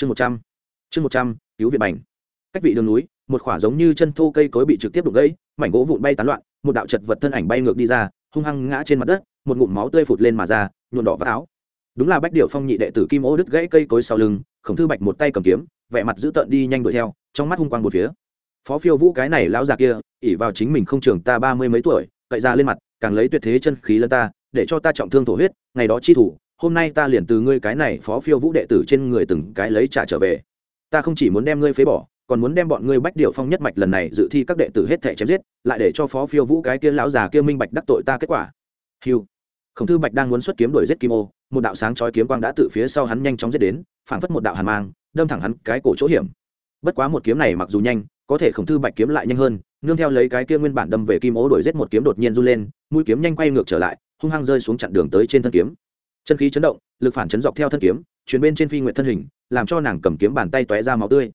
chương một trăm. Chương một trăm, cứu viện bành cách vị đường núi, một khỏa giống như chân thô cây cối bị trực tiếp đục gãy, mảnh gỗ vụn bay tán loạn, một đạo chật vật thân ảnh bay ngược đi ra, hung hăng ngã trên mặt đất, một ngụm máu tươi phụt lên mà ra nhuộn đỏ vác áo. Đúng là bách điệu phong nhị đệ tử kim ô đứt gãy cây cối sau lưng, khổng thư bạch một tay cầm kiếm, vẻ mặt dữ tợn đi nhanh đuổi theo, trong mắt hung quang một phía. Phó phiêu vũ cái này lão già kia ỉ vào chính mình không trường ta ba mươi mấy tuổi, cậy ra lên mặt, càng lấy tuyệt thế chân khí lân ta, để cho ta trọng thương thổ huyết, ngày đó chi thủ hôm nay ta liền từ ngươi cái này phó phiêu vũ đệ tử trên người từng cái lấy trả trở về. Ta không chỉ muốn đem ngươi phế bỏ, còn muốn đem bọn ngươi bách điệu phong nhất mạch lần này dự thi các đệ tử hết thể chém giết, lại để cho phó phiêu vũ cái kia lão già kia minh bạch đắc tội ta kết quả. Hiu khổng thư bạch đang muốn xuất kiếm đuổi giết kim ô, một đạo sáng chói kiếm quang đã tự phía sau hắn nhanh chóng giết đến, phảng phất một đạo hàn mang, đâm thẳng hắn cái cổ chỗ hiểm. Bất quá một kiếm này mặc dù nhanh, có thể khổng thư bạch kiếm lại nhanh hơn, nương theo lấy cái kia nguyên bản đâm về kim ô đuổi giết một kiếm đột nhiên run lên, mũi kiếm nhanh quay ngược trở lại, hung hăng rơi xuống chặn đường tới trên thân kiếm chân khí chấn động, lực phản chấn dọc theo thân kiếm, chuyển bên trên phi nguyện thân hình, làm cho nàng cầm kiếm bàn tay tóe ra máu tươi.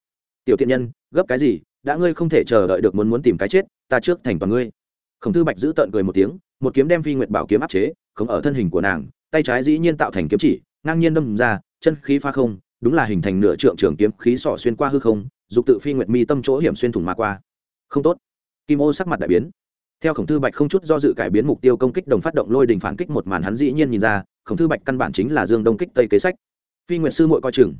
Tiểu thiện nhân, gấp cái gì? Đã ngươi không thể chờ đợi được muốn muốn tìm cái chết, ta trước thành toàn ngươi. Khổng thư bạch giữ tợn cười một tiếng, một kiếm đem phi nguyệt bảo kiếm áp chế, không ở thân hình của nàng, tay trái dĩ nhiên tạo thành kiếm chỉ, ngang nhiên đâm ra, chân khí pha không, đúng là hình thành nửa trượng trường kiếm khí sỏ xuyên qua hư không, dục tự phi nguyệt mi tâm chỗ hiểm xuyên thủng mà qua. Không tốt. Kim ô sắc mặt đại biến theo khổng thư bạch không chút do dự cải biến mục tiêu công kích đồng phát động lôi đình phản kích một màn hắn dĩ nhiên nhìn ra, khổng thư bạch căn bản chính là dương đông kích tây kế sách. Phi nguyệt sư mội coi chừng.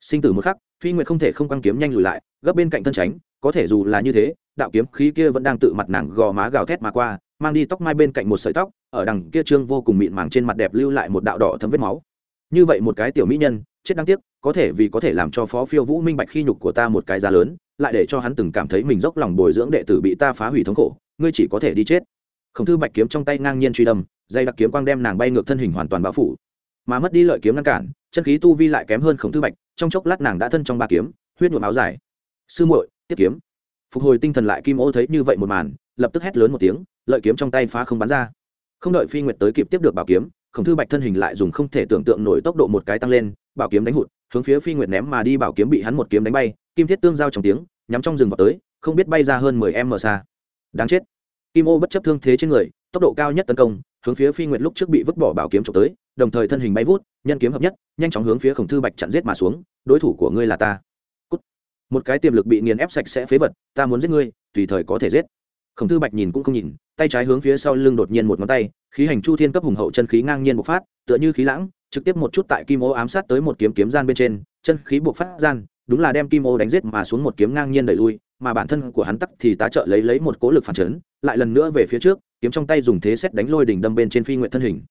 Sinh tử một khắc, phi nguyệt không thể không quăng kiếm nhanh lùi lại, gấp bên cạnh thân tránh, có thể dù là như thế, đạo kiếm khí kia vẫn đang tự mặt nàng gò má gào thét mà qua, mang đi tóc mai bên cạnh một sợi tóc, ở đằng kia trương vô cùng mịn màng trên mặt đẹp lưu lại một đạo đỏ thấm vết máu. Như vậy một cái tiểu mỹ nhân, chết đáng tiếc, có thể vì có thể làm cho phó phiêu vũ minh bạch khi nhục của ta một cái giá lớn, lại để cho hắn từng cảm thấy mình dốc lòng bồi dưỡng đệ tử bị ta phá hủy thống khổ ngươi chỉ có thể đi chết. Khổng thư bạch kiếm trong tay ngang nhiên truy đâm, dây đặc kiếm quang đem nàng bay ngược thân hình hoàn toàn bao phủ. Mà mất đi lợi kiếm ngăn cản, chân khí tu vi lại kém hơn khổng thư bạch, trong chốc lát nàng đã thân trong ba kiếm, huyết nhuộm áo dài. Sư muội, tiếp kiếm. Phục hồi tinh thần lại kim ô thấy như vậy một màn, lập tức hét lớn một tiếng, lợi kiếm trong tay phá không bắn ra. Không đợi phi nguyệt tới kịp tiếp được bảo kiếm, khổng thư bạch thân hình lại dùng không thể tưởng tượng nổi tốc độ một cái tăng lên, bảo kiếm đánh hụt, hướng phía phi nguyệt ném mà đi bảo kiếm bị hắn một kiếm đánh bay, kim thiết tương giao trong tiếng, nhắm trong rừng vào tới, không biết bay ra hơn mười m xa đáng chết. Kim ô bất chấp thương thế trên người, tốc độ cao nhất tấn công, hướng phía phi nguyệt lúc trước bị vứt bỏ bảo kiếm trộm tới, đồng thời thân hình bay vút, nhân kiếm hợp nhất, nhanh chóng hướng phía khổng thư bạch chặn giết mà xuống, đối thủ của ngươi là ta. Cút. một cái tiềm lực bị nghiền ép sạch sẽ phế vật, ta muốn giết ngươi, tùy thời có thể giết. Khổng thư bạch nhìn cũng không nhìn, tay trái hướng phía sau lưng đột nhiên một ngón tay, khí hành chu thiên cấp hùng hậu chân khí ngang nhiên bộc phát, tựa như khí lãng, trực tiếp một chút tại kim ô ám sát tới một kiếm kiếm gian bên trên, chân khí bộc phát gian, đúng là đem kim ô đánh giết mà xuống một kiếm ngang nhiên đẩy lui mà bản thân của hắn tắc thì tá trợ lấy lấy một cố lực phản chấn, lại lần nữa về phía trước, kiếm trong tay dùng thế xét đánh lôi đỉnh đâm bên trên phi nguyện thân hình.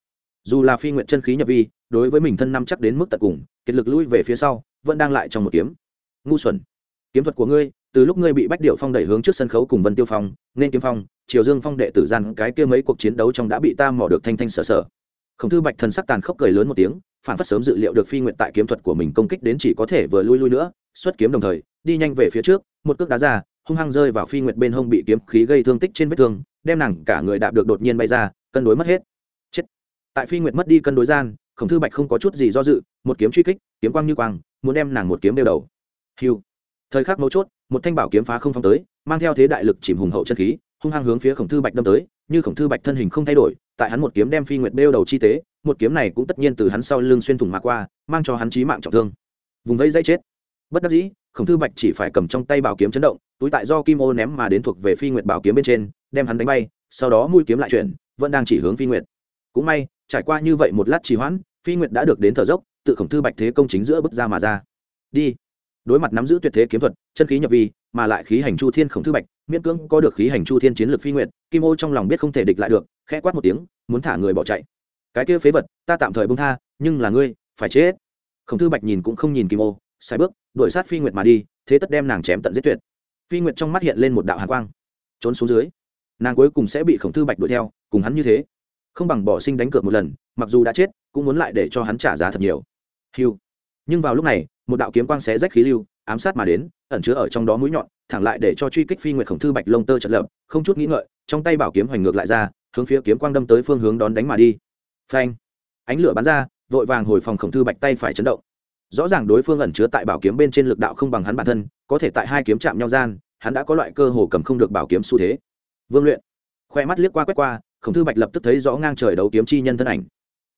Dù là phi nguyện chân khí nhập vi, đối với mình thân năm chắc đến mức tận cùng, kiệt lực lui về phía sau, vẫn đang lại trong một kiếm. Ngu xuẩn. Kiếm thuật của ngươi, từ lúc ngươi bị bách điệu phong đẩy hướng trước sân khấu cùng vân tiêu phong, nên kiếm phong, triều dương phong đệ tử gian cái kia mấy cuộc chiến đấu trong đã bị ta mỏ được thanh thanh sở sở khổng thư bạch thần sắc tàn khốc cười lớn một tiếng, phản phất sớm dự liệu được phi nguyện tại kiếm thuật của mình công kích đến chỉ có thể vừa lui lui nữa, xuất kiếm đồng thời đi nhanh về phía trước, một cước đá ra, hung hăng rơi vào phi nguyệt bên hông bị kiếm khí gây thương tích trên vết thương, đem nàng cả người đạp được đột nhiên bay ra, cân đối mất hết. Chết. Tại phi nguyệt mất đi cân đối gian, khổng thư bạch không có chút gì do dự, một kiếm truy kích, kiếm quang như quang, muốn đem nàng một kiếm đeo đầu. Hiu thời khắc mấu chốt, một thanh bảo kiếm phá không phong tới, mang theo thế đại lực chìm hùng hậu chân khí, hung hăng hướng phía khổng thư bạch đâm tới, như khổng thư bạch thân hình không thay đổi, tại hắn một kiếm đem phi nguyệt đeo đầu chi tế, một kiếm này cũng tất nhiên từ hắn sau lưng xuyên thủng mà qua, mang cho hắn chí mạng trọng thương. Vùng vẫy dây chết. Bất đắc dĩ khổng thư bạch chỉ phải cầm trong tay bảo kiếm chấn động, túi tại do kim ô ném mà đến thuộc về phi nguyệt bảo kiếm bên trên, đem hắn đánh bay, sau đó mũi kiếm lại chuyển, vẫn đang chỉ hướng phi nguyệt. Cũng may, trải qua như vậy một lát trì hoãn, phi nguyệt đã được đến thở dốc, tự khổng thư bạch thế công chính giữa bước ra mà ra. Đi. Đối mặt nắm giữ tuyệt thế kiếm thuật, chân khí nhập vi, mà lại khí hành chu thiên khổng thư bạch, miễn cưỡng có được khí hành chu thiên chiến lược phi nguyệt, kim ô trong lòng biết không thể địch lại được, khẽ quát một tiếng, muốn thả người bỏ chạy. Cái kia phế vật, ta tạm thời bông tha, nhưng là ngươi, phải chết. Khổng thư bạch nhìn cũng không nhìn kim ô sai bước, đuổi sát phi nguyệt mà đi, thế tất đem nàng chém tận giết tuyệt. Phi nguyệt trong mắt hiện lên một đạo hàn quang. Trốn xuống dưới, nàng cuối cùng sẽ bị khổng thư bạch đuổi theo, cùng hắn như thế. Không bằng bỏ sinh đánh cược một lần, mặc dù đã chết, cũng muốn lại để cho hắn trả giá thật nhiều. Hiu nhưng vào lúc này, một đạo kiếm quang xé rách khí lưu, ám sát mà đến, ẩn chứa ở trong đó mũi nhọn, thẳng lại để cho truy kích phi nguyệt khổng thư bạch lông tơ chật lợm không chút nghĩ ngợi, trong tay bảo kiếm hoành ngược lại ra, hướng phía kiếm quang đâm tới phương hướng đón đánh mà đi. Phanh. Ánh lửa bắn ra, vội vàng hồi phòng khổng thư bạch tay phải chấn động rõ ràng đối phương ẩn chứa tại bảo kiếm bên trên lực đạo không bằng hắn bản thân, có thể tại hai kiếm chạm nhau gian, hắn đã có loại cơ hồ cầm không được bảo kiếm xu thế. Vương luyện khoe mắt liếc qua quét qua, khổng thư bạch lập tức thấy rõ ngang trời đấu kiếm chi nhân thân ảnh.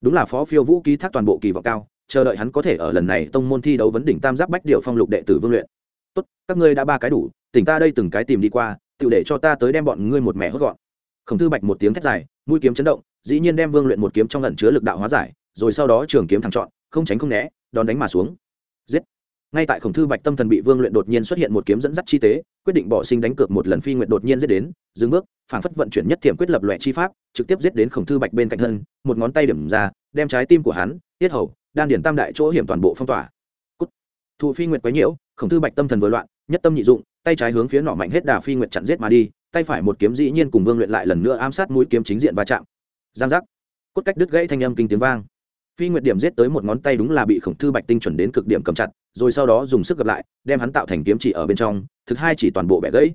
Đúng là phó phiêu vũ ký thác toàn bộ kỳ vọng cao, chờ đợi hắn có thể ở lần này tông môn thi đấu vấn đỉnh tam giác bách điệu phong lục đệ tử vương luyện. Tốt, các ngươi đã ba cái đủ, tỉnh ta đây từng cái tìm đi qua tự để cho ta tới đem bọn ngươi một mẹ hốt gọn. Khổng thư bạch một tiếng thét dài, mũi kiếm chấn động, dĩ nhiên đem vương luyện một kiếm trong lần chứa lực đạo hóa giải, rồi sau đó trường kiếm thẳng chọn không tránh không né đón đánh mà xuống. Giết. Ngay tại khổng thư bạch tâm thần bị vương luyện đột nhiên xuất hiện một kiếm dẫn dắt chi tế, quyết định bỏ sinh đánh cược một lần phi nguyện đột nhiên giết đến, dừng bước, phản phất vận chuyển nhất thiểm quyết lập loại chi pháp, trực tiếp giết đến khổng thư bạch bên cạnh thân, một ngón tay điểm ra, đem trái tim của hắn, tiết hầu, đan điển tam đại chỗ hiểm toàn bộ phong tỏa. Cút. thụ phi nguyệt quấy nhiễu, khổng thư bạch tâm thần vừa loạn, nhất tâm nhị dụng, tay trái hướng phía nọ mạnh hết đà phi nguyệt chặn giết mà đi, tay phải một kiếm dĩ nhiên cùng vương luyện lại lần nữa ám sát mũi kiếm chính diện va chạm. Giang giác. Cốt cách đứt gãy thanh âm kinh tiếng vang phi nguyệt điểm giết tới một ngón tay đúng là bị khổng thư bạch tinh chuẩn đến cực điểm cầm chặt, rồi sau đó dùng sức gặp lại, đem hắn tạo thành kiếm chỉ ở bên trong, thực hai chỉ toàn bộ bẻ gãy.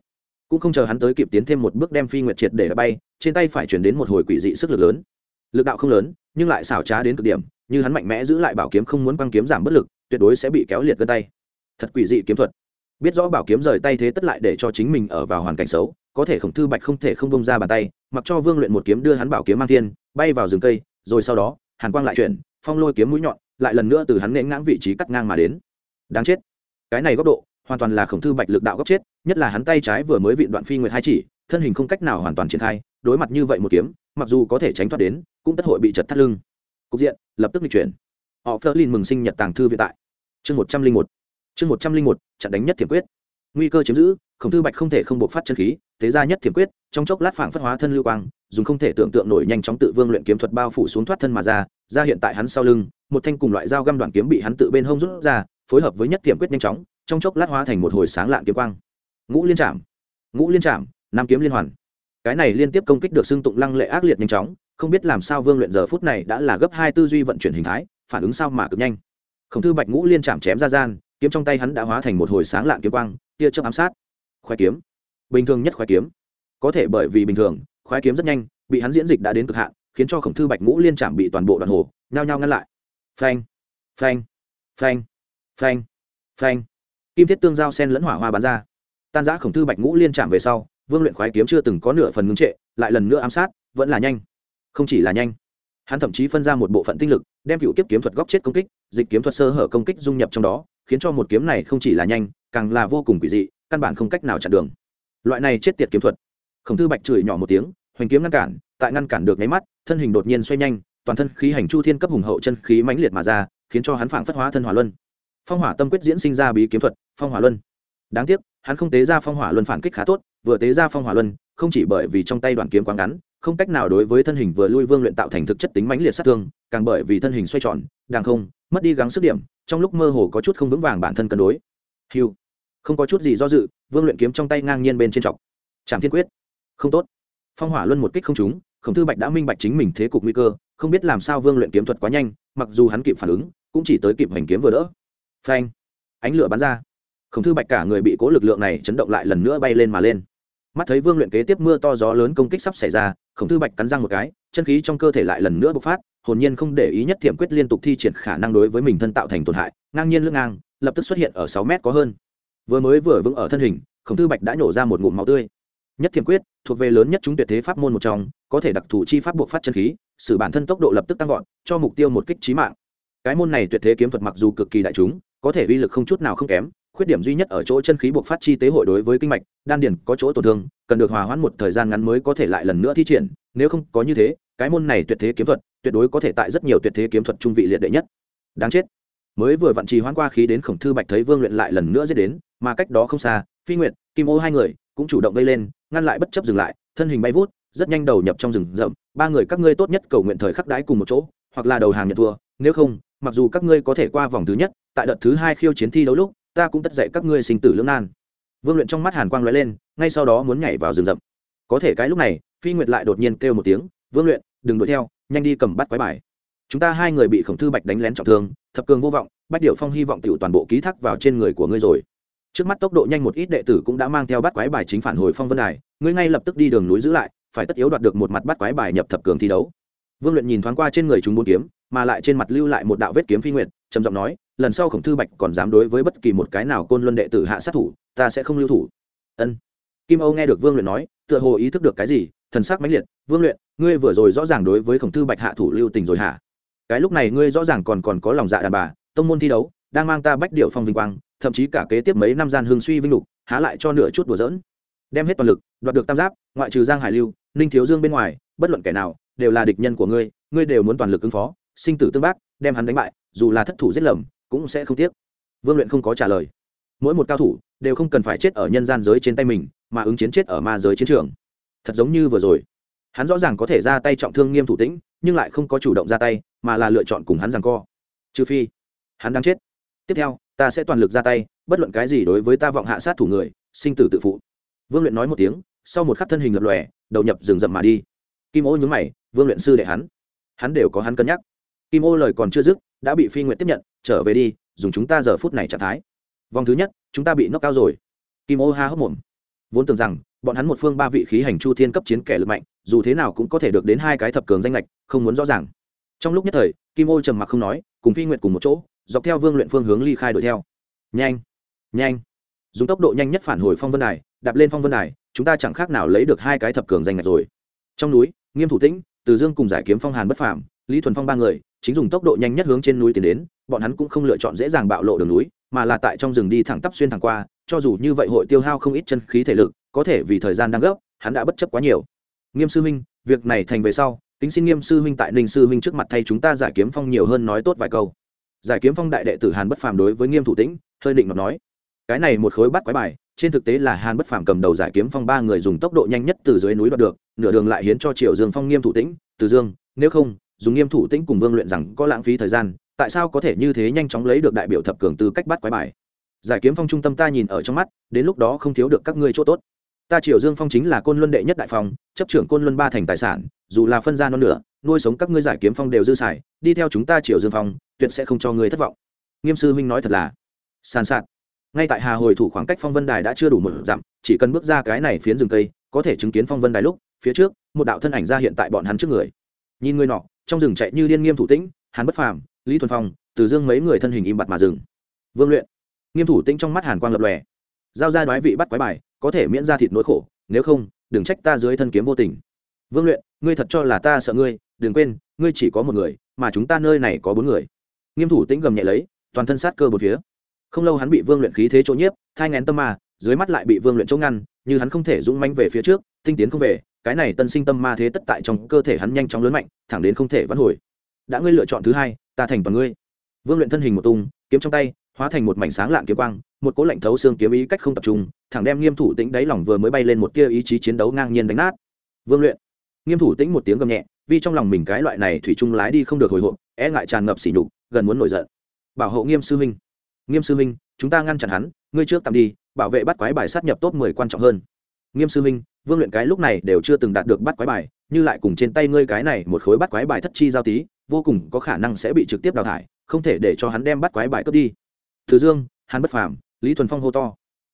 Cũng không chờ hắn tới kịp tiến thêm một bước đem phi nguyệt triệt để bay, trên tay phải chuyển đến một hồi quỷ dị sức lực lớn. Lực đạo không lớn, nhưng lại xảo trá đến cực điểm, như hắn mạnh mẽ giữ lại bảo kiếm không muốn băng kiếm giảm bất lực, tuyệt đối sẽ bị kéo liệt gân tay. Thật quỷ dị kiếm thuật. Biết rõ bảo kiếm rời tay thế tất lại để cho chính mình ở vào hoàn cảnh xấu, có thể khổng thư bạch không thể không bông ra bàn tay, mặc cho vương luyện một kiếm đưa hắn bảo kiếm mang thiên, bay vào rừng cây, rồi sau đó, hàn quang lại chuyển phong lôi kiếm mũi nhọn, lại lần nữa từ hắn nện ngãng vị trí cắt ngang mà đến. Đáng chết. Cái này góc độ, hoàn toàn là khổng thư bạch lực đạo góc chết, nhất là hắn tay trái vừa mới vịn đoạn phi nguyệt hai chỉ, thân hình không cách nào hoàn toàn triển khai, đối mặt như vậy một kiếm, mặc dù có thể tránh thoát đến, cũng tất hội bị chật thắt lưng. Cục diện, lập tức bị chuyển. Họ phớt lên mừng sinh nhật tàng thư viện tại. Chương một trăm linh một. Chương một trăm linh một, trận đánh nhất thiểm quyết. Nguy cơ chiếm giữ, khổng thư bạch không thể không buộc phát chân khí, thế ra nhất thiểm quyết, trong chốc lát phảng phất hóa thân lưu quang, dùng không thể tưởng tượng nổi nhanh chóng tự vương luyện kiếm thuật bao phủ xuống thoát thân mà ra ra hiện tại hắn sau lưng, một thanh cùng loại dao găm đoạn kiếm bị hắn tự bên hông rút ra, phối hợp với nhất tiệm quyết nhanh chóng, trong chốc lát hóa thành một hồi sáng lạng kiếm quang. Ngũ liên trạm ngũ liên trạm năm kiếm liên hoàn. Cái này liên tiếp công kích được xưng tụng lăng lệ ác liệt nhanh chóng, không biết làm sao vương luyện giờ phút này đã là gấp hai tư duy vận chuyển hình thái, phản ứng sao mà cực nhanh. Khổng thư bạch ngũ liên chạm chém ra gian, kiếm trong tay hắn đã hóa thành một hồi sáng lạng kiếm quang, tia chớp ám sát. Khoái kiếm, bình thường nhất khoái kiếm. Có thể bởi vì bình thường, khoái kiếm rất nhanh, bị hắn diễn dịch đã đến cực hạn khiến cho khổng thư bạch ngũ liên trạm bị toàn bộ đoàn hồ, nhao nhao ngăn lại. Phanh phanh phanh phanh phanh. Kim thiết tương giao sen lẫn hỏa hoa bắn ra. Tan giã khổng thư bạch ngũ liên trạm về sau, vương luyện khoái kiếm chưa từng có nửa phần ngưng trệ, lại lần nữa ám sát, vẫn là nhanh. Không chỉ là nhanh, hắn thậm chí phân ra một bộ phận tinh lực, đem cựu kiếp kiếm thuật góc chết công kích, dịch kiếm thuật sơ hở công kích dung nhập trong đó, khiến cho một kiếm này không chỉ là nhanh, càng là vô cùng quỷ dị, căn bản không cách nào chặn đường. Loại này chết tiệt kiếm thuật. Khổng thư bạch chửi nhỏ một tiếng, hoành kiếm ngăn cản tại ngăn cản được nháy mắt, thân hình đột nhiên xoay nhanh, toàn thân khí hành chu thiên cấp hùng hậu chân khí mãnh liệt mà ra, khiến cho hắn phảng phất hóa thân hỏa luân. Phong hỏa tâm quyết diễn sinh ra bí kiếm thuật, phong hỏa luân. Đáng tiếc, hắn không tế ra phong hỏa luân phản kích khá tốt, vừa tế ra phong hỏa luân, không chỉ bởi vì trong tay đoàn kiếm quá ngắn, không cách nào đối với thân hình vừa lui vương luyện tạo thành thực chất tính mãnh liệt sát thương, càng bởi vì thân hình xoay tròn đàng không, mất đi gắng sức điểm, trong lúc mơ hồ có chút không vững vàng bản thân cân đối. Hiu không có chút gì do dự, vương luyện kiếm trong tay ngang nhiên bên trên trọc trạm thiên quyết. Không tốt. Phong hỏa luân một kích không trúng khổng thư bạch đã minh bạch chính mình thế cục nguy cơ, không biết làm sao vương luyện kiếm thuật quá nhanh, mặc dù hắn kịp phản ứng, cũng chỉ tới kịp hành kiếm vừa đỡ. Phanh! Ánh lửa bắn ra. Khổng thư bạch cả người bị cố lực lượng này chấn động lại lần nữa bay lên mà lên. Mắt thấy vương luyện kế tiếp mưa to gió lớn công kích sắp xảy ra, khổng thư bạch cắn răng một cái, chân khí trong cơ thể lại lần nữa bộc phát, hồn nhiên không để ý nhất thiểm quyết liên tục thi triển khả năng đối với mình thân tạo thành tổn hại, ngang nhiên lưng ngang, lập tức xuất hiện ở sáu mét có hơn. Vừa mới vừa vững ở thân hình, khổng thư bạch đã nhổ ra một ngụm máu tươi. Nhất thiểm quyết thuộc về lớn nhất chúng tuyệt thế pháp môn một trong, có thể đặc thù chi pháp buộc phát chân khí, xử bản thân tốc độ lập tức tăng vọt, cho mục tiêu một kích trí mạng. Cái môn này tuyệt thế kiếm thuật mặc dù cực kỳ đại chúng, có thể uy lực không chút nào không kém, khuyết điểm duy nhất ở chỗ chân khí buộc phát chi tế hội đối với kinh mạch, đan điền có chỗ tổn thương, cần được hòa hoãn một thời gian ngắn mới có thể lại lần nữa thi triển, nếu không có như thế, cái môn này tuyệt thế kiếm thuật, tuyệt đối có thể tại rất nhiều tuyệt thế kiếm thuật trung vị liệt đệ nhất. Đáng chết. Mới vừa vặn trì hoãn qua khí đến khổng thư bạch thấy vương luyện lại lần nữa giết đến, mà cách đó không xa, phi nguyệt, kim ô hai người cũng chủ động vây lên, ngăn lại bất chấp dừng lại, thân hình bay vút, rất nhanh đầu nhập trong rừng rậm. Ba người các ngươi tốt nhất cầu nguyện thời khắc đái cùng một chỗ, hoặc là đầu hàng nhận thua. Nếu không, mặc dù các ngươi có thể qua vòng thứ nhất, tại đợt thứ hai khiêu chiến thi đấu lúc, ta cũng tất dạy các ngươi sinh tử lưỡng nan. Vương luyện trong mắt hàn quang lóe lên, ngay sau đó muốn nhảy vào rừng rậm. Có thể cái lúc này, phi nguyệt lại đột nhiên kêu một tiếng, vương luyện, đừng đuổi theo, nhanh đi cầm bắt quái bài. Chúng ta hai người bị khổng thư bạch đánh lén trọng thương, thập cường vô vọng, bách điệu phong hy vọng tiểu toàn bộ ký thác vào trên người của ngươi rồi trước mắt tốc độ nhanh một ít đệ tử cũng đã mang theo bắt quái bài chính phản hồi phong vân đài, ngươi ngay lập tức đi đường núi giữ lại, phải tất yếu đoạt được một mặt bắt quái bài nhập thập cường thi đấu. Vương luyện nhìn thoáng qua trên người chúng bốn kiếm, mà lại trên mặt lưu lại một đạo vết kiếm phi nguyện trầm giọng nói, lần sau khổng thư bạch còn dám đối với bất kỳ một cái nào côn luân đệ tử hạ sát thủ, ta sẽ không lưu thủ. Ân. Kim âu nghe được vương luyện nói, tựa hồ ý thức được cái gì, thần sắc mãnh liệt, vương luyện, ngươi vừa rồi rõ ràng đối với khổng thư bạch hạ thủ lưu tình rồi hả? Cái lúc này ngươi rõ ràng còn còn có lòng dạ đàn bà, tông môn thi đấu, đang mang ta bách điệu phong vinh quang thậm chí cả kế tiếp mấy năm gian hương suy vinh lục, há lại cho nửa chút đùa giỡn. Đem hết toàn lực, đoạt được tam giáp, ngoại trừ giang hải lưu, ninh thiếu dương bên ngoài, bất luận kẻ nào, đều là địch nhân của ngươi ngươi đều muốn toàn lực ứng phó, sinh tử tương bác, đem hắn đánh bại, dù là thất thủ giết lầm, cũng sẽ không tiếc. Vương luyện không có trả lời. Mỗi một cao thủ, đều không cần phải chết ở nhân gian giới trên tay mình, mà ứng chiến chết ở ma giới chiến trường. Thật giống như vừa rồi. Hắn rõ ràng có thể ra tay trọng thương nghiêm thủ tĩnh, nhưng lại không có chủ động ra tay, mà là lựa chọn cùng hắn rằng co. Trừ phi, hắn đang chết tiếp theo, ta sẽ toàn lực ra tay, bất luận cái gì đối với ta vọng hạ sát thủ người, sinh tử tự phụ. Vương luyện nói một tiếng, sau một khắc thân hình lập lòe, đầu nhập rừng rậm mà đi. Kim ô nhúng mày, vương luyện sư đệ hắn. Hắn đều có hắn cân nhắc. Kim ô lời còn chưa dứt, đã bị phi nguyện tiếp nhận, trở về đi, dùng chúng ta giờ phút này trạng thái. Vòng thứ nhất, chúng ta bị nóc cao rồi. Kim ô ha hốc mồm. Vốn tưởng rằng, bọn hắn một phương ba vị khí hành chu thiên cấp chiến kẻ lực mạnh, dù thế nào cũng có thể được đến hai cái thập cường danh lệch, không muốn rõ ràng. Trong lúc nhất thời, kim ô trầm mặc không nói, cùng phi nguyệt cùng một chỗ dọc theo vương luyện phương hướng ly khai đuổi theo. Nhanh nhanh. Dùng tốc độ nhanh nhất phản hồi phong vân đài, đạp lên phong vân đài, chúng ta chẳng khác nào lấy được hai cái thập cường danh ngạch rồi. Trong núi, nghiêm thủ tĩnh, từ dương cùng giải kiếm phong hàn bất phàm, lý thuần phong ba người, chính dùng tốc độ nhanh nhất hướng trên núi tiến đến, bọn hắn cũng không lựa chọn dễ dàng bạo lộ đường núi, mà là tại trong rừng đi thẳng tắp xuyên thẳng qua, cho dù như vậy hội tiêu hao không ít chân khí thể lực, có thể vì thời gian đang gấp, hắn đã bất chấp quá nhiều. Nghiêm sư huynh việc này thành về sau tính xin nghiêm sư huynh tại ninh sư huynh trước mặt thay chúng ta giải kiếm phong nhiều hơn nói tốt vài câu giải kiếm phong đại đệ tử hàn bất phàm đối với nghiêm thủ tĩnh, hơi định mà nói, cái này một khối bắt quái bài, trên thực tế là hàn bất phàm cầm đầu giải kiếm phong ba người dùng tốc độ nhanh nhất từ dưới núi đoạt được, nửa đường lại hiến cho triệu dương phong nghiêm thủ tĩnh, từ dương, nếu không, dùng nghiêm thủ tĩnh cùng vương luyện rằng có lãng phí thời gian, tại sao có thể như thế nhanh chóng lấy được đại biểu thập cường từ cách bắt quái bài? Giải kiếm phong trung tâm ta nhìn ở trong mắt, đến lúc đó không thiếu được các ngươi chỗ tốt. Ta triều dương phong chính là côn luân đệ nhất đại phong, chấp trưởng côn luân ba thành tài sản, dù là phân ra non nửa, nuôi sống các ngươi giải kiếm phong đều dư xài, đi theo chúng ta triều dương phong tuyệt sẽ không cho ngươi thất vọng. Nghiêm sư huynh nói thật là, sàn sạt. Ngay tại hà hồi thủ khoảng cách phong vân đài đã chưa đủ một dặm, chỉ cần bước ra cái này phiến rừng cây, có thể chứng kiến phong vân đài lúc, phía trước, một đạo thân ảnh ra hiện tại bọn hắn trước người. Nhìn người nọ, trong rừng chạy như điên nghiêm thủ tĩnh, hàn bất phàm, lý thuần phong, từ dương mấy người thân hình im bặt mà dừng. Vương luyện. Nghiêm thủ tĩnh trong mắt hàn quang lập lòe. Giao ra đoái vị bắt quái bài, có thể miễn ra thịt nỗi khổ, nếu không, đừng trách ta dưới thân kiếm vô tình. Vương luyện, ngươi thật cho là ta sợ ngươi, đừng quên, ngươi chỉ có một người, mà chúng ta nơi này có bốn người nghiêm thủ tĩnh gầm nhẹ lấy, toàn thân sát cơ một phía. Không lâu hắn bị vương luyện khí thế chỗ nhiếp, thai ngén tâm ma, dưới mắt lại bị vương luyện chỗ ngăn, như hắn không thể dũng manh về phía trước, tinh tiến không về, cái này tân sinh tâm ma thế tất tại trong cơ thể hắn nhanh chóng lớn mạnh, thẳng đến không thể vãn hồi. Đã ngươi lựa chọn thứ hai, ta thành toàn ngươi. Vương luyện thân hình một tung, kiếm trong tay, hóa thành một mảnh sáng lạng kiếm quang, một cố lạnh thấu xương kiếm ý cách không tập trung, thẳng đem nghiêm thủ tĩnh đáy lòng vừa mới bay lên một tia ý chí chiến đấu ngang nhiên đánh nát. Vương luyện. Nghiêm thủ tĩnh một tiếng gầm nhẹ, vì trong lòng mình cái loại này thủy chung lái đi không được hồi hộp e ngại tràn ngập sỉ nhục, gần muốn nổi giận. Bảo hộ nghiêm sư huynh nghiêm sư huynh chúng ta ngăn chặn hắn, ngươi trước tạm đi, bảo vệ bắt quái bài sát nhập top mười quan trọng hơn. Nghiêm sư huynh vương luyện cái lúc này đều chưa từng đạt được bắt quái bài, như lại cùng trên tay ngươi cái này một khối bắt quái bài thất chi giao tí, vô cùng có khả năng sẽ bị trực tiếp đào thải, không thể để cho hắn đem bắt quái bài cướp đi. Từ dương, hắn bất phàm, lý thuần phong hô to.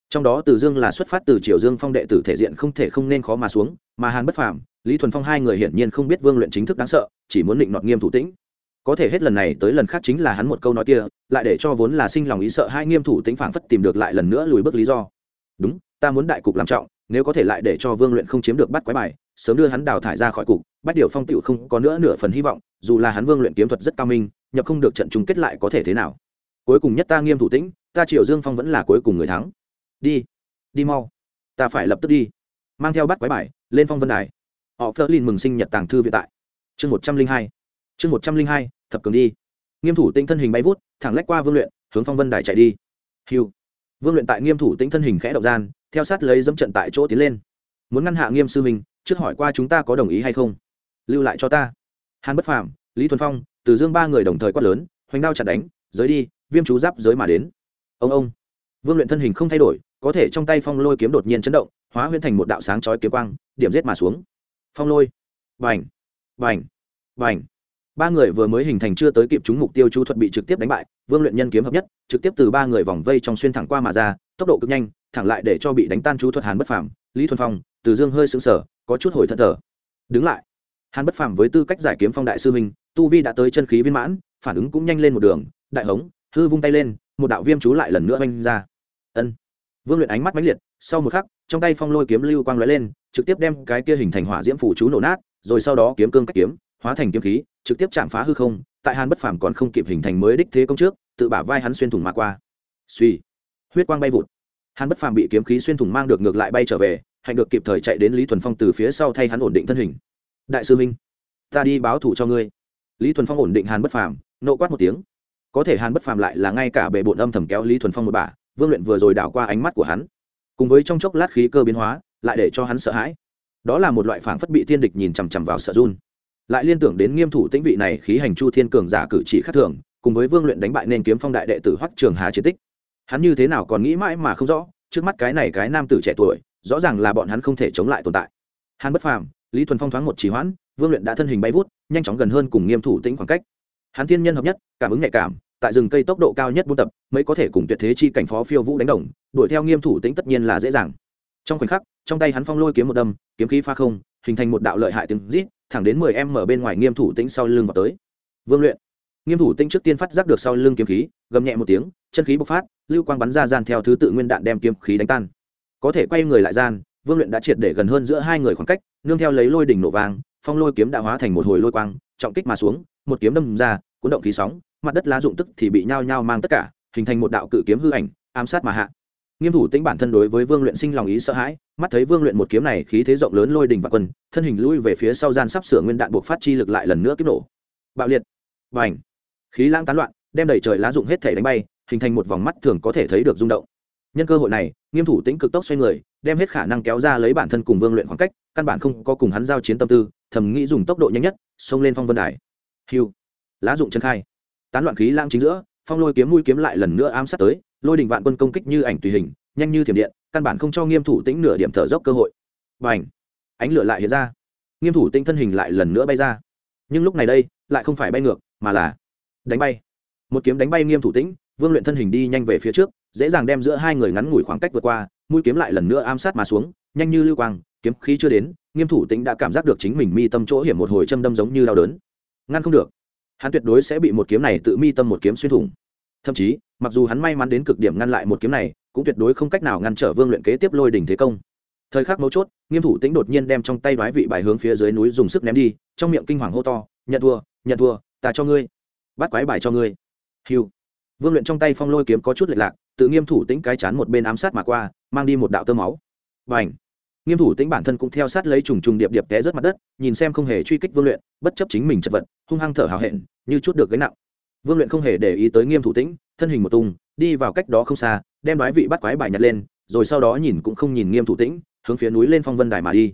Trong đó từ dương là xuất phát từ triều dương phong đệ tử thể diện không thể không nên khó mà xuống, mà hàn bất phàm, lý thuần phong hai người hiển nhiên không biết vương luyện chính thức đáng sợ, chỉ muốn định nọt nghiêm thủ tĩnh có thể hết lần này tới lần khác chính là hắn một câu nói kia, lại để cho vốn là sinh lòng ý sợ hai nghiêm thủ tính phảng phất tìm được lại lần nữa lùi bước lý do. Đúng, ta muốn đại cục làm trọng, nếu có thể lại để cho vương luyện không chiếm được bắt quái bài, sớm đưa hắn đào thải ra khỏi cục bắt điều phong tịu không có nữa nửa phần hy vọng, dù là hắn vương luyện kiếm thuật rất cao minh, nhập không được trận chung kết lại có thể thế nào. Cuối cùng nhất ta nghiêm thủ tĩnh, ta triệu dương phong vẫn là cuối cùng người thắng. Đi đi mau. Ta phải lập tức đi. Mang theo bắt quái bài, lên phong vân đài. Họ phớt lên mừng sinh nhật tàng thư viện tại. Chương một trăm linh hai. Chương một trăm linh hai thập cường đi. Nghiêm thủ tinh thân hình bay vút thẳng lách qua vương luyện hướng phong vân đài chạy đi. Hiu. Vương luyện tại nghiêm thủ tinh thân hình khẽ động gian theo sát lấy dẫm trận tại chỗ tiến lên. Muốn ngăn hạ nghiêm sư mình, trước hỏi qua chúng ta có đồng ý hay không? Lưu lại cho ta. Hàn bất phàm lý thuần phong từ dương ba người đồng thời quát lớn hoành đao chặt đánh giới đi viêm chú giáp giới mà đến. Ông ông. Vương luyện thân hình không thay đổi có thể trong tay phong lôi kiếm đột nhiên chấn động hóa huyễn thành một đạo sáng chói kiếm quang điểm giết mà xuống. Phong lôi. Vành vành vành ba người vừa mới hình thành chưa tới kịp chúng mục tiêu chú thuật bị trực tiếp đánh bại, vương luyện nhân kiếm hợp nhất, trực tiếp từ ba người vòng vây trong xuyên thẳng qua mà ra, tốc độ cực nhanh, thẳng lại để cho bị đánh tan chú thuật hàn bất phàm, lý thuần phong, từ dương hơi sững sờ, có chút hồi thất thờ. Đứng lại. Hàn bất phàm với tư cách giải kiếm phong đại sư minh tu vi đã tới chân khí viên mãn, phản ứng cũng nhanh lên một đường, đại hống, hư vung tay lên, một đạo viêm chú lại lần nữa oanh ra. Ân. Vương luyện ánh mắt mãnh liệt, sau một khắc, trong tay phong lôi kiếm lưu quang lóe lên, trực tiếp đem cái kia hình thành hỏa diễm phủ chú nổ nát, rồi sau đó kiếm cương cách kiếm, hóa thành kiếm khí trực tiếp chạm phá hư không, tại hàn bất phàm còn không kịp hình thành mới đích thế công trước, tự bả vai hắn xuyên thủng mà qua. Suy huyết quang bay vụt. Hàn bất phàm bị kiếm khí xuyên thủng mang được ngược lại bay trở về, hạnh được kịp thời chạy đến lý thuần phong từ phía sau thay hắn ổn định thân hình. Đại sư minh, ta đi báo thủ cho ngươi. Lý thuần phong ổn định hàn bất phàm, nộ quát một tiếng. Có thể hàn bất phàm lại là ngay cả bề bộn âm thầm kéo lý thuần phong một bà vương luyện vừa rồi đảo qua ánh mắt của hắn. Cùng với trong chốc lát khí cơ biến hóa, lại để cho hắn sợ hãi. Đó là một loại phảng phất bị tiên địch nhìn chằm chằm vào sợ run lại liên tưởng đến nghiêm thủ tĩnh vị này khí hành chu thiên cường giả cử chỉ khác thường, cùng với vương luyện đánh bại nên kiếm phong đại đệ tử hoắc trường hà chiến tích. Hắn như thế nào còn nghĩ mãi mà không rõ, trước mắt cái này cái nam tử trẻ tuổi, rõ ràng là bọn hắn không thể chống lại tồn tại. Hắn bất phàm, lý thuần phong thoáng một trì hoãn, vương luyện đã thân hình bay vút, nhanh chóng gần hơn cùng nghiêm thủ tĩnh khoảng cách. Hắn thiên nhân hợp nhất, cảm ứng nhạy cảm, tại rừng cây tốc độ cao nhất buôn tập, mới có thể cùng tuyệt thế chi cảnh phó phiêu vũ đánh đồng, đuổi theo nghiêm thủ tĩnh tất nhiên là dễ dàng. Trong khoảnh khắc, trong tay hắn phong lôi kiếm một đâm, kiếm khí pha không, hình thành một đạo lợi hại tiếng rít thẳng đến mười em mở bên ngoài nghiêm thủ tĩnh sau lưng vào tới. Vương luyện. Nghiêm thủ tĩnh trước tiên phát giác được sau lưng kiếm khí, gầm nhẹ một tiếng, chân khí bộc phát, lưu quang bắn ra gian theo thứ tự nguyên đạn đem kiếm khí đánh tan. Có thể quay người lại gian, vương luyện đã triệt để gần hơn giữa hai người khoảng cách, nương theo lấy lôi đỉnh nổ vang, phong lôi kiếm đã hóa thành một hồi lôi quang, trọng kích mà xuống, một kiếm đâm ra, cuốn động khí sóng, mặt đất lá dụng tức thì bị nhao nhao mang tất cả, hình thành một đạo cự kiếm hư ảnh, ám sát mà hạ nghiêm thủ tĩnh bản thân đối với vương luyện sinh lòng ý sợ hãi, mắt thấy vương luyện một kiếm này khí thế rộng lớn lôi đình và quân, thân hình lui về phía sau gian sắp sửa nguyên đạn buộc phát chi lực lại lần nữa kích nổ. Bạo liệt. Và ảnh khí lãng tán loạn, đem đẩy trời lá dụng hết thể đánh bay, hình thành một vòng mắt thường có thể thấy được rung động. Nhân cơ hội này, nghiêm thủ tĩnh cực tốc xoay người, đem hết khả năng kéo ra lấy bản thân cùng vương luyện khoảng cách, căn bản không có cùng hắn giao chiến tâm tư, thầm nghĩ dùng tốc độ nhanh nhất, xông lên phong vân đài. Hiu. Lá dụng chân khai. Tán loạn khí lãng chính giữa phong lôi kiếm mũi kiếm lại lần nữa ám sát tới, lôi đình vạn quân công kích như ảnh tùy hình, nhanh như thiểm điện, căn bản không cho nghiêm thủ tĩnh nửa điểm thở dốc cơ hội. Và ảnh ánh lửa lại hiện ra. Nghiêm thủ tĩnh thân hình lại lần nữa bay ra. Nhưng lúc này đây, lại không phải bay ngược, mà là đánh bay. Một kiếm đánh bay nghiêm thủ tĩnh, vương luyện thân hình đi nhanh về phía trước, dễ dàng đem giữa hai người ngắn ngủi khoảng cách vượt qua, mũi kiếm lại lần nữa ám sát mà xuống, nhanh như lưu quang, kiếm khí chưa đến, nghiêm thủ tĩnh đã cảm giác được chính mình mi tâm chỗ hiểm một hồi châm đâm giống như đau đớn. Ngăn không được hắn tuyệt đối sẽ bị một kiếm này tự mi tâm một kiếm xuyên thủng. Thậm chí, mặc dù hắn may mắn đến cực điểm ngăn lại một kiếm này, cũng tuyệt đối không cách nào ngăn trở vương luyện kế tiếp lôi đỉnh thế công. Thời khắc mấu chốt, nghiêm thủ tĩnh đột nhiên đem trong tay đoái vị bài hướng phía dưới núi dùng sức ném đi, trong miệng kinh hoàng hô to, nhận thua nhận thua, ta cho ngươi, bắt quái bài cho ngươi. Hiu vương luyện trong tay phong lôi kiếm có chút lệch lạc, tự nghiêm thủ tĩnh cái chán một bên ám sát mà qua, mang đi một đạo tơ máu. Và h nghiêm thủ tĩnh bản thân cũng theo sát lấy trùng trùng điệp điệp té rớt mặt đất, nhìn xem không hề truy kích vương luyện, bất chấp chính mình chật vật, hung hăng thở hào hẹn, như chút được gánh nặng. Vương luyện không hề để ý tới nghiêm thủ tĩnh, thân hình một tung, đi vào cách đó không xa, đem đoái vị bắt quái bài nhặt lên, rồi sau đó nhìn cũng không nhìn nghiêm thủ tĩnh, hướng phía núi lên phong vân đài mà đi.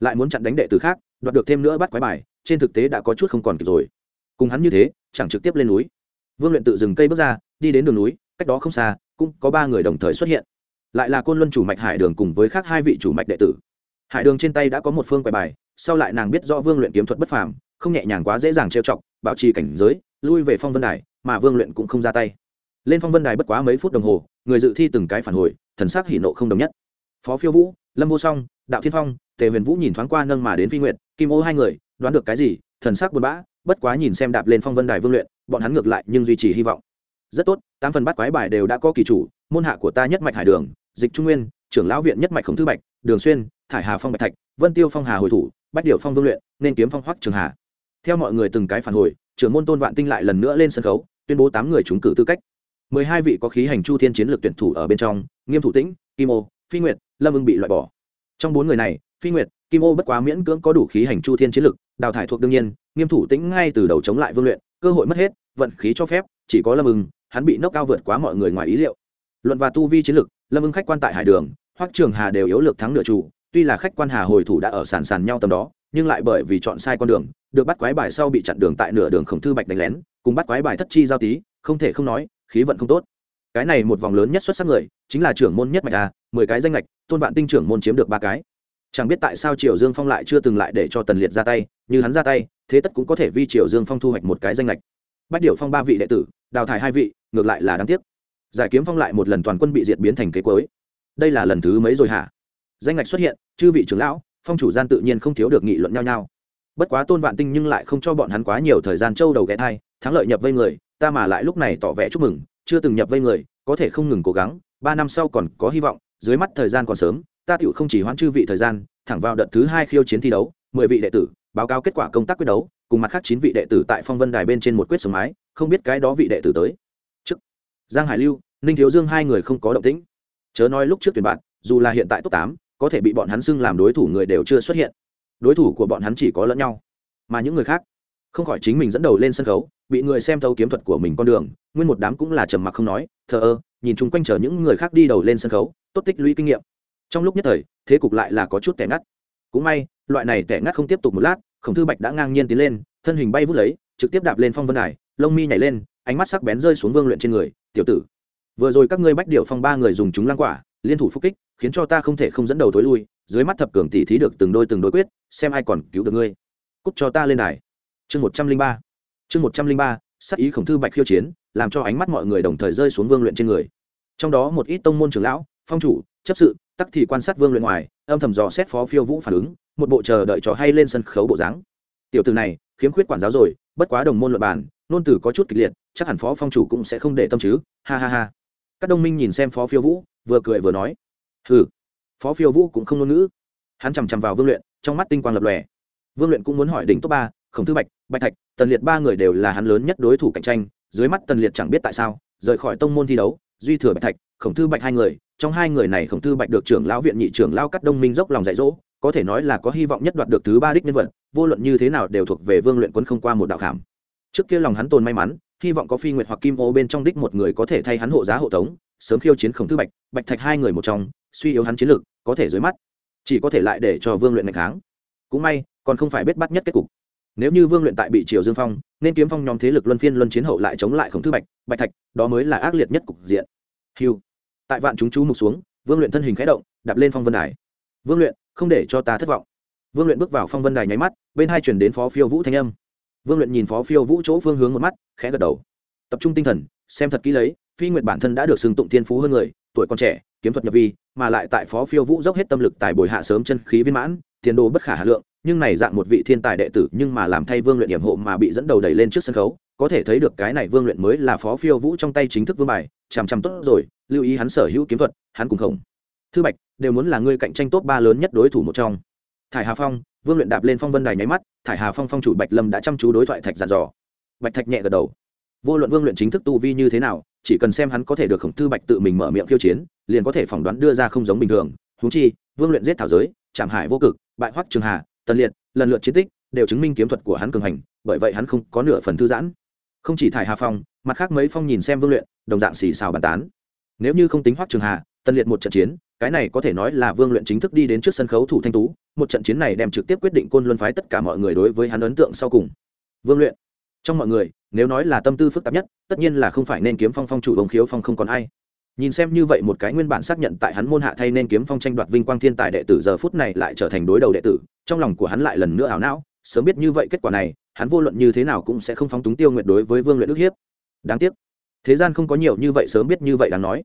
Lại muốn chặn đánh đệ tử khác, đoạt được thêm nữa bắt quái bài, trên thực tế đã có chút không còn kịp rồi. Cùng hắn như thế, chẳng trực tiếp lên núi. Vương luyện tự dừng cây bước ra, đi đến đường núi, cách đó không xa, cũng có ba người đồng thời xuất hiện lại là côn luân chủ mạch hải đường cùng với khác hai vị chủ mạch đệ tử. Hải đường trên tay đã có một phương quầy bài, sau lại nàng biết rõ vương luyện kiếm thuật bất phàm, không nhẹ nhàng quá dễ dàng trêu chọc, bảo trì cảnh giới, lui về phong vân đài, mà vương luyện cũng không ra tay. Lên phong vân đài bất quá mấy phút đồng hồ, người dự thi từng cái phản hồi, thần sắc hỉ nộ không đồng nhất. Phó phiêu vũ, lâm vô song, đạo thiên phong, tề huyền vũ nhìn thoáng qua nâng mà đến phi nguyện kim ô hai người, đoán được cái gì, thần sắc buồn bã, bất quá nhìn xem đạp lên phong vân đài vương luyện, bọn hắn ngược lại nhưng duy trì hy vọng. Rất tốt, tám phần bắt quái bài đều đã có kỳ chủ, môn hạ của ta nhất mạch hải đường dịch trung nguyên, trưởng lão viện nhất mạch khổng thư bạch, đường xuyên, thải hà phong bạch thạch, vân tiêu phong hà hồi thủ, bách điệu phong vương luyện, nên kiếm phong hoắc trường hà. Theo mọi người từng cái phản hồi, trưởng môn tôn vạn tinh lại lần nữa lên sân khấu, tuyên bố tám người trúng cử tư cách. Mười hai vị có khí hành chu thiên chiến lược tuyển thủ ở bên trong, nghiêm thủ tĩnh, kim ô, phi nguyệt, lâm ưng bị loại bỏ. Trong bốn người này, phi nguyệt, kim ô bất quá miễn cưỡng có đủ khí hành chu thiên chiến lược, đào thải thuộc đương nhiên, nghiêm thủ tĩnh ngay từ đầu chống lại vương luyện, cơ hội mất hết, vận khí cho phép, chỉ có lâm ưng, hắn bị nốc cao vượt quá mọi người ngoài ý liệu. Luận và tu vi chiến lược lâm ưng khách quan tại hải đường, hoắc trường hà đều yếu lược thắng nửa chủ, tuy là khách quan hà hồi thủ đã ở sàn sàn nhau tầm đó, nhưng lại bởi vì chọn sai con đường, được bắt quái bài sau bị chặn đường tại nửa đường khổng thư bạch đánh lén, cùng bắt quái bài thất chi giao tí, không thể không nói, khí vận không tốt. Cái này một vòng lớn nhất xuất sắc người, chính là trưởng môn nhất mạch a, mười cái danh lệch tôn vạn tinh trưởng môn chiếm được ba cái. Chẳng biết tại sao triều dương phong lại chưa từng lại để cho tần liệt ra tay, như hắn ra tay, thế tất cũng có thể vi triều dương phong thu hoạch một cái danh lệch bách điệu phong ba vị đệ tử, đào thải hai vị, ngược lại là đáng tiếc giải kiếm phong lại một lần toàn quân bị diệt biến thành kế cuối. Đây là lần thứ mấy rồi hả? Danh ngạch xuất hiện, chư vị trưởng lão, phong chủ gian tự nhiên không thiếu được nghị luận nhau nhau. Bất quá tôn vạn tinh nhưng lại không cho bọn hắn quá nhiều thời gian trâu đầu ghé thai, thắng lợi nhập vây người, ta mà lại lúc này tỏ vẻ chúc mừng, chưa từng nhập vây người, có thể không ngừng cố gắng, ba năm sau còn có hy vọng, dưới mắt thời gian còn sớm, ta tựu không chỉ hoãn chư vị thời gian, thẳng vào đợt thứ hai khiêu chiến thi đấu, mười vị đệ tử, báo cáo kết quả công tác quyết đấu, cùng mặt khác chín vị đệ tử tại phong vân đài bên trên một quyết sống mái, không biết cái đó vị đệ tử tới giang hải lưu, ninh thiếu dương hai người không có động tĩnh. Chớ nói lúc trước tuyển bạn, dù là hiện tại top tám, có thể bị bọn hắn xưng làm đối thủ người đều chưa xuất hiện. Đối thủ của bọn hắn chỉ có lẫn nhau, mà những người khác không khỏi chính mình dẫn đầu lên sân khấu, bị người xem thấu kiếm thuật của mình con đường, nguyên một đám cũng là trầm mặc không nói, thờ ơ, nhìn chung quanh chờ những người khác đi đầu lên sân khấu, tốt tích lũy kinh nghiệm. Trong lúc nhất thời, thế cục lại là có chút tẻ ngắt. Cũng may, loại này tẻ ngắt không tiếp tục một lát, khổng thư bạch đã ngang nhiên tiến lên, thân hình bay vút lấy, trực tiếp đạp lên phong vân đài, lông mi nhảy lên ánh mắt sắc bén rơi xuống vương luyện trên người, tiểu tử, vừa rồi các ngươi bách điệu phong ba người dùng chúng lăng quả, liên thủ phúc kích, khiến cho ta không thể không dẫn đầu tối lui, dưới mắt thập cường tỷ thí được từng đôi từng đối quyết, xem ai còn cứu được ngươi. Cúc cho ta lên đài. Chương một trăm linh ba. Chương một trăm linh ba sắc ý khổng thư bạch khiêu chiến, làm cho ánh mắt mọi người đồng thời rơi xuống vương luyện trên người. Trong đó một ít tông môn trưởng lão, phong chủ, chấp sự, tắc thì quan sát vương luyện ngoài, âm thầm dò xét phó phiêu vũ phản ứng, một bộ chờ đợi trò hay lên sân khấu bộ dáng. Tiểu từ này, khiếm khuyết quản giáo rồi, bất quá đồng môn luật bản nôn từ có chút kịch liệt chắc hẳn phó phong chủ cũng sẽ không để tâm chứ, ha ha ha. Các đông minh nhìn xem phó phiêu vũ, vừa cười vừa nói. Hừ, phó phiêu vũ cũng không ngôn ngữ. Hắn chằm chằm vào vương luyện, trong mắt tinh quang lập lòe. Vương luyện cũng muốn hỏi đỉnh top ba, khổng thư bạch bạch thạch, tần liệt ba người đều là hắn lớn nhất đối thủ cạnh tranh, dưới mắt tần liệt chẳng biết tại sao, rời khỏi tông môn thi đấu, duy thừa bạch thạch, khổng thư bạch hai người, trong hai người này khổng thư bạch được trưởng lão viện nhị trưởng lao cắt đông minh dốc lòng dạy dỗ, có thể nói là có hy vọng nhất đoạt được thứ ba đích nhân vật, vô luận như thế nào đều thuộc về vương luyện quân không qua một đạo khảm. Trước kia lòng hắn tồn may mắn hy vọng có phi nguyệt hoặc kim ô bên trong đích một người có thể thay hắn hộ giá hộ tống, sớm khiêu chiến khổng thư bạch bạch thạch hai người một trong, suy yếu hắn chiến lược có thể dưới mắt. Chỉ có thể lại để cho vương luyện ngày kháng. Cũng may, còn không phải biết bắt nhất kết cục. Nếu như vương luyện tại bị triều dương phong, nên kiếm phong nhóm thế lực luân phiên luân chiến hậu lại chống lại khổng thư bạch bạch thạch, đó mới là ác liệt nhất cục diện. Hiu tại vạn chúng chú mục xuống, vương luyện thân hình khẽ động, đạp lên phong vân đài. Vương luyện, không để cho ta thất vọng. Vương luyện bước vào phong vân đài nháy mắt, bên hai chuyển đến phó phiêu vũ thanh âm vương luyện nhìn phó phiêu vũ chỗ phương hướng một mắt, khẽ gật đầu. Tập trung tinh thần, xem thật kỹ lấy, phi nguyệt bản thân đã được xưng tụng thiên phú hơn người, tuổi còn trẻ, kiếm thuật nhập vi, mà lại tại phó phiêu vũ dốc hết tâm lực tại bồi hạ sớm chân khí viên mãn, tiền đồ bất khả hà lượng, nhưng này dạng một vị thiên tài đệ tử nhưng mà làm thay vương luyện điểm hộ mà bị dẫn đầu đẩy lên trước sân khấu, có thể thấy được cái này vương luyện mới là phó phiêu vũ trong tay chính thức vương bài, chằm chằm tốt rồi, lưu ý hắn sở hữu kiếm thuật, hắn cùng không thư bạch, đều muốn là người cạnh tranh tốt ba lớn nhất đối thủ một trong. Thải hà phong vương luyện đạp lên phong vân đài nháy mắt, thải hà phong phong chủ bạch lâm đã chăm chú đối thoại thạch giàn dò. Bạch thạch nhẹ gật đầu. Vô luận vương luyện chính thức tu vi như thế nào, chỉ cần xem hắn có thể được khổng thư bạch tự mình mở miệng khiêu chiến, liền có thể phỏng đoán đưa ra không giống bình thường. Húng chi, vương luyện giết thảo giới trạm hải vô cực, bại hoắc trường hà, tần liệt, lần lượt chiến tích, đều chứng minh kiếm thuật của hắn cường hành, bởi vậy hắn không có nửa phần thư giãn. Không chỉ thải hà phong, mặt khác mấy phong nhìn xem vương luyện, đồng dạng xì xào bàn tán. Nếu như không tính hoắc trường hà, tần liệt một trận chiến cái này có thể nói là vương luyện chính thức đi đến trước sân khấu thủ thanh tú, một trận chiến này đem trực tiếp quyết định côn luân phái tất cả mọi người đối với hắn ấn tượng sau cùng. Vương luyện. Trong mọi người, nếu nói là tâm tư phức tạp nhất, tất nhiên là không phải nên kiếm phong phong chủ ông khiếu phong không còn ai. Nhìn xem như vậy một cái nguyên bản xác nhận tại hắn môn hạ thay nên kiếm phong tranh đoạt vinh quang thiên tài đệ tử giờ phút này lại trở thành đối đầu đệ tử, trong lòng của hắn lại lần nữa ảo não, sớm biết như vậy kết quả này, hắn vô luận như thế nào cũng sẽ không phóng túng tiêu nguyện đối với vương luyện ức hiếp. Đáng tiếc, thế gian không có nhiều như vậy sớm biết như vậy đáng nói.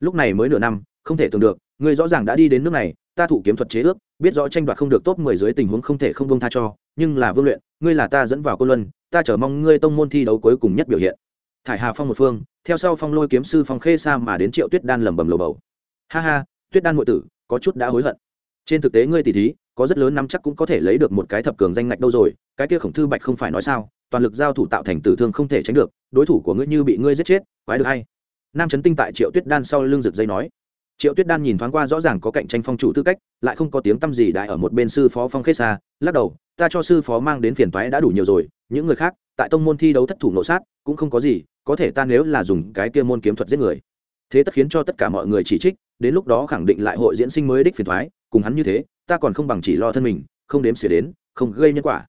Lúc này mới nửa năm, không thể tưởng được người rõ ràng đã đi đến nước này, ta thủ kiếm thuật chế ước, biết rõ tranh đoạt không được top mười dưới tình huống không thể không bông tha cho, nhưng là vương luyện, ngươi là ta dẫn vào cô luân, ta chờ mong ngươi tông môn thi đấu cuối cùng nhất biểu hiện. Thải hà phong một phương, theo sau phong lôi kiếm sư phong khê sa mà đến triệu tuyết đan lẩm bẩm lầu bầu. Ha ha, tuyết đan ngụy tử, có chút đã hối hận. Trên thực tế ngươi tỷ thí, có rất lớn nắm chắc cũng có thể lấy được một cái thập cường danh ngạch đâu rồi, cái kia khổng thư bạch không phải nói sao, toàn lực giao thủ tạo thành tử thương không thể tránh được, đối thủ của ngươi như bị ngươi giết chết, quái được hay. Nam trấn tinh tại triệu tuyết đan sau lưng rực dây nói triệu tuyết đan nhìn thoáng qua rõ ràng có cạnh tranh phong chủ tư cách, lại không có tiếng t â m gì đại ở một bên sư phó phong khê xa, lắc đầu, ta cho sư phó mang đến phiền toái đã đủ nhiều rồi, những người khác, tại tông môn thi đấu thất thủ nộ sát, cũng không có gì, có thể ta nếu là dùng cái kia môn kiếm thuật giết người. Thế tất khiến cho tất cả mọi người chỉ trích, đến lúc đó khẳng định lại hội diễn sinh mới đích phiền thoái cùng hắn như thế, ta còn không bằng chỉ lo thân mình, không đếm xỉa đến, không gây nhân quả.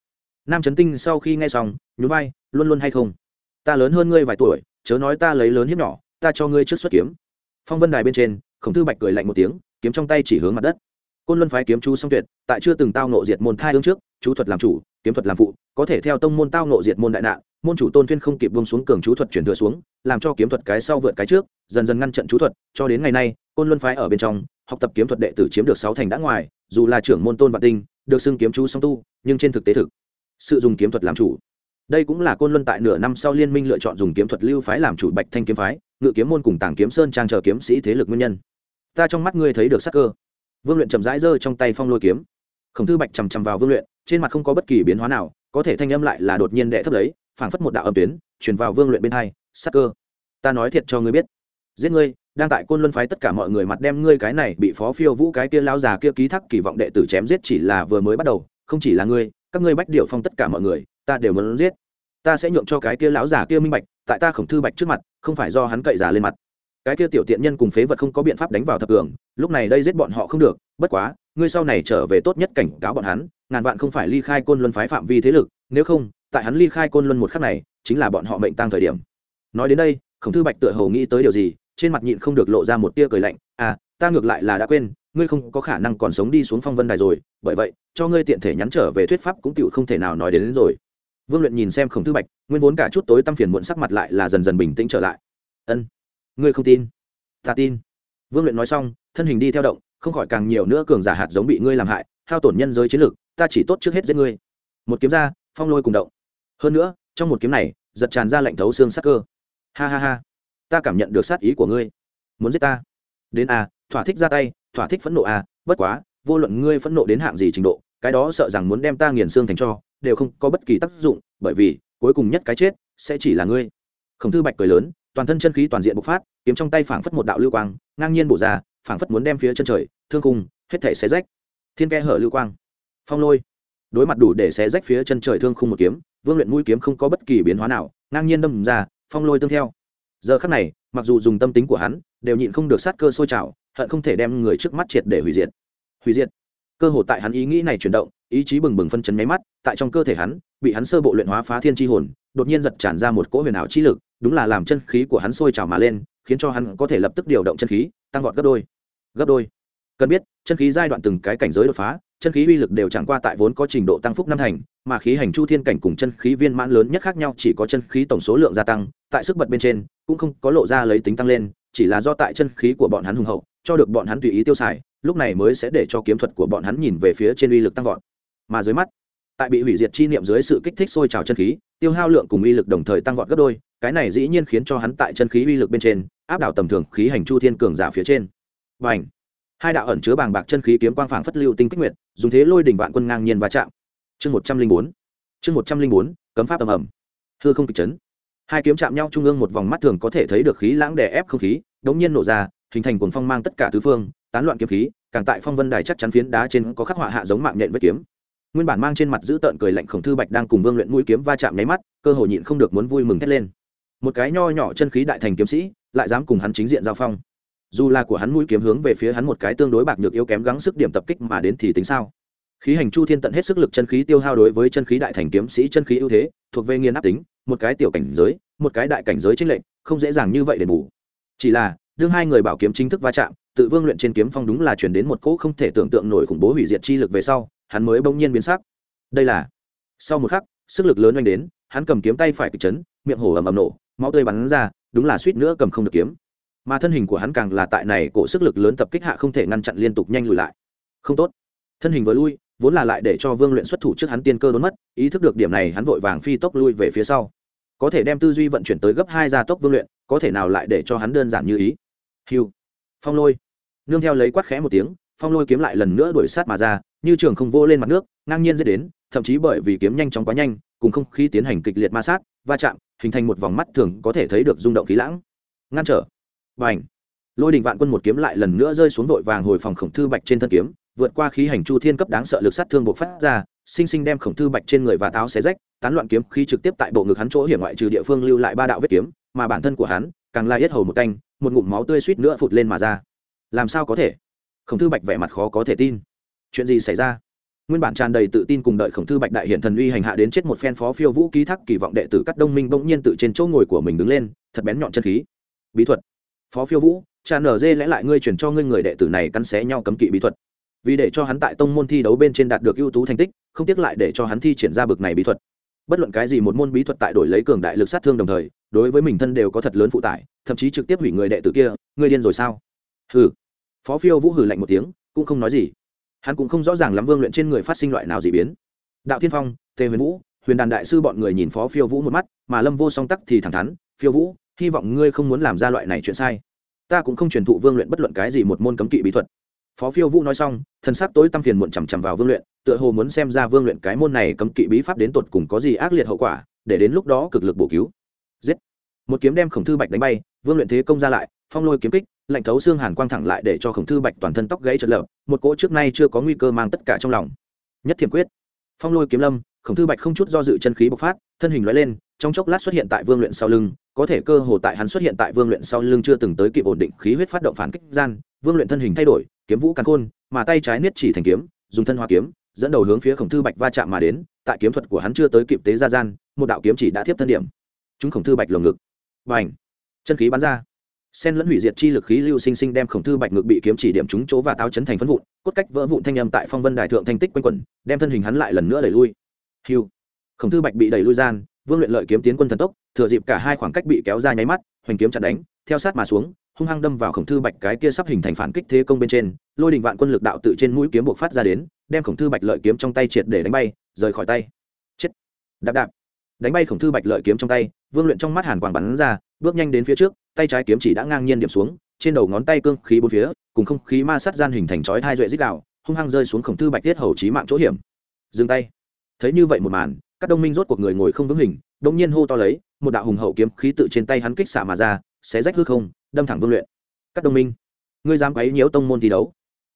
Nam trấn tinh sau khi nghe xong, nhún vai, luôn luôn hay không? Ta lớn hơn ngươi vài tuổi, chớ nói ta lấy lớn hiếp nhỏ, ta cho ngươi trước xuất kiếm. Phong vân đài bên trên khổng thư bạch cười lạnh một tiếng, kiếm trong tay chỉ hướng mặt đất. Côn luân phái kiếm chú song tuyệt, tại chưa từng tao nộ diệt môn thai hướng trước, chú thuật làm chủ, kiếm thuật làm phụ, có thể theo tông môn tao nộ diệt môn đại nạn, môn chủ tôn tuyên không kịp bông xuống cường chú thuật chuyển thừa xuống, làm cho kiếm thuật cái sau vượt cái trước, dần dần ngăn trận chú thuật, cho đến ngày nay, côn luân phái ở bên trong, học tập kiếm thuật đệ tử chiếm được sáu thành đã ngoài, dù là trưởng môn tôn vạn tinh, được xưng kiếm chú song tu, nhưng trên thực tế thực, sự dùng kiếm thuật làm chủ. Đây cũng là côn luân tại nửa năm sau liên minh lựa chọn dùng kiếm thuật lưu phái làm chủ bạch thanh kiếm phái, ngự kiếm môn cùng tàng kiếm sơn trang chờ kiếm sĩ thế lực nguyên nhân ta trong mắt ngươi thấy được sắc cơ. Vương luyện chậm rãi giơ trong tay phong lôi kiếm. Khổng thư bạch chằm chằm vào vương luyện, trên mặt không có bất kỳ biến hóa nào, có thể thanh âm lại là đột nhiên đệ thấp lấy, phảng phất một đạo âm tuyến chuyển vào vương luyện bên hai, sắc cơ. Ta nói thiệt cho ngươi biết, giết ngươi, đang tại côn luân phái tất cả mọi người mặt đem ngươi cái này bị phó phiêu vũ cái kia lao già kia ký thác kỳ vọng đệ tử chém giết chỉ là vừa mới bắt đầu, không chỉ là ngươi, các ngươi bách điệu phong tất cả mọi người, ta đều muốn giết. Ta sẽ nhượng cho cái kia lão già kia minh bạch, tại ta khổng thư bạch trước mặt, không phải do hắn cậy già lên mặt cái kia tiểu tiện nhân cùng phế vật không có biện pháp đánh vào thập cường lúc này đây giết bọn họ không được bất quá ngươi sau này trở về tốt nhất cảnh cáo bọn hắn ngàn vạn không phải ly khai côn luân phái phạm vi thế lực nếu không tại hắn ly khai côn luân một khắc này chính là bọn họ mệnh tăng thời điểm. Nói đến đây khổng thư bạch tựa hầu nghĩ tới điều gì trên mặt nhịn không được lộ ra một tia cười lạnh à ta ngược lại là đã quên ngươi không có khả năng còn sống đi xuống phong vân đài rồi bởi vậy cho ngươi tiện thể nhắn trở về thuyết pháp cũng tựu không thể nào nói đến, đến rồi. Vương luyện nhìn xem khổng thư bạch nguyên vốn cả chút tối tăm phiền muộn sắc mặt lại là dần dần bình tĩnh trở lại. Ân ngươi không tin. Ta tin. Vương luyện nói xong, thân hình đi theo động, không khỏi càng nhiều nữa cường giả hạt giống bị ngươi làm hại, hao tổn nhân giới chiến lược ta chỉ tốt trước hết giết ngươi. Một kiếm ra, phong lôi cùng động. Hơn nữa, trong một kiếm này, giật tràn ra lạnh thấu xương sắc cơ. Ha ha ha. Ta cảm nhận được sát ý của ngươi. Muốn giết ta? Đến a thỏa thích ra tay, thỏa thích phẫn nộ a bất quá, vô luận ngươi phẫn nộ đến hạng gì trình độ, cái đó sợ rằng muốn đem ta nghiền xương thành cho, đều không có bất kỳ tác dụng, bởi vì, cuối cùng nhất cái chết, sẽ chỉ là ngươi. Khổng thư bạch cười lớn toàn thân chân khí toàn diện bộc phát kiếm trong tay phảng phất một đạo lưu quang ngang nhiên bổ ra phảng phất muốn đem phía chân trời thương khung, hết thể xé rách. Thiên khe hở lưu quang. Phong lôi. Đối mặt đủ để xé rách phía chân trời thương khung một kiếm vương luyện mũi kiếm không có bất kỳ biến hóa nào ngang nhiên đâm ra phong lôi tương theo. Giờ khắc này mặc dù dùng tâm tính của hắn đều nhịn không được sát cơ sôi trào hận không thể đem người trước mắt triệt để hủy diệt. Hủy diệt. Cơ hội tại hắn ý nghĩ này chuyển động ý chí bừng bừng phân chấn máy mắt tại trong cơ thể hắn bị hắn sơ bộ luyện hóa phá thiên chi hồn đột nhiên giật tràn ra một cỗ huyền ảo chi lực đúng là làm chân khí của hắn sôi trào mà lên, khiến cho hắn có thể lập tức điều động chân khí, tăng vọt gấp đôi. Gấp đôi. Cần biết, chân khí giai đoạn từng cái cảnh giới đột phá, chân khí uy lực đều chẳng qua tại vốn có trình độ tăng phúc năm thành, mà khí hành chu thiên cảnh cùng chân khí viên mãn lớn nhất khác nhau, chỉ có chân khí tổng số lượng gia tăng, tại sức bật bên trên, cũng không có lộ ra lấy tính tăng lên, chỉ là do tại chân khí của bọn hắn hùng hậu, cho được bọn hắn tùy ý tiêu xài, lúc này mới sẽ để cho kiếm thuật của bọn hắn nhìn về phía trên uy lực tăng vọt. Mà dưới mắt, tại bị hủy diệt chi niệm dưới sự kích thích sôi trào chân khí, tiêu hao lượng cùng uy lực đồng thời tăng vọt gấp đôi cái này dĩ nhiên khiến cho hắn tại chân khí uy lực bên trên, áp đảo tầm thường khí hành chu thiên cường giả phía trên. Và ảnh hai đạo ẩn chứa bàng bạc chân khí kiếm quang phảng phất lưu tinh kích nguyệt, dùng thế lôi đỉnh vạn quân ngang nhiên va chạm. Chương một trăm linh bốn. Chương một trăm linh bốn, cấm pháp ầm ầm. Hư không kịch chấn. Hai kiếm chạm nhau trung ương một vòng mắt thường có thể thấy được khí lãng đè ép không khí, đống nhiên nổ ra, hình thành cuồng phong mang tất cả tứ phương, tán loạn kiếm khí, càng tại phong vân đài chắc chắn phiến đá trên có khắc họa hạ giống mạng nhện với kiếm. Nguyên bản mang trên mặt giữ tợn cười lạnh khổng thư bạch đang cùng vương luyện mũi kiếm va chạm nháy mắt, cơ hội nhịn không được muốn vui mừng thét lên một cái nho nhỏ chân khí đại thành kiếm sĩ, lại dám cùng hắn chính diện giao phong. Dù là của hắn mũi kiếm hướng về phía hắn một cái tương đối bạc nhược yếu kém gắng sức điểm tập kích mà đến thì tính sao? Khí hành chu thiên tận hết sức lực chân khí tiêu hao đối với chân khí đại thành kiếm sĩ chân khí ưu thế, thuộc về nghiên áp tính, một cái tiểu cảnh giới, một cái đại cảnh giới trích lệnh không dễ dàng như vậy để bù. Chỉ là, đương hai người bảo kiếm chính thức va chạm, tự vương luyện trên kiếm phong đúng là chuyển đến một cỗ không thể tưởng tượng nổi khủng bố hủy diệt chi lực về sau, hắn mới bỗng nhiên biến sắc. Đây là, sau một khắc, sức lực lớn oanh đến, hắn cầm kiếm tay phải kịch chấn, miệng hổ ầm ầm nổ máu tươi bắn ra, đúng là suýt nữa cầm không được kiếm. Mà thân hình của hắn càng là tại này cổ sức lực lớn tập kích hạ không thể ngăn chặn liên tục nhanh lùi lại. Không tốt. Thân hình vừa lui, vốn là lại để cho vương luyện xuất thủ trước hắn tiên cơ đốn mất, ý thức được điểm này hắn vội vàng phi tốc lui về phía sau. Có thể đem tư duy vận chuyển tới gấp hai gia tốc vương luyện, có thể nào lại để cho hắn đơn giản như ý? Hiu phong lôi. Nương theo lấy quát khẽ một tiếng, phong lôi kiếm lại lần nữa đuổi sát mà ra, như trường không vô lên mặt nước, ngang nhiên dễ đến, thậm chí bởi vì kiếm nhanh chóng quá nhanh, cùng không khí tiến hành kịch liệt ma sát, va chạm hình thành một vòng mắt thường có thể thấy được rung động khí lãng. Ngăn trở. Và ảnh lôi đình vạn quân một kiếm lại lần nữa rơi xuống vội vàng hồi phòng khổng thư bạch trên thân kiếm, vượt qua khí hành chu thiên cấp đáng sợ lực sát thương buộc phát ra, sinh sinh đem khổng thư bạch trên người và táo xé rách, tán loạn kiếm khí trực tiếp tại bộ ngực hắn chỗ hiểm ngoại trừ địa phương lưu lại ba đạo vết kiếm, mà bản thân của hắn, càng la yết hầu một canh, một ngụm máu tươi suýt nữa phụt lên mà ra. Làm sao có thể? Khổng thư bạch vẻ mặt khó có thể tin. Chuyện gì xảy ra? Nguyên bản tràn đầy tự tin cùng đợi khổng thư bạch đại hiện thần uy hành hạ đến chết một phen phó phiêu vũ ký thác, kỳ vọng đệ tử cắt đông minh bỗng nhiên tự trên chỗ ngồi của mình đứng lên, thật bén nhọn chân khí. Bí thuật. Phó phiêu vũ, cha nở dê lẽ lại ngươi chuyển cho ngươi người đệ tử này cắn xé nhau cấm kỵ bí thuật. Vì để cho hắn tại tông môn thi đấu bên trên đạt được ưu tú thành tích, không tiếc lại để cho hắn thi triển ra bực này bí thuật. Bất luận cái gì một môn bí thuật tại đổi lấy cường đại lực sát thương đồng thời, đối với mình thân đều có thật lớn phụ tải, thậm chí trực tiếp hủy người đệ tử kia, ngươi điên rồi sao? Hừ. Phó phiêu vũ hừ lạnh một tiếng, cũng không nói gì hắn cũng không rõ ràng lắm vương luyện trên người phát sinh loại nào dị biến. Đạo thiên phong, tề huyền vũ, huyền đàn đại sư bọn người nhìn phó phiêu vũ một mắt, mà lâm vô song tắc thì thẳng thắn, phiêu vũ, hy vọng ngươi không muốn làm ra loại này chuyện sai. Ta cũng không truyền thụ vương luyện bất luận cái gì một môn cấm kỵ bí thuật. Phó phiêu vũ nói xong thân xác tối tăm phiền muộn chằm chằm vào vương luyện, tựa hồ muốn xem ra vương luyện cái môn này cấm kỵ bí pháp đến tột cùng có gì ác liệt hậu quả, để đến lúc đó cực lực bổ cứu. Giết! Một kiếm đem khổng thư bạch đánh bay, vương luyện thế công ra lại, phong lôi kiếm kích lạnh thấu xương hàn quang thẳng lại để cho khổng thư bạch toàn thân tóc gãy trật lợp một cỗ trước nay chưa có nguy cơ mang tất cả trong lòng. Nhất thiểm quyết. Phong lôi kiếm lâm, khổng thư bạch không chút do dự chân khí bộc phát, thân hình loại lên, trong chốc lát xuất hiện tại vương luyện sau lưng, có thể cơ hồ tại hắn xuất hiện tại vương luyện sau lưng chưa từng tới kịp ổn định khí huyết phát động phản kích gian, vương luyện thân hình thay đổi, kiếm vũ càn khôn, mà tay trái niết chỉ thành kiếm, dùng thân hoa kiếm, dẫn đầu hướng phía khổng thư bạch va chạm mà đến, tại kiếm thuật của hắn chưa tới kịp tế ra gian, một đạo kiếm chỉ đã tiếp thân điểm. Chúng khổng thư bạch lồng ngực. Và ảnh chân khí bắn ra sen lẫn hủy diệt chi lực khí lưu sinh sinh đem khổng thư bạch ngực bị kiếm chỉ điểm trúng chỗ và táo chấn thành phân vụn, cốt cách vỡ vụn thanh âm tại phong vân đài thượng thanh tích quanh quẩn, đem thân hình hắn lại lần nữa đẩy lui. Hiu khổng thư bạch bị đẩy lui gian, vương luyện lợi kiếm tiến quân thần tốc, thừa dịp cả hai khoảng cách bị kéo ra nháy mắt, hoành kiếm chặn đánh, theo sát mà xuống, hung hăng đâm vào khổng thư bạch cái kia sắp hình thành phản kích thế công bên trên, lôi đình vạn quân lực đạo tự trên mũi kiếm buộc phát ra đến, đem khổng thư bạch lợi kiếm trong tay triệt để đánh bay, rời khỏi tay. Chết. Đạp đạp. Đánh bay khổng thư bạch lợi kiếm trong tay, vương luyện trong mắt hàn quang bắn ra bước nhanh đến phía trước, tay trái kiếm chỉ đã ngang nhiên điểm xuống, trên đầu ngón tay cương khí bốn phía, cùng không khí ma sát gian hình thành chói hai duệ dích đạo hung hăng rơi xuống khổng thư bạch tiết hầu trí mạng chỗ hiểm. Dừng tay. Thấy như vậy một màn, các đông minh rốt cuộc người ngồi không vững hình, đông nhiên hô to lấy, một đạo hùng hậu kiếm khí tự trên tay hắn kích xạ mà ra, xé rách hư không, đâm thẳng vương luyện. Các đông minh, ngươi dám quấy nhiễu tông môn thi đấu?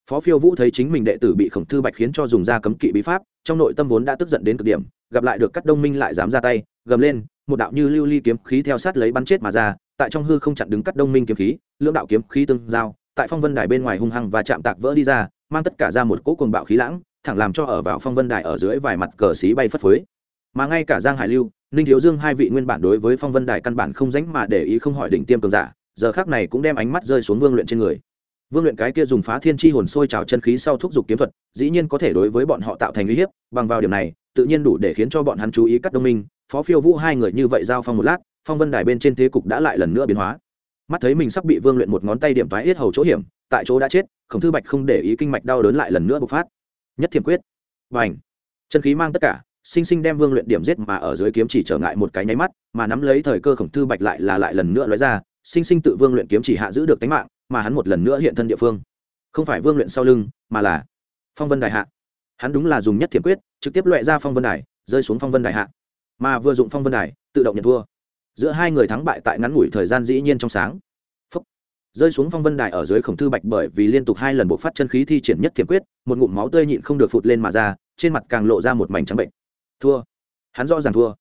Phó phiêu vũ thấy chính mình đệ tử bị khổng thư bạch khiến cho dùng ra cấm kỵ bí pháp, trong nội tâm vốn đã tức giận đến cực điểm, gặp lại được các đông minh lại dám ra tay, gầm lên một đạo như lưu ly kiếm khí theo sát lấy bắn chết mà ra, tại trong hư không chặn đứng cắt đông minh kiếm khí, lưỡng đạo kiếm khí tương giao, tại phong vân đài bên ngoài hung hăng và chạm tạc vỡ đi ra, mang tất cả ra một cỗ cuồng bạo khí lãng, thẳng làm cho ở vào phong vân đài ở dưới vài mặt cờ xí bay phất phới. Mà ngay cả giang hải lưu, ninh thiếu dương hai vị nguyên bản đối với phong vân đài căn bản không dánh mà để ý không hỏi đỉnh tiêm cường giả, giờ khác này cũng đem ánh mắt rơi xuống vương luyện trên người. Vương luyện cái kia dùng phá thiên chi hồn sôi trào chân khí sau thúc giục kiếm thuật, dĩ nhiên có thể đối với bọn họ tạo thành uy hiếp, bằng vào điểm này, tự nhiên đủ để khiến cho bọn hắn chú ý cắt đông minh phó phiêu vũ hai người như vậy giao phong một lát, phong vân đài bên trên thế cục đã lại lần nữa biến hóa. Mắt thấy mình sắp bị vương luyện một ngón tay điểm thoái yết hầu chỗ hiểm, tại chỗ đã chết, khổng thư bạch không để ý kinh mạch đau đớn lại lần nữa bộc phát. Nhất thiểm quyết. Và ảnh chân khí mang tất cả, sinh sinh đem vương luyện điểm giết mà ở dưới kiếm chỉ trở ngại một cái nháy mắt, mà nắm lấy thời cơ khổng thư bạch lại là lại lần nữa nói ra, sinh sinh tự vương luyện kiếm chỉ hạ giữ được tính mạng, mà hắn một lần nữa hiện thân địa phương. Không phải vương luyện sau lưng, mà là phong vân đại hạ. Hắn đúng là dùng nhất thiểm quyết, trực tiếp loại ra phong vân đài, rơi xuống phong vân đài hạ mà vừa dụng phong vân đài, tự động nhận thua. Giữa hai người thắng bại tại ngắn ngủi thời gian dĩ nhiên trong sáng. Phúc. rơi xuống phong vân đài ở dưới khổng thư bạch bởi vì liên tục hai lần bộ phát chân khí thi triển nhất thiểm quyết, một ngụm máu tươi nhịn không được phụt lên mà ra, trên mặt càng lộ ra một mảnh trắng bệnh. Thua. Hắn rõ ràng thua.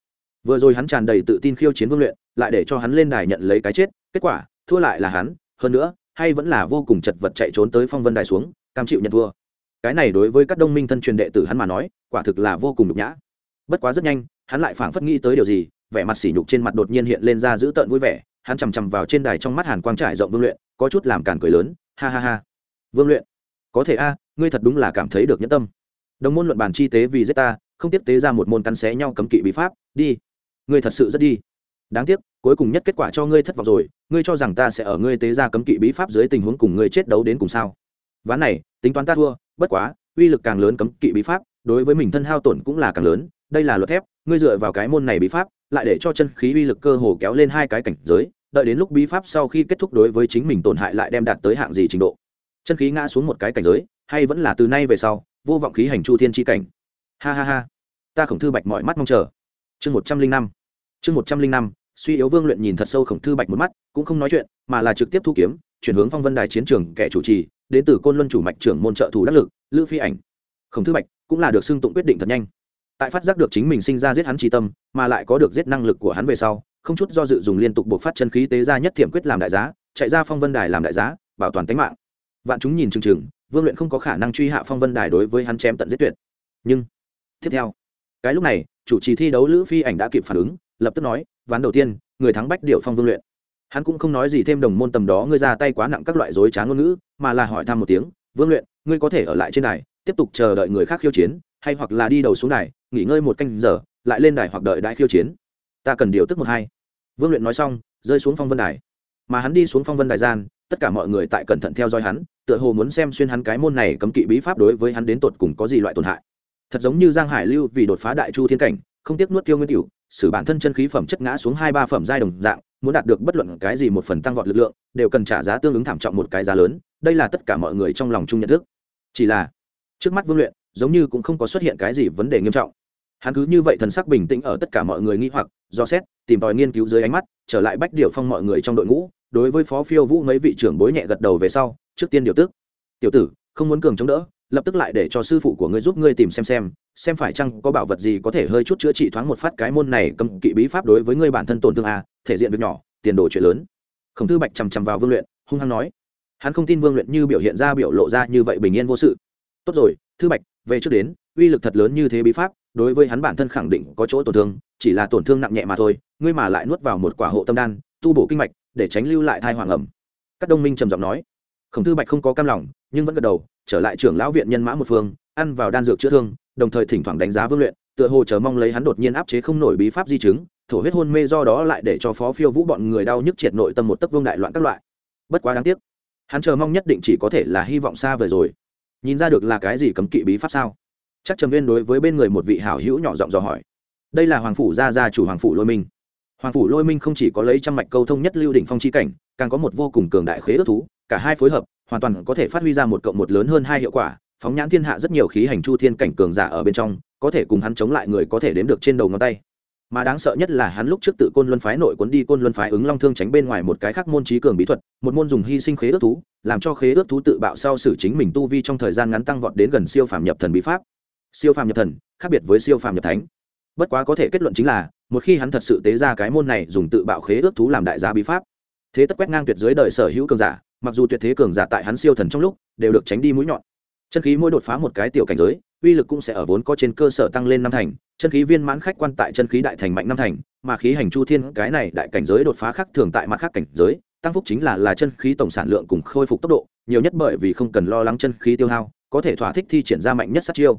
Vừa rồi hắn tràn đầy tự tin khiêu chiến vương luyện, lại để cho hắn lên đài nhận lấy cái chết, kết quả, thua lại là hắn, hơn nữa, hay vẫn là vô cùng chật vật chạy trốn tới phong vân đài xuống, cam chịu nhận thua. Cái này đối với các đông minh thân truyền đệ tử hắn mà nói, quả thực là vô cùng nhục nhã. Bất quá rất nhanh hắn lại phảng phất nghĩ tới điều gì, vẻ mặt sỉ nhục trên mặt đột nhiên hiện lên ra giữ tợn vui vẻ, hắn chằm chằm vào trên đài trong mắt hàn quang trải rộng vương luyện, có chút làm cản cười lớn, ha ha ha. Vương luyện, có thể a, ngươi thật đúng là cảm thấy được nhẫn tâm. Đồng môn luận bàn chi tế vì giết ta, không tiếp tế ra một môn cắn xé nhau cấm kỵ bí pháp, đi. Ngươi thật sự rất đi. Đáng tiếc, cuối cùng nhất kết quả cho ngươi thất vọng rồi, ngươi cho rằng ta sẽ ở ngươi tế ra cấm kỵ bí pháp dưới tình huống cùng ngươi chết đấu đến cùng sao? Ván này, tính toán ta thua, bất quá, uy lực càng lớn cấm kỵ bí pháp, đối với mình thân hao tổn cũng là càng lớn, đây là luật thép ngươi dựa vào cái môn này bí pháp, lại để cho chân khí uy lực cơ hồ kéo lên hai cái cảnh giới, đợi đến lúc bí pháp sau khi kết thúc đối với chính mình tổn hại lại đem đạt tới hạng gì trình độ. Chân khí ngã xuống một cái cảnh giới, hay vẫn là từ nay về sau, vô vọng khí hành chu thiên tri cảnh. Ha ha ha. Ta khổng thư bạch mọi mắt mong chờ. Chương một trăm linh năm. Chương một trăm linh năm, suy yếu vương luyện nhìn thật sâu khổng thư bạch một mắt, cũng không nói chuyện, mà là trực tiếp thu kiếm, chuyển hướng phong vân đài chiến trường kẻ chủ trì, đến từ côn luân chủ mạch trưởng môn trợ thủ đắc lực, lữ phi ảnh. Khổng thư bạch cũng là được xưng tụng quyết định thật nhanh tại phát giác được chính mình sinh ra giết hắn trí tâm, mà lại có được giết năng lực của hắn về sau, không chút do dự dùng liên tục buộc phát chân khí tế ra nhất thiểm quyết làm đại giá, chạy ra phong vân đài làm đại giá, bảo toàn tính mạng. Vạn chúng nhìn chừng chừng, vương luyện không có khả năng truy hạ phong vân đài đối với hắn chém tận giết tuyệt. Nhưng, tiếp theo, cái lúc này, chủ trì thi đấu lữ phi ảnh đã kịp phản ứng, lập tức nói, ván đầu tiên, người thắng bách điệu phong vương luyện. Hắn cũng không nói gì thêm đồng môn tầm đó, ngươi ra tay quá nặng các loại dối trá ngôn ngữ, mà là hỏi thăm một tiếng, vương luyện, ngươi có thể ở lại trên đài, tiếp tục chờ đợi người khác khiêu chiến, hay hoặc là đi đầu xuống đài nghỉ ngơi một canh giờ, lại lên đài hoặc đợi đại khiêu chiến. Ta cần điều tức một hai. Vương luyện nói xong, rơi xuống phong vân đài. Mà hắn đi xuống phong vân đài gian, tất cả mọi người tại cẩn thận theo dõi hắn, tựa hồ muốn xem xuyên hắn cái môn này cấm kỵ bí pháp đối với hắn đến tột cùng có gì loại tổn hại. Thật giống như giang hải lưu vì đột phá đại chu thiên cảnh, không tiếc nuốt tiêu nguyên tiểu xử bản thân chân khí phẩm chất ngã xuống hai ba phẩm giai đồng dạng, muốn đạt được bất luận cái gì một phần tăng vọt lực lượng, đều cần trả giá tương ứng thảm trọng một cái giá lớn, đây là tất cả mọi người trong lòng chung nhận thức. Chỉ là, trước mắt vương luyện, giống như cũng không có xuất hiện cái gì vấn đề nghiêm trọng hắn cứ như vậy thần sắc bình tĩnh ở tất cả mọi người nghi hoặc, do xét, tìm tòi nghiên cứu dưới ánh mắt, trở lại bách điều phong mọi người trong đội ngũ, đối với phó phiêu vũ mấy vị trưởng bối nhẹ gật đầu về sau, trước tiên điều tức tiểu tử, không muốn cường chống đỡ, lập tức lại để cho sư phụ của ngươi giúp ngươi tìm xem xem xem phải chăng có bảo vật gì có thể hơi chút chữa trị thoáng một phát cái môn này cầm kỵ bí pháp đối với ngươi bản thân tổn thương à thể diện việc nhỏ, tiền đồ chuyện lớn. Khổng thư bạch chằm chằm vào vương luyện, hung hăng nói. Hắn không tin vương luyện như biểu hiện ra biểu lộ ra như vậy bình yên vô sự. Tốt rồi, thư bạch, về trước đến, uy lực thật lớn như thế bí pháp đối với hắn bản thân khẳng định có chỗ tổn thương, chỉ là tổn thương nặng nhẹ mà thôi, ngươi mà lại nuốt vào một quả hộ tâm đan, tu bổ kinh mạch, để tránh lưu lại thai hoàng ẩm. Các đông minh trầm giọng nói. Khổng thư bạch không có cam lòng, nhưng vẫn gật đầu, trở lại trưởng lão viện nhân mã một phương, ăn vào đan dược chữa thương, đồng thời thỉnh thoảng đánh giá vương luyện, tựa hồ chờ mong lấy hắn đột nhiên áp chế không nổi bí pháp di chứng, thổ huyết hôn mê do đó lại để cho phó phiêu vũ bọn người đau nhức triệt nội tâm một tấc vương đại loạn các loại. Bất quá đáng tiếc, hắn chờ mong nhất định chỉ có thể là hy vọng xa vời rồi. Nhìn ra được là cái gì cấm kỵ bí pháp sao? Chắc trầm viên đối với bên người một vị hảo hữu nhỏ giọng dò hỏi. Đây là hoàng phủ gia gia chủ hoàng phủ lôi minh. Hoàng phủ lôi minh không chỉ có lấy trăm mạch câu thông nhất lưu đỉnh phong chi cảnh, càng có một vô cùng cường đại khế ước thú, cả hai phối hợp, hoàn toàn có thể phát huy ra một cộng một lớn hơn hai hiệu quả, phóng nhãn thiên hạ rất nhiều khí hành chu thiên cảnh cường giả ở bên trong, có thể cùng hắn chống lại người có thể đếm được trên đầu ngón tay. Mà đáng sợ nhất là hắn lúc trước tự côn luân phái nội cuốn đi côn luân phái ứng long thương tránh bên ngoài một cái khác môn trí cường bí thuật, một môn dùng hy sinh khế ước thú, làm cho khế ước thú tự bạo sau xử chính mình tu vi trong thời gian ngắn tăng vọt đến gần siêu phàm nhập thần bí pháp siêu phàm nhập thần, khác biệt với siêu phàm nhập thánh. Bất quá có thể kết luận chính là, một khi hắn thật sự tế ra cái môn này dùng tự bạo khế ước thú làm đại giá bí pháp. Thế tất quét ngang tuyệt dưới đời sở hữu cường giả, mặc dù tuyệt thế cường giả tại hắn siêu thần trong lúc, đều được tránh đi mũi nhọn. Chân khí mỗi đột phá một cái tiểu cảnh giới, uy lực cũng sẽ ở vốn có trên cơ sở tăng lên năm thành, chân khí viên mãn khách quan tại chân khí đại thành mạnh năm thành, mà khí hành chu thiên, cái này đại cảnh giới đột phá khác thường tại mặt khác cảnh giới, tăng phúc chính là là chân khí tổng sản lượng cùng khôi phục tốc độ, nhiều nhất bởi vì không cần lo lắng chân khí tiêu hao, có thể thỏa thích thi triển ra mạnh nhất sát chiêu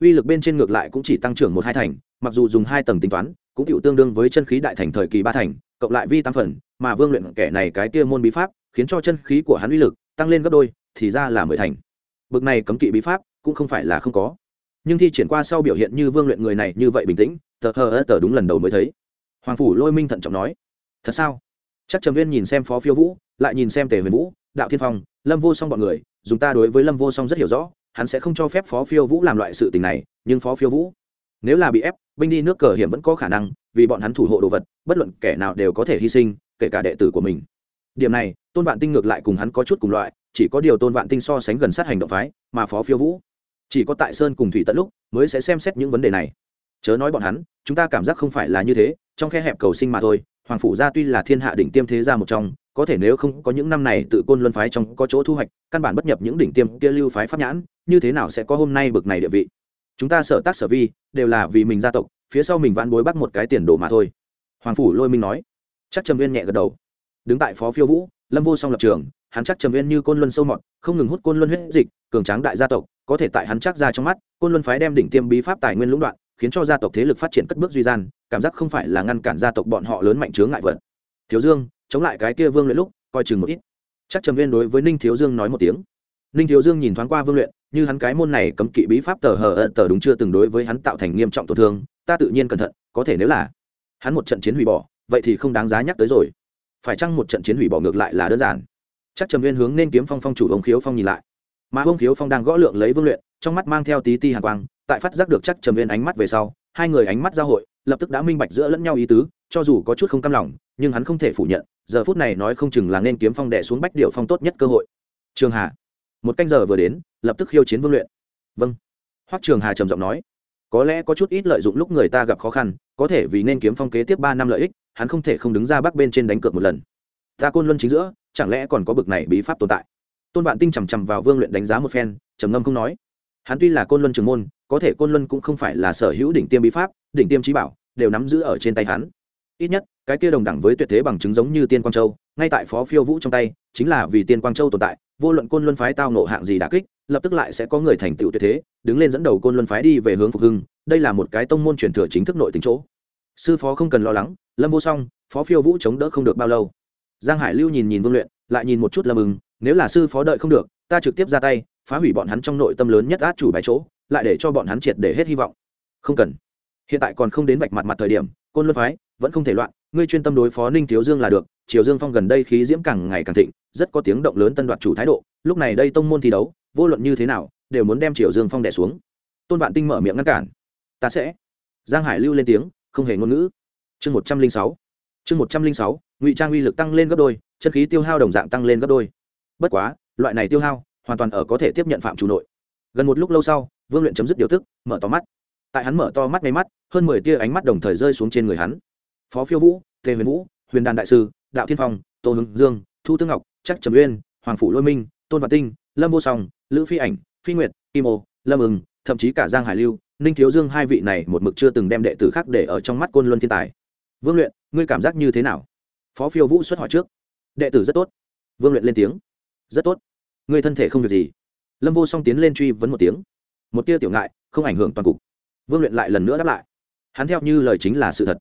uy lực bên trên ngược lại cũng chỉ tăng trưởng một hai thành, mặc dù dùng hai tầng tính toán, cũng chịu tương đương với chân khí đại thành thời kỳ ba thành, cộng lại vi tam phần, mà vương luyện kẻ này cái kia môn bí pháp, khiến cho chân khí của hắn uy lực tăng lên gấp đôi, thì ra là mười thành. Bực này cấm kỵ bí pháp cũng không phải là không có. Nhưng thi triển qua sau biểu hiện như vương luyện người này như vậy bình tĩnh, tờ hờ ơ tờ đúng lần đầu mới thấy. Hoàng phủ lôi minh thận trọng nói, thật sao? Chắc trầm viên nhìn xem phó phiêu vũ, lại nhìn xem tề huyền vũ, đạo thiên phong, lâm vô song bọn người, dùng ta đối với lâm vô song rất hiểu rõ hắn sẽ không cho phép phó phiêu vũ làm loại sự tình này, nhưng phó phiêu vũ, nếu là bị ép, binh đi nước cờ hiểm vẫn có khả năng, vì bọn hắn thủ hộ đồ vật, bất luận kẻ nào đều có thể hy sinh, kể cả đệ tử của mình. Điểm này, tôn vạn tinh ngược lại cùng hắn có chút cùng loại, chỉ có điều tôn vạn tinh so sánh gần sát hành động phái, mà phó phiêu vũ, chỉ có tại sơn cùng thủy tận lúc, mới sẽ xem xét những vấn đề này. Chớ nói bọn hắn, chúng ta cảm giác không phải là như thế, trong khe hẹp cầu sinh mà thôi, hoàng phủ gia tuy là thiên hạ đỉnh tiêm thế gia một trong có thể nếu không có những năm này tự côn luân phái trong có chỗ thu hoạch, căn bản bất nhập những đỉnh tiêm kia lưu phái pháp nhãn, như thế nào sẽ có hôm nay bực này địa vị? Chúng ta sở tác sở vi, đều là vì mình gia tộc, phía sau mình vãn bối bắt một cái tiền đồ mà thôi. Hoàng phủ lôi minh nói. Chắc trầm viên nhẹ gật đầu. Đứng tại phó phiêu vũ, lâm vô song lập trường, hắn chắc trầm viên như côn luân sâu mọt, không ngừng hút côn luân huyết dịch, cường tráng đại gia tộc, có thể tại hắn chắc ra trong mắt, côn luân phái đem đỉnh tiêm bí pháp tài nguyên lũng đoạn, khiến cho gia tộc thế lực phát triển cất bước duy gian, cảm giác không phải là ngăn cản gia tộc bọn họ lớn mạnh chướng ngại vật. Thiếu dương chống lại cái kia vương luyện lúc, coi chừng một ít. Chắc trầm viên đối với ninh thiếu dương nói một tiếng. Ninh thiếu dương nhìn thoáng qua vương luyện, như hắn cái môn này cấm kỵ bí pháp tờ hờ ợt tờ đúng chưa từng đối với hắn tạo thành nghiêm trọng tổn thương, ta tự nhiên cẩn thận, có thể nếu là hắn một trận chiến hủy bỏ, vậy thì không đáng giá nhắc tới rồi. Phải chăng một trận chiến hủy bỏ ngược lại là đơn giản? Chắc trầm viên hướng nên kiếm phong phong chủ ông khiếu phong nhìn lại. Mà ông khiếu phong đang gõ lượng lấy vương luyện, trong mắt mang theo tí ti hàn quang, tại phát giác được chắc trầm viên ánh mắt về sau, hai người ánh mắt giao hội lập tức đã minh bạch giữa lẫn nhau ý tứ, cho dù có chút không cam lòng, nhưng hắn không thể phủ nhận, giờ phút này nói không chừng là nên kiếm phong đẻ xuống bách điệu phong tốt nhất cơ hội. Trường hà, một canh giờ vừa đến, lập tức khiêu chiến vương luyện. Vâng. Hoắc trường hà trầm giọng nói, có lẽ có chút ít lợi dụng lúc người ta gặp khó khăn, có thể vì nên kiếm phong kế tiếp ba năm lợi ích, hắn không thể không đứng ra bắc bên trên đánh cược một lần. Ta côn luân chính giữa, chẳng lẽ còn có bực này bí pháp tồn tại? Tôn vạn tinh chằm chằm vào vương luyện đánh giá một phen, trầm ngâm không nói hắn tuy là côn luân trường môn, có thể côn luân cũng không phải là sở hữu đỉnh tiêm bí pháp, đỉnh tiêm trí bảo, đều nắm giữ ở trên tay hắn. Ít nhất, cái kia đồng đẳng với tuyệt thế bằng chứng giống như tiên quang châu, ngay tại phó phiêu vũ trong tay, chính là vì tiên quang châu tồn tại, vô luận côn luân phái tao nộ hạng gì đà kích, lập tức lại sẽ có người thành tựu tuyệt thế, đứng lên dẫn đầu côn luân phái đi về hướng phục hưng, đây là một cái tông môn truyền thừa chính thức nội tính chỗ. Sư phó không cần lo lắng, lâm vô song, phó phiêu vũ chống đỡ không được bao lâu. Giang hải lưu nhìn nhìn vương luyện, lại nhìn một chút lâm ưng, nếu là sư phó đợi không được ta trực tiếp ra tay, phá hủy bọn hắn trong nội tâm lớn nhất át chủ bài chỗ, lại để cho bọn hắn triệt để hết hy vọng. Không cần. Hiện tại còn không đến vạch mặt mặt thời điểm, côn luân phái, vẫn không thể loạn, ngươi chuyên tâm đối phó ninh thiếu dương là được, triều dương phong gần đây khí diễm càng ngày càng thịnh, rất có tiếng động lớn tân đoạt chủ thái độ, lúc này đây tông môn thi đấu, vô luận như thế nào, đều muốn đem triều dương phong đẻ xuống. Tôn vạn tinh mở miệng ngăn cản. Ta sẽ. Giang hải lưu lên tiếng, không hề ngôn ngữ. Chương một trăm linh sáu. Chương một trăm linh sáu, ngụy trang uy lực tăng lên gấp đôi, chân khí tiêu hao đồng dạng tăng lên gấp đôi. Bất quá loại này tiêu hao, hoàn toàn ở có thể tiếp nhận phạm chủ nội. Gần một lúc lâu sau, vương luyện chấm dứt điều tức, mở to mắt. Tại hắn mở to mắt ngay mắt, hơn mười tia ánh mắt đồng thời rơi xuống trên người hắn. Phó phiêu vũ, tề huyền vũ, huyền đàn đại sư, đạo thiên phong, tô hưng dương, thu tương ngọc chắc trầm uyên, hoàng phủ lôi minh, tôn văn tinh, lâm vô song, lữ phi ảnh, phi nguyệt, kim ô, lâm ưng, thậm chí cả giang hải lưu, ninh thiếu dương hai vị này một mực chưa từng đem đệ tử khác để ở trong mắt côn luân thiên tài. Vương luyện, ngươi cảm giác như thế nào? Phó phiêu vũ xuất hỏi trước. Đệ tử rất tốt. Vương luyện lên tiếng rất tốt. Người thân thể không việc gì. Lâm vô song tiến lên truy vấn một tiếng. Một tia tiểu ngại, không ảnh hưởng toàn cục. Vương luyện lại lần nữa đáp lại. Hắn theo như lời chính là sự thật.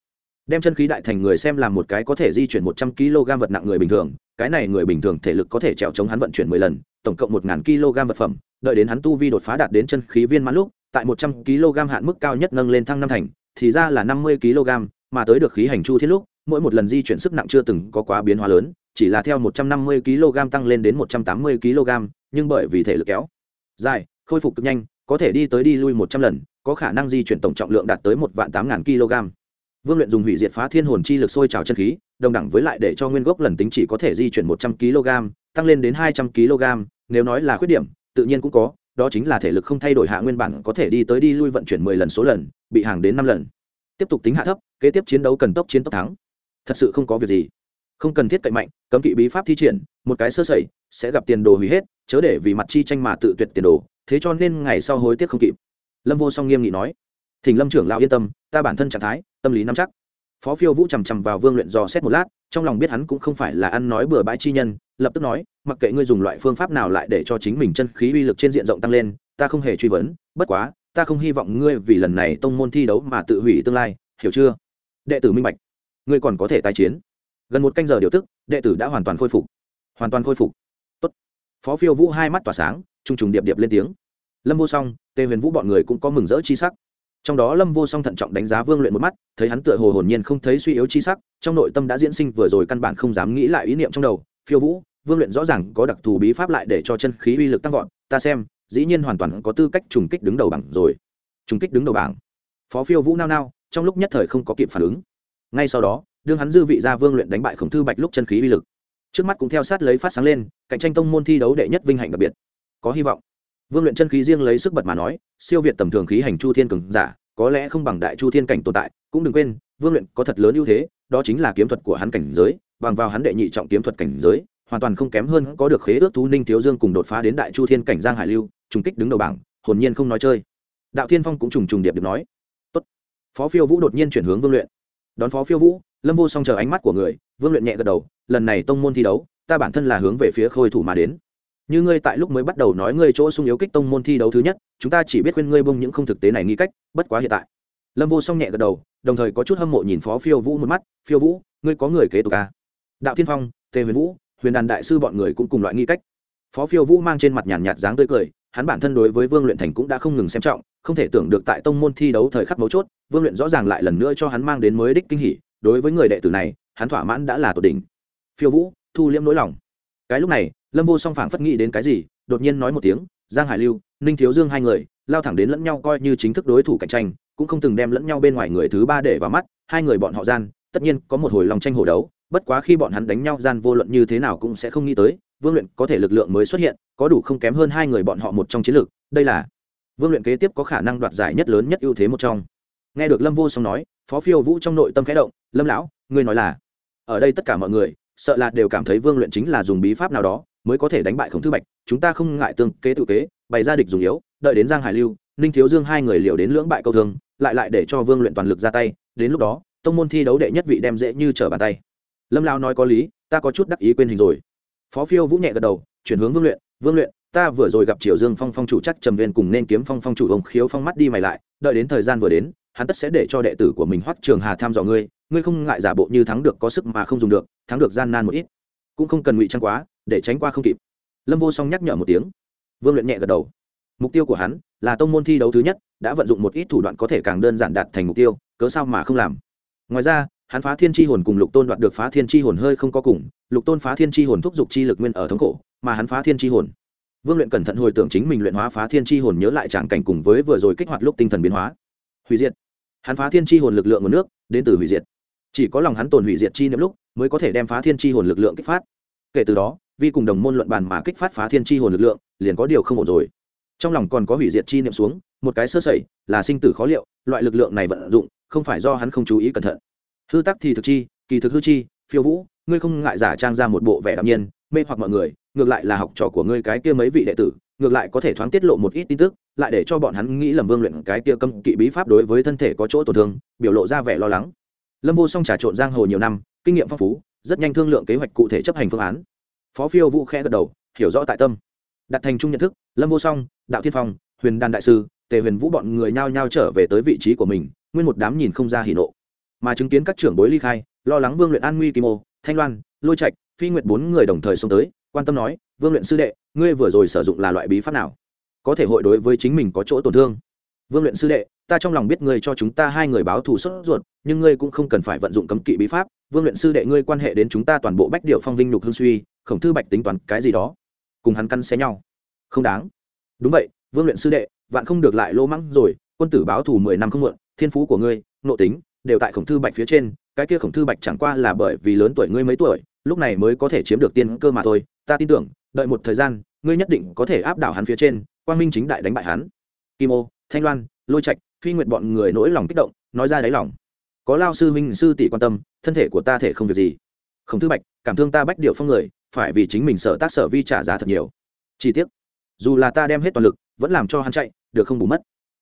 Đem chân khí đại thành người xem làm một cái có thể di chuyển một trăm kg vật nặng người bình thường, cái này người bình thường thể lực có thể trèo chống hắn vận chuyển mười lần, tổng cộng một ngàn kg vật phẩm, đợi đến hắn tu vi đột phá đạt đến chân khí viên mãn lúc, tại một trăm kg hạn mức cao nhất nâng lên thăng năm thành, thì ra là năm mươi kg, mà tới được khí hành chu thiết lúc, mỗi một lần di chuyển sức nặng chưa từng có quá biến hóa lớn chỉ là theo một trăm năm mươi kg tăng lên đến một trăm tám mươi kg, nhưng bởi vì thể lực kéo, dài, khôi phục cực nhanh, có thể đi tới đi lui một trăm lần, có khả năng di chuyển tổng trọng lượng đạt tới một vạn tám ngàn kg. Vương luyện dùng hủy diệt phá thiên hồn chi lực sôi trào chân khí, đồng đẳng với lại để cho nguyên gốc lần tính chỉ có thể di chuyển một trăm kg, tăng lên đến hai trăm kg, nếu nói là khuyết điểm, tự nhiên cũng có, đó chính là thể lực không thay đổi hạ nguyên bản có thể đi tới đi lui vận chuyển mười lần số lần, bị hàng đến năm lần. Tiếp tục tính hạ thấp, kế tiếp chiến đấu cần tốc chiến tốc thắng. Thật sự không có việc gì không cần thiết cậy mạnh, cấm kỵ bí pháp thi triển, một cái sơ sẩy, sẽ gặp tiền đồ hủy hết, chớ để vì mặt chi tranh mà tự tuyệt tiền đồ, thế cho nên ngày sau hối tiếc không kịp. Lâm vô song nghiêm nghị nói. Thỉnh lâm trưởng lão yên tâm, ta bản thân trạng thái, tâm lý nắm chắc. Phó phiêu vũ chằm chằm vào vương luyện dò xét một lát, trong lòng biết hắn cũng không phải là ăn nói bừa bãi chi nhân, lập tức nói, mặc kệ ngươi dùng loại phương pháp nào lại để cho chính mình chân khí uy lực trên diện rộng tăng lên, ta không hề truy vấn, bất quá, ta không hy vọng ngươi vì lần này tông môn thi đấu mà tự hủy tương lai, hiểu chưa? Đệ tử minh bạch, ngươi còn có thể tái chiến gần một canh giờ điều tức, đệ tử đã hoàn toàn khôi phục. Hoàn toàn khôi phục. Tốt. phó phiêu vũ hai mắt tỏa sáng, trùng trùng điệp điệp lên tiếng. Lâm vô song, tề huyền vũ bọn người cũng có mừng rỡ chi sắc. Trong đó lâm vô song thận trọng đánh giá vương luyện một mắt, thấy hắn tựa hồ hồn nhiên không thấy suy yếu chi sắc, trong nội tâm đã diễn sinh vừa rồi căn bản không dám nghĩ lại ý niệm trong đầu. Phiêu vũ, vương luyện rõ ràng có đặc thù bí pháp lại để cho chân khí uy lực tăng vọt, ta xem, dĩ nhiên hoàn toàn có tư cách trùng kích đứng đầu bảng rồi. Trùng kích đứng đầu bảng. Phó phiêu vũ nao nao, trong lúc nhất thời không có kịp phản ứng. Ngay sau đó đương hắn dư vị ra vương luyện đánh bại khổng thư bạch lúc chân khí uy lực. Trước mắt cũng theo sát lấy phát sáng lên, cạnh tranh tông môn thi đấu đệ nhất vinh hạnh đặc biệt. Có hy vọng. Vương luyện chân khí riêng lấy sức bật mà nói, siêu việt tầm thường khí hành chu thiên cường giả, có lẽ không bằng đại chu thiên cảnh tồn tại, cũng đừng quên, vương luyện có thật lớn ưu thế, đó chính là kiếm thuật của hắn cảnh giới, bằng vào hắn đệ nhị trọng kiếm thuật cảnh giới, hoàn toàn không kém hơn có được khế ước thú ninh thiếu dương cùng đột phá đến đại chu thiên cảnh giang hải lưu, trùng kích đứng đầu bảng, hồn nhiên không nói chơi. Đạo thiên phong cũng trùng trùng điệp điệp nói. Tốt. phó phiêu vũ đột nhiên chuyển hướng vương luyện. Đón phó phiêu vũ lâm vô song chờ ánh mắt của người, vương luyện nhẹ gật đầu, lần này tông môn thi đấu, ta bản thân là hướng về phía khôi thủ mà đến. Như ngươi tại lúc mới bắt đầu nói ngươi chỗ sung yếu kích tông môn thi đấu thứ nhất, chúng ta chỉ biết khuyên ngươi bông những không thực tế này nghĩ cách, bất quá hiện tại. Lâm vô song nhẹ gật đầu, đồng thời có chút hâm mộ nhìn phó phiêu vũ một mắt, phiêu vũ, ngươi có người kế tục à? đạo thiên phong, tề huyền vũ, huyền đàn đại sư bọn người cũng cùng loại nghi cách. Phó phiêu vũ mang trên mặt nhàn nhạt dáng tươi cười, hắn bản thân đối với vương luyện thành cũng đã không ngừng xem trọng, không thể tưởng được tại tông môn thi đấu thời khắc mấu chốt, vương luyện rõ ràng lại lần nữa cho hắn mang đến mới đích kinh hỉ đối với người đệ tử này, hắn thỏa mãn đã là tột đỉnh. Phiêu vũ, thu liễm nỗi lòng. Cái lúc này, lâm vô song phảng phất nghĩ đến cái gì, đột nhiên nói một tiếng, giang hải lưu, ninh thiếu dương hai người, lao thẳng đến lẫn nhau coi như chính thức đối thủ cạnh tranh, cũng không từng đem lẫn nhau bên ngoài người thứ ba để vào mắt, hai người bọn họ gian, tất nhiên có một hồi lòng tranh hổ đấu, bất quá khi bọn hắn đánh nhau gian vô luận như thế nào cũng sẽ không nghĩ tới, vương luyện có thể lực lượng mới xuất hiện, có đủ không kém hơn hai người bọn họ một trong chiến lược, đây là vương luyện kế tiếp có khả năng đoạt giải nhất lớn nhất ưu thế một trong. Nghe được lâm vô song nói phó phiêu vũ trong nội tâm khẽ động, lâm lão, ngươi nói là, ở đây tất cả mọi người, sợ là đều cảm thấy vương luyện chính là dùng bí pháp nào đó, mới có thể đánh bại khổng thư bạch, chúng ta không ngại tương kế tự kế, bày ra địch dùng yếu, đợi đến giang hải lưu, ninh thiếu dương hai người liều đến lưỡng bại câu thương, lại lại để cho vương luyện toàn lực ra tay, đến lúc đó, tông môn thi đấu đệ nhất vị đem dễ như trở bàn tay. Lâm lao nói có lý, ta có chút đắc ý quên hình rồi. Phó phiêu vũ nhẹ gật đầu, chuyển hướng vương luyện vương luyện, ta vừa rồi gặp triều dương phong phong chủ chắc trầm viên cùng nên kiếm phong phong chủ ông khiếu phong mắt đi mày lại, đợi đến thời gian vừa đến hắn tất sẽ để cho đệ tử của mình hoắc trường hà tham dò ngươi ngươi không ngại giả bộ như thắng được có sức mà không dùng được, thắng được gian nan một ít. Cũng không cần ngụy trang quá, để tránh qua không kịp. Lâm vô song nhắc nhở một tiếng. Vương luyện nhẹ gật đầu. Mục tiêu của hắn là tông môn thi đấu thứ nhất, đã vận dụng một ít thủ đoạn có thể càng đơn giản đạt thành mục tiêu, cớ sao mà không làm. Ngoài ra, hắn phá thiên tri hồn cùng lục tôn đoạt được phá thiên tri hồn hơi không có cùng, lục tôn phá thiên tri hồn thúc giục chi lực nguyên ở thống khổ, mà hắn phá thiên tri hồn. Vương luyện cẩn thận hồi tưởng chính mình luyện hóa phá thiên tri hồn nhớ lại tràng cảnh cùng với vừa rồi kích hoạt lúc tinh thần biến hóa. Hủy diệt hắn phá thiên tri hồn lực lượng nguồn nước, đến từ hủy diệt. Chỉ có lòng hắn tồn hủy diệt chi niệm lúc, mới có thể đem phá thiên tri hồn lực lượng kích phát. Kể từ đó vì cùng đồng môn luận bàn mà kích phát phá thiên tri hồn lực lượng, liền có điều không ổn rồi. Trong lòng còn có hủy diệt chi niệm xuống, một cái sơ sẩy, là sinh tử khó liệu, loại lực lượng này vận dụng, không phải do hắn không chú ý cẩn thận. Hư tắc thì thực chi, kỳ thực hư chi, phiêu vũ, ngươi không ngại giả trang ra một bộ vẻ đạm nhiên, mê hoặc mọi người, ngược lại là học trò của ngươi cái kia mấy vị đệ tử, ngược lại có thể thoáng tiết lộ một ít tin tức lại để cho bọn hắn nghĩ lầm vương luyện cái kia cấm kỵ bí pháp đối với thân thể có chỗ tổn thương, biểu lộ ra vẻ lo lắng. Lâm vô song trà trộn giang hồ nhiều năm, kinh nghiệm phong phú, rất nhanh thương lượng kế hoạch cụ thể chấp hành phương án. Phó phiêu vũ khẽ gật đầu, hiểu rõ tại tâm. Đặt thành chung nhận thức, lâm vô song, đạo thiên phong, huyền đàn đại sư, tề huyền vũ bọn người nhao nhao trở về tới vị trí của mình, nguyên một đám nhìn không ra hỉ nộ. Mà chứng kiến các trưởng bối ly khai, lo lắng vương luyện an nguy kim ô thanh loan, lôi trạch, phi nguyệt bốn người đồng thời xông tới, quan tâm nói, vương luyện sư đệ, ngươi vừa rồi sử dụng là loại bí pháp nào? Có thể hội đối với chính mình có chỗ tổn thương. Vương luyện sư đệ, ta trong lòng biết ngươi cho chúng ta hai người báo thù sốt ruột, nhưng ngươi cũng không cần phải vận dụng cấm kỵ bí pháp. Vương luyện sư đệ, ngươi quan hệ đến chúng ta toàn bộ bách điệu phong vinh nhục hương suy, khổng thư bạch tính toán cái gì đó. Cùng hắn căn xé nhau. Không đáng. Đúng vậy, vương luyện sư đệ, vạn không được lại lô mắng rồi, quân tử báo thù mười năm không muộn, thiên phú của ngươi, nộ tính, đều tại khổng thư bạch phía trên, cái kia khổng thư bạch chẳng qua là bởi vì lớn tuổi ngươi mấy tuổi, lúc này mới có thể chiếm được tiên cơ mà thôi. Ta tin tưởng, đợi một thời gian, ngươi nhất định có thể áp đảo hắn phía trên quang minh chính đại đánh bại hắn. Kim ô, thanh loan, lôi trạch, phi nguyện bọn người nỗi lòng kích động, nói ra đáy lòng. Có lao sư minh sư tỷ quan tâm, thân thể của ta thể không việc gì. Khổng thư bạch, cảm thương ta bách điệu phong người, phải vì chính mình sợ tác sở vi trả giá thật nhiều. Chi tiết dù là ta đem hết toàn lực, vẫn làm cho hắn chạy, được không bù mất.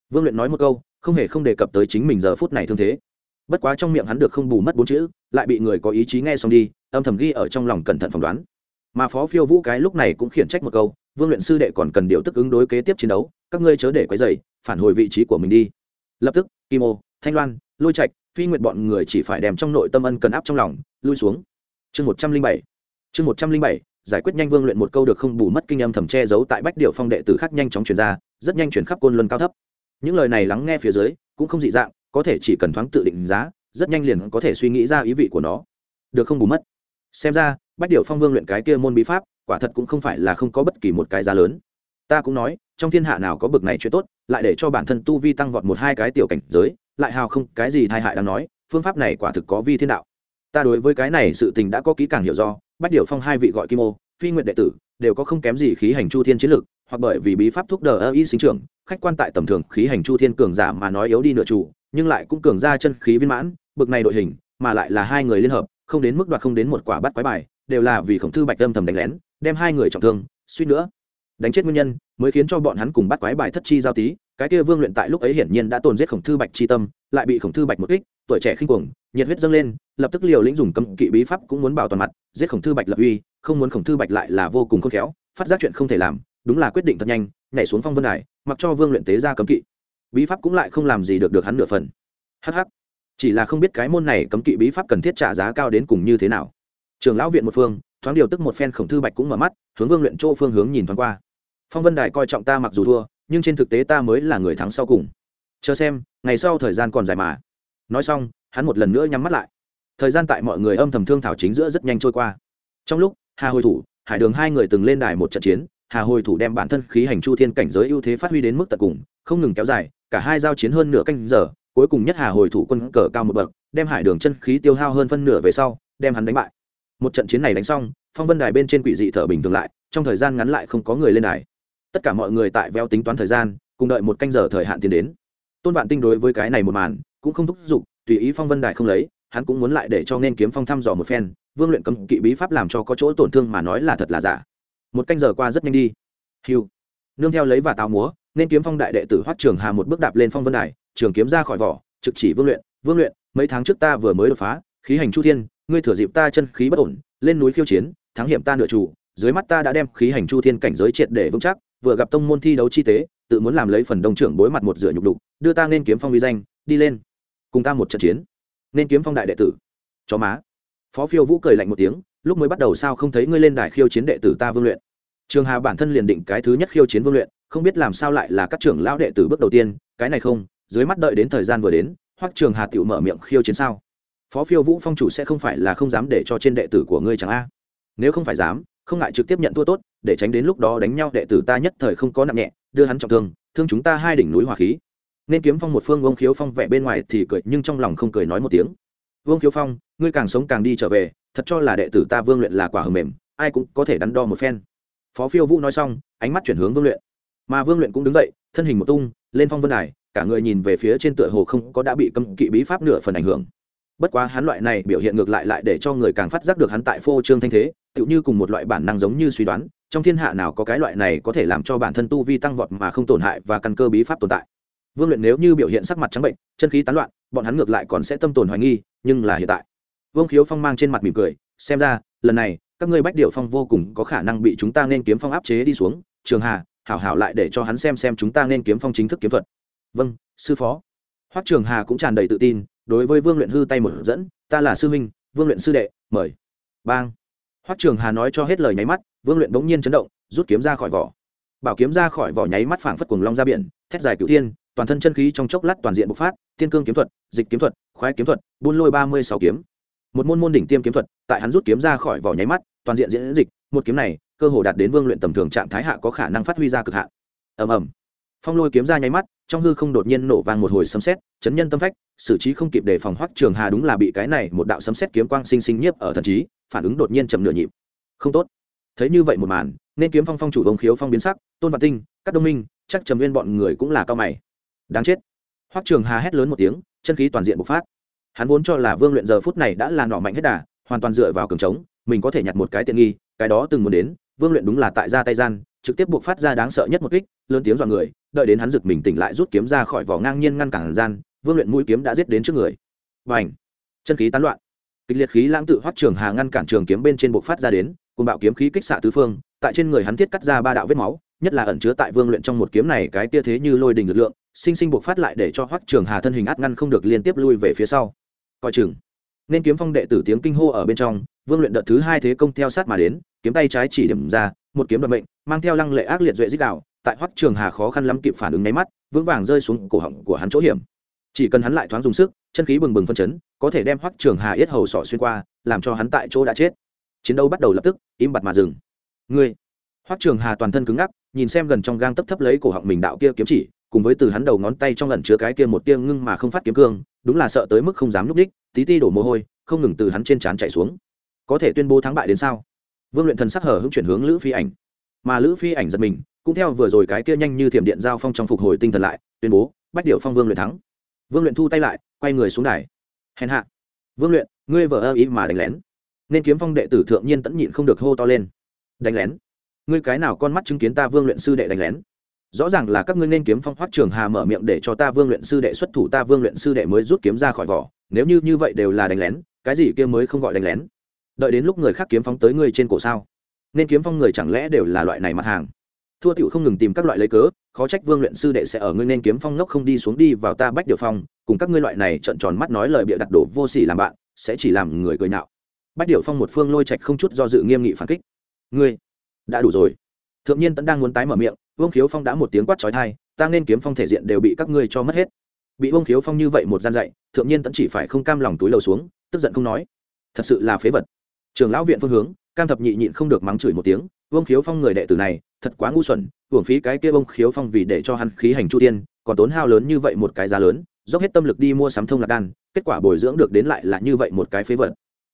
Vương luyện nói một câu, không hề không đề cập tới chính mình giờ phút này thương thế. Bất quá trong miệng hắn được không bù mất bốn chữ, lại bị người có ý chí nghe xong đi, âm thầm ghi ở trong lòng cẩn thận phỏng đoán. Mà phó phiêu vũ cái lúc này cũng khiển trách một câu vương luyện sư đệ còn cần điều tức ứng đối kế tiếp chiến đấu, các ngươi chớ để quấy dày phản hồi vị trí của mình đi. Lập tức, kim ô, thanh loan, lôi trạch, phi nguyện bọn người chỉ phải đem trong nội tâm ân cần áp trong lòng, lui xuống. Chương một trăm linh bảy. Chương một trăm linh bảy, giải quyết nhanh vương luyện một câu được không bù mất kinh âm thầm che giấu tại bách điệu phong đệ tử khác nhanh chóng truyền ra, rất nhanh chuyển khắp côn luân cao thấp. Những lời này lắng nghe phía dưới, cũng không dị dạng, có thể chỉ cần thoáng tự định giá, rất nhanh liền có thể suy nghĩ ra ý vị của nó. Được không bù mất. Xem ra, bách điệu phong vương luyện cái kia môn bí pháp quả thật cũng không phải là không có bất kỳ một cái giá lớn. Ta cũng nói, trong thiên hạ nào có bực này chuyện tốt, lại để cho bản thân tu vi tăng vọt một hai cái tiểu cảnh giới, lại hào không cái gì thay hại đang nói, phương pháp này quả thực có vi thiên đạo. Ta đối với cái này sự tình đã có kỹ càng hiểu do, bách điều phong hai vị gọi kim ô, phi nguyện đệ tử, đều có không kém gì khí hành chu thiên chiến lực, hoặc bởi vì bí pháp thúc đờ ơ y sinh trưởng, khách quan tại tầm thường khí hành chu thiên cường giả mà nói yếu đi nửa chủ, nhưng lại cũng cường ra chân khí viên mãn, bực này đội hình, mà lại là hai người liên hợp, không đến mức đoạt không đến một quả bắt quái bài, đều là vì khổng thư bạch âm thầm đánh lén đem hai người trọng thương suy nữa. Đánh chết nguyên nhân, mới khiến cho bọn hắn cùng bắt quái bài thất chi giao tí, cái kia vương luyện tại lúc ấy hiển nhiên đã tồn giết khổng thư bạch chi tâm, lại bị khổng thư bạch một kích, tuổi trẻ khinh cuồng, nhiệt huyết dâng lên, lập tức liều lĩnh dùng cấm kỵ bí pháp cũng muốn bảo toàn mặt, giết khổng thư bạch lập uy, không muốn khổng thư bạch lại là vô cùng khôn khéo, phát giác chuyện không thể làm, đúng là quyết định thật nhanh, nhảy xuống phong vân đài, mặc cho vương luyện tế ra cấm kỵ. Bí pháp cũng lại không làm gì được được hắn nửa phần. Hh chỉ là không biết cái môn này cấm kỵ bí pháp cần thiết trả giá cao đến cùng như thế nào. Trường lão viện một phương thoáng điều tức một phen khổng thư bạch cũng mở mắt, hướng vương luyện chỗ phương hướng nhìn thoáng qua. Phong vân đài coi trọng ta mặc dù thua, nhưng trên thực tế ta mới là người thắng sau cùng. Chờ xem, ngày sau thời gian còn dài mà. Nói xong, hắn một lần nữa nhắm mắt lại. Thời gian tại mọi người âm thầm thương thảo chính giữa rất nhanh trôi qua. Trong lúc, hà hồi thủ, hải đường hai người từng lên đài một trận chiến, hà hồi thủ đem bản thân khí hành chu thiên cảnh giới ưu thế phát huy đến mức tận cùng, không ngừng kéo dài, cả hai giao chiến hơn nửa canh giờ, cuối cùng nhất hà hồi thủ quân cờ cao một bậc, đem hải đường chân khí tiêu hao hơn phân nửa về sau, đem hắn đánh bại một trận chiến này đánh xong, phong vân đài bên trên quỷ dị thở bình thường lại, trong thời gian ngắn lại không có người lên đài. Tất cả mọi người tại veo tính toán thời gian, cùng đợi một canh giờ thời hạn tiến đến. Tôn vạn tinh đối với cái này một màn, cũng không thúc giục, tùy ý phong vân đài không lấy, hắn cũng muốn lại để cho nên kiếm phong thăm dò một phen, vương luyện cấm kỵ bí pháp làm cho có chỗ tổn thương mà nói là thật là giả. Một canh giờ qua rất nhanh đi. Hiu. Nương theo lấy và táo múa, nên kiếm phong đại đệ tử hoắt trường hà một bước đạp lên phong vân đài, trường kiếm ra khỏi vỏ, trực chỉ vương luyện vương luyện, mấy tháng trước ta vừa mới đột phá, khí hành chu thiên ngươi thừa dịp ta chân khí bất ổn, lên núi khiêu chiến, thắng hiểm ta nửa chủ, dưới mắt ta đã đem khí hành chu thiên cảnh giới triệt để vững chắc, vừa gặp tông môn thi đấu chi tế, tự muốn làm lấy phần đông trưởng bối mặt một rửa nhục đục, đưa ta nên kiếm phong uy danh, đi lên, cùng ta một trận chiến. Nên kiếm phong đại đệ tử. Chó má. Phó phiêu vũ cười lạnh một tiếng, lúc mới bắt đầu sao không thấy ngươi lên đài khiêu chiến đệ tử ta vương luyện. Trường hà bản thân liền định cái thứ nhất khiêu chiến vương luyện, không biết làm sao lại là các trưởng lão đệ tử bước đầu tiên, cái này không, dưới mắt đợi đến thời gian vừa đến hoặc trường hà tiểu mở miệng khiêu chiến sao? Phó phiêu vũ phong chủ sẽ không phải là không dám để cho trên đệ tử của ngươi chẳng a. Nếu không phải dám, không ngại trực tiếp nhận thua tốt, để tránh đến lúc đó đánh nhau đệ tử ta nhất thời không có nặng nhẹ, đưa hắn trọng thương thương chúng ta hai đỉnh núi hòa khí. Nên kiếm phong một phương, vương khiếu phong vẻ bên ngoài thì cười, nhưng trong lòng không cười nói một tiếng. Vương khiếu phong, ngươi càng sống càng đi trở về, thật cho là đệ tử ta vương luyện là quả hầm mềm, ai cũng có thể đắn đo một phen. Phó phiêu vũ nói xong, ánh mắt chuyển hướng vương luyện. Mà vương luyện cũng đứng dậy, thân hình một tung, lên phong vân đài, cả người nhìn về phía trên tựa hồ không có đã bị cấm kỵ bí pháp nửa phần ảnh hưởng bất quá hắn loại này biểu hiện ngược lại lại để cho người càng phát giác được hắn tại phô trương thanh thế, tựu như cùng một loại bản năng giống như suy đoán, trong thiên hạ nào có cái loại này có thể làm cho bản thân tu vi tăng vọt mà không tổn hại và căn cơ bí pháp tồn tại. Vương luyện nếu như biểu hiện sắc mặt trắng bệnh, chân khí tán loạn, bọn hắn ngược lại còn sẽ tâm tồn hoài nghi, nhưng là hiện tại. Vương khiếu phong mang trên mặt mỉm cười, xem ra, lần này, các ngươi bách điệu phong vô cùng có khả năng bị chúng ta nên kiếm phong áp chế đi xuống, trường hà, hảo hảo lại để cho hắn xem xem chúng ta nên kiếm phong chính thức kiếm thuật. Vâng sư phó. Hoắc trường hà cũng tràn đầy tự tin đối với vương luyện hư tay một dẫn, ta là sư huynh, vương luyện sư đệ, mời. Bang. Hoắc trường hà nói cho hết lời nháy mắt, vương luyện bỗng nhiên chấn động, rút kiếm ra khỏi vỏ. Bảo kiếm ra khỏi vỏ nháy mắt phảng phất cuồng long ra biển, thét dài cửu thiên, toàn thân chân khí trong chốc lát toàn diện bộc phát, thiên cương kiếm thuật, dịch kiếm thuật, khoái kiếm thuật, buôn lôi ba mươi sáu kiếm. Một môn môn đỉnh tiêm kiếm thuật, tại hắn rút kiếm ra khỏi vỏ nháy mắt, toàn diện diễn dịch, một kiếm này, cơ hồ đạt đến vương luyện tầm thường trạng thái hạ có khả năng phát huy ra cực hạn. Ầm ầm. Phong lôi kiếm ra nháy mắt, trong hư không đột nhiên nổ vang một hồi sấm sét, chấn nhân tâm phách xử trí không kịp để phòng hoắc trường hà đúng là bị cái này một đạo sấm sét kiếm quang sinh sinh nhiếp ở thần trí, phản ứng đột nhiên chậm nửa nhịp. Không tốt. Thấy như vậy một màn, nên kiếm phong phong chủ đông khiếu phong biến sắc, tôn vạn tinh các đông minh, chắc trầm nguyên bọn người cũng là cao mày. Đáng chết. Hoắc trường hà hét lớn một tiếng, chân khí toàn diện bộc phát. Hắn vốn cho là vương luyện giờ phút này đã là nọ mạnh hết đà, hoàn toàn dựa vào cường trống mình có thể nhặt một cái tiện nghi, cái đó từng muốn đến, vương luyện đúng là tại ra tay gian, trực tiếp buộc phát ra đáng sợ nhất một kích, lớn tiếng dọa người, đợi đến hắn giật mình tỉnh lại rút kiếm ra khỏi vỏ ngang nhiên ngăn cản gian vương luyện mũi kiếm đã giết đến trước người. Và ảnh chân khí tán loạn. Kịch liệt khí lãng tự hoắt trường hà ngăn cản trường kiếm bên trên bộc phát ra đến, cùng bạo kiếm khí kích xạ tứ phương, tại trên người hắn thiết cắt ra ba đạo vết máu, nhất là ẩn chứa tại vương luyện trong một kiếm này cái tia thế như lôi đình lực lượng, sinh sinh buộc phát lại để cho hoắc trường hà thân hình át ngăn không được liên tiếp lui về phía sau. Coi chừng. Nên kiếm phong đệ tử tiếng kinh hô ở bên trong, vương luyện đợt thứ hai thế công theo sát mà đến, kiếm tay trái chỉ điểm ra, một kiếm đoạt mệnh, mang theo lăng lệ ác liệt duệ dích đạo, tại hoắc trường hà khó khăn lắm kịp phản ứng nháy mắt, vững vàng rơi xuống cổ họng của hắn chỗ hiểm chỉ cần hắn lại thoáng dùng sức, chân khí bừng bừng phân chấn, có thể đem hoắc trường hà yết hầu sọ xuyên qua, làm cho hắn tại chỗ đã chết. Chiến đấu bắt đầu lập tức, im bặt mà dừng. Ngươi! Hoắc trường hà toàn thân cứng ngắc, nhìn xem gần trong gang tấp thấp lấy cổ họng mình đạo kia kiếm chỉ, cùng với từ hắn đầu ngón tay trong lần chứa cái kia một tiêng ngưng mà không phát kiếm cương, đúng là sợ tới mức không dám núp đích, tí ti đổ mồ hôi, không ngừng từ hắn trên trán chạy xuống. Có thể tuyên bố thắng bại đến sao? Vương luyện thần sắc hở hứng chuyển hướng lữ phi ảnh. Mà lữ phi ảnh giật mình, cũng theo vừa rồi cái kia nhanh như thiểm điện giao phong trong phục hồi tinh thần lại, tuyên bố, bách điệu phong vương luyện thắng vương luyện thu tay lại, quay người xuống đài. Hèn hạ. Vương luyện, ngươi vợ ơ ý mà đánh lén. Nên kiếm phong đệ tử thượng nhiên tẫn nhịn không được hô to lên. Đánh lén? Ngươi cái nào con mắt chứng kiến ta vương luyện sư đệ đánh lén? Rõ ràng là các ngươi nên kiếm phong hoắc trường hà mở miệng để cho ta vương luyện sư đệ xuất thủ, ta vương luyện sư đệ mới rút kiếm ra khỏi vỏ. Nếu như như vậy đều là đánh lén, cái gì kia mới không gọi đánh lén? Đợi đến lúc người khác kiếm phong tới ngươi trên cổ sao? Nên kiếm phong người chẳng lẽ đều là loại này mặt hàng? Thua tiểu không ngừng tìm các loại lấy cớ, khó trách vương luyện sư đệ sẽ ở ngươi nên kiếm phong ngốc không đi xuống đi vào ta bách điều phong, cùng các ngươi loại này trợn tròn mắt nói lời bịa đặt đổ vô sỉ làm bạn, sẽ chỉ làm người cười nhạo. Bách điều phong một phương lôi trạch không chút do dự nghiêm nghị phản kích. Ngươi, đã đủ rồi. Thượng nhiên tẫn đang muốn tái mở miệng, vương khiếu phong đã một tiếng quát trói thai, ta nên kiếm phong thể diện đều bị các ngươi cho mất hết. Bị vương khiếu phong như vậy một gian dạy, thượng nhiên tẫn chỉ phải không cam lòng túi lầu xuống, tức giận không nói. Thật sự là phế vật. Trường lão viện phương hướng, cam thập nhị nhịn không được mắng chửi một tiếng vương khiếu phong người đệ tử này, thật quá ngu xuẩn hưởng phí cái kia vương khiếu phong vì để cho hắn khí hành chu tiên, còn tốn hao lớn như vậy một cái giá lớn, dốc hết tâm lực đi mua sắm thông lạc đan, kết quả bồi dưỡng được đến lại là như vậy một cái phế vật.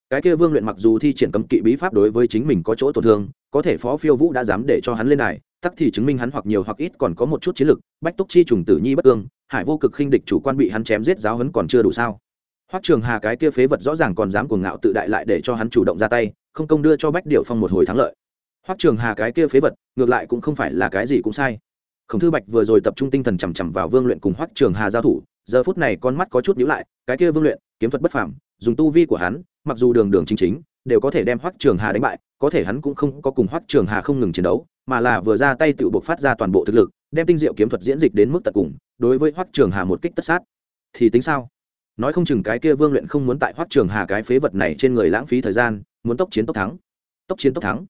Cái kia vương luyện mặc dù thi triển cấm kỵ bí pháp đối với chính mình có chỗ tổn thương, có thể phó phiêu vũ đã dám để cho hắn lên này tắc thì chứng minh hắn hoặc nhiều hoặc ít còn có một chút chiến lực, bách túc chi trùng tử nhi bất ương, hải vô cực khinh địch chủ quan bị hắn chém giết giáo hấn còn chưa đủ sao? Hoắc trường hà cái kia phế vật rõ ràng còn dám cuồng ngạo tự đại lại để cho hắn chủ động ra tay, không công đưa cho bách điệu phong một hồi thắng lợi hoắc trường hà cái kia phế vật, ngược lại cũng không phải là cái gì cũng sai. Khổng thư bạch vừa rồi tập trung tinh thần chằm chằm vào vương luyện cùng hoắc trường hà giao thủ, giờ phút này con mắt có chút nhíu lại, cái kia vương luyện, kiếm thuật bất phàm, dùng tu vi của hắn, mặc dù đường đường chính chính, đều có thể đem hoắc trường hà đánh bại, có thể hắn cũng không có cùng hoắc trường hà không ngừng chiến đấu, mà là vừa ra tay tự buộc phát ra toàn bộ thực lực, đem tinh diệu kiếm thuật diễn dịch đến mức tận cùng, đối với hoắc trường hà một kích tất sát. Thì tính sao? Nói không chừng cái kia vương luyện không muốn tại hoắc trường hà cái phế vật này trên người lãng phí thời gian, muốn tốc chiến tốc thắng. Tốc chiến tốc thắng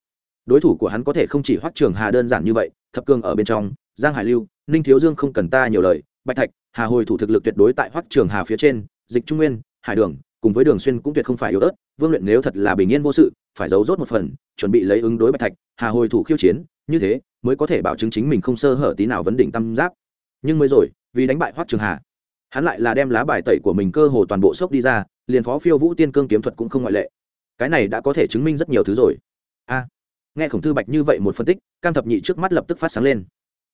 đối thủ của hắn có thể không chỉ hoắc trường hà đơn giản như vậy, thập cương ở bên trong, giang hải lưu, ninh thiếu dương không cần ta nhiều lời, bạch thạch, hà hồi thủ thực lực tuyệt đối tại hoắc trường hà phía trên, dịch trung nguyên, hải đường, cùng với đường xuyên cũng tuyệt không phải yếu ớt, vương luyện nếu thật là bình yên vô sự, phải giấu rốt một phần, chuẩn bị lấy ứng đối bạch thạch, hà hồi thủ khiêu chiến, như thế mới có thể bảo chứng chính mình không sơ hở tí nào vấn đỉnh tâm giáp. Nhưng mới rồi, vì đánh bại hoắc trường hà, hắn lại là đem lá bài tẩy của mình cơ hồ toàn bộ sốc đi ra, liền phó phiêu vũ tiên cương kiếm thuật cũng không ngoại lệ. Cái này đã có thể chứng minh rất nhiều thứ rồi. A nghe khổng thư bạch như vậy một phân tích, cam thập nhị trước mắt lập tức phát sáng lên.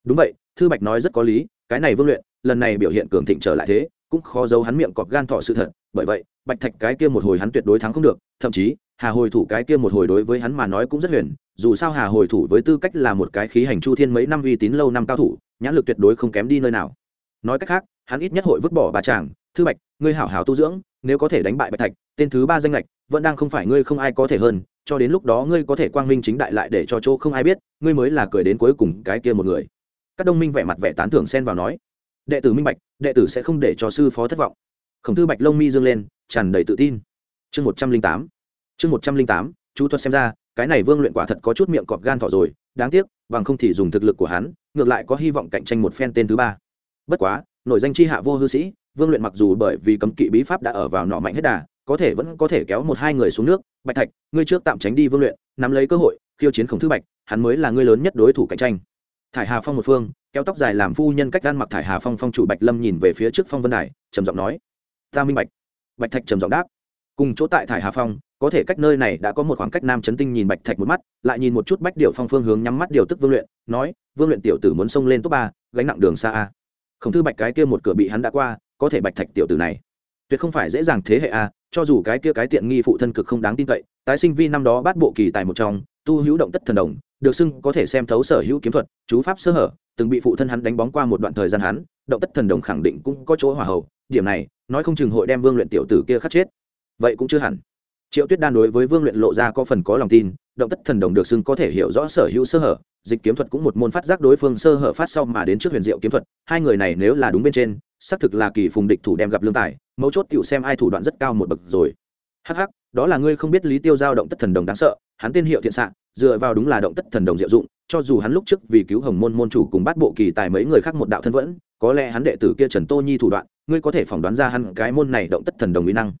Đúng vậy, thư bạch nói rất có lý, cái này vương luyện, lần này biểu hiện cường thịnh trở lại thế, cũng khó giấu hắn miệng cọp gan thọ sự thật, bởi vậy, bạch thạch cái kia một hồi hắn tuyệt đối thắng không được, thậm chí, hà hồi thủ cái kia một hồi đối với hắn mà nói cũng rất huyền, dù sao hà hồi thủ với tư cách là một cái khí hành chu thiên mấy năm uy tín lâu năm cao thủ, nhãn lực tuyệt đối không kém đi nơi nào. Nói cách khác, hắn ít nhất hội vứt bỏ bà chàng, thư bạch, ngươi hảo hảo tu dưỡng, nếu có thể đánh bại bạch thạch, tên thứ ba danh lệch vẫn đang không phải ngươi không ai có thể hơn cho đến lúc đó ngươi có thể quang minh chính đại lại để cho chỗ không ai biết, ngươi mới là cười đến cuối cùng cái kia một người. Các đông minh vẻ mặt vẻ tán thưởng xen vào nói. Đệ tử minh bạch, đệ tử sẽ không để cho sư phó thất vọng. Khổng thư bạch lông mi dương lên, tràn đầy tự tin. Chương một trăm linh tám. Chương một trăm linh tám, chú thuật xem ra, cái này vương luyện quả thật có chút miệng cọp gan thỏ rồi, đáng tiếc, bằng không thì dùng thực lực của hắn, ngược lại có hy vọng cạnh tranh một phen tên thứ ba. Bất quá, nội danh chi hạ vô hư sĩ, vương luyện mặc dù bởi vì cấm kỵ bí pháp đã ở vào nọ mạnh hết đà có thể vẫn có thể kéo một hai người xuống nước, bạch thạch, ngươi trước tạm tránh đi vương luyện, nắm lấy cơ hội, khiêu chiến khổng thư bạch, hắn mới là ngươi lớn nhất đối thủ cạnh tranh. Thải hà phong một phương, kéo tóc dài làm phu nhân cách gan mặc thải hà phong phong chủ bạch lâm nhìn về phía trước phong vân đài, trầm giọng nói, ta minh bạch. Bạch thạch trầm giọng đáp, cùng chỗ tại thải hà phong, có thể cách nơi này đã có một khoảng cách nam chấn tinh nhìn bạch thạch một mắt, lại nhìn một chút bách điệu phong phương hướng nhắm mắt điều tức vương luyện, nói, vương luyện tiểu tử muốn xông lên top ba, gánh nặng đường xa a. Khổng thư bạch cái kia một cửa bị hắn đã qua, có thể bạch thạch tiểu tử này, tuyệt không phải dễ dàng thế hệ a cho dù cái kia cái tiện nghi phụ thân cực không đáng tin cậy, tái sinh vi năm đó bát bộ kỳ tài một trong, tu hữu động tất thần đồng, được xưng có thể xem thấu sở hữu kiếm thuật, chú pháp sơ hở, từng bị phụ thân hắn đánh bóng qua một đoạn thời gian hắn, động tất thần đồng khẳng định cũng có chỗ hòa hậu, điểm này, nói không chừng hội đem vương luyện tiểu tử kia khắc chết. Vậy cũng chưa hẳn. Triệu tuyết đan đối với vương luyện lộ ra có phần có lòng tin, động tất thần đồng được xưng có thể hiểu rõ sở hữu sơ hở, dịch kiếm thuật cũng một môn phát giác đối phương sơ hở phát sau mà đến trước huyền diệu kiếm thuật, hai người này nếu là đúng bên trên, xác thực là kỳ phùng địch thủ đem gặp lương tài mấu chốt tựu xem ai thủ đoạn rất cao một bậc rồi. Hh đó là ngươi không biết lý tiêu giao động tất thần đồng đáng sợ, hắn tên hiệu thiện xạ dựa vào đúng là động tất thần đồng diệu dụng, cho dù hắn lúc trước vì cứu hồng môn môn chủ cùng bắt bộ kỳ tài mấy người khác một đạo thân vẫn, có lẽ hắn đệ tử kia trần tô nhi thủ đoạn, ngươi có thể phỏng đoán ra hắn cái môn này động tất thần đồng mỹ năng.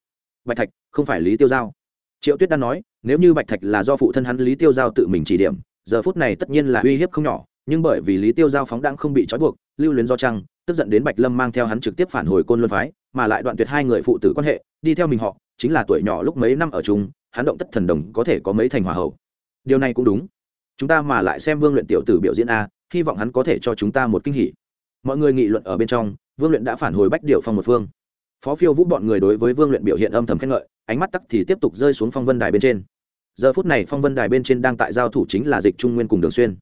Bạch thạch, không phải lý tiêu giao. Triệu tuyết đan nói, nếu như bạch thạch là do phụ thân hắn lý tiêu giao tự mình chỉ điểm, giờ phút này tất nhiên là uy hiếp không nhỏ, nhưng bởi vì lý tiêu giao phóng đang không bị trói buộc, lưu luyến do trăng tức giận đến bạch lâm mang theo hắn trực tiếp phản hồi côn luân phái mà lại đoạn tuyệt hai người phụ tử quan hệ, đi theo mình họ, chính là tuổi nhỏ lúc mấy năm ở chung, hắn động tất thần đồng có thể có mấy thành hòa hậu. Điều này cũng đúng. Chúng ta mà lại xem vương luyện tiểu tử biểu diễn a, hy vọng hắn có thể cho chúng ta một kinh hỉ. Mọi người nghị luận ở bên trong, vương luyện đã phản hồi bách điệu phong một phương. Phó phiêu vũ bọn người đối với vương luyện biểu hiện âm thầm khen ngợi, ánh mắt tắc thì tiếp tục rơi xuống phong vân đài bên trên. Giờ phút này phong vân đài bên trên đang tại giao thủ chính là dịch trung nguyên cùng đường xuyên.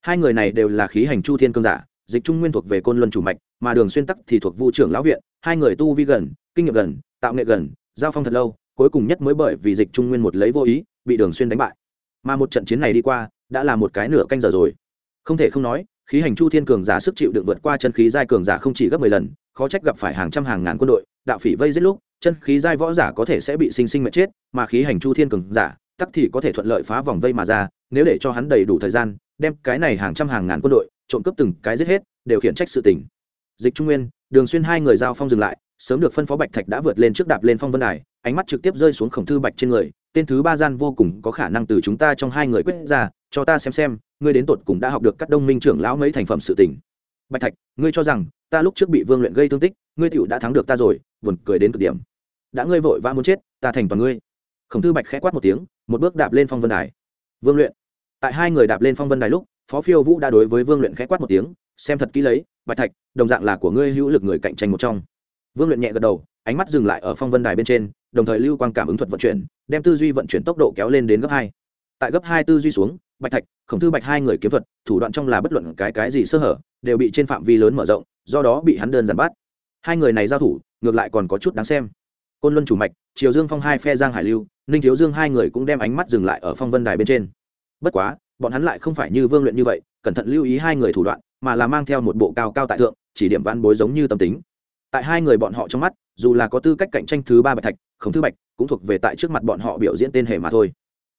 Hai người này đều là khí hành chu thiên cương giả, dịch trung nguyên thuộc về côn luân chủ mạch mà đường xuyên tắc thì thuộc vu trưởng lão viện, hai người tu vi gần, kinh nghiệm gần, tạo nghệ gần, giao phong thật lâu, cuối cùng nhất mới bởi vì dịch trung nguyên một lấy vô ý, bị đường xuyên đánh bại. Mà một trận chiến này đi qua, đã là một cái nửa canh giờ rồi. Không thể không nói, khí hành chu thiên cường giả sức chịu đựng vượt qua chân khí giai cường giả không chỉ gấp mười lần, khó trách gặp phải hàng trăm hàng ngàn quân đội, đạo phỉ vây giết lúc, chân khí giai võ giả có thể sẽ bị sinh sinh mệt chết, mà khí hành chu thiên cường giả, tắc thì có thể thuận lợi phá vòng vây mà ra, nếu để cho hắn đầy đủ thời gian, đem cái này hàng trăm hàng ngàn quân đội, trộm cướp từng cái giết hết, đều khiển trách sự tình dịch trung nguyên, đường xuyên hai người giao phong dừng lại, sớm được phân phó bạch thạch đã vượt lên trước đạp lên phong vân đài, ánh mắt trực tiếp rơi xuống khổng thư bạch trên người, tên thứ ba gian vô cùng có khả năng từ chúng ta trong hai người quyết ra, cho ta xem xem, ngươi đến tột cùng đã học được các đông minh trưởng lão mấy thành phẩm sự tình. Bạch thạch, ngươi cho rằng, ta lúc trước bị vương luyện gây thương tích, ngươi tựu đã thắng được ta rồi, buồn cười đến cực điểm. Đã ngươi vội vã muốn chết, ta thành toàn ngươi. Khổng thư bạch khẽ quát một tiếng, một bước đạp lên phong vân đài. Vương luyện. Tại hai người đạp lên phong vân đài lúc, phó phiêu vũ đã đối với vương luyện khẽ quát một tiếng, xem thật kỹ lấy bạch thạch, đồng dạng là của ngươi hữu lực người cạnh tranh một trong. Vương luyện nhẹ gật đầu, ánh mắt dừng lại ở phong vân đài bên trên, đồng thời lưu quan cảm ứng thuật vận chuyển, đem tư duy vận chuyển tốc độ kéo lên đến gấp hai. Tại gấp hai tư duy xuống, bạch thạch, khổng thư bạch hai người kiếm thuật, thủ đoạn trong là bất luận cái cái gì sơ hở, đều bị trên phạm vi lớn mở rộng, do đó bị hắn đơn giản bắt. Hai người này giao thủ, ngược lại còn có chút đáng xem. Côn luân chủ mạch, triều dương phong hai phe giang hải lưu, ninh thiếu dương hai người cũng đem ánh mắt dừng lại ở phong vân đài bên trên. Bất quá bọn hắn lại không phải như vương luyện như vậy, cẩn thận lưu ý hai người thủ đoạn, mà là mang theo một bộ cao cao tại thượng, chỉ điểm văn bối giống như tâm tính. Tại hai người bọn họ trong mắt, dù là có tư cách cạnh tranh thứ ba bạch thạch khổng thứ bạch, cũng thuộc về tại trước mặt bọn họ biểu diễn tên hề mà thôi.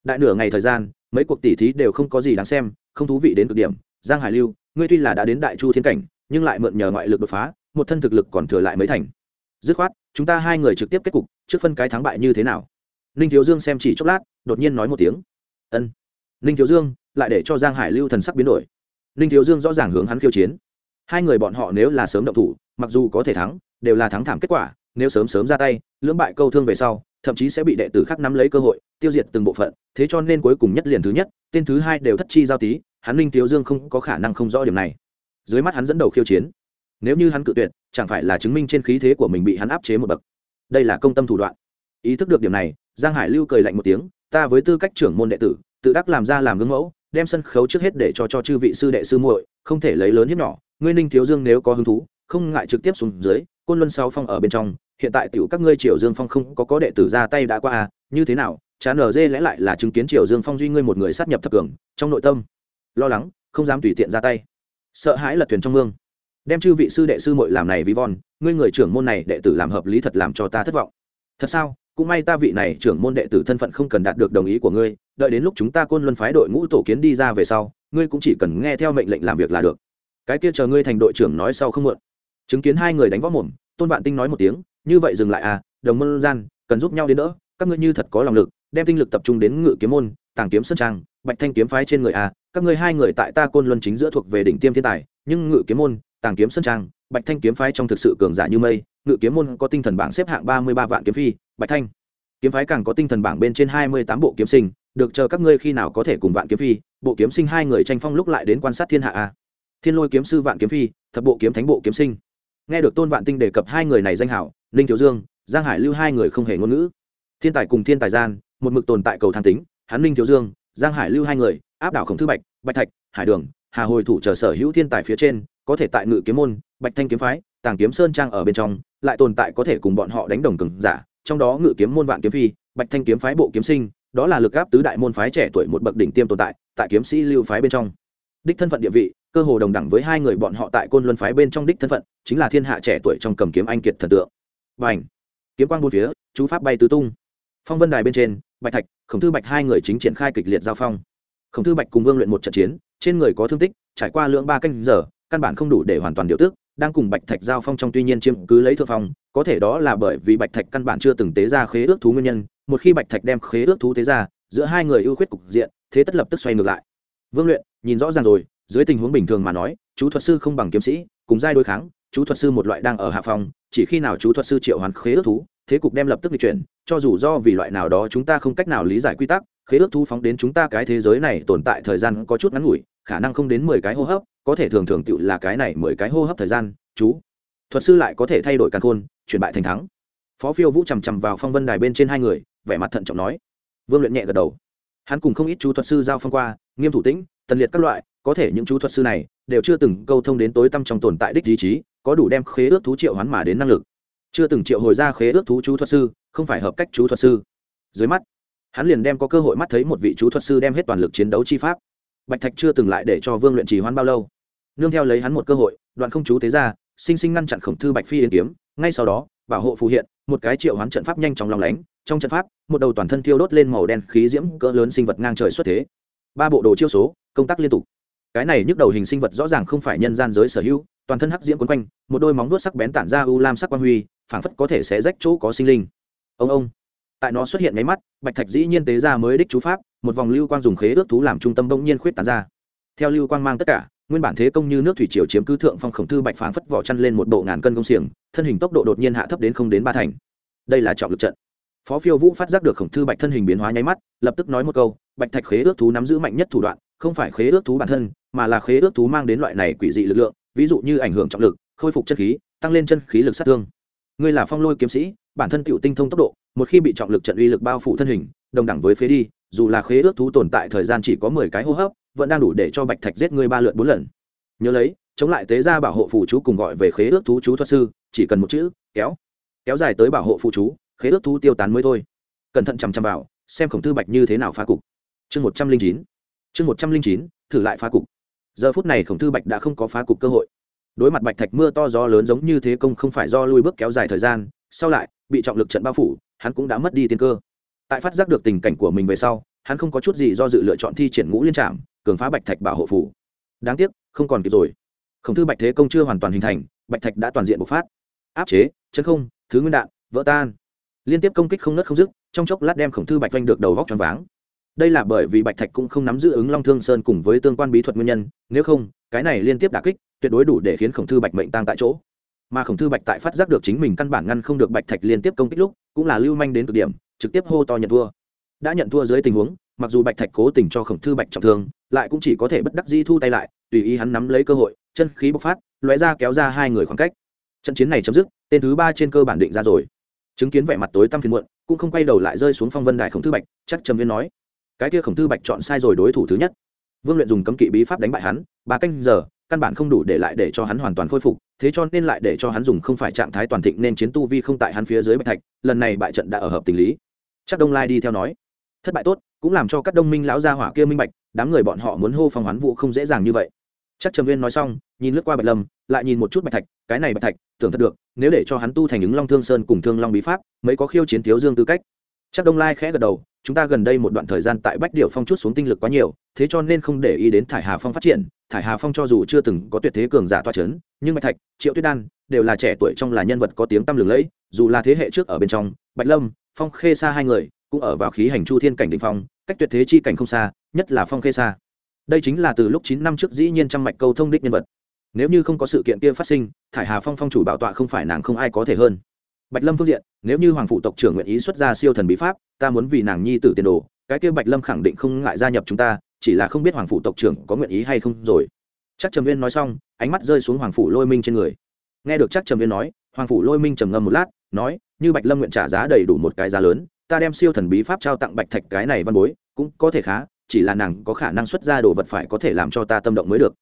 Đại nửa ngày thời gian, mấy cuộc tỉ thí đều không có gì đáng xem, không thú vị đến cực điểm. Giang hải lưu, ngươi tuy là đã đến đại chu thiên cảnh, nhưng lại mượn nhờ ngoại lực đột phá, một thân thực lực còn thừa lại mấy thành. Dứt khoát, chúng ta hai người trực tiếp kết cục, trước phân cái thắng bại như thế nào? Ninh thiếu dương xem chỉ chốc lát, đột nhiên nói một tiếng. Ân. Ninh thiếu dương lại để cho giang hải lưu thần sắc biến đổi. Ninh thiếu dương rõ ràng hướng hắn khiêu chiến. Hai người bọn họ nếu là sớm động thủ, mặc dù có thể thắng, đều là thắng thảm kết quả, nếu sớm sớm ra tay, lưỡng bại câu thương về sau, thậm chí sẽ bị đệ tử khác nắm lấy cơ hội, tiêu diệt từng bộ phận, thế cho nên cuối cùng nhất liền thứ nhất, tên thứ hai đều thất chi giao tí, hắn ninh thiếu dương không có khả năng không rõ điểm này. Dưới mắt hắn dẫn đầu khiêu chiến. Nếu như hắn cự tuyệt, chẳng phải là chứng minh trên khí thế của mình bị hắn áp chế một bậc. Đây là công tâm thủ đoạn. Ý thức được điểm này, giang hải lưu cười lạnh một tiếng, ta với tư cách trưởng môn đệ tử, tự đắc làm ra làm gương mẫu đem sân khấu trước hết để cho cho chư vị sư đệ sư muội, không thể lấy lớn hiếp nhỏ. Ngươi ninh thiếu dương nếu có hứng thú, không ngại trực tiếp xuống dưới, côn luân sáu phong ở bên trong. Hiện tại tiểu các ngươi triều dương phong không có có đệ tử ra tay đã qua à như thế nào? Chán ở dê lẽ lại là chứng kiến triều dương phong duy ngươi một người sát nhập thập cường, trong nội tâm lo lắng, không dám tùy tiện ra tay. Sợ hãi lật thuyền trong mương. Đem chư vị sư đệ sư muội làm này ví von, ngươi người trưởng môn này đệ tử làm hợp lý thật làm cho ta thất vọng. Thật sao? Cũng may ta vị này trưởng môn đệ tử thân phận không cần đạt được đồng ý của ngươi đợi đến lúc chúng ta côn luân phái đội ngũ tổ kiến đi ra về sau, ngươi cũng chỉ cần nghe theo mệnh lệnh làm việc là được. Cái kia chờ ngươi thành đội trưởng nói sau không muộn. Chứng kiến hai người đánh võ mồm, tôn vạn tinh nói một tiếng, như vậy dừng lại à đồng môn gian, cần giúp nhau đến đỡ, các ngươi như thật có lòng lực, đem tinh lực tập trung đến ngự kiếm môn, tàng kiếm sân trang, bạch thanh kiếm phái trên người à các ngươi hai người tại ta côn luân chính giữa thuộc về đỉnh tiêm thiên tài, nhưng ngự kiếm môn, tàng kiếm sân trang, bạch thanh kiếm phái trong thực sự cường giả như mây, ngự kiếm môn có tinh thần bảng xếp hạng ba mươi ba vạn kiếm phi, bạch thanh kiếm phái càng có tinh thần bảng bên trên hai mươi tám bộ kiếm sinh được chờ các ngươi khi nào có thể cùng vạn kiếm phi, bộ kiếm sinh hai người tranh phong lúc lại đến quan sát thiên hạ a. Thiên lôi kiếm sư vạn kiếm phi, thập bộ kiếm thánh bộ kiếm sinh. Nghe được tôn vạn tinh đề cập hai người này danh hảo, ninh thiếu dương, giang hải lưu hai người không hề ngôn ngữ. Thiên tài cùng thiên tài gian, một mực tồn tại cầu thang tính, hắn ninh thiếu dương, giang hải lưu hai người, áp đảo khổng thư bạch bạch thạch, hải đường, hà hồi thủ chờ sở hữu thiên tài phía trên, có thể tại ngự kiếm môn, bạch thanh kiếm phái, tàng kiếm sơn trang ở bên trong, lại tồn tại có thể cùng bọn họ đánh đồng cường giả, trong đó ngự kiếm môn vạn kiếm phi, bạch thanh kiếm phái bộ kiếm sinh đó là lực gáp tứ đại môn phái trẻ tuổi một bậc đỉnh tiêm tồn tại tại kiếm sĩ lưu phái bên trong. Đích thân phận địa vị, cơ hồ đồng đẳng với hai người bọn họ tại côn luân phái bên trong đích thân phận, chính là thiên hạ trẻ tuổi trong cầm kiếm anh kiệt thần tượng. Và ảnh kiếm quang bốn phía, chú pháp bay tứ tung. Phong vân đài bên trên, bạch thạch, khổng thư bạch hai người chính triển khai kịch liệt giao phong. Khổng thư bạch cùng vương luyện một trận chiến, trên người có thương tích, trải qua lượng ba canh giờ, căn bản không đủ để hoàn toàn điều tước đang cùng bạch thạch giao phong trong tuy nhiên chiếm cứ lấy thượng phong, có thể đó là bởi vì bạch thạch căn bản chưa từng tế ra khế ước thú nguyên nhân, một khi bạch thạch đem khế ước thú tế ra, giữa hai người ưu khuyết cục diện, thế tất lập tức xoay ngược lại. Vương luyện, nhìn rõ ràng rồi, dưới tình huống bình thường mà nói, chú thuật sư không bằng kiếm sĩ, cùng giai đối kháng, chú thuật sư một loại đang ở hạ phòng chỉ khi nào chú thuật sư triệu hoàn khế ước thú, thế cục đem lập tức bị chuyển, cho dù do vì loại nào đó chúng ta không cách nào lý giải quy tắc, khế ước thú phóng đến chúng ta cái thế giới này tồn tại thời gian có chút ngắn ngủi, khả năng không đến mười cái hô hấp có thể thường thường tựu là cái này mười cái hô hấp thời gian, chú. Thuật sư lại có thể thay đổi căn khôn, chuyển bại thành thắng. Phó phiêu vũ chằm chằm vào phong vân đài bên trên hai người, vẻ mặt thận trọng nói. Vương luyện nhẹ gật đầu. Hắn cùng không ít chú thuật sư giao phong qua, nghiêm thủ tĩnh, tần liệt các loại, có thể những chú thuật sư này đều chưa từng câu thông đến tối tăm trong tồn tại đích ý chí, có đủ đem khế ước thú triệu hoán mà đến năng lực. Chưa từng triệu hồi ra khế ước thú chú thuật sư, không phải hợp cách chú thuật sư. Dưới mắt, hắn liền đem có cơ hội mắt thấy một vị chú thuật sư đem hết toàn lực chiến đấu chi pháp bạch thạch chưa từng lại để cho vương luyện trì hoãn bao lâu. Nương theo lấy hắn một cơ hội, đoạn không chú tế ra, sinh sinh ngăn chặn khổng thư bạch phi yên kiếm. Ngay sau đó, bảo hộ phù hiện, một cái triệu hoán trận pháp nhanh chóng lòng lánh. Trong trận pháp, một đầu toàn thân thiêu đốt lên màu đen khí diễm cỡ lớn sinh vật ngang trời xuất thế. Ba bộ đồ chiêu số, công tác liên tục. Cái này nhức đầu hình sinh vật rõ ràng không phải nhân gian giới sở hữu, toàn thân hắc diễm quấn quanh, một đôi móng vuốt sắc bén tản ra u lam sắc quang huy, phảng phất có thể sẽ rách chỗ có sinh linh. Ông ông tại nó xuất hiện nháy mắt, bạch thạch dĩ nhiên tế ra mới đích chú pháp, một vòng lưu quang dùng khế ước thú làm trung tâm bỗng nhiên khuyết tán ra. Theo lưu quang mang tất cả, nguyên bản thế công như nước thủy triều chiếm cứ thượng phong khổng thư bạch phảng phất vỏ chăn lên một bộ ngàn cân công xiềng, thân hình tốc độ đột nhiên hạ thấp đến không đến ba thành. Đây là trọng lực trận. Phó phiêu vũ phát giác được khổng thư bạch thân hình biến hóa nháy mắt, lập tức nói một câu, bạch thạch khế ước thú nắm giữ mạnh nhất thủ đoạn, không phải khế ước thú bản thân, mà là khế ước thú mang đến loại này quỷ dị lực lượng, ví dụ như ảnh hưởng trọng lực, khôi phục chân khí, tăng lên chân khí lực sát thương. Ngươi là phong lôi kiếm sĩ bản thân tựu tinh thông tốc độ, một khi bị trọng lực trận uy lực bao phủ thân hình, đồng đẳng với phế đi, dù là khế ước thú tồn tại thời gian chỉ có mười cái hô hấp, vẫn đang đủ để cho bạch thạch giết ngươi ba lượt bốn lần. Nhớ lấy, chống lại tế gia bảo hộ phù chú cùng gọi về khế ước thú chú thuật sư, chỉ cần một chữ, kéo. Kéo dài tới bảo hộ phù chú, khế ước thú tiêu tán mới thôi. Cẩn thận chằm chằm vào, xem khổng thư bạch như thế nào phá cục. Chương một trăm linh chín. Chương một trăm linh chín, thử lại phá cục. Giờ phút này khổng thư bạch đã không có phá cục cơ hội. Đối mặt bạch thạch mưa to gió lớn giống như thế công không phải do lui bước kéo dài thời gian, sau lại bị trọng lực trận bao phủ, hắn cũng đã mất đi tiên cơ. Tại phát giác được tình cảnh của mình về sau, hắn không có chút gì do dự lựa chọn thi triển ngũ liên trạm cường phá bạch thạch bảo hộ phủ. Đáng tiếc, không còn kịp rồi. Khổng thư bạch thế công chưa hoàn toàn hình thành, bạch thạch đã toàn diện bộc phát. Áp chế, chân không, thứ nguyên đạn, vỡ tan. Liên tiếp công kích không nớt không dứt, trong chốc lát đem khổng thư bạch oanh được đầu vóc tròn váng. Đây là bởi vì bạch thạch cũng không nắm giữ ứng long thương sơn cùng với tương quan bí thuật nguyên nhân, nếu không, cái này liên tiếp đả kích, tuyệt đối đủ để khiến khổng thư bạch mệnh tăng tại chỗ mà khổng thư bạch tại phát giác được chính mình căn bản ngăn không được bạch thạch liên tiếp công kích lúc, cũng là lưu manh đến cực điểm, trực tiếp hô to nhận thua. Đã nhận thua dưới tình huống, mặc dù bạch thạch cố tình cho khổng thư bạch trọng thương, lại cũng chỉ có thể bất đắc dĩ thu tay lại, tùy ý hắn nắm lấy cơ hội, chân khí bộc phát, lóe ra kéo ra hai người khoảng cách. Trận chiến này chấm dứt, tên thứ ba trên cơ bản định ra rồi. Chứng kiến vẻ mặt tối tăm phiền muộn, cũng không quay đầu lại rơi xuống phong vân đài khổng thư bạch, chắc trầm viên nói. Cái kia khổng thư bạch chọn sai rồi đối thủ thứ nhất. Vương luyện dùng cấm kỵ bí pháp đánh bại hắn, ba canh giờ căn bản không đủ để lại để cho hắn hoàn toàn khôi phục, thế cho nên lại để cho hắn dùng không phải trạng thái toàn thịnh nên chiến tu vi không tại hắn phía dưới bạch thạch, lần này bại trận đã ở hợp tình lý. Chắc đông lai đi theo nói, thất bại tốt, cũng làm cho các đông minh lão gia hỏa kia minh bạch, đám người bọn họ muốn hô phong hoán vụ không dễ dàng như vậy. Chắc trầm viên nói xong, nhìn lướt qua bạch lâm, lại nhìn một chút bạch thạch, cái này bạch thạch, tưởng thật được, nếu để cho hắn tu thành ứng long thương sơn cùng thương long bí pháp mới có khiêu chiến thiếu dương tư cách. Chắc đông lai khẽ gật đầu, chúng ta gần đây một đoạn thời gian tại bách điệu phong chút xuống tinh lực quá nhiều, thế cho nên không để ý đến thải hà phong phát triển thải hà phong cho dù chưa từng có tuyệt thế cường giả toa c h ấ n nhưng bạch thạch, triệu tuyết đan đều là trẻ tuổi trong là nhân vật có tiếng tăm lừng lẫy, dù là thế hệ trước ở bên trong, bạch lâm, phong khê xa hai người cũng ở vào khí hành chu thiên cảnh đ ỉ n h phong, cách tuyệt thế chi cảnh không xa, nhất là phong khê xa đây chính là từ lúc chín năm trước dĩ nhiên trăm mạch câu thông đích nhân vật. Nếu như không có sự kiện kia phát sinh, thải hà phong phong chủ bảo tọa không phải nàng không ai có thể hơn. Bạch lâm phương diện, nếu như hoàng phụ tộc trưởng nguyện ý xuất ra siêu thần bí pháp, ta muốn vì nàng nhi tử tiền đồ, cái kia bạch lâm khẳng định không ngại gia nhập chúng ta chỉ là không biết hoàng phụ tộc trưởng có nguyện ý hay không rồi. Chắc trầm viên nói xong, ánh mắt rơi xuống hoàng phủ lôi minh trên người. Nghe được chắc trầm viên nói, hoàng phủ lôi minh trầm ngâm một lát, nói, như bạch lâm nguyện trả giá đầy đủ một cái giá lớn, ta đem siêu thần bí pháp trao tặng bạch thạch cái này văn bối, cũng có thể khá, chỉ là nàng có khả năng xuất ra đồ vật phải có thể làm cho ta tâm động mới được.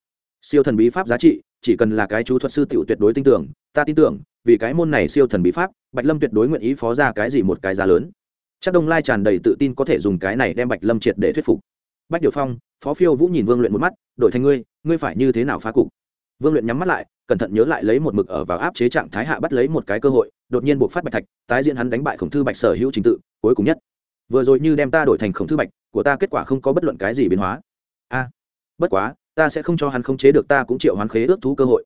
Siêu thần bí pháp giá trị, chỉ cần là cái chú thuật sư tiểu tuyệt đối tin tưởng, ta tin tưởng, vì cái môn này siêu thần bí pháp, bạch lâm tuyệt đối nguyện ý phó ra cái gì một cái giá lớn. Chắc đông lai tràn đầy tự tin có thể dùng cái này đem bạch lâm triệt để thuyết phục bách điều phong, phó phiêu vũ nhìn vương luyện một mắt, đổi thành ngươi ngươi phải như thế nào phá cục? Vương luyện nhắm mắt lại, cẩn thận nhớ lại lấy một mực ở vào áp chế trạng thái hạ bắt lấy một cái cơ hội, đột nhiên buộc phát bạch thạch, tái diễn hắn đánh bại khổng thư bạch sở hữu trình tự, cuối cùng nhất. Vừa rồi như đem ta đổi thành khổng thư bạch, của ta kết quả không có bất luận cái gì biến hóa. A, bất quá, ta sẽ không cho hắn khống chế được, ta cũng triệu hoán khế ước thú cơ hội.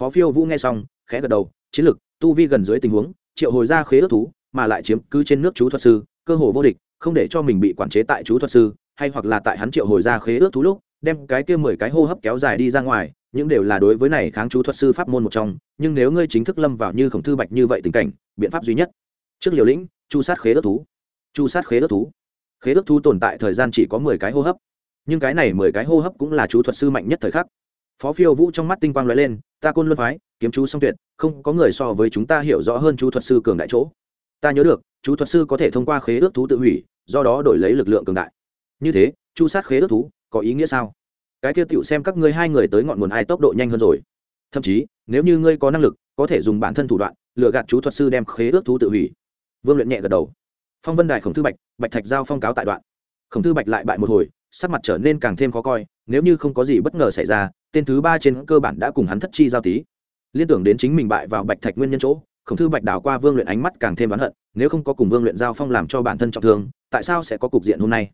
Phó phiêu vũ nghe xong, khẽ gật đầu, chiến lực, tu vi gần dưới tình huống, triệu hồi ra khế ước thú, mà lại chiếm cứ trên nước chú thuật sư, cơ hồ vô địch, không để cho mình bị quản chế tại chú thuật sư hay hoặc là tại hắn triệu hồi ra khế ước thú lúc, đem cái kia mười cái hô hấp kéo dài đi ra ngoài, những đều là đối với này kháng chú thuật sư pháp môn một trong, nhưng nếu ngươi chính thức lâm vào như khổng thư bạch như vậy tình cảnh, biện pháp duy nhất, trước liều lĩnh, chu sát khế ước thú. Chu sát khế ước thú. Khế ước thú tồn tại thời gian chỉ có mười cái hô hấp. Nhưng cái này mười cái hô hấp cũng là chú thuật sư mạnh nhất thời khắc. Phó phiêu vũ trong mắt tinh quang lóe lên, ta côn luân phái, kiếm chú song tuyệt, không có người so với chúng ta hiểu rõ hơn chú thuật sư cường đại chỗ. Ta nhớ được, chú thuật sư có thể thông qua khế ước thú tự hủy, do đó đổi lấy lực lượng cường đại như thế, chu sát khế ước thú, có ý nghĩa sao? Cái kia tựu xem các ngươi hai người tới ngọn nguồn ai tốc độ nhanh hơn rồi. Thậm chí, nếu như ngươi có năng lực, có thể dùng bản thân thủ đoạn lựa gạt chú thuật sư đem khế ước thú tự hủy. Vương luyện nhẹ gật đầu. Phong vân đài khổng thư bạch bạch thạch giao phong cáo tại đoạn. Khổng thư bạch lại bại một hồi, sắc mặt trở nên càng thêm khó coi, nếu như không có gì bất ngờ xảy ra, tên thứ ba trên cơ bản đã cùng hắn thất chi giao tí. Liên tưởng đến chính mình bại vào bạch thạch nguyên nhân chỗ, khổng thư bạch đảo qua vương luyện ánh mắt càng thêm oán hận, nếu không có cùng vương luyện giao phong làm cho bản thân trọng thương, tại sao sẽ có cục diện hôm nay?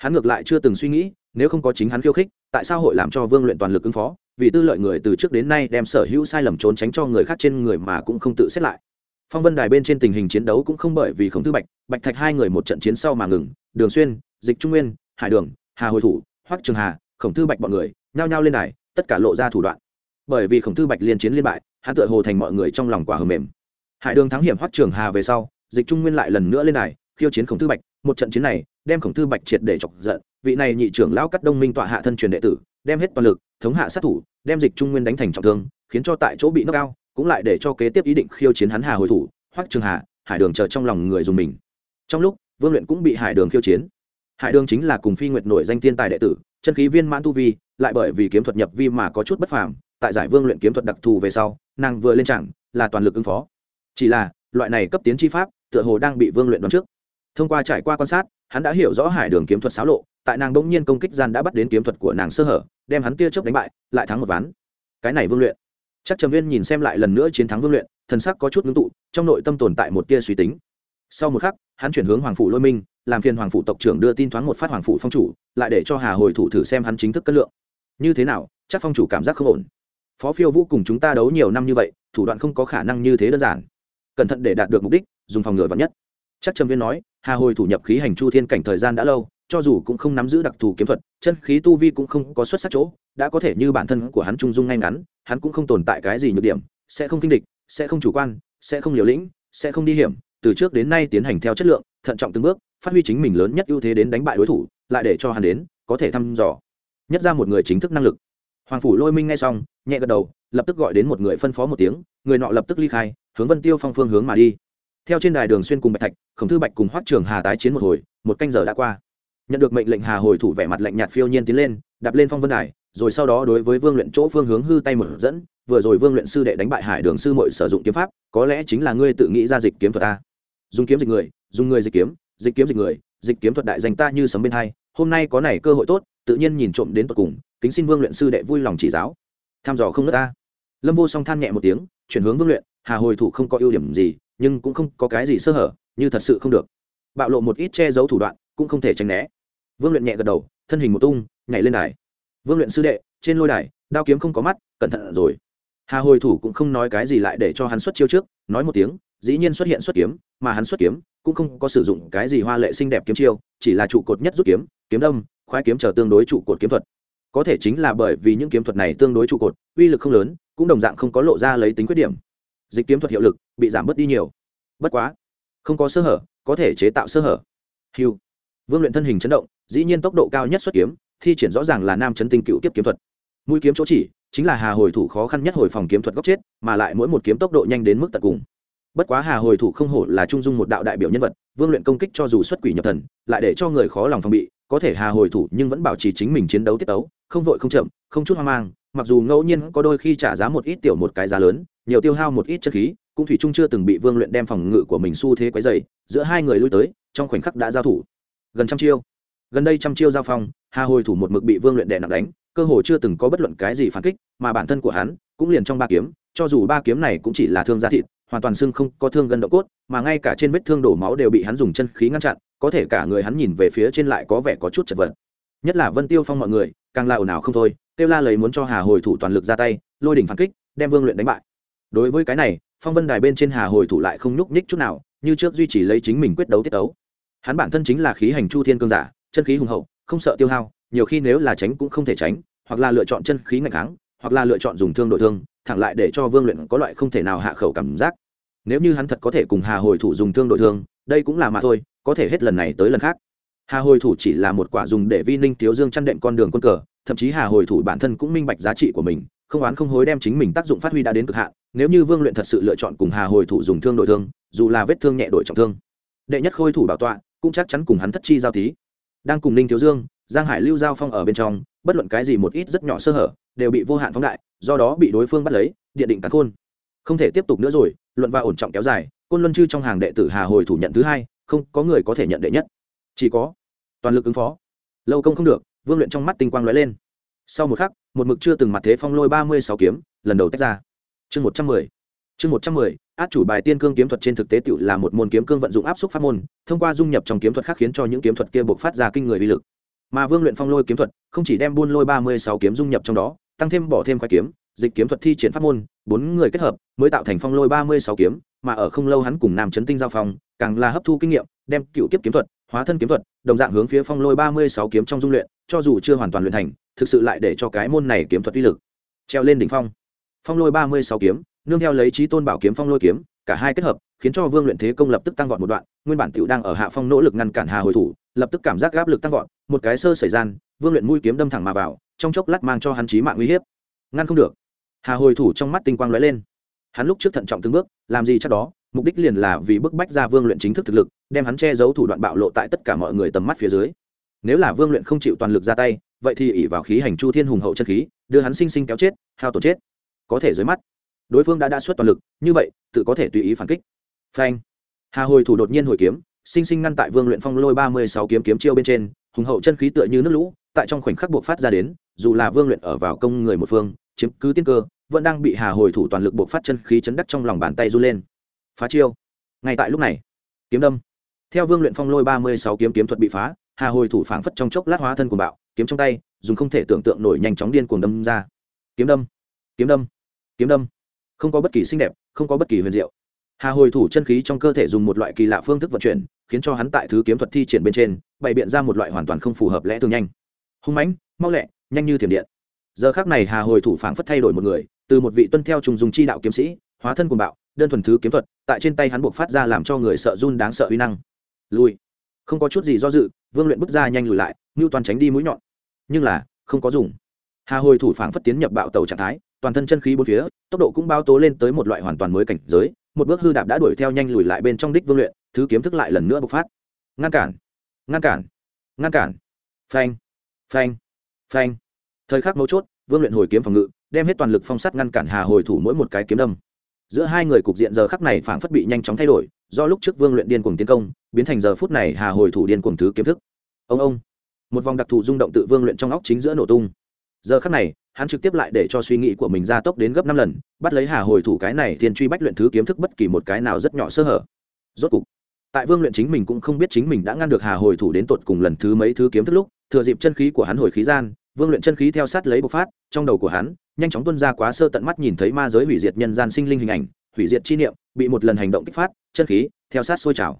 Hắn ngược lại chưa từng suy nghĩ, nếu không có chính hắn khiêu khích, tại sao hội làm cho vương luyện toàn lực ứng phó? Vì tư lợi người từ trước đến nay đem sở hữu sai lầm trốn tránh cho người khác trên người mà cũng không tự xét lại. Phong vân đài bên trên tình hình chiến đấu cũng không bởi vì khổng thư bạch bạch thạch hai người một trận chiến sau mà ngừng, đường xuyên, dịch trung nguyên, hải đường, hà hồi thủ, hoắc trường hà, khổng thư bạch bọn người, nhao nhao lên đài, tất cả lộ ra thủ đoạn. Bởi vì khổng thư bạch liên chiến liên bại, hắn tựa hồ thành mọi người trong lòng quả hờ mềm. Hải đường thắng hiểm hoắc trường hà về sau, dịch trung nguyên lại lần nữa lên đài, khiêu chiến khổng thư bạch. Một trận chiến này đem khổng thư bạch triệt để chọc giận, vị này nhị trưởng lão cắt đông minh tọa hạ thân truyền đệ tử, đem hết toàn lực, thống hạ sát thủ, đem dịch trung nguyên đánh thành trọng thương, khiến cho tại chỗ bị nước cao, cũng lại để cho kế tiếp ý định khiêu chiến hắn hà hồi thủ, hoắc trường hà, hải đường chờ trong lòng người dùng mình. Trong lúc, vương luyện cũng bị hải đường khiêu chiến. Hải đường chính là cùng phi nguyệt nổi danh tiên tài đệ tử, chân khí viên mãn tu vi, lại bởi vì kiếm thuật nhập vi mà có chút bất phàm, tại giải vương luyện kiếm thuật đặc thù về sau, nàng vừa lên chẳng là toàn lực ứng phó. Chỉ là, loại này cấp tiến chi pháp, tựa hồ đang bị vương luyện đoán trước thông qua trải qua quan sát, hắn đã hiểu rõ hải đường kiếm thuật xáo lộ, tại nàng bỗng nhiên công kích gian đã bắt đến kiếm thuật của nàng sơ hở, đem hắn tia chớp đánh bại, lại thắng một ván. Cái này vương luyện. Chắc trầm viên nhìn xem lại lần nữa chiến thắng vương luyện, thần sắc có chút ngưng tụ, trong nội tâm tồn tại một tia suy tính. Sau một khắc, hắn chuyển hướng hoàng phủ lôi minh, làm phiền hoàng phủ tộc trưởng đưa tin thoáng một phát hoàng phủ phong chủ, lại để cho hà hồi thủ thử xem hắn chính thức cân lượng. Như thế nào, chắc phong chủ cảm giác không ổn. Phó phiêu vũ cùng chúng ta đấu nhiều năm như vậy, thủ đoạn không có khả năng như thế đơn giản. Cẩn thận để đạt được mục đích, dùng phòng ngừa vắn nhất. Chắc trầm viên nói hà hồi thủ nhập khí hành chu thiên cảnh thời gian đã lâu, cho dù cũng không nắm giữ đặc thù kiếm thuật, chân khí tu vi cũng không có xuất sắc chỗ, đã có thể như bản thân của hắn trung dung ngay ngắn, hắn cũng không tồn tại cái gì nhược điểm, sẽ không kinh địch, sẽ không chủ quan, sẽ không liều lĩnh, sẽ không đi hiểm, từ trước đến nay tiến hành theo chất lượng, thận trọng từng bước, phát huy chính mình lớn nhất ưu thế đến đánh bại đối thủ, lại để cho hắn đến, có thể thăm dò, nhất ra một người chính thức năng lực. Hoàng phủ lôi minh nghe xong, nhẹ gật đầu, lập tức gọi đến một người phân phó một tiếng, người nọ lập tức ly khai, hướng vân tiêu phong phương hướng mà đi theo trên đài đường xuyên cùng bạch thạch, khổng thư bạch cùng hoắc trường hà tái chiến một hồi, một canh giờ đã qua. Nhận được mệnh lệnh hà hồi thủ vẻ mặt lạnh nhạt phiêu nhiên tiến lên, đạp lên phong vân đài, rồi sau đó đối với vương luyện chỗ phương hướng hư tay mở dẫn, vừa rồi vương luyện sư đệ đánh bại hải đường sư mội sử dụng kiếm pháp, có lẽ chính là ngươi tự nghĩ ra dịch kiếm thuật ta. Dùng kiếm dịch người, dùng người dịch kiếm dịch kiếm dịch người, dịch kiếm thuật đại danh ta như sấm bên hai, hôm nay có này cơ hội tốt, tự nhiên nhìn trộm đến tận cùng, kính xin vương luyện sư đệ vui lòng chỉ giáo. Tham dò không nước ta. Lâm vô song than nhẹ một tiếng, chuyển hướng vương luyện, hà hồi thủ không có ưu điểm gì nhưng cũng không có cái gì sơ hở, như thật sự không được. Bạo lộ một ít che giấu thủ đoạn, cũng không thể tránh né. Vương luyện nhẹ gật đầu, thân hình một tung, nhảy lên đài. Vương luyện sư đệ, trên lôi đài, đao kiếm không có mắt, cẩn thận rồi. Hà hồi thủ cũng không nói cái gì lại để cho hắn xuất chiêu trước, nói một tiếng, dĩ nhiên xuất hiện xuất kiếm, mà hắn xuất kiếm cũng không có sử dụng cái gì hoa lệ xinh đẹp kiếm chiêu, chỉ là trụ cột nhất rút kiếm kiếm đâm, khoái kiếm chờ tương đối trụ cột kiếm thuật. Có thể chính là bởi vì những kiếm thuật này tương đối trụ cột, uy lực không lớn, cũng đồng dạng không có lộ ra lấy tính khuyết điểm dịch kiếm thuật hiệu lực bị giảm bớt đi nhiều. Bất quá, không có sơ hở, có thể chế tạo sơ hở. Hiu vương luyện thân hình chấn động, dĩ nhiên tốc độ cao nhất xuất kiếm, thi triển rõ ràng là nam chấn tinh cựu kiếp kiếm thuật. Mũi kiếm chỗ chỉ, chính là hà hồi thủ khó khăn nhất hồi phòng kiếm thuật góc chết, mà lại mỗi một kiếm tốc độ nhanh đến mức tận cùng. Bất quá hà hồi thủ không hổ là trung dung một đạo đại biểu nhân vật, vương luyện công kích cho dù xuất quỷ nhập thần, lại để cho người khó lòng phòng bị, có thể hà hồi thủ nhưng vẫn bảo trì chính mình chiến đấu tiết tấu, không vội không chậm, không chút hoang mang mặc dù ngẫu nhiên có đôi khi trả giá một ít tiểu một cái giá lớn, nhiều tiêu hao một ít chất khí, cũng thủy trung chưa từng bị vương luyện đem phòng ngự của mình xu thế quấy dày giữa hai người lui tới, trong khoảnh khắc đã giao thủ. Gần trăm chiêu. Gần đây trăm chiêu giao phong, hà hồi thủ một mực bị vương luyện đè nặng đánh, cơ hồ chưa từng có bất luận cái gì phản kích, mà bản thân của hắn cũng liền trong ba kiếm, cho dù ba kiếm này cũng chỉ là thương gia thịt, hoàn toàn xương không có thương gân động cốt, mà ngay cả trên vết thương đổ máu đều bị hắn dùng chân khí ngăn chặn, có thể cả người hắn nhìn về phía trên lại có vẻ có chút chật vật. Nhất là vân tiêu phong mọi người, càng là ồn ào không thôi kêu la lấy muốn cho hà hồi thủ toàn lực ra tay, lôi đỉnh phản kích, đem vương luyện đánh bại. Đối với cái này, phong vân đài bên trên hà hồi thủ lại không nhúc nhích chút nào, như trước duy trì lấy chính mình quyết đấu tiết đấu hắn bản thân chính là khí hành chu thiên cương giả, chân khí hùng hậu, không sợ tiêu hao, nhiều khi nếu là tránh cũng không thể tránh, hoặc là lựa chọn chân khí ngạch kháng, hoặc là lựa chọn dùng thương đội thương, thẳng lại để cho vương luyện có loại không thể nào hạ khẩu cảm giác. Nếu như hắn thật có thể cùng hà hồi thủ dùng thương đội thương, đây cũng là mà thôi, có thể hết lần này tới lần khác. Hà hồi thủ chỉ là một quả dùng để vi ninh thiếu dương chăn đệm con đường quân cờ thậm chí hà hồi thủ bản thân cũng minh bạch giá trị của mình, không oán không hối đem chính mình tác dụng phát huy đã đến cực hạn, nếu như vương luyện thật sự lựa chọn cùng hà hồi thủ dùng thương đội thương, dù là vết thương nhẹ đổi trọng thương, đệ nhất khôi thủ bảo tọa, cũng chắc chắn cùng hắn thất chi giao thí. Đang cùng ninh thiếu dương, giang hải lưu giao phong ở bên trong, bất luận cái gì một ít rất nhỏ sơ hở, đều bị vô hạn phóng đại, do đó bị đối phương bắt lấy, địa định cắn khôn. Không thể tiếp tục nữa rồi, luận và ổn trọng kéo dài, côn luân chư trong hàng đệ tử hà hồi thủ nhận thứ hai, không có người có thể nhận đệ nhất. Chỉ có toàn lực ứng phó. Lâu công không được vương luyện trong mắt tinh quang lóe lên. Sau một khắc, một mực chưa từng mặt thế phong lôi ba mươi sáu kiếm, lần đầu tách ra. Chương một trăm mười. Chương một trăm mười, át chủ bài tiên cương kiếm thuật trên thực tế tự là một môn kiếm cương vận dụng áp suất pháp môn, thông qua dung nhập trong kiếm thuật khác khiến cho những kiếm thuật kia buộc phát ra kinh người uy lực. Mà vương luyện phong lôi kiếm thuật, không chỉ đem buôn lôi ba mươi sáu kiếm dung nhập trong đó, tăng thêm bỏ thêm khoai kiếm, dịch kiếm thuật thi triển pháp môn, bốn người kết hợp, mới tạo thành phong lôi ba mươi sáu kiếm, mà ở không lâu hắn cùng nam chấn tinh giao phong càng là hấp thu kinh nghiệm, đem cựu kiếp kiếm thuật, hóa thân kiếm thuật, đồng dạng hướng phía phong lôi ba mươi sáu kiếm trong dung luyện cho dù chưa hoàn toàn luyện thành, thực sự lại để cho cái môn này kiếm thuật uy lực treo lên đỉnh phong. Phong lôi ba mươi sáu kiếm, nương theo lấy trí tôn bảo kiếm phong lôi kiếm, cả hai kết hợp, khiến cho vương luyện thế công lập tức tăng vọt một đoạn, nguyên bản tiểu đang ở hạ phong nỗ lực ngăn cản hà hồi thủ, lập tức cảm giác áp lực tăng vọt, một cái sơ xảy gian, vương luyện mũi kiếm đâm thẳng mà vào, trong chốc lát mang cho hắn chí mạng uy hiếp. Ngăn không được. Hà hồi thủ trong mắt tinh quang lóe lên. Hắn lúc trước thận trọng từng bước, làm gì chắc đó, mục đích liền là vì bức bách ra vương luyện chính thức thực lực, đem hắn che giấu thủ đoạn bạo lộ tại tất cả mọi người tầm mắt phía dưới nếu là vương luyện không chịu toàn lực ra tay, vậy thì ỉ vào khí hành chu thiên hùng hậu chân khí, đưa hắn sinh sinh kéo chết, hao tổn chết. Có thể dưới mắt, đối phương đã đã xuất toàn lực, như vậy, tự có thể tùy ý phản kích. Phanh. Hà hồi thủ đột nhiên hồi kiếm, sinh sinh ngăn tại vương luyện phong lôi ba mươi sáu kiếm kiếm chiêu bên trên, hùng hậu chân khí tựa như nước lũ, tại trong khoảnh khắc buộc phát ra đến, dù là vương luyện ở vào công người một phương, chiếm cứ tiên cơ, vẫn đang bị hà hồi thủ toàn lực buộc phát chân khí chấn đắc trong lòng bàn tay run lên. Phá chiêu. Ngay tại lúc này, kiếm đâm. Theo vương luyện phong lôi ba mươi sáu kiếm kiếm thuật bị phá hà hồi thủ phảng phất trong chốc lát hóa thân của bạo, kiếm trong tay, dùng không thể tưởng tượng nổi nhanh chóng điên cuồng đâm ra. Kiếm đâm kiếm đâm kiếm đâm. Không có bất kỳ xinh đẹp, không có bất kỳ huyền diệu. Hà hồi thủ chân khí trong cơ thể dùng một loại kỳ lạ phương thức vận chuyển, khiến cho hắn tại thứ kiếm thuật thi triển bên trên, bày biện ra một loại hoàn toàn không phù hợp lẽ thường nhanh. Hung mãnh, mau lẹ, nhanh như thiểm điện. Giờ khác này hà hồi thủ phảng phất thay đổi một người, từ một vị tuân theo trùng dùng chi đạo kiếm sĩ, hóa thân cuồng bạo, đơn thuần thứ kiếm thuật, tại trên tay hắn buộc phát ra làm cho người sợ run đáng sợ uy năng. Lùi không có chút gì do dự, vương luyện bước ra nhanh lùi lại ngưu toàn tránh đi mũi nhọn. Nhưng là, không có dùng. Hà hồi thủ phảng phất tiến nhập bạo tàu trạng thái, toàn thân chân khí bốn phía, tốc độ cũng bao tố lên tới một loại hoàn toàn mới cảnh giới, một bước hư đạp đã đuổi theo nhanh lùi lại bên trong đích vương luyện, thứ kiếm thức lại lần nữa bộc phát. Ngăn cản ngăn cản ngăn cản. Phanh phanh phanh. Thời khắc mấu chốt, vương luyện hồi kiếm phòng ngự, đem hết toàn lực phong sắt ngăn cản hà hồi thủ mỗi một cái kiếm đâm giữa hai người cục diện giờ khắc này phảng phất bị nhanh chóng thay đổi, do lúc trước vương luyện điên cuồng tiến công, biến thành giờ phút này hà hồi thủ điên cuồng thứ kiếm thức. Ông ông. Một vòng đặc thù rung động tự vương luyện trong óc chính giữa nổ tung. Giờ khắc này, hắn trực tiếp lại để cho suy nghĩ của mình ra tốc đến gấp năm lần, bắt lấy hà hồi thủ cái này thiên truy bách luyện thứ kiếm thức bất kỳ một cái nào rất nhỏ sơ hở. Rốt cục, tại vương luyện chính mình cũng không biết chính mình đã ngăn được hà hồi thủ đến tột cùng lần thứ mấy thứ kiếm thức lúc, thừa dịp chân khí của hắn hồi khí gian vương luyện chân khí theo sát lấy bộc phát, trong đầu của hắn, nhanh chóng tuân ra quá sơ tận mắt nhìn thấy ma giới hủy diệt nhân gian sinh linh hình ảnh, hủy diệt chi niệm, bị một lần hành động kích phát, chân khí, theo sát sôi trào.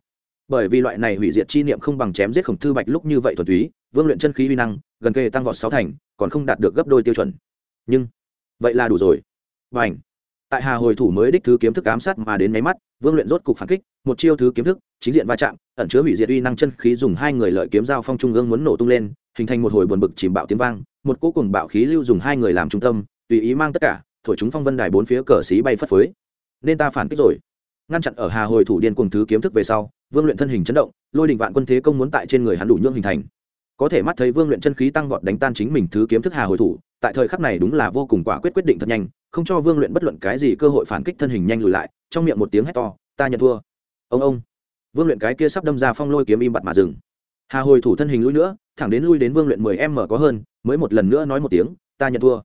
Bởi vì loại này hủy diệt chi niệm không bằng chém giết khổng thư bạch lúc như vậy thuần túy, vương luyện chân khí uy năng, gần kề tăng vọt sáu thành, còn không đạt được gấp đôi tiêu chuẩn. Nhưng, vậy là đủ rồi. Và ảnh tại hà hồi thủ mới đích thứ kiếm thức ám sát mà đến máy mắt, vương luyện rốt cục phản kích, một chiêu thứ kiếm thức, chính diện va chạm, ẩn chứa hủy diệt uy năng chân khí dùng hai người lợi kiếm giao phong trung ương muốn nổ tung lên hình thành một hồi buồn bực chìm bạo tiếng vang, một cỗ cùng bạo khí lưu dùng hai người làm trung tâm, tùy ý mang tất cả, thổi chúng phong vân đài bốn phía cờ xí bay phất phới. Nên ta phản kích rồi. Ngăn chặn ở hà hồi thủ điên cùng thứ kiếm thức về sau, vương luyện thân hình chấn động, lôi đình vạn quân thế công muốn tại trên người hắn đủ nhưỡng hình thành. Có thể mắt thấy vương luyện chân khí tăng vọt đánh tan chính mình thứ kiếm thức hà hồi thủ, tại thời khắc này đúng là vô cùng quả quyết quyết định thật nhanh, không cho vương luyện bất luận cái gì cơ hội phản kích thân hình nhanh lùi lại, trong miệng một tiếng hét to, ta nhận thua. Ông ông. Vương luyện cái kia sắp đâm ra phong lôi kiếm im bặt mà dừng. Hà hồi thủ thân hình lũi nữa thẳng đến lui đến vương luyện mười em mở có hơn, mới một lần nữa nói một tiếng, ta nhận thua.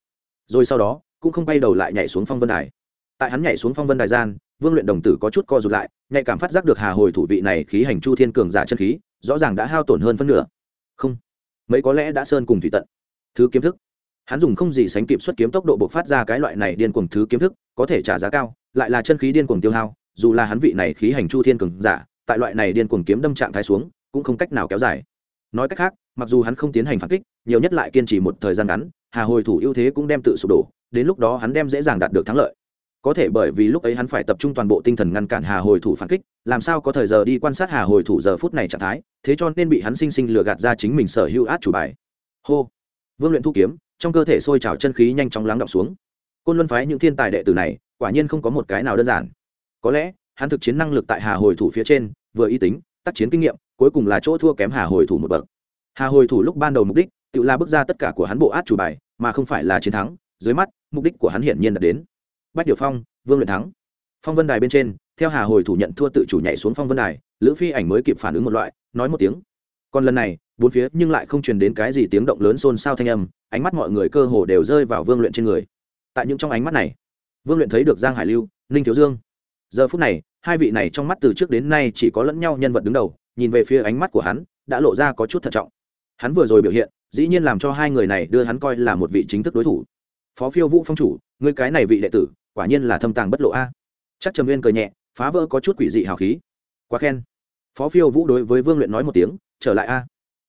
Rồi sau đó, cũng không bay đầu lại nhảy xuống phong vân đài. Tại hắn nhảy xuống phong vân đài gian, vương luyện đồng tử có chút co rụt lại, nhạy cảm phát giác được hà hồi thủ vị này khí hành chu thiên cường giả chân khí, rõ ràng đã hao tổn hơn phân nửa. Không, mấy có lẽ đã sơn cùng thủy tận. Thứ kiếm thức. Hắn dùng không gì sánh kịp xuất kiếm tốc độ bộc phát ra cái loại này điên cuồng thứ kiếm thức, có thể trả giá cao, lại là chân khí điên cuồng tiêu hao, dù là hắn vị này khí hành chu thiên cường giả, tại loại này điên cuồng kiếm đâm trạng thái xuống, cũng không cách nào kéo dài nói cách khác, mặc dù hắn không tiến hành phản kích, nhiều nhất lại kiên trì một thời gian ngắn, hà hồi thủ ưu thế cũng đem tự sụp đổ, đến lúc đó hắn đem dễ dàng đạt được thắng lợi. Có thể bởi vì lúc ấy hắn phải tập trung toàn bộ tinh thần ngăn cản hà hồi thủ phản kích, làm sao có thời giờ đi quan sát hà hồi thủ giờ phút này trạng thái, thế cho nên bị hắn sinh sinh lừa gạt ra chính mình sở hữu át chủ bài. Hô! Vương luyện thu kiếm, trong cơ thể sôi trào chân khí nhanh chóng lắng động xuống. Côn luân phái những thiên tài đệ tử này, quả nhiên không có một cái nào đơn giản. Có lẽ, hắn thực chiến năng lực tại hà hồi thủ phía trên, vừa y tính, tác chiến kinh nghiệm cuối cùng là chỗ thua kém hà hồi thủ một bậc. Hà hồi thủ lúc ban đầu mục đích, tự là bước ra tất cả của hắn bộ át chủ bài, mà không phải là chiến thắng, dưới mắt, mục đích của hắn hiển nhiên đã đến. Bách điều phong, vương luyện thắng. Phong vân đài bên trên, theo hà hồi thủ nhận thua tự chủ nhảy xuống phong vân đài, lữ phi ảnh mới kịp phản ứng một loại, nói một tiếng. Còn lần này, bốn phía nhưng lại không truyền đến cái gì tiếng động lớn xôn xao thanh âm, ánh mắt mọi người cơ hồ đều rơi vào vương luyện trên người. Tại những trong ánh mắt này, vương luyện thấy được giang hải lưu, ninh thiếu dương. Giờ phút này, hai vị này trong mắt từ trước đến nay chỉ có lẫn nhau nhân vật đứng đầu nhìn về phía ánh mắt của hắn, đã lộ ra có chút thận trọng. Hắn vừa rồi biểu hiện, dĩ nhiên làm cho hai người này đưa hắn coi là một vị chính thức đối thủ. Phó phiêu vũ phong chủ người cái này vị đệ tử, quả nhiên là thâm tàng bất lộ a. Chắc trầm nguyên cười nhẹ, phá vỡ có chút quỷ dị hào khí. Quá khen. Phó phiêu vũ đối với vương luyện nói một tiếng, trở lại a.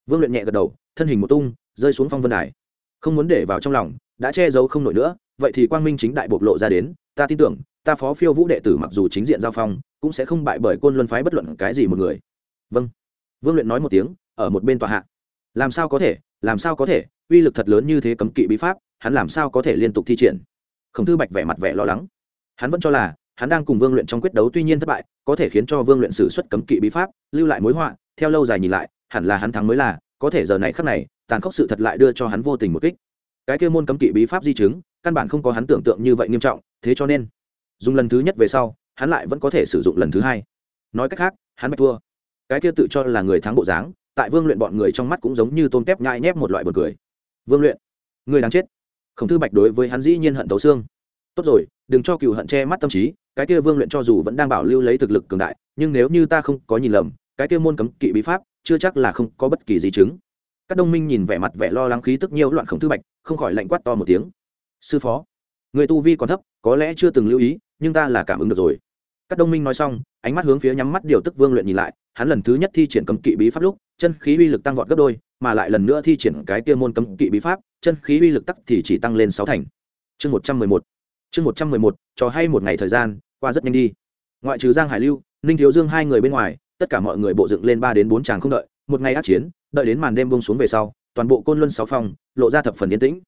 Vương luyện nhẹ gật đầu, thân hình một tung, rơi xuống phong vân đài. Không muốn để vào trong lòng, đã che giấu không nổi nữa, vậy thì quang minh chính đại bộc lộ ra đến, ta tin tưởng, ta phó phiêu vũ đệ tử mặc dù chính diện giao phong, cũng sẽ không bại bởi côn luân phái bất luận cái gì một người vâng. Vương luyện nói một tiếng, ở một bên tòa hạ. Làm sao có thể, làm sao có thể, uy lực thật lớn như thế cấm kỵ bí pháp, hắn làm sao có thể liên tục thi triển? Khổng thư bạch vẻ mặt vẻ lo lắng. Hắn vẫn cho là, hắn đang cùng vương luyện trong quyết đấu tuy nhiên thất bại, có thể khiến cho vương luyện xử suất cấm kỵ bí pháp, lưu lại mối họa, theo lâu dài nhìn lại, hẳn là hắn thắng mới là, có thể giờ này khắc này, tàn khốc sự thật lại đưa cho hắn vô tình một kích. Cái kia môn cấm kỵ bí pháp di chứng, căn bản không có hắn tưởng tượng như vậy nghiêm trọng, thế cho nên, dùng lần thứ nhất về sau, hắn lại vẫn có thể sử dụng lần thứ hai. Nói cách khác, hắn bạch thua cái kia tự cho là người thắng bộ dáng, tại vương luyện bọn người trong mắt cũng giống như tôm tép nhai nhép một loại bật cười. Vương luyện, người đáng chết. Khổng thư bạch đối với hắn dĩ nhiên hận tấu xương. Tốt rồi, đừng cho cựu hận che mắt tâm trí, cái kia vương luyện cho dù vẫn đang bảo lưu lấy thực lực cường đại, nhưng nếu như ta không có nhìn lầm, cái kia môn cấm kỵ bí pháp, chưa chắc là không có bất kỳ gì chứng. Các đông minh nhìn vẻ mặt vẻ lo lắng khí tức nhiều loạn khổng thư bạch, không khỏi lạnh quát to một tiếng. Sư phó, người tu vi còn thấp, có lẽ chưa từng lưu ý, nhưng ta là cảm ứng được rồi. Các đông minh nói xong, ánh mắt hướng phía nhắm mắt điều tức vương luyện nhìn lại hắn lần thứ nhất thi triển cấm kỵ bí pháp lúc, chân khí uy lực tăng vọt gấp đôi, mà lại lần nữa thi triển cái kia môn cấm kỵ bí pháp, chân khí uy lực tắc thì chỉ tăng lên sáu thành. Chương một trăm mười một. Chương một trăm mười một, cho hay một ngày thời gian, qua rất nhanh đi. Ngoại trừ giang hải lưu, ninh thiếu dương hai người bên ngoài, tất cả mọi người bộ dựng lên ba đến bốn tràng không đợi, một ngày ác chiến, đợi đến màn đêm bông xuống về sau, toàn bộ côn luân sáu phòng, lộ ra thập phần yên tĩnh.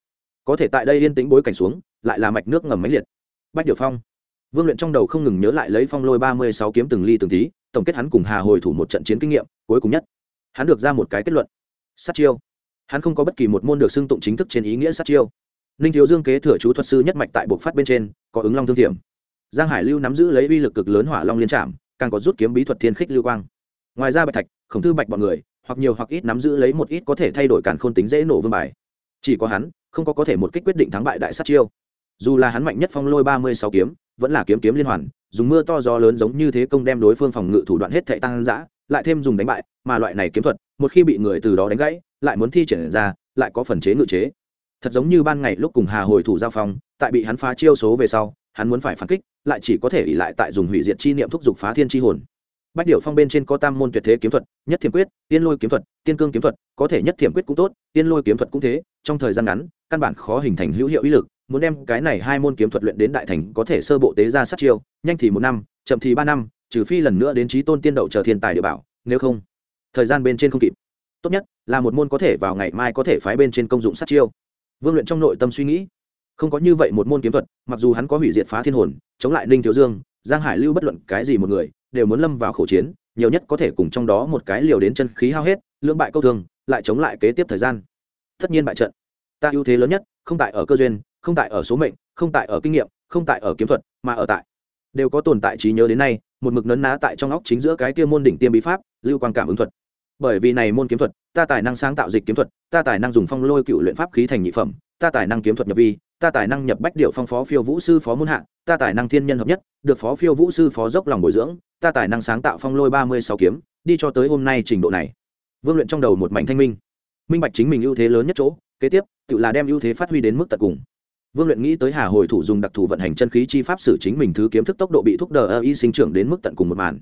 Có thể tại đây yên tĩnh bối cảnh xuống, lại là mạch nước ngầm máy liệt. Bách điều phong. Vương luyện trong đầu không ngừng nhớ lại lấy phong lôi ba mươi sáu kiếm từng ly từng tí tổng kết hắn cùng hà hồi thủ một trận chiến kinh nghiệm, cuối cùng nhất, hắn được ra một cái kết luận. Sát chiêu. Hắn không có bất kỳ một môn được xưng tụng chính thức trên ý nghĩa sát chiêu. Ninh thiếu dương kế thừa chú thuật sư nhất mạch tại bộc phát bên trên, có ứng long thương thiểm. Giang hải lưu nắm giữ lấy uy lực cực lớn hỏa long liên trạm càng có rút kiếm bí thuật thiên khích lưu quang. Ngoài ra bạch thạch, khổng thư bạch bọn người, hoặc nhiều hoặc ít nắm giữ lấy một ít có thể thay đổi cản khôn tính dễ nổ vương bài. Chỉ có hắn, không có có thể một kích quyết định thắng bại đại sát chiêu. Dù là hắn mạnh nhất phong lôi ba mươi sáu kiếm, vẫn là kiếm kiếm liên hoàn dùng mưa to gió lớn giống như thế công đem đối phương phòng ngự thủ đoạn hết thệ tăng dã, lại thêm dùng đánh bại mà loại này kiếm thuật một khi bị người từ đó đánh gãy lại muốn thi triển ra lại có phần chế ngự chế. Thật giống như ban ngày lúc cùng hà hồi thủ giao phong tại bị hắn phá chiêu số về sau hắn muốn phải phản kích lại chỉ có thể ỷ lại tại dùng hủy diệt chi niệm thúc giục phá thiên chi hồn. Bách điểu phong bên trên có tam môn tuyệt thế kiếm thuật nhất thiểm quyết tiên lôi kiếm thuật tiên cương kiếm thuật có thể nhất thiểm quyết cũng tốt tiên lôi kiếm thuật cũng thế trong thời gian ngắn căn bản khó hình thành hữu hiệu ý lực muốn đem cái này hai môn kiếm thuật luyện đến đại thành có thể sơ bộ tế ra sát chiêu nhanh thì một năm chậm thì ba năm trừ phi lần nữa đến trí tôn tiên đậu chờ thiên tài địa bảo nếu không thời gian bên trên không kịp. Tốt nhất là một môn có thể vào ngày mai có thể phái bên trên công dụng sát chiêu. Vương luyện trong nội tâm suy nghĩ không có như vậy một môn kiếm thuật mặc dù hắn có hủy diệt phá thiên hồn chống lại ninh thiếu dương giang hải lưu bất luận cái gì một người đều muốn lâm vào khẩu chiến nhiều nhất có thể cùng trong đó một cái liều đến chân khí hao hết lưỡng bại câu thường, lại chống lại kế tiếp thời gian. Tất nhiên bại trận. Ta ưu thế lớn nhất không tại ở cơ duyên không tại ở số mệnh, không tại ở kinh nghiệm, không tại ở kiếm thuật, mà ở tại. Đều có tồn tại trí nhớ đến nay, một mực nấn ná tại trong óc chính giữa cái kia môn đỉnh tiêm bí pháp, lưu quang cảm ứng thuật. Bởi vì này môn kiếm thuật, ta tài năng sáng tạo dịch kiếm thuật, ta tài năng dùng phong lôi cựu luyện pháp khí thành nhị phẩm, ta tài năng kiếm thuật nhập vi, ta tài năng nhập bách điệu phong phó phiêu vũ sư phó môn hạ, ta tài năng thiên nhân hợp nhất, được phó phiêu vũ sư phó dốc lòng bồi dưỡng, ta tài năng sáng tạo phong lôi ba mươi sáu kiếm, đi cho tới hôm nay trình độ này. Vương luyện trong đầu một mảnh thanh minh. Minh bạch chính mình ưu thế lớn nhất chỗ, kế tiếp, tự là đem ưu thế phát huy đến mức tận cùng vương luyện nghĩ tới hà hồi thủ dùng đặc thù vận hành chân khí chi pháp xử chính mình thứ kiếm thức tốc độ bị thúc đờ ơ y sinh trưởng đến mức tận cùng một màn.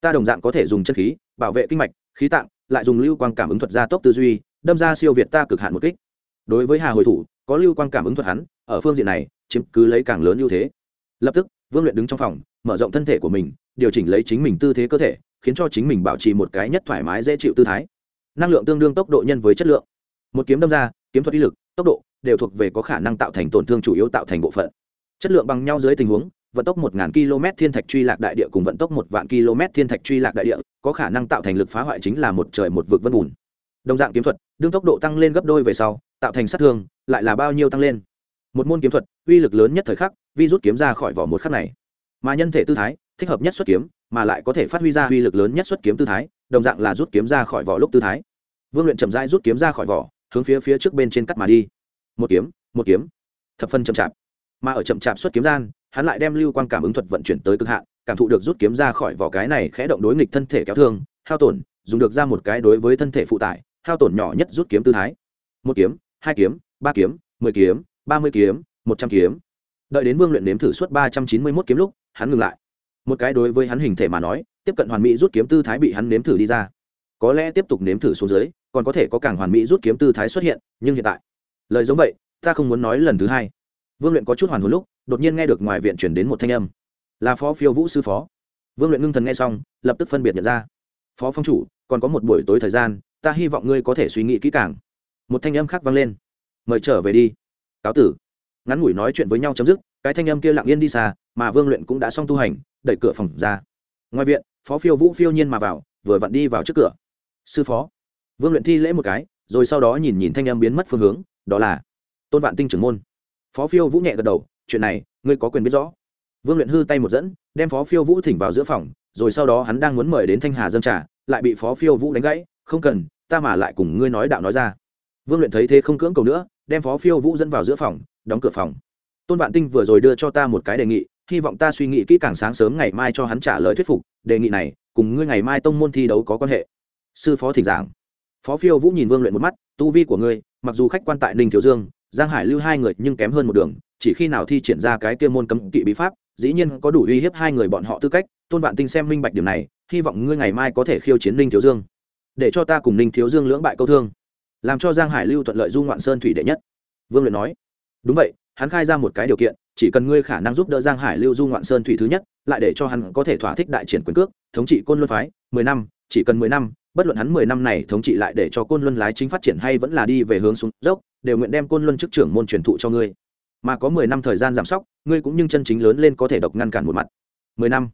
Ta đồng dạng có thể dùng chân khí, bảo vệ kinh mạch, khí tạng, lại dùng lưu quang cảm ứng thuật gia tốc tư duy, đâm ra siêu việt ta cực hạn một kích. Đối với hà hồi thủ, có lưu quang cảm ứng thuật hắn, ở phương diện này, chiếm cứ lấy càng lớn ưu thế. Lập tức, vương luyện đứng trong phòng, mở rộng thân thể của mình, điều chỉnh lấy chính mình tư thế cơ thể, khiến cho chính mình bảo trì một cái nhất thoải mái dễ chịu tư thái. Năng lượng tương đương tốc độ nhân với chất lượng. Một kiếm đâm ra, kiếm thuật uy lực, tốc độ đều thuộc về có khả năng tạo thành tổn thương chủ yếu tạo thành bộ phận. Chất lượng bằng nhau dưới tình huống, vận tốc một km thiên thạch truy lạc đại địa cùng vận tốc một vạn km thiên thạch truy lạc đại địa, có khả năng tạo thành lực phá hoại chính là một trời một vực vân bùn. Đồng dạng kiếm thuật, đương tốc độ tăng lên gấp đôi về sau, tạo thành sát thương, lại là bao nhiêu tăng lên? Một môn kiếm thuật, uy lực lớn nhất thời khắc, vi rút kiếm ra khỏi vỏ một khắc này. Mà nhân thể tư thái, thích hợp nhất xuất kiếm, mà lại có thể phát huy ra uy lực lớn nhất xuất kiếm tư thái, đồng dạng là rút kiếm ra khỏi vỏ lúc tư thái. Vương luyện chậm rãi rút kiếm ra khỏi vỏ, hướng phía phía trước bên trên cắt mà đi một kiếm một kiếm. Thập phân chậm chạp. Mà ở chậm chạp xuất kiếm gian, hắn lại đem lưu quan cảm ứng thuật vận chuyển tới cực hạn, cảm thụ được rút kiếm ra khỏi vỏ cái này khẽ động đối nghịch thân thể kéo thương, hao tổn, dùng được ra một cái đối với thân thể phụ tải, hao tổn nhỏ nhất rút kiếm tư thái. Một kiếm, hai kiếm, ba kiếm, mười kiếm, ba mươi kiếm, một trăm kiếm. Đợi đến vương luyện nếm thử suốt ba trăm chín mươi mốt kiếm lúc, hắn ngừng lại. Một cái đối với hắn hình thể mà nói, tiếp cận hoàn mỹ rút kiếm tư thái bị hắn nếm thử đi ra. Có lẽ tiếp tục nếm thử xuống dưới, còn có thể có càng hoàn mỹ rút kiếm tư thái xuất hiện, nhưng hiện tại lời giống vậy, ta không muốn nói lần thứ hai. Vương luyện có chút hoàn hồn lúc, đột nhiên nghe được ngoài viện chuyển đến một thanh âm. Là phó phiêu vũ sư phó. Vương luyện ngưng thần nghe xong, lập tức phân biệt nhận ra. Phó phong chủ, còn có một buổi tối thời gian, ta hy vọng ngươi có thể suy nghĩ kỹ càng. Một thanh âm khác vang lên. Mời trở về đi. Cáo tử. Ngắn ngủi nói chuyện với nhau chấm dứt, cái thanh âm kia lặng yên đi xa, mà vương luyện cũng đã xong tu hành, đẩy cửa phòng ra. Ngoài viện, phó phiêu vũ phiêu nhiên mà vào, vừa vặn đi vào trước cửa. Sư phó. Vương luyện thi lễ một cái, rồi sau đó nhìn nhìn thanh âm biến mất phương hướng đó là tôn vạn tinh trưởng môn. Phó phiêu vũ nhẹ gật đầu, chuyện này, ngươi có quyền biết rõ. Vương luyện hư tay một dẫn, đem phó phiêu vũ thỉnh vào giữa phòng, rồi sau đó hắn đang muốn mời đến thanh hà dân trà, lại bị phó phiêu vũ đánh gãy, không cần, ta mà lại cùng ngươi nói đạo nói ra. Vương luyện thấy thế không cưỡng cầu nữa, đem phó phiêu vũ dẫn vào giữa phòng, đóng cửa phòng. Tôn vạn tinh vừa rồi đưa cho ta một cái đề nghị, hy vọng ta suy nghĩ kỹ càng sáng sớm ngày mai cho hắn trả lời thuyết phục, đề nghị này, cùng ngươi ngày mai tông môn thi đấu có quan hệ. Sư phó thỉnh giảng. Phó phiêu vũ nhìn vương luyện một mắt, tu vi của ngươi mặc dù khách quan tại ninh thiếu dương, giang hải lưu hai người nhưng kém hơn một đường, chỉ khi nào thi triển ra cái kia môn cấm kỵ bí pháp, dĩ nhiên có đủ uy hiếp hai người bọn họ tư cách. Tôn vạn tinh xem minh bạch điểm này, hy vọng ngươi ngày mai có thể khiêu chiến ninh thiếu dương. Để cho ta cùng ninh thiếu dương lưỡng bại câu thương. Làm cho giang hải lưu thuận lợi du ngoạn sơn thủy đệ nhất. Vương luyện nói. Đúng vậy, hắn khai ra một cái điều kiện, chỉ cần ngươi khả năng giúp đỡ giang hải lưu du ngoạn sơn thủy thứ nhất, lại để cho hắn có thể thỏa thích đại triển quyền cước, thống trị côn luân phái, mười năm, chỉ cần mười năm bất luận hắn mười năm này thống trị lại để cho côn luân lái chính phát triển hay vẫn là đi về hướng xuống dốc, đều nguyện đem côn luân chức trưởng môn truyền thụ cho ngươi. Mà có mười năm thời gian giảm sóc, ngươi cũng nhưng chân chính lớn lên có thể độc ngăn cản một mặt. Mười năm.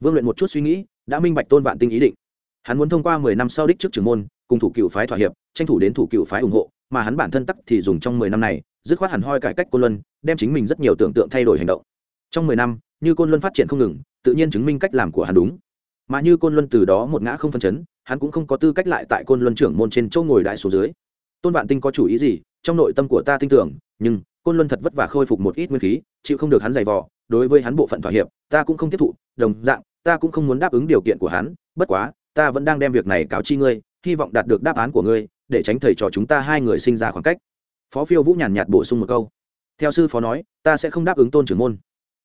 Vương luyện một chút suy nghĩ, đã minh bạch tôn vạn tinh ý định. Hắn muốn thông qua mười năm sau đích trước trưởng môn, cùng thủ cựu phái thỏa hiệp, tranh thủ đến thủ cựu phái ủng hộ, mà hắn bản thân tắc thì dùng trong mười năm này, dứt khoát hẳn hoi cải cách côn luân, đem chính mình rất nhiều tưởng tượng thay đổi hành động. Trong mười năm, như côn luân phát triển không ngừng, tự nhiên chứng minh cách làm của hắn đúng. Mà như côn luân từ đó một ngã không phân chấn hắn cũng không có tư cách lại tại côn luân trưởng môn trên châu ngồi đại số dưới. Tôn vạn tinh có chủ ý gì, trong nội tâm của ta tin tưởng, nhưng côn luân thật vất vả khôi phục một ít nguyên khí, chịu không được hắn giày vò, đối với hắn bộ phận thỏa hiệp, ta cũng không tiếp thụ, đồng dạng, ta cũng không muốn đáp ứng điều kiện của hắn, bất quá, ta vẫn đang đem việc này cáo chi ngươi, hy vọng đạt được đáp án của ngươi, để tránh thầy trò chúng ta hai người sinh ra khoảng cách. Phó phiêu vũ nhàn nhạt bổ sung một câu. Theo sư phó nói, ta sẽ không đáp ứng tôn trưởng môn.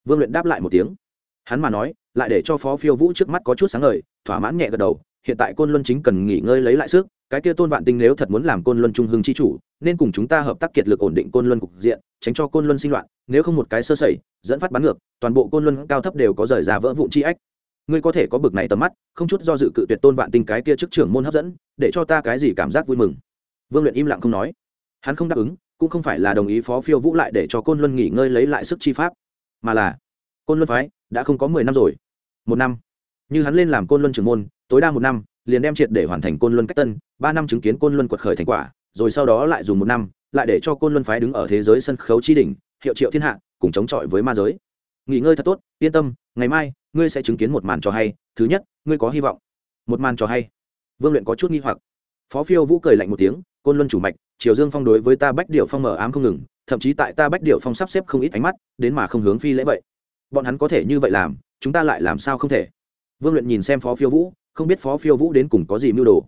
Vương luyện đáp lại một tiếng. Hắn mà nói, lại để cho phó phiêu vũ trước mắt có chút sáng ngời, thỏa mãn nhẹ gật đầu hiện tại côn luân chính cần nghỉ ngơi lấy lại sức, cái kia tôn vạn tinh nếu thật muốn làm côn luân trung hưng chi chủ, nên cùng chúng ta hợp tác kiệt lực ổn định côn luân cục diện, tránh cho côn luân sinh loạn, nếu không một cái sơ sẩy, dẫn phát bắn ngược, toàn bộ côn luân cao thấp đều có rời ra vỡ vụn chi ách. Ngươi có thể có bực này tầm mắt, không chút do dự cự tuyệt tôn vạn tinh cái kia chức trưởng môn hấp dẫn, để cho ta cái gì cảm giác vui mừng. Vương luyện im lặng không nói. Hắn không đáp ứng, cũng không phải là đồng ý phó phiêu vũ lại để cho côn luân nghỉ ngơi lấy lại sức chi pháp, mà là côn luân phái đã không có mười năm rồi. Một năm. Như hắn lên làm côn luân trưởng môn tối đa một năm, liền đem triệt để hoàn thành côn luân cách tân, ba năm chứng kiến côn luân quật khởi thành quả, rồi sau đó lại dùng một năm, lại để cho côn luân phái đứng ở thế giới sân khấu tri đỉnh, hiệu triệu thiên hạ, cùng chống chọi với ma giới. Nghỉ ngơi thật tốt, yên tâm, ngày mai, ngươi sẽ chứng kiến một màn trò hay. Thứ nhất, ngươi có hy vọng. Một màn trò hay. Vương luyện có chút nghi hoặc. Phó phiêu vũ cười lạnh một tiếng, côn luân chủ mạch, triều dương phong đối với ta bách điệu phong mở ám không ngừng, thậm chí tại ta bách điệu phong sắp xếp không ít ánh mắt, đến mà không hướng phi lễ vậy. Bọn hắn có thể như vậy làm, chúng ta lại làm sao không thể? Vương luyện nhìn xem phó phiêu vũ không biết phó phiêu vũ đến cùng có gì mưu đồ.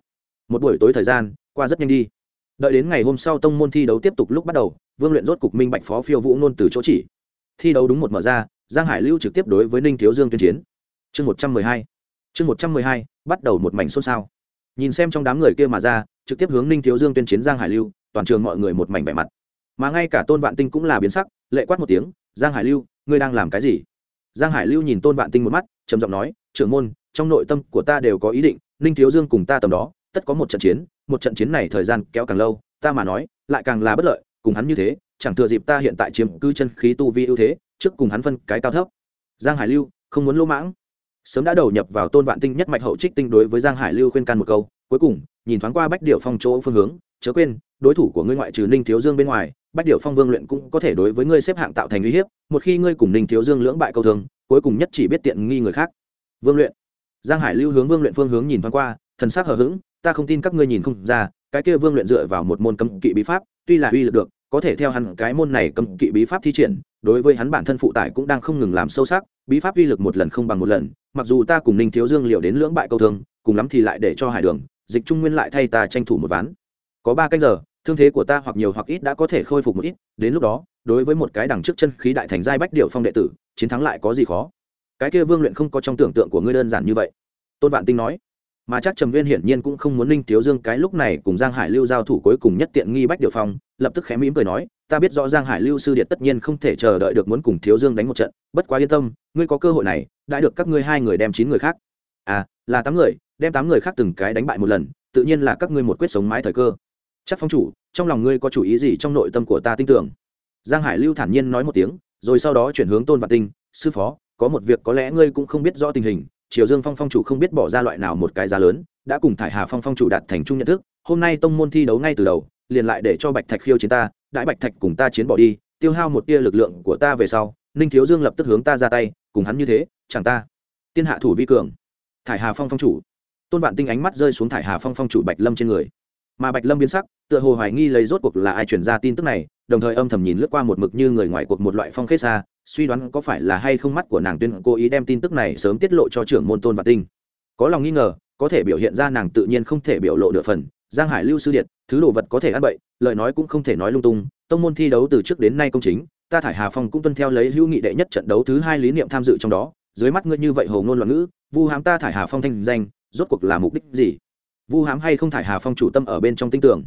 Một buổi tối thời gian, qua rất nhanh đi. Đợi đến ngày hôm sau tông môn thi đấu tiếp tục lúc bắt đầu, vương luyện rốt cục minh bạch phó phiêu vũ nôn từ chỗ chỉ. Thi đấu đúng một mở ra, giang hải lưu trực tiếp đối với ninh thiếu dương tuyên chiến. Chương một trăm mười hai. Chương một trăm mười hai, bắt đầu một mảnh xôn xao. Nhìn xem trong đám người kia mà ra, trực tiếp hướng ninh thiếu dương tuyên chiến giang hải lưu, toàn trường mọi người một mảnh vẻ mặt. Mà ngay cả tôn vạn tinh cũng là biến sắc, lệ quát một tiếng, giang hải lưu, ngươi đang làm cái gì? Giang hải lưu nhìn tôn vạn tinh một mắt, trầm giọng nói, trưởng môn trong nội tâm của ta đều có ý định ninh thiếu dương cùng ta tầm đó tất có một trận chiến một trận chiến này thời gian kéo càng lâu ta mà nói lại càng là bất lợi cùng hắn như thế chẳng thừa dịp ta hiện tại chiếm cư chân khí tu vi ưu thế trước cùng hắn phân cái cao thấp. Giang hải lưu không muốn lỗ mãng. Sớm đã đầu nhập vào tôn vạn tinh nhất mạch hậu trích tinh đối với giang hải lưu khuyên can một câu cuối cùng nhìn thoáng qua bách điệu phong chỗ phương hướng chớ quên đối thủ của ngươi ngoại trừ ninh thiếu dương bên ngoài bách điệu phong vương luyện cũng có thể đối với ngươi xếp hạng tạo thành uy hiếp một khi ngươi cùng ninh thiếu dương lưỡng bại câu thường, cuối cùng nhất chỉ biết tiện nghi người khác. Vương luyện giang hải lưu hướng vương luyện phương hướng nhìn thoáng qua, thần sắc hờ hững, ta không tin các ngươi nhìn không ra, cái kia vương luyện dựa vào một môn cấm kỵ bí pháp, tuy là uy lực được, có thể theo hắn cái môn này cấm kỵ bí pháp thi triển, đối với hắn bản thân phụ tải cũng đang không ngừng làm sâu sắc, bí pháp uy lực một lần không bằng một lần, mặc dù ta cùng ninh thiếu dương liệu đến lưỡng bại câu thương, cùng lắm thì lại để cho hải đường, dịch trung nguyên lại thay ta tranh thủ một ván. Có ba canh giờ, thương thế của ta hoặc nhiều hoặc ít đã có thể khôi phục một ít, đến lúc đó, đối với một cái đằng trước chân khí đại thành giai bách điệu phong đệ tử, chiến thắng lại có gì khó? Cái kia vương luyện không có trong tưởng tượng của ngươi đơn giản như vậy. Tôn vạn tinh nói. Mà chắc trầm viên hiển nhiên cũng không muốn ninh thiếu dương cái lúc này cùng giang hải lưu giao thủ cuối cùng nhất tiện nghi bách điều phong, lập tức khẽ mỉm cười nói, ta biết rõ giang hải lưu sư điện tất nhiên không thể chờ đợi được muốn cùng thiếu dương đánh một trận, bất quá yên tâm, ngươi có cơ hội này đã được các ngươi hai người đem chín người khác. À là tám người, đem tám người khác từng cái đánh bại một lần, tự nhiên là các ngươi một quyết sống mái thời cơ. Chắc phong chủ, trong lòng ngươi có chủ ý gì trong nội tâm của ta tin tưởng? Giang hải lưu thản nhiên nói một tiếng, rồi sau đó chuyển hướng tôn vạn tinh, sư phó có một việc có lẽ ngươi cũng không biết rõ tình hình, triều dương phong phong chủ không biết bỏ ra loại nào một cái giá lớn, đã cùng thải hà phong phong chủ đạt thành chung nhận thức, hôm nay tông môn thi đấu ngay từ đầu, liền lại để cho bạch thạch khiêu chiến ta, đãi bạch thạch cùng ta chiến bỏ đi, tiêu hao một tia lực lượng của ta về sau, ninh thiếu dương lập tức hướng ta ra tay, cùng hắn như thế, chẳng ta. Tiên hạ thủ vi cường. Thải hà phong phong chủ. Tôn vạn tinh ánh mắt rơi xuống thải hà phong phong chủ bạch lâm trên người. Mà bạch lâm biến sắc, tựa hồ hoài nghi lấy rốt cuộc là ai truyền ra tin tức này, đồng thời âm thầm nhìn lướt qua một mực như người ngoài cuộc một loại phong khế xa suy đoán có phải là hay không mắt của nàng tuyên cố ý đem tin tức này sớm tiết lộ cho trưởng môn tôn vạn tinh. Có lòng nghi ngờ, có thể biểu hiện ra nàng tự nhiên không thể biểu lộ nửa phần, giang hải lưu sư điện thứ đồ vật có thể ăn bậy, lời nói cũng không thể nói lung tung, tông môn thi đấu từ trước đến nay công chính, ta thải hà phong cũng tuân theo lấy hữu nghị đệ nhất trận đấu thứ hai lý niệm tham dự trong đó, dưới mắt ngươi như vậy hồ ngôn loạn ngữ, vu hám ta thải hà phong thanh danh, rốt cuộc là mục đích gì? Vu hám hay không thải hà phong chủ tâm ở bên trong tinh tưởng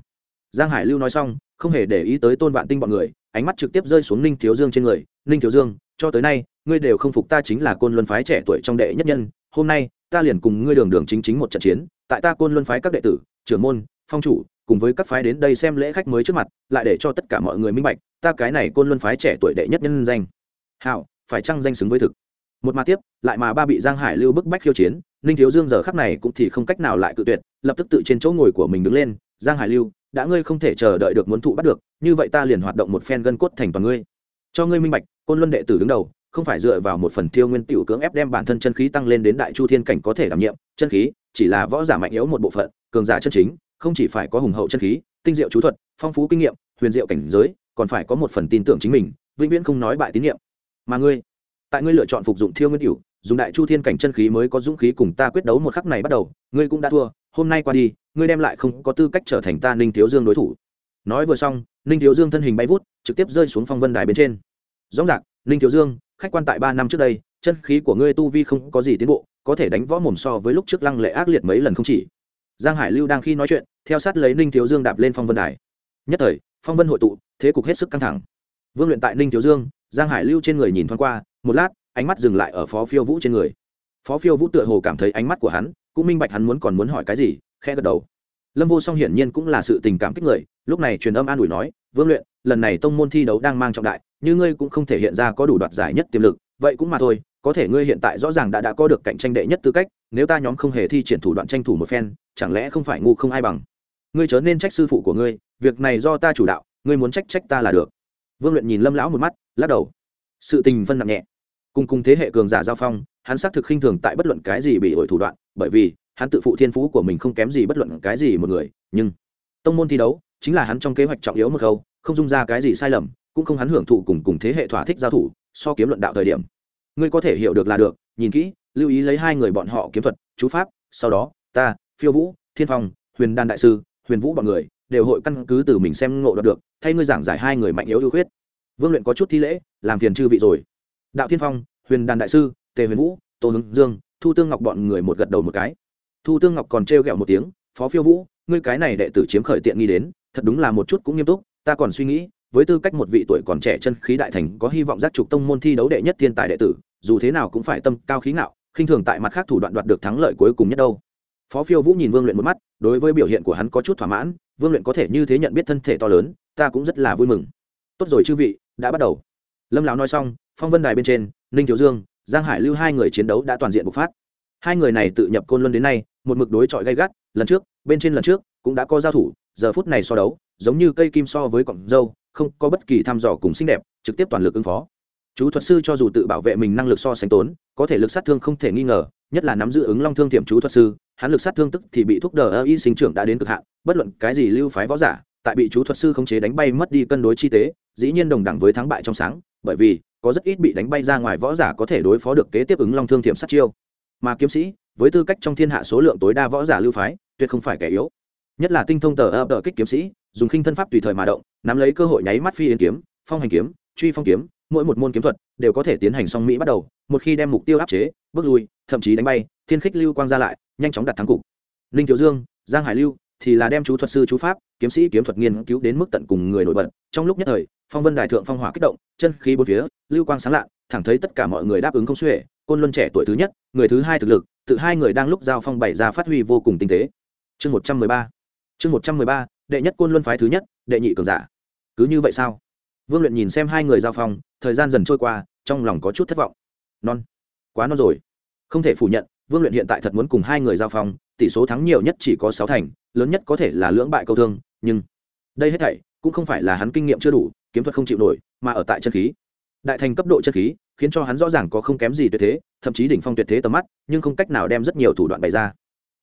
giang hải lưu nói xong không hề để ý tới tôn vạn tinh bọn người, ánh mắt trực tiếp rơi xuống ninh thiếu dương trên người. Ninh thiếu dương, cho tới nay, ngươi đều không phục ta chính là côn luân phái trẻ tuổi trong đệ nhất nhân, hôm nay, ta liền cùng ngươi đường đường chính chính một trận chiến, tại ta côn luân phái các đệ tử, trưởng môn, phong chủ, cùng với các phái đến đây xem lễ khách mới trước mặt, lại để cho tất cả mọi người minh bạch, ta cái này côn luân phái trẻ tuổi đệ nhất nhân danh. Hảo, phải chăng danh xứng với thực? Một mà tiếp, lại mà ba bị giang hải lưu bức bách khiêu chiến, ninh thiếu dương giờ khắc này cũng thì không cách nào lại cự tuyệt, lập tức tự trên chỗ ngồi của mình đứng lên, giang hải lưu đã ngươi không thể chờ đợi được muốn thụ bắt được, như vậy ta liền hoạt động một phen gân cốt thành toàn ngươi. Cho ngươi minh bạch, côn luân đệ tử đứng đầu, không phải dựa vào một phần thiêu nguyên tiểu cưỡng ép đem bản thân chân khí tăng lên đến đại chu thiên cảnh có thể đảm nhiệm, chân khí chỉ là võ giả mạnh yếu một bộ phận, cường giả chân chính, không chỉ phải có hùng hậu chân khí, tinh diệu chú thuật, phong phú kinh nghiệm, huyền diệu cảnh giới, còn phải có một phần tin tưởng chính mình, vĩnh viễn không nói bại tín nhiệm. Mà ngươi, tại ngươi lựa chọn phục dụng thiêu nguyên tiểu, dùng đại chu thiên cảnh chân khí mới có dũng khí cùng ta quyết đấu một khắc này bắt đầu, ngươi cũng đã thua hôm nay qua đi, ngươi đem lại không có tư cách trở thành ta ninh thiếu dương đối thủ. Nói vừa xong, ninh thiếu dương thân hình bay vút, trực tiếp rơi xuống phong vân đài bên trên. Rõ ràng, ninh thiếu dương, khách quan tại ba năm trước đây, chân khí của ngươi tu vi không có gì tiến bộ, có thể đánh võ mồm so với lúc trước lăng lệ ác liệt mấy lần không chỉ. Giang hải lưu đang khi nói chuyện, theo sát lấy ninh thiếu dương đạp lên phong vân đài. Nhất thời, phong vân hội tụ, thế cục hết sức căng thẳng. Vương luyện tại ninh thiếu dương, giang hải lưu trên người nhìn thoáng qua, một lát, ánh mắt dừng lại ở phó phiêu vũ trên người. Phó phiêu vũ tựa hồ cảm thấy ánh mắt của hắn cũng minh bạch hắn muốn còn muốn hỏi cái gì khe gật đầu. Lâm vô song hiển nhiên cũng là sự tình cảm kích người, lúc này truyền âm an ủi nói, vương luyện, lần này tông môn thi đấu đang mang trọng đại, như ngươi cũng không thể hiện ra có đủ đoạt giải nhất tiềm lực, vậy cũng mà thôi, có thể ngươi hiện tại rõ ràng đã đã có được cạnh tranh đệ nhất tư cách, nếu ta nhóm không hề thi triển thủ đoạn tranh thủ một phen, chẳng lẽ không phải ngu không ai bằng? Ngươi chớ nên trách sư phụ của ngươi, việc này do ta chủ đạo, ngươi muốn trách trách ta là được. Vương luyện nhìn lâm lão một mắt, lắc đầu. Sự tình phân nặng nhẹ. Cùng cùng thế hệ cường giả giao phong, hắn xác thực khinh thường tại bất luận cái gì bị ổi thủ đoạn bởi vì hắn tự phụ thiên phú của mình không kém gì bất luận cái gì một người, nhưng tông môn thi đấu chính là hắn trong kế hoạch trọng yếu một khâu, không dung ra cái gì sai lầm, cũng không hắn hưởng thụ cùng cùng thế hệ thỏa thích giao thủ, so kiếm luận đạo thời điểm. Ngươi có thể hiểu được là được, nhìn kỹ, lưu ý lấy hai người bọn họ kiếm thuật, chú pháp, sau đó, ta, phiêu vũ, thiên phong, huyền đan đại sư, huyền vũ bọn người đều hội căn cứ từ mình xem ngộ đoạt được, thay ngươi giảng giải hai người mạnh yếu ưu khuyết. Vương luyện có chút thi lễ, làm phiền chư vị rồi. Đạo thiên phong, huyền đàn đại sư, tề huyền vũ, tô hướng dương thu tương ngọc bọn người một gật đầu một cái. Thu tương ngọc còn trêu ghẹo một tiếng, phó phiêu vũ, ngươi cái này đệ tử chiếm khởi tiện nghi đến, thật đúng là một chút cũng nghiêm túc, ta còn suy nghĩ, với tư cách một vị tuổi còn trẻ chân khí đại thành, có hy vọng giác trục tông môn thi đấu đệ nhất thiên tài đệ tử, dù thế nào cũng phải tâm cao khí ngạo, khinh thường tại mặt khác thủ đoạn đoạt được thắng lợi cuối cùng nhất đâu. Phó phiêu vũ nhìn vương luyện một mắt, đối với biểu hiện của hắn có chút thỏa mãn, vương luyện có thể như thế nhận biết thân thể to lớn, ta cũng rất là vui mừng. Tốt rồi chư vị, đã bắt đầu. Lâm lão nói xong, phong vân đài bên trên, ninh thiếu dương giang hải lưu hai người chiến đấu đã toàn diện bộc phát. Hai người này tự nhập côn luân đến nay, một mực đối chọi gay gắt, lần trước, bên trên lần trước, cũng đã có giao thủ, giờ phút này so đấu, giống như cây kim so với cọng dâu, không có bất kỳ thăm dò cùng xinh đẹp, trực tiếp toàn lực ứng phó. Chú thuật sư cho dù tự bảo vệ mình năng lực so sánh tốn, có thể lực sát thương không thể nghi ngờ, nhất là nắm giữ ứng long thương tiệm chú thuật sư, hắn lực sát thương tức thì bị thúc đờ ơ y sinh trưởng đã đến cực hạn, bất luận cái gì lưu phái võ giả, tại bị chú thuật sư khống chế đánh bay mất đi cân đối chi tế, dĩ nhiên đồng đẳng với thắng bại trong sáng, bởi vì có rất ít bị đánh bay ra ngoài võ giả có thể đối phó được kế tiếp ứng long thương thiểm sát chiêu. Mà kiếm sĩ, với tư cách trong thiên hạ số lượng tối đa võ giả lưu phái, tuyệt không phải kẻ yếu. Nhất là tinh thông tờ ập đỡ kích kiếm sĩ, dùng khinh thân pháp tùy thời mà động, nắm lấy cơ hội nháy mắt phi yến kiếm, phong hành kiếm, truy phong kiếm, mỗi một môn kiếm thuật đều có thể tiến hành song mỹ bắt đầu, một khi đem mục tiêu áp chế, bước lui, thậm chí đánh bay, thiên khích lưu quang ra lại, nhanh chóng đặt thắng cục. Ninh thiếu dương, giang hải lưu thì là đem chú thuật sư chú pháp, kiếm sĩ kiếm thuật nghiên cứu đến mức tận cùng người nổi bật. Trong lúc nhất thời, phong vân đài thượng phong hỏa kích động, chân khí bốn phía, lưu quang sáng lạ, thẳng thấy tất cả mọi người đáp ứng không xuể. Côn luân trẻ tuổi thứ nhất, người thứ hai thực lực, tự hai người đang lúc giao phong bày ra phát huy vô cùng tinh tế. Chương một trăm mười ba, chương một trăm mười ba, đệ nhất côn luân phái thứ nhất, đệ nhị cường giả. Cứ như vậy sao? Vương luyện nhìn xem hai người giao phong, thời gian dần trôi qua, trong lòng có chút thất vọng. Non, quá non rồi. Không thể phủ nhận, vương luyện hiện tại thật muốn cùng hai người giao phong, tỷ số thắng nhiều nhất chỉ có sáu thành lớn nhất có thể là lưỡng bại câu thương, nhưng đây hết thảy cũng không phải là hắn kinh nghiệm chưa đủ, kiếm thuật không chịu nổi, mà ở tại chân khí. Đại thành cấp độ chân khí khiến cho hắn rõ ràng có không kém gì tuyệt thế, thậm chí đỉnh phong tuyệt thế tầm mắt, nhưng không cách nào đem rất nhiều thủ đoạn bày ra.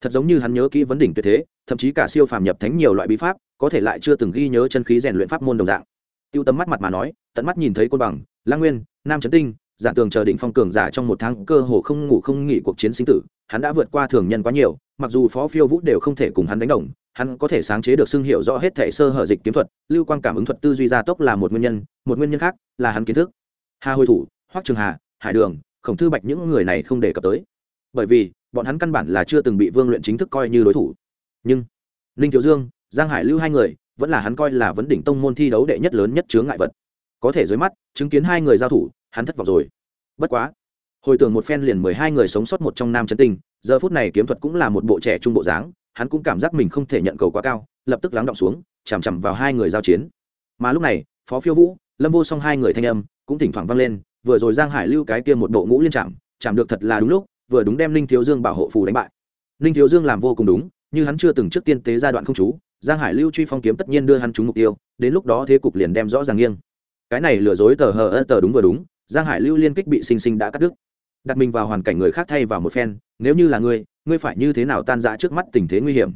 Thật giống như hắn nhớ kỹ vấn đỉnh tuyệt thế, thậm chí cả siêu phàm nhập thánh nhiều loại bí pháp, có thể lại chưa từng ghi nhớ chân khí rèn luyện pháp môn đồng dạng. Tiêu tấm mắt mặt mà nói, tận mắt nhìn thấy côn bằng, lang nguyên, nam trấn tinh giả tường chờ đỉnh phong cường giả trong một tháng cơ hồ không ngủ không nghỉ cuộc chiến sinh tử, hắn đã vượt qua thường nhân quá nhiều, mặc dù phó phiêu vũ đều không thể cùng hắn đánh đồng, hắn có thể sáng chế được xưng hiệu rõ hết thể sơ hở dịch kiếm thuật, lưu quang cảm ứng thuật tư duy gia tốc là một nguyên nhân, một nguyên nhân khác là hắn kiến thức. Hà hồi thủ, hoắc trường hà, hải đường, khổng thư bạch những người này không đề cập tới. Bởi vì, bọn hắn căn bản là chưa từng bị vương luyện chính thức coi như đối thủ. Nhưng, ninh thiếu dương, giang hải lưu hai người, vẫn là hắn coi là vấn đỉnh tông môn thi đấu đệ nhất lớn nhất chướng ngại vật. Có thể dưới mắt, chứng kiến hai người giao thủ hắn thất vọng rồi. Bất quá, hồi tưởng một phen liền mười hai người sống sót một trong nam chân tinh, giờ phút này kiếm thuật cũng là một bộ trẻ trung bộ dáng, hắn cũng cảm giác mình không thể nhận cầu quá cao, lập tức lắng động xuống, chằm chằm vào hai người giao chiến. Mà lúc này, phó phiêu vũ, lâm vô song hai người thanh âm cũng thỉnh thoảng vang lên, vừa rồi giang hải lưu cái kia một bộ ngũ liên chạm chạm được thật là đúng lúc, vừa đúng đem ninh thiếu dương bảo hộ phù đánh bại. Ninh thiếu dương làm vô cùng đúng, như hắn chưa từng trước tiên tế giai đoạn không chú, giang hải lưu truy phong kiếm tất nhiên đưa hắn trúng mục tiêu, đến lúc đó thế cục liền đem rõ ràng nghiêng. Cái này lừa dối tờ hờ ơ tờ đúng vừa đúng giang hải lưu liên kích bị sinh sinh đã cắt đứt. Đặt mình vào hoàn cảnh người khác thay vào một phen, nếu như là ngươi ngươi phải như thế nào tan dã trước mắt tình thế nguy hiểm?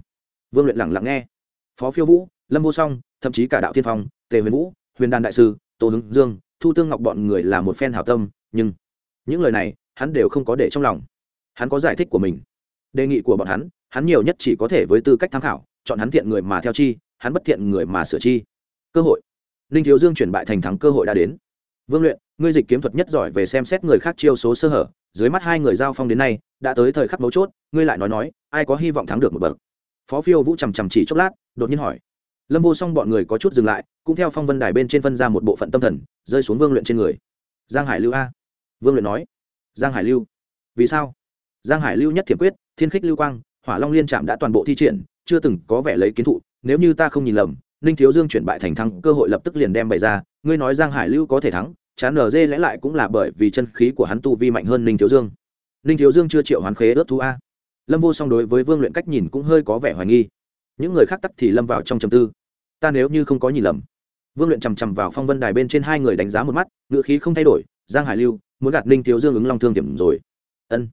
Vương luyện lặng lặng nghe. Phó phiêu vũ, lâm vô song, thậm chí cả đạo thiên phong, tề huyền vũ, huyền đàn đại sư, tô hứng dương, thu tương ngọc bọn người là một phen hảo tâm, nhưng những lời này, hắn đều không có để trong lòng. Hắn có giải thích của mình. Đề nghị của bọn hắn hắn nhiều nhất chỉ có thể với tư cách tham khảo, chọn hắn thiện người mà theo chi, hắn bất thiện người mà sửa chi. Cơ hội. Ninh thiếu dương chuyển bại thành thắng cơ hội đã đến vương luyện, ngươi dịch kiếm thuật nhất giỏi về xem xét người khác chiêu số sơ hở, dưới mắt hai người giao phong đến nay, đã tới thời khắc mấu chốt, ngươi lại nói nói, ai có hy vọng thắng được một bậc? Phó phiêu vũ trầm trầm chỉ chốc lát, đột nhiên hỏi. Lâm vô song bọn người có chút dừng lại, cũng theo phong vân đài bên trên phân ra một bộ phận tâm thần, rơi xuống vương luyện trên người. Giang hải lưu a. Vương luyện nói. Giang hải lưu. Vì sao? Giang hải lưu nhất thiểm quyết, thiên khích lưu quang, hỏa long liên trạm đã toàn bộ thi triển, chưa từng có vẻ lấy kiến thụ, nếu như ta không nhìn lầm ninh thiếu dương chuyển bại thành thắng, cơ hội lập tức liền đem bày ra. Ngươi nói giang hải lưu có thể thắng, chán nở dê lẽ lại cũng là bởi vì chân khí của hắn tu vi mạnh hơn ninh thiếu dương. Ninh thiếu dương chưa triệu hoán khế ớt thu a. Lâm vô song đối với vương luyện cách nhìn cũng hơi có vẻ hoài nghi. Những người khác tắc thì lâm vào trong trầm tư. Ta nếu như không có nhìn lầm. Vương luyện chằm chằm vào phong vân đài bên trên hai người đánh giá một mắt ngựa khí không thay đổi. Giang hải lưu, muốn gạt ninh thiếu dương ứng long thương điểm rồi. Ân.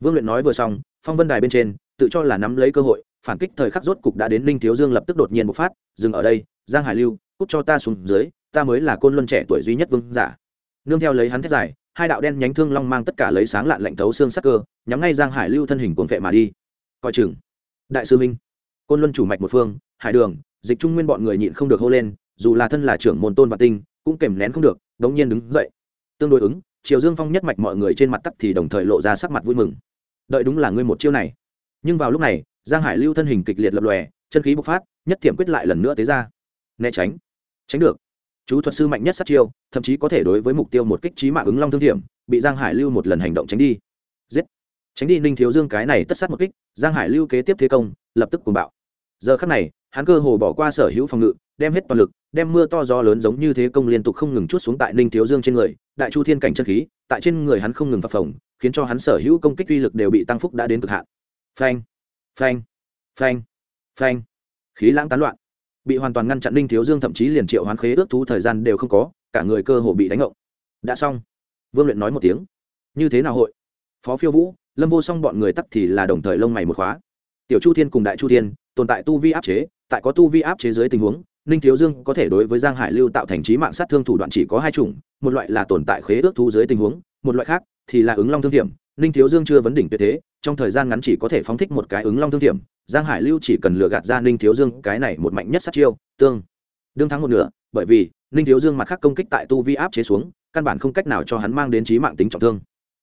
Vương luyện nói vừa xong, phong vân đài bên trên, tự cho là nắm lấy cơ hội phản kích thời khắc rốt cục đã đến ninh thiếu dương lập tức đột nhiên bộc phát, dừng ở đây, giang hải lưu, cút cho ta xuống dưới, ta mới là côn luân trẻ tuổi duy nhất vương giả. Nương theo lấy hắn thét dài, hai đạo đen nhánh thương long mang tất cả lấy sáng lạn lạnh thấu xương sắc cơ, nhắm ngay giang hải lưu thân hình cuồng vệ mà đi. Coi chừng. Đại sư minh, côn luân chủ mạch một phương, hải đường, dịch trung nguyên bọn người nhịn không được hô lên, dù là thân là trưởng môn tôn và tinh, cũng kèm nén không được, đống nhiên đứng dậy. Tương đối ứng, triều dương phong nhất mạch mọi người trên mặt tắc thì đồng thời lộ ra sắc mặt vui mừng. Đợi đúng là ngươi một chiêu này nhưng vào lúc này, giang hải lưu thân hình kịch liệt lập lòe, chân khí bộc phát, nhất thiểm quyết lại lần nữa tế ra. Né tránh. Tránh được. Chú thuật sư mạnh nhất sát chiêu, thậm chí có thể đối với mục tiêu một kích trí mạng ứng long thương thiểm, bị giang hải lưu một lần hành động tránh đi. Giết. Tránh đi, ninh thiếu dương cái này tất sát một kích, giang hải lưu kế tiếp thế công, lập tức cùng bạo. Giờ khắc này, hắn cơ hồ bỏ qua sở hữu phòng ngự, đem hết toàn lực, đem mưa to gió lớn giống như thế công liên tục không ngừng chút xuống tại ninh thiếu dương trên người, đại chu thiên cảnh chân khí, tại trên người hắn không ngừng phập phồng, khiến cho hắn sở hữu công kích uy lực đều bị tăng phúc đã đến cực hạn phanh. Phanh. Phanh. Phanh. Khí lãng tán loạn. Bị hoàn toàn ngăn chặn ninh thiếu dương thậm chí liền triệu hoán khế ước thú thời gian đều không có, cả người cơ hồ bị đánh ngộng. Đã xong. Vương luyện nói một tiếng. Như thế nào hội? Phó phiêu vũ, lâm vô song bọn người tắt thì là đồng thời lông mày một khóa. Tiểu chu thiên cùng đại chu thiên, tồn tại tu vi áp chế, tại có tu vi áp chế dưới tình huống, ninh thiếu dương có thể đối với giang hải lưu tạo thành trí mạng sát thương thủ đoạn chỉ có hai chủng, một loại là tồn tại khế ước thú dưới tình huống, một loại khác thì là ứng long thương thiểm ninh thiếu dương chưa vấn đỉnh tuyệt thế trong thời gian ngắn chỉ có thể phóng thích một cái ứng long thương thiểm, giang hải lưu chỉ cần lừa gạt ra ninh thiếu dương, cái này một mạnh nhất sát chiêu, tương đương thắng một nửa, bởi vì ninh thiếu dương mặt khác công kích tại tu vi áp chế xuống, căn bản không cách nào cho hắn mang đến trí mạng tính trọng thương.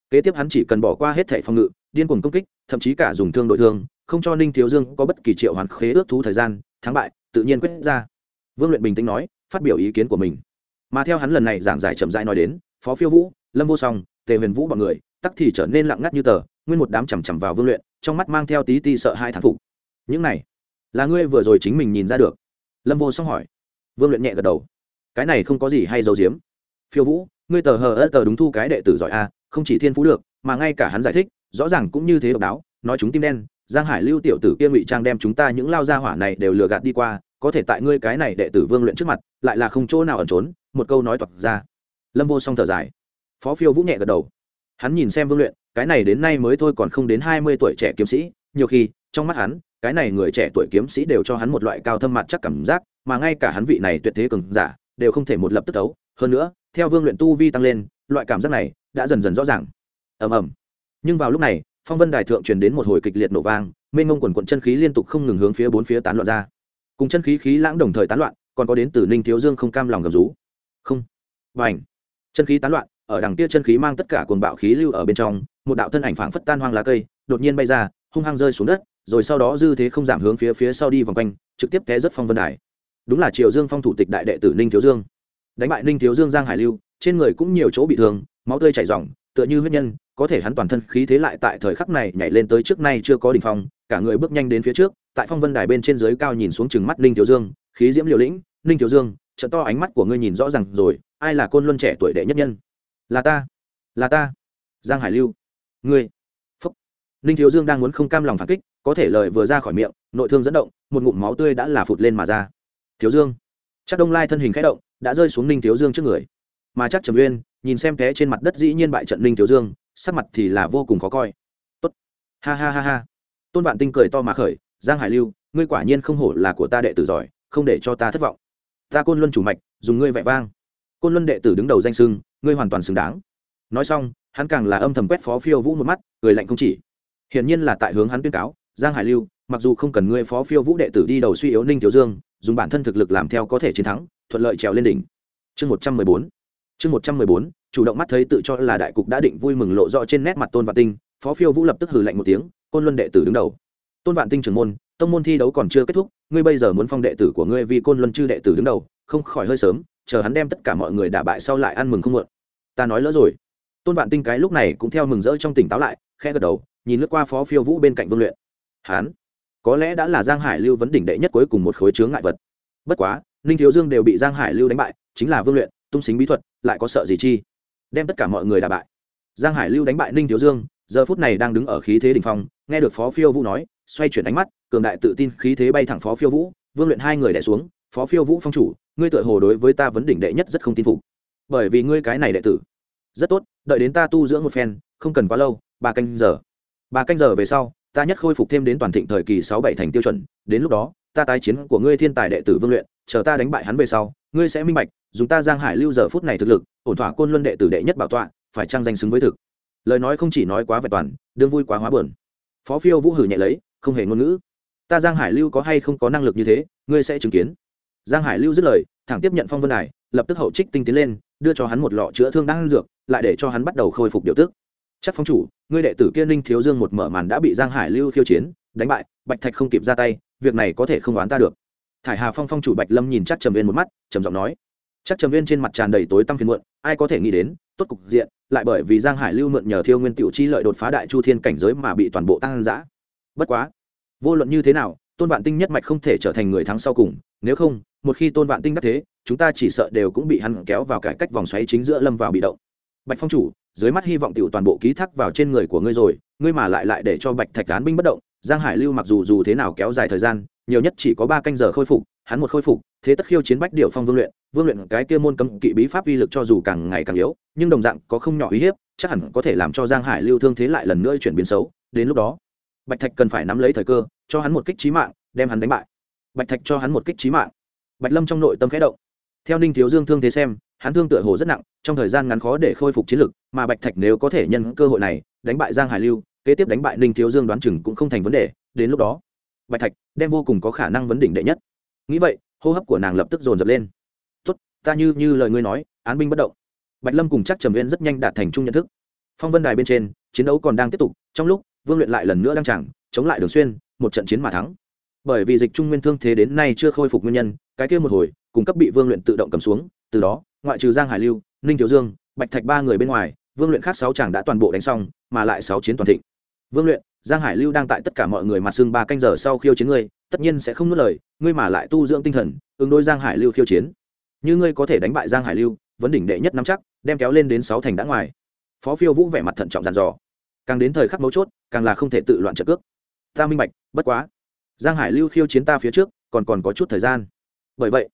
Kế tiếp hắn chỉ cần bỏ qua hết thẻ phòng ngự, điên cuồng công kích, thậm chí cả dùng thương đội thương, không cho ninh thiếu dương có bất kỳ triệu hoàn khế ước thú thời gian, thắng bại, tự nhiên quyết ra. Vương luyện bình tĩnh nói, phát biểu ý kiến của mình. Mà theo hắn lần này giảng giải chậm rãi nói đến, phó phiêu vũ, lâm vô song, tề huyền vũ b ọ n người, tắc thì trở nên lặng ngắt như tờ nguyên một đám chằm chằm vào vương luyện, trong mắt mang theo tí ti sợ hai thán phục. Những này, là ngươi vừa rồi chính mình nhìn ra được? Lâm vô song hỏi. Vương luyện nhẹ gật đầu. Cái này không có gì hay giấu giếm. Phiêu vũ, ngươi tờ hờ ơ tờ đúng thu cái đệ tử giỏi a, không chỉ thiên phú được, mà ngay cả hắn giải thích, rõ ràng cũng như thế độc đáo, nói chúng tim đen, giang hải lưu tiểu tử kia ngụy trang đem chúng ta những lao gia hỏa này đều lừa gạt đi qua, có thể tại ngươi cái này đệ tử vương luyện trước mặt, lại là không chỗ nào ẩn trốn, một câu nói toạc ra. Lâm vô song thở dài. Phó phiêu vũ nhẹ gật đầu hắn nhìn xem vương luyện, cái này đến nay mới thôi còn không đến hai mươi tuổi trẻ kiếm sĩ, nhiều khi, trong mắt hắn, cái này người trẻ tuổi kiếm sĩ đều cho hắn một loại cao thâm mặt chắc cảm giác, mà ngay cả hắn vị này tuyệt thế cường giả, đều không thể một lập tức tấu hơn nữa, theo vương luyện tu vi tăng lên, loại cảm giác này đã dần dần rõ ràng. Ầm ầm. Nhưng vào lúc này, phong vân đài thượng truyền đến một hồi kịch liệt nổ vang, mênh mông quần quận chân khí liên tục không ngừng hướng phía bốn phía tán loạn ra. Cùng chân khí khí lãng đồng thời tán loạn, còn có đến từ ninh thiếu dương không cam lòng gầm rú. Không. Và ảnh chân khí tán loạn ở đằng kia chân khí mang tất cả cuồng bạo khí lưu ở bên trong, một đạo thân ảnh phảng phất tan hoang lá cây, đột nhiên bay ra, hung hăng rơi xuống đất, rồi sau đó dư thế không giảm hướng phía phía sau đi vòng quanh, trực tiếp té rất phong vân đài. Đúng là triều dương phong thủ tịch đại đệ tử ninh thiếu dương. Đánh bại ninh thiếu dương giang hải lưu, trên người cũng nhiều chỗ bị thương, máu tươi chảy ròng, tựa như huyết nhân, có thể hắn toàn thân khí thế lại tại thời khắc này nhảy lên tới trước nay chưa có đỉnh phong, cả người bước nhanh đến phía trước, tại phong vân đài bên trên dưới cao nhìn xuống chừng mắt ninh thiếu dương, khí diễm liều lĩnh, ninh thiếu dương trợn to ánh mắt của ngươi nhìn rõ ràng rồi, ai là côn luân trẻ tuổi đệ nhất nhân? Là ta. Là ta. Giang hải lưu. Ngươi. Phúc. Ninh thiếu dương đang muốn không cam lòng phản kích, có thể lời vừa ra khỏi miệng, nội thương dẫn động, một ngụm máu tươi đã là phụt lên mà ra. Thiếu dương. Chắc đông lai thân hình k h ẽ động, đã rơi xuống ninh thiếu dương trước người. Mà chắc trầm uyên, nhìn xem té trên mặt đất dĩ nhiên bại trận ninh thiếu dương, sắc mặt thì là vô cùng khó coi. Tốt. Ha ha ha ha. Tôn vạn tinh cười to mà khởi, giang hải lưu, ngươi quả nhiên không hổ là của ta đệ tử giỏi, không để cho ta thất vọng. Ta côn luân chủ mạch, dùng ngươi vẻ vang. Côn luân đệ tử đứng đầu danh sưng ngươi hoàn toàn xứng đáng. Nói xong, hắn càng là âm thầm quét phó phiêu vũ một mắt, cười lạnh không chỉ. Hiển nhiên là tại hướng hắn tuyên cáo, giang hải lưu, mặc dù không cần ngươi phó phiêu vũ đệ tử đi đầu suy yếu ninh thiếu dương, dùng bản thân thực lực làm theo có thể chiến thắng, thuận lợi trèo lên đỉnh. Chương một trăm mười bốn. Chương một trăm mười bốn, chủ động mắt thấy tự cho là đại cục đã định vui mừng lộ rõ trên nét mặt tôn vạn tinh, phó phiêu vũ lập tức hừ lạnh một tiếng, côn luân đệ tử đứng đầu. Tôn vạn tinh trưởng môn, tông môn thi đấu còn chưa kết thúc, ngươi bây giờ muốn phong đệ tử của ngươi vì côn luân chư đệ tử đứng đầu, không khỏi hơi sớm, chờ hắn đem tất cả mọi người đả bại sau lại ăn mừng không muộn ta nói lỡ rồi. Tôn vạn tinh cái lúc này cũng theo mừng rỡ trong tỉnh táo lại khe gật đầu nhìn lướt qua phó phiêu vũ bên cạnh vương luyện. Hán, có lẽ đã là giang hải lưu vấn đỉnh đệ nhất cuối cùng một khối chướng ngại vật. Bất quá ninh thiếu dương đều bị giang hải lưu đánh bại chính là vương luyện tung xính bí thuật lại có sợ gì chi? Đem tất cả mọi người đả bại. Giang hải lưu đánh bại ninh thiếu dương giờ phút này đang đứng ở khí thế đ ỉ n h phong nghe được phó phiêu vũ nói xoay chuyển ánh mắt cường đại tự tin khí thế bay thẳng phó phiêu vũ vương luyện hai người đẻ xuống phó phiêu vũ phong chủ ngươi tự hồ đối với ta vấn đỉnh đệ nhất rất không tin phục bởi vì ngươi cái này đệ tử. Rất tốt, đợi đến ta tu dưỡng một phen, không cần quá lâu, ba canh giờ. Ba canh giờ về sau, ta nhất khôi phục thêm đến toàn thịnh thời kỳ sáu bảy thành tiêu chuẩn, đến lúc đó, ta tái chiến của ngươi thiên tài đệ tử vương luyện, chờ ta đánh bại hắn về sau, ngươi sẽ minh bạch, dùng ta giang hải lưu giờ phút này thực lực, ổn thỏa côn luân đệ tử đệ nhất bảo tọa, phải trang danh xứng với thực? Lời nói không chỉ nói quá vẹn toàn, đương vui quá hóa buồn. Phó phiêu vũ hử nhẹ lấy, không hề ngôn ngữ. Ta giang hải lưu có hay không có năng lực như thế, ngươi sẽ chứng kiến. Giang hải lưu dứt lời, thẳng tiếp nhận phong vân đài, lập tức hậu trích tinh tiến lên đưa cho hắn một lọ chữa thương đang dược, lại để cho hắn bắt đầu khôi phục điều tức. Chắc phong chủ, ngươi đệ tử kia ninh thiếu dương một mở màn đã bị giang hải lưu khiêu chiến, đánh bại, bạch thạch không kịp ra tay, việc này có thể không oán ta được. Thải hà phong phong chủ bạch lâm nhìn chắc trầm viên một mắt, trầm giọng nói. Chắc trầm viên trên mặt tràn đầy tối tăm phiền muộn, ai có thể nghĩ đến, tốt cục diện, lại bởi vì giang hải lưu mượn nhờ thiêu nguyên tiểu chi lợi đột phá đại chu thiên cảnh giới mà bị toàn bộ tăng giã bất quá, vô luận như thế nào, tôn vạn tinh nhất mạch không thể trở thành người thắng sau cùng, nếu không, một khi tôn vạn tinh đắc thế chúng ta chỉ sợ đều cũng bị hắn kéo vào cải cách vòng xoáy chính giữa lâm vào bị động. Bạch phong chủ, dưới mắt hy vọng tiểu toàn bộ ký thác vào trên người của ngươi rồi, ngươi mà lại lại để cho bạch thạch cán binh bất động, giang hải lưu mặc dù dù thế nào kéo dài thời gian, nhiều nhất chỉ có ba canh giờ khôi phục, hắn một khôi phục, thế tất khiêu chiến bách điệu phong vương luyện vương luyện cái kia môn cấm kỵ bí pháp uy lực cho dù càng ngày càng yếu, nhưng đồng dạng có không nhỏ uy hiếp, chắc hẳn có thể làm cho giang hải lưu thương thế lại lần nữa chuyển biến xấu. Đến lúc đó, bạch thạch cần phải nắm lấy thời cơ, cho hắn một kích trí mạng, đem hắn đánh bại. Bạch thạch cho hắn một kích trí mạng. Bạch lâm trong nội tâm khẽ động theo ninh thiếu dương thương thế xem, hắn thương tựa hồ rất nặng, trong thời gian ngắn khó để khôi phục chiến lực, mà bạch thạch nếu có thể nhân cơ hội này, đánh bại giang hải lưu, kế tiếp đánh bại ninh thiếu dương đoán chừng cũng không thành vấn đề, đến lúc đó, bạch thạch đem vô cùng có khả năng vấn đỉnh đệ nhất. Nghĩ vậy, hô hấp của nàng lập tức dồn dập lên. Tốt, ta như như lời ngươi nói, án binh bất động. Bạch lâm cùng chắc trầm viên rất nhanh đạt thành chung nhận thức. Phong vân đài bên trên, chiến đấu còn đang tiếp tục, trong lúc, vương luyện lại lần nữa đang chẳng chống lại đường xuyên, một trận chiến mà thắng. Bởi vì dịch trung nguyên thương thế đến nay chưa khôi phục nguyên nhân, cái kia một hồi cung cấp bị vương luyện tự động cầm xuống, từ đó, ngoại trừ giang hải lưu, ninh thiếu dương, bạch thạch ba người bên ngoài, vương luyện khác sáu chàng đã toàn bộ đánh xong, mà lại sáu chiến toàn thịnh. Vương luyện, giang hải lưu đang tại tất cả mọi người mặt xưng ba canh giờ sau khiêu chiến ngươi, tất nhiên sẽ không nuốt lời, ngươi mà lại tu dưỡng tinh thần, ứng đối giang hải lưu khiêu chiến. Như ngươi có thể đánh bại giang hải lưu, vấn đỉnh đệ nhất nắm chắc, đem kéo lên đến sáu thành đã ngoài. Phó phiêu vũ vẻ mặt thận trọng dàn dò. Càng đến thời khắc mấu chốt, càng là không thể tự loạn trợ cước. Ta minh bạch, bất quá. Giang hải lưu khiêu chiến ta phía trước, còn còn có chút thời gian. Bởi vậy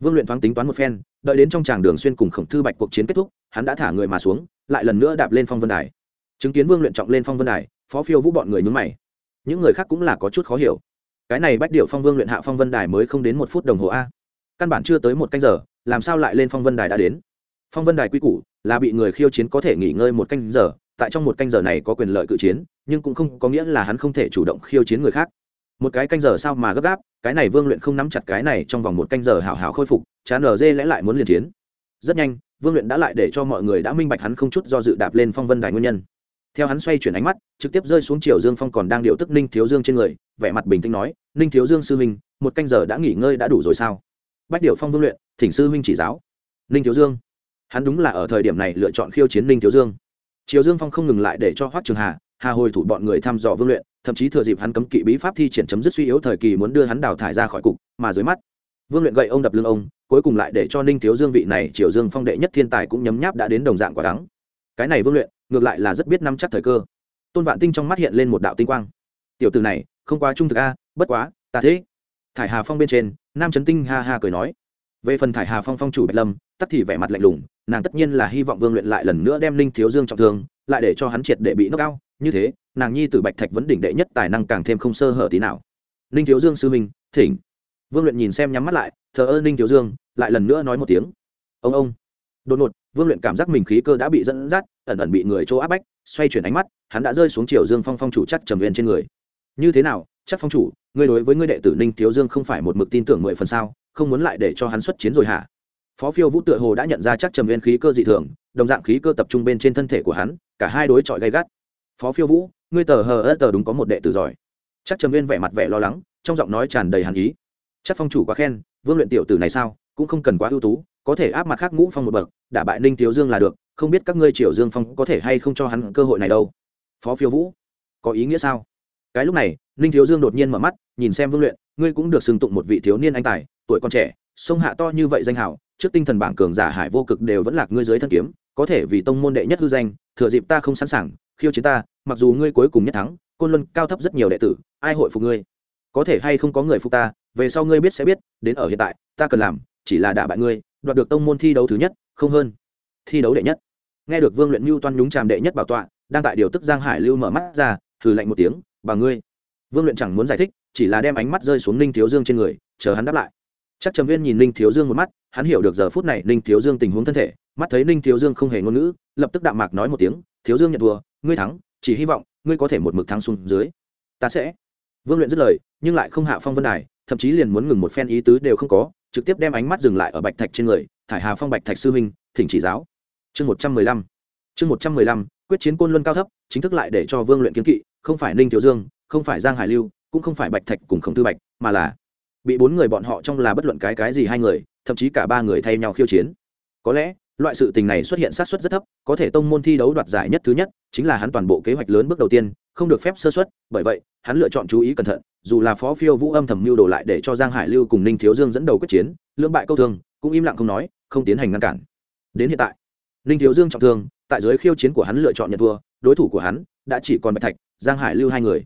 vương luyện thoáng tính toán một phen, đợi đến trong tràng đường xuyên cùng khổng thư bạch cuộc chiến kết thúc, hắn đã thả người mà xuống, lại lần nữa đạp lên phong vân đài. Chứng kiến vương luyện trọng lên phong vân đài, phó phiêu vũ bọn người nhún mày. Những người khác cũng là có chút khó hiểu. Cái này bách điệu phong vương luyện hạ phong vân đài mới không đến một phút đồng hồ a. Căn bản chưa tới một canh giờ, làm sao lại lên phong vân đài đã đến? Phong vân đài quy củ là bị người khiêu chiến có thể nghỉ ngơi một canh giờ, tại trong một canh giờ này có quyền lợi cự chiến, nhưng cũng không có nghĩa là hắn không thể chủ động khiêu chiến người khác một cái canh giờ sao mà gấp gáp, cái này vương luyện không nắm chặt cái này trong vòng một canh giờ hảo hảo khôi phục, chán ở dê lẽ lại muốn liền chiến. Rất nhanh, vương luyện đã lại để cho mọi người đã minh bạch hắn không chút do dự đạp lên phong vân đài nguyên nhân. Theo hắn xoay chuyển ánh mắt, trực tiếp rơi xuống triều dương phong còn đang điều tức ninh thiếu dương trên người, vẻ mặt bình tĩnh nói, ninh thiếu dương sư huynh, một canh giờ đã nghỉ ngơi đã đủ rồi sao? Bách điệu phong vương luyện, thỉnh sư huynh chỉ giáo. Ninh thiếu dương, hắn đúng là ở thời điểm này lựa chọn khiêu chiến ninh thiếu dương. Triều dương phong không ngừng lại để cho hoác trường hà hà hồi thủ bọn người thăm dò vương luyện, thậm chí thừa dịp hắn cấm kỵ bí pháp thi triển chấm dứt suy yếu thời kỳ muốn đưa hắn đào thải ra khỏi cục, mà dưới mắt, vương luyện gậy ông đập lưng ông, cuối cùng lại để cho ninh thiếu dương vị này triều dương phong đệ nhất thiên tài cũng nhấm nháp đã đến đồng dạng quả đắng. Cái này vương luyện, ngược lại là rất biết nắm chắc thời cơ. Tôn vạn tinh trong mắt hiện lên một đạo tinh quang. Tiểu từ này, không quá trung thực a à, bất quá, ta thế. Thải hà phong bên trên, nam trấn tinh ha ha cười nói. Về phần thải hà phong phong chủ bạch lâm, tắc thì vẻ mặt lạnh lùng, nàng tất nhiên là hy vọng vương luyện lại lần nữa đem ninh thiếu dương trọng thương lại để cho hắn triệt để bị nó cao như thế, nàng nhi từ bạch thạch vấn đỉnh đệ nhất tài năng càng thêm không sơ hở tí nào. Ninh thiếu dương sư minh thỉnh. Vương luyện nhìn xem nhắm mắt lại, thờ ơ ninh thiếu dương, lại lần nữa nói một tiếng. Ông ông. Đột ngột, vương luyện cảm giác mình khí cơ đã bị dẫn dắt, ẩn ẩn bị người chỗ áp bách, xoay chuyển ánh mắt, hắn đã rơi xuống chiều dương phong phong chủ chắc trầm viên trên người. Như thế nào, chắc phong chủ, ngươi đối với ngươi đệ tử ninh thiếu dương không phải một mực tin tưởng mười phần sao, không muốn lại để cho hắn xuất chiến rồi hả? Phó phiêu vũ tựa hồ đã nhận ra chắc trầm viên khí cơ dị thường, đồng dạng khí cơ tập trung bên trên thân thể của hắn cả hai đối chọi gay gắt. Phó phiêu vũ, ngươi tờ hờ ớt tờ đúng có một đệ tử giỏi. Chắc trầm viên vẻ mặt vẻ lo lắng, trong giọng nói tràn đầy hàn ý. Chắc phong chủ quá khen, vương luyện tiểu tử này sao, cũng không cần quá ưu tú, có thể áp mặt khác ngũ phong một bậc, đả bại ninh thiếu dương là được, không biết các ngươi triều dương phong có thể hay không cho hắn cơ hội này đâu. Phó phiêu vũ, có ý nghĩa sao? Cái lúc này, ninh thiếu dương đột nhiên mở mắt, nhìn xem vương luyện, ngươi cũng được xưng tụng một vị thiếu niên anh tài, tuổi còn trẻ, sông hạ to như vậy danh hảo, trước tinh thần bảng cường giả hải vô cực đều vẫn lạc ngươi dưới thân kiếm, có thể vì tông môn đệ nhất hư danh thừa dịp ta không sẵn sàng, khiêu chiến ta, mặc dù ngươi cuối cùng nhất thắng, côn luân cao thấp rất nhiều đệ tử, ai hội phục ngươi? Có thể hay không có người phục ta, về sau ngươi biết sẽ biết, đến ở hiện tại, ta cần làm chỉ là đả bại ngươi, đoạt được tông môn thi đấu thứ nhất, không hơn. Thi đấu đệ nhất. Nghe được vương luyện mưu toan nhúng tràm đệ nhất bảo tọa, đang tại điều tức giang hải lưu mở mắt ra thử lạnh một tiếng, bà ngươi. Vương luyện chẳng muốn giải thích, chỉ là đem ánh mắt rơi xuống ninh thiếu dương trên người, chờ hắn đáp lại. Chắc trầm viên nhìn ninh thiếu dương một mắt, hắn hiểu được giờ phút này ninh thiếu dương tình huống thân thể mắt thấy ninh thiếu dương không hề ngôn ngữ, lập tức đạm mạc nói một tiếng, thiếu dương nhận thua, ngươi thắng, chỉ hy vọng ngươi có thể một mực thắng xuống dưới. Ta sẽ. Vương luyện dứt lời, nhưng lại không hạ phong vân đài, thậm chí liền muốn ngừng một phen ý tứ đều không có, trực tiếp đem ánh mắt dừng lại ở bạch thạch trên người, thải hà phong bạch thạch sư huynh, thỉnh chỉ giáo. Chương một trăm mười lăm. Chương một trăm mười lăm, quyết chiến côn luân cao thấp, chính thức lại để cho vương luyện kiến kỵ, không phải ninh thiếu dương, không phải giang hải lưu, cũng không phải bạch thạch cùng khổng tư bạch, mà là bị bốn người bọn họ trong là bất luận cái cái gì hai người, thậm chí cả ba người thay nhau khiêu chiến. Có lẽ loại sự tình này xuất hiện sát xuất rất thấp, có thể tông môn thi đấu đoạt giải nhất thứ nhất, chính là hắn toàn bộ kế hoạch lớn bước đầu tiên, không được phép sơ xuất bởi vậy, hắn lựa chọn chú ý cẩn thận, dù là phó phiêu vũ âm thầm mưu đồ lại để cho giang hải lưu cùng ninh thiếu dương dẫn đầu quyết chiến, lưỡng bại câu thương, cũng im lặng không nói, không tiến hành ngăn cản. Đến hiện tại, ninh thiếu dương trọng thương, tại giới khiêu chiến của hắn lựa chọn nhận thua, đối thủ của hắn đã chỉ còn bạch thạch, giang hải lưu hai người.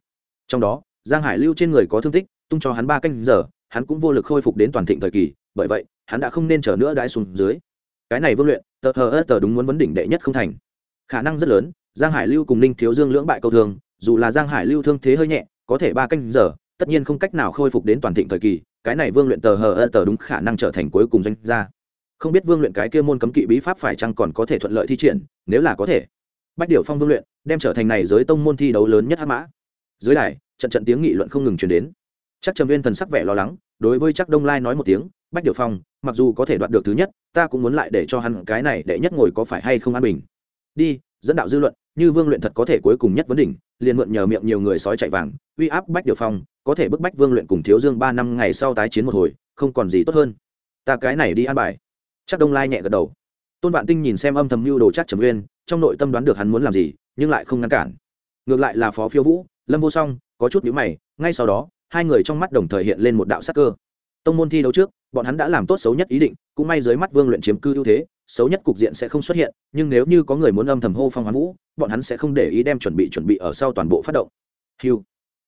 Trong đó, giang hải lưu trên người có thương tích, tung cho hắn ba canh giờ, hắn cũng vô lực khôi phục đến toàn thịnh thời kỳ, bởi vậy, hắn đã không nên chờ nữa đãi xuống dưới cái này vương luyện, tờ hờ ớt tờ đúng muốn vấn đỉnh đệ nhất không thành. Khả năng rất lớn, giang hải lưu cùng ninh thiếu dương lưỡng bại câu thường, dù là giang hải lưu thương thế hơi nhẹ, có thể ba canh giờ, tất nhiên không cách nào khôi phục đến toàn thịnh thời kỳ, cái này vương luyện tờ hờ ớt tờ đúng khả năng trở thành cuối cùng danh gia. Không biết vương luyện cái kia môn cấm kỵ bí pháp phải chăng còn có thể thuận lợi thi triển, nếu là có thể. Bách điệu phong vương luyện, đem trở thành này giới tông môn thi đấu lớn nhất hát mã. Dưới đài, trận trận tiếng nghị luận không ngừng chuyển đến. Chắc trầm viên thần sắc vẻ lo lắng, đối với chắc đông lai nói một tiếng bách Điều phong, mặc dù có thể đoạt được thứ nhất, ta cũng muốn lại để cho hắn cái này đệ nhất ngồi có phải hay không an bình. Đi, dẫn đạo dư luận, như vương luyện thật có thể cuối cùng nhất vấn đỉnh, liền mượn nhờ miệng nhiều người sói chạy vàng, uy áp bách điều phong, có thể bức bách vương luyện cùng thiếu dương ba năm ngày sau tái chiến một hồi, không còn gì tốt hơn. Ta cái này đi an bài. Chắc đông lai nhẹ gật đầu. Tôn vạn tinh nhìn xem âm thầm mưu đồ chắc trầm uyên trong nội tâm đoán được hắn muốn làm gì, nhưng lại không ngăn cản. Ngược lại là phó phiêu vũ, lâm vô song, có chút nhữ mày, ngay sau đó, hai người trong mắt đồng thời hiện lên một đạo sắc cơ. Tông môn thi đấu trước bọn hắn đã làm tốt xấu nhất ý định, cũng may dưới mắt vương luyện chiếm cư ưu thế, xấu nhất cục diện sẽ không xuất hiện, nhưng nếu như có người muốn âm thầm hô phong hoán vũ, bọn hắn sẽ không để ý đem chuẩn bị chuẩn bị ở sau toàn bộ phát động. Hiu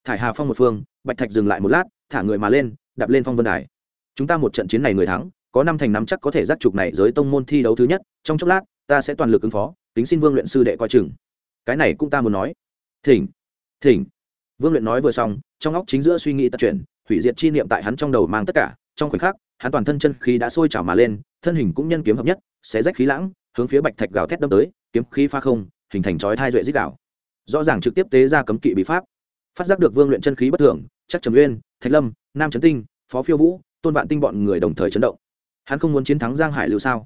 thải hà phong một phương, bạch thạch dừng lại một lát, thả người mà lên, đạp lên phong vân đài. Chúng ta một trận chiến này người thắng, có năm thành năm chắc có thể giác trục này giới tông môn thi đấu thứ nhất, trong chốc lát, ta sẽ toàn lực ứng phó tính xin vương luyện sư đệ coi chừng. Cái này cũng ta muốn nói. Thỉnh thỉnh. Vương luyện nói vừa xong, trong óc chính giữa suy nghĩ tật chuyển, hủy diệt chi niệm tại hắn trong đầu mang tất cả, trong khoảnh khắc hắn toàn thân chân khí đã sôi trào mà lên, thân hình cũng nhân kiếm hợp nhất, xé rách khí lãng, hướng phía bạch thạch gào thét đâm tới, kiếm khí pha không, hình thành chói thai duệ dích đảo rõ ràng trực tiếp tế ra cấm kỵ bí pháp. Phát giác được vương luyện chân khí bất thường, chắc trầm uyên, thạch lâm, nam trấn tinh, phó phiêu vũ, tôn vạn tinh bọn người đồng thời chấn động. Hắn không muốn chiến thắng giang hải lưu sao?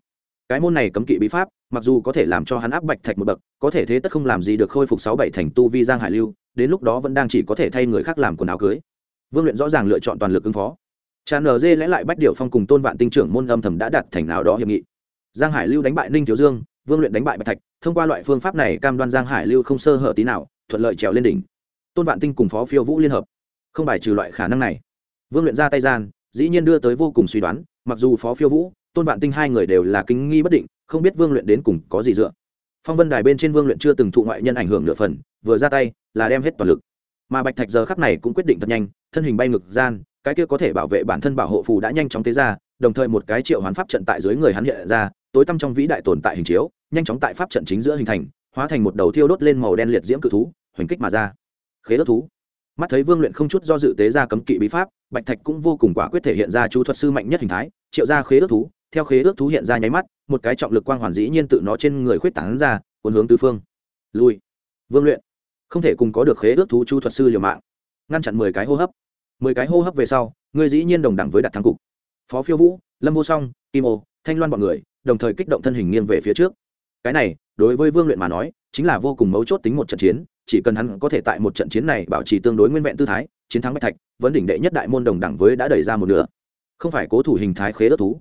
Cái môn này cấm kỵ bí pháp, mặc dù có thể làm cho hắn áp bạch thạch một bậc, có thể thế tất không làm gì được khôi phục sáu bảy thành tu vi giang hải lưu, đến lúc đó vẫn đang chỉ có thể thay người khác làm quần áo cưới. Vương luyện rõ ràng lựa chọn toàn lực ứng phó tràn nở dê lẽ lại bách điệu phong cùng tôn vạn tinh trưởng môn âm thầm đã đạt thành nào đó hiệp nghị. Giang hải lưu đánh bại ninh thiếu dương, vương luyện đánh bại bạch thạch, thông qua loại phương pháp này cam đoan giang hải lưu không sơ hở tí nào, thuận lợi trèo lên đỉnh. Tôn vạn tinh cùng phó phiêu vũ liên hợp. Không bài trừ loại khả năng này. Vương luyện ra tay gian, dĩ nhiên đưa tới vô cùng suy đoán, mặc dù phó phiêu vũ, tôn vạn tinh hai người đều là kinh nghi bất định, không biết vương luyện đến cùng có gì dựa. Phong vân đài bên trên vương luyện chưa từng thụ ngoại nhân ảnh hưởng nửa phần, vừa ra tay là đem hết toàn lực. Mà bạch thạch giờ khắc này cũng quyết định thật nhanh, thân hình bay ngực gian cái kia có thể bảo vệ bản thân bảo hộ phù đã nhanh chóng tế ra, đồng thời một cái triệu hoán pháp trận tại dưới người hắn hiện ra, tối tăm trong vĩ đại tồn tại hình chiếu, nhanh chóng tại pháp trận chính giữa hình thành, hóa thành một đầu thiêu đốt lên màu đen liệt diễm cự thú, hoành kích mà ra. Khế ớt thú. Mắt thấy vương luyện không chút do dự tế ra cấm kỵ bí pháp, bạch thạch cũng vô cùng quả quyết thể hiện ra chú thuật sư mạnh nhất hình thái, triệu ra khế ước thú. Theo khế ước thú hiện ra nháy mắt, một cái trọng lực quang hoàn dĩ nhiên tự nó trên người khuyết tảng ra, cuốn hướng tứ phương. Lui. Vương luyện. Không thể cùng có được khế ước thú chú thuật sư liều mạng. Ngăn chặn mười cái hô hấp mười cái hô hấp về sau, ngươi dĩ nhiên đồng đẳng với đặt thắng cục. Phó phiêu vũ, lâm vô song, kim ô, thanh loan b ọ n người, đồng thời kích động thân hình nghiêng về phía trước. Cái này, đối với vương luyện mà nói, chính là vô cùng mấu chốt tính một trận chiến, chỉ cần hắn có thể tại một trận chiến này bảo trì tương đối nguyên vẹn tư thái, chiến thắng bạch thạch vấn đỉnh đệ nhất đại môn đồng đẳng với đã đẩy ra một nửa. Không phải cố thủ hình thái khế ớt thú.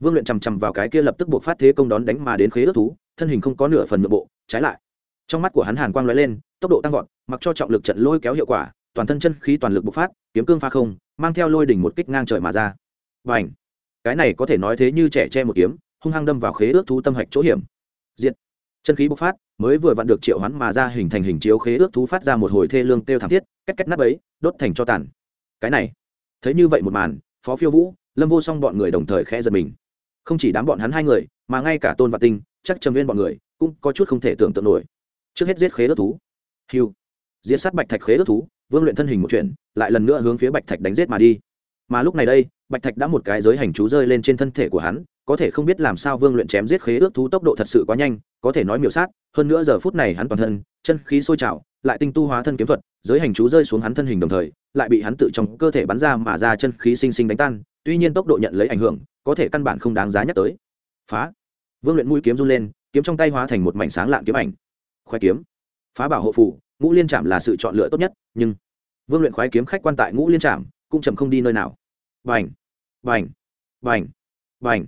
Vương luyện chằm chằm vào cái kia lập tức buộc phát thế công đón đánh mà đến khế ớt thú, thân hình không có nửa phần nội bộ, trái lại. Trong mắt của hắn hàn quang lóe lên, tốc độ tăng vọt, mặc cho trọng lực trận lôi kéo hiệu quả toàn thân chân khí toàn lực bộc phát, kiếm cương pha không, mang theo lôi đỉnh một kích ngang trời mà ra. Và ảnh cái này có thể nói thế như trẻ che một kiếm, hung hăng đâm vào khế ước thú tâm hạch chỗ hiểm. Diện chân khí bộc phát, mới vừa vặn được triệu hoán mà ra hình thành hình chiếu khế ước thú phát ra một hồi thê lương kêu thảm thiết cách cách nắp ấy đốt thành cho tàn. Cái này! Thấy như vậy một màn, phó phiêu vũ, lâm vô song bọn người đồng thời khẽ giật mình. Không chỉ đám bọn hắn hai người, mà ngay cả tôn và tinh, chắc trầm viên bọn người, cũng có chút không thể tưởng tượng nổi. Trước hết giết khế ước thú. Hiu! Diệt sát bạch thạch khế ước thú vương luyện thân hình một chuyện, lại lần nữa hướng phía bạch thạch đánh giết mà đi. Mà lúc này đây, bạch thạch đã một cái giới hành chú rơi lên trên thân thể của hắn, có thể không biết làm sao vương luyện chém giết khế ước thú tốc độ thật sự quá nhanh, có thể nói miểu sát, hơn nữa giờ phút này hắn toàn thân, chân khí sôi trào, lại tinh tu hóa thân kiếm thuật, giới hành chú rơi xuống hắn thân hình đồng thời, lại bị hắn tự trong cơ thể bắn ra mà ra chân khí sinh sinh đánh tan, tuy nhiên tốc độ nhận lấy ảnh hưởng, có thể căn bản không đáng giá nhắc tới. Phá! Vương luyện mũi kiếm run lên, kiếm trong tay hóa thành một mảnh sáng lạng kiếm ảnh. Khoe kiếm. Phá bảo hộ phủ ngũ liên trạm là sự chọn lựa tốt nhất, nhưng vương luyện khoái kiếm khách quan tại ngũ liên trạm cũng chậm không đi nơi nào. Vành vành vành vành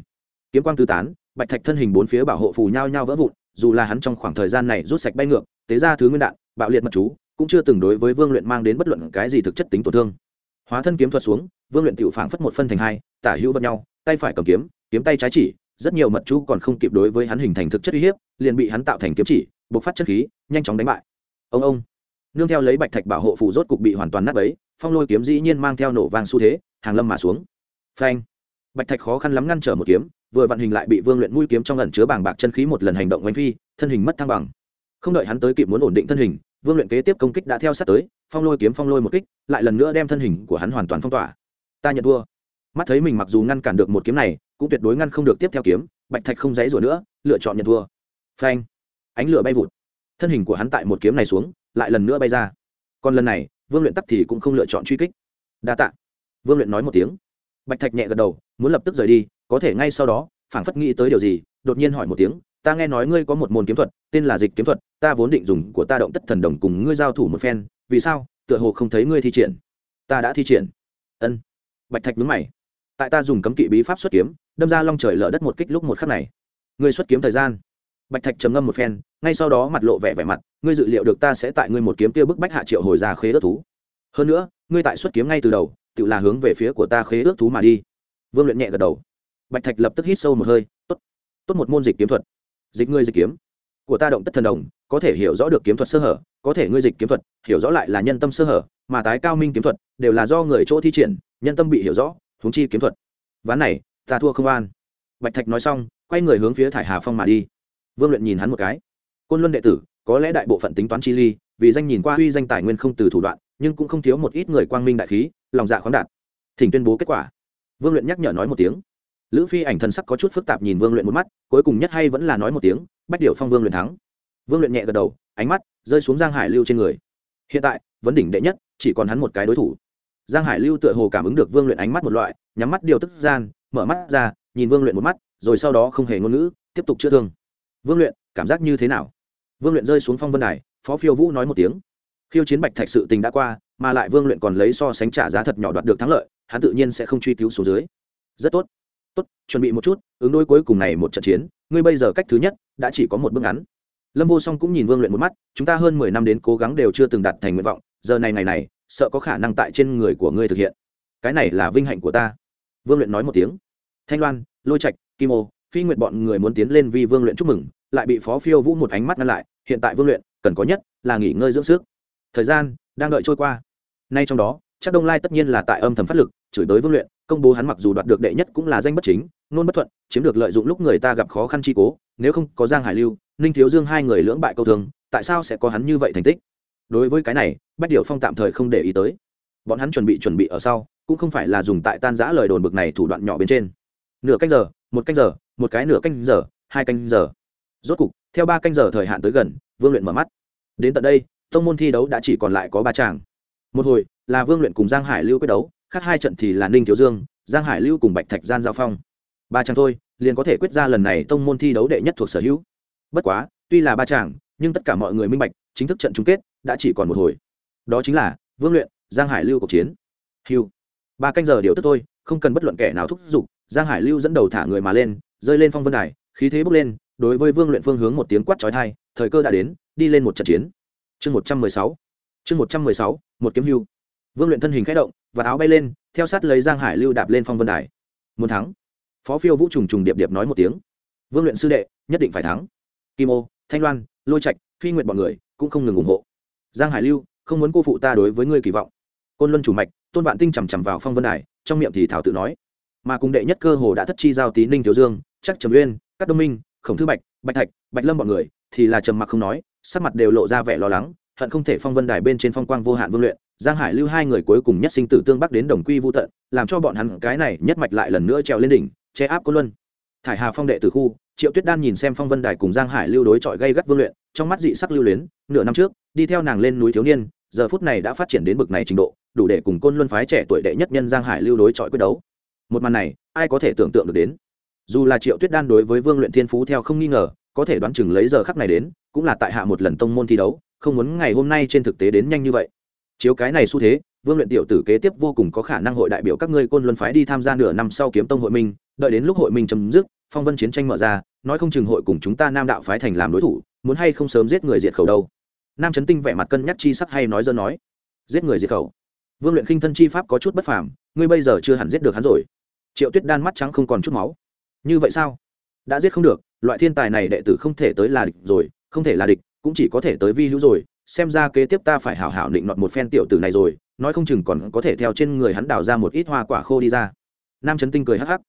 kiếm quang tư tán, bạch thạch thân hình bốn phía bảo hộ phù nhau nhau vỡ vụn, dù là hắn trong khoảng thời gian này rút sạch bay ngược, tế ra thứ nguyên đạn, bạo liệt mật chú, cũng chưa từng đối với vương luyện mang đến bất luận cái gì thực chất tính tổn thương. Hóa thân kiếm thuật xuống, vương luyện tự phảng phất một phân thành hai, tả hữu vật nhau, tay phải cầm kiếm kiếm tay trái chỉ, rất nhiều mật chú còn không kịp đối với hắn hình thành thực chất uy hiếp, liền bị hắn tạo thành kiếm chỉ, bộc phát chất khí, nhanh chóng đánh bại ông ông. Nương theo lấy bạch thạch bảo hộ phủ rốt cục bị hoàn toàn nát ấy phong lôi kiếm dĩ nhiên mang theo nổ vang xu thế, hàng lâm mà xuống. Phanh. Bạch thạch khó khăn lắm ngăn trở một kiếm, vừa vận hình lại bị vương luyện mũi kiếm trong lần chứa bảng bạc chân khí một lần hành động oanh phi, thân hình mất thăng bằng. Không đợi hắn tới kịp muốn ổn định thân hình, vương luyện kế tiếp công kích đã theo sát tới, phong lôi kiếm phong lôi một kích, lại lần nữa đem thân hình của hắn hoàn toàn phong tỏa. Ta nhận thua. Mắt thấy mình mặc dù ngăn cản được một kiếm này, cũng tuyệt đối ngăn không được tiếp theo kiếm, bạch thạch không dãy rủa nữa, lựa chọn nhận thua. Phanh. Ánh lửa bay vụt thân hình của hắn tại một kiếm này xuống, lại lần nữa bay ra. Còn lần này, vương luyện tắc thì cũng không lựa chọn truy kích. Đa t ạ vương luyện nói một tiếng. Bạch thạch nhẹ gật đầu, muốn lập tức rời đi, có thể ngay sau đó, phảng phất nghĩ tới điều gì, đột nhiên hỏi một tiếng, ta nghe nói ngươi có một môn kiếm thuật, tên là dịch kiếm thuật, ta vốn định dùng của ta động tất thần đồng cùng ngươi giao thủ một phen, vì sao, tựa hồ không thấy ngươi thi triển. Ta đã thi triển. Ân. Bạch thạch mướn mày. Tại ta dùng cấm kỵ bí pháp xuất kiếm, đâm ra long trời lở đất một kích lúc một khắc này. Ngươi xuất kiếm thời gian bạch thạch trầm ngâm một phen, ngay sau đó mặt lộ vẻ vẻ mặt, ngươi dự liệu được ta sẽ tại ngươi một kiếm kia bức bách hạ triệu hồi ra khế ước thú? Hơn nữa, ngươi tại xuất kiếm ngay từ đầu, tự là hướng về phía của ta khế ước thú mà đi. Vương luyện nhẹ gật đầu. Bạch thạch lập tức hít sâu một hơi, tốt tốt một môn dịch kiếm thuật. Dịch ngươi dịch kiếm. Của ta động tất thần đồng, có thể hiểu rõ được kiếm thuật sơ hở, có thể ngươi dịch kiếm thuật, hiểu rõ lại là nhân tâm sơ hở, mà tái cao minh kiếm thuật, đều là do người chỗ thi triển, nhân tâm bị hiểu rõ thúng chi kiếm thuật. Ván này, ta thua không an bạch thạch nói xong, quay người hướng phía thải hà phong mà đi vương luyện nhìn hắn một cái. Côn luân đệ tử, có lẽ đại bộ phận tính toán chi ly, vì danh nhìn qua uy danh tài nguyên không từ thủ đoạn, nhưng cũng không thiếu một ít người quang minh đại khí, lòng dạ khoáng đạt. Thỉnh tuyên bố kết quả. Vương luyện nhắc nhở nói một tiếng. Lữ phi ảnh thần sắc có chút phức tạp nhìn vương luyện một mắt, cuối cùng nhất hay vẫn là nói một tiếng, bách điệu phong vương luyện thắng. Vương luyện nhẹ gật đầu, ánh mắt rơi xuống giang hải lưu trên người. Hiện tại, vấn đỉnh đệ nhất, chỉ còn hắn một cái đối thủ. Giang hải lưu tựa hồ cảm ứng được vương luyện ánh mắt một loại, nhắm mắt điều tức gian, mở mắt ra, nhìn vương luyện một mắt, rồi sau đó không hề ngôn ngữ, tiếp tục chữa thương vương luyện, cảm giác như thế nào? Vương luyện rơi xuống phong vân đài, phó phiêu vũ nói một tiếng. Khiêu chiến bạch thạch sự tình đã qua, mà lại vương luyện còn lấy so sánh trả giá thật nhỏ đoạt được thắng lợi, hắn tự nhiên sẽ không truy cứu số dưới. Rất tốt. Tốt, chuẩn bị một chút, ứng đôi cuối cùng này một trận chiến, ngươi bây giờ cách thứ nhất, đã chỉ có một bước ngắn. Lâm vô song cũng nhìn vương luyện một mắt, chúng ta hơn mười năm đến cố gắng đều chưa từng đạt thành nguyện vọng, giờ này ngày này, sợ có khả năng tại trên người của ngươi thực hiện. Cái này là vinh hạnh của ta. Vương luyện nói một tiếng. Thanh loan, lôi trạch, kim ô phi nguyện bọn người muốn tiến lên vì vương luyện chúc mừng lại bị phó phiêu vũ một ánh mắt ngăn lại hiện tại vương luyện cần có nhất là nghỉ ngơi dưỡng sức. Thời gian đang đợi trôi qua. Nay trong đó chắc đông lai tất nhiên là tại âm thầm phát lực chửi đối vương luyện công bố hắn mặc dù đoạt được đệ nhất cũng là danh bất chính nôn bất thuận chiếm được lợi dụng lúc người ta gặp khó khăn chi cố nếu không có giang hải lưu ninh thiếu dương hai người lưỡng bại câu thường, tại sao sẽ có hắn như vậy thành tích? Đối với cái này bách điệu phong tạm thời không để ý tới. Bọn hắn chuẩn bị chuẩn bị ở sau cũng không phải là dùng tại tan giã lời đồn bực này thủ đoạn nhỏ bên trên. Nửa cách giờ một canh giờ, một cái nửa canh giờ, hai canh giờ. Rốt cục, theo ba canh giờ thời hạn tới gần, vương luyện mở mắt. Đến tận đây, tông môn thi đấu đã chỉ còn lại có ba tràng. Một hồi, là vương luyện cùng giang hải lưu quyết đấu, khác hai trận thì là ninh thiếu dương, giang hải lưu cùng bạch thạch gian giao phong. Ba chàng thôi, liền có thể quyết ra lần này tông môn thi đấu đệ nhất thuộc sở hữu. Bất quá, tuy là ba chàng nhưng tất cả mọi người minh bạch, chính thức trận chung kết đã chỉ còn một hồi. Đó chính là vương luyện, giang hải lưu cuộc chiến. Hiu ba canh giờ điều tức thôi, không cần bất luận kẻ nào thúc giục giang hải lưu dẫn đầu thả người mà lên, rơi lên phong vân đài, khí thế bốc lên, đối với vương luyện phương hướng một tiếng quát trói thai thời cơ đã đến, đi lên một trận chiến. Chương một trăm mười sáu, chương một trăm mười sáu, một kiếm hưu. Vương luyện thân hình k h ẽ động, và áo bay lên, theo sát lấy giang hải lưu đạp lên phong vân đài. Muốn thắng. Phó phiêu vũ trùng trùng điệp điệp nói một tiếng. Vương luyện sư đệ, nhất định phải thắng. Kim ô, thanh loan, lôi trạch, phi nguyện b ọ n người cũng không ngừng ủng hộ. Giang hải lưu, không muốn cô phụ ta đối với ngươi kỳ vọng. Côn luân chủ mạch, tôn vạn tinh chằm chằm vào phong vân đài, trong miệng thì thảo tự nói mà cùng đệ nhất cơ hồ đã thất chi giao tí ninh thiếu dương, chắc trầm uyên các đông minh, khổng thư bạch bạch thạch, bạch lâm b ọ n người, thì là trầm mặc không nói, sắc mặt đều lộ ra vẻ lo lắng, hận không thể phong vân đài bên trên phong quang vô hạn vương luyện, giang hải lưu hai người cuối cùng nhất sinh tử tương bắc đến đồng quy vô tận, làm cho bọn hắn cái này nhất mạch lại lần nữa trèo lên đỉnh, che áp cô luân. Thải hà phong đệ tử khu, triệu tuyết đan nhìn xem phong vân đài cùng giang hải lưu đối chọi gây gắt vương luyện, trong mắt dị sắc lưu luyến, nửa năm trước, đi theo nàng lên núi thiếu niên, giờ phút này đã phát triển đến bực này trình độ, đủ để cùng côn luân phái trẻ tuổi đệ nhất nhân giang hải lưu đối chọi quyết đấu một màn này, ai có thể tưởng tượng được đến? Dù là triệu tuyết đan đối với vương luyện thiên phú theo không nghi ngờ, có thể đoán chừng lấy giờ khắc này đến, cũng là tại hạ một lần tông môn thi đấu, không muốn ngày hôm nay trên thực tế đến nhanh như vậy. Chiếu cái này xu thế, vương luyện tiểu tử kế tiếp vô cùng có khả năng hội đại biểu các ngươi côn luân phái đi tham gia nửa năm sau kiếm tông hội minh, đợi đến lúc hội minh chấm dứt, phong vân chiến tranh mở ra, nói không chừng hội cùng chúng ta nam đạo phái thành làm đối thủ, muốn hay không sớm giết người diệt khẩu đâu. Nam trấn tinh vẻ mặt cân nhắc chi sắc hay nói dơ nói. Giết người diệt khẩu. Vương luyện khinh thân chi pháp có chút bất phàm, ngươi bây giờ chưa hẳn giết được hắn rồi triệu tuyết đan mắt trắng không còn chút máu. Như vậy sao? Đã giết không được, loại thiên tài này đệ tử không thể tới là địch rồi, không thể là địch, cũng chỉ có thể tới vi hữu rồi. Xem ra kế tiếp ta phải hảo hảo định nọt một phen tiểu tử này rồi, nói không chừng còn có thể theo trên người hắn đào ra một ít hoa quả khô đi ra. Nam trấn tinh cười hắc hắc.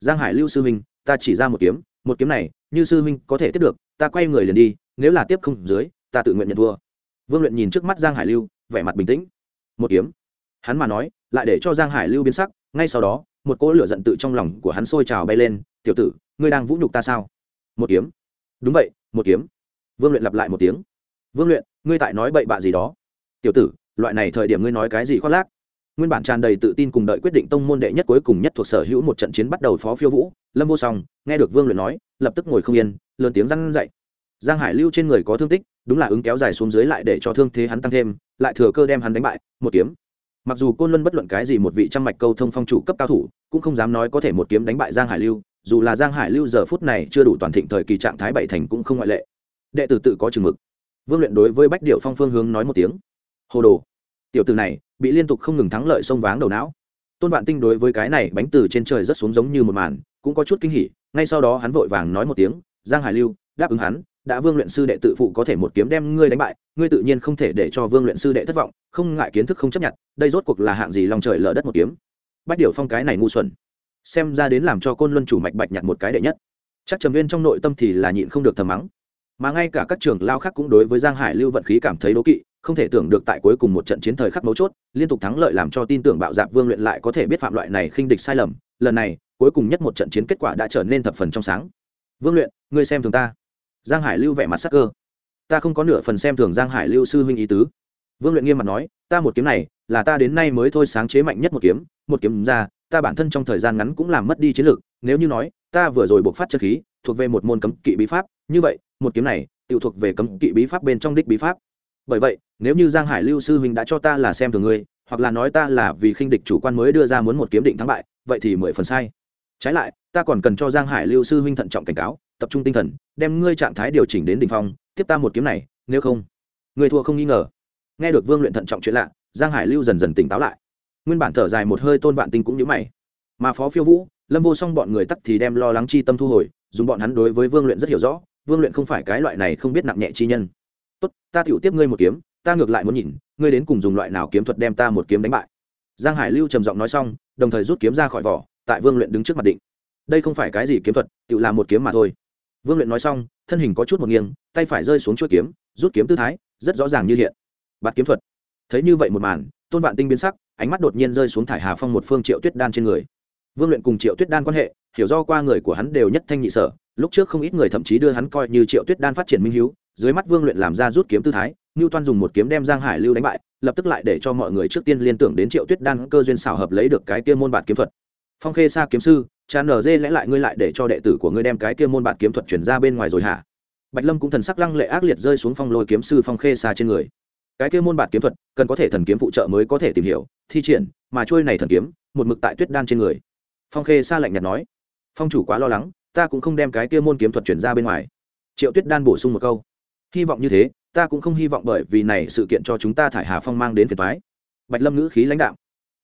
Giang hải lưu sư huynh ta chỉ ra một kiếm một kiếm này, như sư huynh có thể tiếp được, ta quay người liền đi, nếu là tiếp không dưới, ta tự nguyện nhận thua. Vương luyện nhìn trước mắt giang hải lưu, vẻ mặt bình tĩnh. Một kiếm. Hắn mà nói, lại để cho giang hải lưu biến sắc, ngay sau đó một cỗ lửa giận tự trong lòng của hắn sôi trào bay lên, tiểu tử, ngươi đang vũ nhục ta sao? Một kiếm. Đúng vậy, một kiếm. Vương luyện lặp lại một tiếng. Vương luyện, ngươi tại nói bậy bạ gì đó? Tiểu tử, loại này thời điểm ngươi nói cái gì khoác lác? Nguyên bản tràn đầy tự tin cùng đợi quyết định tông môn đệ nhất cuối cùng nhất thuộc sở hữu một trận chiến bắt đầu phó phiêu vũ, lâm vô song nghe được vương luyện nói, lập tức ngồi không yên, lớn tiếng răn dậy. Giang hải lưu trên người có thương tích, đúng là ứng kéo dài xuống dưới lại để cho thương thế hắn tăng thêm, lại thừa cơ đem hắn đánh bại, một kiếm mặc dù côn luân bất luận cái gì một vị trăm mạch câu thông phong chủ cấp cao thủ, cũng không dám nói có thể một kiếm đánh bại giang hải lưu, dù là giang hải lưu giờ phút này chưa đủ toàn thịnh thời kỳ trạng thái bảy thành cũng không ngoại lệ. Đệ tử tự có chừng mực. Vương luyện đối với bách điệu phong phương hướng nói một tiếng. Hồ đồ. Tiểu từ này, bị liên tục không ngừng thắng lợi xông váng đầu não. Tôn vạn tinh đối với cái này bánh từ trên trời rất xuống giống như một màn, cũng có chút kinh hỉ, ngay sau đó hắn vội vàng nói một tiếng, giang hải lưu, đáp ứng hắn đã vương luyện sư đệ tự phụ có thể một kiếm đem ngươi đánh bại, ngươi tự nhiên không thể để cho vương luyện sư đệ thất vọng, không ngại kiến thức không chấp nhận, đây rốt cuộc là hạng gì lòng trời lở đất một kiếm. Bách điều phong cái này ngu xuẩn. Xem ra đến làm cho côn luân chủ mạch bạch nhặt một cái đệ nhất. Chắc trầm viên trong nội tâm thì là nhịn không được thầm mắng. Mà ngay cả các trường lao khác cũng đối với giang hải lưu vận khí cảm thấy đố kỵ, không thể tưởng được tại cuối cùng một trận chiến thời khắc mấu chốt, liên tục thắng lợi làm cho tin tưởng bạo dạp vương luyện lại có thể biết phạm loại này khinh địch sai lầm. Lần này, cuối cùng nhất một trận chiến kết quả đã trở nên thập phần trong sáng. Vương luyện, ngươi xem thường ta giang hải lưu vẻ mặt sắc cơ. Ta không có nửa phần xem thường giang hải lưu sư huynh ý tứ. Vương luyện nghiêm mặt nói, ta một kiếm này, là ta đến nay mới thôi sáng chế mạnh nhất một kiếm. Một kiếm ra, ta bản thân trong thời gian ngắn cũng làm mất đi chiến lược nếu như nói, ta vừa rồi buộc phát chất khí, thuộc về một môn cấm kỵ bí pháp. Như vậy, một kiếm này tự thuộc về cấm kỵ bí pháp bên trong đích bí pháp. Bởi vậy, nếu như giang hải lưu sư huynh đã cho ta là xem thường ngươi, hoặc là nói ta là vì khinh địch chủ quan mới đưa ra muốn một kiếm định thắng bại, vậy thì mười phần sai. Trái lại, ta còn cần cho giang hải lưu sư huynh thận trọng cảnh cáo tập trung tinh thần, đem ngươi trạng thái điều chỉnh đến đ ỉ n h phong, tiếp ta một kiếm này, nếu không người thua không nghi ngờ. Nghe được vương luyện thận trọng chuyện lạ, giang hải lưu dần dần tỉnh táo lại. Nguyên bản thở dài một hơi tôn vạn tinh cũng nhữ mày. Mà phó phiêu vũ, lâm vô song bọn người tắt thì đem lo lắng chi tâm thu hồi, dùng bọn hắn đối với vương luyện rất hiểu rõ, vương luyện không phải cái loại này không biết nặng nhẹ chi nhân. Tốt, ta tựu tiếp ngươi một kiếm, ta ngược lại muốn nhìn, ngươi đến cùng dùng loại nào kiếm thuật đem ta một kiếm đánh bại. Giang hải lưu trầm giọng nói xong, đồng thời rút kiếm ra khỏi vỏ, tại vương luyện đứng trước mặt định. Đây không phải cái gì kiếm thuật tự làm một kiếm mà thôi vương luyện nói xong, thân hình có chút một nghiêng, tay phải rơi xuống chuỗi kiếm, rút kiếm tư thái, rất rõ ràng như hiện. Bạt kiếm thuật. Thấy như vậy một màn, tôn vạn tinh biến sắc, ánh mắt đột nhiên rơi xuống thải hà phong một phương triệu tuyết đan trên người. Vương luyện cùng triệu tuyết đan quan hệ, hiểu do qua người của hắn đều nhất thanh nhị sở, lúc trước không ít người thậm chí đưa hắn coi như triệu tuyết đan phát triển minh h dưới mắt vương luyện làm ra rút kiếm tư thái, ngưu toan dùng một kiếm đem giang hải lưu đánh bại, lập tức lại để cho mọi người trước tiên liên tưởng đến triệu tuyết đan cơ duyên xảo hợp lấy được cái kia môn bạt kiếm thuật. Phong khê sa kiếm sư cha nở dê lẽ lại ngươi lại để cho đệ tử của ngươi đem cái kia môn bạt kiếm thuật chuyển ra bên ngoài rồi hả? Bạch lâm cũng thần sắc lăng lệ ác liệt rơi xuống phong lôi kiếm sư phong khê xa trên người. Cái kia môn bạt kiếm thuật, cần có thể thần kiếm phụ trợ mới có thể tìm hiểu, thi triển, mà trôi này thần kiếm, một mực tại tuyết đan trên người. Phong khê xa lạnh nhạt nói, phong chủ quá lo lắng, ta cũng không đem cái kia môn kiếm thuật chuyển ra bên ngoài. Triệu tuyết đan bổ sung một câu, hy vọng như thế, ta cũng không hy vọng bởi vì này sự kiện cho chúng ta thải hà phong mang đến phiền thoái bạch lâm ngữ khí lãnh đạo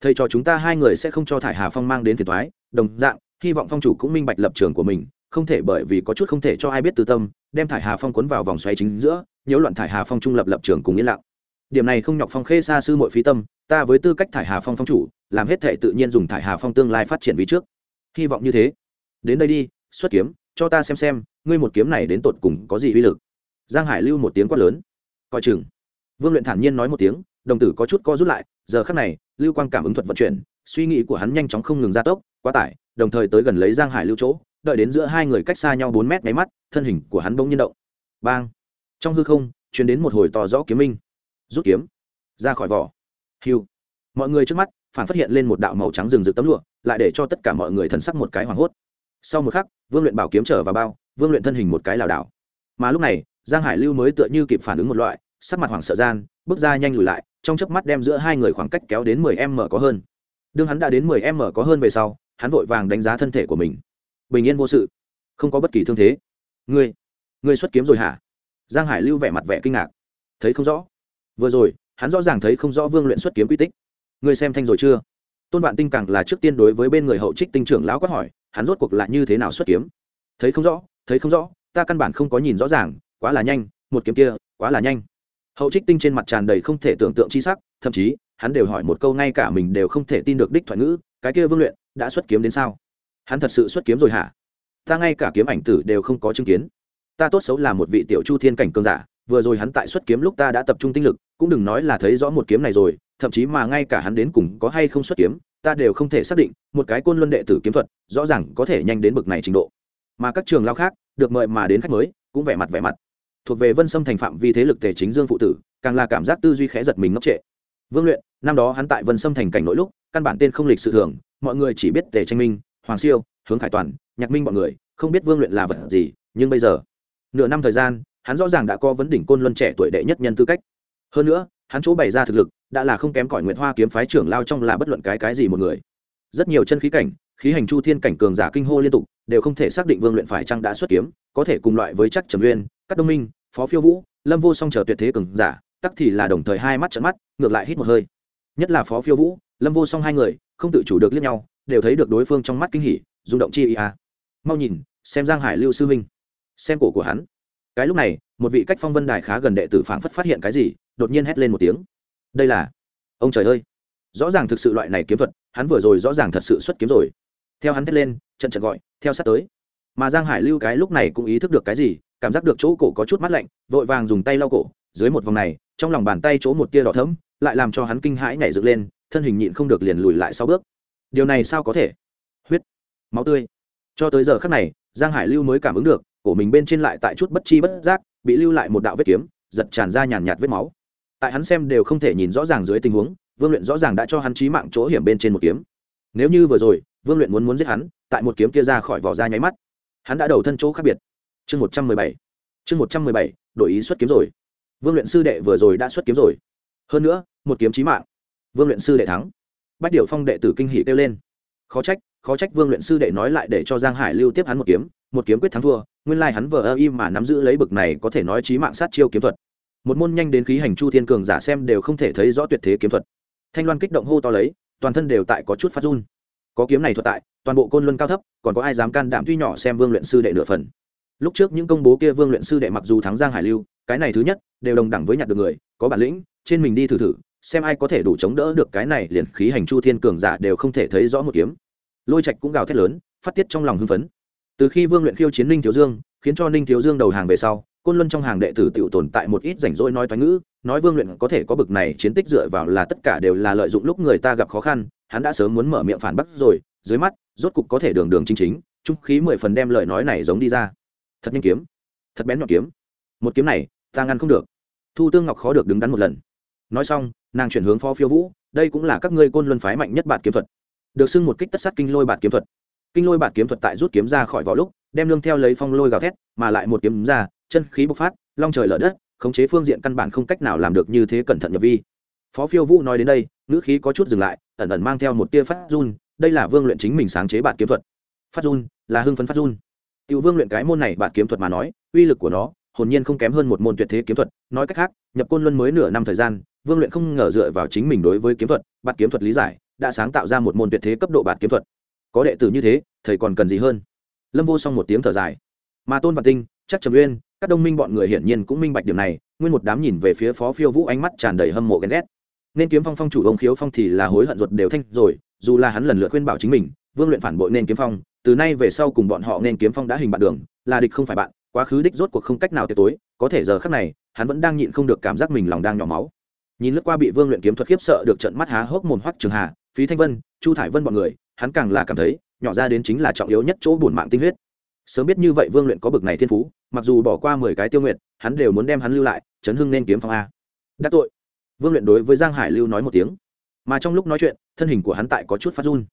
thầy cho chúng ta hai người sẽ không cho thải hà phong mang đến phiền thoái đồng dạng hy vọng phong chủ cũng minh bạch lập trường của mình, không thể bởi vì có chút không thể cho ai biết tư tâm, đem thải hà phong cuốn vào vòng xoáy chính giữa, nhiễu loạn thải hà phong trung lập lập trường cùng yên lặng. Điểm này không nhọc phong khê xa sư mọi phí tâm, ta với tư cách thải hà phong phong chủ, làm hết thể tự nhiên dùng thải hà phong tương lai phát triển vì trước. Hy vọng như thế. Đến đây đi, xuất kiếm, cho ta xem xem, ngươi một kiếm này đến tột cùng có gì uy lực. Giang hải lưu một tiếng quát lớn. Coi chừng. Vương luyện thản nhiên nói một tiếng, đồng tử có chút co rút lại, giờ khắc này, lưu quang cảm ứng thuật vận chuyển, suy nghĩ của hắn nhanh chóng không ngừng gia tốc quá tải, đồng thời tới gần lấy giang hải lưu chỗ, đợi đến giữa hai người cách xa nhau bốn mét máy mắt, thân hình của hắn bỗng nhiên động. Bang! Trong hư không chuyển đến một hồi to rõ kiếm minh. Rút kiếm. Ra khỏi vỏ. Hiu! Mọi người trước mắt, phản phát hiện lên một đạo màu trắng rừng rực tấm lụa, lại để cho tất cả mọi người thần sắc một cái hoảng hốt. Sau một khắc, vương luyện bảo kiếm trở vào bao, vương luyện thân hình một cái lảo đảo. Mà lúc này, giang hải lưu mới tựa như kịp phản ứng một loại, sắc mặt hoảng sợ gian, bước ra nhanh lùi lại, trong chớp mắt đem giữa hai người khoảng cách kéo đến mười m có hơn. Đương hắn đã đến mười m có hơn về sau hắn vội vàng đánh giá thân thể của mình. Bình yên vô sự. Không có bất kỳ thương thế. Ngươi ngươi xuất kiếm rồi hả? Giang hải lưu vẻ mặt vẻ kinh ngạc. Thấy không rõ. Vừa rồi, hắn rõ ràng thấy không rõ vương luyện xuất kiếm quy tích. Ngươi xem thanh rồi chưa? Tôn vạn tinh càng là trước tiên đối với bên người hậu trích tinh trưởng lão quát hỏi, hắn rốt cuộc lại như thế nào xuất kiếm? Thấy không rõ, thấy không rõ, ta căn bản không có nhìn rõ ràng, quá là nhanh, một kiếm kia, quá là nhanh. Hậu trích tinh trên mặt tràn đầy không thể tưởng tượng chi sắc, thậm chí, hắn đều hỏi một câu ngay cả mình đều không thể tin được đích thoại ngữ, cái kia vương luyện đã xuất kiếm đến sao? Hắn thật sự xuất kiếm rồi hả? Ta ngay cả kiếm ảnh tử đều không có chứng kiến. Ta tốt xấu là một vị tiểu chu thiên cảnh cường giả, vừa rồi hắn tại xuất kiếm lúc ta đã tập trung tinh lực, cũng đừng nói là thấy rõ một kiếm này rồi, thậm chí mà ngay cả hắn đến cùng có hay không xuất kiếm, ta đều không thể xác định, một cái côn luân đệ tử kiếm thuật, rõ ràng có thể nhanh đến bực này trình độ. Mà các trường lao khác, được mời mà đến khách mới, cũng vẻ mặt vẻ mặt. Thuộc về vân sâm thành phạm vi thế lực tề chính dương phụ tử, càng là cảm giác tư duy khẽ giật mình ngốc trệ. Vương luyện, năm đó hắn tại vân sâm thành cảnh nội lúc, căn bản tên không lịch sự thường mọi người chỉ biết tề tranh minh, hoàng siêu, hướng khải toàn, nhạc minh bọn người, không biết vương luyện là vật gì, nhưng bây giờ, nửa năm thời gian, hắn rõ ràng đã có vấn đỉnh côn luân trẻ tuổi đệ nhất nhân tư cách. Hơn nữa, hắn chỗ bày ra thực lực, đã là không kém cỏi nguyện hoa kiếm phái trưởng lao trong là bất luận cái cái gì một người. Rất nhiều chân khí cảnh, khí hành chu thiên cảnh cường giả kinh hô liên tục, đều không thể xác định vương luyện phải chăng đã xuất kiếm, có thể cùng loại với chắc trầm uyên các đông minh, phó phiêu vũ, lâm vô song chờ tuyệt thế cường giả, tắc thì là đồng thời hai mắt trận mắt, ngược lại hít một hơi. Nhất là phó phiêu vũ, lâm vô song hai người không tự chủ được liếc nhau, đều thấy được đối phương trong mắt kinh hỉ, rung động chi ý a mau nhìn, xem giang hải lưu sư huynh, xem cổ của hắn. Cái lúc này, một vị cách phong vân đài khá gần đệ tử phảng phất phát hiện cái gì, đột nhiên hét lên một tiếng. Đây là, ông trời ơi. Rõ ràng thực sự loại này kiếm thuật, hắn vừa rồi rõ ràng thật sự xuất kiếm rồi. Theo hắn thét lên, trận trận gọi, theo sát tới. Mà giang hải lưu cái lúc này cũng ý thức được cái gì, cảm giác được chỗ cổ có chút mát lạnh, vội vàng dùng tay lau cổ. Dưới một vòng này, trong lòng bàn tay chỗ một tia đỏ thấm lại làm cho hắn kinh hãi nhảy dựng lên thân hình nhịn không được liền lùi lại sau bước. Điều này sao có thể? Huyết, máu tươi. Cho tới giờ khắc này, giang hải lưu mới cảm ứng được, cổ mình bên trên lại tại chút bất chi bất giác, bị lưu lại một đạo vết kiếm, giật tràn ra nhàn nhạt vết máu. Tại hắn xem đều không thể nhìn rõ ràng dưới tình huống, vương luyện rõ ràng đã cho hắn trí mạng chỗ hiểm bên trên một kiếm. Nếu như vừa rồi, vương luyện muốn muốn giết hắn, tại một kiếm kia ra khỏi vỏ ra nháy mắt, hắn đã đầu thân chỗ khác biệt. Chương một trăm mười bảy, chương một trăm mười bảy, đổi ý xuất kiếm rồi. Vương luyện sư đệ vừa rồi đã xuất kiếm rồi. Hơn nữa, một kiếm chí mạng vương luyện sư đệ thắng. Bách điệu phong đệ tử kinh hỷ kêu lên. Khó trách khó trách vương luyện sư đệ nói lại để cho giang hải lưu tiếp hắn một kiếm một kiếm quyết thắng thua, nguyên lai hắn vờ ơ im mà nắm giữ lấy bực này có thể nói trí mạng sát chiêu kiếm thuật. Một môn nhanh đến khí hành chu thiên cường giả xem đều không thể thấy rõ tuyệt thế kiếm thuật. Thanh loan kích động hô to lấy, toàn thân đều tại có chút phát run. Có kiếm này thuật tại, toàn bộ côn luân cao thấp, còn có ai dám can đảm tuy nhỏ xem vương luyện sư đệ nửa phần. Lúc trước những công bố kia vương luyện sư đệ mặc dù thắng giang hải lưu, cái này thứ nhất, đều đồng đẳng với nhặt được người, có bản lĩnh, trên mình đi thử thử xem ai có thể đủ chống đỡ được cái này, liền khí hành chu thiên cường giả đều không thể thấy rõ một kiếm. Lôi trạch cũng gào thét lớn, phát tiết trong lòng hưng phấn. Từ khi vương luyện khiêu chiến ninh thiếu dương, khiến cho ninh thiếu dương đầu hàng về sau, côn luân trong hàng đệ tử tự tồn tại một ít rảnh rỗi nói toán ngữ, nói vương luyện có thể có bực này chiến tích dựa vào là tất cả đều là lợi dụng lúc người ta gặp khó khăn, hắn đã sớm muốn mở miệng phản bác rồi, dưới mắt, rốt cục có thể đường đường chính chính, trung khí mười phần đem lời nói này giống đi ra. Thật nhanh kiếm, thật bén nhọn kiếm. Một kiếm này, ta ngăn không được. Thu tương ngọc khó được đứng đắn một lần. Nói xong nàng chuyển hướng phó phiêu vũ, đây cũng là các ngươi côn luân phái mạnh nhất bản kiếm thuật. Được xưng một kích tất sát kinh lôi bản kiếm thuật. Kinh lôi bản kiếm thuật tại rút kiếm ra khỏi vỏ lúc, đem lương theo lấy phong lôi gào thét, mà lại một kiếm ra, chân khí bộc phát, long trời lở đất, khống chế phương diện căn bản không cách nào làm được như thế cẩn thận nhập vi. Phó phiêu vũ nói đến đây, ngữ khí có chút dừng lại, ẩn ẩn mang theo một tia phát run, đây là vương luyện chính mình sáng chế bản kiếm thuật. Phát run, là hưng phấn phát run. Tiểu vương luyện cái môn này bản kiếm thuật mà nói, uy lực của nó, hồn nhiên không kém hơn một môn tuyệt thế kiếm thuật, nói cách khác, nhập côn luân mới nửa năm thời gian vương luyện không ngờ dựa vào chính mình đối với kiếm thuật bạt kiếm thuật lý giải, đã sáng tạo ra một môn tuyệt thế cấp độ bạt kiếm thuật. Có đệ tử như thế, thầy còn cần gì hơn? Lâm vô song một tiếng thở dài. Mà tôn văn tinh, chắc trầm uyên, các đông minh bọn người hiển nhiên cũng minh bạch điểm này, nguyên một đám nhìn về phía phó phiêu vũ ánh mắt tràn đầy hâm mộ ghen ghét. Nên kiếm phong phong chủ ông khiếu phong thì là hối hận ruột đều thanh rồi, dù là hắn lần lượt khuyên bảo chính mình, vương luyện phản bội nên kiếm phong, từ nay về sau cùng bọn họ nên kiếm phong đã hình bạn đường, là địch không phải bạn, quá khứ đích rốt cuộc không cách nào tiệc tối, có thể giờ khắc này, hắn vẫn đang nhịn không được cảm giác mình lòng đang nhỏ máu nhìn lướt qua bị vương luyện kiếm thuật khiếp sợ được trận mắt há hốc mồm hoắc trường hà, phí thanh vân, chu thải vân bọn người, hắn càng là cảm thấy, nhỏ ra đến chính là trọng yếu nhất chỗ bổn mạng tinh huyết. Sớm biết như vậy vương luyện có bực này thiên phú, mặc dù bỏ qua mười cái tiêu nguyện hắn đều muốn đem hắn lưu lại, chấn hưng nên kiếm phong a. Đắc tội. Vương luyện đối với giang hải lưu nói một tiếng. Mà trong lúc nói chuyện, thân hình của hắn tại có chút phát run.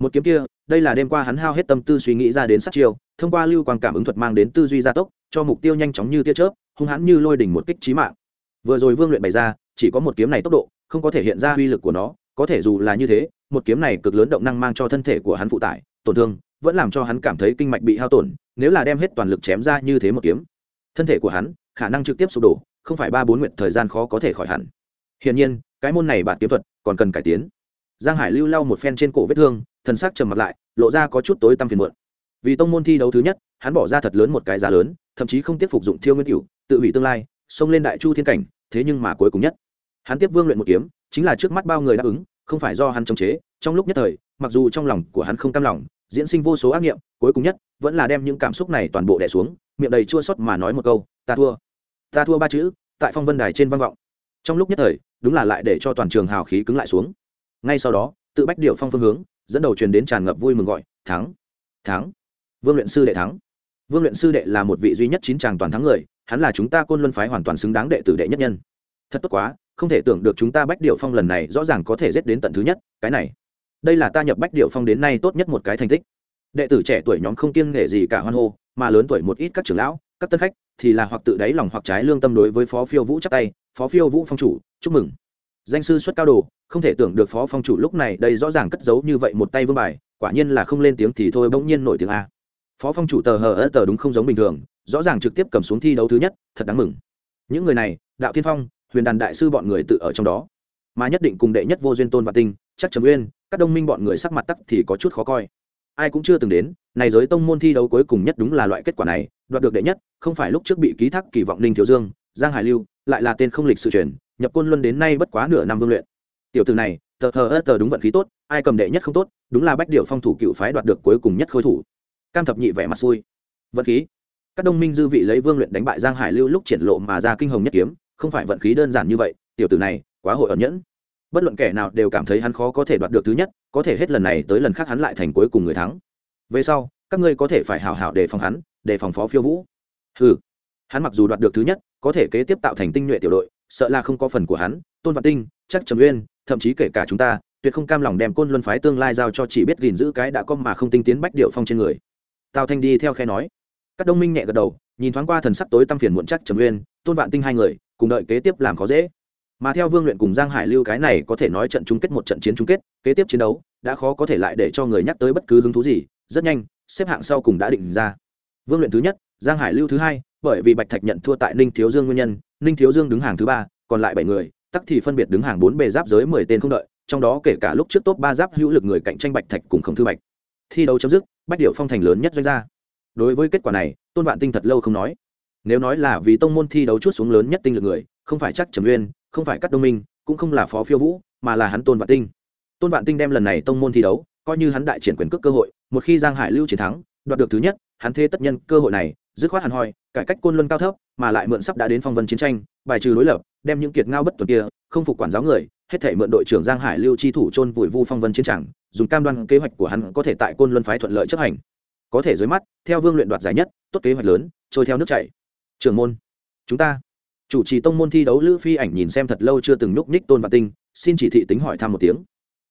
Một kiếm kia, đây là đêm qua hắn hao hết tâm tư suy nghĩ ra đến sát chiêu, thông qua lưu quang cảm ứng thuật mang đến tư duy gia tốc, cho mục tiêu nhanh chóng như tia chớp, hung hãn như lôi đỉnh một kích trí mạng. Vừa rồi vương luyện bày ra chỉ có một kiếm này tốc độ, không có thể hiện ra uy lực của nó, có thể dù là như thế, một kiếm này cực lớn động năng mang cho thân thể của hắn phụ tải, tổn thương, vẫn làm cho hắn cảm thấy kinh mạch bị hao tổn, nếu là đem hết toàn lực chém ra như thế một kiếm, thân thể của hắn, khả năng trực tiếp sụp đổ, không phải ba bốn nguyện thời gian khó có thể khỏi hẳn. Hiển nhiên, cái môn này bạn kiếm thuật còn cần cải tiến. Giang hải lưu lau một phen trên cổ vết thương, thần sắc trầm mặt lại, lộ ra có chút tối tăm phiền muộn. Vì tông môn thi đấu thứ nhất, hắn bỏ ra thật lớn một cái giá lớn, thậm chí không tiếp phục dụng thiêu nguyên cửu, tự hủy tương lai, xông lên đại chu thiên cảnh, thế nhưng mà cuối cùng nhất hắn tiếp vương luyện một kiếm, chính là trước mắt bao người đáp ứng, không phải do hắn chống chế, trong lúc nhất thời, mặc dù trong lòng của hắn không cam lòng, diễn sinh vô số ác nghiệm, cuối cùng nhất, vẫn là đem những cảm xúc này toàn bộ đẻ xuống, miệng đầy chua xót mà nói một câu, ta thua ta thua ba chữ, tại phong vân đài trên vang vọng. Trong lúc nhất thời, đúng là lại để cho toàn trường hào khí cứng lại xuống. Ngay sau đó, tự bách điệu phong phương hướng, dẫn đầu truyền đến tràn ngập vui mừng gọi, thắng thắng, vương luyện sư đệ thắng. Vương luyện sư đệ là một vị duy nhất chín tràng toàn thắng người, hắn là chúng ta côn luân phái hoàn toàn xứng đáng đệ tử đệ nhất nhân. Thật tốt quá không thể tưởng được chúng ta bách điệu phong lần này rõ ràng có thể giết đến tận thứ nhất, cái này. Đây là ta nhập bách điệu phong đến nay tốt nhất một cái thành tích. Đệ tử trẻ tuổi nhóm không kiêng nghệ gì cả hoan hô, mà lớn tuổi một ít các trưởng lão, các tân khách thì là hoặc tự đáy lòng hoặc trái lương tâm đối với phó phiêu vũ chắc tay, phó phiêu vũ phong chủ, chúc mừng. Danh sư xuất cao đồ, không thể tưởng được phó phong chủ lúc này đây rõ ràng cất giấu như vậy một tay vương bài, quả nhiên là không lên tiếng thì thôi bỗng nhiên nổi tiếng a. Phó phong chủ tờ hờ ớt tờ đúng không giống bình thường, rõ ràng trực tiếp cầm xuống thi đấu thứ nhất, thật đáng mừng. Những người này, đạo tiên phong huyền đàn đại sư bọn người tự ở trong đó. Mà nhất định cùng đệ nhất vô duyên tôn và tinh, chắc trầm uyên các đông minh bọn người sắc mặt tắc thì có chút khó coi. Ai cũng chưa từng đến, này giới tông môn thi đấu cuối cùng nhất đúng là loại kết quả này, đoạt được đệ nhất, không phải lúc trước bị ký thác kỳ vọng ninh thiếu dương, giang hải lưu, lại là tên không lịch sự truyền, nhập quân luân đến nay bất quá nửa năm vương luyện. Tiểu từ này, tờ hờ ơ tờ đúng vận khí tốt, ai cầm đệ nhất không tốt, đúng là bách điệu phong thủ cựu phái đoạt được cuối cùng nhất khôi thủ. Cam thập nhị vẻ mặt xui. Vận khí. Các đông minh dư vị lấy vương luyện đánh bại giang hải lưu lúc triển lộ mà ra kinh hồng nhất kiếm không phải vận khí đơn giản như vậy, tiểu tử này, quá hội ẩn nhẫn. Bất luận kẻ nào đều cảm thấy hắn khó có thể đoạt được thứ nhất, có thể hết lần này tới lần khác hắn lại thành cuối cùng người thắng. Về sau, các ngươi có thể phải hảo hảo đề phòng hắn, đề phòng phó phiêu vũ. Ừ hắn mặc dù đoạt được thứ nhất, có thể kế tiếp tạo thành tinh nhuệ tiểu đội, sợ là không có phần của hắn, tôn văn tinh, chắc trầm uyên, thậm chí kể cả chúng ta, tuyệt không cam lòng đem côn luân phái tương lai giao cho chỉ biết gìn giữ cái đã có mà không tinh tiến bách điệu phong trên người. Tào thanh đi theo khe nói. Các đông minh nhẹ gật đầu, nhìn thoáng qua thần sắc tối tăm phiền muộn chắc trầm nguyên tôn vạn tinh hai người cùng đợi kế tiếp làm khó dễ. Mà theo vương luyện cùng giang hải lưu cái này có thể nói trận chung kết một trận chiến chung kết, kế tiếp chiến đấu đã khó có thể lại để cho người nhắc tới bất cứ hứng thú gì, rất nhanh, xếp hạng sau cùng đã định ra. Vương luyện thứ nhất, giang hải lưu thứ hai, bởi vì bạch thạch nhận thua tại ninh thiếu dương nguyên nhân, ninh thiếu dương đứng hàng thứ ba, còn lại bảy người, tắc thì phân biệt đứng hàng bốn bề giáp giới mười tên không đợi, trong đó kể cả lúc trước top ba giáp hữu lực người cạnh tranh bạch thạch cùng khổng thư bạch. Thi đấu chấm dứt, bách điệu phong thành lớn nhất doanh gia. Đối với kết quả này, tôn vạn tinh thật lâu không nói nếu nói là vì tông môn thi đấu chút xuống lớn nhất tinh lực người, không phải chắc trầm uyên không phải cắt đông minh, cũng không là phó phiêu vũ, mà là hắn tôn vạn tinh. Tôn vạn tinh đem lần này tông môn thi đấu, coi như hắn đại triển quyền cước cơ hội, một khi giang hải lưu chiến thắng, đoạt được thứ nhất, hắn thê tất nhân cơ hội này, dứt khoát hẳn hoi, cải cách côn luân cao thấp, mà lại mượn sắp đã đến phong vân chiến tranh, bài trừ đối lập, đem những kiệt ngao bất tuần kia, không phục quản giáo người, hết thể mượn đội trưởng giang hải lưu chi thủ chôn vùi vu phong vân chiến tràng, dùng cam đoan kế hoạch của hắn có thể tại côn luân phái thuận lợi chấp hành. Có thể dưới mắt, theo vương luyện đoạt giải nhất, tốt kế hoạch lớn, trôi theo nước chảy trưởng môn. Chúng ta. Chủ trì tông môn thi đấu lữ phi ảnh nhìn xem thật lâu chưa từng nhúc nhích tôn vạn tinh, xin chỉ thị tính hỏi thăm một tiếng.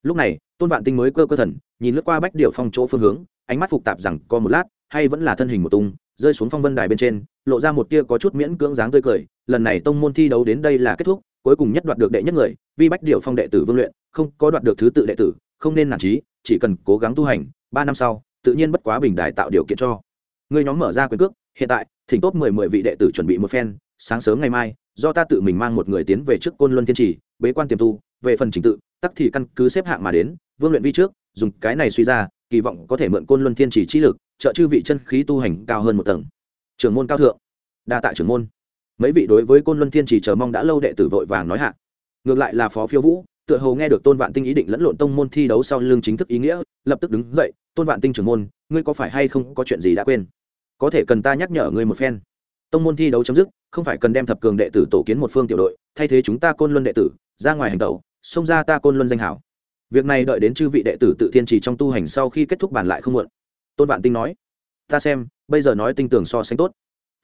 Lúc này, tôn vạn tinh mới cơ cơ thần, nhìn lướt qua bách điệu phong chỗ phương hướng, ánh mắt phục tạp rằng co một lát, hay vẫn là thân hình một tung, rơi xuống phong vân đài bên trên, lộ ra một tia có chút miễn cưỡng dáng tươi cười, lần này tông môn thi đấu đến đây là kết thúc, cuối cùng nhất đoạt được đệ nhất người vi bách điệu phong đệ tử vương luyện, không có đoạt được thứ tự đệ tử, không nên nản trí chỉ cần cố gắng tu hành, ba năm sau, tự nhiên bất quá bình đài tạo điều kiện cho. Người nhóm mở ra quyền cước hiện tại, thỉnh tốt mười mười vị đệ tử chuẩn bị một phen, sáng sớm ngày mai, do ta tự mình mang một người tiến về trước côn luân thiên trì, bế quan tiềm tu, về phần trình tự, tắc thì căn cứ xếp hạng mà đến, vương luyện vi trước, dùng cái này suy ra, kỳ vọng có thể mượn côn luân thiên trì trí lực, trợ chư vị chân khí tu hành cao hơn một tầng. Trưởng môn cao thượng. Đa tạ trưởng môn. Mấy vị đối với côn luân thiên trì chờ mong đã lâu đệ tử vội vàng nói hạ. Ngược lại là phó phiêu vũ, tựa hồ nghe được tôn vạn tinh ý định lẫn lộn tông môn thi đấu sau lương chính thức ý nghĩa, lập tức đứng dậy, tôn vạn tinh trưởng môn, ngươi có phải hay không có chuyện gì đã quên? Có thể cần ta nhắc nhở ngươi một phen. Tông môn thi đấu chấm dứt, không phải cần đem thập cường đệ tử tổ kiến một phương tiểu đội, thay thế chúng ta côn luân đệ tử, ra ngoài hành tẩu, xông ra ta côn luân danh hảo. Việc này đợi đến chư vị đệ tử tự thiên trì trong tu hành sau khi kết thúc bàn lại không muộn. Tôn vạn tinh nói, ta xem, bây giờ nói tinh tưởng so sánh tốt.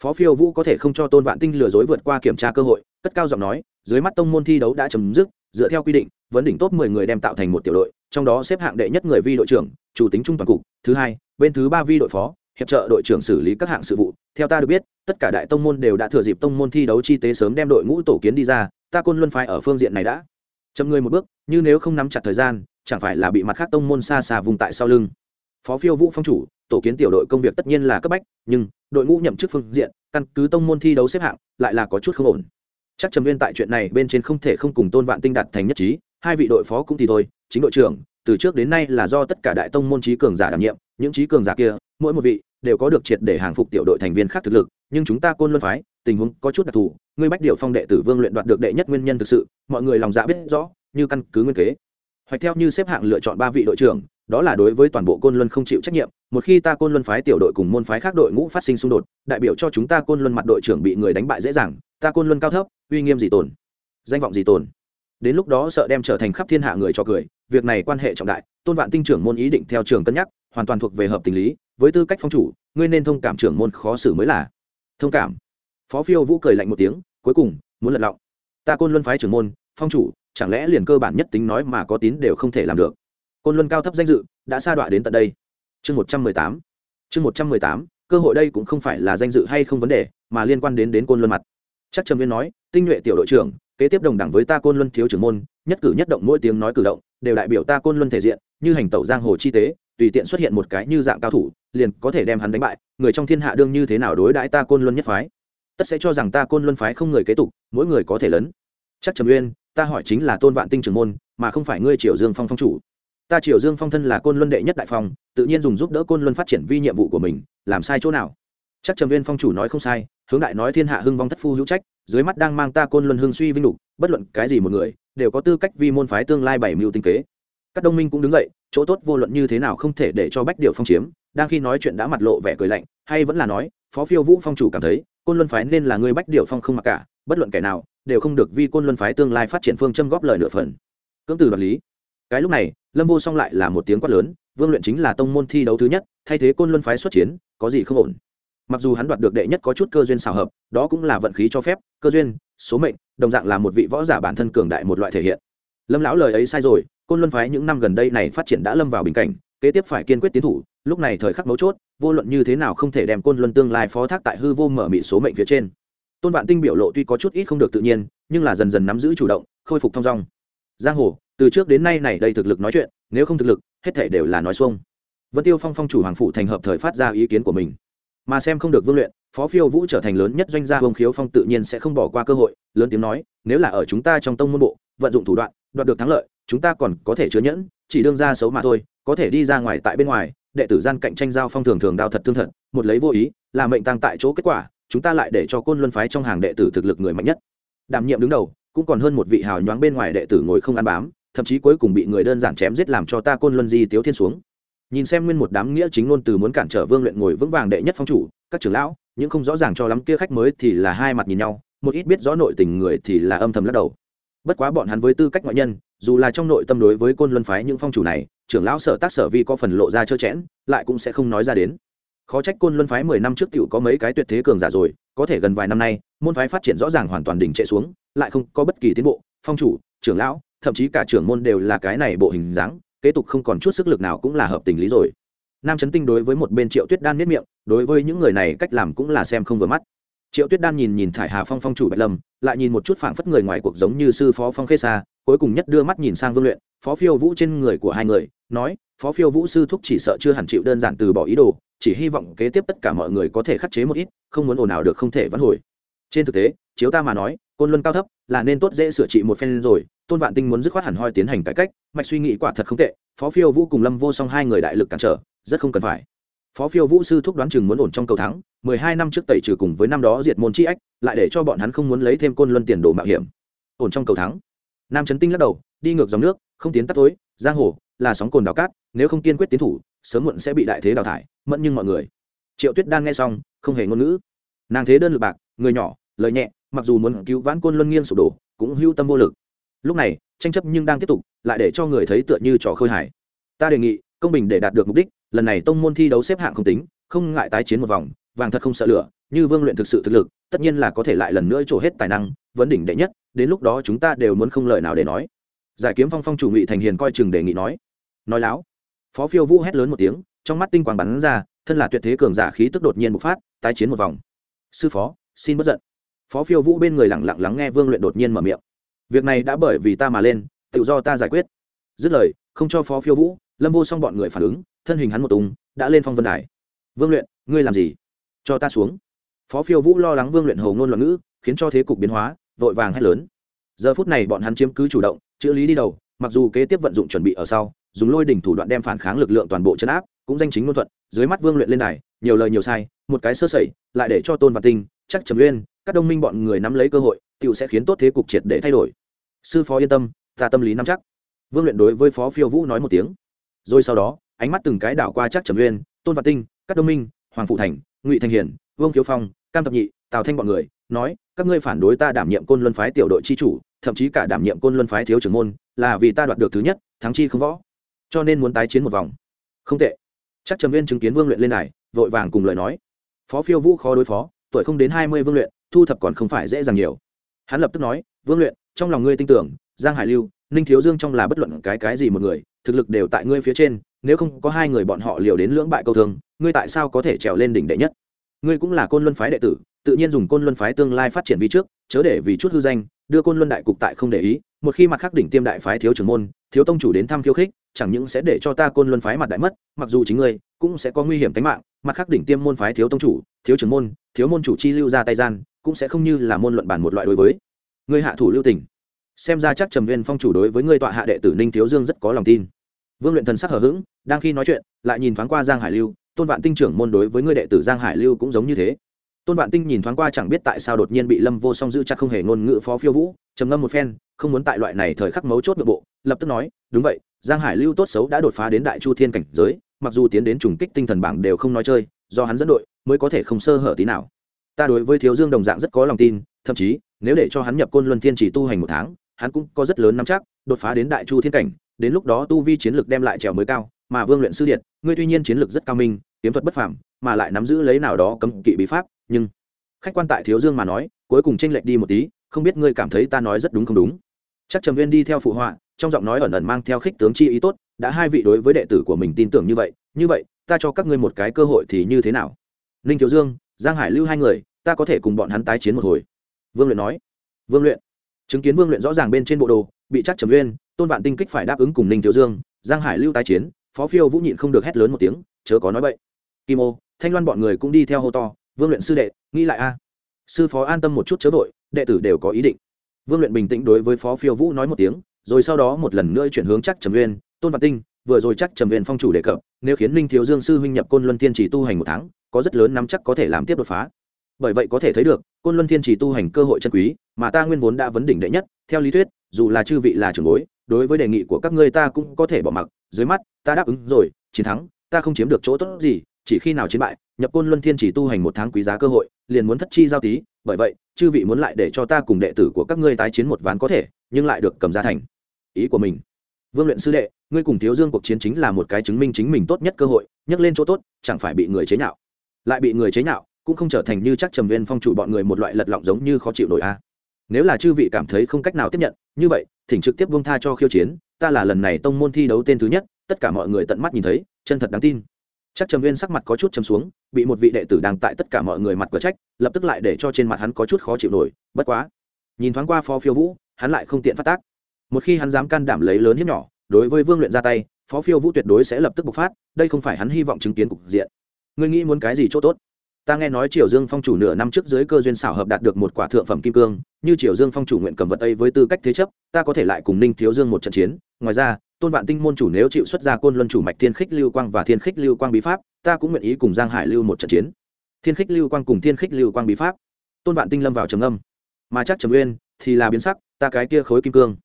Phó phiêu vũ có thể không cho tôn vạn tinh lừa dối vượt qua kiểm tra cơ hội, cất cao giọng nói, dưới mắt tông môn thi đấu đã chấm dứt, dựa theo quy định, vấn đỉnh top mười người đem tạo thành một tiểu đội, trong đó xếp hạng đệ nhất người vi đội trưởng, chủ tính trung toàn cục, thứ hai, bên thứ ba vi đội phó hiệp trợ đội trưởng xử lý các hạng sự vụ. Theo ta được biết, tất cả đại tông môn đều đã thừa dịp tông môn thi đấu chi tế sớm đem đội ngũ tổ kiến đi ra, ta côn luân phái ở phương diện này đã chậm ngươi một bước, như nếu không nắm chặt thời gian, chẳng phải là bị mặt khác tông môn xa xa vùng tại sau lưng. Phó phiêu vũ phong chủ, tổ kiến tiểu đội công việc tất nhiên là cấp bách, nhưng đội ngũ nhậm chức phương diện, căn cứ tông môn thi đấu xếp hạng, lại là có chút không ổn. Chắc trầm viên tại chuyện này bên trên không thể không cùng tôn vạn tinh đạt thành nhất trí, hai vị đội phó cũng thì thôi, chính đội trưởng, từ trước đến nay là do tất cả đại tông môn trí cường giả đảm nhiệm, những trí cường giả kia, mỗi một vị đều có được triệt để hàng phục tiểu đội thành viên khác thực lực, nhưng chúng ta côn luân phái, tình huống có chút đặc thù, ngươi bách điệu phong đệ tử vương luyện đoạt được đệ nhất nguyên nhân thực sự, mọi người lòng dạ biết rõ, như căn cứ nguyên kế. Hoặc theo như xếp hạng lựa chọn ba vị đội trưởng, đó là đối với toàn bộ côn luân không chịu trách nhiệm, một khi ta côn luân phái tiểu đội cùng môn phái khác đội ngũ phát sinh xung đột, đại biểu cho chúng ta côn luân mặt đội trưởng bị người đánh bại dễ dàng, ta côn luân cao thấp, uy nghiêm gì tồn, danh vọng gì tồn. Đến lúc đó sợ đem trở thành khắp thiên hạ người cho cười, việc này quan hệ trọng đại, tôn vạn tinh trưởng môn ý định theo trường cân nhắc hoàn toàn thuộc về hợp tình lý, với tư cách phong chủ, ngươi nên thông cảm trưởng môn khó xử mới là. Thông cảm. Phó phiêu vũ cười lạnh một tiếng, cuối cùng, muốn lật lọng. Ta côn luân phái trưởng môn, phong chủ, chẳng lẽ liền cơ bản nhất tính nói mà có tín đều không thể làm được? Côn luân cao thấp danh dự, đã sa đọa đến tận đây. Chương một trăm mười tám. Chương một trăm mười tám, cơ hội đây cũng không phải là danh dự hay không vấn đề, mà liên quan đến đến côn luân mặt. Chắc trầm viên nói, tinh nhuệ tiểu đội trưởng, kế tiếp đồng đẳng với ta côn luân thiếu trưởng môn, nhất cử nhất động mỗi tiếng nói cử động, đều đại biểu ta côn luân thể diện, như hành tẩu giang hồ chi tế tùy tiện xuất hiện một cái như dạng cao thủ liền có thể đem hắn đánh bại người trong thiên hạ đương như thế nào đối đãi ta côn luân nhất phái? Tất sẽ cho rằng ta côn luân phái không người kế tục mỗi người có thể lớn. Chắc trầm uyên ta hỏi chính là tôn vạn tinh trưởng môn mà không phải ngươi triều dương phong phong chủ. Ta triều dương phong thân là côn luân đệ nhất đại phong tự nhiên dùng giúp đỡ côn luân phát triển vi nhiệm vụ của mình làm sai chỗ nào? Chắc trầm uyên phong chủ nói không sai hướng đại nói thiên hạ hưng vong thất phu hữu trách dưới mắt đang mang ta côn luân hưng suy vinh đủ, bất luận cái gì một người đều có tư cách vi môn phái tương lai bảy mưu tinh kế. Các đông minh cũng đứng dậy chỗ tốt vô luận như thế nào không thể để cho bách điệu phong chiếm, đang khi nói chuyện đã mặt lộ vẻ cười lạnh, hay vẫn là nói, phó phiêu vũ phong chủ cảm thấy, côn luân phái nên là người bách điệu phong không mặc cả, bất luận kẻ nào, đều không được vi côn luân phái tương lai phát triển phương châm góp lời nửa phần. Cưỡng từ đoạt lý. Cái lúc này, lâm vô song lại là một tiếng quát lớn, vương luyện chính là tông môn thi đấu thứ nhất, thay thế côn luân phái xuất chiến, có gì không ổn. Mặc dù hắn đoạt được đệ nhất có chút cơ duyên xào hợp, đó cũng là vận khí cho phép, cơ duyên, số mệnh, đồng dạng là một vị võ giả bản thân cường đại một loại thể hiện. Lâm lão lời ấy sai rồi côn luân phái những năm gần đây này phát triển đã lâm vào bình cảnh, kế tiếp phải kiên quyết tiến thủ, lúc này thời khắc mấu chốt, vô luận như thế nào không thể đem côn luân tương lai phó thác tại hư vô mở mị số mệnh phía trên. Tôn vạn tinh biểu lộ tuy có chút ít không được tự nhiên, nhưng là dần dần nắm giữ chủ động, khôi phục thong dong. Giang hồ, từ trước đến nay này đây thực lực nói chuyện, nếu không thực lực, hết thể đều là nói xuông. Vân tiêu phong phong chủ hoàng phụ thành hợp thời phát ra ý kiến của mình. Mà xem không được vương luyện, phó phiêu vũ trở thành lớn nhất doanh gia vương khiếu phong tự nhiên sẽ không bỏ qua cơ hội, lớn tiếng nói, nếu là ở chúng ta trong tông môn bộ, vận dụng thủ đoạn, đoạt được thắng lợi chúng ta còn có thể chứa nhẫn, chỉ đương ra xấu mà thôi, có thể đi ra ngoài tại bên ngoài, đệ tử gian cạnh tranh giao phong thường thường đao thật thương thật, một lấy vô ý, là mệnh tăng tại chỗ kết quả, chúng ta lại để cho côn luân phái trong hàng đệ tử thực lực người mạnh nhất. Đảm nhiệm đứng đầu, cũng còn hơn một vị hào nhoáng bên ngoài đệ tử ngồi không ăn bám, thậm chí cuối cùng bị người đơn giản chém giết làm cho ta côn luân di tiếu thiên xuống. Nhìn xem nguyên một đám nghĩa chính ngôn từ muốn cản trở vương luyện ngồi vững vàng đệ nhất phong chủ, các trưởng lão, những không rõ ràng cho lắm kia khách mới thì là hai mặt nhìn nhau, một ít biết rõ nội tình người thì là âm thầm lắc đầu bất quá bọn hắn với tư cách ngoại nhân, dù là trong nội tâm đối với côn luân phái những phong chủ này, trưởng lão sở tác sở vi có phần lộ ra trơ chẽn, lại cũng sẽ không nói ra đến. Khó trách côn luân phái mười năm trước t có mấy cái tuyệt thế cường giả rồi, có thể gần vài năm nay, môn phái phát triển rõ ràng hoàn toàn đỉnh trệ xuống, lại không có bất kỳ tiến bộ, phong chủ, trưởng lão, thậm chí cả trưởng môn đều là cái này bộ hình dáng, kế tục không còn chút sức lực nào cũng là hợp tình lý rồi. Nam trấn tinh đối với một bên triệu tuyết đan miết miệng, đối với những người này cách làm cũng là xem không vừa mắt triệu tuyết đan nhìn nhìn thải hà phong phong chủ bạch lâm, lại nhìn một chút phảng phất người ngoài cuộc giống như sư phó phong khê xa cuối cùng nhất đưa mắt nhìn sang vương luyện, phó phiêu vũ trên người của hai người, nói, phó phiêu vũ sư thúc chỉ sợ chưa hẳn chịu đơn giản từ bỏ ý đồ, chỉ hy vọng kế tiếp tất cả mọi người có thể khắc chế một ít, không muốn ồn ào được không thể vãn hồi. Trên thực tế, chiếu ta mà nói, côn luân cao thấp, là nên tốt dễ sửa trị một phen rồi, tôn vạn tinh muốn dứt khoát hẳn hoi tiến hành cải cách, mạch suy nghĩ quả thật không tệ, phó phiêu vũ cùng lâm vô song hai người đại lực cản trở, rất không cần phải phó phiêu vũ sư thúc đoán chừng muốn ổn trong cầu thắng, mười hai năm trước tẩy trừ cùng với năm đó diệt môn chi ách, lại để cho bọn hắn không muốn lấy thêm côn luân tiền đồ mạo hiểm. Ổn trong cầu thắng. Nam trấn tinh lắc đầu, đi ngược dòng nước, không tiến tắt tối, giang hồ, là sóng cồn đào cát, nếu không kiên quyết tiến thủ, sớm muộn sẽ bị đại thế đào thải, mẫn nhưng mọi người. Triệu tuyết đan nghe xong, không hề ngôn ngữ. Nàng thế đơn lực bạc, người nhỏ, lời nhẹ, mặc dù muốn cứu vãn côn luân nghiêng sụp đổ, cũng hưu tâm vô lực. Lúc này, tranh chấp nhưng đang tiếp tục, lại để cho người thấy tựa như trò khơi hải ta đề nghị, công bình để đạt được mục đích lần này tông môn thi đấu xếp hạng không tính, không ngại tái chiến một vòng, vàng thật không sợ lửa, như vương luyện thực sự thực lực, tất nhiên là có thể lại lần nữa trổ hết tài năng, vấn đỉnh đệ nhất, đến lúc đó chúng ta đều muốn không lời nào để nói. Giải kiếm phong phong chủ ngụy thành hiền coi chừng đề nghị nói. Nói láo. Phó phiêu vũ hét lớn một tiếng, trong mắt tinh quang bắn ra, thân là tuyệt thế cường giả khí tức đột nhiên bộc phát, tái chiến một vòng. Sư phó, xin bất giận. Phó phiêu vũ bên người lẳng lặng lắng nghe vương luyện đột nhiên mở miệng. Việc này đã bởi vì ta mà lên, tự do ta giải quyết. Dứt lời, không cho phó phiêu vũ, lâm vô xong bọn người phản ứng thân hình hắn một tùng, đã lên phong vân đài. Vương luyện, ngươi làm gì? Cho ta xuống. Phó phiêu vũ lo lắng vương luyện hầu ngôn loạn ngữ, khiến cho thế cục biến hóa, vội vàng hét lớn. Giờ phút này bọn hắn chiếm cứ chủ động chữ lý đi đầu, mặc dù kế tiếp vận dụng chuẩn bị ở sau, dùng lôi đỉnh thủ đoạn đem phản kháng lực lượng toàn bộ chấn áp, cũng danh chính ngôn thuận, dưới mắt vương luyện lên đài, nhiều lời nhiều sai, một cái sơ sẩy, lại để cho tôn và tinh, chắc trầm uyên các đông minh bọn người nắm lấy cơ hội tựu sẽ khiến tốt thế cục triệt để thay đổi. Sư phó yên tâm, ta tâm lý nắm chắc. Vương luyện đối với phó phiêu vũ nói một tiếng. Rồi sau đó ánh mắt từng cái đảo qua chắc trầm uyên, tôn văn tinh các đông minh, hoàng phụ thành, ngụy Thanh hiển vương kiếu phong, cam tập nhị, tào thanh bọn người, nói, các ngươi phản đối ta đảm nhiệm côn luân phái tiểu đội chi chủ, thậm chí cả đảm nhiệm côn luân phái thiếu trưởng môn, là vì ta đoạt được thứ nhất, thắng chi không võ. Cho nên muốn tái chiến một vòng. Không tệ. Chắc trầm viên chứng kiến vương luyện lên này, vội vàng cùng lời nói. Phó phiêu vũ khó đối phó, tuổi không đến hai mươi vương luyện, thu thập còn không phải dễ dàng nhiều. Hắn lập tức nói, vương luyện, trong lòng ngươi tin tưởng, giang hải lưu, ninh thiếu dương trong là bất luận cái cái gì một người, thực lực đều tại ngươi phía trên nếu không có hai người bọn họ liều đến lưỡng bại câu thương, ngươi tại sao có thể trèo lên đỉnh đệ nhất? Ngươi cũng là côn luân phái đệ tử, tự nhiên dùng côn luân phái tương lai phát triển vi trước, chớ để vì chút hư danh, đưa côn luân đại cục tại không để ý, một khi mặt khắc đỉnh tiêm đại phái thiếu trưởng môn, thiếu tông chủ đến thăm khiêu khích, chẳng những sẽ để cho ta côn luân phái mặt đại mất, mặc dù chính ngươi cũng sẽ có nguy hiểm tính mạng, mặt khắc đỉnh tiêm môn phái thiếu tông chủ, thiếu trưởng môn, thiếu môn chủ chi lưu ra tay gian, cũng sẽ không như là môn luận bản một loại đối với. Ngươi hạ thủ lưu tình. Xem ra chắc trầm viên phong chủ đối với ngươi tọa hạ đệ tử ninh thiếu dương rất có lòng tin vương luyện thần sắc hờ hững, đang khi nói chuyện, lại nhìn thoáng qua giang hải lưu, tôn vạn tinh trưởng môn đối với người đệ tử giang hải lưu cũng giống như thế. Tôn vạn tinh nhìn thoáng qua chẳng biết tại sao đột nhiên bị lâm vô song giữ chặt không hề ngôn ngữ phó phiêu vũ, trầm ngâm một phen, không muốn tại loại này thời khắc mấu chốt nội bộ, lập tức nói, đúng vậy, giang hải lưu tốt xấu đã đột phá đến đại chu thiên cảnh giới, mặc dù tiến đến trùng kích tinh thần bảng đều không nói chơi, do hắn dẫn đội mới có thể không sơ hở tí nào. Ta đối với thiếu dương đồng dạng rất có lòng tin, thậm chí, nếu để cho hắn nhập côn luân thiên chỉ tu hành một tháng, hắn cũng có rất lớn nắm chắc, đột phá đến đại chu thiên cảnh đến lúc đó tu vi chiến lược đem lại trèo mới cao, mà vương luyện sư điện, ngươi tuy nhiên chiến lược rất cao minh, kiếm thuật bất phàm, mà lại nắm giữ lấy nào đó cấm kỵ bí pháp, nhưng khách quan tại thiếu dương mà nói, cuối cùng tranh lệch đi một tí, không biết ngươi cảm thấy ta nói rất đúng không đúng. Chắc trầm viên đi theo phụ họa, trong giọng nói ẩn ẩn mang theo khích tướng chi ý tốt, đã hai vị đối với đệ tử của mình tin tưởng như vậy như vậy, ta cho các ngươi một cái cơ hội thì như thế nào? Ninh thiếu dương, giang hải lưu hai người, ta có thể cùng bọn hắn tái chiến một hồi. Vương luyện nói. Vương luyện. Chứng kiến vương luyện rõ ràng bên trên bộ đồ, bị chắc trầm uyên tôn vạn tinh kích phải đáp ứng cùng ninh thiếu dương, giang hải lưu tái chiến, phó phiêu vũ nhịn không được hét lớn một tiếng, chớ có nói bậy. kim ô, thanh loan bọn người cũng đi theo hô to, vương luyện sư đệ, nghĩ lại a. Sư phó an tâm một chút chớ vội, đệ tử đều có ý định. Vương luyện bình tĩnh đối với phó phiêu vũ nói một tiếng, rồi sau đó một lần nữa chuyển hướng chắc trầm uyên, tôn vạn tinh, vừa rồi chắc trầm uyên phong chủ đề cập, nếu khiến linh thiếu dương sư huynh nhập côn luân thiên chỉ tu hành một tháng, có rất lớn nắm chắc có thể làm tiếp đột phá. Bởi vậy có thể thấy được, côn luân thiên chỉ tu hành cơ hội chân quý, mà ta nguyên vốn đã vấn đỉnh đệ nhất, theo lý thuyết, dù là chư vị là trưởng bối đối với đề nghị của các ngươi ta cũng có thể bỏ mặc, dưới mắt, ta đáp ứng rồi, chiến thắng, ta không chiếm được chỗ tốt gì, chỉ khi nào chiến bại, nhập côn luân thiên chỉ tu hành một tháng quý giá cơ hội, liền muốn thất chi giao tí, bởi vậy, chư vị muốn lại để cho ta cùng đệ tử của các ngươi tái chiến một ván có thể, nhưng lại được cầm ra thành ý của mình. Vương luyện sư đệ, ngươi cùng thiếu dương cuộc chiến chính là một cái chứng minh chính mình tốt nhất cơ hội nhắc lên chỗ tốt, chẳng phải bị người chế nhạo. Lại bị người chế nhạo, cũng không trở thành như chắc trầm viên phong chủ bọn người một loại lật lọng giống như khó chịu nổi a. Nếu là chư vị cảm thấy không cách nào tiếp nhận, như vậy thỉnh trực tiếp vương tha cho khiêu chiến, ta là lần này tông môn thi đấu tên thứ nhất, tất cả mọi người tận mắt nhìn thấy, chân thật đáng tin. Chắc trầm viên sắc mặt có chút trầm xuống, bị một vị đệ tử đang tại tất cả mọi người mặt cửa trách, lập tức lại để cho trên mặt hắn có chút khó chịu nổi, bất quá. Nhìn thoáng qua phó phiêu vũ, hắn lại không tiện phát tác. Một khi hắn dám can đảm lấy lớn hiếp nhỏ, đối với vương luyện ra tay, phó phiêu vũ tuyệt đối sẽ lập tức bộc phát, đây không phải hắn hy vọng chứng kiến cục diện. Ngươi nghĩ muốn cái gì chỗ tốt? Ta nghe nói triều dương phong chủ nửa năm trước dưới cơ duyên xảo hợp đạt được một quả thượng phẩm kim cương, như triều dương phong chủ nguyện cầm vật ấy với tư cách thế chấp, ta có thể lại cùng ninh thiếu dương một trận chiến. Ngoài ra, tôn vạn tinh môn chủ nếu chịu xuất ra côn luân chủ mạch thiên khích lưu quang và thiên khích lưu quang bí pháp, ta cũng nguyện ý cùng giang hải lưu một trận chiến. Thiên khích lưu quang cùng thiên khích lưu quang bí pháp. Tôn vạn tinh lâm vào trầm âm mà chắc trầm uyên thì là biến sắc, ta cái kia khối kim cương.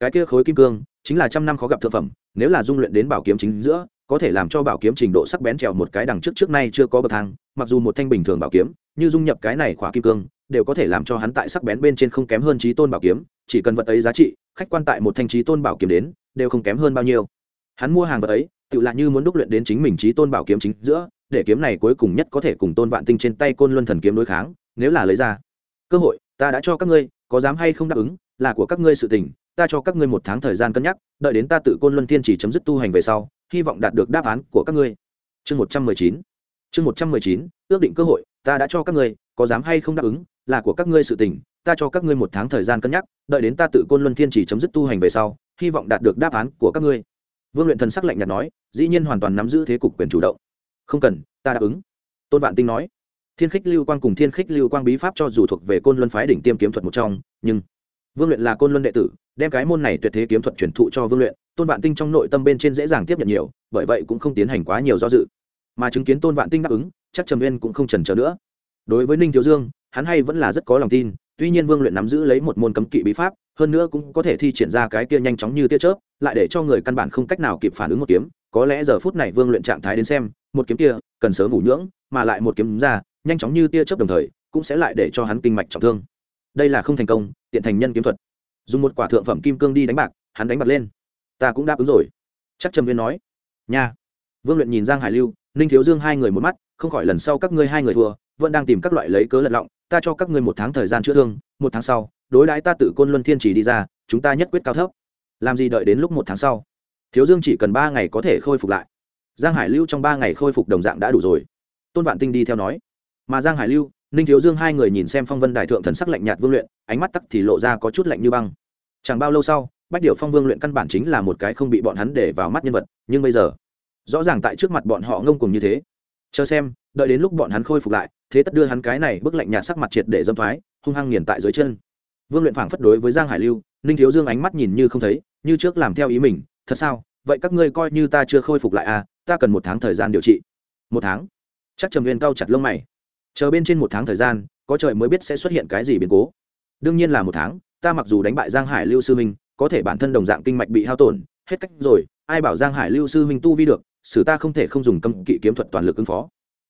Cái kia khối kim cương chính là trăm năm khó gặp thượng phẩm, nếu là dung luyện đến bảo kiếm chính giữa có thể làm cho bảo kiếm trình độ sắc bén trèo một cái đằng trước trước nay chưa có bậc thang, mặc dù một thanh bình thường bảo kiếm, như dung nhập cái này khỏa kim cương, đều có thể làm cho hắn tại sắc bén bên trên không kém hơn trí tôn bảo kiếm, chỉ cần vật ấy giá trị, khách quan tại một thanh trí tôn bảo kiếm đến, đều không kém hơn bao nhiêu. Hắn mua hàng vật ấy, tự lạ như muốn đúc luyện đến chính mình trí tôn bảo kiếm chính giữa, để kiếm này cuối cùng nhất có thể cùng tôn vạn tinh trên tay côn luân thần kiếm đối kháng, nếu là lấy ra. Cơ hội, ta đã cho các ngươi, có dám hay không đáp ứng, là của các ngươi sự tình, ta cho các ngươi một tháng thời gian cân nhắc, đợi đến ta tự côn luân thiên chỉ chấm dứt tu hành về sau hy vọng đạt được đáp án của các ngươi. Chương một trăm mười chín. Chương một trăm mười chín, ước định cơ hội, ta đã cho các ngươi, có dám hay không đáp ứng, là của các ngươi sự tình, ta cho các ngươi một tháng thời gian cân nhắc, đợi đến ta tự côn luân thiên chỉ chấm dứt tu hành về sau, hy vọng đạt được đáp án của các ngươi. Vương luyện thần sắc lạnh nhạt nói, dĩ nhiên hoàn toàn nắm giữ thế cục quyền chủ động. Không cần, ta đáp ứng. Tôn vạn tinh nói, thiên khích lưu quang cùng thiên khích lưu quang bí pháp cho dù thuộc về côn luân phái đỉnh tiêm kiếm thuật một trong, nhưng vương luyện là côn luân đệ tử đem cái môn này tuyệt thế kiếm thuật truyền thụ cho vương luyện, tôn vạn tinh trong nội tâm bên trên dễ dàng tiếp nhận nhiều, bởi vậy cũng không tiến hành quá nhiều do dự. Mà chứng kiến tôn vạn tinh đáp ứng, chắc trầm Nguyên cũng không trần trở nữa. Đối với ninh thiếu dương, hắn hay vẫn là rất có lòng tin, tuy nhiên vương luyện nắm giữ lấy một môn cấm kỵ bí pháp, hơn nữa cũng có thể thi triển ra cái kia nhanh chóng như tia chớp, lại để cho người căn bản không cách nào kịp phản ứng một kiếm. Có lẽ giờ phút này vương luyện trạng thái đến xem, một kiếm kia cần sớm ngủ nhưỡng, mà lại một kiếm ra, nhanh chóng như tia chớp đồng thời, cũng sẽ lại để cho hắn kinh mạch trọng thương. Đây là không thành công, tiện thành nhân kiếm thuật dùng một quả thượng phẩm kim cương đi đánh bạc, hắn đánh bạc lên. Ta cũng đáp ứng rồi. Chắc trầm viên nói. Nha. Vương luyện nhìn giang hải lưu, ninh thiếu dương hai người một mắt, không khỏi lần sau các ngươi hai người thua, vẫn đang tìm các loại lấy cớ lật lọng, ta cho các ngươi một tháng thời gian chữa thương, một tháng sau, đối đãi ta tự côn luân thiên chỉ đi ra, chúng ta nhất quyết cao thấp. Làm gì đợi đến lúc một tháng sau? Thiếu dương chỉ cần ba ngày có thể khôi phục lại. Giang hải lưu trong ba ngày khôi phục đồng dạng đã đủ rồi. Tôn vạn tinh đi theo nói. Mà giang hải lưu, ninh thiếu dương hai người nhìn xem phong vân đại thượng thần sắc lạnh nhạt vương luyện, ánh mắt tắc thì lộ ra có chút lạnh như băng chẳng bao lâu sau, bách điệu phong vương luyện căn bản chính là một cái không bị bọn hắn để vào mắt nhân vật, nhưng bây giờ, rõ ràng tại trước mặt bọn họ ngông cùng như thế. Chờ xem, đợi đến lúc bọn hắn khôi phục lại, thế tất đưa hắn cái này bức lạnh nhạt sắc mặt triệt để dâm thoái, hung hăng nghiền tại dưới chân. Vương luyện phảng phất đối với giang hải lưu, ninh thiếu dương ánh mắt nhìn như không thấy, như trước làm theo ý mình, thật sao? Vậy các ngươi coi như ta chưa khôi phục lại à ta cần một tháng thời gian điều trị. Một tháng? Chắc trầm viên cao chặt lông mày. Chờ bên trên một tháng thời gian, có trời mới biết sẽ xuất hiện cái gì biến cố. Đương nhiên là một tháng ta mặc dù đánh bại giang hải lưu sư minh, có thể bản thân đồng dạng kinh mạch bị hao tổn, hết cách rồi, ai bảo giang hải lưu sư minh tu vi được, xử ta không thể không dùng cấm kỵ kiếm thuật toàn lực ứng phó.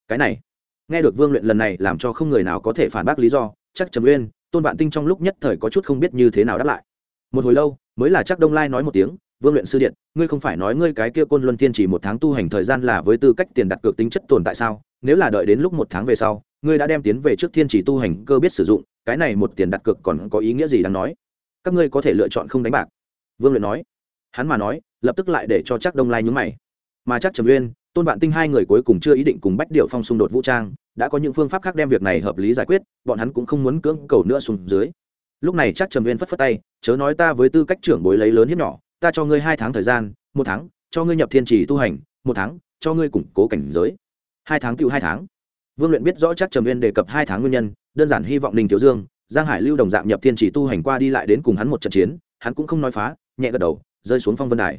Cái này, nghe được vương luyện lần này làm cho không người nào có thể phản bác lý do, chắc trầm uyên, tôn vạn tinh trong lúc nhất thời có chút không biết như thế nào đáp lại. Một hồi lâu, mới là chắc đông lai nói một tiếng, vương luyện sư điện, ngươi không phải nói ngươi cái kia côn luân tiên chỉ một tháng tu hành thời gian là với tư cách tiền đặt cược tính chất tồn tại sao? Nếu là đợi đến lúc một tháng về sau, ngươi đã đem tiến về trước thiên chỉ tu hành cơ biết sử dụng cái này một tiền đặt cược còn có ý nghĩa gì đang nói? Các ngươi có thể lựa chọn không đánh bạc. Vương luyện nói. Hắn mà nói, lập tức lại để cho chắc đông lai nhúng mày. Mà chắc trầm uyên, tôn vạn tinh hai người cuối cùng chưa ý định cùng bách điệu phong xung đột vũ trang, đã có những phương pháp khác đem việc này hợp lý giải quyết, bọn hắn cũng không muốn cưỡng cầu nữa xuống dưới. Lúc này chắc trầm uyên phất phất tay, chớ nói ta với tư cách trưởng bối lấy lớn hiếp nhỏ, ta cho ngươi hai tháng thời gian, một tháng, cho ngươi nhập thiên trì tu hành, một tháng, cho ngươi củng cố cảnh giới. Hai tháng tiêu hai tháng. Vương luyện biết rõ chắc trầm uyên đề cập hai tháng nguyên nhân đơn giản hy vọng ninh thiếu dương, giang hải lưu đồng dạng nhập thiên chỉ tu hành qua đi lại đến cùng hắn một trận chiến, hắn cũng không nói phá, nhẹ gật đầu, rơi xuống phong vân đài.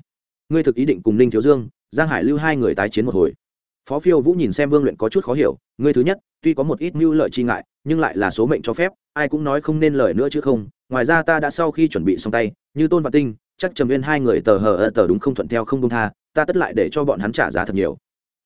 Ngươi thực ý định cùng ninh thiếu dương, giang hải lưu hai người tái chiến một hồi. Phó phiêu vũ nhìn xem vương luyện có chút khó hiểu, ngươi thứ nhất, tuy có một ít mưu lợi chi ngại, nhưng lại là số mệnh cho phép, ai cũng nói không nên lời nữa chứ không, ngoài ra ta đã sau khi chuẩn bị xong tay, như tôn và tinh, chắc trầm viên hai người tờ hờ ơ tờ đúng không thuận theo không công tha, ta tất lại để cho bọn hắn trả giá thật nhiều.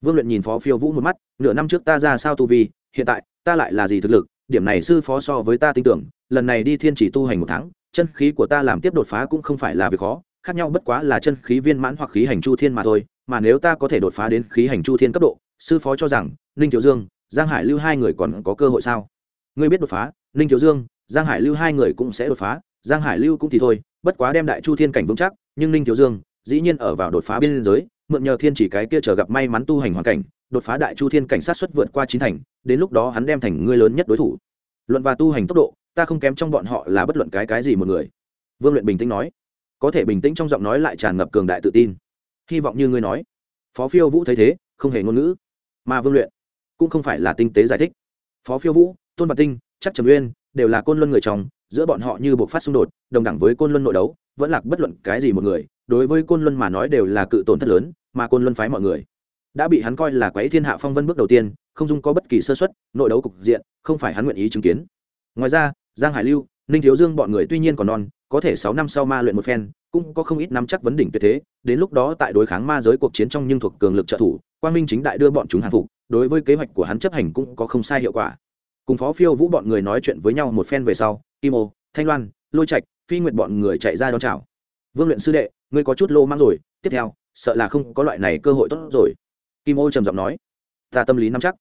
Vương luyện nhìn phó phiêu vũ một mắt, nửa năm trước ta ra sao tu vi, hiện tại, ta lại là gì thực lực điểm này sư phó so với ta tin tưởng, lần này đi thiên chỉ tu hành một tháng, chân khí của ta làm tiếp đột phá cũng không phải là việc khó, khác nhau bất quá là chân khí viên mãn hoặc khí hành chu thiên mà thôi, mà nếu ta có thể đột phá đến khí hành chu thiên cấp độ, sư phó cho rằng, ninh thiếu dương, giang hải lưu hai người còn có cơ hội sao? Ngươi biết đột phá, ninh thiếu dương, giang hải lưu hai người cũng sẽ đột phá, giang hải lưu cũng thì thôi, bất quá đem đại chu thiên cảnh vững chắc, nhưng ninh thiếu dương, dĩ nhiên ở vào đột phá biên giới, mượn nhờ thiên chỉ cái kia chờ gặp may mắn tu hành hoàn cảnh, đột phá đại chu thiên cảnh sát xuất vượt qua chín thành đến lúc đó hắn đem thành ngươi lớn nhất đối thủ. Luận và tu hành tốc độ, ta không kém trong bọn họ là bất luận cái cái gì một người. Vương luyện bình tĩnh nói. Có thể bình tĩnh trong giọng nói lại tràn ngập cường đại tự tin. Hy vọng như ngươi nói. Phó phiêu vũ thấy thế, không hề ngôn ngữ. Mà vương luyện cũng không phải là tinh tế giải thích. Phó phiêu vũ, tôn văn tinh, chắc trầm uyên đều là côn luân người chồng giữa bọn họ như buộc phát xung đột, đồng đẳng với côn luân nội đấu, vẫn lạc bất luận cái gì một người, đối với côn luân mà nói đều là cự tổn thất lớn, mà côn luân phái mọi người đã bị hắn coi là quấy thiên hạ phong vân bước đầu tiên không dung có bất kỳ sơ xuất nội đấu cục diện, không phải hắn nguyện ý chứng kiến. Ngoài ra, giang hải lưu, ninh thiếu dương bọn người tuy nhiên còn non, có thể sáu năm sau ma luyện một phen, cũng có không ít năm chắc vấn đỉnh tuyệt thế, đến lúc đó tại đối kháng ma giới cuộc chiến trong nhưng thuộc cường lực trợ thủ, quang minh chính đại đưa bọn chúng hàng phục, đối với kế hoạch của hắn chấp hành cũng có không sai hiệu quả. Cùng phó phiêu vũ bọn người nói chuyện với nhau một phen về sau, kim ô, thanh loan, lôi trạch, phi nguyện bọn người chạy ra đón chào. Vương luyện sư đệ, ngươi có chút lô mang rồi, tiếp theo, sợ là không có loại này cơ hội tốt rồi. Kim ô trầm giọng nói ta tâm lý nắm chắc.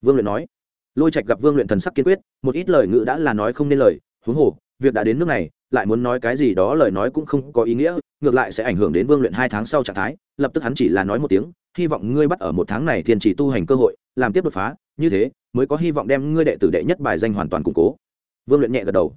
Vương luyện nói. Lôi trạch gặp vương luyện thần sắc kiên quyết, một ít lời ngữ đã là nói không nên lời. Huống hồ, việc đã đến nước này, lại muốn nói cái gì đó lời nói cũng không có ý nghĩa, ngược lại sẽ ảnh hưởng đến vương luyện hai tháng sau trạng thái. Lập tức hắn chỉ là nói một tiếng, hy vọng ngươi bắt ở một tháng này thiên chỉ tu hành cơ hội, làm tiếp đột phá, như thế mới có hy vọng đem ngươi đệ tử đệ nhất bài danh hoàn toàn củng cố. Vương luyện nhẹ gật đầu.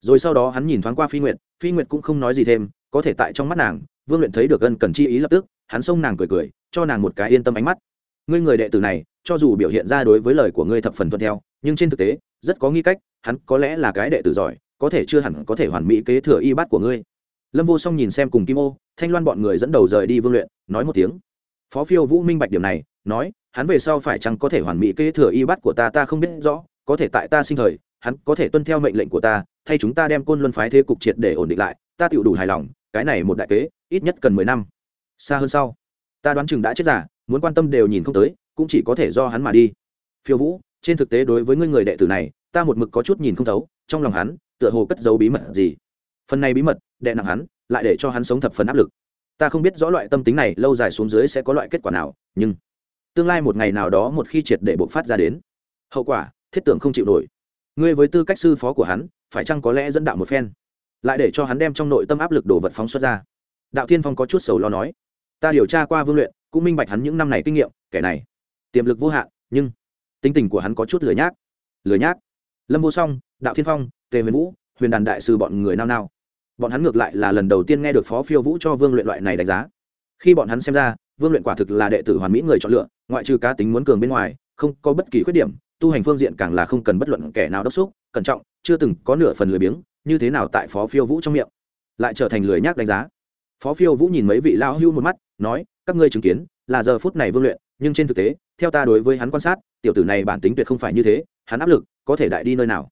Rồi sau đó hắn nhìn thoáng qua phi nguyệt phi nguyệt cũng không nói gì thêm, có thể tại trong mắt nàng, vương luyện thấy được ân cần chi ý lập tức, hắn xông nàng cười cười, cho nàng một cái yên tâm ánh mắt. Ngươi người đệ tử này cho dù biểu hiện ra đối với lời của ngươi thập phần thuận theo, nhưng trên thực tế, rất có nghi cách, hắn có lẽ là cái đệ tử giỏi, có thể chưa hẳn có thể hoàn mỹ kế thừa y bát của ngươi. Lâm vô song nhìn xem cùng kim ô, thanh loan bọn người dẫn đầu rời đi vương luyện, nói một tiếng. Phó phiêu vũ minh bạch điểm này, nói, hắn về sau phải chăng có thể hoàn mỹ kế thừa y bát của ta ta không biết rõ, có thể tại ta sinh thời, hắn có thể tuân theo mệnh lệnh của ta, thay chúng ta đem côn luân phái thế cục triệt để ổn định lại, ta tự đủ hài lòng, cái này một đại kế, ít nhất cần mười năm. Xa hơn sau, ta đoán chừng đã chết giả muốn quan tâm đều nhìn không tới cũng chỉ có thể do hắn mà đi. Phiêu vũ, trên thực tế đối với ngươi người đệ tử này, ta một mực có chút nhìn không thấu, trong lòng hắn, tựa hồ cất giấu bí mật gì. Phần này bí mật, đệ nặng hắn, lại để cho hắn sống thập phần áp lực. Ta không biết rõ loại tâm tính này lâu dài xuống dưới sẽ có loại kết quả nào, nhưng tương lai một ngày nào đó một khi triệt để bộc phát ra đến, hậu quả, thiết tưởng không chịu nổi. Ngươi với tư cách sư phó của hắn, phải chăng có lẽ dẫn đạo một phen, lại để cho hắn đem trong nội tâm áp lực đồ vật phóng xuất ra? Đạo thiên phong có chút sầu lo nói. Ta điều tra qua vương luyện, cũng minh bạch hắn những năm này kinh nghiệm, kẻ này tiềm lực vô hạn, nhưng tính tình của hắn có chút lười nhác. Lười nhác? Lâm vô song, đạo thiên phong, tề huyền vũ, huyền đàn đại sư bọn người nao nao. Bọn hắn ngược lại là lần đầu tiên nghe được phó phiêu vũ cho vương luyện loại này đánh giá. Khi bọn hắn xem ra, vương luyện quả thực là đệ tử hoàn mỹ người chọn lựa, ngoại trừ cá tính muốn cường bên ngoài, không có bất kỳ khuyết điểm, tu hành phương diện càng là không cần bất luận kẻ nào đốc xúc, cẩn trọng, chưa từng có nửa phần lười biếng, như thế nào tại phó phiêu vũ trong miệng? Lại trở thành lười nhác đánh giá. Phó phiêu vũ nhìn mấy vị lao hưu một mắt, nói, các ngươi chứng kiến, là giờ phút này vương luyện nhưng trên thực tế, theo ta đối với hắn quan sát, tiểu tử này bản tính tuyệt không phải như thế, hắn áp lực có thể đại đi nơi nào.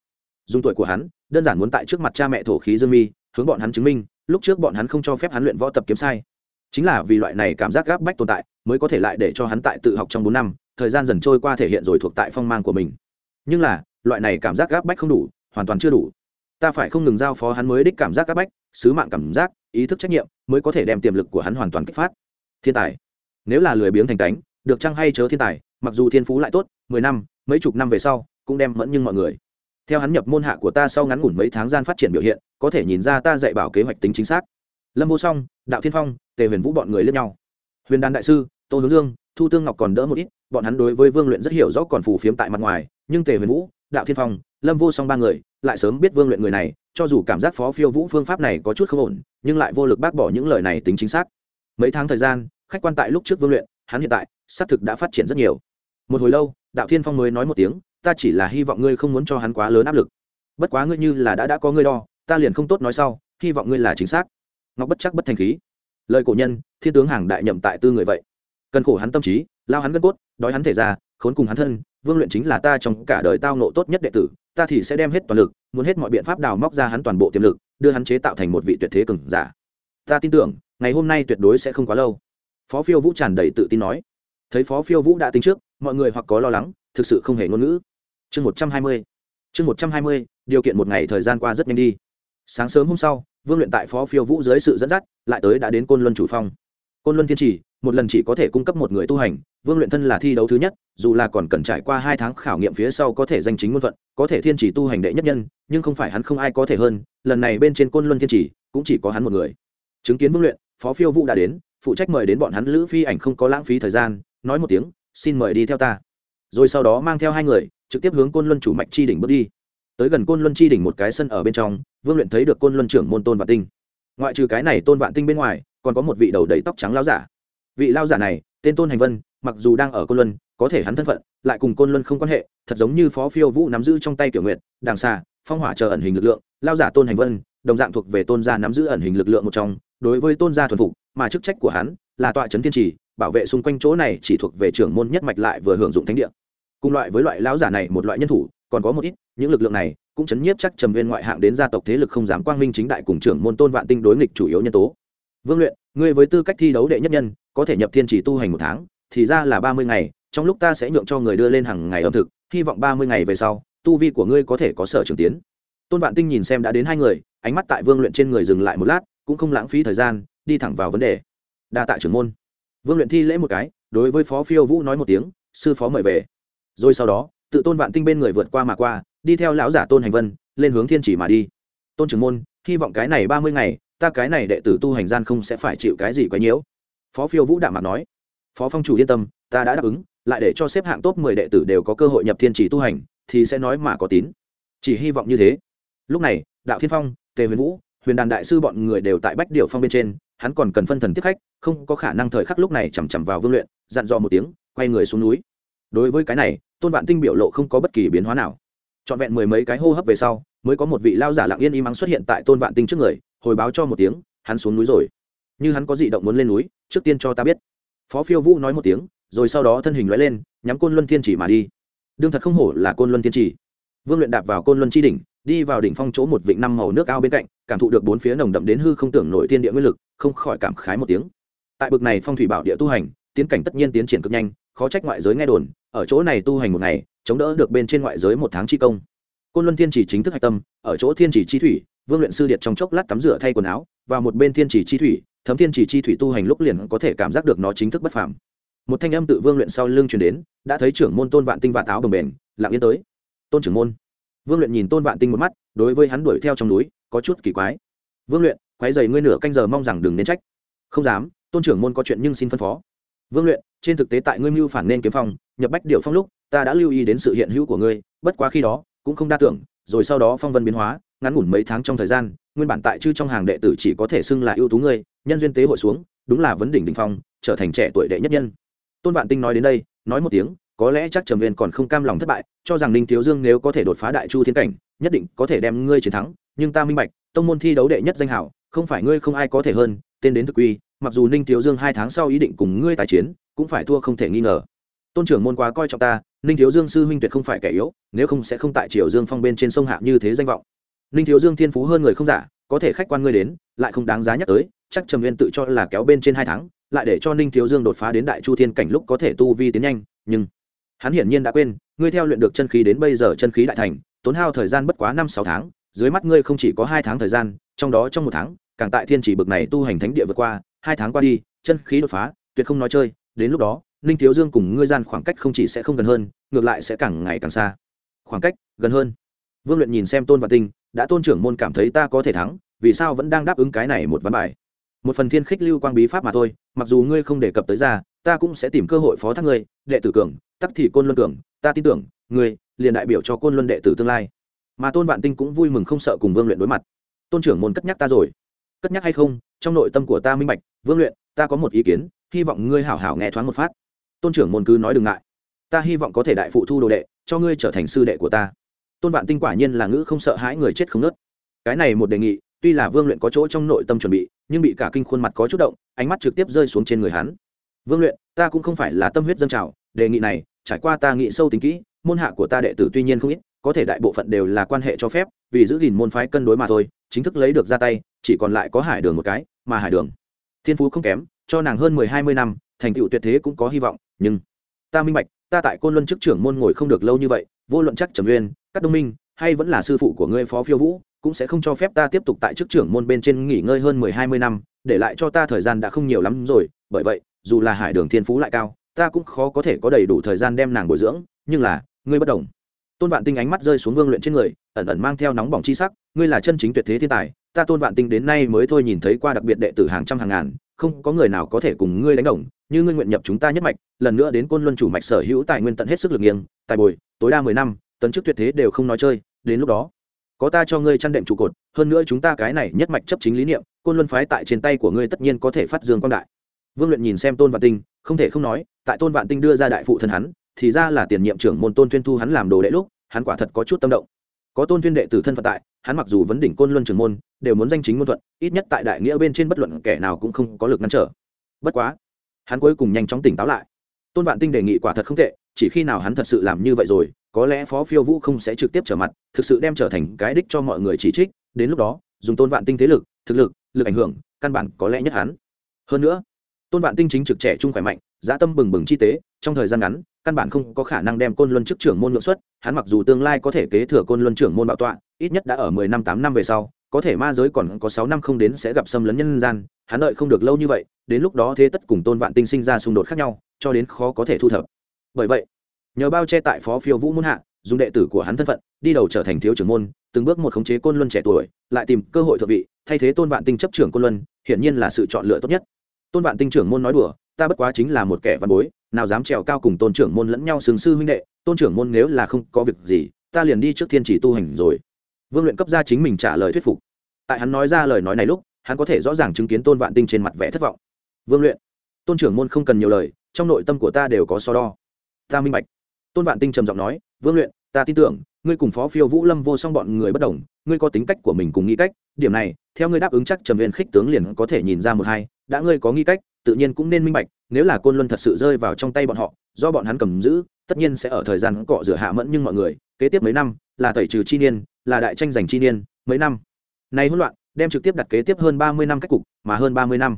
Dùng tuổi của hắn, đơn giản muốn tại trước mặt cha mẹ thổ khí dương mi, hướng bọn hắn chứng minh, lúc trước bọn hắn không cho phép hắn luyện võ tập kiếm sai. Chính là vì loại này cảm giác gáp bách tồn tại, mới có thể lại để cho hắn tại tự học trong bốn năm, thời gian dần trôi qua thể hiện rồi thuộc tại phong mang của mình. Nhưng là, loại này cảm giác gáp bách không đủ, hoàn toàn chưa đủ. Ta phải không ngừng giao phó hắn mới đích cảm giác gáp bách, sứ mạng cảm giác, ý thức trách nhiệm, mới có thể đem tiềm lực của hắn hoàn toàn kích phát. Thiên tài, nếu là lười biếng thành cánh được chăng hay chớ thiên tài, mặc dù thiên phú lại tốt, mười năm, mấy chục năm về sau, cũng đem mẫn nhưng mọi người. Theo hắn nhập môn hạ của ta sau ngắn ngủn mấy tháng gian phát triển biểu hiện, có thể nhìn ra ta dạy bảo kế hoạch tính chính xác. Lâm vô song, đạo thiên phong, tề huyền vũ bọn người lẫn nhau. Huyền đan đại sư, tô hướng dương, thu tương ngọc còn đỡ một ít, bọn hắn đối với vương luyện rất hiểu rõ còn phù phiếm tại mặt ngoài, nhưng tề huyền vũ, đạo thiên phong, lâm vô song ba người, lại sớm biết vương luyện người này, cho dù cảm giác phó phiêu vũ phương pháp này có chút không ổn, nhưng lại vô lực bác bỏ những lời này tính chính xác. Mấy tháng thời gian, khách quan tại lúc trước vương luyện, hắn hiện tại xác thực đã phát triển rất nhiều. Một hồi lâu, đạo thiên phong mới nói một tiếng, ta chỉ là hy vọng ngươi không muốn cho hắn quá lớn áp lực. Bất quá ngươi như là đã đã có ngươi đo, ta liền không tốt nói sau, hy vọng ngươi là chính xác. Ngọc bất chắc bất thành khí. Lời cổ nhân, thiên tướng hàng đại nhậm tại tư người vậy. Cần khổ hắn tâm trí, lao hắn gân cốt, đói hắn thể ra, khốn cùng hắn thân, vương luyện chính là ta trong cả đời tao nộ tốt nhất đệ tử, ta thì sẽ đem hết toàn lực, muốn hết mọi biện pháp đào móc ra hắn toàn bộ tiềm lực, đưa hắn chế tạo thành một vị tuyệt thế cường giả. Ta tin tưởng, ngày hôm nay tuyệt đối sẽ không quá lâu. Phó phiêu vũ tràn đầy tự tin nói thấy phó phiêu vũ đã tính trước, mọi người hoặc có lo lắng, thực sự không hề ngôn ngữ. Chương một trăm hai mươi, chương một trăm hai mươi, điều kiện một ngày thời gian qua rất nhanh đi. Sáng sớm hôm sau, vương luyện tại phó phiêu vũ dưới sự dẫn dắt, lại tới đã đến côn luân chủ phong. Côn luân thiên trì một lần chỉ có thể cung cấp một người tu hành, vương luyện thân là thi đấu thứ nhất, dù là còn cần trải qua hai tháng khảo nghiệm phía sau có thể danh chính ngôn thuận, có thể thiên trì tu hành đệ nhất nhân, nhưng không phải hắn không ai có thể hơn, lần này bên trên côn luân thiên trì cũng chỉ có hắn một người. Chứng kiến vương luyện, phó phiêu vũ đã đến, phụ trách mời đến bọn hắn lữ phi ảnh không có lãng phí thời gian nói một tiếng, xin mời đi theo ta. Rồi sau đó mang theo hai người, trực tiếp hướng côn luân chủ mạch chi đỉnh bước đi. Tới gần côn luân chi đỉnh một cái sân ở bên trong, vương luyện thấy được côn luân trưởng môn tôn vạn tinh. Ngoại trừ cái này tôn vạn tinh bên ngoài, còn có một vị đầu đầy tóc trắng lao giả. Vị lao giả này, tên tôn hành vân, mặc dù đang ở côn luân, có thể hắn thân phận, lại cùng côn luân không quan hệ, thật giống như phó phiêu vũ nắm giữ trong tay kiểu nguyện đàng xa phong hỏa chờ ẩn hình lực lượng lao giả tôn hành vân, đồng dạng thuộc về tôn gia nắm giữ ẩn hình lực lượng một trong, đối với tôn gia thuần phục, mà chức trách của hắn là tọa trấn thiên trì bảo vệ xung quanh chỗ này chỉ thuộc về trưởng môn nhất mạch lại vừa hưởng dụng thánh địa. Cùng loại với loại lão giả này, một loại nhân thủ, còn có một ít, những lực lượng này cũng chấn nhiếp chắc trầm viên ngoại hạng đến gia tộc thế lực không dám quang minh chính đại cùng trưởng môn tôn vạn tinh đối nghịch chủ yếu nhân tố. Vương luyện, ngươi với tư cách thi đấu đệ nhất nhân, có thể nhập thiên chỉ tu hành một tháng, thì ra là ba mươi ngày, trong lúc ta sẽ nhượng cho người đưa lên hàng ngày ẩm thực, hy vọng ba mươi ngày về sau, tu vi của ngươi có thể có sở trường tiến. Tôn vạn tinh nhìn xem đã đến hai người, ánh mắt tại vương luyện trên người dừng lại một lát, cũng không lãng phí thời gian, đi thẳng vào vấn đề. Đa tạ trưởng môn vương luyện thi lễ một cái, đối với phó phiêu vũ nói một tiếng, sư phó mời về. Rồi sau đó, tự tôn vạn tinh bên người vượt qua mà qua, đi theo lão giả tôn hành vân, lên hướng thiên chỉ mà đi. Tôn trưởng môn, hy vọng cái này ba mươi ngày, ta cái này đệ tử tu hành gian không sẽ phải chịu cái gì quá nhiễu. Phó phiêu vũ đạm mạc nói, phó phong chủ yên tâm, ta đã đáp ứng, lại để cho xếp hạng top mười đệ tử đều có cơ hội nhập thiên chỉ tu hành, thì sẽ nói mà có tín. Chỉ hy vọng như thế. Lúc này, đạo thiên phong, tề huyền vũ huyền đàn đại sư bọn người đều tại bách điệu phong bên trên, hắn còn cần phân thần tiếp khách, không có khả năng thời khắc lúc này chằm chằm vào vương luyện, dặn dò một tiếng, quay người xuống núi. Đối với cái này, tôn vạn tinh biểu lộ không có bất kỳ biến hóa nào. Trọn vẹn mười mấy cái hô hấp về sau, mới có một vị lao giả lặng yên im ắng xuất hiện tại tôn vạn tinh trước người, hồi báo cho một tiếng, hắn xuống núi rồi. Như hắn có dị động muốn lên núi, trước tiên cho ta biết. Phó phiêu vũ nói một tiếng, rồi sau đó thân hình nói lên, nhắm côn luân thiên chỉ mà đi. Đương thật không hổ là côn luân thiên chỉ. Vương luyện đạp vào côn luân chi đỉnh đi vào đỉnh phong chỗ một vịnh năm màu nước ao bên cạnh, cảm thụ được bốn phía nồng đậm đến hư không tưởng nổi thiên địa nguyên lực, không khỏi cảm khái một tiếng. Tại bực này phong thủy bảo địa tu hành, tiến cảnh tất nhiên tiến triển cực nhanh, khó trách ngoại giới nghe đồn, ở chỗ này tu hành một ngày, chống đỡ được bên trên ngoại giới một tháng chi công. Côn luân thiên chỉ chính thức hạch tâm, ở chỗ thiên chỉ chi thủy, vương luyện sư điệt trong chốc lát tắm rửa thay quần áo và một bên thiên chỉ chi thủy, thấm thiên chỉ chi thủy tu hành lúc liền có thể cảm giác được nó chính thức bất phàm. Một thanh âm tự vương luyện sau lưng truyền đến, đã thấy trưởng môn tôn vạn tinh vạn áo đồng bền lặng yên tới. Tôn trưởng môn vương luyện nhìn tôn vạn tinh một mắt, đối với hắn đuổi theo trong núi, có chút kỳ quái. Vương luyện quái dày ngươi nửa canh giờ mong rằng đừng nên trách. Không dám, tôn trưởng môn có chuyện nhưng xin phân phó. Vương luyện, trên thực tế tại ngươi mưu phản nên kiếm phong, nhập bách điệu phong lúc, ta đã lưu ý đến sự hiện hữu của ngươi, bất quá khi đó, cũng không đa tưởng, rồi sau đó phong vân biến hóa, ngắn ngủn mấy tháng trong thời gian, nguyên bản tại chư trong hàng đệ tử chỉ có thể xưng là ưu tú ngươi, nhân duyên tế hội xuống, đúng là vấn đỉnh đình phong, trở thành trẻ tuổi đệ nhất nhân. Tôn vạn tinh nói đến đây, nói một tiếng có lẽ chắc trầm viên còn không cam lòng thất bại cho rằng ninh thiếu dương nếu có thể đột phá đại chu thiên cảnh nhất định có thể đem ngươi chiến thắng. Nhưng ta minh bạch tông môn thi đấu đệ nhất danh hảo không phải ngươi không ai có thể hơn tên đến thực uy, mặc dù ninh thiếu dương hai tháng sau ý định cùng ngươi tài chiến cũng phải thua không thể nghi ngờ. Tôn trưởng môn quá coi trọng ta ninh thiếu dương sư huynh tuyệt không phải kẻ yếu nếu không sẽ không tại triều dương phong bên trên sông hạ như thế danh vọng. Ninh thiếu dương thiên phú hơn người không giả có thể khách quan ngươi đến lại không đáng giá nhắc tới chắc trầm viên tự cho là kéo bên trên hai tháng lại để cho ninh thiếu dương đột phá đến đại chu thiên cảnh lúc có thể tu vi tiến nhanh nhưng hắn hiển nhiên đã quên, ngươi theo luyện được chân khí đến bây giờ chân khí đại thành, tốn hao thời gian bất quá năm sáu tháng, dưới mắt ngươi không chỉ có hai tháng thời gian, trong đó trong một tháng, càng tại thiên chỉ bực này tu hành thánh địa vượt qua, hai tháng qua đi, chân khí đột phá, tuyệt không nói chơi, đến lúc đó, ninh thiếu dương cùng ngươi gian khoảng cách không chỉ sẽ không gần hơn, ngược lại sẽ càng ngày càng xa. Khoảng cách gần hơn. Vương luyện nhìn xem tôn và tinh, đã tôn trưởng môn cảm thấy ta có thể thắng, vì sao vẫn đang đáp ứng cái này một ván bài? Một phần thiên khích lưu quang bí pháp mà thôi, mặc dù ngươi không đề cập tới ra ta cũng sẽ tìm cơ hội phó thác ngươi, đệ tử cường, tắc thì côn luân cường, ta tin tưởng, ngươi liền đại biểu cho côn luân đệ tử tương lai. Mà tôn vạn tinh cũng vui mừng không sợ cùng vương luyện đối mặt. Tôn trưởng môn cất nhắc ta rồi. Cất nhắc hay không? Trong nội tâm của ta minh bạch, vương luyện, ta có một ý kiến, hy vọng ngươi hảo hảo nghe thoáng một phát. Tôn trưởng môn cứ nói đừng ngại. Ta hy vọng có thể đại phụ thu đồ đệ, cho ngươi trở thành sư đệ của ta. Tôn vạn tinh quả nhiên là ngữ không sợ hãi người chết không nớt. Cái này một đề nghị, tuy là vương luyện có chỗ trong nội tâm chuẩn bị, nhưng bị cả kinh khuôn mặt có chút động, ánh mắt trực tiếp rơi xuống trên người hắn vương luyện, ta cũng không phải là tâm huyết dân trào, đề nghị này, trải qua ta nghĩ sâu tính kỹ, môn hạ của ta đệ tử tuy nhiên không ít, có thể đại bộ phận đều là quan hệ cho phép, vì giữ gìn môn phái cân đối mà thôi, chính thức lấy được ra tay, chỉ còn lại có hải đường một cái, mà hải đường, thiên phú không kém, cho nàng hơn mười hai mươi năm, thành tựu tuyệt thế cũng có hy vọng, nhưng ta minh bạch, ta tại côn luân chức trưởng môn ngồi không được lâu như vậy, vô luận chắc trầm uyên các đông minh, hay vẫn là sư phụ của ngươi phó phiêu vũ, cũng sẽ không cho phép ta tiếp tục tại chức trưởng môn bên trên nghỉ ngơi hơn mười hai mươi năm, để lại cho ta thời gian đã không nhiều lắm rồi, bởi vậy dù là hải đường thiên phú lại cao, ta cũng khó có thể có đầy đủ thời gian đem nàng bồi dưỡng, nhưng là, ngươi bất đồng tôn vạn tinh ánh mắt rơi xuống vương luyện trên người, ẩn ẩn mang theo nóng bỏng chi sắc, ngươi là chân chính tuyệt thế thiên tài, ta tôn vạn tinh đến nay mới thôi nhìn thấy qua đặc biệt đệ tử hàng trăm hàng ngàn, không có người nào có thể cùng ngươi đánh đồng, như ngươi nguyện nhập chúng ta nhất mạch, lần nữa đến côn luân chủ mạch sở hữu tài nguyên tận hết sức lực nghiêng, tài bồi, tối đa mười năm, tấn chức tuyệt thế đều không nói chơi, đến lúc đó, có ta cho ngươi chăn đệm trụ cột, hơn nữa chúng ta cái này nhất mạch chấp chính lý niệm, côn luân phái tại trên tay của ngươi tất nhiên có thể phát dương quang đại vương luyện nhìn xem tôn vạn tinh, không thể không nói, tại tôn vạn tinh đưa ra đại phụ thân hắn, thì ra là tiền nhiệm trưởng môn tôn tuyên thu hắn làm đồ đệ lúc, hắn quả thật có chút tâm động. Có tôn tuyên đệ tử thân phận tại, hắn mặc dù vấn đỉnh côn luân trưởng môn, đều muốn danh chính ngôn thuận, ít nhất tại đại nghĩa bên trên bất luận kẻ nào cũng không có lực ngăn trở. Bất quá, hắn cuối cùng nhanh chóng tỉnh táo lại. Tôn vạn tinh đề nghị quả thật không tệ, chỉ khi nào hắn thật sự làm như vậy rồi, có lẽ phó phiêu vũ không sẽ trực tiếp trở mặt, thực sự đem trở thành cái đích cho mọi người chỉ trích, đến lúc đó, dùng tôn vạn tinh thế lực, thực lực lực ảnh hưởng, căn bản có lẽ nhất hắn. Hơn nữa tôn vạn tinh chính trực trẻ trung khỏe mạnh, dã tâm bừng bừng chi tế, trong thời gian ngắn, căn bản không có khả năng đem côn luân chức trưởng môn ngưỡng xuất, hắn mặc dù tương lai có thể kế thừa côn luân trưởng môn bảo tọa, ít nhất đã ở mười năm, tám năm về sau, có thể ma giới còn có sáu năm không đến sẽ gặp xâm lấn nhân gian, hắn đợi không được lâu như vậy, đến lúc đó thế tất cùng tôn vạn tinh sinh ra xung đột khác nhau, cho đến khó có thể thu thập. Bởi vậy, nhờ bao che tại phó phiêu vũ muôn hạ, dùng đệ tử của hắn thân phận, đi đầu trở thành thiếu trưởng môn, từng bước một khống chế côn luân trẻ tuổi, lại tìm cơ hội thượng vị, thay thế tôn vạn tinh chấp trưởng côn luân, hiển nhiên là sự chọn lựa tốt nhất tôn vạn tinh trưởng môn nói đùa, ta bất quá chính là một kẻ văn bối, nào dám trèo cao cùng tôn trưởng môn lẫn nhau sừng sư huynh đệ, tôn trưởng môn nếu là không có việc gì, ta liền đi trước thiên chỉ tu hành rồi. Vương luyện cấp ra chính mình trả lời thuyết phục. Tại hắn nói ra lời nói này lúc, hắn có thể rõ ràng chứng kiến tôn vạn tinh trên mặt vẻ thất vọng. Vương luyện, tôn trưởng môn không cần nhiều lời, trong nội tâm của ta đều có so đo. Ta minh bạch. Tôn vạn tinh trầm giọng nói, vương luyện, ta tin tưởng, ngươi cùng phó phiêu vũ lâm vô song bọn người bất đồng, ngươi có tính cách của mình cùng nghĩ cách, điểm này, theo ngươi đáp ứng chắc trầm viên khích tướng liền có thể nhìn ra một hai đã ngươi có nghi cách, tự nhiên cũng nên minh bạch, nếu là côn luân thật sự rơi vào trong tay bọn họ, do bọn hắn cầm giữ, tất nhiên sẽ ở thời gian cọ rửa hạ mẫn nhưng mọi người, kế tiếp mấy năm, là tẩy trừ chi niên, là đại tranh giành chi niên, mấy năm. Nay hỗn loạn, đem trực tiếp đặt kế tiếp hơn ba mươi năm cách cục, mà hơn ba mươi năm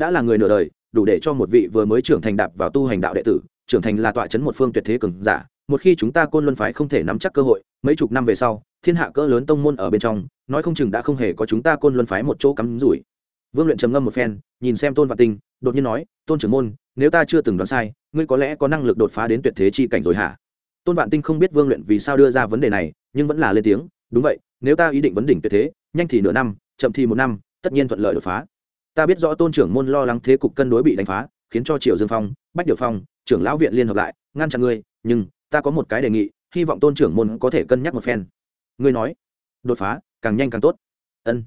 đã là người nửa đời, đủ để cho một vị vừa mới trưởng thành đạp vào tu hành đạo đệ tử, trưởng thành là tọa chấn một phương tuyệt thế cường giả. Một khi chúng ta côn luân phái không thể nắm chắc cơ hội, mấy chục năm về sau, thiên hạ cỡ lớn tông môn ở bên trong, nói không chừng đã không hề có chúng ta côn luân phái một chỗ cắm rủi vương luyện trầm ngâm một phen, nhìn xem tôn vạn tinh, đột nhiên nói, tôn trưởng môn, nếu ta chưa từng đoán sai, ngươi có lẽ có năng lực đột phá đến tuyệt thế chi cảnh rồi hả? Tôn vạn tinh không biết vương luyện vì sao đưa ra vấn đề này, nhưng vẫn là lên tiếng, đúng vậy, nếu ta ý định vấn đỉnh tuyệt thế, nhanh thì nửa năm, chậm thì một năm, tất nhiên thuận lợi đột phá. Ta biết rõ tôn trưởng môn lo lắng thế cục cân đối bị đánh phá, khiến cho triều dương phong, bách điều phong, trưởng lão viện liên hợp lại, ngăn chặn ngươi, nhưng ta có một cái đề nghị, hy vọng tôn trưởng môn có thể cân nhắc một phen. Ngươi nói, đột phá, càng nhanh càng tốt. Ân.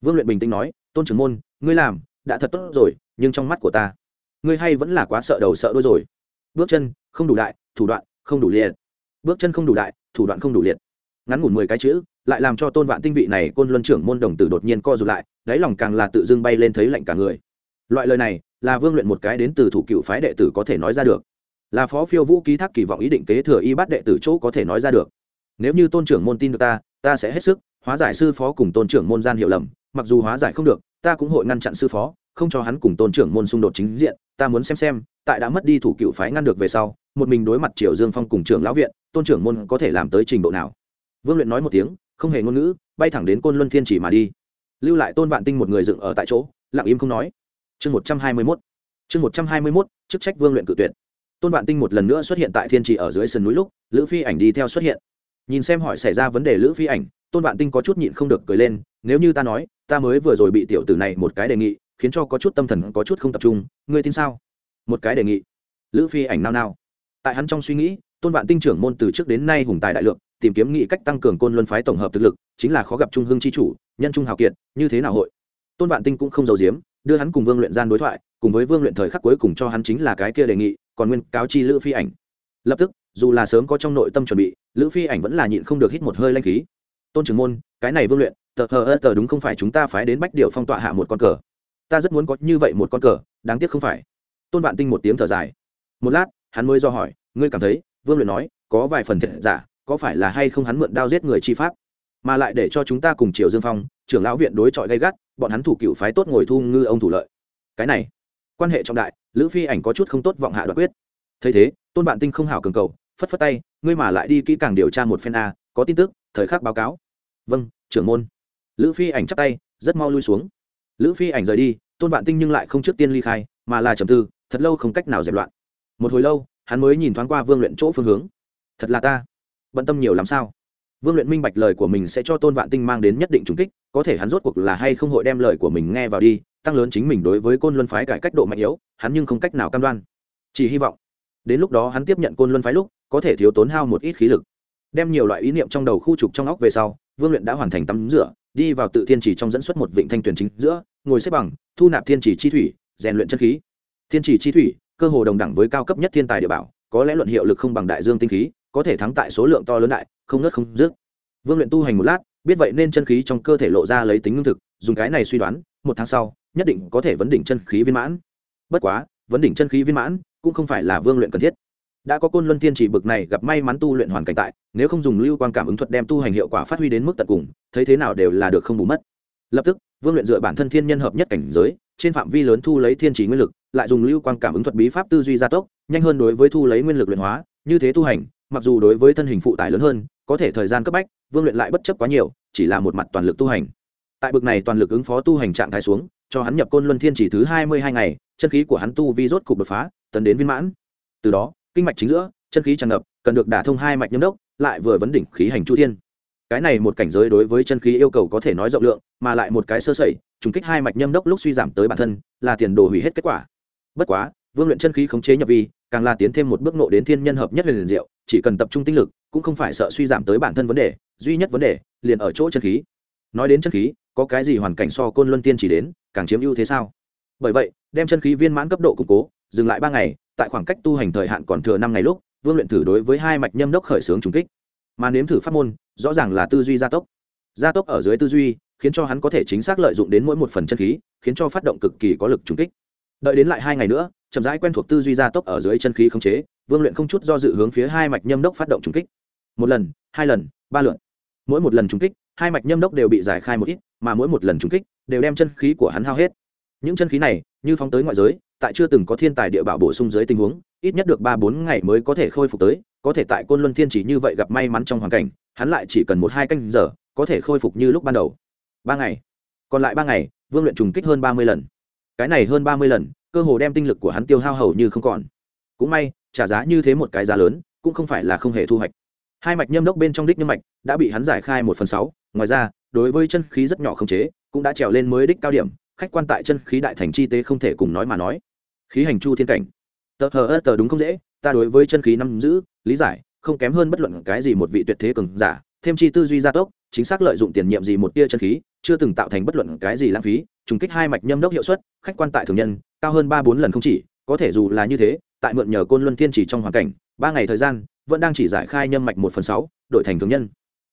Vương luyện bình tĩnh nói, tôn trưởng môn ngươi làm, đã thật tốt rồi, nhưng trong mắt của ta, ngươi hay vẫn là quá sợ đầu sợ đôi rồi. Bước chân, không đủ đại, thủ đoạn, không đủ liệt. Bước chân không đủ đại, thủ đoạn không đủ liệt. Ngắn ngủn mười cái chữ, lại làm cho tôn vạn tinh vị này côn luân trưởng môn đồng tử đột nhiên co rụt lại, đáy lòng càng là tự dưng bay lên thấy lạnh cả người. Loại lời này, là vương luyện một cái đến từ thủ cựu phái đệ tử có thể nói ra được. Là phó phiêu vũ ký thác kỳ vọng ý định kế thừa y bát đệ tử chỗ có thể nói ra được. Nếu như tôn trưởng môn tin được ta ta sẽ hết sức hóa giải sư phó cùng tôn trưởng môn gian hiểu lầm, mặc dù hóa giải không được ta cũng hội ngăn chặn sư phó, không cho hắn cùng tôn trưởng môn xung đột chính diện, ta muốn xem xem, tại đã mất đi thủ cựu phái ngăn được về sau, một mình đối mặt triều dương phong cùng trưởng lão viện, tôn trưởng môn có thể làm tới trình độ nào? Vương luyện nói một tiếng, không hề ngôn ngữ, bay thẳng đến côn luân thiên chỉ mà đi. Lưu lại tôn vạn tinh một người dựng ở tại chỗ, lặng im không nói. Chương một trăm hai mươi mốt. Chương một trăm hai mươi mốt, chức trách vương luyện cự tuyệt. Tôn vạn tinh một lần nữa xuất hiện tại thiên trì ở dưới sườn núi lúc, lữ phi ảnh đi theo xuất hiện. Nhìn xem hỏi xảy ra vấn đề lữ phi ảnh, tôn vạn tinh có chút nhịn không được cười lên, nếu như ta nói ta mới vừa rồi bị tiểu tử này một cái đề nghị, khiến cho có chút tâm thần có chút không tập trung, ngươi tin sao? Một cái đề nghị. Lữ phi ảnh nao nao. Tại hắn trong suy nghĩ, tôn vạn tinh trưởng môn từ trước đến nay hùng tài đại lượng, tìm kiếm nghị cách tăng cường côn luân phái tổng hợp thực lực, chính là khó gặp trung hương chi chủ, nhân trung hào kiệt, như thế nào hội? Tôn vạn tinh cũng không giàu giếm, đưa hắn cùng vương luyện gian đối thoại, cùng với vương luyện thời khắc cuối cùng cho hắn chính là cái kia đề nghị, còn nguyên cáo chi lữ phi ảnh. Lập tức, dù là sớm có trong nội tâm chuẩn bị, lữ phi ảnh vẫn là nhịn không được hít một hơi lanh khí. Tôn trưởng môn, cái này vương luyện tờ hờ ơ tờ đúng không phải chúng ta phái đến bách điệu phong tọa hạ một con cờ. Ta rất muốn có như vậy một con cờ, đáng tiếc không phải. Tôn vạn tinh một tiếng thở dài. Một lát, hắn mới do hỏi, ngươi cảm thấy, vương luyện nói, có vài phần thiệt giả, có phải là hay không hắn mượn đao giết người chi pháp? Mà lại để cho chúng ta cùng triều dương phong, trưởng lão viện đối chọi gay gắt, bọn hắn thủ cựu phái tốt ngồi thu ngư ông thủ lợi. Cái này, quan hệ trọng đại, lữ phi ảnh có chút không tốt vọng hạ đoạt quyết. Thấy thế, tôn vạn tinh không hảo cường cầu, phất phất tay, ngươi mà lại đi kỹ càng điều tra một phen a, có tin tức, thời khắc báo cáo. Vâng trưởng môn lữ phi ảnh chắp tay, rất mau lui xuống. Lữ phi ảnh rời đi, tôn vạn tinh nhưng lại không trước tiên ly khai, mà là trầm tư, thật lâu không cách nào dẹp loạn. Một hồi lâu, hắn mới nhìn thoáng qua vương luyện chỗ phương hướng. Thật là ta. Bận tâm nhiều lắm sao? Vương luyện minh bạch lời của mình sẽ cho tôn vạn tinh mang đến nhất định trùng kích, có thể hắn rốt cuộc là hay không hội đem lời của mình nghe vào đi, tăng lớn chính mình đối với côn luân phái cải cách độ mạnh yếu, hắn nhưng không cách nào cam đoan. Chỉ hy vọng, đến lúc đó hắn tiếp nhận côn luân phái lúc, có thể thiếu tốn hao một ít khí lực đem nhiều loại ý niệm trong đầu khu trục trong óc về sau, vương luyện đã hoàn thành tắm rửa, đi vào tự thiên chỉ trong dẫn xuất một vịnh thanh tuyển chính giữa, ngồi xếp bằng, thu nạp thiên chỉ chi thủy, rèn luyện chân khí. Thiên chỉ chi thủy, cơ hồ đồng đẳng với cao cấp nhất thiên tài địa bảo, có lẽ luận hiệu lực không bằng đại dương tinh khí, có thể thắng tại số lượng to lớn đại, không nớt không dứt. Vương luyện tu hành một lát, biết vậy nên chân khí trong cơ thể lộ ra lấy tính ngưng thực, dùng cái này suy đoán, một tháng sau, nhất định có thể vấn đỉnh chân khí viên mãn. Bất quá, vấn đỉnh chân khí viên mãn cũng không phải là vương luyện cần thiết đã có côn luân tiên chỉ bực này gặp may mắn tu luyện hoàn cảnh tại, nếu không dùng lưu quan cảm ứng thuật đem tu hành hiệu quả phát huy đến mức tận cùng, thấy thế nào đều là được không bù mất. Lập tức, vương luyện dựa bản thân thiên nhân hợp nhất cảnh giới, trên phạm vi lớn thu lấy thiên chỉ nguyên lực, lại dùng lưu quan cảm ứng thuật bí pháp tư duy gia tốc, nhanh hơn đối với thu lấy nguyên lực luyện hóa, như thế tu hành, mặc dù đối với thân hình phụ tải lớn hơn, có thể thời gian cấp bách, vương luyện lại bất chấp quá nhiều, chỉ là một mặt toàn lực tu hành. Tại bực này toàn lực ứng phó tu hành trạng thái xuống, cho hắn nhập côn luân thiên chỉ thứ hai mươi hai ngày, chân khí của hắn tu vi rốt cục đột phá, tấn đến viên mãn. Từ đó kinh mạch chính giữa, chân khí tràn ngập, cần được đả thông hai mạch nhâm đốc, lại vừa vấn đỉnh khí hành chu thiên. Cái này một cảnh giới đối với chân khí yêu cầu có thể nói rộng lượng, mà lại một cái sơ sẩy, trùng kích hai mạch nhâm đốc lúc suy giảm tới bản thân, là tiền đồ hủy hết kết quả. Bất quá, vương luyện chân khí khống chế nhập vi, càng là tiến thêm một bước nộ đến thiên nhân hợp nhất liền diệu, chỉ cần tập trung tinh lực, cũng không phải sợ suy giảm tới bản thân vấn đề, duy nhất vấn đề, liền ở chỗ chân khí. Nói đến chân khí, có cái gì hoàn cảnh so côn luân tiên chỉ đến, càng chiếm ưu thế sao? Bởi vậy, đem chân khí viên mãn cấp độ củng cố dừng lại ba ngày, tại khoảng cách tu hành thời hạn còn thừa năm ngày lúc, vương luyện thử đối với hai mạch nhâm đốc khởi xướng trùng kích. Mà nếm thử pháp môn, rõ ràng là tư duy gia tốc. Gia tốc ở dưới tư duy, khiến cho hắn có thể chính xác lợi dụng đến mỗi một phần chân khí, khiến cho phát động cực kỳ có lực trùng kích. Đợi đến lại hai ngày nữa, chậm rãi quen thuộc tư duy gia tốc ở dưới chân khí khống chế, vương luyện không chút do dự hướng phía hai mạch nhâm đốc phát động trùng kích. Một lần, hai lần, ba lượn mỗi một lần trùng kích, hai mạch nhâm đốc đều bị giải khai một ít, mà mỗi một lần trùng kích, đều đem chân khí của hắn hao hết. Những chân khí này, như phóng tới ngoại giới tại chưa từng có thiên tài địa bảo bổ sung dưới tình huống, ít nhất được ba bốn ngày mới có thể khôi phục tới, có thể tại côn luân thiên chỉ như vậy gặp may mắn trong hoàn cảnh, hắn lại chỉ cần một hai canh giờ, có thể khôi phục như lúc ban đầu. Ba ngày. Còn lại ba ngày, vương luyện trùng kích hơn ba mươi lần. Cái này hơn ba mươi lần, cơ hồ đem tinh lực của hắn tiêu hao hầu như không còn. Cũng may, trả giá như thế một cái giá lớn, cũng không phải là không hề thu hoạch. Hai mạch nhâm đốc bên trong đích nhâm mạch đã bị hắn giải khai một phần sáu, ngoài ra, đối với chân khí rất nhỏ không chế, cũng đã trèo lên mới đích cao điểm khách quan tại chân khí đại thành chi tế không thể cùng nói mà nói. Khí hành chu thiên cảnh. Tờ hờ ơ tờ đúng không dễ, ta đối với chân khí năm giữ, lý giải, không kém hơn bất luận cái gì một vị tuyệt thế cường giả, thêm chi tư duy gia tốc, chính xác lợi dụng tiền nhiệm gì một tia chân khí, chưa từng tạo thành bất luận cái gì lãng phí, trùng kích hai mạch nhâm đốc hiệu suất, khách quan tại thường nhân, cao hơn ba bốn lần không chỉ, có thể dù là như thế, tại mượn nhờ côn luân thiên chỉ trong hoàn cảnh, ba ngày thời gian, vẫn đang chỉ giải khai nhâm mạch một phần sáu đội thành thường nhân.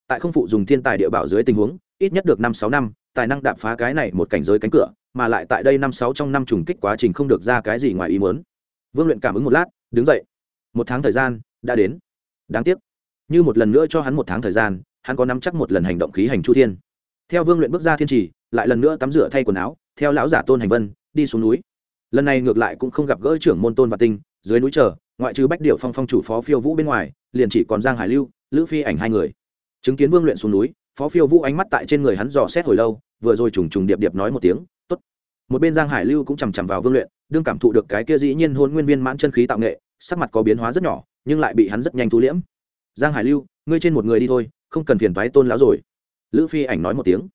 Tại không phụ dùng thiên tài địa bảo dưới tình huống ít nhất được năm sáu năm, tài năng đạp phá cái này một cảnh giới cánh cửa, mà lại tại đây năm sáu trong năm trùng kích quá trình không được ra cái gì ngoài ý muốn. Vương luyện cảm ứng một lát, đứng dậy. Một tháng thời gian đã đến. Đáng tiếc, như một lần nữa cho hắn một tháng thời gian, hắn có nắm chắc một lần hành động khí hành chu thiên. Theo vương luyện bước ra thiên trì, lại lần nữa tắm rửa thay quần áo, theo lão giả tôn hành vân, đi xuống núi. Lần này ngược lại cũng không gặp gỡ trưởng môn tôn và tinh, dưới núi chờ, ngoại trừ bách điệu phong phong chủ phó phiêu vũ bên ngoài, liền chỉ còn giang hải lưu, lữ phi ảnh hai người. Chứng kiến vương luyện xuống núi phó phiêu vũ ánh mắt tại trên người hắn dò xét hồi lâu, vừa rồi trùng trùng điệp điệp nói một tiếng, tốt. Một bên giang hải lưu cũng chằm chằm vào vương luyện, đương cảm thụ được cái kia dĩ nhiên hôn nguyên viên mãn chân khí tạo nghệ, sắc mặt có biến hóa rất nhỏ, nhưng lại bị hắn rất nhanh thu liễm. Giang hải lưu, ngươi trên một người đi thôi, không cần phiền thoái tôn lão rồi. Lữ phi ảnh nói một tiếng.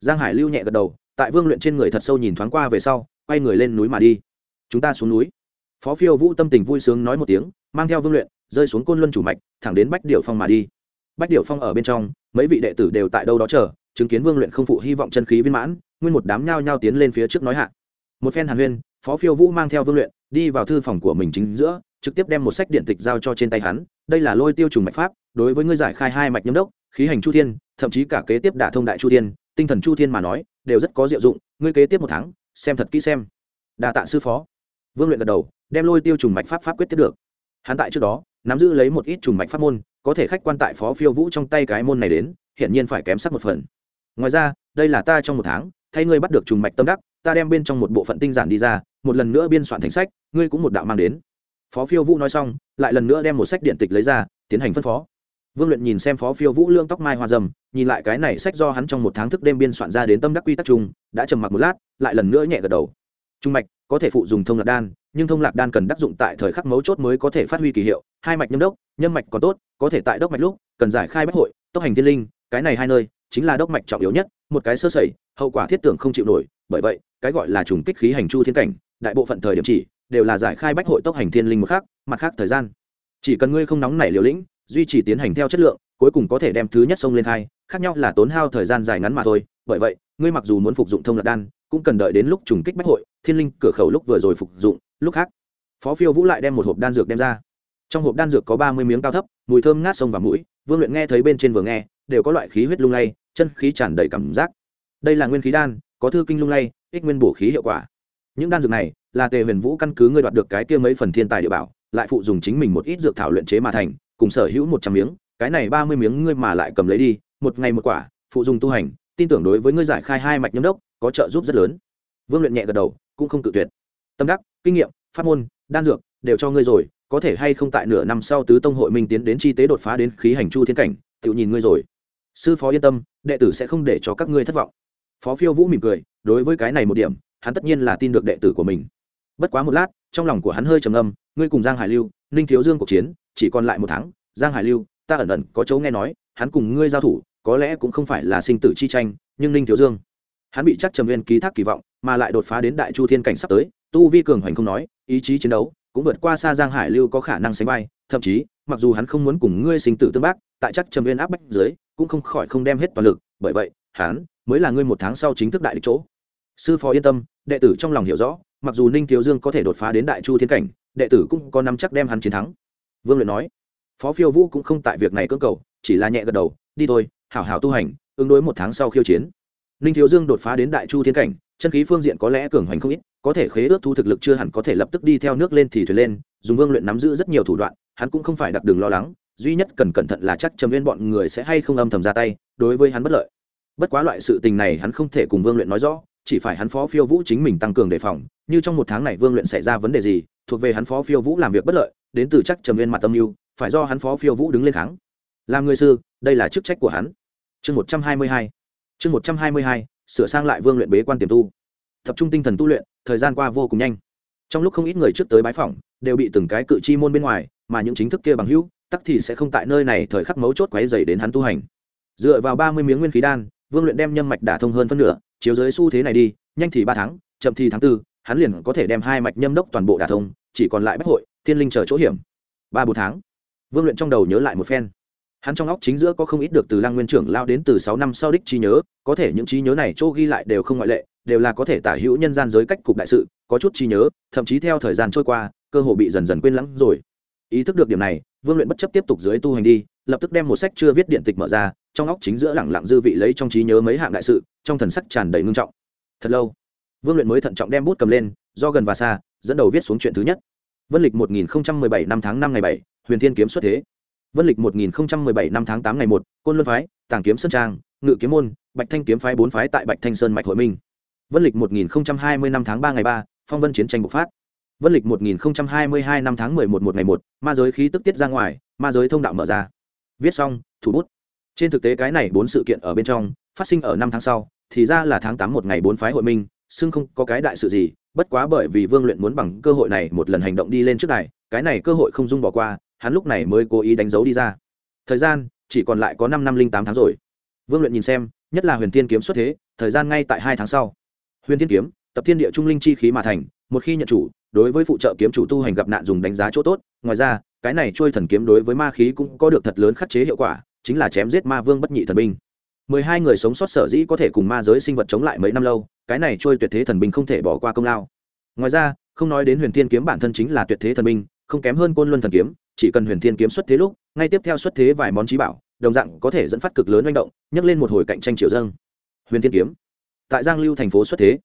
Giang hải lưu nhẹ gật đầu, tại vương luyện trên người thật sâu nhìn thoáng qua về sau, quay người lên núi mà đi. Chúng ta xuống núi. Phó phiêu vũ tâm tình vui sướng nói một tiếng, mang theo vương luyện, rơi xuống côn luân chủ mạch, thẳng đến bách điệu phong mà đi bách điệu phong ở bên trong, mấy vị đệ tử đều tại đâu đó chờ, chứng kiến vương luyện không phụ hy vọng chân khí viên mãn, nguyên một đám nhao nhao tiến lên phía trước nói hạ. Một phen hàn huyên, phó phiêu vũ mang theo vương luyện, đi vào thư phòng của mình chính giữa, trực tiếp đem một sách điện tịch giao cho trên tay hắn, đây là lôi tiêu trùng mạch pháp, đối với ngươi giải khai hai mạch nhâm đốc, khí hành chu thiên, thậm chí cả kế tiếp đả thông đại chu thiên, tinh thần chu thiên mà nói, đều rất có diệu dụng, ngươi kế tiếp một tháng, xem thật kỹ xem. Đà tạ sư phó. Vương luyện gật đầu, đem lôi tiêu trùng mạch pháp pháp quyết tiếp được. Hắn tại trước đó, nắm giữ lấy một ít trùng mạch pháp môn có thể khách quan tại phó phiêu vũ trong tay cái môn này đến, hiển nhiên phải kém sắc một phần. Ngoài ra, đây là ta trong một tháng, thay ngươi bắt được trùng mạch tâm đắc, ta đem bên trong một bộ phận tinh giản đi ra, một lần nữa biên soạn thành sách, ngươi cũng một đạo mang đến. Phó phiêu vũ nói xong, lại lần nữa đem một sách điện tịch lấy ra, tiến hành phân phó. Vương luyện nhìn xem phó phiêu vũ lương tóc mai hoa dầm nhìn lại cái này sách do hắn trong một tháng thức đêm biên soạn ra đến tâm đắc quy tắc chung đã trầm mặc một lát, lại lần nữa nhẹ gật đầu. Trung mạch có thể phụ dùng thông lạc đan nhưng thông lạc đan cần đắc dụng tại thời khắc mấu chốt mới có thể phát huy kỳ hiệu. Hai mạch nhâm đốc, nhâm mạch còn tốt, có thể tại đốc mạch lúc, cần giải khai bách hội, tốc hành thiên linh, cái này hai nơi, chính là đốc mạch trọng yếu nhất, một cái sơ sẩy, hậu quả thiết tưởng không chịu nổi, bởi vậy, cái gọi là trùng kích khí hành chu thiên cảnh, đại bộ phận thời điểm chỉ, đều là giải khai bách hội tốc hành thiên linh một khác mặt khác thời gian. Chỉ cần ngươi không nóng nảy liều lĩnh, duy trì tiến hành theo chất lượng, cuối cùng có thể đem thứ nhất sông lên hai, khác nhau là tốn hao thời gian dài ngắn mà thôi, bởi vậy, ngươi mặc dù muốn phục dụng thông lạc đan, cũng cần đợi đến lúc trùng kích bách hội, thiên linh cửa khẩu lúc vừa rồi phục dụng lúc khác, phó phiêu vũ lại đem một hộp đan dược đem ra. Trong hộp đan dược có ba mươi miếng cao thấp, mùi thơm ngát sông và mũi, vương luyện nghe thấy bên trên vừa nghe, đều có loại khí huyết lung lay, chân khí tràn đầy cảm giác. Đây là nguyên khí đan, có thư kinh lung lay, ích nguyên bổ khí hiệu quả. Những đan dược này là tề huyền vũ căn cứ ngươi đoạt được cái kia mấy phần thiên tài địa bảo, lại phụ dùng chính mình một ít dược thảo luyện chế mà thành, cùng sở hữu một trăm miếng, cái này ba mươi miếng ngươi mà lại cầm lấy đi, một ngày một quả, phụ dùng tu hành, tin tưởng đối với ngươi giải khai hai mạch nhâm đốc, có trợ giúp rất lớn. Vương luyện nhẹ gật đầu, cũng không tự tuyệt tâm đắc, kinh nghiệm, pháp môn, đan dược đều cho ngươi rồi, có thể hay không tại nửa năm sau tứ tông hội minh tiến đến chi tế đột phá đến khí hành chu thiên cảnh tự nhìn ngươi rồi. Sư phó yên tâm, đệ tử sẽ không để cho các ngươi thất vọng. Phó phiêu vũ mỉm cười, đối với cái này một điểm, hắn tất nhiên là tin được đệ tử của mình. Bất quá một lát, trong lòng của hắn hơi trầm âm ngươi cùng giang hải lưu, ninh thiếu dương cuộc chiến, chỉ còn lại một tháng, giang hải lưu, ta ẩn ẩn có chỗ nghe nói, hắn cùng ngươi giao thủ, có lẽ cũng không phải là sinh tử chi tranh, nhưng ninh thiếu dương, hắn bị chắc trầm viên ký thác kỳ vọng, mà lại đột phá đến đại chu thiên cảnh sắp tới tu vi cường hoành không nói, ý chí chiến đấu cũng vượt qua xa giang hải lưu có khả năng sánh vai, thậm chí, mặc dù hắn không muốn cùng ngươi sinh tử tương bác, tại chắc trầm viên áp bách dưới, cũng không khỏi không đem hết toàn lực, bởi vậy, hắn mới là ngươi một tháng sau chính thức đại địch chỗ. Sư phó yên tâm, đệ tử trong lòng hiểu rõ, mặc dù ninh thiếu dương có thể đột phá đến đại chu thiên cảnh, đệ tử cũng có nắm chắc đem hắn chiến thắng. Vương luyện nói, phó phiêu vũ cũng không tại việc này cưỡng cầu, chỉ là nhẹ gật đầu, đi thôi, hảo hảo tu hành, ứng đối một tháng sau khiêu chiến. Ninh thiếu dương đột phá đến đại chu thiên cảnh chân khí phương diện có lẽ cường hoành không ít, có thể khế ước thu thực lực chưa hẳn có thể lập tức đi theo nước lên thì thuyền lên, dùng vương luyện nắm giữ rất nhiều thủ đoạn, hắn cũng không phải đặc đường lo lắng, duy nhất cần cẩn thận là chắc trầm viên bọn người sẽ hay không âm thầm ra tay, đối với hắn bất lợi. Bất quá loại sự tình này hắn không thể cùng vương luyện nói rõ, chỉ phải hắn phó phiêu vũ chính mình tăng cường đề phòng, như trong một tháng này vương luyện xảy ra vấn đề gì, thuộc về hắn phó phiêu vũ làm việc bất lợi, đến từ chắc trầm viên mặt tâm mưu, phải do hắn phó phiêu vũ đứng lên kháng. Làm người sư, đây là chức trách của hắn. Chương một trăm hai mươi hai. Chương một trăm hai mươi hai sửa sang lại vương luyện bế quan tiềm tu. Tập trung tinh thần tu luyện, thời gian qua vô cùng nhanh. Trong lúc không ít người trước tới bái phỏng, đều bị từng cái cự chi môn bên ngoài, mà những chính thức kia bằng hữu, tắc thì sẽ không tại nơi này thời khắc mấu chốt quấy dày đến hắn tu hành. Dựa vào ba mươi miếng nguyên khí đan, vương luyện đem nhâm mạch đả thông hơn phân nửa, chiếu dưới xu thế này đi, nhanh thì ba tháng, chậm thì tháng tư, hắn liền có thể đem hai mạch nhâm đốc toàn bộ đả thông, chỉ còn lại bách hội, thiên linh chờ chỗ hiểm. Ba bốn tháng. Vương luyện trong đầu nhớ lại một phen hắn trong óc chính giữa có không ít được từ lang nguyên trưởng lao đến từ sáu năm sau đích trí nhớ, có thể những trí nhớ này chỗ ghi lại đều không ngoại lệ, đều là có thể tả hữu nhân gian giới cách cục đại sự, có chút trí nhớ, thậm chí theo thời gian trôi qua, cơ hồ bị dần dần quên lãng rồi. Ý thức được điểm này, vương luyện bất chấp tiếp tục dưới tu hành đi, lập tức đem một sách chưa viết điện tịch mở ra, trong óc chính giữa lẳng lặng dư vị lấy trong trí nhớ mấy hạng đại sự, trong thần sắc tràn đầy ngưng trọng. Thật lâu, vương luyện mới thận trọng đem bút cầm lên, do gần và xa, dẫn đầu viết xuống chuyện thứ nhất. Vân lịch một nghìn bảy năm tháng năm ngày bảy, huyền thiên kiếm xuất thế vân lịch một nghìn bảy năm tháng tám ngày một côn luân phái tàng kiếm sơn trang ngự kiếm môn bạch thanh kiếm phái bốn phái tại bạch thanh sơn mạch hội minh. Vân lịch một nghìn hai mươi năm tháng ba ngày ba phong vân chiến tranh bộc phát. Vân lịch một nghìn hai mươi hai năm tháng mười một một ngày một ma giới khí tức tiết ra ngoài ma giới thông đạo mở ra. Viết xong thủ bút. Trên thực tế cái này bốn sự kiện ở bên trong phát sinh ở năm tháng sau thì ra là tháng tám một ngày bốn phái hội minh xưng không có cái đại sự gì bất quá bởi vì vương luyện muốn bằng cơ hội này một lần hành động đi lên trước này, cái này cơ hội không dung bỏ qua hắn lúc này mới cố ý đánh dấu đi ra. Thời gian, chỉ còn lại có năm năm linh tám tháng rồi. Vương luyện nhìn xem, nhất là huyền thiên kiếm xuất thế, thời gian ngay tại hai tháng sau. Huyền thiên kiếm, tập thiên địa trung linh chi khí mà thành, một khi nhận chủ, đối với phụ trợ kiếm chủ tu hành gặp nạn dùng đánh giá chỗ tốt. Ngoài ra, cái này trôi thần kiếm đối với ma khí cũng có được thật lớn khắc chế hiệu quả, chính là chém giết ma vương bất nhị thần binh. Mười hai người sống sót sở dĩ có thể cùng ma giới sinh vật chống lại mấy năm lâu, cái này trôi tuyệt thế thần binh không thể bỏ qua công lao. Ngoài ra, không nói đến huyền thiên kiếm bản thân chính là tuyệt thế thần binh, không kém hơn côn luân thần kiếm chỉ cần huyền thiên kiếm xuất thế lúc, ngay tiếp theo xuất thế vài món trí bảo, đồng dạng có thể dẫn phát cực lớn manh động, nhấc lên một hồi cạnh tranh triệu dâng. Huyền thiên kiếm. Tại giang lưu thành phố xuất thế,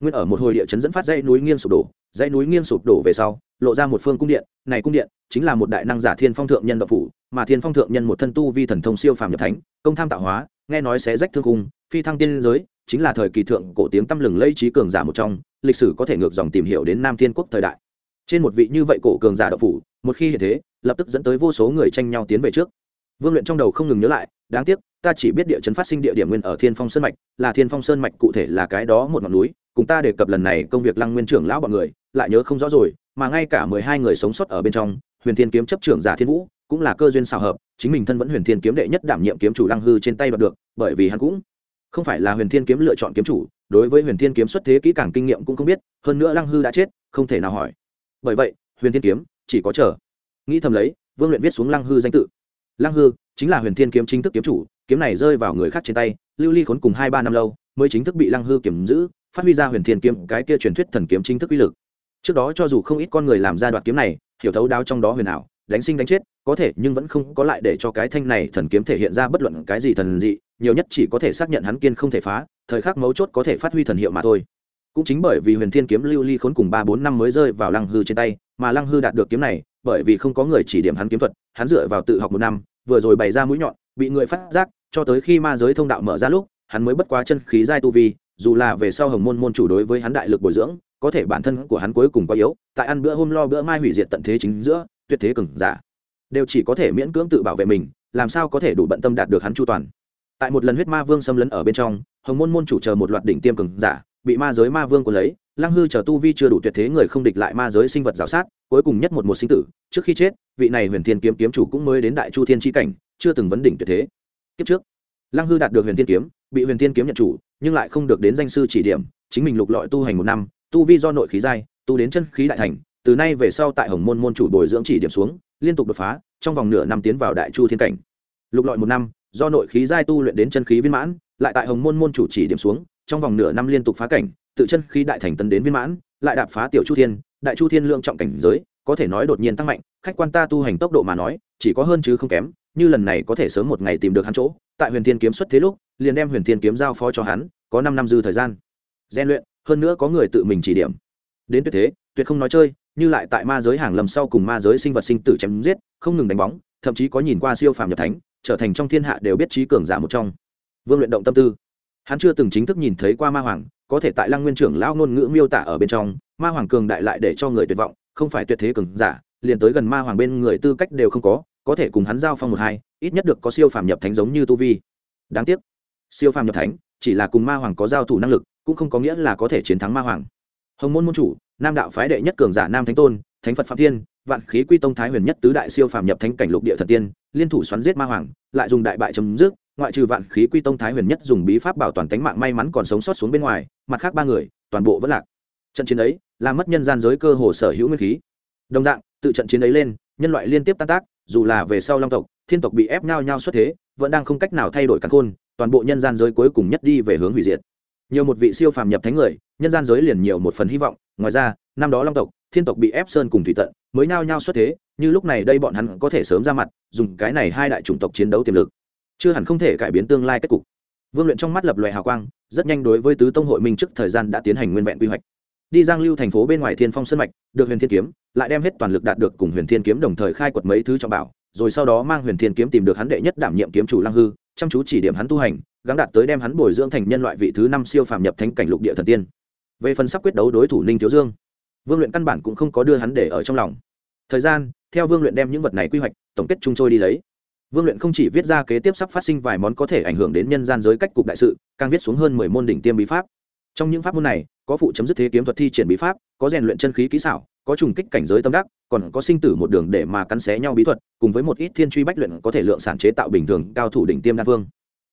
nguyên ở một hồi địa chấn dẫn phát dãy núi nghiêng sụp đổ, dãy núi nghiêng sụp đổ về sau, lộ ra một phương cung điện, này cung điện chính là một đại năng giả thiên phong thượng nhân độc phủ, mà thiên phong thượng nhân một thân tu vi thần thông siêu phàm nhập thánh, công tham tạo hóa, nghe nói sẽ rách thương cung, phi thăng tiên giới, chính là thời kỳ thượng cổ tiếng tăm lừng lây trí cường giả một trong, lịch sử có thể ngược dòng tìm hiểu đến nam thiên quốc thời đại. Trên một vị như vậy cổ cường giả độc phủ một khi hiện thế, lập tức dẫn tới vô số người tranh nhau tiến về trước. Vương luyện trong đầu không ngừng nhớ lại, đáng tiếc, ta chỉ biết địa chấn phát sinh địa điểm nguyên ở thiên phong sơn mạch, là thiên phong sơn mạch cụ thể là cái đó một ngọn núi, cùng ta đề cập lần này công việc lăng nguyên trưởng lão bọn người, lại nhớ không rõ rồi, mà ngay cả mười hai người sống sót ở bên trong, huyền thiên kiếm chấp trưởng giả thiên vũ, cũng là cơ duyên xào hợp, chính mình thân vẫn huyền thiên kiếm đệ nhất đảm nhiệm kiếm chủ lăng hư trên tay bật được, bởi vì hắn cũng không phải là huyền thiên kiếm lựa chọn kiếm chủ, đối với huyền thiên kiếm xuất thế kỹ càng kinh nghiệm cũng không biết, hơn nữa lăng hư đã chết, không thể nào hỏi. Bởi vậy, huyền thiên kiếm chỉ có chờ. Nghĩ thầm lấy, vương luyện viết xuống lăng hư danh tự. Lăng hư chính là huyền thiên kiếm chính thức kiếm chủ, kiếm này rơi vào người khác trên tay, lưu ly khốn cùng hai ba năm lâu, mới chính thức bị lăng hư kiểm giữ, phát huy ra huyền thiên kiếm, cái kia truyền thuyết thần kiếm chính thức uy lực. Trước đó cho dù không ít con người làm ra đoạt kiếm này, hiểu thấu đáo trong đó huyền ảo, đánh sinh đánh chết, có thể nhưng vẫn không có lại để cho cái thanh này thần kiếm thể hiện ra bất luận cái gì thần dị, nhiều nhất chỉ có thể xác nhận hắn kiên không thể phá, thời khắc mấu chốt có thể phát huy thần hiệu mà thôi cũng chính bởi vì huyền thiên kiếm lưu ly khốn cùng ba bốn năm mới rơi vào lăng hư trên tay, mà lăng hư đạt được kiếm này, bởi vì không có người chỉ điểm hắn kiếm thuật, hắn dựa vào tự học một năm, vừa rồi bày ra mũi nhọn, bị người phát giác, cho tới khi ma giới thông đạo mở ra lúc, hắn mới bất quá chân khí giai tu vi, dù là về sau hồng môn môn chủ đối với hắn đại lực bồi dưỡng, có thể bản thân của hắn cuối cùng quá yếu, tại ăn bữa hôm lo bữa mai hủy diệt tận thế chính giữa, tuyệt thế cừng giả, đều chỉ có thể miễn cưỡng tự bảo vệ mình, làm sao có thể đủ bận tâm đạt được hắn chu toàn. Tại một lần huyết ma vương xâm lấn ở bên trong, hồng môn môn chủ chờ một loạt đỉnh tiêm cừng giả bị ma giới ma vương của lấy, lăng hư chờ tu vi chưa đủ tuyệt thế người không địch lại ma giới sinh vật rào sát, cuối cùng nhất một một sinh tử, trước khi chết, vị này huyền thiên kiếm kiếm chủ cũng mới đến đại chu thiên tri cảnh, chưa từng vấn đỉnh tuyệt thế. Kiếp trước, lăng hư đạt được huyền thiên kiếm, bị huyền thiên kiếm nhận chủ, nhưng lại không được đến danh sư chỉ điểm, chính mình lục lọi tu hành một năm, tu vi do nội khí giai, tu đến chân khí đại thành, từ nay về sau tại hồng môn môn chủ bồi dưỡng chỉ điểm xuống, liên tục đột phá, trong vòng nửa năm tiến vào đại chu thiên cảnh. Lục lọi một năm, do nội khí giai tu luyện đến chân khí viên mãn, lại tại hồng môn môn chủ chỉ điểm xuống trong vòng nửa năm liên tục phá cảnh, tự chân khí đại thành tấn đến viên mãn, lại đạp phá tiểu chu thiên, đại chu thiên lượng trọng cảnh giới, có thể nói đột nhiên tăng mạnh, khách quan ta tu hành tốc độ mà nói, chỉ có hơn chứ không kém, như lần này có thể sớm một ngày tìm được hắn chỗ, tại huyền thiên kiếm xuất thế lúc, liền đem huyền thiên kiếm giao phó cho hắn, có năm năm dư thời gian. Gian luyện, hơn nữa có người tự mình chỉ điểm. Đến tuyệt thế, tuyệt không nói chơi, như lại tại ma giới hàng lầm sau cùng ma giới sinh vật sinh tử chém giết, không ngừng đánh bóng, thậm chí có nhìn qua siêu phàm nhập thánh, trở thành trong thiên hạ đều biết trí cường giả một trong. Vương luyện động tâm tư hắn chưa từng chính thức nhìn thấy qua ma hoàng, có thể tại lăng nguyên trưởng lão ngôn ngữ miêu tả ở bên trong, ma hoàng cường đại lại để cho người tuyệt vọng, không phải tuyệt thế cường giả, liền tới gần ma hoàng bên người tư cách đều không có có thể cùng hắn giao phong một hai, ít nhất được có siêu phàm nhập thánh giống như tu vi. Đáng tiếc, siêu phàm nhập thánh chỉ là cùng ma hoàng có giao thủ năng lực, cũng không có nghĩa là có thể chiến thắng ma hoàng. Hồng môn môn chủ, nam đạo phái đệ nhất cường giả nam thánh tôn, thánh phật phạm thiên, vạn khí quy tông thái huyền nhất tứ đại siêu phàm nhập thánh cảnh lục địa thần tiên, liên thủ xoắn giết ma hoàng, lại dùng đại bại chấm dứt ngoại trừ vạn khí quy tông thái huyền nhất dùng bí pháp bảo toàn tính mạng may mắn còn sống sót xuống bên ngoài, mặt khác ba người, toàn bộ vẫn lạc. Trận chiến ấy làm mất nhân gian giới cơ hồ sở hữu nguyên khí. Đồng dạng, tự trận chiến ấy lên, nhân loại liên tiếp tan tác, dù là về sau long tộc, thiên tộc bị ép nhau nhau xuất thế, vẫn đang không cách nào thay đổi căn khôn, toàn bộ nhân gian giới cuối cùng nhất đi về hướng hủy diệt. Nhiều một vị siêu phàm nhập thánh người, nhân gian giới liền nhiều một phần hy vọng. Ngoài ra, năm đó long tộc, thiên tộc bị ép sơn cùng thủy tận, mới nhau nhau xuất thế, như lúc này đây bọn hắn có thể sớm ra mặt, dùng cái này hai đại chủng tộc chiến đấu tiềm lực chưa hẳn không thể cải biến tương lai kết cục. Vương luyện trong mắt lập loè hào quang, rất nhanh đối với tứ tông hội minh trước thời gian đã tiến hành nguyên vẹn quy hoạch. Đi giang lưu thành phố bên ngoài thiên phong sân mạch, được huyền thiên kiếm, lại đem hết toàn lực đạt được cùng huyền thiên kiếm đồng thời khai quật mấy thứ trọng bảo, rồi sau đó mang huyền thiên kiếm tìm được hắn đệ nhất đảm nhiệm kiếm chủ lăng hư, chăm chú chỉ điểm hắn tu hành, gắng đạt tới đem hắn bồi dưỡng thành nhân loại vị thứ năm siêu phàm nhập thánh cảnh lục địa thần tiên. Về phần sắp quyết đấu đối thủ ninh thiếu dương, vương luyện căn bản cũng không có đưa hắn để ở trong lòng. Thời gian, theo vương luyện đem những vật này quy hoạch, tổng kết chung trôi đi lấy vương luyện không chỉ viết ra kế tiếp sắp phát sinh vài món có thể ảnh hưởng đến nhân gian giới cách cục đại sự, càng viết xuống hơn mười môn đỉnh tiêm bí pháp. Trong những pháp môn này, có phụ chấm dứt thế kiếm thuật thi triển bí pháp, có rèn luyện chân khí kỹ xảo, có trùng kích cảnh giới tâm đắc, còn có sinh tử một đường để mà cắn xé nhau bí thuật, cùng với một ít thiên truy bách luyện có thể lượng sản chế tạo bình thường cao thủ đỉnh tiêm đan vương.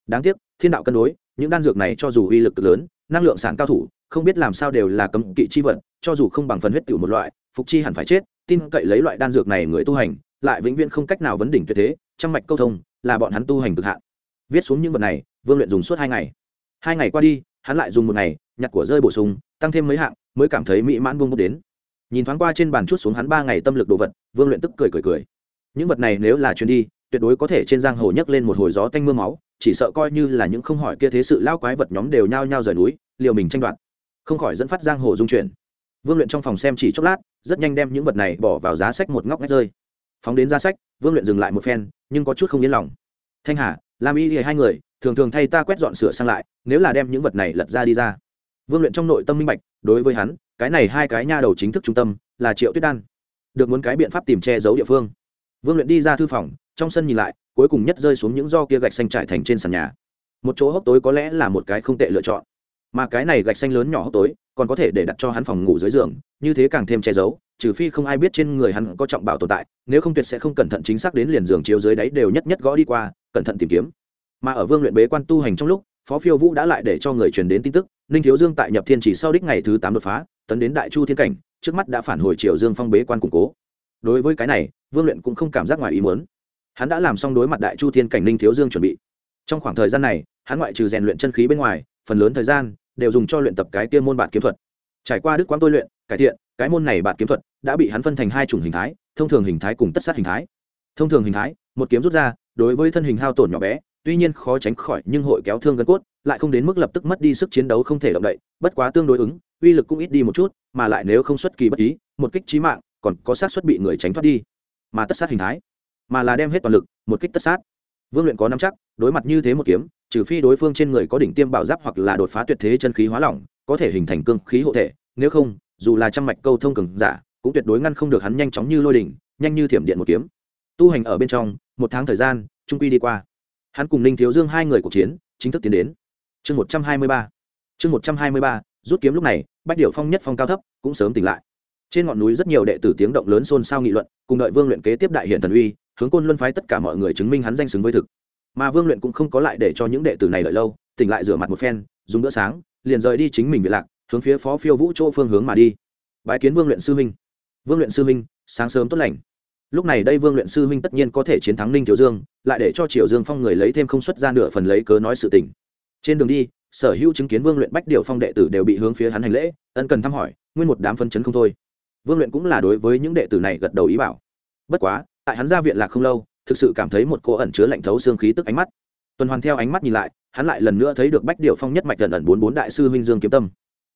Đáng tiếc, thiên đạo cân đối, những đan dược này cho dù uy lực lớn, năng lượng sản cao thủ, không biết làm sao đều là cấm kỵ chi vật, cho dù không bằng phần huyết tiểu một loại, phục chi hẳn phải chết, tin cậy lấy loại đan dược này người tu hành lại vĩnh viễn không cách nào vấn đỉnh tuyệt thế, trăm mạch câu thông, là bọn hắn tu hành cực hạn. Viết xuống những vật này, vương luyện dùng suốt hai ngày. Hai ngày qua đi, hắn lại dùng một ngày, nhặt của rơi bổ sung, tăng thêm mấy hạng, mới cảm thấy mỹ mãn buông bút đến. Nhìn thoáng qua trên bàn chút xuống hắn ba ngày tâm lực đồ vật, vương luyện tức cười cười cười. Những vật này nếu là chuyến đi, tuyệt đối có thể trên giang hồ nhấc lên một hồi gió tanh m ư a máu, chỉ sợ coi như là những không hỏi kia thế sự lao quái vật nhóm đều nhao nhao rời núi, liều mình tranh đoạt. Không khỏi dẫn phát giang hồ dung chuyển. Vương luyện trong phòng xem chỉ chốc lát, rất nhanh đem những vật này bỏ vào giá sách một ngóc ngách rơi phóng đến giá sách, vương luyện dừng lại một phen, nhưng có chút không yên lòng. Thanh hà, lam y hai người, thường thường thay ta quét dọn sửa sang lại, nếu là đem những vật này lật ra đi ra. Vương luyện trong nội tâm minh bạch, đối với hắn, cái này hai cái nha đầu chính thức trung tâm, là triệu tuyết đan. Được muốn cái biện pháp tìm che giấu địa phương. Vương luyện đi ra thư phòng, trong sân nhìn lại, cuối cùng nhất rơi xuống những do kia gạch xanh trải thành trên sàn nhà. Một chỗ hốc tối có lẽ là một cái không tệ lựa chọn. Mà cái này gạch xanh lớn nhỏ hốc tối, còn có thể để đặt cho hắn phòng ngủ dưới giường, như thế càng thêm che giấu trừ phi không ai biết trên người hắn có trọng bảo tồn tại, nếu không tuyệt sẽ không cẩn thận chính xác đến liền giường chiếu dưới đáy đều nhất nhất gõ đi qua, cẩn thận tìm kiếm. Mà ở vương luyện bế quan tu hành trong lúc, phó phiêu vũ đã lại để cho người truyền đến tin tức, ninh thiếu dương tại nhập thiên chỉ sau đích ngày thứ tám đột phá, tấn đến đại chu thiên cảnh, trước mắt đã phản hồi triều dương phong bế quan củng cố. Đối với cái này, vương luyện cũng không cảm giác ngoài ý muốn. Hắn đã làm xong đối mặt đại chu thiên cảnh ninh thiếu dương chuẩn bị. Trong khoảng thời gian này, hắn ngoại trừ rèn luyện chân khí bên ngoài, phần lớn thời gian đều dùng cho luyện tập cái kia môn bản kiếm thuật. Trải qua đức quang tôi luyện, cải thiện cái môn này bản kiếm thuật đã bị hắn phân thành hai chủng hình thái, thông thường hình thái cùng tất sát hình thái. Thông thường hình thái, một kiếm rút ra, đối với thân hình hao tổn nhỏ bé, tuy nhiên khó tránh khỏi nhưng hội kéo thương gân cốt, lại không đến mức lập tức mất đi sức chiến đấu không thể động đậy, bất quá tương đối ứng, uy lực cũng ít đi một chút, mà lại nếu không xuất kỳ bất ý, một kích trí mạng, còn có sát xuất bị người tránh thoát đi. Mà tất sát hình thái, mà là đem hết toàn lực, một kích tất sát. Vương luyện có nắm chắc, đối mặt như thế một kiếm, trừ phi đối phương trên người có đỉnh tiêm bảo giáp hoặc là đột phá tuyệt thế chân khí hóa lỏng, có thể hình thành cương khí hộ thể, nếu không dù là trăm mạch câu thông cường giả, cũng tuyệt đối ngăn không được hắn nhanh chóng như lôi đỉnh, nhanh như thiểm điện một kiếm. Tu hành ở bên trong, một tháng thời gian, trung quy đi qua. Hắn cùng ninh thiếu dương hai người cuộc chiến, chính thức tiến đến. Chương một trăm hai mươi ba. Chương một trăm hai mươi ba, rút kiếm lúc này, bách điệu phong nhất phong cao thấp, cũng sớm tỉnh lại. Trên ngọn núi rất nhiều đệ tử tiếng động lớn xôn xao nghị luận, cùng đợi vương luyện kế tiếp đại hiện thần uy, hướng côn luân phái tất cả mọi người chứng minh hắn danh xứng với thực. Mà vương luyện cũng không có lại để cho những đệ tử này đợi lâu, tỉnh lại rửa mặt một phen, dùng bữa sáng, liền rời đi chính mình về lạc hướng phía phó phiêu vũ chỗ phương hướng mà đi. Bái kiến vương luyện sư huynh. Vương luyện sư huynh, sáng sớm tốt lành. Lúc này đây vương luyện sư huynh tất nhiên có thể chiến thắng ninh triều dương, lại để cho triều dương phong người lấy thêm không xuất ra nửa phần lấy cớ nói sự tình. Trên đường đi, sở hữu chứng kiến vương luyện bách điều phong đệ tử đều bị hướng phía hắn hành lễ, ân cần thăm hỏi, nguyên một đám phân chấn không thôi. Vương luyện cũng là đối với những đệ tử này gật đầu ý bảo. Bất quá, tại hắn ra viện lạc không lâu, thực sự cảm thấy một cô ẩn chứa lạnh thấu xương khí tức ánh mắt. Tuần hoàn theo ánh mắt nhìn lại, hắn lại lần nữa thấy được bách điều phong nhất mạch gần ẩn bốn bốn đại sư huynh dương kiếm tâm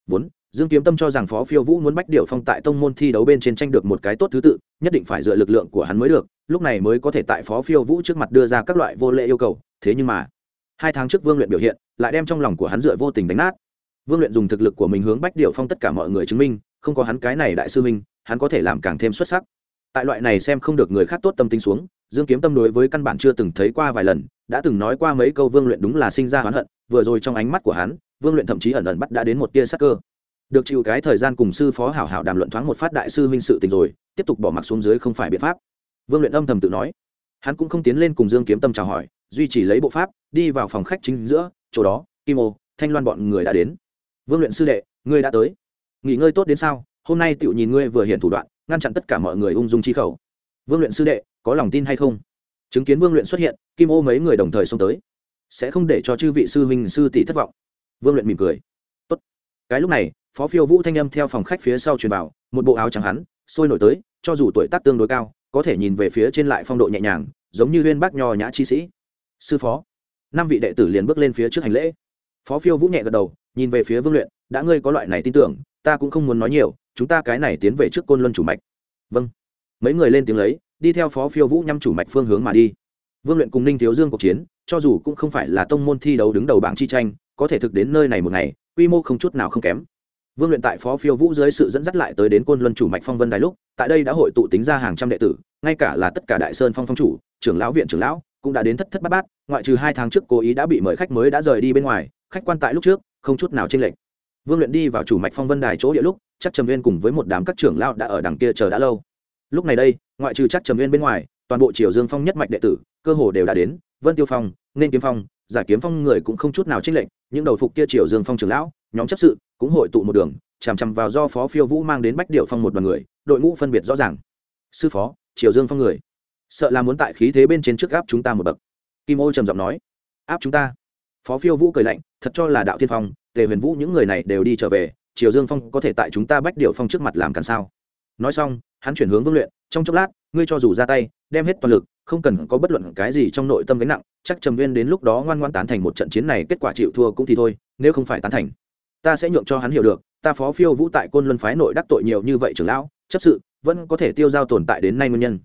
vốn, dương kiếm tâm cho rằng phó phiêu vũ muốn bách điệu phong tại tông môn thi đấu bên trên tranh được một cái tốt thứ tự, nhất định phải dựa lực lượng của hắn mới được, lúc này mới có thể tại phó phiêu vũ trước mặt đưa ra các loại vô lệ yêu cầu, thế nhưng mà, hai tháng trước vương luyện biểu hiện, lại đem trong lòng của hắn dựa vô tình đánh nát. Vương luyện dùng thực lực của mình hướng bách điệu phong tất cả mọi người chứng minh, không có hắn cái này đại sư minh hắn có thể làm càng thêm xuất sắc. Tại loại này xem không được người khác tốt tâm tính xuống, dương kiếm tâm đối với căn bản chưa từng thấy qua vài lần, đã từng nói qua mấy câu vương luyện đúng là sinh ra oán hận, vừa rồi trong ánh mắt của hắn vương luyện thậm chí ẩn ẩn bắt đã đến một tia sắc cơ. Được chịu cái thời gian cùng sư phó hảo hảo đàm luận thoáng một phát đại sư huynh sự tình rồi, tiếp tục bỏ mặc xuống dưới không phải biện pháp. Vương luyện âm thầm tự nói. Hắn cũng không tiến lên cùng dương kiếm tâm chào hỏi, duy trì lấy bộ pháp, đi vào phòng khách chính giữa, chỗ đó, kim ô, thanh loan bọn người đã đến. Vương luyện sư đệ, ngươi đã tới. Nghỉ ngơi tốt đến sao? Hôm nay tựu nhìn ngươi vừa hiện thủ đoạn, ngăn chặn tất cả mọi người ung dung chi khẩu. Vương luyện sư đệ, có lòng tin hay không? Chứng kiến vương luyện xuất hiện, kim ô mấy người đồng thời xông tới. Sẽ không để cho chư vị sư huynh sư tỷ thất vọng vương luyện mỉm cười. Tốt. cái lúc này, phó phiêu vũ thanh âm theo phòng khách phía sau truyền vào, một bộ áo trắng hắn, sôi nổi tới, cho dù tuổi tác tương đối cao, có thể nhìn về phía trên lại phong độ nhẹ nhàng, giống như huyên bác nho nhã chi sĩ. Sư phó. Năm vị đệ tử liền bước lên phía trước hành lễ. Phó phiêu vũ nhẹ gật đầu, nhìn về phía vương luyện, đã ngươi có loại này tin tưởng, ta cũng không muốn nói nhiều, chúng ta cái này tiến về trước côn luân chủ mạch. Vâng. Mấy người lên tiếng lấy, đi theo phó phiêu vũ nhằm chủ mạch phương hướng mà đi. Vương luyện cùng ninh thiếu dương cuộc chiến, cho dù cũng không phải là tông môn thi đấu đứng đầu bảng chi tranh có thể thực đến nơi này một ngày, quy mô không chút nào không kém. Vương luyện tại phó phiêu vũ dưới sự dẫn dắt lại tới đến côn luân chủ mạch phong vân đài lúc, tại đây đã hội tụ tính ra hàng trăm đệ tử, ngay cả là tất cả đại sơn phong phong chủ, trưởng lão viện trưởng lão, cũng đã đến thất thất bát bát, ngoại trừ hai tháng trước cố ý đã bị mời khách mới đã rời đi bên ngoài, khách quan tại lúc trước, không chút nào chênh lệch. Vương luyện đi vào chủ mạch phong vân đài chỗ địa lúc, chắc trầm viên cùng với một đám các trưởng lão đã ở đằng kia chờ đã lâu. Lúc này đây, ngoại trừ chắc trầm viên bên ngoài, toàn bộ triều dương phong nhất mạch đệ tử, cơ hồ đều đã đến, vân tiêu phong, nên kiếm phong giải kiếm phong người cũng không chút nào trích lệnh những đầu phục kia triều dương phong trưởng lão, nhóm chấp sự cũng hội tụ một đường, chằm chằm vào do phó phiêu vũ mang đến bách điệu phong một đoàn người, đội ngũ phân biệt rõ ràng. Sư phó, triều dương phong người, sợ là muốn tại khí thế bên trên trước áp chúng ta một bậc. Kim ô trầm giọng nói. Áp chúng ta? Phó phiêu vũ cười lạnh, thật cho là đạo thiên phong, tề huyền vũ những người này đều đi trở về, triều dương phong có thể tại chúng ta bách điệu phong trước mặt làm càn sao? Nói xong, hắn chuyển hướng vương luyện, trong chốc lát, ngươi cho dù ra tay, đem hết toàn lực không cần có bất luận cái gì trong nội tâm gánh nặng, chắc trầm viên đến lúc đó ngoan ngoan tán thành một trận chiến này, kết quả chịu thua cũng thì thôi, nếu không phải tán thành, ta sẽ nhượng cho hắn hiểu được, ta phó phiêu vũ tại côn luân phái nội đắc tội nhiều như vậy trưởng lão, chấp sự, vẫn có thể tiêu giao tồn tại đến nay nguyên nhân.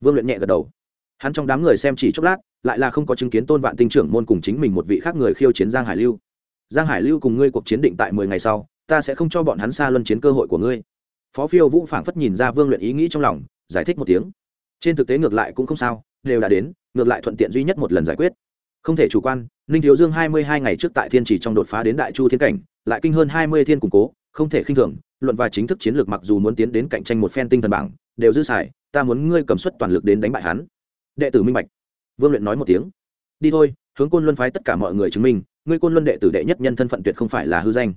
Vương luyện nhẹ gật đầu. Hắn trong đám người xem chỉ chốc lát, lại là không có chứng kiến tôn vạn tinh trưởng môn cùng chính mình một vị khác người khiêu chiến giang hải lưu. Giang hải lưu cùng ngươi cuộc chiến định tại mười ngày sau, ta sẽ không cho bọn hắn xa luân chiến cơ hội của ngươi. Phó phiêu vũ phảng phất nhìn ra vương luyện ý nghĩ trong lòng, giải thích một tiếng trên thực tế ngược lại cũng không sao, đều đã đến, ngược lại thuận tiện duy nhất một lần giải quyết. Không thể chủ quan, ninh thiếu dương hai mươi hai ngày trước tại thiên chỉ trong đột phá đến đại chu thiên cảnh, lại kinh hơn hai mươi thiên củng cố, không thể khinh thường, luận và chính thức chiến lược mặc dù muốn tiến đến cạnh tranh một phen tinh thần bảng, đều dư xài, ta muốn ngươi cầm suất toàn lực đến đánh bại hắn. Đệ tử minh bạch. Vương luyện nói một tiếng. Đi thôi, hướng côn luân phái tất cả mọi người chứng minh, ngươi côn luân đệ tử đệ nhất nhân thân phận tuyệt không phải là hư danh.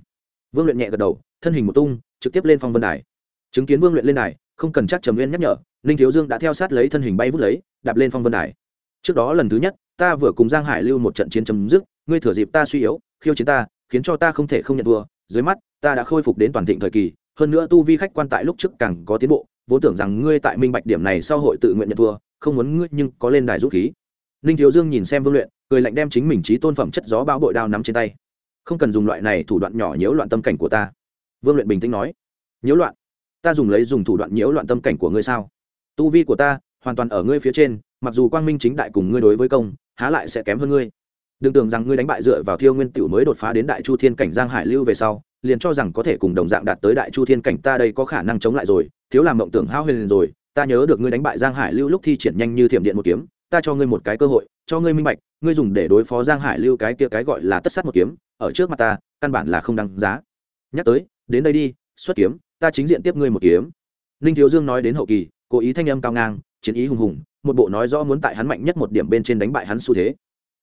Vương luyện nhẹ gật đầu, thân hình một tung, trực tiếp lên phong vân đài. Chứng kiến vương luyện lên đài, không cần chắc trầm nguyên nhắc nhở ninh thiếu dương đã theo sát lấy thân hình bay vút lấy, đạp lên phong vân đài. Trước đó lần thứ nhất, ta vừa cùng giang hải lưu một trận chiến chấm dứt, ngươi thừa dịp ta suy yếu, khiêu chiến ta, khiến cho ta không thể không nhận thua. Dưới mắt, ta đã khôi phục đến toàn thịnh thời kỳ, hơn nữa tu vi khách quan tại lúc trước càng có tiến bộ, vốn tưởng rằng ngươi tại minh bạch điểm này sau hội tự nguyện nhận thua, không muốn ngươi nhưng có lên đài rút khí. Ninh thiếu dương nhìn xem vương luyện, cười lạnh đem chính mình trí tôn phẩm chất gió bao bội đao nắm trên tay. Không cần dùng loại này thủ đoạn nhỏ nhiễu loạn tâm cảnh của ta. Vương luyện bình tĩnh nói. Nhiễu loạn? Ta dùng lấy dùng thủ đoạn nhiễu loạn tâm cảnh của ngươi sao? Tu vi của ta hoàn toàn ở ngươi phía trên, mặc dù quang minh chính đại cùng ngươi đối với công, há lại sẽ kém hơn ngươi. Đừng tưởng rằng ngươi đánh bại dựa vào thiêu nguyên tiểu mới đột phá đến đại chu thiên cảnh giang hải lưu về sau, liền cho rằng có thể cùng đồng dạng đạt tới đại chu thiên cảnh ta đây có khả năng chống lại rồi, thiếu làm mộng tưởng hao huyền rồi, ta nhớ được ngươi đánh bại giang hải lưu lúc thi triển nhanh như thiểm điện một kiếm, ta cho ngươi một cái cơ hội, cho ngươi minh bạch, ngươi dùng để đối phó giang hải lưu cái kia cái gọi là tất sát một kiếm, ở trước mặt ta, căn bản là không đăng giá. Nhắc tới, đến đây đi, xuất kiếm, ta chính diện tiếp ngươi một kiếm. Ninh thiếu dương nói đến hậu kỳ cố ý thanh âm cao ngang, chiến ý hùng hùng, một bộ nói rõ muốn tại hắn mạnh nhất một điểm bên trên đánh bại hắn xu thế.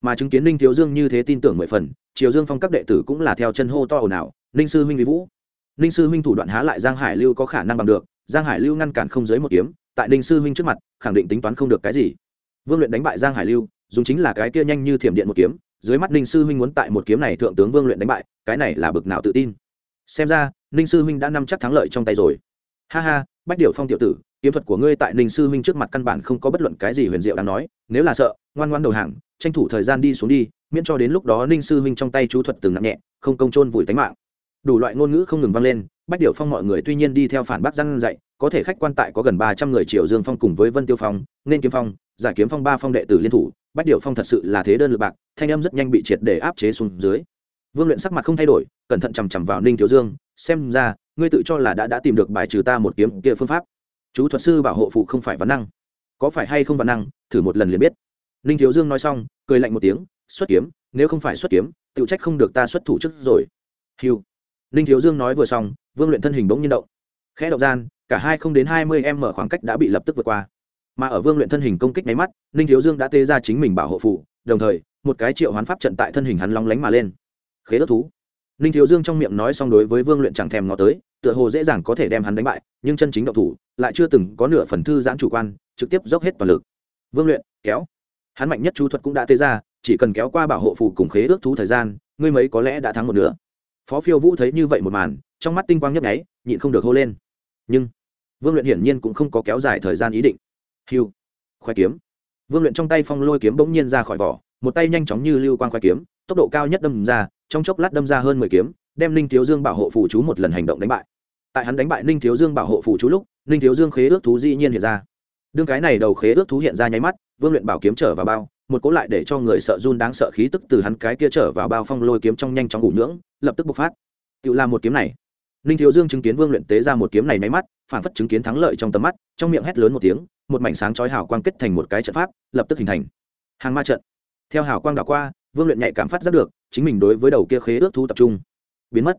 Mà chứng kiến ninh thiếu dương như thế tin tưởng mười phần, triều dương phong các đệ tử cũng là theo chân hô to ồn ào, ninh sư huynh vĩ vũ! Ninh sư huynh thủ đoạn há lại giang hải lưu có khả năng bằng được, giang hải lưu ngăn cản không dưới một kiếm, tại ninh sư huynh trước mặt, khẳng định tính toán không được cái gì. Vương luyện đánh bại giang hải lưu, dùng chính là cái kia nhanh như thiểm điện một kiếm, dưới mắt ninh sư huynh muốn tại một kiếm này thượng tướng vương luyện đánh bại, cái này là bực nào tự tin. Xem ra, ninh sư huynh đã nắm chắc thắng lợi trong tay rồi. Ha ha bách điệu phong tiểu tử, kiếm thuật của ngươi tại ninh sư huynh trước mặt căn bản không có bất luận cái gì huyền diệu đáng nói, nếu là sợ, ngoan ngoan đầu hàng, tranh thủ thời gian đi xuống đi, miễn cho đến lúc đó ninh sư huynh trong tay chú thuật từng nặng nhẹ, không công trôn vùi tánh mạng. Đủ loại ngôn ngữ không ngừng vang lên, bách điệu phong mọi người tuy nhiên đi theo phản bác răn dạy, có thể khách quan tại có gần ba trăm người triệu dương phong cùng với vân tiêu phong, nên kiếm phong, giải kiếm phong ba phong đệ tử liên thủ, bách điệu phong thật sự là thế đơn lượt bạc, thanh âm rất nhanh bị triệt để áp chế xuống dưới. Vương luyện sắc mặt không thay đổi, cẩn thận chằm chằm vào ninh thiếu dương xem ra, ngươi tự cho là đã đã tìm được bài trừ ta một kiếm kia phương pháp. Chú thuật sư bảo hộ phụ không phải văn năng. Có phải hay không văn năng, thử một lần liền biết. Ninh thiếu dương nói xong, cười lạnh một tiếng, xuất kiếm, nếu không phải xuất kiếm, tự trách không được ta xuất thủ trước rồi. Hiu ninh thiếu dương nói vừa xong, vương luyện thân hình bỗng nhiên động. Khẽ động gian, cả hai không đến hai mươi em mở khoảng cách đã bị lập tức vượt qua. Mà ở vương luyện thân hình công kích nháy mắt, ninh thiếu dương đã tê ra chính mình bảo hộ phụ, đồng thời, một cái triệu hoán pháp trận tại thân hình hắn long lánh mà lên. Khế đất thú ninh thiếu dương trong miệng nói xong đối với vương luyện chẳng thèm ngó tới, tựa hồ dễ dàng có thể đem hắn đánh bại, nhưng chân chính động thủ, lại chưa từng có nửa phần thư giãn chủ quan, trực tiếp dốc hết toàn lực. Vương luyện, kéo. Hắn mạnh nhất chú thuật cũng đã tê ra, chỉ cần kéo qua bảo hộ phù cùng khế ước thú thời gian, ngươi mấy có lẽ đã thắng một nửa. Phó phiêu vũ thấy như vậy một màn, trong mắt tinh quang nhấp nháy, nhịn không được hô lên. Nhưng, vương luyện hiển nhiên cũng không có kéo dài thời gian ý định. Hiu khoai kiếm. Vương luyện trong tay phong lôi kiếm bỗng nhiên ra khỏi vỏ, một tay nhanh chóng như lưu quang khoai kiếm, tốc độ cao nhất đâm ra trong chốc lát đâm ra hơn mười kiếm, đem ninh thiếu dương bảo hộ phụ chú một lần hành động đánh bại. Tại hắn đánh bại ninh thiếu dương bảo hộ phụ chú lúc, ninh thiếu dương khế ước thú dĩ nhiên hiện ra. Đương cái này đầu khế ước thú hiện ra nháy mắt, vương luyện bảo kiếm trở vào bao, một cố lại để cho người sợ run đáng sợ khí tức từ hắn cái kia trở vào bao phong lôi kiếm trong nhanh chóng ngủ nhưỡng, lập tức bộc phát. Tự làm một kiếm này. Ninh thiếu dương chứng kiến vương luyện tế ra một kiếm này nháy mắt, phản phất chứng kiến thắng lợi trong tầm mắt, trong miệng hét lớn một tiếng, một mảnh sáng chói hào quang kết thành một cái trận pháp, lập tức hình thành. Hàng ma trận. Theo hào quang đảo qua vương luyện nhạy cảm phát giác được, chính mình đối với đầu kia khế ước thú tập trung biến mất.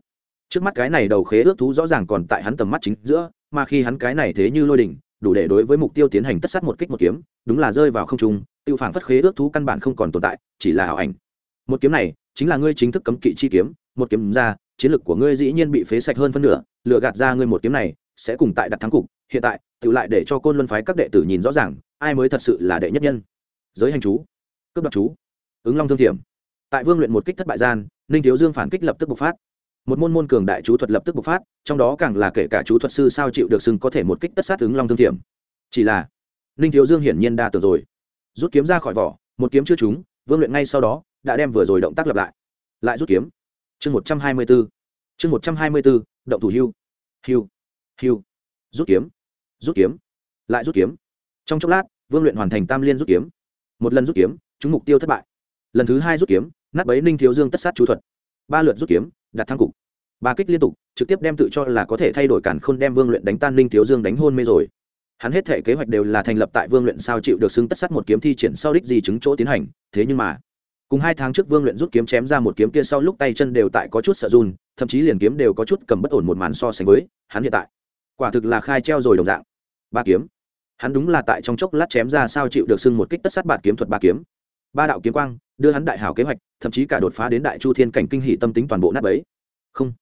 Trước mắt cái này đầu khế ước thú rõ ràng còn tại hắn tầm mắt chính giữa, mà khi hắn cái này thế như lôi đỉnh, đủ để đối với mục tiêu tiến hành tất sát một kích một kiếm, đúng là rơi vào không trung, tiêu phản phất khế ước thú căn bản không còn tồn tại, chỉ là ảo ảnh. Một kiếm này, chính là ngươi chính thức cấm kỵ chi kiếm, một kiếm ra, chiến lược của ngươi dĩ nhiên bị phế sạch hơn phân nửa lựa gạt ra ngươi một kiếm này, sẽ cùng tại đặt thắng cục, hiện tại, tự lại để cho côn luân phái các đệ tử nhìn rõ ràng, ai mới thật sự là đệ nhất nhân. Giới hành chú, cướp đoạt chú, ứng long thương thiểm tại vương luyện một kích thất bại gian, ninh thiếu dương phản kích lập tức bộc phát. Một môn môn cường đại chú thuật lập tức bộc phát, trong đó càng là kể cả chú thuật sư sao chịu được xưng có thể một kích tất sát ứng long thương thiểm. Chỉ là, ninh thiếu dương hiển nhiên đa tưởng rồi. Rút kiếm ra khỏi vỏ, một kiếm chưa trúng, vương luyện ngay sau đó, đã đem vừa rồi động tác lặp lại. Lại rút kiếm. Chương một trăm hai mươi b ố chương một trăm hai mươi b ố động thủ hưu. Hưu. Hưu. Rút kiếm. Rút kiếm. Lại rút kiếm. Trong chốc lát, vương luyện hoàn thành tam liên rút kiếm. Một lần rút kiếm chúng mục tiêu thất bại. Lần thứ hai rút kiếm nát bấy ninh thiếu dương tất sát chú thuật. Ba lượt rút kiếm, đặt thăng cục. Ba kích liên tục, trực tiếp đem tự cho là có thể thay đổi cản khôn đem vương luyện đánh tan ninh thiếu dương đánh hôn mê rồi. Hắn hết thể kế hoạch đều là thành lập tại vương luyện sao chịu được xưng tất sát một kiếm thi triển sau đích gì chứng chỗ tiến hành, thế nhưng mà, cùng hai tháng trước vương luyện rút kiếm chém ra một kiếm kia sau lúc tay chân đều tại có chút sợ run, thậm chí liền kiếm đều có chút cầm bất ổn một màn so sánh với hắn hiện tại. Quả thực là khai treo rồi đồng dạng. Ba kiếm. Hắn đúng là tại trong chốc lát chém ra sao chịu được xưng một kích tất sát bạt kiếm thuật ba kiếm ba đạo kiếm quang đưa hắn đại hảo kế hoạch, thậm chí cả đột phá đến đại chu thiên cảnh kinh hỷ tâm tính toàn bộ nát bấy. Không.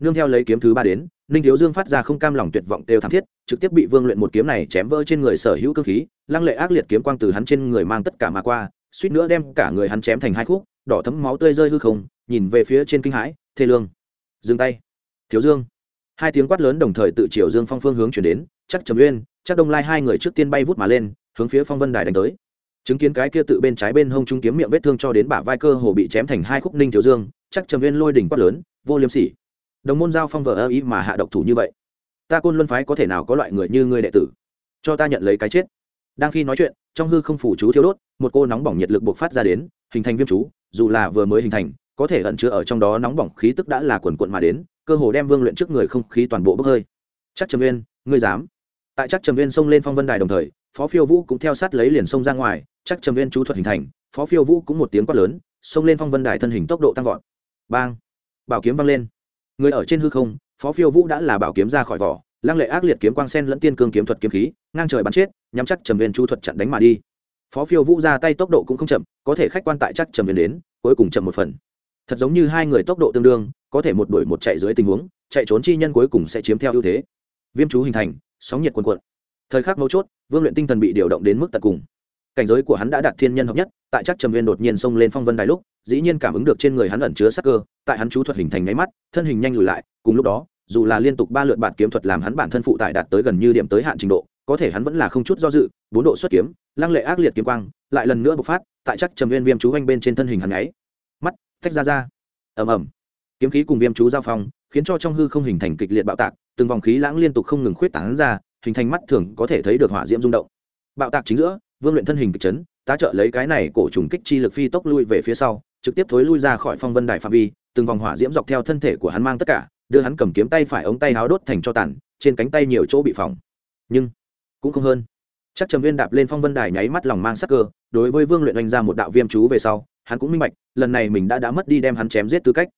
Nương theo lấy kiếm thứ ba đến, ninh thiếu dương phát ra không cam lòng tuyệt vọng đều thảm thiết, trực tiếp bị vương luyện một kiếm này chém vỡ trên người sở hữu cơ khí, lăng lệ ác liệt kiếm quang từ hắn trên người mang tất cả mà qua, suýt nữa đem cả người hắn chém thành hai khúc, đỏ thấm máu tươi rơi hư không, nhìn về phía trên kinh hãi, thê lương. Dừng tay. Thiếu dương. Hai tiếng quát lớn đồng thời tự triều dương phong phương hướng chuyển đến, chắc trầm uyên, chắc đông lai hai người trước tiên bay vút mà lên, hướng phía phong vân đài đánh tới chứng kiến cái kia tự bên trái bên hông trung kiếm miệng vết thương cho đến bả vai cơ hồ bị chém thành hai khúc ninh thiếu dương, chắc trầm viên lôi đỉnh quát lớn, vô liêm sỉ. Đồng môn giao phong vợ ơ ý mà hạ độc thủ như vậy. Ta côn luân phái có thể nào có loại người như ngươi đệ tử? Cho ta nhận lấy cái chết. Đang khi nói chuyện, trong hư không phủ chú thiếu đốt, một cô nóng bỏng nhiệt lực buộc phát ra đến, hình thành viêm chú, dù là vừa mới hình thành, có thể ẩn chứa ở trong đó nóng bỏng khí tức đã là quần quận mà đến, cơ hồ đem vương luyện trước người không khí toàn bộ bốc hơi. Chắc trầm viên ngươi dám? Tại chắc trầm viên xông lên phong vân đài đồng thời, phó phiêu vũ cũng theo sát lấy liền xông ra ngoài chắc trầm viên chú thuật hình thành, phó phiêu vũ cũng một tiếng quát lớn, xông lên phong vân đài thân hình tốc độ tăng vọt. Bang! Bảo kiếm văng lên. Người ở trên hư không, phó phiêu vũ đã là bảo kiếm ra khỏi vỏ, lăng lệ ác liệt kiếm quang sen lẫn tiên cương kiếm thuật kiếm khí, ngang trời bắn chết, nhắm chắc trầm viên chú thuật chặn đánh mà đi. Phó phiêu vũ ra tay tốc độ cũng không chậm, có thể khách quan tại chắc trầm viên đến, cuối cùng chậm một phần. Thật giống như hai người tốc độ tương đương, có thể một đuổi một chạy dưới tình huống, chạy trốn chi nhân cuối cùng sẽ chiếm theo ưu thế. Viêm chú hình thành, sóng nhiệt cuồn cuộn. Thời khắc mấu chốt, vương luyện tinh thần bị điều động đến mức tận cùng cảnh giới của hắn đã đạt thiên nhân hợp nhất, tại chắc trầm viên đột nhiên xông lên phong vân đài lúc, dĩ nhiên cảm ứng được trên người hắn ẩn chứa sắc cơ, tại hắn chú thuật hình thành nháy mắt, thân hình nhanh lùi lại, cùng lúc đó, dù là liên tục ba lượt bản kiếm thuật làm hắn bản thân phụ tải đạt tới gần như điểm tới hạn trình độ, có thể hắn vẫn là không chút do dự, bốn độ xuất kiếm, lăng lệ ác liệt kiếm quang, lại lần nữa bộc phát, tại chắc trầm viên viêm chú anh bên trên thân hình hắn nháy mắt, tách ra ra. Ầm ầm. Kiếm khí cùng viêm chú giao phong, khiến cho trong hư không hình thành kịch liệt bạo tạc, từng vòng khí lãng liên tục không ngừng khuyết tán ra, hình thành mắt thường có thể thấy được hỏa diễm rung động. Bạo tạc chính giữa vương luyện thân hình kịch chấn, tá trợ lấy cái này cổ trùng kích chi lực phi tốc lui về phía sau, trực tiếp thối lui ra khỏi phong vân đài phạm vi, từng vòng hỏa diễm dọc theo thân thể của hắn mang tất cả, đưa hắn cầm kiếm tay phải ống tay háo đốt thành cho tàn, trên cánh tay nhiều chỗ bị phỏng. Nhưng, cũng không hơn. Chắc trầm viên đạp lên phong vân đài nháy mắt lòng mang sắc cơ, đối với vương luyện oanh ra một đạo viêm chú về sau, hắn cũng minh bạch, lần này mình đã đã mất đi đem hắn chém giết tư cách.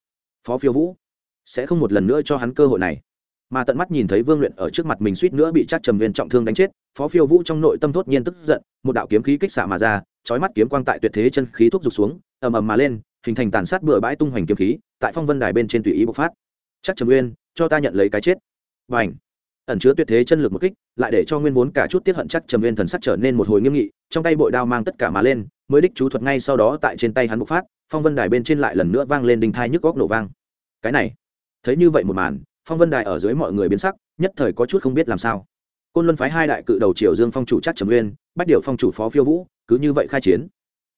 Phó phiêu vũ, sẽ không một lần nữa cho hắn cơ hội này mà tận mắt nhìn thấy vương luyện ở trước mặt mình suýt nữa bị chắc trầm viên trọng thương đánh chết, phó phiêu vũ trong nội tâm thốt nhiên tức giận, một đạo kiếm khí kích xạ mà ra trói mắt kiếm quang tại tuyệt thế chân khí thúc giục xuống, ầm ầm mà lên, hình thành tàn sát bừa bãi tung hoành kiếm khí, tại phong vân đài bên trên tùy ý bộc phát. Chắc trầm nguyên, cho ta nhận lấy cái chết. Và ảnh ẩn chứa tuyệt thế chân lực một kích, lại để cho nguyên vốn cả chút tiết hận chắc trầm nguyên thần sắc trở nên một hồi nghiêm nghị, trong tay bội đao mang tất cả mà lên, mới đích chú thuật ngay sau đó tại trên tay hắn bộc phát, phong vân đài bên trên lại lần nữa vang lên đinh thai nhức góc nổ vang. Cái này, thấy như vậy một màn phong vân đài ở dưới mọi người biến sắc, nhất thời có chút không biết làm sao. Côn luân phái hai đại cự đầu triều dương phong chủ chắc trầm nguyên, bách điệu phong chủ phó phiêu vũ, cứ như vậy khai chiến.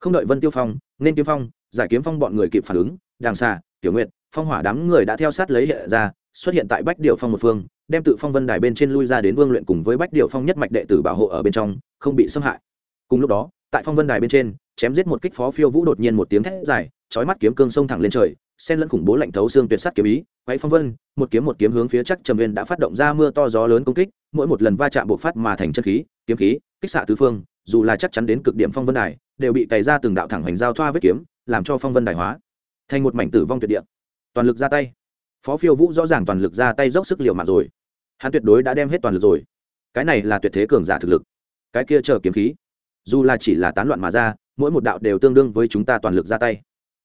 Không đợi vân tiêu phong, nên kiếm phong, giải kiếm phong bọn người kịp phản ứng, đàng xà tiểu nguyện phong hỏa đám người đã theo sát lấy hệ ra, xuất hiện tại bách điệu phong một phương, đem tự phong vân đài bên trên lui ra đến vương luyện cùng với bách điệu phong nhất mạch đệ tử bảo hộ ở bên trong, không bị xâm hại. Cùng lúc đó, tại phong vân đài bên trên, chém giết một kích phó phiêu vũ đột nhiên một tiếng thét dài chói mắt kiếm cương sông thẳng lên trời, sen lẫn khủng bố lạnh thấu xương tuyệt sắt kiếm ý, quay phong vân, một kiếm một kiếm hướng phía chắc trầm nguyên đã phát động ra mưa to gió lớn công kích, mỗi một lần va chạm bộc phát mà thành chân khí, kiếm khí, kích xạ tứ phương, dù là chắc chắn đến cực điểm phong vân đài, đều bị cày ra từng đạo thẳng hành giao thoa vết kiếm, làm cho phong vân đài hóa, thành một mảnh tử vong tuyệt địa. Toàn lực ra tay. Phó phiêu vũ rõ ràng toàn lực ra tay dốc sức liều mạng rồi. Hắn tuyệt đối đã đem hết toàn lực rồi. Cái này là tuyệt thế cường giả thực lực. Cái kia chờ kiếm khí. Dù là chỉ là tán loạn mà ra, mỗi một đạo đều tương đương với chúng ta toàn lực ra tay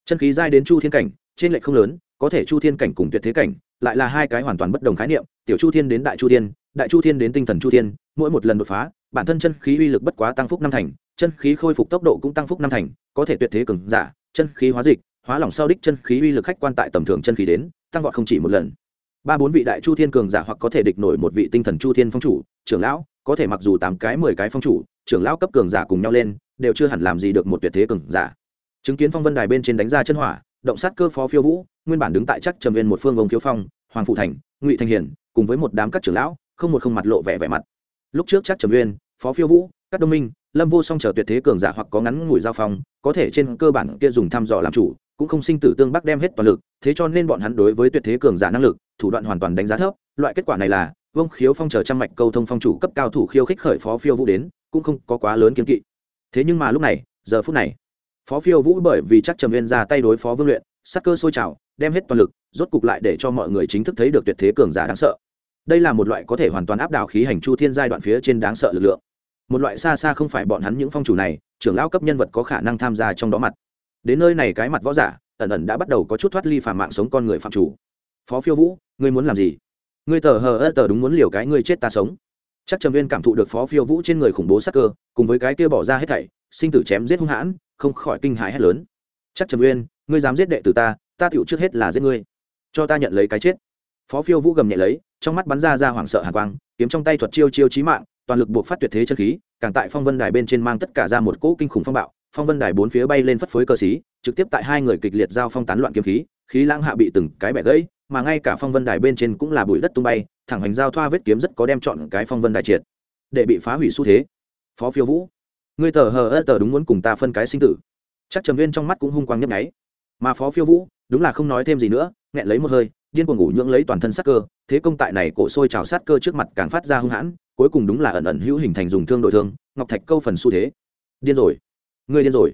chân khí giai đến chu thiên cảnh, trên lệch không lớn, có thể chu thiên cảnh cùng tuyệt thế cảnh, lại là hai cái hoàn toàn bất đồng khái niệm, tiểu chu thiên đến đại chu thiên, đại chu thiên đến tinh thần chu thiên, mỗi một lần đột phá, bản thân chân khí uy lực bất quá tăng phúc năm thành, chân khí khôi phục tốc độ cũng tăng phúc năm thành, có thể tuyệt thế cường giả, chân khí hóa dịch, hóa lỏng sau đích chân khí uy lực khách quan tại tầm thường chân khí đến, tăng vọt không chỉ một lần. Ba bốn vị đại chu thiên cường giả hoặc có thể địch nổi một vị tinh thần chu thiên phong chủ, trưởng lão, có thể mặc dù tám cái, mười cái phong chủ, trưởng lão cấp cường giả cùng nhau lên, đều chưa hẳn làm gì được một tuyệt thế cường giả chứng kiến phong vân đài bên trên đánh ra chân hỏa, động sát cơ phó phiêu vũ, nguyên bản đứng tại chắc trầm viên một phương ông khiếu phong, hoàng phụ thành, ngụy thành hiển, cùng với một đám các trưởng lão, không một không mặt lộ vẻ vẻ mặt. Lúc trước chắc trầm viên phó phiêu vũ, các đông minh, lâm vô song chờ tuyệt thế cường giả hoặc có ngắn ngủi giao phong, có thể trên cơ bản kia dùng thăm dò làm chủ, cũng không sinh tử tương bắc đem hết toàn lực, thế cho nên bọn hắn đối với tuyệt thế cường giả năng lực, thủ đoạn hoàn toàn đánh giá thấp. Loại kết quả này là vương khiếu phong chờ trăm mạch câu thông phong chủ cấp cao thủ khiêu khích khởi phó phiêu vũ đến, cũng không có quá lớn kiến kỵ. Thế nhưng mà lúc này, giờ phút này phó phiêu vũ bởi vì chắc trầm viên ra tay đối phó vương luyện, sắc cơ sôi trào, đem hết toàn lực, rốt cục lại để cho mọi người chính thức thấy được tuyệt thế cường giả đáng sợ. Đây là một loại có thể hoàn toàn áp đảo khí hành chu thiên giai đoạn phía trên đáng sợ lực lượng. Một loại xa xa không phải bọn hắn những phong chủ này, trưởng lão cấp nhân vật có khả năng tham gia trong đó mặt. Đến nơi này cái mặt võ giả, ẩn ẩn đã bắt đầu có chút thoát ly phàm mạng sống con người phạm chủ. Phó phiêu vũ, ngươi muốn làm gì? Ngươi tờ hờ ơ tờ đúng muốn liều cái ngươi chết ta sống. Chắc trầm viên cảm thụ được phó phiêu vũ trên người khủng bố sắc cơ, cùng với cái kia bỏ ra hết thảy, sinh tử chém giết hung hãn không khỏi kinh hãi hét lớn. Chắc trầm uyên, ngươi dám giết đệ tử ta ta tựu trước hết là giết ngươi. Cho ta nhận lấy cái chết. Phó phiêu vũ gầm nhẹ lấy, trong mắt bắn ra ra hoảng sợ hàn quang, kiếm trong tay thuật chiêu chiêu chí mạng, toàn lực buộc phát tuyệt thế chân khí, càng tại phong vân đài bên trên mang tất cả ra một cỗ kinh khủng phong bạo. Phong vân đài bốn phía bay lên phất phới cơ xí trực tiếp tại hai người kịch liệt giao phong tán loạn kiếm khí khí lãng hạ bị từng cái bẻ gãy, mà ngay cả phong vân đài bên trên cũng là bụi đất tung bay, thẳng hành giao thoa vết kiếm rất có đem chọn cái phong vân đài triệt, để bị phá hủy xu thế. Phó phiêu vũ ngươi tờ hờ ớt tờ đúng muốn cùng ta phân cái sinh tử. Chắc trầm viên trong mắt cũng hung quang nhấp nháy. Mà phó phiêu vũ, đúng là không nói thêm gì nữa, nghẹn lấy một hơi, điên cuồng ngủ nhưỡng lấy toàn thân sát cơ, thế công tại này cổ sôi trào sát cơ trước mặt càng phát ra hung hãn, cuối cùng đúng là ẩn ẩn hữu hình thành dùng thương đội thương, ngọc thạch câu phần xu thế. Điên rồi. Ngươi điên rồi.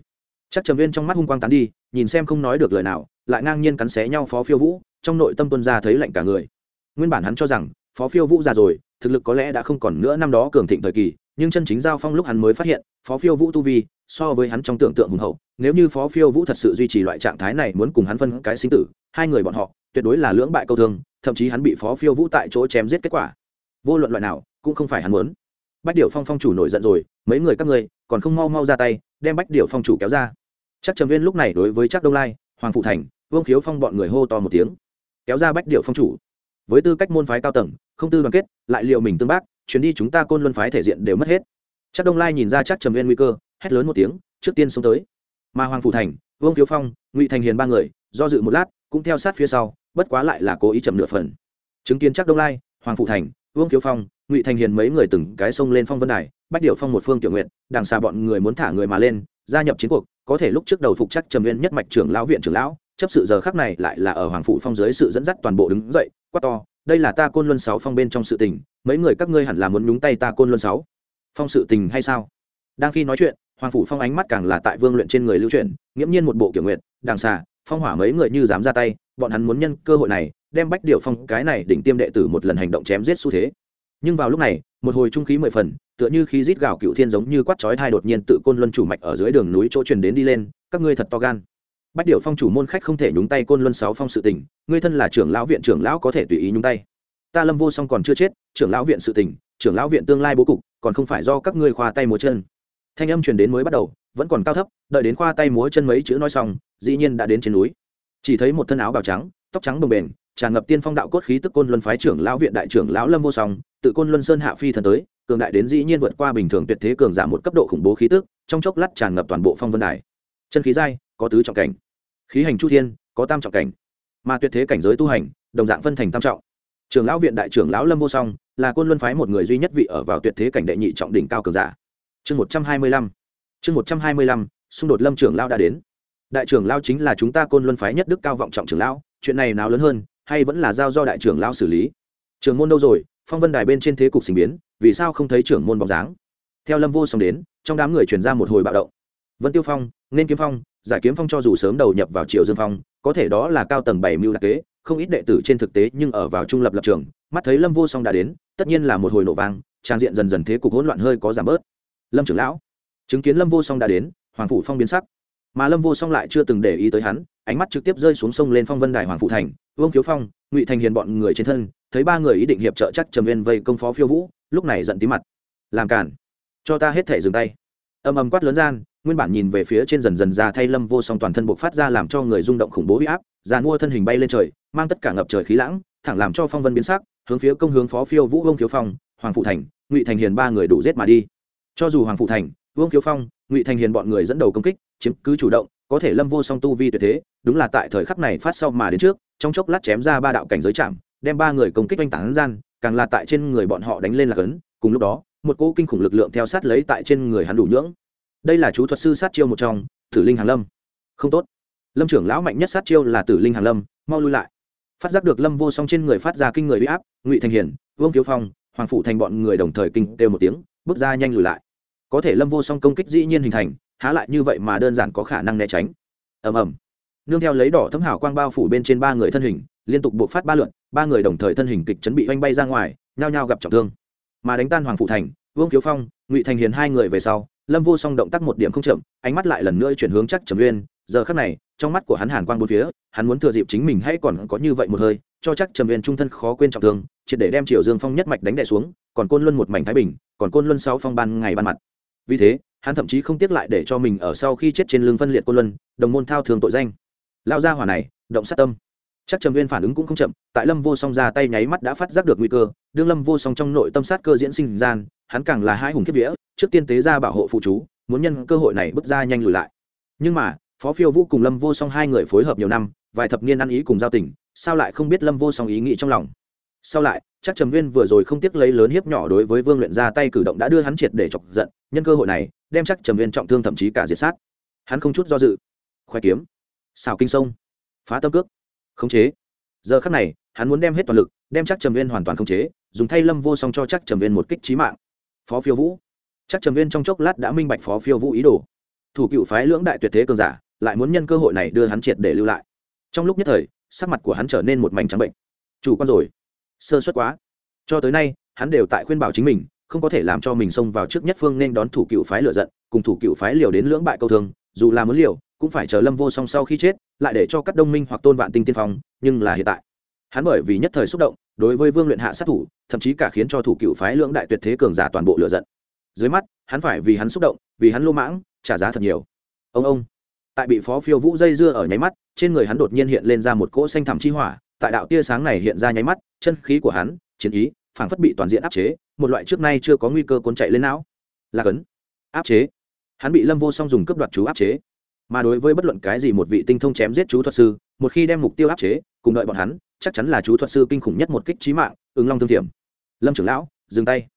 Chắc trầm viên trong mắt hung quang tán đi, nhìn xem không nói được lời nào, lại ngang nhiên cắn xé nhau phó phiêu vũ, trong nội tâm tuân ra thấy lạnh cả người. Nguyên bản hắn cho rằng, phó phiêu vũ già rồi, thực lực có lẽ đã không còn nữa năm đó cường thịnh thời kỳ, nhưng chân chính giao phong lúc hắn mới phát hiện phó phiêu vũ tu vi, so với hắn trong tưởng tượng hùng hậu, nếu như phó phiêu vũ thật sự duy trì loại trạng thái này muốn cùng hắn phân cái sinh tử, hai người bọn họ tuyệt đối là lưỡng bại câu thương, thậm chí hắn bị phó phiêu vũ tại chỗ chém giết kết quả. Vô luận loại nào, cũng không phải hắn muốn. Bách điệu phong phong chủ nổi giận rồi, mấy người các ngươi, còn không mau mau ra tay, đem bách điệu phong chủ kéo ra. Chắc trầm viên lúc này đối với chắc đông lai, hoàng phụ thành, vương khiếu phong bọn người hô to một tiếng. Kéo ra bách điệu phong chủ. Với tư cách môn phái cao tầng, không tư đoàn kết, lại liệu mình tương bác, chuyến đi chúng ta côn luân phái thể diện đều mất hết chắc đông lai nhìn ra chắc trầm viên nguy cơ, hét lớn một tiếng, trước tiên xông tới. Mà hoàng phủ thành, vương thiếu phong, ngụy thành hiền ba người, do dự một lát, cũng theo sát phía sau, bất quá lại là cố ý chậm nửa phần. Chứng kiến chắc đông lai, hoàng phủ thành, vương thiếu phong, ngụy thành hiền mấy người từng cái sông lên phong vân đài, bách điệu phong một phương tiểu nguyện, đằng xa bọn người muốn thả người mà lên, gia nhập chiến cuộc, có thể lúc trước đầu phục chắc trầm viên nhất mạch trưởng lão viện trưởng lão, chấp sự giờ khắc này lại là ở hoàng phụ phong dưới sự dẫn dắt toàn bộ đứng dậy, quát to, đây là ta côn luân sáu phong bên trong sự tình, mấy người các ngươi hẳn là muốn nhúng tay ta côn luân sáu phong sự tình hay sao? Đang khi nói chuyện, hoàng phủ phong ánh mắt càng là tại vương luyện trên người lưu chuyển, nghiễm nhiên một bộ kiểu nguyện đàng xà, phong hỏa mấy người như dám ra tay, bọn hắn muốn nhân cơ hội này, đem bách điệu phong cái này đỉnh tiêm đệ tử một lần hành động chém giết xu thế. Nhưng vào lúc này, một hồi trung khí mười phần, tựa như khí rít gạo cựu thiên giống như quát chói thai đột nhiên tự côn luân chủ mạch ở dưới đường núi chỗ truyền đến đi lên, các ngươi thật to gan. Bách điệu phong chủ môn khách không thể nhúng tay côn luân sáu phong sự tình, ngươi thân là trưởng lão viện trưởng lão có thể tùy ý nhúng tay. Ta lâm vô song còn chưa chết, trưởng lão viện sự tình trưởng lão viện tương lai bố cục, còn không phải do các ngươi khoa tay múa chân. Thanh âm truyền đến mới bắt đầu, vẫn còn cao thấp, đợi đến khoa tay múa chân mấy chữ nói xong, dĩ nhiên đã đến trên núi. Chỉ thấy một thân áo bào trắng, tóc trắng bồng bềnh, tràn ngập tiên phong đạo cốt khí tức côn luân phái trưởng lão viện đại trưởng lão lâm vô song, tự côn luân sơn hạ phi thần tới, cường đại đến dĩ nhiên vượt qua bình thường tuyệt thế cường giảm một cấp độ khủng bố khí tức, trong chốc lát tràn ngập toàn bộ phong vân đài. Chân khí giai, có tứ trọng cảnh. Khí hành chu thiên, có tam trọng cảnh. Mà tuyệt thế cảnh giới tu hành, đồng dạng phân thành tam trọng. Trưởng lão viện đại trưởng lão lâm vô song là côn luân phái một người duy nhất vị ở vào tuyệt thế cảnh đệ nhị trọng đỉnh cao cường giả. Chương một trăm hai mươi lăm. Chương một trăm hai mươi lăm, xung đột lâm trưởng lao đã đến. Đại trưởng lao chính là chúng ta côn luân phái nhất đức cao vọng trọng trưởng lão, chuyện này nào lớn hơn, hay vẫn là giao do đại trưởng lao xử lý? Trưởng môn đâu rồi? Phong vân đài bên trên thế cục sinh biến, vì sao không thấy trưởng môn bóng dáng? Theo lâm vô song đến, trong đám người truyền ra một hồi bạo động. Vân tiêu phong, nên kiếm phong, giải kiếm phong cho dù sớm đầu nhập vào triều dương phong, có thể đó là cao tầng bảy mưu đặc kế, không ít đệ tử trên thực tế nhưng ở vào trung lập lập trường, mắt thấy lâm vô song đã đến tất nhiên là một hồi nổ vang, trang diện dần dần thế cục hỗn loạn hơi có giảm bớt. Lâm trưởng lão, chứng kiến lâm vô song đã đến, hoàng phủ phong biến sắc. Mà lâm vô song lại chưa từng để ý tới hắn, ánh mắt trực tiếp rơi xuống sông lên phong vân đài hoàng phủ thành, vương khiếu phong, ngụy thành hiền bọn người trên thân, thấy ba người ý định hiệp trợ chắc trầm viên vây công phó phiêu vũ, lúc này giận tí mặt. Làm cản cho ta hết thể dừng tay. Âm âm quát lớn gian, nguyên bản nhìn về phía trên dần dần ra thay lâm vô song toàn thân buộc phát ra làm cho người rung động khủng bố huy áp, già mua thân hình bay lên trời, mang tất cả ngập trời khí lãng, thẳng làm cho phong vân biến sắc hướng phía công hướng phó phiêu vũ vương thiếu phong, hoàng phụ thành, ngụy thành hiền ba người đủ giết mà đi. Cho dù hoàng phụ thành, vương thiếu phong, ngụy thành hiền bọn người dẫn đầu công kích, chiếm cứ chủ động, có thể lâm vô song tu vi tuyệt thế, đúng là tại thời khắc này phát sau mà đến trước, trong chốc lát chém ra ba đạo cảnh giới chạm, đem ba người công kích oanh tán gian, càng là tại trên người bọn họ đánh lên là cấn, cùng lúc đó, một cỗ kinh khủng lực lượng theo sát lấy tại trên người hắn đủ nhưỡng. Đây là chú thuật sư sát chiêu một trong, tử linh hàng lâm. Không tốt. Lâm trưởng lão mạnh nhất sát chiêu là tử linh hàng lâm, mau lui lại phát giác được lâm vô song trên người phát ra kinh người huy áp, ngụy thành hiển vương kiếu phong, hoàng phủ thành bọn người đồng thời kinh đều một tiếng, bước ra nhanh lùi lại. Có thể lâm vô song công kích dĩ nhiên hình thành, há lại như vậy mà đơn giản có khả năng né tránh. Ầm ầm. Nương theo lấy đỏ thấm hảo quang bao phủ bên trên ba người thân hình, liên tục buộc phát ba lượn, ba người đồng thời thân hình kịch chấn bị oanh bay ra ngoài, nhao nhao gặp trọng thương. Mà đánh tan hoàng phụ thành, vương kiếu phong, ngụy thành hiền hai người về sau, lâm vô song động tác một điểm không chậm, ánh mắt lại lần nữa chuyển hướng chắc trầm uyên giờ khắc này, trong mắt của hắn hàn quang bốn phía, hắn muốn thừa dịp chính mình hay còn có như vậy một hơi, cho chắc trầm uyên trung thân khó quên trọng thương, triệt để đem triều dương phong nhất mạch đánh đè xuống, còn côn luân một mảnh thái bình, còn côn luân sáu phong ban ngày ban mặt. Vì thế, hắn thậm chí không tiếc lại để cho mình ở sau khi chết trên lưng phân liệt côn luân, đồng môn thao thường tội danh. Lao ra hỏa này, động sát tâm. Chắc trầm viên phản ứng cũng không chậm, tại lâm vô song ra tay nháy mắt đã phát giác được nguy cơ, đương lâm vô song trong nội tâm sát cơ diễn sinh gian, hắn càng là hai hùng kiếp vĩa trước tiên tế ra bảo hộ phụ chú, muốn nhân cơ hội này bước ra nhanh lùi lại. Nhưng mà phó phiêu vũ cùng lâm vô song hai người phối hợp nhiều năm, vài thập niên ăn ý cùng giao tình, sao lại không biết lâm vô song ý nghĩ trong lòng? Sau lại, chắc trầm nguyên vừa rồi không tiếc lấy lớn hiếp nhỏ đối với vương luyện ra tay cử động đã đưa hắn triệt để chọc giận, nhân cơ hội này, đem chắc trầm nguyên trọng thương thậm chí cả diệt sát. Hắn không chút do dự, khoe kiếm, xào kinh sông, phá tâm cước, khống chế. Giờ khắc này, hắn muốn đem hết toàn lực, đem chắc trầm nguyên hoàn toàn khống chế, dùng thay lâm vô song cho chắc trầm nguyên một kích trí mạng. Phó phiêu vũ, chắc trầm nguyên trong chốc lát đã minh bạch phó phiêu vũ ý đồ. Thủ cựu phái lưỡng đại tuyệt thế cường giả lại muốn nhân cơ hội này đưa hắn triệt để lưu lại. Trong lúc nhất thời, sắc mặt của hắn trở nên một mảnh trắng bệnh. Chủ quan rồi. Sơ suất quá. Cho tới nay, hắn đều tại khuyên bảo chính mình, không có thể làm cho mình xông vào trước nhất phương nên đón thủ cựu phái lựa giận, cùng thủ cựu phái liều đến lưỡng bại câu thương, dù là muốn liều, cũng phải chờ lâm vô song sau khi chết, lại để cho các đông minh hoặc tôn vạn tinh tiên phong, nhưng là hiện tại. Hắn bởi vì nhất thời xúc động, đối với vương luyện hạ sát thủ, thậm chí cả khiến cho thủ cựu phái lưỡng đại tuyệt thế cường giả toàn bộ lựa giận. Dưới mắt, hắn phải vì hắn xúc động, vì hắn lô mãng, trả giá thật nhiều. Ông ông tại bị phó phiêu vũ dây dưa ở nháy mắt, trên người hắn đột nhiên hiện lên ra một cỗ xanh thảm chi hỏa, tại đạo tia sáng này hiện ra nháy mắt, chân khí của hắn, chiến ý, phảng phất bị toàn diện áp chế, một loại trước nay chưa có nguy cơ cuốn chạy lên não. Là cấn áp chế. Hắn bị lâm vô song dùng cướp đoạt chú áp chế. Mà đối với bất luận cái gì một vị tinh thông chém giết chú thuật sư, một khi đem mục tiêu áp chế, cùng đợi bọn hắn, chắc chắn là chú thuật sư kinh khủng nhất một kích trí mạng, ứng long thương thiểm. Lâm trưởng lão, dừng tay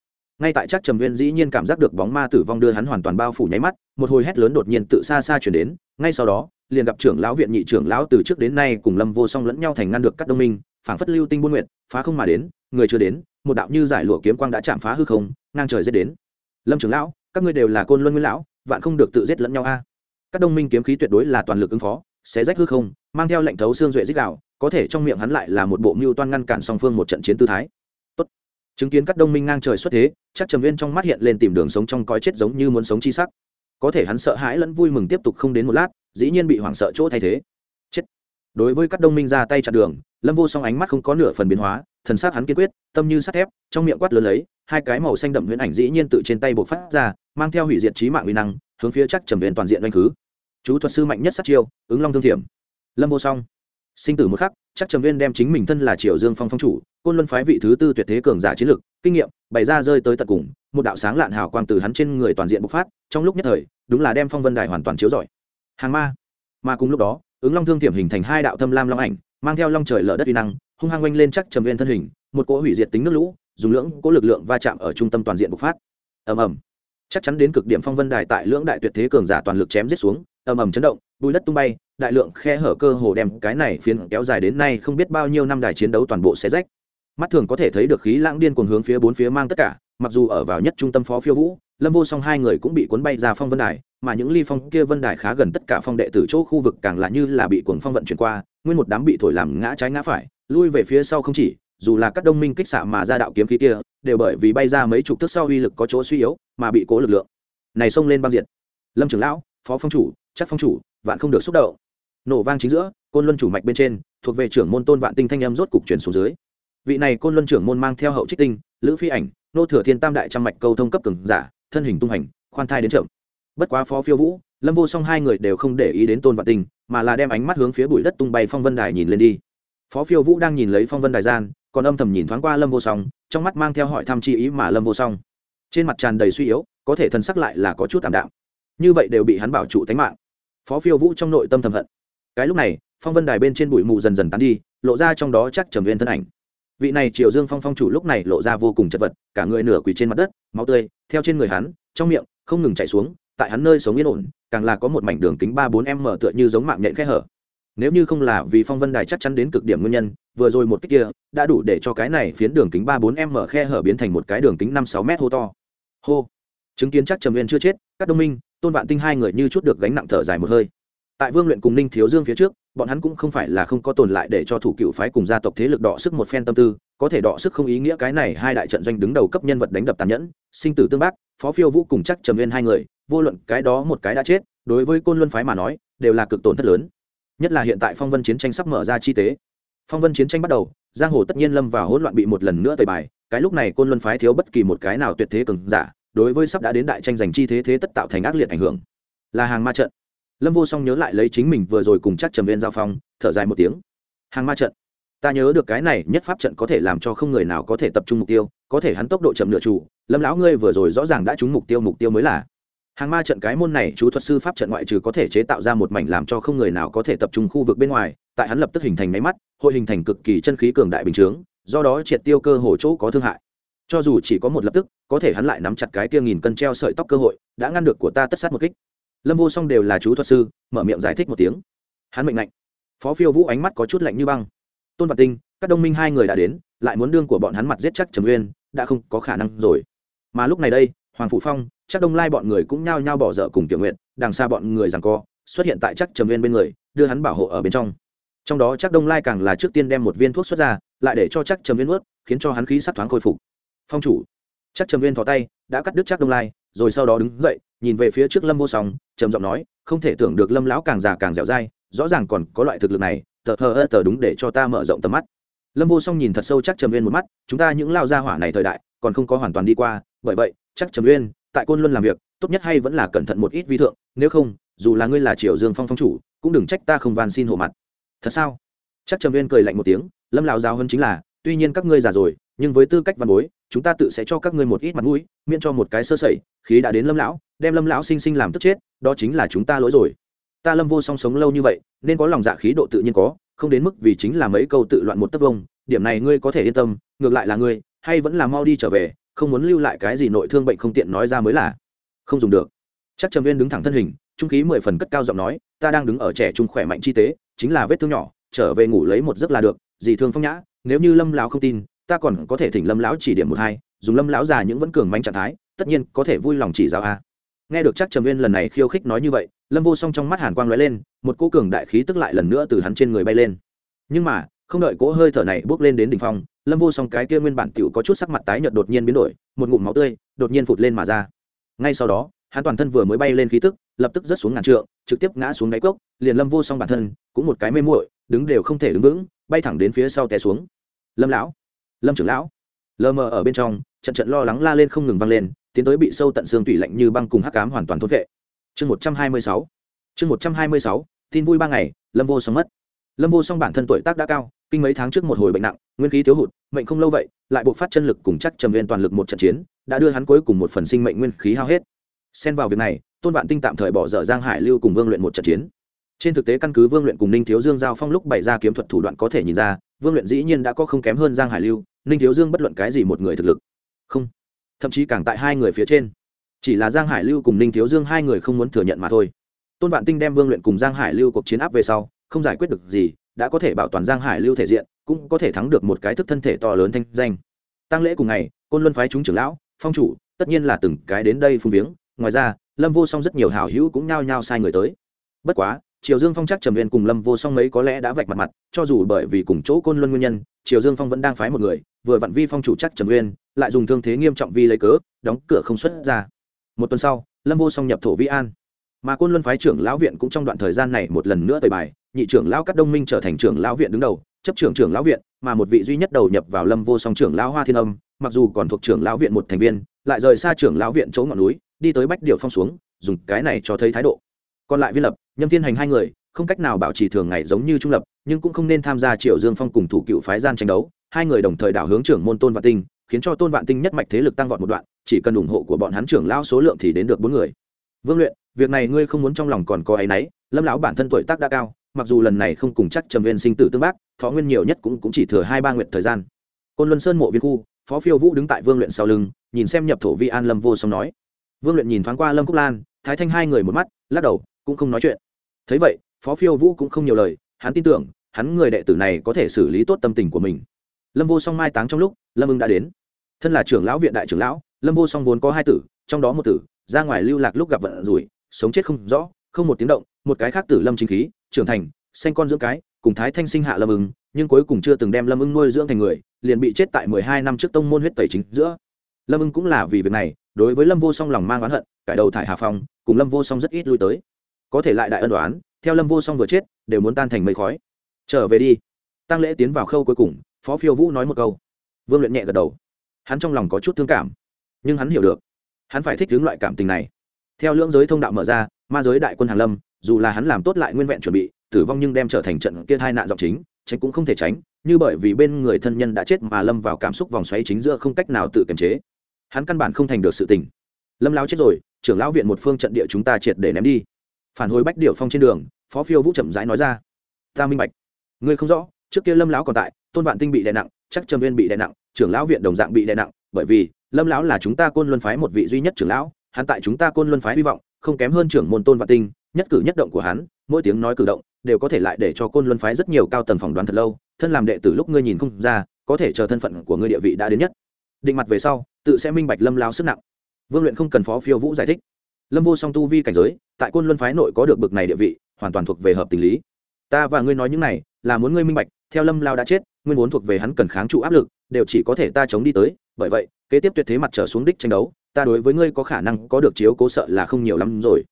ngay tại chắc trầm viên dĩ nhiên cảm giác được bóng ma tử vong đưa hắn hoàn toàn bao phủ nháy mắt, một hồi hét lớn đột nhiên tự xa xa chuyển đến, ngay sau đó, liền gặp trưởng lão viện nhị trưởng lão từ trước đến nay cùng lâm vô song lẫn nhau thành ngăn được các đông minh, phảng phất lưu tinh buôn nguyện, phá không mà đến, người chưa đến, một đạo như giải lụa kiếm quang đã chạm phá hư không, ngang trời giết đến. Lâm trưởng lão, các ngươi đều là côn luân nguyên lão, vạn không được tự giết lẫn nhau a. Các đông minh kiếm khí tuyệt đối là toàn lực ứng phó sẽ rách hư không, mang theo lệnh thấu xương duệ dích đạo, có thể trong miệng hắn lại là một bộ mưu toan ngăn cản song phương một trận chiến tư thái. Tốt. chứng kiến các đông minh ngang trời xuất thế chắc trầm viên trong mắt hiện lên tìm đường sống trong cõi chết giống như muốn sống chi sắc. Có thể hắn sợ hãi lẫn vui mừng tiếp tục không đến một lát, dĩ nhiên bị hoảng sợ chỗ thay thế. Chết. Đối với các đông minh ra tay chặn đường, lâm vô song ánh mắt không có nửa phần biến hóa, thần s hắn kiên quyết, tâm như sắt thép, trong miệng quát lớn lấy, hai cái màu xanh đậm huyễn ảnh dĩ nhiên tự trên tay buộc phát ra, mang theo hủy diệt trí mạng uy năng, hướng phía chắc trầm viên toàn diện oanh khứ. Chú thuật sư mạnh nhất sát chiêu, ứng long thương thiểm. Lâm vô song sinh tử một khắc chắc trầm viên đem chính mình thân là triều dương phong phong chủ côn luân phái vị thứ tư tuyệt thế cường giả chiến lược, kinh nghiệm bày ra rơi tới tận cùng một đạo sáng lạn hào quang từ hắn trên người toàn diện bộc phát trong lúc nhất thời đúng là đem phong vân đài hoàn toàn chiếu rọi. Hàng ma. Mà cùng lúc đó ứng long thương thiểm hình thành hai đạo thâm lam long ảnh mang theo long trời lở đất uy năng hung hăng oanh lên chắc trầm viên thân hình một cỗ hủy diệt tính nước lũ dùng lưỡng cỗ lực lượng va chạm ở trung tâm toàn diện bộc phát. Ầm ầm. Chắc chắn đến cực điểm phong vân đài tại lưỡng đại tuyệt thế cường giả toàn lực chém giết xuống ầm ầm chấn động bùi đất tung bay, đại lượng khe hở cơ hồ đem cái này phiến kéo dài đến nay không biết bao nhiêu năm đài chiến đấu toàn bộ sẽ rách. Mắt thường có thể thấy được khí lãng điên cuồng hướng phía bốn phía mang tất cả, mặc dù ở vào nhất trung tâm phó phiêu vũ, lâm vô song hai người cũng bị cuốn bay ra phong vân đài, mà những ly phong kia vân đài khá gần tất cả phong đệ tử chỗ khu vực càng là như là bị cuồng phong vận chuyển qua, nguyên một đám bị thổi làm ngã trái ngã phải, lui về phía sau không chỉ, dù là các đông minh kích xạ mà ra đạo kiếm khí kia, đều bởi vì bay ra mấy chục thước sau uy lực có chỗ suy yếu, mà bị cố lực lượng này xông lên băng diệt. Lâm trưởng lão, phó phong chủ, chắc phong chủ vạn không được xúc động. Nổ vang chính giữa, côn luân chủ mạch bên trên, thuộc về trưởng môn tôn vạn tinh thanh âm rốt cục chuyển xuống dưới. Vị này côn luân trưởng môn mang theo hậu trích tinh, lữ phi ảnh, nô thừa thiên tam đại trăm mạch câu thông cấp cường giả, thân hình tung hành, khoan thai đến chậm. bất quá phó phiêu vũ, lâm vô song hai người đều không để ý đến tôn vạn tinh, mà là đem ánh mắt hướng phía bụi đất tung bay phong vân đài nhìn lên đi. Phó phiêu vũ đang nhìn lấy phong vân đài gian, còn âm thầm nhìn thoáng qua lâm vô song, trong mắt mang theo hỏi thăm chi ý mà lâm vô song. Trên mặt tràn đầy suy yếu, có thể thân sắc lại là có chút tạm đạm. Như vậy đều bị hắn bảo trụ tánh mạng phó phiêu vũ trong nội tâm thầm hận. Cái lúc này, phong vân đài bên trên bụi mù dần dần tán đi, lộ ra trong đó chắc trầm viên thân ảnh. Vị này triều dương phong phong chủ lúc này lộ ra vô cùng chật vật, cả người nửa quỳ trên mặt đất, máu tươi, theo trên người hắn, trong miệng, không ngừng chảy xuống, tại hắn nơi sống yên ổn, càng là có một mảnh đường kính ba bốn m tựa như giống mạng nhện khe hở. Nếu như không là vì phong vân đài chắc chắn đến cực điểm nguyên nhân, vừa rồi một cách kia, đã đủ để cho cái này phiến đường kính ba bốn m khe hở biến thành một cái đường kính năm sáu m hô to. Hô. Chứng kiến chắc trầm viên chưa chết, các đông minh tôn vạn tinh hai người như chút được gánh nặng thở dài một hơi. Tại vương luyện cùng ninh thiếu dương phía trước, bọn hắn cũng không phải là không có tồn lại để cho thủ cựu phái cùng gia tộc thế lực đọ sức một phen tâm tư, có thể đọ sức không ý nghĩa cái này hai đại trận doanh đứng đầu cấp nhân vật đánh đập tàn nhẫn, sinh tử tương bác, phó phiêu vũ cùng chắc trầm viên hai người, vô luận cái đó một cái đã chết, đối với côn luân phái mà nói, đều là cực tổn thất lớn. Nhất là hiện tại phong vân chiến tranh sắp mở ra chi tế. Phong vân chiến tranh bắt đầu, giang hồ tất nhiên lâm vào hỗn loạn bị một lần nữa tời bài, cái lúc này côn luân phái thiếu bất kỳ một cái nào tuyệt thế cường giả đối với sắp đã đến đại tranh giành chi thế thế tất tạo thành ác liệt ảnh hưởng. Là hàng ma trận. Lâm vô song nhớ lại lấy chính mình vừa rồi cùng chắc trầm viên giao phong, thở dài một tiếng. Hàng ma trận. Ta nhớ được cái này, nhất pháp trận có thể làm cho không người nào có thể tập trung mục tiêu, có thể hắn tốc độ chậm nửa chủ, lâm lão ngươi vừa rồi rõ ràng đã trúng mục tiêu mục tiêu mới là. Hàng ma trận cái môn này, chú thuật sư pháp trận ngoại trừ có thể chế tạo ra một mảnh làm cho không người nào có thể tập trung khu vực bên ngoài, tại hắn lập tức hình thành máy mắt, hội hình thành cực kỳ chân khí cường đại bình chướng, do đó triệt tiêu cơ hồ chỗ có thương hại cho dù chỉ có một lập tức, có thể hắn lại nắm chặt cái kia nghìn cân treo sợi tóc cơ hội, đã ngăn được của ta tất sát một kích. Lâm vô song đều là chú thuật sư, mở miệng giải thích một tiếng. Hắn mệnh lạnh phó phiêu vũ ánh mắt có chút lạnh như băng. Tôn vật tinh, các đông minh hai người đã đến, lại muốn đương của bọn hắn mặt giết chắc trầm uyên, đã không có khả năng rồi. Mà lúc này đây, hoàng phủ phong, chắc đông lai bọn người cũng nhao nhao bỏ dở cùng tiểu nguyện đằng xa bọn người rằng co, xuất hiện tại chắc trầm uyên bên người, đưa hắn bảo hộ ở bên trong. Trong đó chắc đông lai càng là trước tiên đem một viên thuốc xuất ra, lại để cho chắc trầm uyên ướt khiến cho hắn khí sắp thoáng khôi phục phong chủ. Chắc trầm uyên thò tay, đã cắt đứt chắc đông lai, rồi sau đó đứng dậy, nhìn về phía trước lâm vô song, trầm giọng nói, không thể tưởng được lâm lão càng già càng dẻo dai, rõ ràng còn có loại thực lực này, tờ hờ ơ tờ đúng để cho ta mở rộng tầm mắt. Lâm vô song nhìn thật sâu chắc trầm uyên một mắt, chúng ta những lao gia hỏa này thời đại, còn không có hoàn toàn đi qua, bởi vậy chắc trầm uyên tại côn luân làm việc, tốt nhất hay vẫn là cẩn thận một ít vi thượng, nếu không, dù là ngươi là triều dương phong phong chủ, cũng đừng trách ta không van xin hộ mặt. Thật sao? Chắc trầm uyên cười lạnh một tiếng, lâm lão giáo hơn chính là, tuy nhiên các ngươi già rồi nhưng với tư cách văn bối, chúng ta tự sẽ cho các ngươi một ít mặt mũi, miễn cho một cái sơ sẩy, khí đã đến lâm lão, đem lâm lão sinh sinh làm tức chết, đó chính là chúng ta lỗi rồi. Ta lâm vô song sống lâu như vậy, nên có lòng dạ khí độ tự nhiên có, không đến mức vì chính là mấy câu tự loạn một tấc vông, điểm này ngươi có thể yên tâm, ngược lại là ngươi, hay vẫn là mau đi trở về, không muốn lưu lại cái gì nội thương bệnh không tiện nói ra mới là. Không dùng được. Chắc trầm viên đứng thẳng thân hình, trung khí mười phần cất cao giọng nói, ta đang đứng ở trẻ trung khỏe mạnh chi tế, chính là vết thương nhỏ, trở về ngủ lấy một giấc là được, gì thương phong nhã, nếu như lâm lão không tin ta còn có thể thỉnh lâm lão chỉ điểm một hai, dùng lâm lão già những vẫn cường manh trạng thái, tất nhiên có thể vui lòng chỉ giáo a. Nghe được chắc trầm nguyên lần này khiêu khích nói như vậy, lâm vô song trong mắt hàn quang lóe lên, một cỗ cường đại khí tức lại lần nữa từ hắn trên người bay lên. Nhưng mà, không đợi cỗ hơi thở này bước lên đến đỉnh phong, lâm vô song cái kia nguyên bản tiểu có chút sắc mặt tái nhợt đột nhiên biến đổi, một ngụm máu tươi đột nhiên phụt lên mà ra. Ngay sau đó, hắn toàn thân vừa mới bay lên khí tức, lập tức rớt xuống ngàn trượng, trực tiếp ngã xuống đáy cốc, liền lâm vô song bản thân, cũng một cái mê muội, đứng đều không thể đứng vững, bay thẳng đến phía sau té xuống. Lâm lão lâm trưởng lão. Lờ mờ ở bên trong, trận trận lo lắng la lên không ngừng vang lên, tiến tới bị sâu tận xương tủy lạnh như băng cùng hắc cám hoàn toàn thốt vệ. Chương một trăm hai mươi sáu. Chương một trăm hai mươi sáu, tin vui ba ngày, lâm vô song mất. Lâm vô song bản thân tuổi tác đã cao, kinh mấy tháng trước một hồi bệnh nặng, nguyên khí thiếu hụt, mệnh không lâu vậy, lại buộc phát chân lực cùng chắc trầm viên toàn lực một trận chiến, đã đưa hắn cuối cùng một phần sinh mệnh nguyên khí hao hết. Xen vào việc này, tôn vạn tinh tạm thời bỏ dở giang hải lưu cùng vương luyện một trận chiến. Trên thực tế căn cứ vương luyện cùng ninh thiếu dương giao phong lúc bày ra kiếm thuật thủ đoạn có thể nhìn ra, vương luyện dĩ nhiên đã có không kém hơn giang hải lưu ninh thiếu dương bất luận cái gì một người thực lực. Không. Thậm chí càng tại hai người phía trên. Chỉ là giang hải lưu cùng ninh thiếu dương hai người không muốn thừa nhận mà thôi. Tôn vạn tinh đem vương luyện cùng giang hải lưu cuộc chiến áp về sau, không giải quyết được gì, đã có thể bảo toàn giang hải lưu thể diện, cũng có thể thắng được một cái thức thân thể to lớn thanh danh. Tăng lễ cùng ngày, côn luân phái chúng trưởng lão, phong chủ, tất nhiên là từng cái đến đây phung viếng. Ngoài ra, lâm vô song rất nhiều hảo hữu cũng nhao nhao sai người tới. Bất quá, triều dương phong chắc trầm viên cùng lâm vô song mấy có lẽ đã vạch mặt mặt, cho dù bởi vì cùng chỗ côn luân nguyên nhân triều dương phong vẫn đang phái một người, vừa vặn vi phong chủ chắc trầm uyên, lại dùng thương thế nghiêm trọng vi lấy cớ, đóng cửa không xuất ra. Một tuần sau, lâm vô song nhập thổ vĩ an. Mà côn luân phái trưởng lão viện cũng trong đoạn thời gian này một lần nữa tời bài, nhị trưởng lão cắt đông minh trở thành trưởng lão viện đứng đầu, chấp trưởng trưởng lão viện, mà một vị duy nhất đầu nhập vào lâm vô song trưởng lão hoa thiên âm, mặc dù còn thuộc trưởng lão viện một thành viên, lại rời xa trưởng lão viện chỗ ngọn núi, đi tới bách điệu phong xuống, dùng cái này cho thấy thái độ. Còn lại viên lập, nhâm thiên hành hai người không cách nào bảo trì thường ngày giống như trung lập nhưng cũng không nên tham gia triệu dương phong cùng thủ cựu phái gian tranh đấu. Hai người đồng thời đảo hướng trưởng môn tôn vạn tinh khiến cho tôn vạn tinh nhất mạch thế lực tăng vọt một đoạn chỉ cần ủng hộ của bọn hắn trưởng lão số lượng thì đến được bốn người. Vương luyện việc này ngươi không muốn trong lòng còn có áy náy lâm lão bản thân tuổi tác đã cao mặc dù lần này không cùng chắc trầm viên sinh tử tương bác thọ nguyên nhiều nhất cũng, cũng chỉ thừa hai ba nguyện thời gian. Côn luân sơn mộ viên khu phó phiêu vũ đứng tại vương luyện sau lưng nhìn xem nhập thổ vi an lâm vô song nói. Vương luyện nhìn thoáng qua lâm cúc lan thái thanh hai người một mắt lắc đầu cũng không nói chuyện. Thấy vậy phó phiêu vũ cũng không nhiều lời, hắn tin tưởng, hắn người đệ tử này có thể xử lý tốt tâm tình của mình. Lâm vô song mai táng trong lúc, lâm ưng đã đến. Thân là trưởng lão viện đại trưởng lão, lâm vô song vốn có hai tử, trong đó một tử, ra ngoài lưu lạc lúc gặp vận rủi, sống chết không rõ, không một tiếng động, một cái khác tử lâm chính khí, trưởng thành, sanh con dưỡng cái, cùng thái thanh sinh hạ lâm ưng, nhưng cuối cùng chưa từng đem lâm ưng nuôi dưỡng thành người, liền bị chết tại mười hai năm trước tông môn huyết tẩy chính giữa. Lâm ưng cũng là vì việc này, đối với lâm vô song lòng mang oán hận, cải đầu thải hà phong, cùng lâm vô song rất ít lui tới. Có thể lại đại ân đoán theo lâm vô song vừa chết, đều muốn tan thành mây khói. Trở về đi. Tăng lễ tiến vào khâu cuối cùng, phó phiêu vũ nói một câu. Vương luyện nhẹ gật đầu. Hắn trong lòng có chút thương cảm, nhưng hắn hiểu được. Hắn phải thích hướng loại cảm tình này. Theo lưỡng giới thông đạo mở ra, ma giới đại quân hàn lâm, dù là hắn làm tốt lại nguyên vẹn chuẩn bị, tử vong nhưng đem trở thành trận kia hai nạn giọng chính, tránh cũng không thể tránh, như bởi vì bên người thân nhân đã chết mà lâm vào cảm xúc vòng xoáy chính giữa không cách nào tự kiềm chế. Hắn căn bản không thành được sự tình. Lâm lao chết rồi, trưởng lão viện một phương trận địa chúng ta triệt để ném đi. Phản hồi bách điệu phong trên đường phó phiêu vũ chậm rãi nói ra, ta minh bạch. Ngươi không rõ, trước kia lâm lão còn tại, tôn vạn tinh bị đè nặng, chắc trầm viên bị đè nặng, trưởng lão viện đồng dạng bị đè nặng, bởi vì lâm lão là chúng ta côn luân phái một vị duy nhất trưởng lão, hắn tại chúng ta côn luân phái hy vọng, không kém hơn trưởng môn tôn vạn tinh, nhất cử nhất động của hắn, mỗi tiếng nói cử động đều có thể lại để cho côn luân phái rất nhiều cao tầng phỏng đoán thật lâu, thân làm đệ tử lúc ngươi nhìn không ra, có thể chờ thân phận của ngươi địa vị đã đến nhất. Định mặt về sau, tự sẽ minh bạch lâm lao sức nặng. Vương luyện không cần phó phiêu vũ giải thích. Lâm vô song tu vi cảnh giới, tại côn luân phái nội có được bực này địa vị hoàn toàn thuộc về hợp tình lý. Ta và ngươi nói những này là muốn ngươi minh bạch theo lâm lao đã chết nguyên vốn thuộc về hắn cần kháng trụ áp lực đều chỉ có thể ta chống đi tới bởi vậy kế tiếp tuyệt thế mặt trở xuống đích tranh đấu ta đối với ngươi có khả năng có được chiếu cố sợ là không nhiều lắm rồi.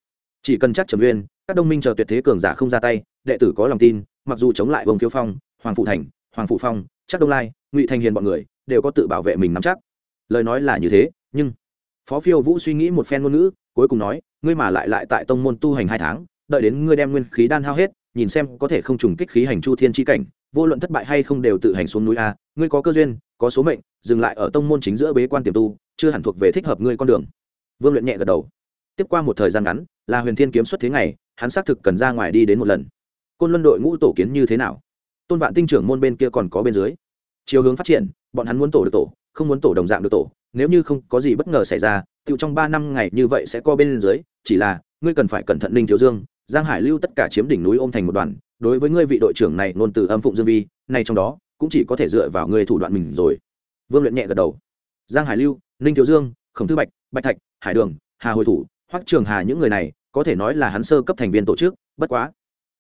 Chỉ cần chắc trầm nguyên, các đông minh chờ tuyệt thế cường giả không ra tay đệ tử có lòng tin mặc dù chống lại vông kiêu phong hoàng phụ thành hoàng phụ phong chắc đông lai ngụy thanh hiền bọn người đều có tự bảo vệ mình nắm chắc. Lời nói là như thế nhưng phó phiêu vũ suy nghĩ một phen ngôn ngữ cuối cùng nói ngươi mà lại lại tại tông môn tu hành hai tháng đợi đến ngươi đem nguyên khí đan hao hết, nhìn xem có thể không trùng kích khí hành chu thiên chi cảnh, vô luận thất bại hay không đều tự hành xuống núi a, ngươi có cơ duyên, có số mệnh, dừng lại ở tông môn chính giữa bế quan tiềm tu, chưa hẳn thuộc về thích hợp ngươi con đường. Vương luyện nhẹ gật đầu. Tiếp qua một thời gian ngắn, là huyền thiên kiếm xuất thế ngày, hắn xác thực cần ra ngoài đi đến một lần. Côn luân đội ngũ tổ kiến như thế nào? Tôn vạn tinh trưởng môn bên kia còn có bên dưới. Chiều hướng phát triển, bọn hắn muốn tổ được tổ, không muốn tổ đồng dạng được tổ, nếu như không có gì bất ngờ xảy ra tự trong ba năm ngày như vậy sẽ co bên dưới, chỉ là, ngươi cần phải cẩn thận ninh thiếu dương giang hải lưu tất cả chiếm đỉnh núi ôm thành một đoàn, đối với ngươi vị đội trưởng này nôn từ âm phụng dương vi này trong đó, cũng chỉ có thể dựa vào ngươi thủ đoạn mình rồi. Vương luyện nhẹ gật đầu. Giang hải lưu, ninh thiếu dương, khổng thư bạch bạch thạch, hải đường, hà hồi thủ, hoắc trường hà những người này, có thể nói là hắn sơ cấp thành viên tổ chức, bất quá,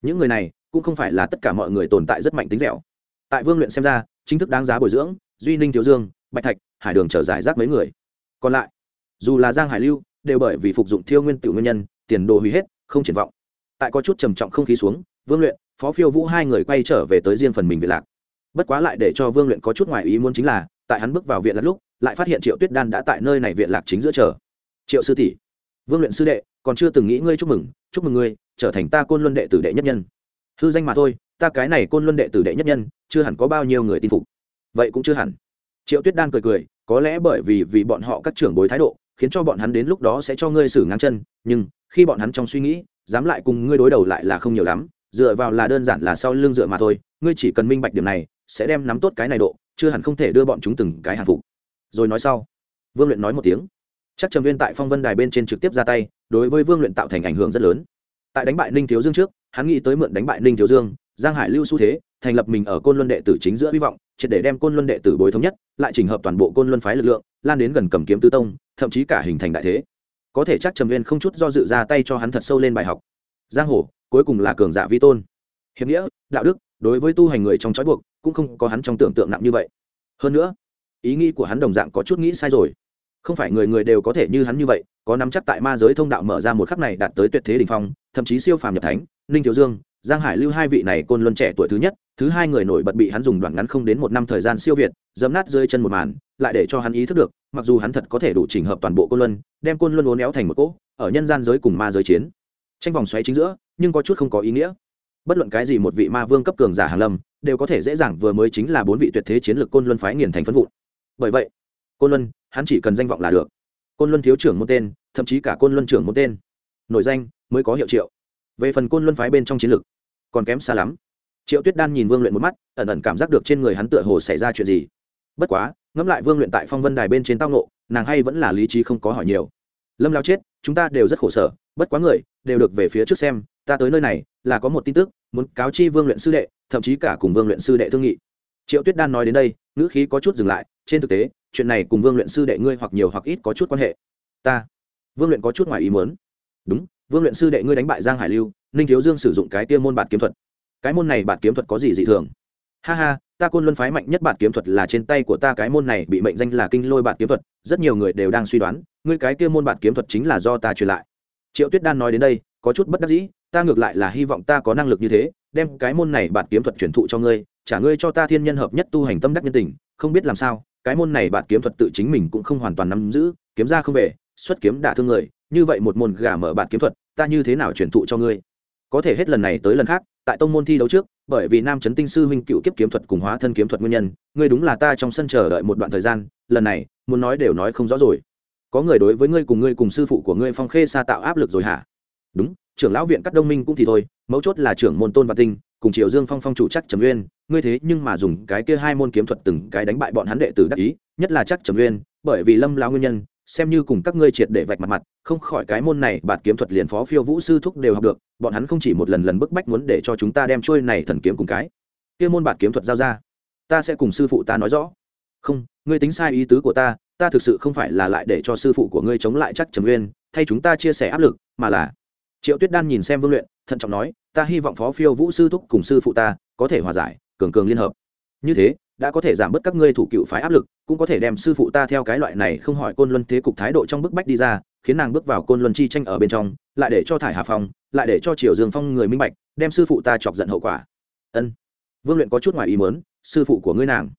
những người này cũng không phải là tất cả mọi người tồn tại rất mạnh tính dẻo. Tại vương luyện xem ra, chính thức đáng giá bồi dưỡng, duy ninh thiếu dương, bạch thạch, hải đường trở giải rác mấy người. Còn lại, dù là giang hải lưu, đều bởi vì phục dụng thiêu nguyên tiểu nguyên nhân, tiền đồ hủy hết, không triển vọng tại có chút trầm trọng không khí xuống, vương luyện, phó phiêu vũ hai người quay trở về tới riêng phần mình viện lạc. Bất quá lại để cho vương luyện có chút ngoài ý muốn chính là, tại hắn bước vào viện lạc lúc, lại phát hiện triệu tuyết đan đã tại nơi này viện lạc chính giữa chờ. Triệu sư tỷ, vương luyện sư đệ, còn chưa từng nghĩ ngươi chúc mừng chúc mừng ngươi, trở thành ta côn luân đệ tử đệ nhất nhân. Hư danh mà thôi, ta cái này côn luân đệ tử đệ nhất nhân, chưa hẳn có bao nhiêu người tin phục. Vậy cũng chưa hẳn. Triệu tuyết đan cười cười, có lẽ bởi vì vì bọn họ các trưởng bối thái độ khiến cho bọn hắn đến lúc đó sẽ cho ngươi xử ngang chân, nhưng khi bọn hắn trong suy nghĩ, dám lại cùng ngươi đối đầu lại là không nhiều lắm, dựa vào là đơn giản là sau lưng dựa mà thôi, ngươi chỉ cần minh bạch điểm này, sẽ đem nắm tốt cái này độ, chưa hẳn không thể đưa bọn chúng từng cái hàng phục. Rồi nói sau, vương luyện nói một tiếng. Chắc trầm viên tại phong vân đài bên trên trực tiếp ra tay, đối với vương luyện tạo thành ảnh hưởng rất lớn. Tại đánh bại ninh thiếu dương trước, hắn nghĩ tới mượn đánh bại ninh thiếu dương, giang hải lưu xu thế, thành lập mình ở côn luân đệ tử chính giữa hy vọng, triệt để đem côn luân đệ tử bối thống nhất, lại trình hợp toàn bộ côn luân phái lực lượng, lan đến gần cầm kiếm tứ tông thậm chí cả hình thành đại thế. Có thể chắc trầm viên không chút do dự ra tay cho hắn thật sâu lên bài học. Giang hồ, cuối cùng là cường giả vi tôn. Hiệp nghĩa, đạo đức, đối với tu hành người trong trói buộc, cũng không có hắn trong tưởng tượng nặng như vậy. Hơn nữa, ý nghĩ của hắn đồng dạng có chút nghĩ sai rồi. Không phải người người đều có thể như hắn như vậy, có nắm chắc tại ma giới thông đạo mở ra một khắc này đạt tới tuyệt thế đ ỉ n h phong, thậm chí siêu phàm nhập thánh, ninh thiếu dương giang hải lưu hai vị này côn luân trẻ tuổi thứ nhất, thứ hai người nổi bật bị hắn dùng đoạn ngắn không đến một năm thời gian siêu việt dấm nát rơi chân một màn, lại để cho hắn ý thức được, mặc dù hắn thật có thể đủ chỉnh hợp toàn bộ côn luân, đem côn luân uốn éo thành một cỗ, ở nhân gian giới cùng ma giới chiến. Tranh vòng xoáy chính giữa, nhưng có chút không có ý nghĩa. Bất luận cái gì một vị ma vương cấp cường giả hàn lâm, đều có thể dễ dàng vừa mới chính là bốn vị tuyệt thế chiến lược côn luân phái nghiền thành phân vụn. Bởi vậy, côn luân, hắn chỉ cần danh vọng là được. Côn luân thiếu trưởng một tên, thậm chí cả côn luân trưởng một tên. Nổi danh, mới có hiệu triệu về phần côn luân phái bên trong chiến lược, còn kém xa lắm. Triệu tuyết đan nhìn vương luyện một mắt, ẩn ẩn cảm giác được trên người hắn tựa hồ xảy ra chuyện gì. Bất quá, ngẫm lại vương luyện tại phong vân đài bên trên tao nộ nàng hay vẫn là lý trí không có hỏi nhiều. Lâm lao chết, chúng ta đều rất khổ sở, bất quá người đều được về phía trước xem, ta tới nơi này là có một tin tức, muốn cáo chi vương luyện sư đệ, thậm chí cả cùng vương luyện sư đệ thương nghị. Triệu tuyết đan nói đến đây, ngữ khí có chút dừng lại, trên thực tế, chuyện này cùng vương luyện sư đệ ngươi hoặc nhiều hoặc ít có chút quan hệ. Ta, vương luyện có chút ngoài ý muốn. Đúng vương luyện sư đệ ngươi đánh bại giang hải lưu, ninh thiếu dương sử dụng cái tiêu môn bạt kiếm thuật. Cái môn này bạt kiếm thuật có gì dị thường? Ha ha, ta côn luân phái mạnh nhất bạt kiếm thuật là trên tay của ta cái môn này bị mệnh danh là kinh lôi bạt kiếm thuật, rất nhiều người đều đang suy đoán, ngươi cái kia môn bạt kiếm thuật chính là do ta truyền lại. Triệu tuyết đan nói đến đây, có chút bất đắc dĩ, ta ngược lại là hy vọng ta có năng lực như thế, đem cái môn này bạt kiếm thuật truyền thụ cho ngươi trả ngươi cho ta thiên nhân hợp nhất tu hành tâm đắc nhân tình, không biết làm sao, cái môn này bạt kiếm thuật tự chính mình cũng không hoàn toàn nắm giữ, kiếm ra không về, xuất kiếm đả thương người như vậy một môn gà mở bạt kiếm thuật, ta như thế nào truyền thụ cho ngươi? Có thể hết lần này tới lần khác, tại tông môn thi đấu trước, bởi vì nam trấn tinh sư huynh cựu kiếp kiếm thuật cùng hóa thân kiếm thuật nguyên nhân, ngươi đúng là ta trong sân chờ đợi một đoạn thời gian, lần này, muốn nói đều nói không rõ rồi. Có người đối với ngươi cùng ngươi cùng sư phụ của ngươi phong khê sa tạo áp lực rồi hả? Đúng, trưởng lão viện Cát đông minh cũng thì thôi, mấu chốt là trưởng môn tôn và tinh, cùng Triệu dương phong phong chủ chắc trầm uyên, ngươi thế nhưng mà dùng cái kia hai môn kiếm thuật từng cái đánh bại bọn hắn đệ tử đắc ý, nhất là chắc trầm uyên, bởi vì lâm lão nguyên nhân, xem như cùng các ngươi triệt để vạch mặt mặt không khỏi cái môn này, bạt kiếm thuật liền phó phiêu vũ sư thúc đều học được, bọn hắn không chỉ một lần lần bức bách muốn để cho chúng ta đem trôi này thần kiếm cùng cái kia môn bạt kiếm thuật giao ra. Ta sẽ cùng sư phụ ta nói rõ. Không, ngươi tính sai ý tứ của ta ta thực sự không phải là lại để cho sư phụ của ngươi chống lại chắc trầm uyên, thay chúng ta chia sẻ áp lực, mà là triệu tuyết đan nhìn xem vương luyện, thận trọng nói, ta hy vọng phó phiêu vũ sư thúc cùng sư phụ ta có thể hòa giải, cường cường liên hợp. Như thế, đã có thể giảm bớt các ngươi thủ cựu phái áp lực, cũng có thể đem sư phụ ta theo cái loại này không hỏi côn luân thế cục thái độ trong bức bách đi ra khiến nàng bước vào côn luân chi tranh ở bên trong, lại để cho thải hà phong, lại để cho triều dương phong người minh bạch, đem sư phụ ta chọc giận hậu quả. Ân. Vương luyện có chút ngoài ý mớn sư phụ của ngươi nàng.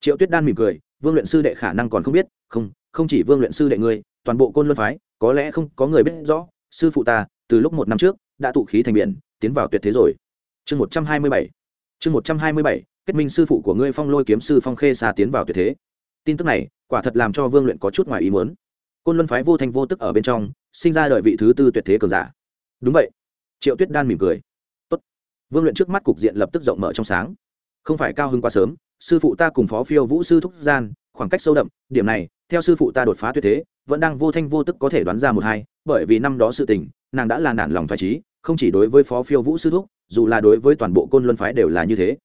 Triệu tuyết đan mỉm cười, vương luyện sư đệ khả năng còn không biết, không không chỉ vương luyện sư đệ ngươi, toàn bộ côn luân phái, có lẽ không có người biết rõ, sư phụ ta, từ lúc một năm trước, đã tụ khí thành biển, tiến vào tuyệt thế rồi. Chương một trăm hai mươi bảy. Chương một trăm hai mươi bảy, kết minh sư phụ của ngươi phong lôi kiếm sư phong khê xa tiến vào tuyệt thế. Tin tức này, quả thật làm cho vương luyện có chút ngoài ý muốn côn luân phái vô thành vô tức ở bên trong, sinh ra đợi vị thứ tư tuyệt thế cường giả. Đúng vậy. Triệu tuyết đan mỉm cười. Tốt. vương luyện trước mắt cục diện lập tức rộng mở trong sáng. Không phải cao hơn quá sớm, sư phụ ta cùng phó phiêu vũ sư thúc gian, khoảng cách sâu đậm, điểm này, theo sư phụ ta đột phá tuyệt thế, vẫn đang vô thanh vô tức có thể đoán ra một hai, bởi vì năm đó sự tình, nàng đã là nản lòng thoải trí không chỉ đối với phó phiêu vũ sư thúc, dù là đối với toàn bộ côn luân phái đều là như thế.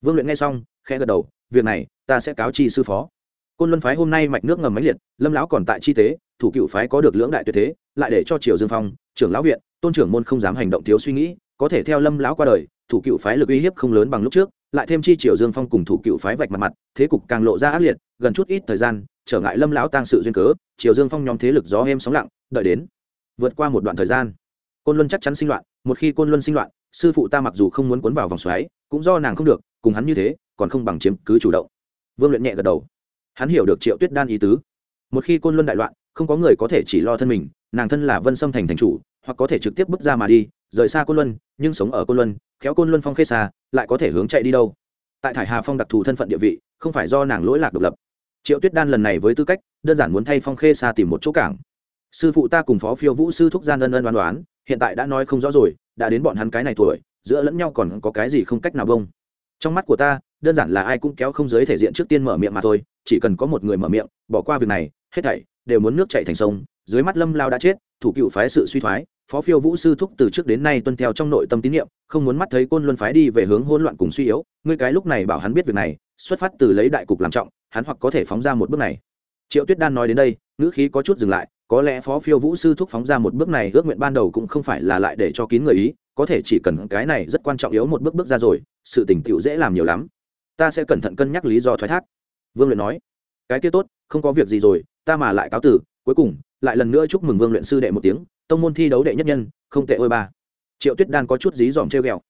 Vương luyện nghe xong, khẽ gật đầu, việc này, ta sẽ cáo chi sư phó côn luân phái hôm nay mạch nước ngầm máy liệt, lâm lão còn tại chi tế, thủ cựu phái có được lưỡng đại tuyệt thế, lại để cho triều dương phong, trưởng lão viện, tôn trưởng môn không dám hành động thiếu suy nghĩ, có thể theo lâm lão qua đời, thủ cựu phái lực uy hiếp không lớn bằng lúc trước, lại thêm chi triều dương phong cùng thủ cựu phái vạch mặt mặt, thế cục càng lộ ra ác liệt, gần chút ít thời gian, trở ngại lâm lão tăng sự duyên cớ, triều dương phong nhóm thế lực gió êm sóng lặng, đợi đến vượt qua một đoạn thời gian. Côn luân chắc chắn sinh loạn, một khi côn luân sinh loạn, sư phụ ta mặc dù không muốn cuốn vào vòng xoáy, cũng do nàng không được, cùng hắn như thế, còn không bằng chiếm cứ chủ động. Vương luyện nhẹ gật đầu hắn hiểu được triệu tuyết đan ý tứ. Một khi côn luân đại loạn, không có người có thể chỉ lo thân mình, nàng thân là vân sâm thành thành chủ, hoặc có thể trực tiếp bước ra mà đi, rời xa côn luân, nhưng sống ở côn luân, khéo côn luân phong khê xa, lại có thể hướng chạy đi đâu. Tại thải hà phong đặc thù thân phận địa vị, không phải do nàng lỗi lạc độc lập. Triệu tuyết đan lần này với tư cách, đơn giản muốn thay phong khê xa tìm một chỗ cảng. Sư phụ ta cùng phó phiêu vũ sư thúc gian ân ân đoán đoán hiện tại đã nói không rõ rồi, đã đến bọn hắn cái này tuổi, giữa lẫn nhau còn có cái gì không cách nào bông. Trong mắt của ta đơn giản là ai cũng kéo không giới thể diện trước tiên mở miệng mà thôi, chỉ cần có một người mở miệng, bỏ qua việc này, hết thảy đều muốn nước chạy thành sông, dưới mắt lâm lao đã chết, thủ cựu phái sự suy thoái, phó phiêu vũ sư thúc từ trước đến nay tuân theo trong nội tâm tín nhiệm, không muốn mắt thấy côn luân phái đi về hướng hỗn loạn cùng suy yếu, ngươi cái lúc này bảo hắn biết việc này, xuất phát từ lấy đại cục làm trọng, hắn hoặc có thể phóng ra một bước này. Triệu tuyết đan nói đến đây, ngữ khí có chút dừng lại, có lẽ phó phiêu vũ sư thúc phóng ra một bước này ước nguyện ban đầu cũng không phải là lại để cho kín người ý, có thể chỉ cần cái này rất quan trọng yếu một bước bước ra rồi, sự tình tiểu dễ làm nhiều lắm ta sẽ cẩn thận cân nhắc lý do thoái thác. Vương luyện nói, cái kia tốt, không có việc gì rồi, ta mà lại cáo tử, cuối cùng, lại lần nữa chúc mừng vương luyện sư đệ một tiếng, tông môn thi đấu đệ nhất nhân, không tệ ôi ba. Triệu tuyết đan có chút dí dòm treo ghẹo.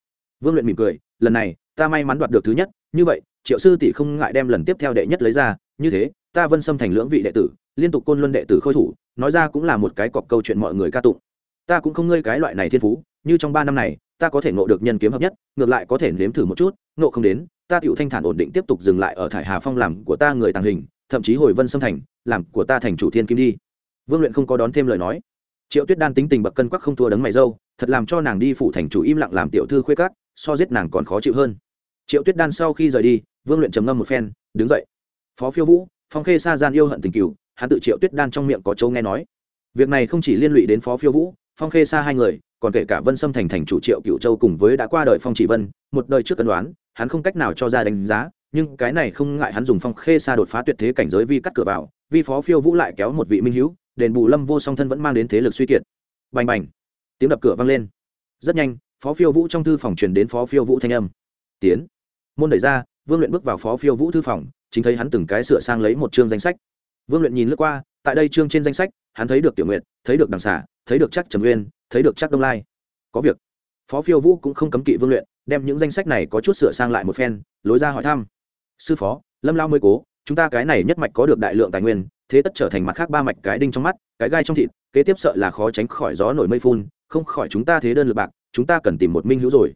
Vương luyện mỉm cười, lần này, ta may mắn đoạt được thứ nhất, như vậy, triệu sư tỷ không ngại đem lần tiếp theo đệ nhất lấy ra, như thế, ta vân xâm thành lưỡng vị đệ tử, liên tục côn luân đệ tử khôi thủ, nói ra cũng là một cái cọc câu chuyện mọi người ca tụng. Ta cũng không ngơi cái loại này thiên phú, như trong ba năm này, ta có thể ngộ được nhân kiếm hợp nhất, ngược lại có thể nếm thử một chút, ngộ không đến ta tựu thanh thản ổn định tiếp tục dừng lại ở thải hà phong làm của ta người tàng hình, thậm chí hồi vân xâm thành, làm của ta thành chủ thiên kim đi. Vương luyện không có đón thêm lời nói. Triệu tuyết đan tính tình bậc cân quắc không thua đấng mày dâu, thật làm cho nàng đi phụ thành chủ im lặng làm tiểu thư khuê cát so giết nàng còn khó chịu hơn. Triệu tuyết đan sau khi rời đi, vương luyện trầm ngâm một phen, đứng dậy. Phó phiêu vũ, phong khê sa gian yêu hận tình cựu hắn tự triệu tuyết đan trong miệng có châu nghe nói. Việc này không chỉ liên lụy đến phó phiêu vũ, phong khê sa hai người còn kể cả vân sâm thành thành chủ triệu cựu châu cùng với đã qua đời phong chỉ vân, một đời trước cân đoán, hắn không cách nào cho ra đánh giá, nhưng cái này không ngại hắn dùng phong khê xa đột phá tuyệt thế cảnh giới vi cắt cửa vào, vi phó phiêu vũ lại kéo một vị minh hữu, đền bù lâm vô song thân vẫn mang đến thế lực suy kiệt. Bành bành. Tiếng đập cửa vang lên. Rất nhanh, phó phiêu vũ trong thư phòng truyền đến phó phiêu vũ thanh âm. Tiến. Môn đẩy ra, vương luyện bước vào phó phiêu vũ thư phòng, chính thấy hắn từng cái sửa sang lấy một chương danh sách. Vương luyện nhìn lướt qua, tại đây chương trên danh sách, hắn thấy được tiểu nguyện thấy được đằng xả thấy được chắc trầm nguyên thấy được chắc đông lai. Có việc. Phó phiêu vũ cũng không cấm kỵ vương luyện, đem những danh sách này có chút sửa sang lại một phen, lối ra hỏi thăm. Sư phó, lâm lao mới cố, chúng ta cái này nhất mạch có được đại lượng tài nguyên, thế tất trở thành mặt khác ba mạch cái đinh trong mắt, cái gai trong thịt, kế tiếp sợ là khó tránh khỏi gió nổi mây phun, không khỏi chúng ta thế đơn lượt bạc, chúng ta cần tìm một minh hữu rồi.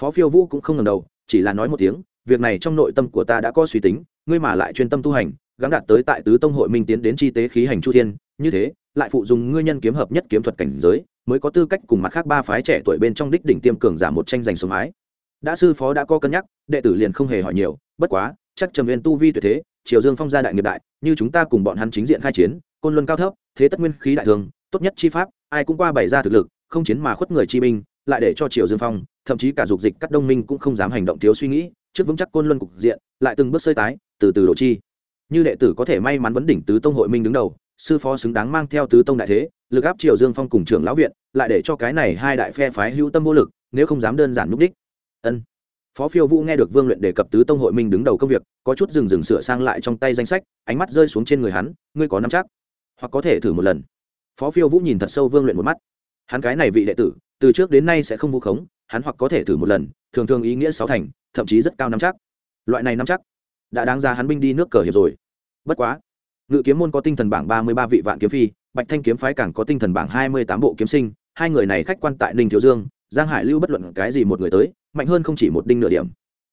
Phó phiêu vũ cũng không ngần đầu, chỉ là nói một tiếng, việc này trong nội tâm của ta đã có suy tính, ngươi mà lại chuyên tâm tu hành, gắng đạt tới tại tứ tông hội minh tiến đến chi tế khí hành chu thiên, như thế, lại phụ dùng ngươi nhân kiếm hợp nhất kiếm thuật cảnh giới mới có tư cách cùng mặt khác ba phái trẻ tuổi bên trong đích đỉnh tiêm cường giả một tranh giành sống ái đã sư phó đã có cân nhắc, đệ tử liền không hề hỏi nhiều, bất quá, chắc trầm viên tu vi tuyệt thế, triều dương phong gia đại nghiệp đại, như chúng ta cùng bọn hắn chính diện khai chiến, côn luân cao thấp, thế tất nguyên khí đại thường, tốt nhất chi pháp, ai cũng qua bày ra thực lực, không chiến mà khuất người chi binh, lại để cho triều dương phong, thậm chí cả dục dịch các đông minh cũng không dám hành động thiếu suy nghĩ, trước vững chắc côn luân cục diện, lại từng bước sơi tái, từ từ đổ chi. Như đệ tử có thể may mắn vấn đỉnh tứ tông hội minh đứng đầu, sư phó xứng đáng mang theo tứ tông đại thế lực áp triều dương phong cùng trưởng lão viện, lại để cho cái này hai đại phe phái hữu tâm vô lực, nếu không dám đơn giản núp đích. Ân. Phó phiêu vũ nghe được vương luyện đề cập tứ tông hội minh đứng đầu công việc, có chút dừng dừng sửa sang lại trong tay danh sách, ánh mắt rơi xuống trên người hắn, ngươi có nắm chắc? Hoặc có thể thử một lần? Phó phiêu vũ nhìn thật sâu vương luyện một mắt. Hắn cái này vị đệ tử, từ trước đến nay sẽ không vu khống, hắn hoặc có thể thử một lần, thường thường ý nghĩa sáu thành, thậm chí rất cao nắm chắc. Loại này nắm chắc, đã đáng ra hắn binh đi nước cờ hiệp rồi. Bất quá ngự kiếm môn có tinh thần bảng ba mươi ba vị vạn kiếm phi, bạch thanh kiếm phái càng có tinh thần bảng hai mươi tám bộ kiếm sinh, hai người này khách quan tại ninh thiếu dương, giang hải lưu bất luận cái gì một người tới, mạnh hơn không chỉ một đinh nửa điểm.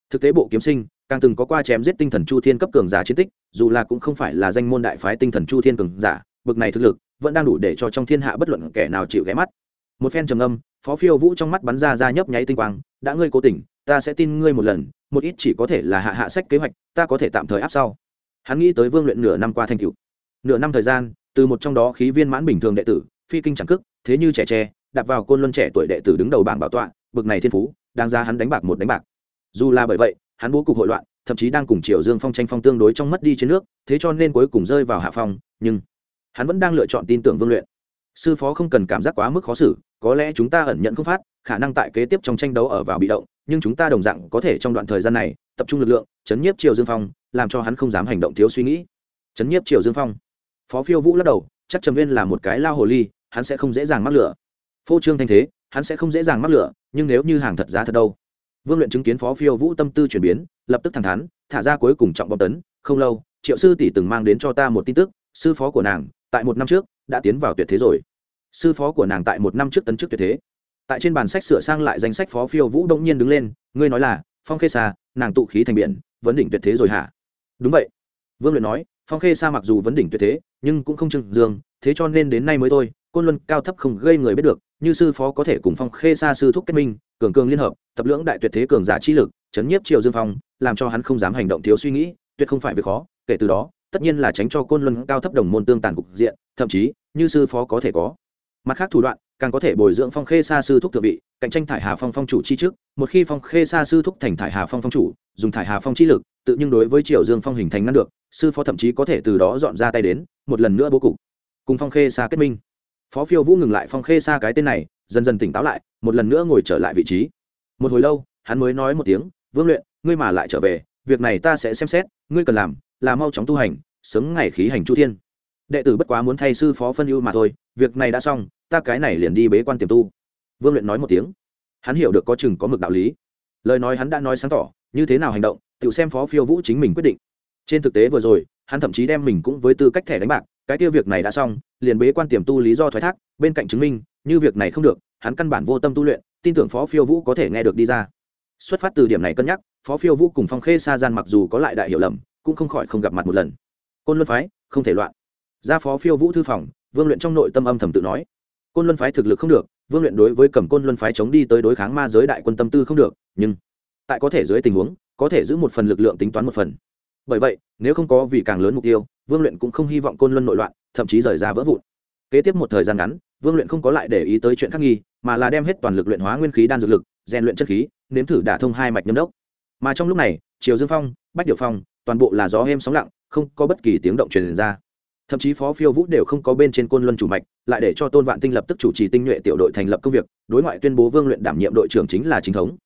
Thực tế bộ kiếm sinh, càng từng có qua chém giết tinh thần chu thiên cấp cường giả chiến tích, dù là cũng không phải là danh môn đại phái tinh thần chu thiên cường giả, bực này thực lực, vẫn đang đủ để cho trong thiên hạ bất luận kẻ nào chịu ghé mắt. Một phen trầm âm phó phiêu vũ trong mắt bắn ra ra nhấp nháy tinh quang, đã ngươi cố tình, ta sẽ tin ngươi một lần, một ít chỉ có thể là hạ hạ sách kế hoạch, ta có thể tạm thời áp sau hắn nghĩ tới vương luyện nửa năm qua thành cựu nửa năm thời gian, từ một trong đó khí viên mãn bình thường đệ tử, phi kinh chẳng cức thế như trẻ tre đặt vào côn luân trẻ tuổi đệ tử đứng đầu bảng bảo tọa, bực này thiên phú đang ra hắn đánh bạc một đánh bạc. Dù là bởi vậy, hắn bố cục hội loạn, thậm chí đang cùng triều dương phong tranh phong tương đối trong mất đi trên nước, thế cho nên cuối cùng rơi vào hạ phong, nhưng hắn vẫn đang lựa chọn tin tưởng vương luyện. Sư phó không cần cảm giác quá mức khó xử, có lẽ chúng ta ẩn nhận không phát, khả năng tại kế tiếp trong tranh đấu ở vào bị động, nhưng chúng ta đồng dạng có thể trong đoạn thời gian này, tập trung lực lượng, chấn nhiếp triều dương phong làm cho hắn không dám hành động thiếu suy nghĩ. Chấn nhiếp triều dương phong. Phó phiêu vũ lắc đầu, chắc trầm viên là một cái lao hồ ly, hắn sẽ không dễ dàng mắc lửa. Phô trương thanh thế, hắn sẽ không dễ dàng mắc lửa, nhưng nếu như hàng thật giá thật đâu. Vương luyện chứng kiến phó phiêu vũ tâm tư chuyển biến, lập tức thẳng thắn, thả ra cuối cùng trọng bom tấn, không lâu, triệu sư tỷ từng mang đến cho ta một tin tức, sư phó của nàng, tại một năm trước, đã tiến vào tuyệt thế rồi. Sư phó của nàng tại một năm trước tấn chức tuyệt thế. Tại trên bàn sách sửa sang lại danh sách phó phiêu vũ đông nhiên đứng lên, ngươi nói là, phong khê xa nàng tụ khí thành biển, vấn đỉnh tuyệt thế rồi hả? Đúng vậy. Vương luyện nói, phong khê xa mặc dù vấn đỉnh tuyệt thế, nhưng cũng không trưng dương, thế cho nên đến nay mới thôi, côn luân cao thấp không gây người biết được, như sư phó có thể cùng phong khê xa sư thúc kết minh, cường cường liên hợp, tập lưỡng đại tuyệt thế cường giả chi lực, chấn nhiếp triều dương phong, làm cho hắn không dám hành động thiếu suy nghĩ, tuyệt không phải việc khó, kể từ đó, tất nhiên là tránh cho côn luân cao thấp đồng môn tương tàn cục diện, thậm chí, như sư phó có thể có. Mặt khác thủ đoạn càng có thể bồi dưỡng phong khê sa sư thúc thượng vị, cạnh tranh thải hà phong phong chủ chi trước, một khi phong khê sa sư thúc thành thải hà phong phong chủ, dùng thải hà phong chi lực, tự nhưng đối với triều dương phong hình thành ngăn được, sư phó thậm chí có thể từ đó dọn ra tay đến, một lần nữa bố cục. Cùng phong khê sa kết minh. Phó phiêu vũ ngừng lại phong khê sa cái tên này, dần dần tỉnh táo lại, một lần nữa ngồi trở lại vị trí. Một hồi lâu, hắn mới nói một tiếng, vương luyện, ngươi mà lại trở về, việc này ta sẽ xem xét, ngươi cần làm là mau chóng tu hành, sớm ngày khí hành chu thiên. Đệ tử bất quá muốn thay sư phó phân ưu mà thôi, việc này đã xong ta cái này liền đi bế quan tiềm tu. Vương luyện nói một tiếng. Hắn hiểu được có chừng có mực đạo lý. Lời nói hắn đã nói sáng tỏ, như thế nào hành động, tự xem phó phiêu vũ chính mình quyết định. Trên thực tế vừa rồi, hắn thậm chí đem mình cũng với tư cách thẻ đánh bạc, cái tiêu việc này đã xong, liền bế quan tiềm tu lý do thoái thác, bên cạnh chứng minh, như việc này không được, hắn căn bản vô tâm tu luyện, tin tưởng phó phiêu vũ có thể nghe được đi ra. Xuất phát từ điểm này cân nhắc, phó phiêu vũ cùng phong khê sa gian mặc dù có lại đại hiểu lầm, cũng không khỏi không gặp mặt một lần. Côn luân phái, không thể loạn. Ra phó phiêu vũ thư phòng, vương luyện trong nội tâm âm thầm tự nói côn luân phái thực lực không được, vương luyện đối với cầm côn luân phái chống đi tới đối kháng ma giới đại quân tâm tư không được, nhưng tại có thể dưới tình huống, có thể giữ một phần lực lượng tính toán một phần. Bởi vậy, nếu không có vì càng lớn mục tiêu, vương luyện cũng không hy vọng côn luân nội loạn, thậm chí rời ra vỡ vụn. Kế tiếp một thời gian ngắn, vương luyện không có lại để ý tới chuyện khắc nghi, mà là đem hết toàn lực luyện hóa nguyên khí đan dược lực, rèn luyện chất khí, nếm thử đả thông hai mạch nhâm đốc. Mà trong lúc này, triều dương phong, bách điệu phong, toàn bộ là gió êm sóng lặng, không có bất kỳ tiếng động truyền ra thậm chí phó phiêu vũ đều không có bên trên côn luân chủ mạch, lại để cho tôn vạn tinh lập tức chủ trì tinh nhuệ tiểu đội thành lập công việc, đối ngoại tuyên bố vương luyện đảm nhiệm đội trưởng chính là chính thống.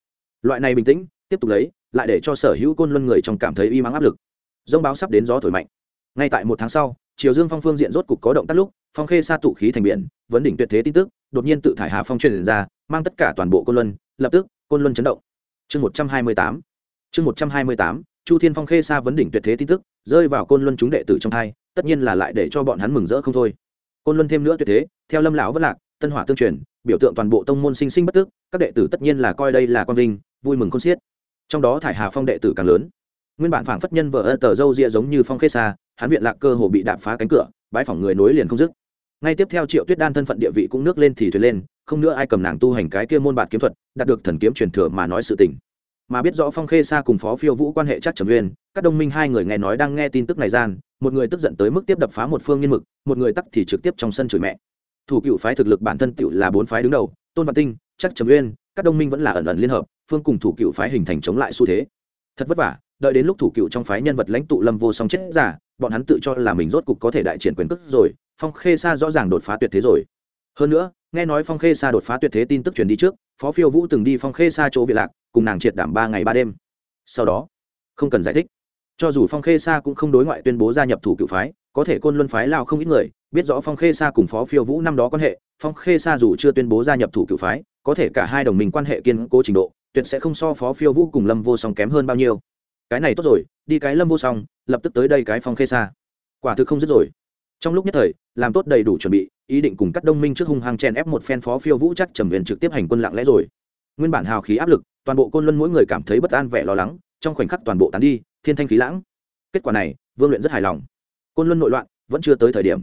Loại này bình tĩnh, tiếp tục lấy, lại để cho sở hữu côn luân người trong cảm thấy y mắng áp lực. Dông báo sắp đến gió thổi mạnh. Ngay tại một tháng sau, triều dương phong phương diện rốt cục có động tác lúc, phong khê xa tụ khí thành biển, vấn đỉnh tuyệt thế tin tức, đột nhiên tự thải hà phong truyền ra, mang tất cả toàn bộ côn luân, lập tức, côn luân chấn động. Chương một trăm hai mươi tám. Chương một trăm hai mươi tám, chu thiên phong khê xa vấn đỉnh tuyệt thế tin tức, rơi vào côn luân chúng đệ tử trong hai tất nhiên là lại để cho bọn hắn mừng rỡ không thôi. Côn luân thêm nữa tuyệt thế, theo lâm lão vất lạc, tân hỏa tương truyền, biểu tượng toàn bộ tông môn sinh sinh bất tức, các đệ tử tất nhiên là coi đây là quang vinh, vui mừng con xiết. Trong đó thải hà phong đệ tử càng lớn. Nguyên bản phảng phất nhân vợ ơ tờ dâu ria giống như phong khê xa hắn viện lạc cơ hồ bị đạp phá cánh cửa, bãi phỏng người nối liền không dứt. Ngay tiếp theo triệu tuyết đan thân phận địa vị cũng nước lên thì thuyền lên, không nữa ai cầm nàng tu hành cái kia môn bản kiếm thuật, đạt được thần kiếm truyền thừa mà nói sự tình. Mà biết rõ phong khê xa cùng phó phiêu vũ quan hệ chắc trầm uyên các đồng minh hai người nghe nói đang nghe tin tức này gian, một người tức giận tới mức tiếp đập phá một phương nghiên mực, một người tắc thì trực tiếp trong sân chửi mẹ. Thủ cựu phái thực lực bản thân tựu là bốn phái đứng đầu, tôn văn tinh chắc trầm uyên, các đồng minh vẫn là ẩn ẩn liên hợp, phương cùng thủ cựu phái hình thành chống lại xu thế. Thật vất vả, đợi đến lúc thủ cựu trong phái nhân vật lãnh tụ lâm vô song chết giả bọn hắn tự cho là mình rốt cục có thể đại triển quyền cước rồi, phong khê sa rõ ràng đột phá tuyệt thế rồi. Hơn nữa, nghe nói phong khê sa đột phá tuyệt thế tin tức truyền đi trước, phó phiêu vũ từng đi phong khê sa chỗ việt lạc, cùng nàng triệt đảm ba ngày ba đêm. Sau đó, không cần giải thích cho dù phong khê sa cũng không đối ngoại tuyên bố gia nhập thủ cựu phái, có thể côn luân phái lao không ít người, biết rõ phong khê sa cùng phó phiêu vũ năm đó quan hệ, phong khê sa dù chưa tuyên bố gia nhập thủ cựu phái, có thể cả hai đồng minh quan hệ kiên cố trình độ, tuyệt sẽ không so phó phiêu vũ cùng lâm vô song kém hơn bao nhiêu. Cái này tốt rồi, đi cái lâm vô song, lập tức tới đây cái phong khê Sa. quả thực không dứt rồi. Trong lúc nhất thời, làm tốt đầy đủ chuẩn bị, ý định cùng các đông minh trước hung hăng chèn ép một phen phó phiêu vũ chắc trầm huyền trực tiếp hành quân lặng lẽ rồi. Nguyên bản hào khí áp lực, toàn bộ côn luân mỗi người cảm thấy bất an vẻ lo lắng, trong khoảnh khắc toàn bộ tán đi thiên thanh khí lãng. Kết quả này, vương luyện rất hài lòng. Côn luân nội loạn vẫn chưa tới thời điểm.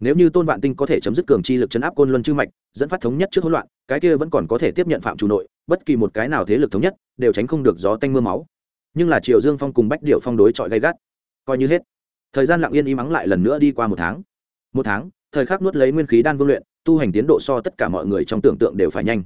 Nếu như tôn vạn tinh có thể chấm dứt cường chi lực chấn áp côn luân chư mạch, dẫn phát thống nhất trước hỗn loạn, cái kia vẫn còn có thể tiếp nhận phạm chủ nội, bất kỳ một cái nào thế lực thống nhất, đều tránh không được gió tanh mưa máu. Nhưng là triều dương phong cùng bách điệu phong đối chọi gây gắt. Coi như hết. Thời gian lặng yên im ắng lại lần nữa đi qua một tháng. Một tháng, thời khắc nuốt lấy nguyên khí đan vương luyện, tu hành tiến độ so tất cả mọi người trong tưởng tượng đều phải nhanh.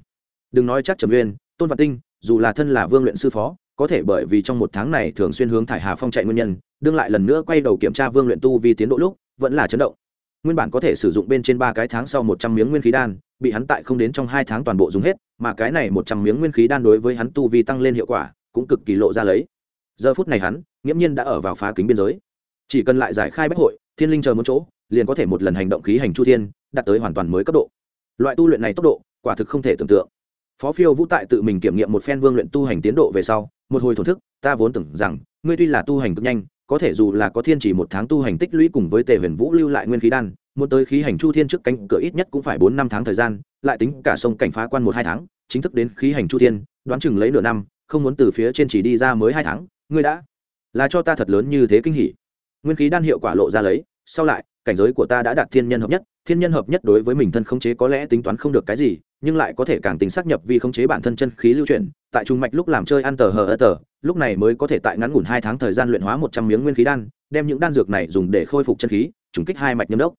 Đừng nói chắc trầm uyên tôn vạn tinh, dù là thân là vương luyện sư phó có thể bởi vì trong một tháng này thường xuyên hướng thải hà phong chạy nguyên nhân, đương lại lần nữa quay đầu kiểm tra vương luyện tu vì tiến độ lúc, vẫn là chấn động. Nguyên bản có thể sử dụng bên trên ba cái tháng sau một trăm miếng nguyên khí đan, bị hắn tại không đến trong hai tháng toàn bộ dùng hết, mà cái này một trăm miếng nguyên khí đan đối với hắn tu vi tăng lên hiệu quả, cũng cực kỳ lộ ra lấy. Giờ phút này hắn, nghiễm nhiên đã ở vào phá kính biên giới. Chỉ cần lại giải khai bách hội, thiên linh chờ một chỗ, liền có thể một lần hành động khí hành chu thiên, đạt tới hoàn toàn mới cấp độ. Loại tu luyện này tốc độ, quả thực không thể tưởng tượng. Phó phiêu vũ tại tự mình kiểm nghiệm một phen vương luyện tu hành tiến độ về sau một hồi thổn thức, ta vốn tưởng rằng, ngươi tuy là tu hành cực nhanh, có thể dù là có thiên chỉ một tháng tu hành tích lũy cùng với tề huyền vũ lưu lại nguyên khí đan, muốn tới khí hành chu thiên trước cánh cửa ít nhất cũng phải bốn năm tháng thời gian, lại tính cả sông cảnh phá quan một hai tháng, chính thức đến khí hành chu thiên, đoán chừng lấy nửa năm, không muốn từ phía trên chỉ đi ra mới hai tháng, ngươi đã là cho ta thật lớn như thế kinh hỉ. Nguyên khí đan hiệu quả lộ ra lấy, sau lại, cảnh giới của ta đã đạt thiên nhân hợp nhất, thiên nhân hợp nhất đối với mình thân không chế có lẽ tính toán không được cái gì nhưng lại có thể càng tính xác nhập vì khống chế bản thân chân khí lưu chuyển, tại trung mạch lúc làm chơi ăn tờ hờ ơ tờ, lúc này mới có thể tại ngắn ngủn hai tháng thời gian luyện hóa một trăm miếng nguyên khí đan, đem những đan dược này dùng để khôi phục chân khí, trùng kích hai mạch nhâm đốc.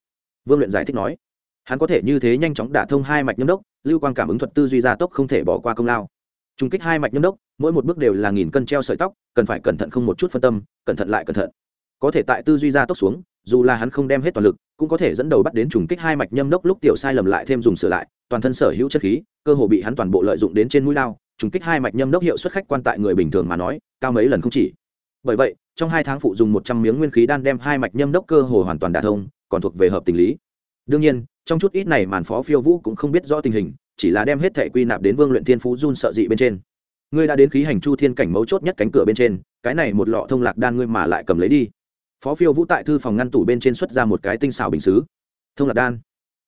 Vương luyện giải thích nói, hắn có thể như thế nhanh chóng đả thông hai mạch nhâm đốc, lưu quan cảm ứng thuật tư duy gia tốc không thể bỏ qua công lao. Trùng kích hai mạch nhâm đốc, mỗi một bước đều là nghìn cân treo sợi tóc, cần phải cẩn thận không một chút phân tâm, cẩn thận lại cẩn thận có thể tại tư duy ra tốc xuống, dù là hắn không đem hết toàn lực, cũng có thể dẫn đầu bắt đến trùng kích hai mạch nhâm đốc lúc tiểu sai lầm lại thêm dùng sửa lại, toàn thân sở hữu chất khí, cơ hồ bị hắn toàn bộ lợi dụng đến trên mũi lao, trùng kích hai mạch nhâm đốc hiệu suất khách quan tại người bình thường mà nói, cao mấy lần không chỉ. Bởi vậy, trong hai tháng phụ dùng một trăm miếng nguyên khí đan đem hai mạch nhâm đốc cơ hồ hoàn toàn đả thông, còn thuộc về hợp tình lý. Đương nhiên, trong chút ít này màn phó phiêu vũ cũng không biết rõ tình hình, chỉ là đem hết thẻ quy nạp đến vương luyện thiên phú run sợ dị bên trên. Ngươi đã đến khí hành chu thiên cảnh mấu chốt nhất cánh cửa bên trên, cái này một lọ thông lạc đan ngươi mà lại cầm lấy đi phó phiêu vũ tại thư phòng ngăn tủ bên trên xuất ra một cái tinh xảo bình xứ. Thông lạc đan.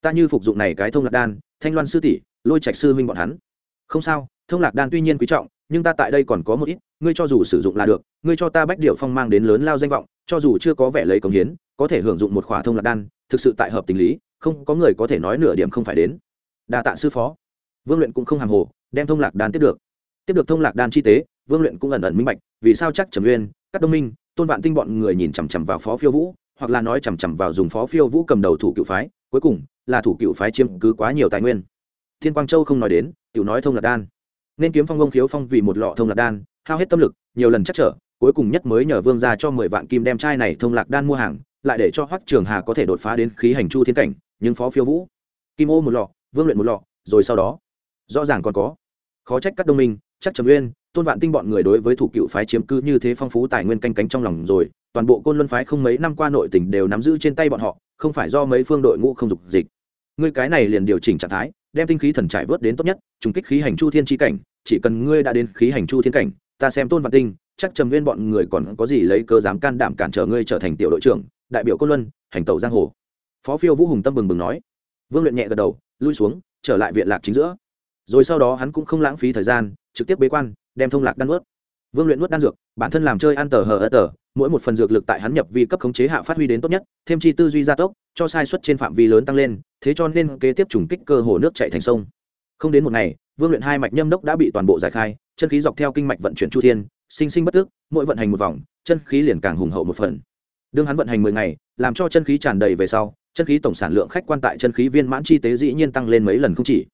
Ta như phục dụng này cái thông lạc đan, thanh loan sư tỷ, lôi trạch sư huynh bọn hắn. Không sao, thông lạc đan tuy nhiên quý trọng, nhưng ta tại đây còn có một ít, ngươi cho dù sử dụng là được, ngươi cho ta bách điệu phong mang đến lớn lao danh vọng, cho dù chưa có vẻ lấy công hiến, có thể hưởng dụng một khỏa thông lạc đan, thực sự tại hợp tình lý, không, có người có thể nói nửa điểm không phải đến. Đa tạ sư phó. Vương luyện cũng không hàng hồ, đem thông lạc đan tiếp được. Tiếp được thông lạc đan chi tế, vương luyện cũng ẩn ẩn minh bạch, vì sao chắc trầm uyên các đông minh tôn vạn tinh bọn người nhìn chằm chằm vào phó phiêu vũ, hoặc là nói chằm chằm vào dùng phó phiêu vũ cầm đầu thủ cựu phái, cuối cùng là thủ cựu phái chiếm cứ quá nhiều tài nguyên. Thiên quang châu không nói đến, tiểu nói thông lạc đan. Nên kiếm phong ông khiếu phong vì một lọ thông lạc đan, hao hết tâm lực, nhiều lần chắc trở, cuối cùng nhất mới nhờ vương ra cho mười vạn kim đem chai này thông lạc đan mua hàng, lại để cho hoắc trường hà có thể đột phá đến khí hành chu thiên cảnh, nhưng phó phiêu vũ, kim ô một lọ, vương luyện một lọ, rồi sau đó, rõ ràng còn có. Khó trách các đồng minh, chắc trầm uyên tôn vạn tinh bọn người đối với thủ cựu phái chiếm cứ như thế phong phú tài nguyên canh cánh trong lòng rồi, toàn bộ côn luân phái không mấy năm qua nội tỉnh đều nắm giữ trên tay bọn họ, không phải do mấy phương đội ngũ không dục dịch. Ngươi cái này liền điều chỉnh trạng thái, đem tinh khí thần trải vớt đến tốt nhất, trùng kích khí hành chu thiên tri cảnh, chỉ cần ngươi đã đến khí hành chu thiên cảnh, ta xem tôn vạn tinh, chắc trầm viên bọn người còn có gì lấy cơ dám can đảm cản trở ngươi trở thành tiểu đội trưởng, đại biểu côn luân, hành tàu giang hồ. Phó phiêu vũ hùng tâm bừng bừng nói. Vương luyện nhẹ gật đầu, lui xuống, trở lại viện lạc chính giữa. Rồi sau đó hắn cũng không lãng phí thời gian trực tiếp bế quan, đem thông lạc đan ướt vương luyện nuốt đan dược, bản thân làm chơi ăn tờ hờ ơ tờ, mỗi một phần dược lực tại hắn nhập vi cấp khống chế hạ phát huy đến tốt nhất, thêm chi tư duy gia tốc, cho sai suất trên phạm vi lớn tăng lên, thế cho nên kế tiếp trùng kích cơ hồ nước chạy thành sông. Không đến một ngày, vương luyện hai mạch nhâm đốc đã bị toàn bộ giải khai, chân khí dọc theo kinh mạch vận chuyển chu thiên, sinh sinh bất tức, mỗi vận hành một vòng, chân khí liền càng hùng hậu một phần. Đương hắn vận hành mười ngày, làm cho chân khí tràn đầy về sau, chân khí tổng sản lượng khách quan tại chân khí viên mãn chi tế dĩ nhiên tăng lên mấy lần không chỉ.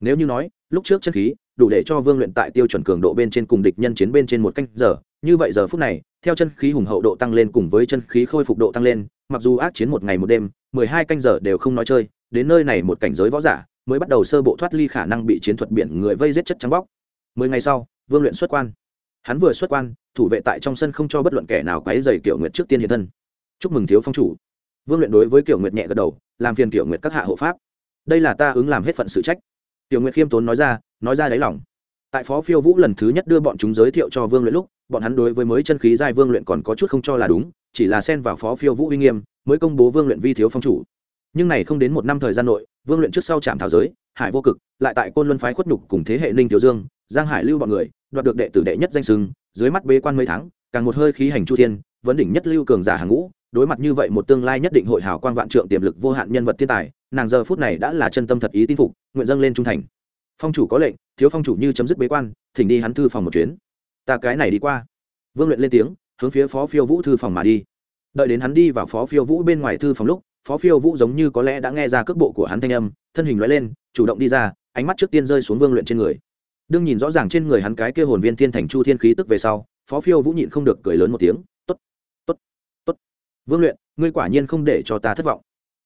Nếu như nói, lúc trước chân khí đủ để cho vương luyện tại tiêu chuẩn cường độ bên trên cùng địch nhân chiến bên trên một canh giờ. Như vậy giờ phút này, theo chân khí hùng hậu độ tăng lên cùng với chân khí khôi phục độ tăng lên, mặc dù ác chiến một ngày một đêm, mười hai canh giờ đều không nói chơi, đến nơi này một cảnh giới võ giả, mới bắt đầu sơ bộ thoát ly khả năng bị chiến thuật biển người vây giết chất trắng bóc. Mười ngày sau, vương luyện xuất quan. Hắn vừa xuất quan, thủ vệ tại trong sân không cho bất luận kẻ nào quấy dày kiểu nguyệt trước tiên hiện thân. Chúc mừng thiếu phong chủ. Vương luyện đối với kiểu nguyệt nhẹ gật đầu, làm phiền kiểu nguyệt các hạ hộ pháp. Đây là ta ứng làm hết phận sự trách. Tiểu nguyệt khiêm tốn nói ra nói ra đáy lòng. Tại phó phiêu vũ lần thứ nhất đưa bọn chúng giới thiệu cho vương luyện lúc, bọn hắn đối với mới chân khí giai vương luyện còn có chút không cho là đúng, chỉ là xen vào phó phiêu vũ uy nghiêm, mới công bố vương luyện vi thiếu phong chủ. Nhưng này không đến một năm thời gian nội, vương luyện trước sau trạm thảo giới, hải vô cực, lại tại côn luân phái khuất nhục cùng thế hệ ninh thiếu dương, giang hải lưu bọn người, đoạt được đệ tử đệ nhất danh sưng dưới mắt bế quan mấy tháng, càng một hơi khí hành chu thiên, vấn đỉnh nhất lưu cường giả hàng ngũ, đối mặt như vậy một tương lai nhất định hội hào quang vạn trượng tiềm lực vô hạn nhân vật thiên tài, nàng giờ phút này đã là chân tâm thật ý tin phục, nguyện dâng lên trung thành phong chủ có lệnh, thiếu phong chủ như chấm dứt bế quan, thỉnh đi hắn thư phòng một chuyến. Ta cái này đi qua. Vương luyện lên tiếng, hướng phía phó phiêu vũ thư phòng mà đi. Đợi đến hắn đi vào phó phiêu vũ bên ngoài thư phòng lúc, phó phiêu vũ giống như có lẽ đã nghe ra cước bộ của hắn thanh âm, thân hình loại lên, chủ động đi ra, ánh mắt trước tiên rơi xuống vương luyện trên người. Đương nhìn rõ ràng trên người hắn cái kia hồn viên thiên thành chu thiên khí tức về sau, phó phiêu vũ nhịn không được cười lớn một tiếng t ố t t ố t t ố t vương luyện, ngươi quả nhiên không để cho ta thất vọng.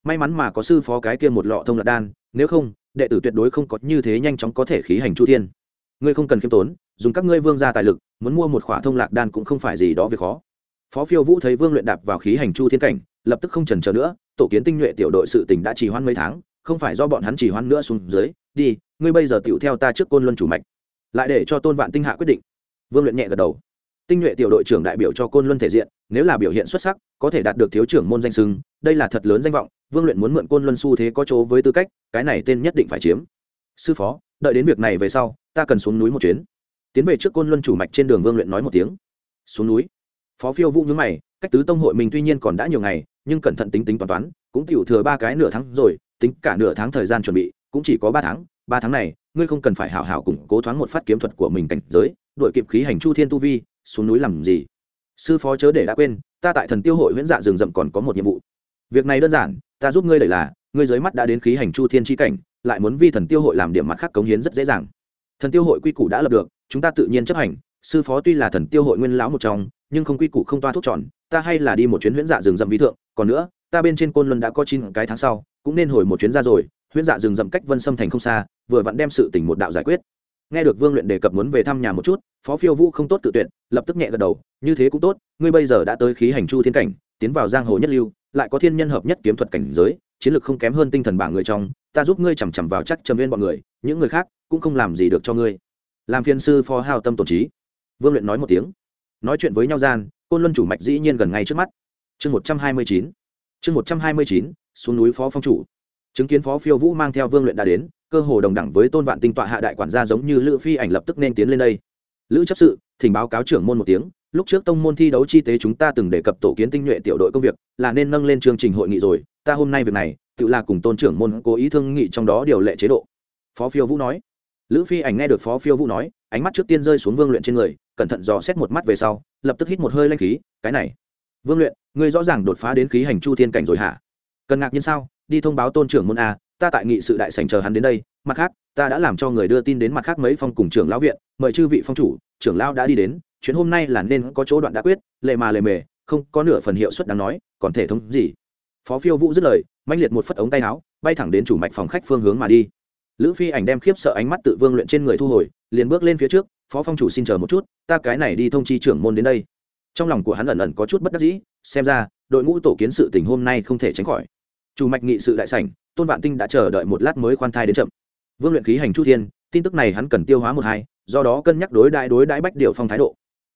May mắn mà có sư phó cái kia một lọ thông lạc đan, nếu không đệ tử tuyệt đối không có như thế nhanh chóng có thể khí hành chu thiên. Ngươi không cần khiêm tốn, dùng các ngươi vương ra tài lực, muốn mua một khỏa thông lạc đan cũng không phải gì đó việc khó. Phó phiêu vũ thấy vương luyện đạp vào khí hành chu thiên cảnh, lập tức không trần chờ nữa, tổ kiến tinh nhuệ tiểu đội sự tình đã trì hoãn mấy tháng, không phải do bọn hắn trì hoãn nữa xuống dưới, đi, ngươi bây giờ tựu theo ta trước côn luân chủ mạch, lại để cho tôn vạn tinh hạ quyết định. Vương luyện nhẹ gật đầu. Tinh nhuệ tiểu đội trưởng đại biểu cho côn luân thể diện, nếu là biểu hiện xuất sắc, có thể đạt được thiếu trưởng môn danh sưng đây là thật lớn danh vọng, vương luyện muốn mượn côn luân xu thế có chỗ với tư cách, cái này tên nhất định phải chiếm. Sư phó, đợi đến việc này về sau, ta cần xuống núi một chuyến. Tiến về trước côn luân chủ mạch trên đường vương luyện nói một tiếng. Xuống núi. Phó phiêu vũ nhướng mày, cách tứ tông hội mình tuy nhiên còn đã nhiều ngày, nhưng cẩn thận tính tính toán toán, cũng tiểu thừa ba cái nửa tháng rồi, tính cả nửa tháng thời gian chuẩn bị, cũng chỉ có ba tháng. Ba tháng này, ngươi không cần phải hảo hảo củng cố thoáng một phát kiếm thuật của mình cảnh giới đội kịp khí hành chu thiên tu vi, xuống núi làm gì? Sư phó chớ để đã quên, ta tại thần tiêu hội huyễn dạ rừng rậm còn có một nhiệm vụ việc này đơn giản, ta giúp ngươi đẩy là, ngươi dưới mắt đã đến khí hành chu thiên tri cảnh, lại muốn vi thần tiêu hội làm điểm mặt khác cống hiến rất dễ dàng. Thần tiêu hội quy củ đã lập được, chúng ta tự nhiên chấp hành, sư phó tuy là thần tiêu hội nguyên lão một trong, nhưng không quy củ không toa thuốc tròn, ta hay là đi một chuyến huyễn dạ rừng rậm vi thượng, còn nữa, ta bên trên côn luân đã có chín cái tháng sau, cũng nên hồi một chuyến ra rồi, huyễn dạ rừng rậm cách vân sâm thành không xa, vừa vặn đem sự tình một đạo giải quyết. Nghe được vương luyện đề cập muốn về thăm nhà một chút, phó phiêu vũ không tốt tự tuyệt, lập tức nhẹ gật đầu, như thế cũng tốt, ngươi bây giờ đã tới khí hành chu thiên cảnh tiến vào giang hồ nhất lưu, lại có thiên nhân hợp nhất kiếm thuật cảnh giới, chiến lược không kém hơn tinh thần bảng người trong, ta giúp ngươi chằm chằm vào chắc trầm viên bọn người, những người khác cũng không làm gì được cho ngươi. Làm phiên sư phó hào tâm tổn trí. Vương luyện nói một tiếng. Nói chuyện với nhau gian, côn luân chủ mạch dĩ nhiên gần ngay trước mắt. Chương một trăm hai mươi chín. Chương một trăm hai mươi chín, xuống núi phó phong chủ. Chứng kiến phó phiêu vũ mang theo vương luyện đã đến, cơ hồ đồng đẳng với tôn vạn tinh tọa hạ đại quản gia giống như lữ phi ảnh lập tức nên tiến lên đây. Lữ chấp sự, thỉnh báo cáo trưởng môn một tiếng lúc trước tông môn thi đấu chi tế chúng ta từng đề cập tổ kiến tinh nhuệ tiểu đội công việc, là nên nâng lên chương trình hội nghị rồi. Ta hôm nay việc này, tự là cùng tôn trưởng môn cố ý thương nghị trong đó điều lệ chế độ. Phó phiêu vũ nói. Lữ phi ảnh nghe được phó phiêu vũ nói, ánh mắt trước tiên rơi xuống vương luyện trên người, cẩn thận dò xét một mắt về sau, lập tức hít một hơi lanh khí, cái này, vương luyện, ngươi rõ ràng đột phá đến khí hành chu thiên cảnh rồi hả? Cần ngạc nhiên sao? Đi thông báo tôn trưởng môn a ta tại nghị sự đại sảnh chờ hắn đến đây, mặt khác, ta đã làm cho người đưa tin đến mặt khác mấy phong cùng trưởng lão viện, mời chư vị phong chủ, trưởng lão đã đi đến chuyến hôm nay là nên có chỗ đoạn đã quyết, lệ mà lệ mề, không có nửa phần hiệu suất đáng nói, còn thể thống gì? Phó phiêu vũ dứt lời manh liệt một phất ống tay áo, bay thẳng đến chủ mạch phòng khách phương hướng mà đi. Lữ phi ảnh đem khiếp sợ ánh mắt tự vương luyện trên người thu hồi, liền bước lên phía trước, phó phong chủ xin chờ một chút, ta cái này đi thông chi trưởng môn đến đây. Trong lòng của hắn ẩn ẩn có chút bất đắc dĩ, xem ra, đội ngũ tổ kiến sự tình hôm nay không thể tránh khỏi. Chủ mạch nghị sự đại sảnh, tôn vạn tinh đã chờ đợi một lát mới khoan thai đến chậm. Vương luyện khí hành chu thiên, tin tức này hắn cần tiêu hóa một hai, do đó cân nhắc đối đại đối đại bách điều phong thái độ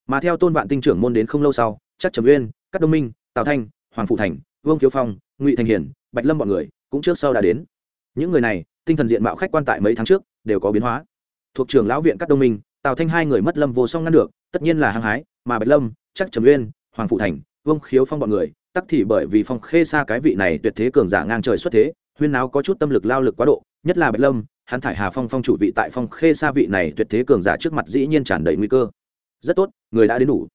mà theo tôn vạn tinh trưởng môn đến không lâu sau, chắc trầm uyên các đông minh, tào thanh, hoàng phụ thành, vương kiếu phong, ngụy thành hiển, bạch lâm b ọ n người cũng trước sau đã đến. Những người này, tinh thần diện mạo khách quan tại mấy tháng trước, đều có biến hóa. Thuộc trưởng lão viện các đông minh, tào thanh hai người mất lâm vô song ngăn được, tất nhiên là hăng hái, mà bạch lâm, chắc trầm uyên, hoàng phụ thành, vương khiếu phong b ọ n người, tắc thì bởi vì phong khê xa cái vị này tuyệt thế cường giả ngang trời xuất thế, huyên náo có chút tâm lực lao lực quá độ, nhất là bạch lâm, hắn thải hà phong phong chủ vị tại phong khê xa vị này tuyệt thế cường giả trước mặt dĩ nhiên tràn đầy nguy cơ rất tốt, người đã đến đủ.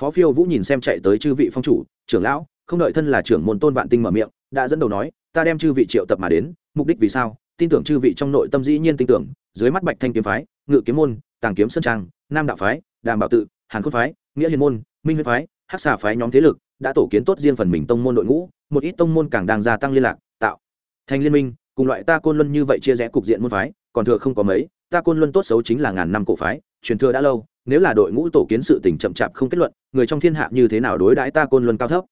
Phó phiêu vũ nhìn xem chạy tới chư vị phong chủ, trưởng lão, không đợi thân là trưởng môn tôn vạn tinh mở miệng, đã dẫn đầu nói, ta đem chư vị triệu tập mà đến, mục đích vì sao? Tin tưởng chư vị trong nội tâm dĩ nhiên tin tưởng, dưới mắt bạch thanh kiếm phái, ngự kiếm môn, tàng kiếm sơn trang, nam đạo phái, đàm bảo tự, hàn khôn phái, nghĩa hiền môn, minh huyết phái, hắc xà phái nhóm thế lực đã tổ kiến tốt riêng phần mình tông môn đội ngũ, một ít tông môn càng đang gia tăng liên lạc, tạo thành liên minh, cùng loại ta côn luân như vậy chia rẽ cục diện môn phái, còn thừa không có mấy ta côn luân tốt xấu chính là ngàn năm cổ phái, truyền thừa đã lâu, nếu là đội ngũ tổ kiến sự tình chậm chạp không kết luận, người trong thiên hạ như thế nào đối đãi ta côn luân cao thấp?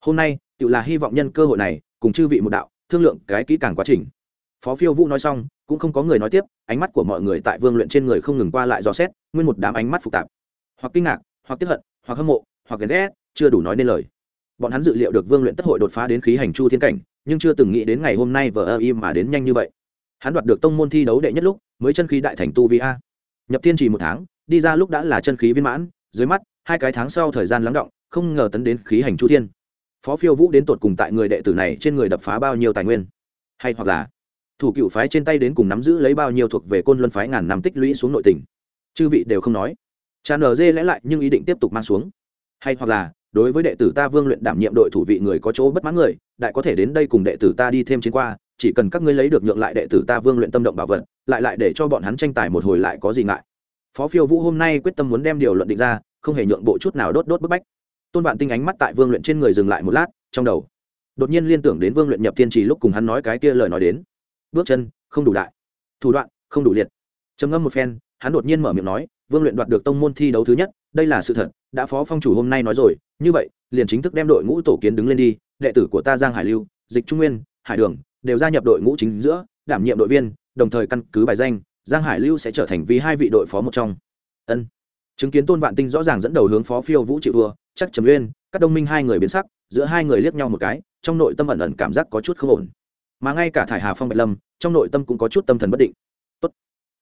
Hôm nay, tự là hy vọng nhân cơ hội này, cùng chư vị một đạo, thương lượng cái kỹ càng quá trình. Phó phiêu vũ nói xong, cũng không có người nói tiếp, ánh mắt của mọi người tại vương luyện trên người không ngừng qua lại dò xét, nguyên một đám ánh mắt phức tạp. Hoặc kinh ngạc, hoặc tiếp hận, hoặc hâm mộ, hoặc ghen ghét, chưa đủ nói nên lời. Bọn hắn dự liệu được vương luyện tất hội đột phá đến khí hành chu thiên cảnh, nhưng chưa từng nghĩ đến ngày hôm nay vờ ơ im mà đến nhanh như vậy hắn đoạt được tông môn thi đấu đệ nhất lúc, mới chân khí đại thành tu vi a. Nhập thiên trì một tháng, đi ra lúc đã là chân khí viên mãn, dưới mắt, hai cái tháng sau thời gian lắng động, không ngờ tấn đến khí hành chu thiên. Phó phiêu vũ đến tột cùng tại người đệ tử này trên người đập phá bao nhiêu tài nguyên? Hay hoặc là, thủ cựu phái trên tay đến cùng nắm giữ lấy bao nhiêu thuộc về côn luân phái ngàn năm tích lũy xuống nội tỉnh chư vị đều không nói. Tràn nở dê lẽ lại nhưng ý định tiếp tục mang xuống. Hay hoặc là, đối với đệ tử ta vương luyện đảm nhiệm đội thủ vị người có chỗ bất mãn người, đại có thể đến đây cùng đệ tử ta đi thêm chiến qua chỉ cần các ngươi lấy được nhượng lại đệ tử ta vương luyện tâm động bảo vật, lại lại để cho bọn hắn tranh tài một hồi lại có gì ngại. Phó phiêu vũ hôm nay quyết tâm muốn đem điều luận định ra, không hề nhượng bộ chút nào đốt đốt bức bách. Tôn vạn tinh ánh mắt tại vương luyện trên người dừng lại một lát, trong đầu đột nhiên liên tưởng đến vương luyện nhập tiên trì lúc cùng hắn nói cái kia lời nói đến. Bước chân, không đủ đại. Thủ đoạn, không đủ liệt. Trầm ngâm một phen, hắn đột nhiên mở miệng nói, vương luyện đoạt được tông môn thi đấu thứ nhất, đây là sự thật, đã phó phong chủ hôm nay nói rồi, như vậy, liền chính thức đem đội ngũ tổ kiến đứng lên đi, đệ tử của ta giang hải lưu, dịch trung nguyên, hải đường đều gia nhập đội ngũ chính giữa, đảm nhiệm đội viên, đồng thời căn cứ bài danh, giang hải lưu sẽ trở thành vì hai vị đội phó một trong. Ân. Chứng kiến tôn vạn tinh rõ ràng dẫn đầu hướng phó phiêu vũ chịu vừa chắc trầm uyên, các đông minh hai người biến sắc, giữa hai người liếc nhau một cái, trong nội tâm ẩn ẩn cảm giác có chút không ổn. Mà ngay cả thải hà phong bạch lâm, trong nội tâm cũng có chút tâm thần bất định. Tốt.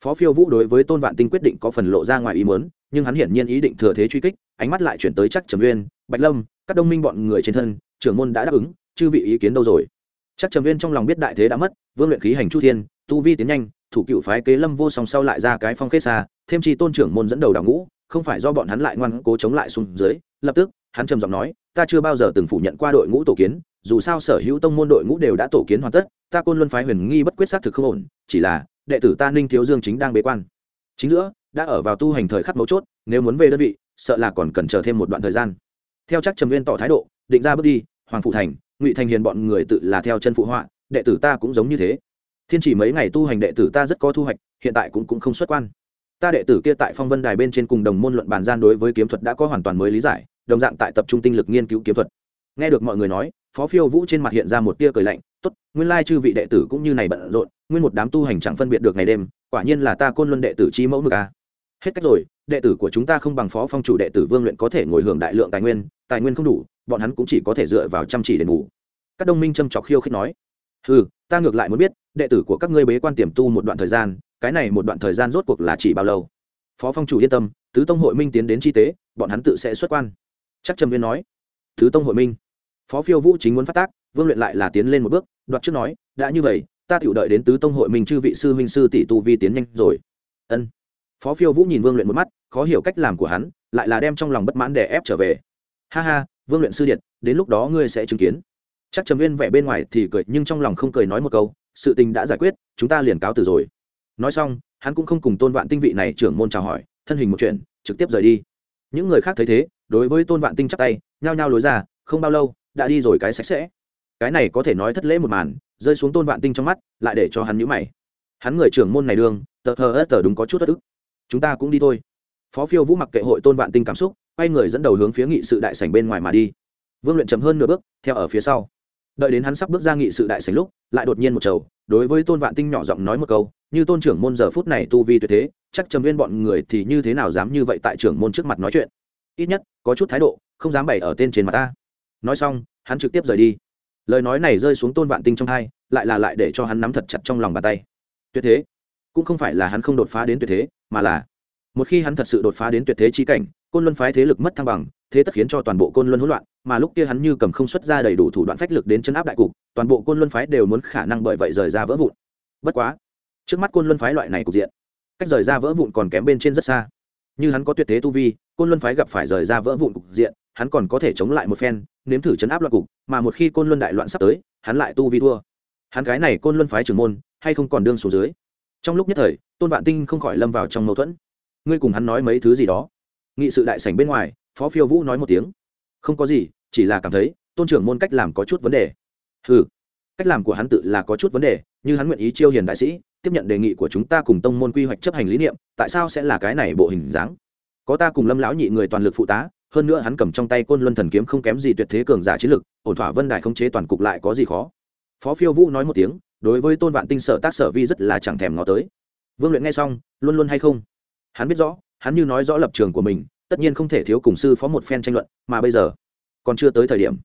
phó phiêu vũ đối với tôn vạn tinh quyết định có phần lộ ra ngoài ý muốn, nhưng hắn hiển nhiên ý định thừa thế truy kích, ánh mắt lại chuyển tới chắc trầm uyên, bạch lâm, các đông minh bọn người trên thân, trưởng môn đã đáp ứng, chư vị ý kiến đâu rồi? Chắc trầm viên trong lòng biết đại thế đã mất, vương luyện khí hành chu thiên, tu vi tiến nhanh, thủ cựu phái kế lâm vô song sau lại ra cái phong khế xa, thêm chi tôn trưởng môn dẫn đầu đảo ngũ, không phải do bọn hắn lại ngoan cố chống lại xuống dưới. Lập tức, hắn trầm giọng nói, ta chưa bao giờ từng phủ nhận qua đội ngũ tổ kiến, dù sao sở hữu tông môn đội ngũ đều đã tổ kiến hoàn tất, ta côn luân phái huyền nghi bất quyết xác thực không ổn, chỉ là, đệ tử ta ninh thiếu dương chính đang bế quan. Chính giữa, đã ở vào tu hành thời khắc mấu chốt, nếu muốn về đơn vị, sợ là còn cần chờ thêm một đoạn thời gian. Theo chắc trầm nguyên tỏ thái độ, định ra bước đi, hoàng phụ thành ngụy thành hiền bọn người tự là theo chân phụ họa, đệ tử ta cũng giống như thế. Thiên chỉ mấy ngày tu hành đệ tử ta rất có thu hoạch, hiện tại cũng cũng không xuất quan. Ta đệ tử kia tại phong vân đài bên trên cùng đồng môn luận bàn gian đối với kiếm thuật đã có hoàn toàn mới lý giải, đồng dạng tại tập trung tinh lực nghiên cứu kiếm thuật. Nghe được mọi người nói, phó phiêu vũ trên mặt hiện ra một tia cười lạnh, tốt, nguyên lai chư vị đệ tử cũng như này bận rộn, nguyên một đám tu hành chẳng phân biệt được ngày đêm, quả nhiên là ta côn luân đệ tử chi mẫu mực a. Hết cách rồi, đệ tử của chúng ta không bằng phó phong chủ đệ tử vương luyện có thể ngồi hưởng đại lượng tài nguyên tài nguyên không đủ bọn hắn cũng chỉ có thể dựa vào chăm chỉ để ngủ. Các đồng minh châm trọc khiêu khích nói ừ ta ngược lại muốn biết, đệ tử của các ngươi bế quan tiềm tu một đoạn thời gian, cái này một đoạn thời gian rốt cuộc là chỉ bao lâu? Phó phong chủ yên tâm, tứ tông hội minh tiến đến chi tế, bọn hắn tự sẽ xuất quan. Chắc trầm viên nói, tứ tông hội minh. Phó phiêu vũ chính muốn phát tác, vương luyện lại là tiến lên một bước, đoạt trước nói, đã như vậy, ta tiểu đợi đến tứ tông hội minh chư vị sư huynh sư tỷ tu vi tiến nhanh rồi. Ân. Phó phiêu vũ nhìn vương luyện một mắt, khó hiểu cách làm của hắn, lại là đem trong lòng bất mãn để ép trở về. Ha ha vương luyện sư điện, đến lúc đó ngươi sẽ chứng kiến. Chắc trầm viên vẻ bên ngoài thì cười, nhưng trong lòng không cười nói một câu, sự tình đã giải quyết, chúng ta liền cáo từ rồi. Nói xong, hắn cũng không cùng tôn vạn tinh vị này trưởng môn chào hỏi, thân hình một chuyện, trực tiếp rời đi. Những người khác thấy thế, đối với tôn vạn tinh chắp tay, nhao nhao lối ra, không bao lâu, đã đi rồi cái sạch sẽ. Cái này có thể nói thất lễ một màn, rơi xuống tôn vạn tinh trong mắt, lại để cho hắn nhữ mày. Hắn người trưởng môn này đương tờ hờ ớt tờ đúng có chút thất ức. Chúng ta cũng đi thôi. Phó phiêu vũ mặc kệ hội tôn vạn tinh cảm xúc quay người dẫn đầu hướng phía nghị sự đại sảnh bên ngoài mà đi. Vương luyện chậm hơn nửa bước, theo ở phía sau. Đợi đến hắn sắp bước ra nghị sự đại sảnh lúc, lại đột nhiên một chầu đối với tôn vạn tinh nhỏ giọng nói một câu, như tôn trưởng môn giờ phút này tu vi tuyệt thế, chắc trầm viên bọn người thì như thế nào dám như vậy tại trưởng môn trước mặt nói chuyện? Ít nhất, có chút thái độ, không dám bày ở tên trên mặt ta. Nói xong, hắn trực tiếp rời đi. Lời nói này rơi xuống tôn vạn tinh trong hai, lại là lại để cho hắn nắm thật chặt trong lòng bàn tay. Tuyệt thế? Cũng không phải là hắn không đột phá đến tuyệt thế, mà là một khi hắn thật sự đột phá đến tuyệt thế chi cảnh côn luân phái thế lực mất thăng bằng, thế tất khiến cho toàn bộ côn luân hỗn loạn, mà lúc kia hắn như cầm không xuất ra đầy đủ thủ đoạn phách lực đến chấn áp đại cục, toàn bộ côn luân phái đều muốn khả năng bởi vậy rời ra vỡ vụn. Bất quá, trước mắt côn luân phái loại này cục diện, cách rời ra vỡ vụn còn kém bên trên rất xa. Như hắn có tuyệt thế tu vi, côn luân phái gặp phải rời ra vỡ vụn cục diện, hắn còn có thể chống lại một phen, nếm thử chấn áp loạn cục, mà một khi côn luân đại loạn sắp tới, hắn lại tu vi thua. Hắn cái này côn luân phái trưởng môn, hay không còn đương xuống dưới? Trong lúc nhất thời, tôn vạn tinh không khỏi lâm vào trong mâu thuẫn. Ngươi cùng hắn nói mấy thứ gì đó? Nghị sự đại sảnh bên ngoài, phó phiêu vũ nói một tiếng. Không có gì, chỉ là cảm thấy, tôn trưởng môn cách làm có chút vấn đề. Ừ cách làm của hắn tự là có chút vấn đề, như hắn nguyện ý chiêu hiền đại sĩ, tiếp nhận đề nghị của chúng ta cùng tông môn quy hoạch chấp hành lý niệm, tại sao sẽ là cái này bộ hình dáng? Có ta cùng lâm lão nhị người toàn lực phụ tá, hơn nữa hắn cầm trong tay côn luân thần kiếm không kém gì tuyệt thế cường giả chiến lực, ổn thỏa vân đài không chế toàn cục lại có gì khó? Phó phiêu vũ nói một tiếng, đối với tôn vạn tinh sở tác sở vi rất là chẳng thèm ngó tới. Vương luyện nghe xong, luôn luôn hay không? Hắn biết rõ hắn như nói rõ lập trường của mình, tất nhiên không thể thiếu cùng sư phó một phen tranh luận, mà bây giờ, còn chưa tới thời điểm.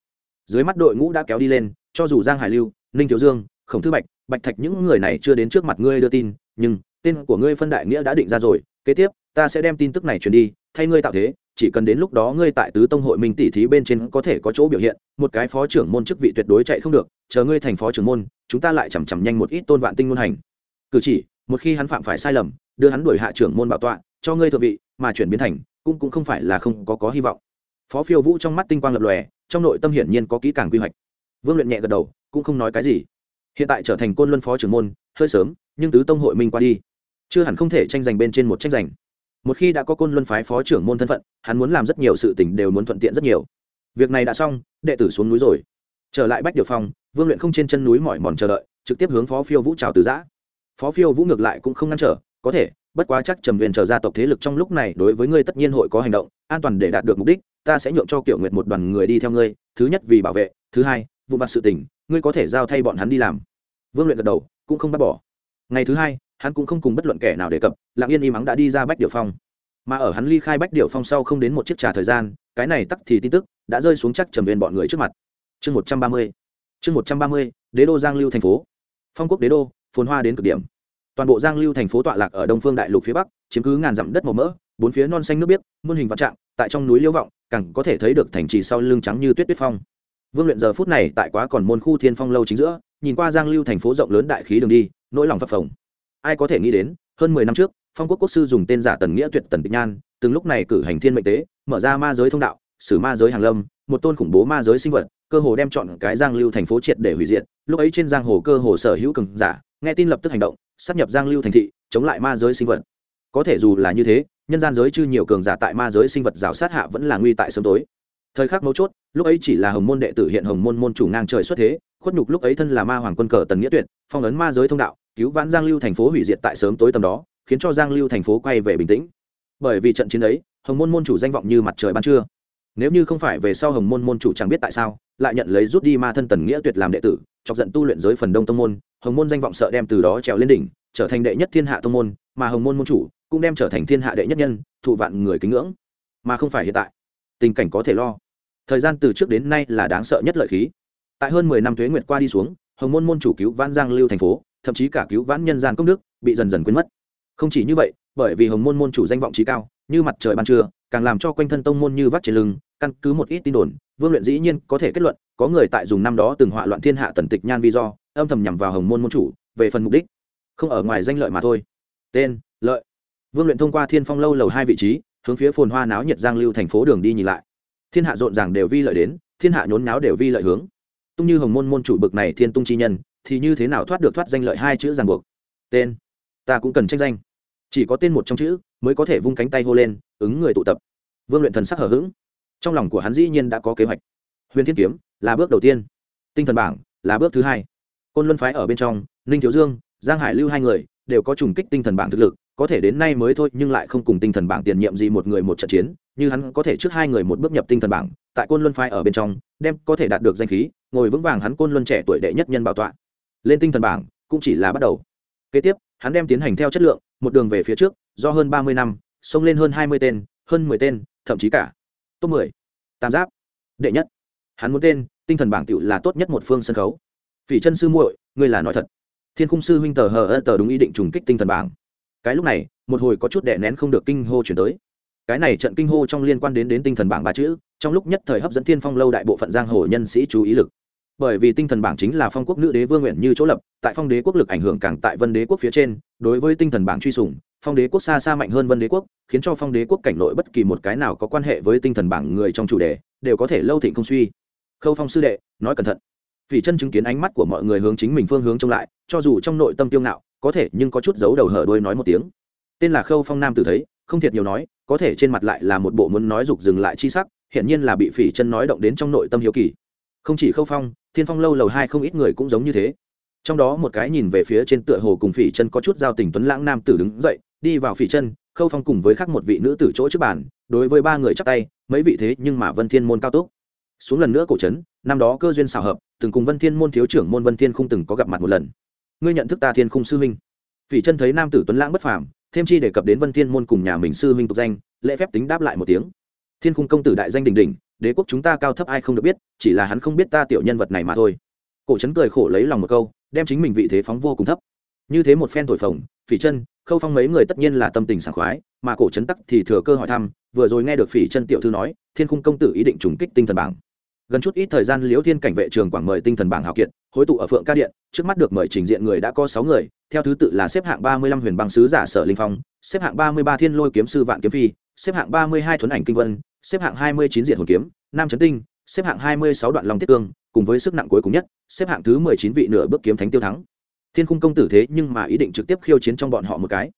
Dưới mắt đội ngũ đã kéo đi lên, cho dù giang hải lưu, ninh thiếu dương, khổng thư bạch bạch thạch những người này chưa đến trước mặt ngươi đưa tin, nhưng tên của ngươi phân đại nghĩa đã định ra rồi, kế tiếp, ta sẽ đem tin tức này truyền đi, thay ngươi tạo thế, chỉ cần đến lúc đó ngươi tại tứ tông hội minh tỷ thí bên trên có thể có chỗ biểu hiện, một cái phó trưởng môn chức vị tuyệt đối chạy không được, chờ ngươi thành phó trưởng môn, chúng ta lại chằm chằm nhanh một ít tôn vạn tinh ngôn hành. Cử chỉ, một khi hắn phạm phải sai lầm, đưa hắn đuổi hạ trưởng môn bảo tọa cho ngươi thượng vị, mà chuyển biến thành, cũng cũng không phải là không có có hy vọng. Phó phiêu vũ trong mắt tinh quang lập lòe, trong nội tâm hiển nhiên có kỹ càng quy hoạch. Vương luyện nhẹ gật đầu, cũng không nói cái gì. Hiện tại trở thành côn luân phó trưởng môn, hơi sớm, nhưng tứ tông hội minh qua đi. Chưa hẳn không thể tranh giành bên trên một tranh giành. Một khi đã có côn luân phái phó trưởng môn thân phận, hắn muốn làm rất nhiều sự tình đều muốn thuận tiện rất nhiều. Việc này đã xong, đệ tử xuống núi rồi. Trở lại bách điều phong, vương luyện không trên chân núi mỏi mòn chờ đợi, trực tiếp hướng phó phiêu vũ trào từ giã. Phó phiêu vũ ngược lại cũng không ngăn trở, có thể bất quá chắc trầm huyền trở ra tộc thế lực trong lúc này đối với ngươi tất nhiên hội có hành động, an toàn để đạt được mục đích, ta sẽ nhượng cho kiểu nguyệt một đoàn người đi theo ngươi, thứ nhất vì bảo vệ, thứ hai, vụ vặt sự tình, ngươi có thể giao thay bọn hắn đi làm. Vương luyện gật đầu, cũng không bắt bỏ. Ngày thứ hai, hắn cũng không cùng bất luận kẻ nào đề cập, lặng yên im ắng đã đi ra bách điệu phong. Mà ở hắn ly khai bách điệu phong sau không đến một chiếc trà thời gian, cái này tắc thì tin tức đã rơi xuống chắc trầm viên bọn người trước mặt. Chương một trăm ba mươi, chương một trăm ba mươi, đế đô giang lưu thành phố. Phong quốc đế đô, phồn hoa đến cực điểm toàn bộ giang lưu thành phố tọa lạc ở đông phương đại lục phía bắc, chiếm cứ ngàn dặm đất màu mỡ, bốn phía non xanh nước biếc, muôn hình vạn trạng, tại trong núi liễu vọng, càng có thể thấy được thành trì sau lưng trắng như tuyết tuyết phong. Vương luyện giờ phút này tại quá còn môn khu thiên phong lâu chính giữa, nhìn qua giang lưu thành phố rộng lớn đại khí đường đi, nỗi lòng phập phồng. Ai có thể nghĩ đến, hơn mười năm trước, phong quốc quốc sư dùng tên giả tần nghĩa tuyệt tần tịch nhan, từng lúc này cử hành thiên mệnh tế, mở ra ma giới thông đạo, xử ma giới hàng lâm, một tôn khủng bố ma giới sinh vật, cơ hồ đem chọn cái giang lưu thành phố triệt để hủy diệt, lúc ấy trên giang hồ cơ hồ sở hữu cường giả, nghe tin lập tức hành động sắp nhập giang lưu thành thị, chống lại ma giới sinh vật. Có thể dù là như thế, nhân gian giới chư nhiều cường giả tại ma giới sinh vật rào sát hạ vẫn là nguy tại sớm tối. Thời khắc mấu chốt, lúc ấy chỉ là hồng môn đệ tử hiện hồng môn môn chủ ngang trời xuất thế, khuất nhục lúc ấy thân là ma hoàng quân cờ tần nghĩa tuyệt, phong ấn ma giới thông đạo, cứu vãn giang lưu thành phố hủy diệt tại sớm tối tầm đó, khiến cho giang lưu thành phố quay về bình tĩnh. Bởi vì trận chiến ấy, hồng môn môn chủ danh vọng như mặt trời ban trưa nếu như không phải về sau hồng môn môn chủ chẳng biết tại sao, lại nhận lấy rút đi ma thân tần nghĩa tuyệt làm đệ tử, chọc giận tu luyện giới phần đông tông môn, hồng môn danh vọng sợ đem từ đó trèo lên đỉnh, trở thành đệ nhất thiên hạ tông môn, mà hồng môn môn chủ cũng đem trở thành thiên hạ đệ nhất nhân, thụ vạn người kính ngưỡng. Mà không phải hiện tại, tình cảnh có thể lo. Thời gian từ trước đến nay là đáng sợ nhất lợi khí. Tại hơn mười năm thuế nguyệt qua đi xuống, hồng môn môn chủ cứu vãn giang lưu thành phố, thậm chí cả cứu vãn nhân gian công đức bị dần dần quên mất. Không chỉ như vậy, bởi vì hồng môn môn chủ danh vọng trí cao như mặt trời ban trưa, càng làm cho quanh thân tông môn như vắt trên lưng, căn cứ một ít tin đồn, vương luyện dĩ nhiên có thể kết luận, có người tại dùng năm đó từng họa loạn thiên hạ tần tịch nhan vi do, âm thầm nhằm vào hồng môn môn chủ, về phần mục đích. Không ở ngoài danh lợi mà thôi. Tên, lợi. Vương luyện thông qua thiên phong lâu lầu hai vị trí, hướng phía phồn hoa náo nhiệt giang lưu thành phố đường đi nhìn lại. Thiên hạ rộn ràng đều vi lợi đến, thiên hạ nhốn náo đều vi lợi hướng. Tung như hồng môn môn chủ bực này thiên tung chi nhân, thì như thế nào thoát được thoát danh lợi hai chữ ràng buộc? Tên, ta cũng cần tranh danh chỉ có tên một trong chữ mới có thể vung cánh tay hô lên, ứng người tụ tập. Vương luyện thần sắc hở h ữ g trong lòng của hắn dĩ nhiên đã có kế hoạch. Huyền thiên kiếm là bước đầu tiên. Tinh thần bảng là bước thứ hai. Côn luân phái ở bên trong, ninh thiếu dương, giang hải lưu hai người đều có trùng kích tinh thần bảng thực lực, có thể đến nay mới thôi nhưng lại không cùng tinh thần bảng tiền nhiệm gì một người một trận chiến, như hắn có thể trước hai người một bước nhập tinh thần bảng, tại côn luân phái ở bên trong, đem có thể đạt được danh khí, ngồi vững vàng hắn côn luân trẻ tuổi đệ nhất nhân bảo tọa. Lên tinh thần bảng cũng chỉ là bắt đầu. Kế tiếp, hắn đem tiến hành theo chất lượng một đường về phía trước, do hơn ba mươi năm, xông lên hơn hai mươi tên, hơn mười tên, thậm chí cả top mười. Tam giáp, đệ nhất. Hắn muốn tên, tinh thần bảng tựu là tốt nhất một phương sân khấu. Phỉ chân sư muội, ngươi là nói thật. Thiên khung sư huynh tờ hờ ơ tờ đúng ý định trùng kích tinh thần bảng. Cái lúc này, một hồi có chút đè nén không được kinh hô chuyển tới. Cái này trận kinh hô trong liên quan đến đến tinh thần bảng ba chữ, trong lúc nhất thời hấp dẫn thiên phong lâu đại bộ phận giang hồ nhân sĩ chú ý lực bởi vì tinh thần bảng chính là phong quốc nữ đế vương nguyện như chỗ lập, tại phong đế quốc lực ảnh hưởng càng tại vân đế quốc phía trên, đối với tinh thần bảng truy sủng phong đế quốc xa xa mạnh hơn vân đế quốc, khiến cho phong đế quốc cảnh nội bất kỳ một cái nào có quan hệ với tinh thần bảng người trong chủ đề, đều có thể lâu thịnh không suy. Khâu phong sư đệ, nói cẩn thận. Vì chân chứng kiến ánh mắt của mọi người hướng chính mình phương hướng trông lại, cho dù trong nội tâm tiêu ngạo, có thể nhưng có chút giấu đầu hở đuôi nói một tiếng. Tên là khâu phong nam tử thấy, không thiệt nhiều nói, có thể trên mặt lại là một bộ muốn nói dục dừng lại chi sắc, hiển nhiên là bị phỉ chân nói động đến trong nội tâm hiếu kỳ không chỉ khâu phong, thiên phong lâu lầu hai không ít người cũng giống như thế. Trong đó một cái nhìn về phía trên tựa hồ cùng phỉ chân có chút giao tình tuấn lãng nam tử đứng dậy, đi vào phỉ chân, khâu phong cùng với khác một vị nữ tử chỗ trước bàn, đối với ba người chắc tay, mấy vị thế nhưng mà vân thiên môn cao túc. Xuống lần nữa cổ trấn, năm đó cơ duyên xảo hợp, từng cùng vân thiên môn thiếu trưởng môn vân thiên không từng có gặp mặt một lần. Ngươi nhận thức ta thiên khung sư huynh. Phỉ chân thấy nam tử tuấn lãng bất phàm, thêm chi đề cập đến vân thiên môn cùng nhà mình sư huynh tục danh, lễ phép tính đáp lại một tiếng thiên khung công tử đại danh đình đình đế quốc chúng ta cao thấp ai không được biết, chỉ là hắn không biết ta tiểu nhân vật này mà thôi. Cổ trấn cười khổ lấy lòng một câu, đem chính mình vị thế phóng vô cùng thấp. Như thế một phen thổi phồng, phỉ chân, khâu phong mấy người tất nhiên là tâm tình sảng khoái, mà cổ trấn tắc thì thừa cơ hỏi thăm, vừa rồi nghe được phỉ chân tiểu thư nói, thiên khung công tử ý định trùng kích tinh thần bảng. Gần chút ít thời gian liễu thiên cảnh vệ trường quảng mời tinh thần bảng hào kiệt, hối tụ ở phượng ca điện, trước mắt được mời trình diện người đã có sáu người, theo thứ tự là xếp hạng ba mươi lăm huyền băng sứ giả sở linh phong, xếp hạng ba mươi ba thiên lôi kiếm sư vạn kiếm phi xếp hạng ba mươi hai thuấn ảnh kinh vân, xếp hạng hai mươi chín diện hồn kiếm, nam trấn tinh, xếp hạng hai mươi sáu đoạn long tiết cương, cùng với sức nặng cuối cùng nhất, xếp hạng thứ mười chín vị nửa bước kiếm thánh tiêu thắng. Thiên khung công tử thế nhưng mà ý định trực tiếp khiêu chiến trong bọn họ một cái.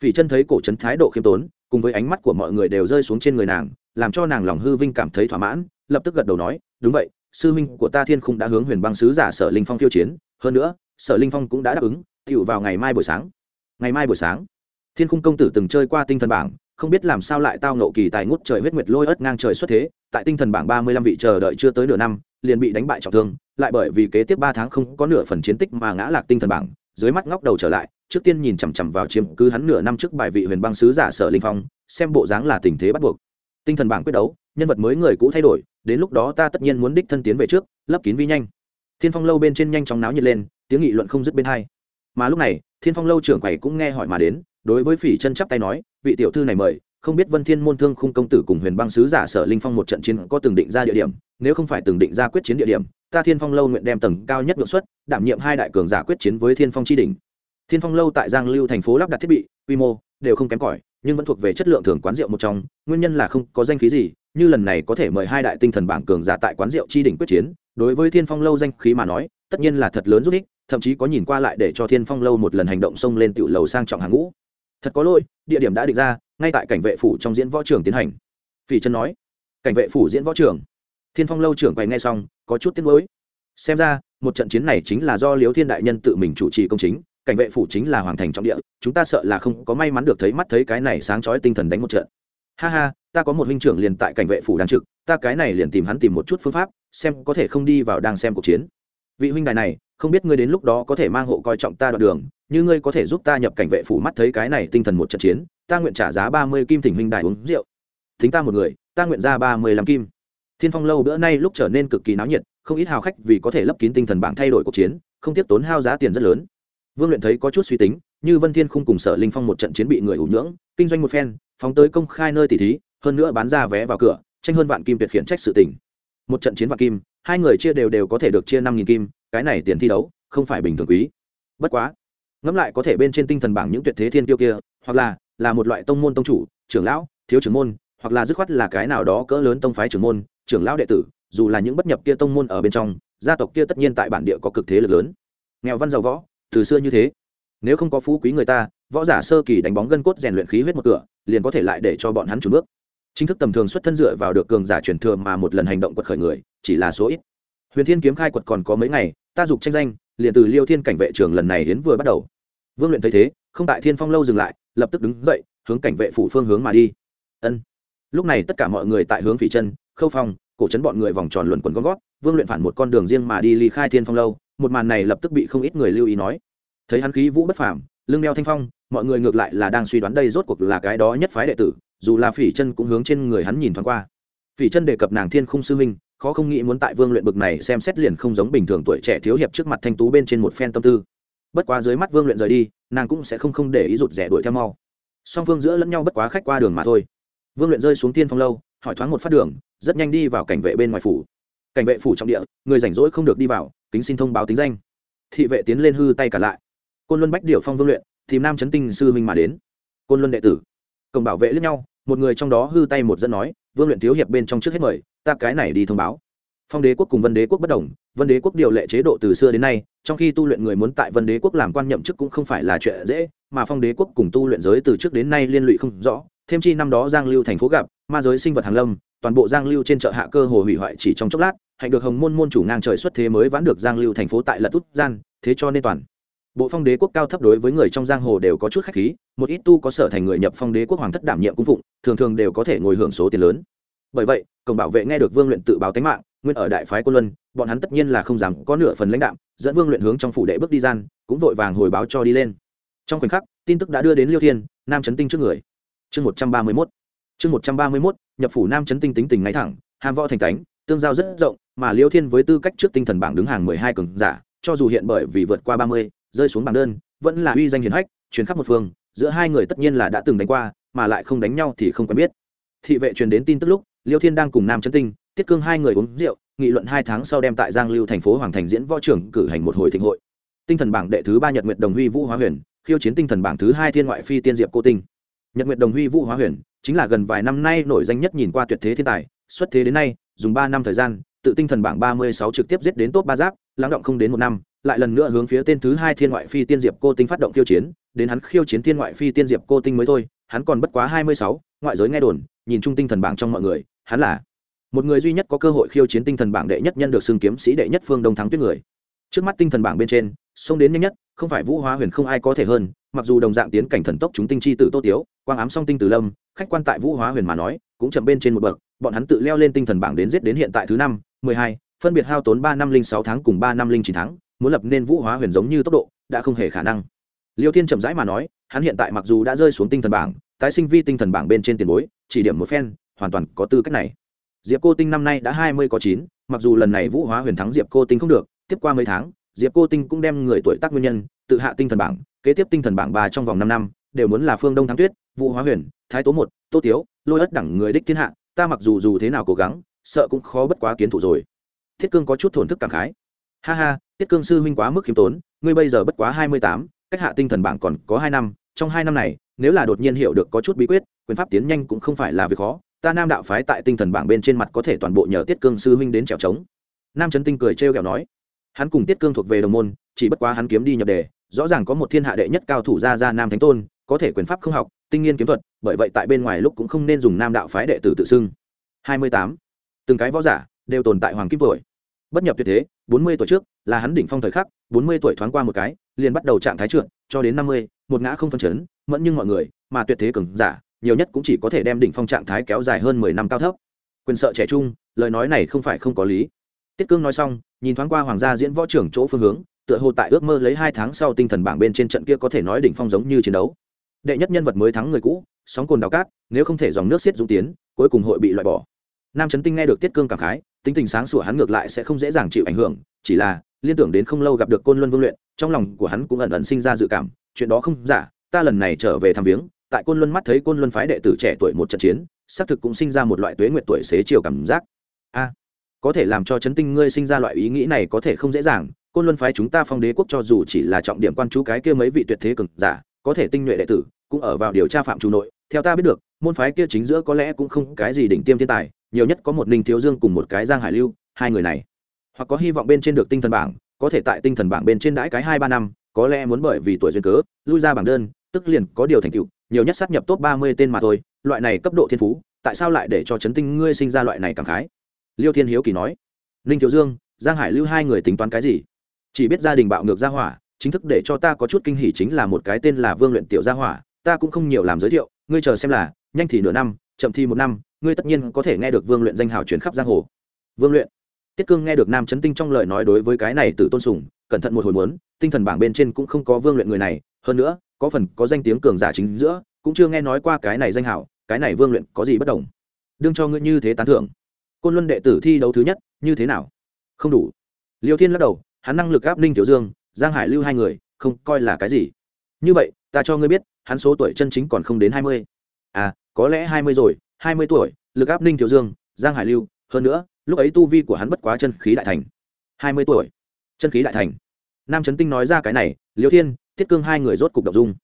Vì chân thấy cổ trấn thái độ khiêm tốn, cùng với ánh mắt của mọi người đều rơi xuống trên người nàng, làm cho nàng lòng hư vinh cảm thấy thỏa mãn, lập tức gật đầu nói, đúng vậy, sư minh của ta thiên khung đã hướng huyền băng sứ giả sở linh phong khiêu chiến, hơn nữa, sở linh phong cũng đã đáp ứng tựu vào ngày mai buổi sáng. Ngày mai buổi sáng, thiên khung công tử từng chơi qua tinh thần bảng không biết làm sao lại tao nộ kỳ tài ngút trời huyết nguyệt lôi ớt ngang trời xuất thế, tại tinh thần bảng ba mươi lăm vị chờ đợi chưa tới nửa năm, liền bị đánh bại trọng thương, lại bởi vì kế tiếp ba tháng không có nửa phần chiến tích mà ngã lạc tinh thần bảng, dưới mắt ngóc đầu trở lại, trước tiên nhìn chằm chằm vào chiếm cứ hắn nửa năm trước bài vị huyền băng sứ giả sở linh phong, xem bộ dáng là tình thế bắt buộc. Tinh thần bảng quyết đấu, nhân vật mới người cũ thay đổi, đến lúc đó ta tất nhiên muốn đích thân tiến về trước, lấp kín vi nhanh. Thiên phong lâu bên trên nhanh chóng náo nhiệt lên, tiếng nghị luận không dứt bên hai. Mà lúc này, thiên phong lâu trưởng quầy cũng nghe hỏi mà đến đối với phỉ chân chắp tay nói, vị tiểu thư này mời, không biết vân thiên môn thương khung công tử cùng huyền băng sứ giả sở linh phong một trận chiến có từng định ra địa điểm, nếu không phải từng định ra quyết chiến địa điểm, ta thiên phong lâu nguyện đem tầng cao nhất ngưỡng suất đảm nhiệm hai đại cường giả quyết chiến với thiên phong tri đỉnh. Thiên phong lâu tại giang lưu thành phố lắp đặt thiết bị, quy mô đều không kém cỏi, nhưng vẫn thuộc về chất lượng thường quán rượu một trong, nguyên nhân là không có danh khí gì, như lần này có thể mời hai đại tinh thần bảng cường giả tại quán rượu chi đỉnh quyết chiến, đối với thiên phong lâu danh khí mà nói, tất nhiên là thật lớn giúp ích, thậm chí có nhìn qua lại để cho thiên phong lâu một lần hành động xông lên tiểu lầu sang trọng hàng ngũ thật có lỗi, địa điểm đã định ra, ngay tại cảnh vệ phủ trong diễn võ trường tiến hành. Phỉ chân nói. Cảnh vệ phủ diễn võ trường? Thiên phong lâu trưởng quay nghe xong, có chút tiếc nuối. Xem ra, một trận chiến này chính là do liếu thiên đại nhân tự mình chủ trì công chính, cảnh vệ phủ chính là hoàng thành trọng địa, chúng ta sợ là không có may mắn được thấy mắt thấy cái này sáng chói tinh thần đánh một trận. Ha ha, ta có một huynh trưởng liền tại cảnh vệ phủ đang trực, ta cái này liền tìm hắn tìm một chút phương pháp, xem có thể không đi vào đang xem cuộc chiến. Vị huynh đài này không biết ngươi đến lúc đó có thể mang hộ coi trọng ta đoạn đường, như ngươi có thể giúp ta nhập cảnh vệ phủ mắt thấy cái này tinh thần một trận chiến, ta nguyện trả giá ba mươi kim thỉnh huynh đài uống rượu. Thính ta một người, ta nguyện ra ba mươi lăm kim. Thiên phong lâu bữa nay lúc trở nên cực kỳ náo nhiệt, không ít hào khách vì có thể lấp kín tinh thần bảng thay đổi cuộc chiến, không tiếp tốn hao giá tiền rất lớn. Vương luyện thấy có chút suy tính, như vân thiên không cùng sở linh phong một trận chiến bị người ủ nhưỡng, kinh doanh một phen, phóng tới công khai nơi tỷ thí, hơn nữa bán ra vé vào cửa, tranh hơn vạn kim tuyệt khiển trách sự tỉnh. một trận chiến vạn kim, hai người chia đều đều có thể được chia năm nghìn kim cái này tiền thi đấu không phải bình thường quý. Bất quá, ngẫm lại có thể bên trên tinh thần bảng những tuyệt thế thiên tiêu kia, hoặc là là một loại tông môn tông chủ, trưởng lão, thiếu trưởng môn, hoặc là dứt khoát là cái nào đó cỡ lớn tông phái trưởng môn, trưởng lão đệ tử, dù là những bất nhập kia tông môn ở bên trong, gia tộc kia tất nhiên tại bản địa có cực thế lực lớn. Nghèo văn giàu võ, từ xưa như thế. Nếu không có phú quý người ta, võ giả sơ kỳ đánh bóng gân cốt rèn luyện khí huyết một cửa, liền có thể lại để cho bọn hắn chủ bước. Chính thức tầm thường xuất thân dựa vào được cường giả truyền thừa mà một lần hành động quật khởi người, chỉ là số ít. Huyền thiên kiếm khai quật còn có mấy ngày ta dục tranh danh, liền từ liêu thiên cảnh vệ trường lần này đến vừa bắt đầu. Vương luyện thấy thế, không tại thiên phong lâu dừng lại, lập tức đứng dậy, hướng cảnh vệ phủ phương hướng mà đi. Ân. Lúc này tất cả mọi người tại hướng phỉ chân, khâu phong, cổ trấn bọn người vòng tròn luẩn quẩn con gót, vương luyện phản một con đường riêng mà đi ly khai thiên phong lâu, một màn này lập tức bị không ít người lưu ý nói. Thấy hắn khí vũ bất phàm, lưng đeo thanh phong, mọi người ngược lại là đang suy đoán đây rốt cuộc là cái đó nhất phái đệ tử, dù là phỉ chân cũng hướng trên người hắn nhìn thoáng qua. Phỉ chân đề cập nàng thiên khung sư huynh khó không nghĩ muốn tại vương luyện bực này xem xét liền không giống bình thường tuổi trẻ thiếu hiệp trước mặt thanh tú bên trên một phen tâm tư. Bất quá dưới mắt vương luyện rời đi, nàng cũng sẽ không không để ý rụt rẻ đuổi theo mau. Song phương giữa lẫn nhau bất quá khách qua đường mà thôi. Vương luyện rơi xuống tiên phong lâu, hỏi thoáng một phát đường, rất nhanh đi vào cảnh vệ bên ngoài phủ. Cảnh vệ phủ trọng địa, người rảnh rỗi không được đi vào, kính xin thông báo tính danh. Thị vệ tiến lên hư tay cả lại. Côn luân bách điệu phong vương luyện, tìm nam chấn tinh sư huynh mà đến. Côn luân đệ tử, cổng bảo vệ lẫn nhau, một người trong đó hư tay một dẫn nói vương luyện thiếu hiệp bên trong trước hết mời, ta cái này đi thông báo. Phong đế quốc cùng vân đế quốc bất đồng, vân đế quốc điều lệ chế độ từ xưa đến nay, trong khi tu luyện người muốn tại vân đế quốc làm quan nhậm chức cũng không phải là chuyện dễ, mà phong đế quốc cùng tu luyện giới từ trước đến nay liên lụy không rõ. Thêm chi năm đó giang lưu thành phố gặp, ma giới sinh vật hàng lâm, toàn bộ giang lưu trên chợ hạ cơ hồ hủy hoại chỉ trong chốc lát, hạnh được hồng môn môn chủ ngang trời xuất thế mới vãn được giang lưu thành phố tại lật út gian, thế cho nên toàn bộ phong đế quốc cao thấp đối với người trong giang hồ đều có chút khách khí, một ít tu có sở thành người nhập phong đế quốc hoàng thất đảm nhiệm cung phụng, thường thường đều có thể ngồi hưởng số tiền lớn. Bởi vậy, cổng bảo vệ nghe được vương luyện tự báo tánh mạng, nguyên ở đại phái quân luân, bọn hắn tất nhiên là không dám có nửa phần lãnh đạo dẫn vương luyện hướng trong phủ đệ bước đi gian, cũng vội vàng hồi báo cho đi lên. Trong khoảnh khắc, tin tức đã đưa đến liêu thiên, nam trấn tinh trước người. Chương một trăm ba mươi mốt. Chương một trăm ba mươi mốt, nhập phủ nam trấn tinh tính tình ngay thẳng, hàm võ thành tánh tương giao rất rộng, mà liêu thiên với tư cách trước tinh thần bảng đứng hàng mười hai cường giả, cho dù hiện bởi vì vượt qua ba mươi rơi xuống bảng đơn, vẫn là uy danh hiền hách, truyền khắp một phương, giữa hai người tất nhiên là đã từng đánh qua, mà lại không đánh nhau thì không quen biết. Thị vệ truyền đến tin tức lúc, liêu thiên đang cùng nam trấn tinh, tiết cương hai người uống rượu, nghị luận hai tháng sau đem tại giang lưu thành phố hoàng thành diễn võ trưởng cử hành một hồi thịnh hội. Tinh thần bảng đệ thứ ba nhật nguyệt đồng huy vũ hóa huyền, khiêu chiến tinh thần bảng thứ hai thiên ngoại phi tiên diệp cô tinh. Nhật nguyệt đồng huy vũ hóa huyền, chính là gần vài năm nay nổi danh nhất nhìn qua tuyệt thế thiên tài, xuất thế đến nay, dùng ba năm thời gian, tự tinh thần bảng ba mươi sáu trực tiếp giết đến top ba giáp, lắng động không đến một năm lại lần nữa hướng phía tên thứ hai thiên ngoại phi tiên diệp cô tinh phát động khiêu chiến, đến hắn khiêu chiến thiên ngoại phi tiên diệp cô tinh mới thôi, hắn còn bất quá hai mươi sáu, ngoại giới nghe đồn, nhìn chung tinh thần bảng trong mọi người, hắn là một người duy nhất có cơ hội khiêu chiến tinh thần bảng đệ nhất nhân được xưng kiếm sĩ đệ nhất phương đông thắng tuyết người. Trước mắt tinh thần bảng bên trên, xông đến nhanh nhất, không phải vũ hóa huyền không ai có thể hơn, mặc dù đồng dạng tiến cảnh thần tốc chúng tinh chi tự tô tiếu, quang ám song tinh tử lâm, khách quan tại vũ hóa huyền mà nói, cũng chậm bên trên một bậc, bọn hắn tự leo lên tinh thần bảng đến giết đến hiện tại thứ năm, mười hai, phân biệt hao tốn ba năm linh sáu tháng cùng ba năm linh chín tháng muốn lập nên vũ hóa huyền giống như tốc độ, đã không hề khả năng. Liêu thiên chậm rãi mà nói, hắn hiện tại mặc dù đã rơi xuống tinh thần bảng, tái sinh vi tinh thần bảng bên trên tiền bối, chỉ điểm một phen, hoàn toàn có tư cách này. Diệp cô tinh năm nay đã hai mươi có chín, mặc dù lần này vũ hóa huyền thắng diệp cô tinh không được, tiếp qua mấy tháng, diệp cô tinh cũng đem người tuổi tác nguyên nhân, tự hạ tinh thần bảng, kế tiếp tinh thần bảng ba trong vòng năm năm, đều muốn là phương đông thắng tuyết, vũ hóa huyền, thái tố một, tô tiếu, lôi ất đẳng người đích thiên hạ, ta mặc dù dù thế nào cố gắng, sợ cũng khó bất quá kiến thủ rồi. Thiết cương có chút thổn thức cảm khái ha ha, tiết cương sư huynh quá mức khiêm tốn, ngươi bây giờ bất quá hai mươi tám, cách hạ tinh thần bảng còn có hai năm, trong hai năm này, nếu là đột nhiên hiểu được có chút bí quyết, quyền pháp tiến nhanh cũng không phải là việc khó, ta nam đạo phái tại tinh thần bảng bên trên mặt có thể toàn bộ nhờ tiết cương sư huynh đến trèo trống. Nam trấn tinh cười trêu ghẹo nói, hắn cùng tiết cương thuộc về đồng môn, chỉ bất quá hắn kiếm đi nhập đề, rõ ràng có một thiên hạ đệ nhất cao thủ gia gia nam thánh tôn, có thể quyền pháp không học, tinh nghiên kiếm thuật, bởi vậy tại bên ngoài lúc cũng không nên dùng nam đạo phái đệ tử tự xưng. Hai mươi tám, từng cái võ giả đều tồn tại hoàng kim tuổi bất nhập tuyệt thế, bốn mươi tuổi trước, là hắn đỉnh phong thời khắc, bốn mươi tuổi thoáng qua một cái, liền bắt đầu trạng thái trượt, cho đến năm mươi, một ngã không phân chấn, mẫn nhưng mọi người, mà tuyệt thế cường giả, nhiều nhất cũng chỉ có thể đem đỉnh phong trạng thái kéo dài hơn mười năm cao thấp. Quyền sợ trẻ trung, lời nói này không phải không có lý. Tiết cương nói xong, nhìn thoáng qua hoàng gia diễn võ trưởng chỗ phương hướng, tựa hồ tại ước mơ lấy hai tháng sau tinh thần bảng bên trên trận kia có thể nói đỉnh phong giống như chiến đấu. Đệ nhất nhân vật mới thắng người cũ, sóng cồn đào cát, nếu không thể dòng nước xiết dũng tiến, cuối cùng hội bị loại bỏ. Nam trấn tinh nghe được tiết cương cảm khái tính tình sáng sủa hắn ngược lại sẽ không dễ dàng chịu ảnh hưởng, chỉ là, liên tưởng đến không lâu gặp được côn luân vương luyện, trong lòng của hắn cũng ẩn ẩn sinh ra dự cảm, chuyện đó không giả, ta lần này trở về thăm viếng, tại côn luân mắt thấy côn luân phái đệ tử trẻ tuổi một trận chiến, xác thực cũng sinh ra một loại tuế nguyệt tuổi xế chiều cảm giác. A, có thể làm cho chấn tinh ngươi sinh ra loại ý nghĩ này có thể không dễ dàng, côn luân phái chúng ta phong đế quốc cho dù chỉ là trọng điểm quan chú cái kia mấy vị tuyệt thế cực giả, có thể tinh nhuệ đệ tử, cũng ở vào điều tra phạm chủ nội, theo ta biết được môn phái kia chính giữa có lẽ cũng không cái gì đỉnh tiêm thiên tài, nhiều nhất có một ninh thiếu dương cùng một cái giang hải lưu, hai người này. Hoặc có hy vọng bên trên được tinh thần bảng, có thể tại tinh thần bảng bên trên đãi cái hai ba năm, có lẽ muốn bởi vì tuổi duyên cớ, lui ra bảng đơn, tức liền có điều thành tựu, nhiều nhất sát nhập top ba mươi tên mà thôi, loại này cấp độ thiên phú, tại sao lại để cho chấn tinh ngươi sinh ra loại này cảm khái? Liêu thiên hiếu kỳ nói. Ninh thiếu dương, giang hải lưu hai người tính toán cái gì? Chỉ biết gia đình bạo ngược gia hỏa, chính thức để cho ta có chút kinh hỉ chính là một cái tên là vương luyện tiểu gia hỏa, ta cũng không nhiều làm giới thiệu, ngươi chờ xem là nhanh thì nửa năm, chậm thì một năm, ngươi tất nhiên có thể nghe được vương luyện danh hào chuyển khắp giang hồ. Vương luyện, tiết cương nghe được nam chấn tinh trong lời nói đối với cái này từ tôn sùng, cẩn thận một hồi muốn, tinh thần bảng bên trên cũng không có vương luyện người này. Hơn nữa, có phần có danh tiếng cường giả chính giữa, cũng chưa nghe nói qua cái này danh hảo cái này vương luyện có gì bất đồng. Đương cho ngươi như thế tán thưởng. Côn luân đệ tử thi đấu thứ nhất, như thế nào? Không đủ. Liêu thiên lắc đầu, hắn năng lực áp ninh tiểu dương, giang hải lưu hai người, không coi là cái gì. Như vậy, ta cho ngươi biết, hắn số tuổi chân chính còn không đến hai mươi. À có lẽ hai mươi rồi, hai mươi tuổi, lực áp ninh thiếu dương, giang hải lưu, hơn nữa, lúc ấy tu vi của hắn bất quá chân khí đại thành. Hai mươi tuổi, chân khí đại thành. Nam trấn tinh nói ra cái này, liêu thiên tiết cương hai người rốt cục động dung.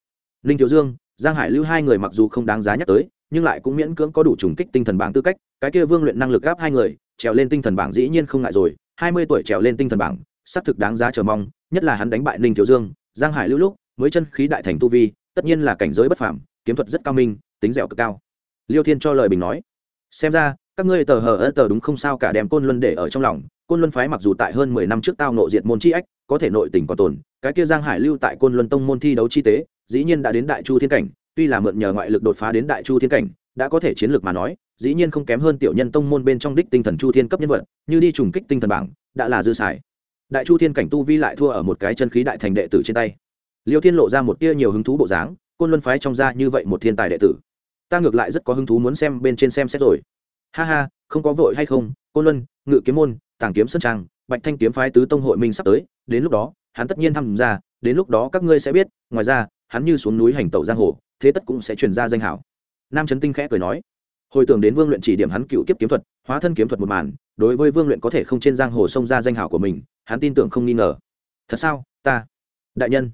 Ninh thiếu dương, giang hải lưu hai người mặc dù không đáng giá nhắc tới, nhưng lại cũng miễn cưỡng có đủ trùng kích tinh thần bảng tư cách, cái kia vương luyện năng lực gáp hai người, trèo lên tinh thần bảng dĩ nhiên không ngại rồi, hai mươi tuổi trèo lên tinh thần bảng, xác thực đáng giá chờ mong, nhất là hắn đánh bại ninh thiếu dương, giang hải lưu lúc, mới chân khí đại thành tu vi, tất nhiên là cảnh giới bất phàm, kiếm thuật rất cao minh tính dẻo cực cao. Liêu thiên cho lời bình nói, xem ra, các ngươi tờ hờ ơ tờ đúng không sao cả đem côn luân để ở trong lòng. Côn luân phái mặc dù tại hơn mười năm trước tao nộ diệt môn chi ách, có thể nội tình còn tồn, cái kia giang hải lưu tại côn luân tông môn thi đấu chi tế, dĩ nhiên đã đến đại chu thiên cảnh, tuy là mượn nhờ ngoại lực đột phá đến đại chu thiên cảnh, đã có thể chiến lược mà nói, dĩ nhiên không kém hơn tiểu nhân tông môn bên trong đích tinh thần chu thiên cấp nhân vật, như đi trùng kích tinh thần bảng, đã là dư xài. Đại chu thiên cảnh tu vi lại thua ở một cái chân khí đại thành đệ tử trên tay. Liêu thiên lộ ra một tia nhiều hứng thú bộ dáng, côn luân phái trong ra như vậy một thiên tài đệ tử ta ngược lại rất có hứng thú muốn xem bên trên xem xét rồi. Ha ha, không có vội hay không? Côn luân, ngự kiếm môn, tàng kiếm sơn trang bạch thanh kiếm phái tứ tông hội minh sắp tới, đến lúc đó, hắn tất nhiên tham gia, đến lúc đó các ngươi sẽ biết, ngoài ra, hắn như xuống núi hành tẩu giang hồ, thế tất cũng sẽ truyền ra danh hảo. Nam trấn tinh khẽ cười nói. Hồi tưởng đến vương luyện chỉ điểm hắn cựu kiếp kiếm thuật, hóa thân kiếm thuật một màn, đối với vương luyện có thể không trên giang hồ xông ra danh hảo của mình, hắn tin tưởng không nghi ngờ. Thật sao, ta? Đại nhân,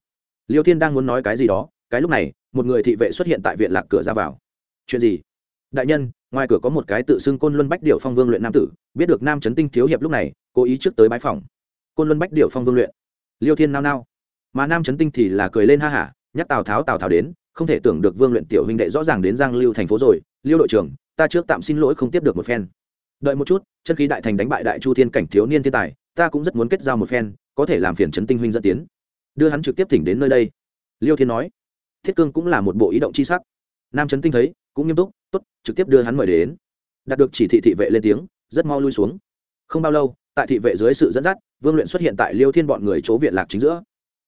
liêu thiên đang muốn nói cái gì đó, cái lúc này, một người thị vệ xuất hiện tại viện lạc cửa ra vào chuyện gì? Đại nhân, ngoài cửa có một cái tự xưng côn luân bách điệu phong vương luyện nam tử, biết được nam trấn tinh thiếu hiệp lúc này, cố ý trước tới bãi phòng côn luân bách điệu phong vương luyện. Liêu thiên nao nao. Mà nam trấn tinh thì là cười lên ha hả, nhắc tào tháo tào tháo đến, không thể tưởng được vương luyện tiểu huynh đệ rõ ràng đến giang lưu thành phố rồi. Liêu đội trưởng, ta trước tạm xin lỗi không tiếp được một phen. Đợi một chút, chân khí đại thành đánh bại đại chu thiên cảnh thiếu niên thiên tài, ta cũng rất muốn kết giao một phen, có thể làm phiền trấn tinh huynh dẫn tiến. Đưa hắn trực tiếp thỉnh đến nơi đây. Liêu thiên nói. Thiết cương cũng là một bộ ý động c h i sắc. Nam trấn tinh thấy cũng nghiêm túc t ố t trực tiếp đưa hắn mời đến. Đạt được chỉ thị thị vệ lên tiếng, rất mau lui xuống. Không bao lâu, tại thị vệ dưới sự dẫn dắt, vương luyện xuất hiện tại liêu thiên bọn người chỗ viện lạc chính giữa.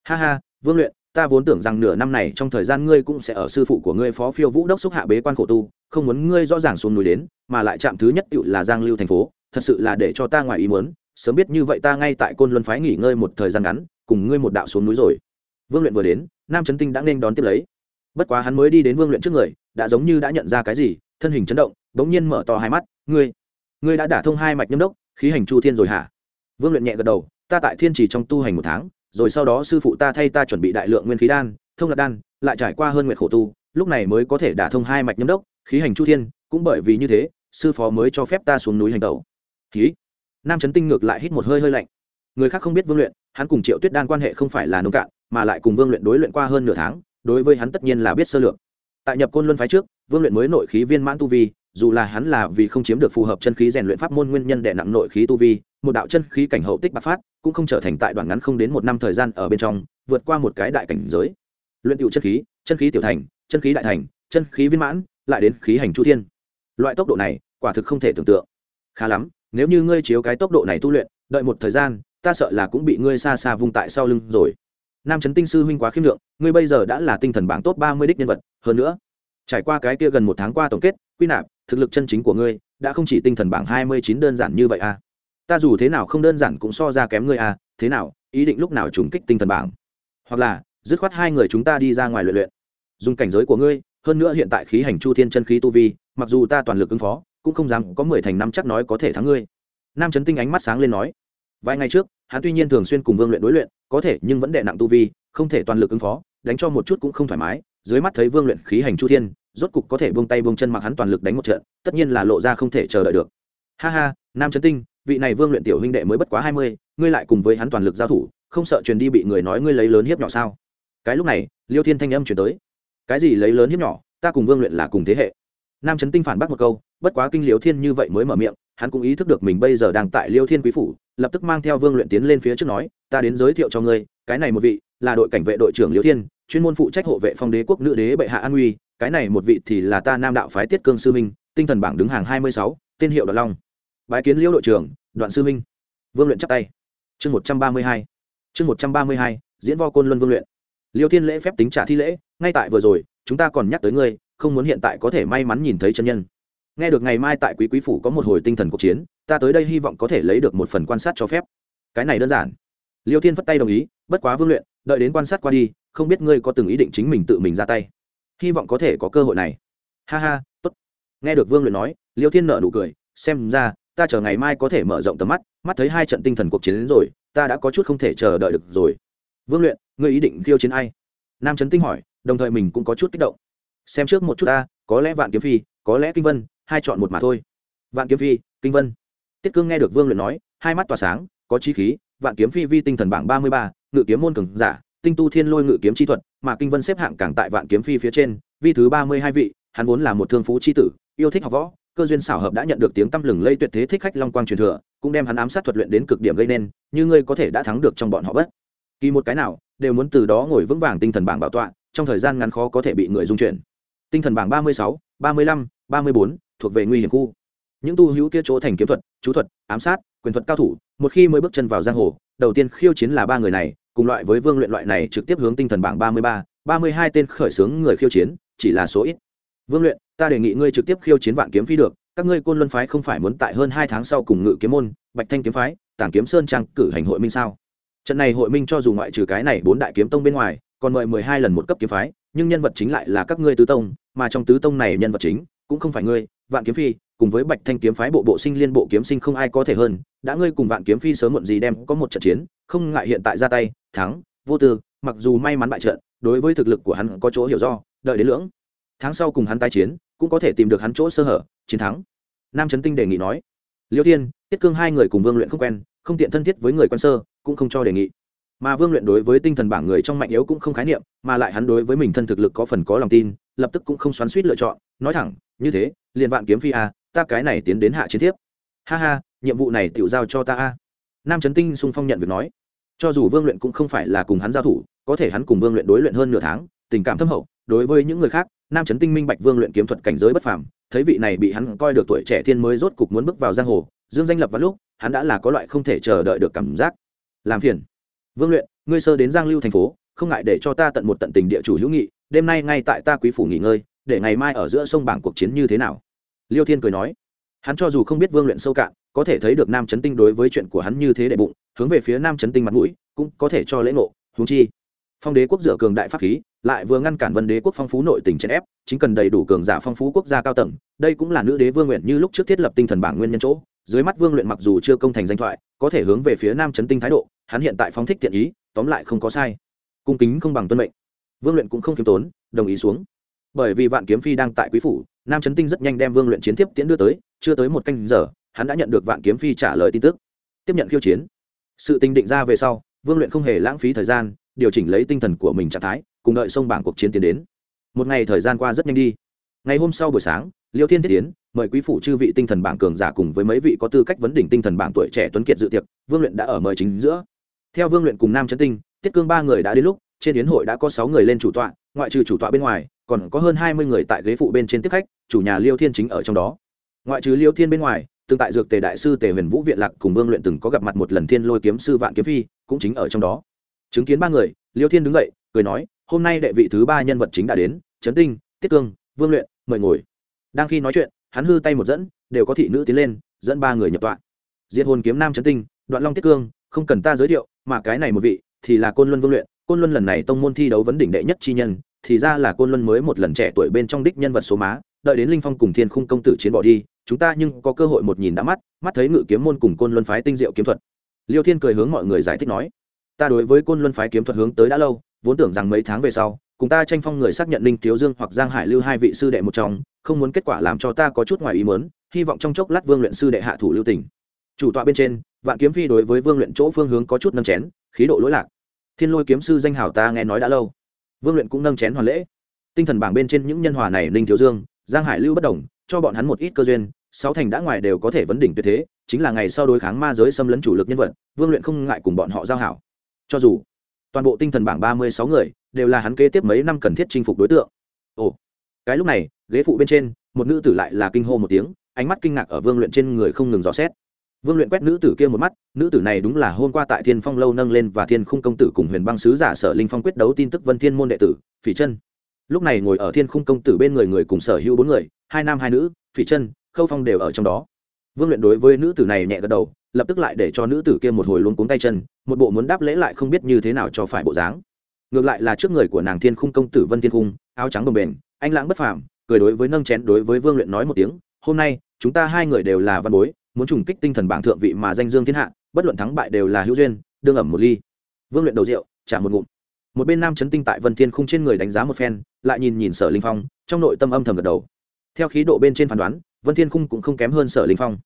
Ha ha, vương luyện, ta vốn tưởng rằng nửa năm này trong thời gian ngươi cũng sẽ ở sư phụ của ngươi phó phiêu vũ đốc xúc hạ bế quan khổ tu, không muốn ngươi rõ ràng xuống núi đến, mà lại chạm thứ nhất tự là giang lưu thành phố, thật sự là để cho ta ngoài ý muốn, sớm biết như vậy ta ngay tại côn luân phái nghỉ ngơi một thời gian ngắn, cùng ngươi một đạo xuống núi rồi. Vương luyện vừa đến, nam trấn tinh đã nên đón tiếp lấy bất quá hắn mới đi đến vương luyện trước người, đã giống như đã nhận ra cái gì, thân hình chấn động, bỗng nhiên mở to hai mắt, ngươi ngươi đã đả thông hai mạch nhâm đốc, khí hành chu thiên rồi hả? Vương luyện nhẹ gật đầu, ta tại thiên trì trong tu hành một tháng, rồi sau đó sư phụ ta thay ta chuẩn bị đại lượng nguyên khí đan, thông lạc đan, lại trải qua hơn nguyện khổ tu, lúc này mới có thể đả thông hai mạch nhâm đốc, khí hành chu thiên, cũng bởi vì như thế, sư phó mới cho phép ta xuống núi hành tẩu. Khí nam trấn tinh ngược lại hít một hơi hơi lạnh. Người khác không biết vương luyện, hắn cùng triệu tuyết đan quan hệ không phải là nông cạn, mà lại cùng vương luyện đối luyện qua hơn nửa tháng đối với hắn tất nhiên là biết sơ lược. Tại nhập côn luân phái trước, vương luyện mới nội khí viên mãn tu vi, dù là hắn là vì không chiếm được phù hợp chân khí rèn luyện pháp môn nguyên nhân để nặng nội khí tu vi, một đạo chân khí cảnh hậu tích bạc phát, cũng không trở thành tại đoạn ngắn không đến một năm thời gian ở bên trong, vượt qua một cái đại cảnh giới. Luyện tiểu chân khí chân khí tiểu thành, chân khí đại thành, chân khí viên mãn, lại đến khí hành chu thiên. Loại tốc độ này, quả thực không thể tưởng tượng. Khá lắm, nếu như ngươi chiếu cái tốc độ này tu luyện, đợi một thời gian, ta sợ là cũng bị ngươi xa xa vung tại sau lưng rồi nam trấn tinh sư huynh quá khiêm lượng, ngươi bây giờ đã là tinh thần bảng top ba mươi đích nhân vật, hơn nữa, trải qua cái kia gần một tháng qua tổng kết, quy nạp, thực lực chân chính của ngươi, đã không chỉ tinh thần bảng hai mươi chín đơn giản như vậy à. Ta dù thế nào không đơn giản cũng so ra kém ngươi à thế nào, ý định lúc nào trùng kích tinh thần bảng? Hoặc là, dứt khoát hai người chúng ta đi ra ngoài luyện luyện. Dùng cảnh giới của ngươi, hơn nữa hiện tại khí hành chu thiên chân khí tu vi, mặc dù ta toàn lực ứng phó, cũng không dám có mười thành năm chắc nói có thể thắng ngươi. Nam trấn tinh ánh mắt sáng lên nói, vài ngày trước, hắn tuy nhiên thường xuyên cùng vương luyện đối luyện có thể, nhưng vẫn đệ nặng tu vi, không thể toàn lực ứng phó, đánh cho một chút cũng không thoải mái. Dưới mắt thấy vương luyện khí hành chu thiên, rốt cục có thể buông tay buông chân mặc hắn toàn lực đánh một trận, tất nhiên là lộ ra không thể chờ đợi được. Ha ha, nam trấn tinh, vị này vương luyện tiểu huynh đệ mới bất quá hai mươi, ngươi lại cùng với hắn toàn lực giao thủ, không sợ truyền đi bị người nói ngươi lấy lớn hiếp nhỏ sao? Cái lúc này, liêu thiên thanh âm chuyển tới. Cái gì lấy lớn hiếp nhỏ, ta cùng vương luyện là cùng thế hệ. Nam trấn tinh phản bác một câu, bất quá kinh liêu thiên như vậy mới mở miệng, hắn cũng ý thức được mình bây giờ đang tại liêu thiên quý phủ lập tức mang theo vương luyện tiến lên phía trước nói, ta đến giới thiệu cho ngươi, cái này một vị là đội cảnh vệ đội trưởng liễu thiên, chuyên môn phụ trách hộ vệ phong đế quốc nữ đế bệ hạ an uy, cái này một vị thì là ta nam đạo phái tiết cương sư minh, tinh thần bảng đứng hàng hai mươi sáu, tên hiệu đoạn long. Bái kiến liễu đội trưởng, đoạn sư minh. Vương luyện chắp tay. Chương một trăm ba mươi hai, chương một trăm ba mươi hai, diễn vo côn luân vương luyện. Liêu thiên lễ phép tính trả thi lễ, ngay tại vừa rồi, chúng ta còn nhắc tới ngươi, không muốn hiện tại có thể may mắn nhìn thấy chân nhân. Nghe được ngày mai tại quý quý phủ có một hồi tinh thần cuộc chiến ta tới đây hy vọng có thể lấy được một phần quan sát cho phép. Cái này đơn giản. Liêu thiên phất tay đồng ý, bất quá vương luyện, đợi đến quan sát qua đi, không biết ngươi có từng ý định chính mình tự mình ra tay. Hy vọng có thể có cơ hội này. Ha ha, tốt. Nghe được vương luyện nói, liêu thiên nợ nụ cười, xem ra, ta chờ ngày mai có thể mở rộng tầm mắt mắt thấy hai trận tinh thần cuộc chiến đến rồi, ta đã có chút không thể chờ đợi được rồi. Vương luyện, ngươi ý định khiêu chiến ai? Nam trấn tinh hỏi, đồng thời mình cũng có chút kích động. Xem trước một chút ta, có lẽ vạn kiếm phi, có lẽ kinh vân, hai chọn một mà thôi. Vạn kiếm phi, kinh vân tiết cương nghe được vương luyện nói, hai mắt tỏa sáng, có chi khí, vạn kiếm phi vi tinh thần bảng ba mươi ba, ngự kiếm môn cường giả, tinh tu thiên lôi ngự kiếm chi thuật, mà kinh vân xếp hạng càng tại vạn kiếm phi phía trên, vi thứ ba mươi hai vị, hắn vốn là một thương phú chi tử, yêu thích học võ, cơ duyên xảo hợp đã nhận được tiếng tăm lừng lây tuyệt thế thích khách long quang truyền thừa, cũng đem hắn ám sát thuật luyện đến cực điểm gây nên, như ngươi có thể đã thắng được trong bọn họ bất. Kỳ một cái nào, đều muốn từ đó ngồi vững vàng tinh thần bảng bảo tọa, trong thời gian ngắn khó có thể bị người dung chuyển. Tinh thần bảng ba mươi sáu, ba mươi lăm, ba mươi bốn, thuộc về nguy hiểm khu những tu hữu kia chỗ thành kiếm thuật, chú thuật, ám sát, quyền thuật cao thủ, một khi mới bước chân vào giang hồ, đầu tiên khiêu chiến là ba người này, cùng loại với vương luyện loại này trực tiếp hướng tinh thần bảng ba mươi ba ba mươi hai tên khởi xướng người khiêu chiến, chỉ là số ít. Vương luyện, ta đề nghị ngươi trực tiếp khiêu chiến vạn kiếm phi được, các ngươi côn luân phái không phải muốn tại hơn hai tháng sau cùng ngự kiếm môn, bạch thanh kiếm phái, tảng kiếm sơn trang cử hành hội minh sao? Trận này hội minh cho dù ngoại trừ cái này bốn đại kiếm tông bên ngoài, còn mời mười hai lần một cấp kiếm phái, nhưng nhân vật chính lại là các ngươi tứ tông, mà trong tứ tông này nhân vật chính cũng không phải ngươi, vạn kiếm phi, cùng với bạch thanh kiếm phái bộ bộ sinh liên bộ kiếm sinh không ai có thể hơn, đã ngươi cùng vạn kiếm phi sớm muộn gì đem có một trận chiến, không ngại hiện tại ra tay, thắng, vô tư, mặc dù may mắn bại trận, đối với thực lực của hắn có chỗ hiểu do, đợi đến lưỡng. Tháng sau cùng hắn tái chiến, cũng có thể tìm được hắn chỗ sơ hở, chiến thắng. Nam trấn tinh đề nghị nói, liêu thiên, tiết cương hai người cùng vương luyện không quen, không tiện thân thiết với người quen sơ, cũng không cho đề nghị. Mà vương luyện đối với tinh thần bảng người trong mạnh yếu cũng không khái niệm, mà lại hắn đối với mình thân thực lực có phần có lòng tin, lập tức cũng không xoắn suýt lựa chọn, nói thẳng như thế, liền vạn kiếm phi a, ta cái này tiến đến hạ chiến tiếp ha ha, nhiệm vụ này tiểu giao cho ta a. Nam trấn tinh sung phong nhận việc nói. Cho dù vương luyện cũng không phải là cùng hắn giao thủ, có thể hắn cùng vương luyện đối luyện hơn nửa tháng, tình cảm thâm hậu. Đối với những người khác, nam trấn tinh minh bạch vương luyện kiếm thuật cảnh giới bất phàm, thấy vị này bị hắn coi được tuổi trẻ thiên mới rốt cục muốn bước vào giang hồ, dương danh lập vào lúc, hắn đã là có loại không thể chờ đợi được cảm giác. Làm phiền. Vương luyện, ngươi sơ đến giang lưu thành phố, không ngại để cho ta tận một tận tình địa chủ hữu nghị, đêm nay ngay tại ta quý phủ nghỉ ngơi để ngày mai ở giữa sông bảng cuộc chiến như thế nào? Liêu thiên cười nói, hắn cho dù không biết vương luyện sâu cạn, có thể thấy được nam trấn tinh đối với chuyện của hắn như thế để bụng, hướng về phía nam trấn tinh mặt mũi, cũng có thể cho lễ ngộ húng chi. Phong đế quốc dựa cường đại pháp khí, lại vừa ngăn cản vân đế quốc phong phú nội tình chèn ép, chính cần đầy đủ cường giả phong phú quốc gia cao tầng, đây cũng là nữ đế vương nguyện như lúc trước thiết lập tinh thần bảng nguyên nhân chỗ. Dưới mắt vương luyện mặc dù chưa công thành danh thoại, có thể hướng về phía nam trấn tinh thái độ, hắn hiện tại phóng thích thiện ý, tóm lại không có sai. Cung kính không bằng tuân mệnh. Vương luyện cũng không khiêm tốn, đồng ý xuống bởi vì vạn kiếm phi đang tại quý phủ, nam trấn tinh rất nhanh đem vương luyện chiến tiếp tiễn đưa tới, chưa tới một canh giờ, hắn đã nhận được vạn kiếm phi trả lời tin tức. Tiếp nhận khiêu chiến. Sự tình định ra về sau, vương luyện không hề lãng phí thời gian, điều chỉnh lấy tinh thần của mình trạng thái, cùng đợi sông bảng cuộc chiến tiến đến. Một ngày thời gian qua rất nhanh đi. Ngày hôm sau buổi sáng, liêu thiên thiết tiến mời quý phủ chư vị tinh thần bảng cường giả cùng với mấy vị có tư cách vấn đỉnh tinh thần bảng tuổi trẻ tuấn kiệt dự tiệc, vương luyện đã ở mời chính giữa. Theo vương luyện cùng nam trấn tinh, tiết cương ba người đã đến lúc, trên yến hội đã có sáu người lên chủ tọa, ngoại trừ chủ tọa bên ngoài còn có hơn hai mươi người tại ghế phụ bên trên tiếp khách, chủ nhà liêu thiên chính ở trong đó. Ngoại trừ liêu thiên bên ngoài, tương tại dược tề đại sư tề huyền vũ viện lạc cùng vương luyện từng có gặp mặt một lần thiên lôi kiếm sư vạn kiếm phi, cũng chính ở trong đó. Chứng kiến ba người, liêu thiên đứng dậy, cười nói, hôm nay đệ vị thứ ba nhân vật chính đã đến, trấn tinh, tiết cương, vương luyện, mời ngồi. Đang khi nói chuyện, hắn hư tay một dẫn, đều có thị nữ tiến lên, dẫn ba người nhập tọa. Diệt hồn kiếm nam trấn tinh, đoạn long tiết cương, không cần ta giới thiệu, mà cái này một vị thì là côn luân vương luyện. Côn luân lần này tông môn thi đấu vấn đỉnh đệ nhất chi nhân thì ra là côn luân mới một lần trẻ tuổi bên trong đích nhân vật số má, đợi đến linh phong cùng thiên khung công tử chiến bỏ đi, chúng ta nhưng có cơ hội một nhìn đã mắt mắt thấy ngự kiếm môn cùng côn luân phái tinh diệu kiếm thuật. Liêu thiên cười hướng mọi người giải thích nói, ta đối với côn luân phái kiếm thuật hướng tới đã lâu, vốn tưởng rằng mấy tháng về sau, cùng ta tranh phong người xác nhận ninh thiếu dương hoặc giang hải lưu hai vị sư đệ một trong, không muốn kết quả làm cho ta có chút ngoài ý mớn hy vọng trong chốc lát vương luyện sư đệ hạ thủ lưu tỉnh chủ tọa bên trên, vạn kiếm phi đối với vương luyện chỗ phương hướng có chút nâng chén, khí độ lỗi lạc. Thiên lôi kiếm sư danh hảo ta nghe nói đã lâu vương luyện cũng nâng chén hoàn lễ. Tinh thần bảng bên trên những nhân hòa này ninh thiếu dương, giang hải lưu bất đồng, cho bọn hắn một ít cơ duyên, sáu thành đã ngoài đều có thể vấn đỉnh tuyệt thế, chính là ngày sau đối kháng ma giới xâm lấn chủ lực nhân vật, vương luyện không ngại cùng bọn họ giao hảo. Cho dù toàn bộ tinh thần bảng ba mươi sáu người đều là hắn kế tiếp mấy năm cần thiết chinh phục đối tượng. Ồ, cái lúc này, ghế phụ bên trên, một nữ tử lại là kinh hô một tiếng, ánh mắt kinh ngạc ở vương luyện trên người không ngừng dò xét vương luyện quét nữ tử kia một mắt, nữ tử này đúng là hôm qua tại thiên phong lâu nâng lên và thiên khung công tử cùng huyền băng sứ giả sở linh phong quyết đấu tin tức vân thiên môn đệ tử, phỉ chân lúc này ngồi ở thiên khung công tử bên người người cùng sở hữu bốn người, hai nam hai nữ, phỉ chân khâu phong đều ở trong đó. Vương luyện đối với nữ tử này nhẹ gật đầu, lập tức lại để cho nữ tử kia một hồi luôn cuống tay chân, một bộ muốn đáp lễ lại không biết như thế nào cho phải bộ dáng. Ngược lại là trước người của nàng thiên khung công tử vân thiên khung, áo trắng đồng bền anh lãng bất phàm, cười đối với nâng chén đối với vương luyện nói một tiếng, hôm nay, chúng ta hai người đều là văn bối muốn trùng kích tinh thần bảng thượng vị mà danh dương thiên hạ, bất luận thắng bại đều là hữu duyên, đương ẩm một ly. Vương luyện đầu rượu, trả một ngụm. Một bên nam chấn tinh tại vân thiên khung trên người đánh giá một phen, lại nhìn nhìn sở linh phong, trong nội tâm âm thầm gật đầu. Theo khí độ bên trên phán đoán, vân thiên khung cũng không kém hơn sở linh phong.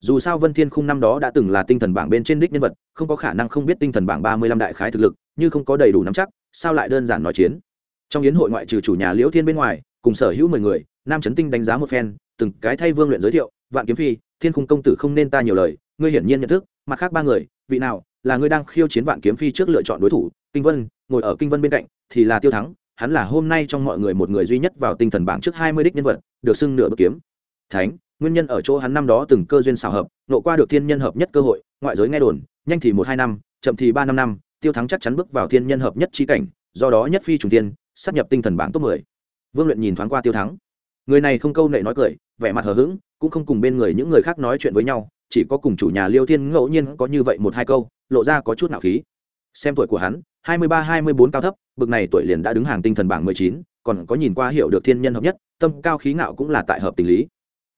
Dù sao vân thiên khung năm đó đã từng là tinh thần bảng bên trên đích nhân vật, không có khả năng không biết tinh thần bảng ba mươi lăm đại khái thực lực, như không có đầy đủ nắm chắc, sao lại đơn giản nói chiến? Trong yến hội ngoại trừ chủ nhà liễu thiên bên ngoài, cùng sở hữu mười người, nam chấn tinh đánh giá một phen, từng cái thay vương luyện giới thiệu vạn kiếm phi, thiên khung công tử không nên ta nhiều lời, ngươi hiển nhiên nhận thức, mặt khác ba người, vị nào, là ngươi đang khiêu chiến vạn kiếm phi trước lựa chọn đối thủ, kinh vân, ngồi ở kinh vân bên cạnh, thì là tiêu thắng, hắn là hôm nay trong mọi người một người duy nhất vào tinh thần bảng trước hai mươi đích nhân vật, được xưng nửa bước kiếm. Thánh, nguyên nhân ở chỗ hắn năm đó từng cơ duyên xào hợp, nộ qua được thiên nhân hợp nhất cơ hội, ngoại giới nghe đồn, nhanh thì một hai năm, chậm thì ba năm năm, tiêu thắng chắc chắn bước vào thiên nhân hợp nhất trí cảnh, do đó nhất phi trùng tiên sắp nhập tinh thần bảng top mười. Vương luyện nhìn thoáng qua tiêu thắng. Người này không câu nệ nói cười vẻ mặt hờ hững, cũng không cùng bên người những người khác nói chuyện với nhau, chỉ có cùng chủ nhà liêu thiên ngẫu nhiên có như vậy một hai câu, lộ ra có chút nạo khí. Xem tuổi của hắn, hai mươi ba, hai mươi bốn cao thấp, bực này tuổi liền đã đứng hàng tinh thần bảng mười chín, còn có nhìn qua hiểu được thiên nhân hợp nhất, tâm cao khí ngạo cũng là tại hợp tình lý.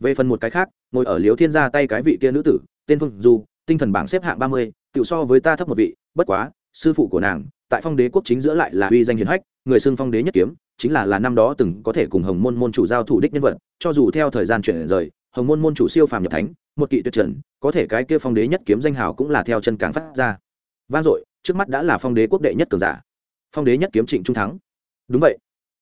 Về phần một cái khác, ngồi ở liêu thiên ra tay cái vị kia nữ tử, tên phương du, tinh thần bảng xếp hạng ba mươi tự so với ta thấp một vị, bất quá, sư phụ của nàng, tại phong đế quốc chính giữa lại là uy danh hiền hách, người xưng phong đế nhất kiếm chính là là năm đó từng có thể cùng hồng môn môn chủ giao thủ đích nhân vật, cho dù theo thời gian chuyển rời, hồng môn môn chủ siêu phàm nhập thánh, một kỵ tuyệt trần, có thể cái kia phong đế nhất kiếm danh hào cũng là theo chân càng phát ra. Vang dội, trước mắt đã là phong đế quốc đệ nhất cường giả. Phong đế nhất kiếm trịnh trung thắng. Đúng vậy.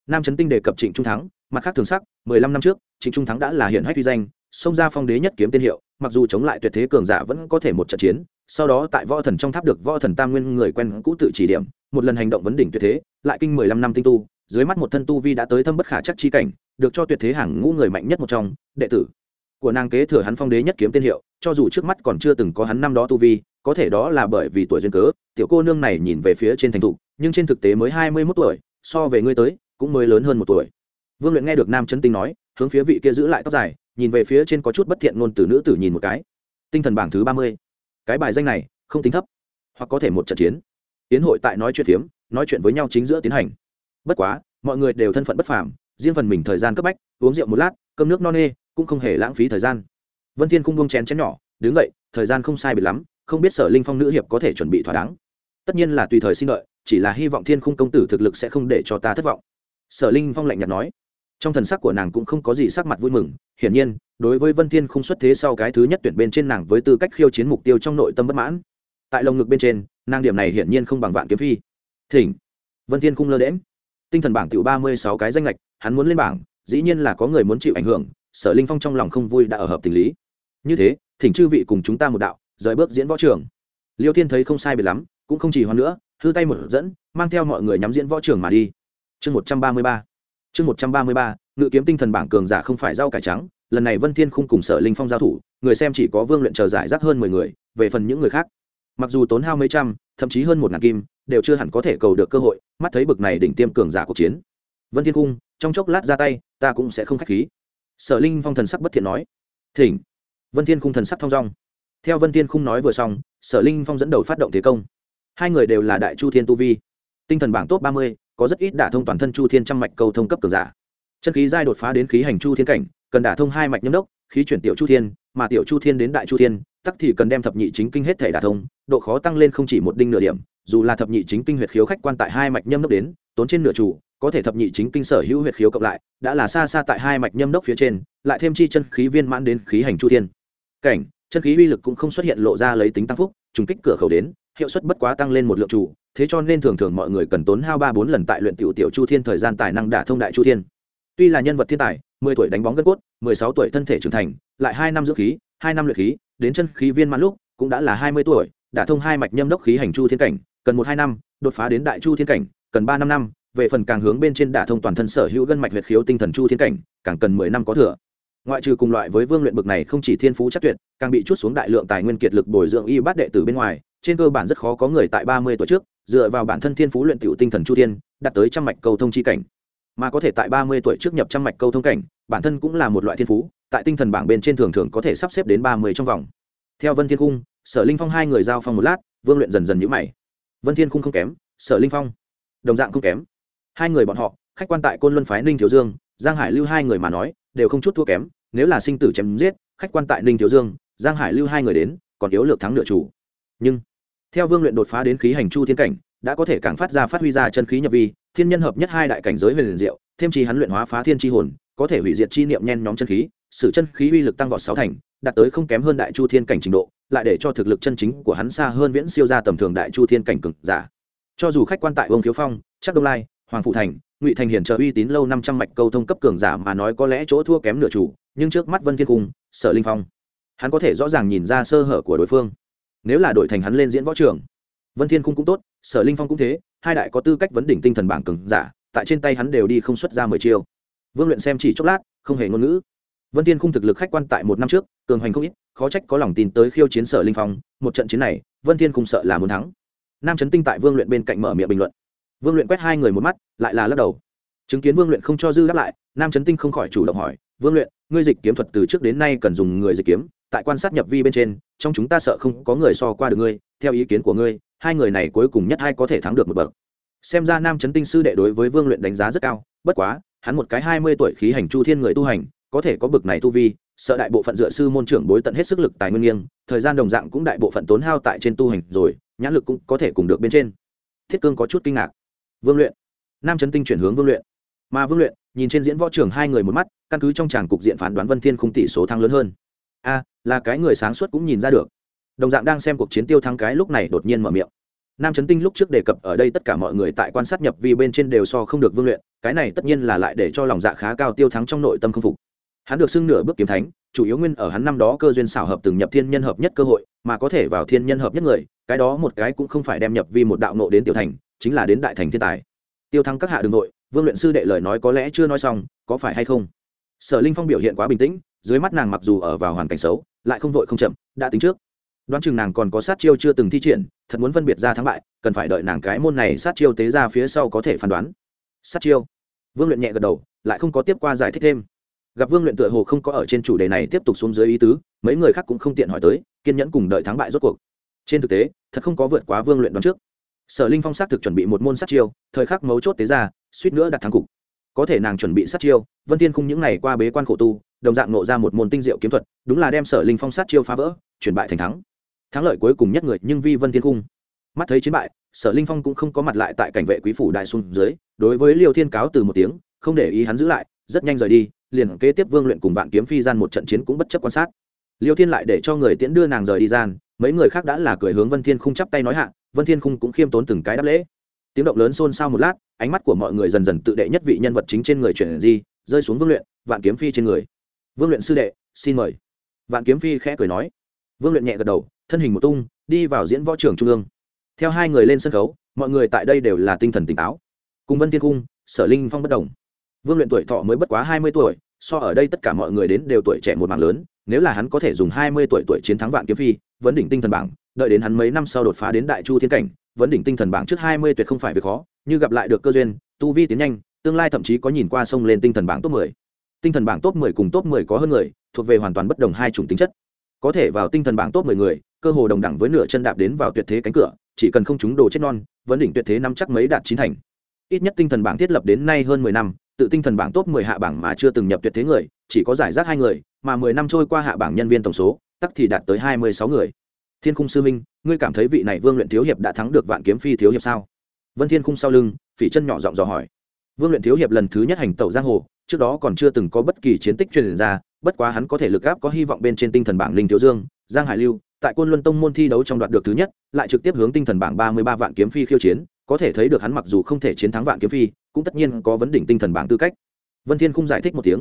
Nam trấn tinh đề cập trịnh trung thắng, mặt khác thường sắc, mười lăm năm trước, trịnh trung thắng đã là hiện hách uy danh, xông ra phong đế nhất kiếm tên hiệu, mặc dù chống lại tuyệt thế cường giả vẫn có thể một trận chiến, sau đó tại võ thần trong tháp được võ thần tam nguyên người quen cũ tự chỉ điểm, một lần hành động vấn đỉnh tuyệt thế, lại kinh mười lăm năm tinh tu dưới mắt một thân tu vi đã tới thâm bất khả chắc chi cảnh, được cho tuyệt thế hàng ngũ người mạnh nhất một trong, đệ tử của nàng kế thừa hắn phong đế nhất kiếm tên hiệu, cho dù trước mắt còn chưa từng có hắn năm đó tu vi, có thể đó là bởi vì tuổi duyên cớ, tiểu cô nương này nhìn về phía trên thành thục, nhưng trên thực tế mới hai mươi mốt tuổi, so về ngươi tới, cũng mới lớn hơn một tuổi. Vương luyện nghe được nam chấn tinh nói, hướng phía vị kia giữ lại tóc dài, nhìn về phía trên có chút bất thiện ngôn từ nữ tử nhìn một cái. Tinh thần bảng thứ ba mươi. Cái bài danh này, không tính thấp, hoặc có thể một trận chiến. Tiến hội tại nói chuyện phiếm, nói chuyện với nhau chính giữa tiến hành bất quá, mọi người đều thân phận bất phàm, riêng phần mình thời gian cấp bách, uống rượu một lát, cơm nước no nê, cũng không hề lãng phí thời gian. Vân thiên không buông chén chén nhỏ, đứng dậy, thời gian không sai biệt lắm, không biết sở linh phong nữ hiệp có thể chuẩn bị thỏa đáng. Tất nhiên là tùy thời xin đợi, chỉ là hy vọng thiên khung công tử thực lực sẽ không để cho ta thất vọng. Sở linh phong lạnh nhạt nói. Trong thần sắc của nàng cũng không có gì sắc mặt vui mừng, hiển nhiên, đối với vân thiên không xuất thế sau cái thứ nhất tuyển bên trên nàng với tư cách khiêu chiến mục tiêu trong nội tâm bất mãn. Tại lồng ngực bên trên, nàng điểm này hiển nhiên không bằng vạn kiếm phi. Thỉnh. Vân thiên khung lơ đễm tinh thần bảng tiểu ba mươi sáu cái danh lệch hắn muốn lên bảng, dĩ nhiên là có người muốn chịu ảnh hưởng, sở linh phong trong lòng không vui đã ở hợp tình lý. Như thế, thỉnh chư vị cùng chúng ta một đạo, rời bước diễn võ trường. Liêu thiên thấy không sai biệt lắm, cũng không chỉ hoan nữa, hư tay một dẫn, mang theo mọi người nhắm diễn võ trường mà đi. Chương một trăm ba mươi ba. Chương một trăm ba mươi ba, ngự kiếm tinh thần bảng cường giả không phải rau cải trắng, lần này vân thiên khung cùng sở linh phong giao thủ, người xem chỉ có vương luyện chờ giải rác hơn mười người, về phần những người khác. Mặc dù tốn hao mấy trăm, thậm chí hơn một ngàn kim đều chưa hẳn có thể cầu được cơ hội, mắt thấy bực này đỉnh tiêm cường giả cuộc chiến. Vân thiên cung, trong chốc lát ra tay, ta cũng sẽ không khách khí. Sở linh phong thần sắc bất thiện nói. Thỉnh. Vân thiên cung thần sắc thong dong. Theo vân thiên Cung nói vừa xong, sở linh phong dẫn đầu phát động thế công. Hai người đều là đại chu thiên tu vi. Tinh thần bảng top ba mươi, có rất ít đả thông toàn thân chu thiên trăm mạch cầu thông cấp cường giả. Chân khí giai đột phá đến khí hành chu thiên cảnh, cần đả thông hai mạch nhâm đốc, khí chuyển tiểu chu thiên, mà tiểu chu thiên đến đại chu thiên, tắc thì cần đem thập nhị chính kinh hết thể đả thông, độ khó tăng lên không chỉ một đinh nửa điểm dù là thập nhị chính kinh huyệt khiếu khách quan tại hai mạch nhâm đốc đến, tốn trên nửa chủ, có thể thập nhị chính kinh sở hữu huyệt khiếu cộng lại, đã là xa xa tại hai mạch nhâm đốc phía trên, lại thêm chi chân khí viên mãn đến khí hành chu thiên. Cảnh, chân khí uy lực cũng không xuất hiện lộ ra lấy tính tăng phúc, trùng kích cửa khẩu đến, hiệu suất bất quá tăng lên một lượng chủ, thế cho nên thường thường mọi người cần tốn hao ba bốn lần tại luyện tiểu tiểu chu thiên thời gian tài năng đả thông đại chu thiên. Tuy là nhân vật thiên tài, mười tuổi đánh bóng gân cốt, mười sáu tuổi thân thể trưởng thành, lại hai năm dưỡng khí, hai năm luyện khí, đến chân khí viên mãn lúc, cũng đã là hai mươi tuổi, đả thông hai mạch nhâm đốc khí hành chu thiên cảnh cần một hai năm, đột phá đến đại chu thiên cảnh, cần ba năm năm, về phần càng hướng bên trên đả thông toàn thân sở hữu gân mạch huyệt khiếu tinh thần chu thiên cảnh, càng cần mười năm có thừa. Ngoại trừ cùng loại với vương luyện bực này không chỉ thiên phú chắc tuyệt, càng bị chút xuống đại lượng tài nguyên kiệt lực bồi dưỡng y bát đệ tử bên ngoài, trên cơ bản rất khó có người tại ba mươi tuổi trước, dựa vào bản thân thiên phú luyện tiểu tinh thần chu thiên, đạt tới trăm mạch cầu thông chi cảnh. Mà có thể tại ba mươi tuổi trước nhập trăm mạch cầu thông cảnh, bản thân cũng là một loại thiên phú, tại tinh thần bảng bên trên thường thường có thể sắp xếp đến ba mươi trong vòng. Theo vân thiên cung, sở linh phong hai người giao phong một lát, vương luyện dần dần nhữ mày vân thiên khung không kém, sở linh phong, đồng dạng không kém. Hai người bọn họ, khách quan tại côn luân phái ninh thiếu dương, giang hải lưu hai người mà nói, đều không chút thua kém. Nếu là sinh tử chém giết, khách quan tại ninh thiếu dương, giang hải lưu hai người đến, còn yếu lược thắng nửa chủ. Nhưng, theo vương luyện đột phá đến khí hành chu thiên cảnh, đã có thể càng phát ra phát huy ra chân khí nhập vi, thiên nhân hợp nhất hai đại cảnh giới về liền diệu, thêm chi hắn luyện hóa phá thiên chi hồn, có thể hủy diệt chi niệm nhen nhóm chân khí, sử chân khí uy lực tăng vọt sáu thành, đạt tới không kém hơn đại chu thiên cảnh trình độ lại để cho thực lực chân chính của hắn xa hơn viễn siêu ra tầm thường đại chu thiên cảnh cực giả. Cho dù khách quan tại ông khiếu phong chắc đông lai, hoàng phụ thành, ngụy thành hiển chờ uy tín lâu năm trăm mạch câu thông cấp cường giả mà nói có lẽ chỗ thua kém nửa chủ, nhưng trước mắt vân thiên cung, sở linh phong, hắn có thể rõ ràng nhìn ra sơ hở của đối phương. Nếu là đội thành hắn lên diễn võ trường, vân thiên cung cũng tốt, sở linh phong cũng thế, hai đại có tư cách vấn đỉnh tinh thần bảng cường giả, tại trên tay hắn đều đi không xuất ra mười chiêu. Vương luyện xem chỉ chốc lát, không hề ngôn ngữ vân thiên cung thực lực khách quan tại một năm trước, cường hoành không ít, khó trách có lòng tin tới khiêu chiến sở linh phong, một trận chiến này, vân thiên cung sợ là muốn thắng. Nam trấn tinh tại vương luyện bên cạnh mở miệng bình luận. Vương luyện quét hai người một mắt, lại là lắc đầu. Chứng kiến vương luyện không cho dư đáp lại, nam trấn tinh không khỏi chủ động hỏi, vương luyện, ngươi dịch kiếm thuật từ trước đến nay cần dùng người dịch kiếm, tại quan sát nhập vi bên trên, trong chúng ta sợ không có người so qua được ngươi, theo ý kiến của ngươi, hai người này cuối cùng nhất hai có thể thắng được một bậc. Xem ra nam trấn tinh sư đệ đối với vương luyện đánh giá rất cao, bất quá, hắn một cái hai mươi tuổi khí hành chu thiên người tu hành có thể có bậc này tu vi, sợ đại bộ phận dựa sư môn trưởng bối tận hết sức lực tài nguyên nghiêng, thời gian đồng dạng cũng đại bộ phận tốn hao tại trên tu hành rồi, nhãn lực cũng có thể cùng được bên trên. Thiết cương có chút kinh ngạc. Vương luyện. Nam trấn tinh chuyển hướng vương luyện. Mà vương luyện, nhìn trên diễn võ trường hai người một mắt, căn cứ trong tràng cục diện phán đoán vân thiên khung tỷ số thắng lớn hơn. A, là cái người sáng suốt cũng nhìn ra được. Đồng dạng đang xem cuộc chiến tiêu thắng cái lúc này đột nhiên mở miệng. Nam trấn tinh lúc trước đề cập ở đây tất cả mọi người tại quan sát nhập vi bên trên đều so không được vương luyện, cái này tất nhiên là lại để cho lòng dạ khá cao tiêu thắng trong nội tâm không phục hắn được xưng nửa bước kiếm thánh, chủ yếu nguyên ở hắn năm đó cơ duyên xảo hợp từng nhập thiên nhân hợp nhất cơ hội, mà có thể vào thiên nhân hợp nhất người, cái đó một cái cũng không phải đem nhập vi một đạo nộ đến tiểu thành, chính là đến đại thành thiên tài. Tiêu thắng các hạ đường nội, vương luyện sư đệ lời nói có lẽ chưa nói xong, có phải hay không? Sở linh phong biểu hiện quá bình tĩnh, dưới mắt nàng mặc dù ở vào hoàn cảnh xấu, lại không vội không chậm, đã tính trước. Đoán chừng nàng còn có sát chiêu chưa từng thi triển, thật muốn phân biệt ra thắng bại, cần phải đợi nàng cái môn này sát chiêu tế ra phía sau có thể phán đoán. Sát chiêu. Vương luyện nhẹ gật đầu, lại không có tiếp qua giải thích thêm gặp vương luyện tựa hồ không có ở trên chủ đề này tiếp tục xuống dưới ý tứ, mấy người khác cũng không tiện hỏi tới, kiên nhẫn cùng đợi thắng bại rốt cuộc. Trên thực tế, thật không có vượt quá vương luyện đoán trước. Sở linh phong xác thực chuẩn bị một môn sát chiêu, thời khắc mấu chốt tế ra, suýt nữa đặt thắng cục. Có thể nàng chuẩn bị sát chiêu, vân thiên khung những ngày qua bế quan khổ tu, đồng dạng nộ ra một môn tinh diệu kiếm thuật, đúng là đem sở linh phong sát chiêu phá vỡ, chuyển bại thành thắng. Thắng lợi cuối cùng nhất người nhưng vi vân thiên cung mắt thấy chiến bại, sở linh phong cũng không có mặt lại tại cảnh vệ quý phủ đại xuân dưới, đối với liêu thiên cáo từ một tiếng không để ý hắn giữ lại, rất nhanh rời đi, liền kế tiếp vương luyện cùng vạn kiếm phi gian một trận chiến cũng bất chấp quan sát. Liêu thiên lại để cho người tiễn đưa nàng rời đi gian, mấy người khác đã là cười hướng vân thiên khung chắp tay nói hạ, vân thiên khung cũng khiêm tốn từng cái đáp lễ. Tiếng động lớn xôn xao một lát, ánh mắt của mọi người dần dần tự đệ nhất vị nhân vật chính trên người chuyển di, rơi xuống vương luyện, vạn kiếm phi trên người. Vương luyện sư đệ, xin mời. Vạn kiếm phi khẽ cười nói. Vương luyện nhẹ gật đầu, thân hình một tung, đi vào diễn võ trường trung ương. Theo hai người lên sân khấu, mọi người tại đây đều là tinh thần tỉnh táo. Cùng vân thiên cung sở linh phong bất đồng vương luyện tuổi thọ mới bất quá hai mươi tuổi, so ở đây tất cả mọi người đến đều tuổi trẻ một mạng lớn, nếu là hắn có thể dùng hai mươi tuổi tuổi chiến thắng vạn kiếm phi, vấn đỉnh tinh thần bảng, đợi đến hắn mấy năm sau đột phá đến đại chu thiên cảnh, vấn đỉnh tinh thần bảng trước hai mươi tuyệt không phải việc khó, như gặp lại được cơ duyên, tu vi tiến nhanh, tương lai thậm chí có nhìn qua sông lên tinh thần bảng top mười. Tinh thần bảng top mười cùng top mười có hơn người, thuộc về hoàn toàn bất đồng hai chủng tính chất. Có thể vào tinh thần bảng top mười người, cơ hồ đồng đẳng với nửa chân đạp đến vào tuyệt thế cánh cửa, chỉ cần không trúng đồ chết non, vấn đỉnh tuyệt thế năm chắc mấy đạt chín thành. Ít nhất tinh thần bảng thiết lập đến nay hơn mười năm tự tinh thần bảng top mười hạ bảng mà chưa từng nhập tuyệt thế người, chỉ có giải rác hai người, mà mười năm trôi qua hạ bảng nhân viên tổng số, tắc thì đạt tới hai mươi sáu người. Thiên khung sư minh ngươi cảm thấy vị này vương luyện thiếu hiệp đã thắng được vạn kiếm phi thiếu hiệp sao? Vân thiên khung sau lưng, phỉ chân nhỏ giọng dò hỏi. Vương luyện thiếu hiệp lần thứ nhất hành tẩu giang hồ, trước đó còn chưa từng có bất kỳ chiến tích truyền ra, bất quá hắn có thể lực áp có hy vọng bên trên tinh thần bảng linh thiếu dương, giang hải lưu, tại côn luân tông môn thi đấu trong đoạt được thứ nhất, lại trực tiếp hướng tinh thần bảng ba mươi ba vạn kiếm phi khiêu chiến có thể thấy được hắn mặc dù không thể chiến thắng vạn kiếm phi, cũng tất nhiên có vấn đỉnh tinh thần bảng tư cách. Vân thiên không giải thích một tiếng.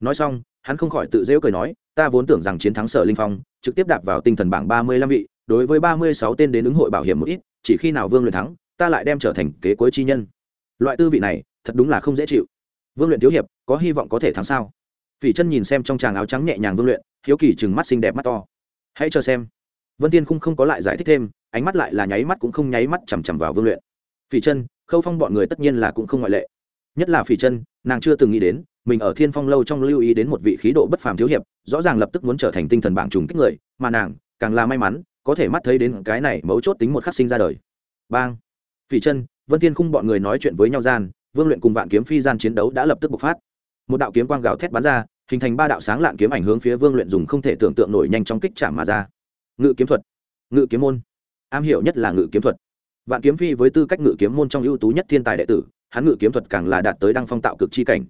Nói xong, hắn không khỏi tự dễu cười nói, ta vốn tưởng rằng chiến thắng sở linh phong, trực tiếp đạp vào tinh thần bảng ba mươi lăm vị, đối với ba mươi sáu tên đến ứng hội bảo hiểm một ít, chỉ khi nào vương luyện thắng, ta lại đem trở thành kế cuối chi nhân. Loại tư vị này, thật đúng là không dễ chịu. Vương luyện thiếu hiệp, có hy vọng có thể thắng sao? Phỉ chân nhìn xem trong tràng áo trắng nhẹ nhàng vương luyện, hiếu kỳ chừng mắt xinh đẹp mắt to. Hãy cho xem. Vân tiên không không có lại giải thích thêm, ánh mắt lại là nháy mắt cũng không nháy mắt chằm chằm vào vương luyện phỉ chân, khâu phong bọn người tất nhiên là cũng không ngoại lệ. Nhất là phỉ chân, nàng chưa từng nghĩ đến, mình ở thiên phong lâu trong lưu ý đến một vị khí độ bất phàm thiếu hiệp, rõ ràng lập tức muốn trở thành tinh thần bảng trùng kích người, mà nàng, càng là may mắn, có thể mắt thấy đến cái này mấu chốt tính một khắc sinh ra đời. Bang! Phỉ chân, vân thiên khung bọn người nói chuyện với nhau gian, vương luyện cùng vạn kiếm phi gian chiến đấu đã lập tức bộc phát. Một đạo kiếm quang gào thét bắn ra, hình thành ba đạo sáng lạn kiếm ảnh hướng phía vương luyện dùng không thể tưởng tượng nổi nhanh trong kích chạm mà ra. Ngự kiếm thuật, ngự kiếm môn. Am hiểu nhất là ngự kiếm thuật vạn kiếm phi với tư cách ngự kiếm môn trong ưu tú nhất thiên tài đệ tử, hắn ngự kiếm thuật càng là đạt tới đăng phong tạo cực chi cảnh.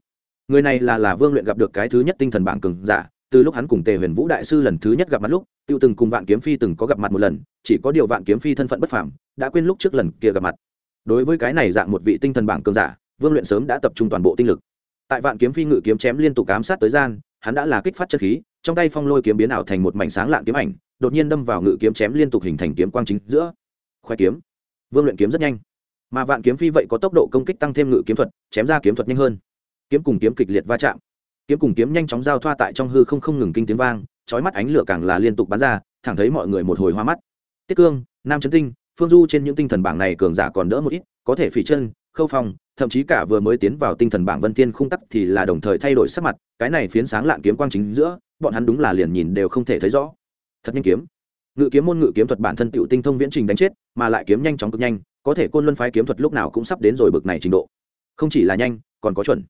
Người này là là vương luyện gặp được cái thứ nhất tinh thần bảng cường giả, từ lúc hắn cùng tề huyền vũ đại sư lần thứ nhất gặp mặt lúc, tiêu từng cùng vạn kiếm phi từng có gặp mặt một lần, chỉ có điều vạn kiếm phi thân phận bất phàm, đã quên lúc trước lần kia gặp mặt. Đối với cái này dạng một vị tinh thần bảng cường giả, vương luyện sớm đã tập trung toàn bộ tinh lực. Tại vạn kiếm phi ngự kiếm chém liên tục ám sát tới gian, hắn đã là kích phát chất khí, trong tay phong lôi kiếm biến ảo thành một mảnh sáng lạng kiếm ảnh, đột nhiên đâm vào ngự kiếm chém liên tục hình thành kiếm quang chính giữa. Khoe kiếm vương luyện kiếm rất nhanh. Mà vạn kiếm phi vậy có tốc độ công kích tăng thêm ngự kiếm thuật, chém ra kiếm thuật nhanh hơn. Kiếm cùng kiếm kịch liệt va chạm. Kiếm cùng kiếm nhanh chóng giao thoa tại trong hư không không ngừng kinh tiếng vang, chói mắt ánh lửa càng là liên tục bắn ra, thẳng thấy mọi người một hồi hoa mắt. Tiết cương, nam trấn tinh, phương du trên những tinh thần bảng này cường giả còn đỡ một ít, có thể phỉ chân, khâu phong, thậm chí cả vừa mới tiến vào tinh thần bảng vân tiên khung tắc thì là đồng thời thay đổi sắc mặt, cái này phiến sáng lạn kiếm quang chính giữa, bọn hắn đúng là liền nhìn đều không thể thấy rõ. Thật nhanh kiếm ngự kiếm môn ngự kiếm thuật bản thân tựu tinh thông viễn trình đánh chết, mà lại kiếm nhanh chóng cực nhanh, có thể côn luân phái kiếm thuật lúc nào cũng sắp đến rồi bực này trình độ. Không chỉ là nhanh, còn có chuẩn.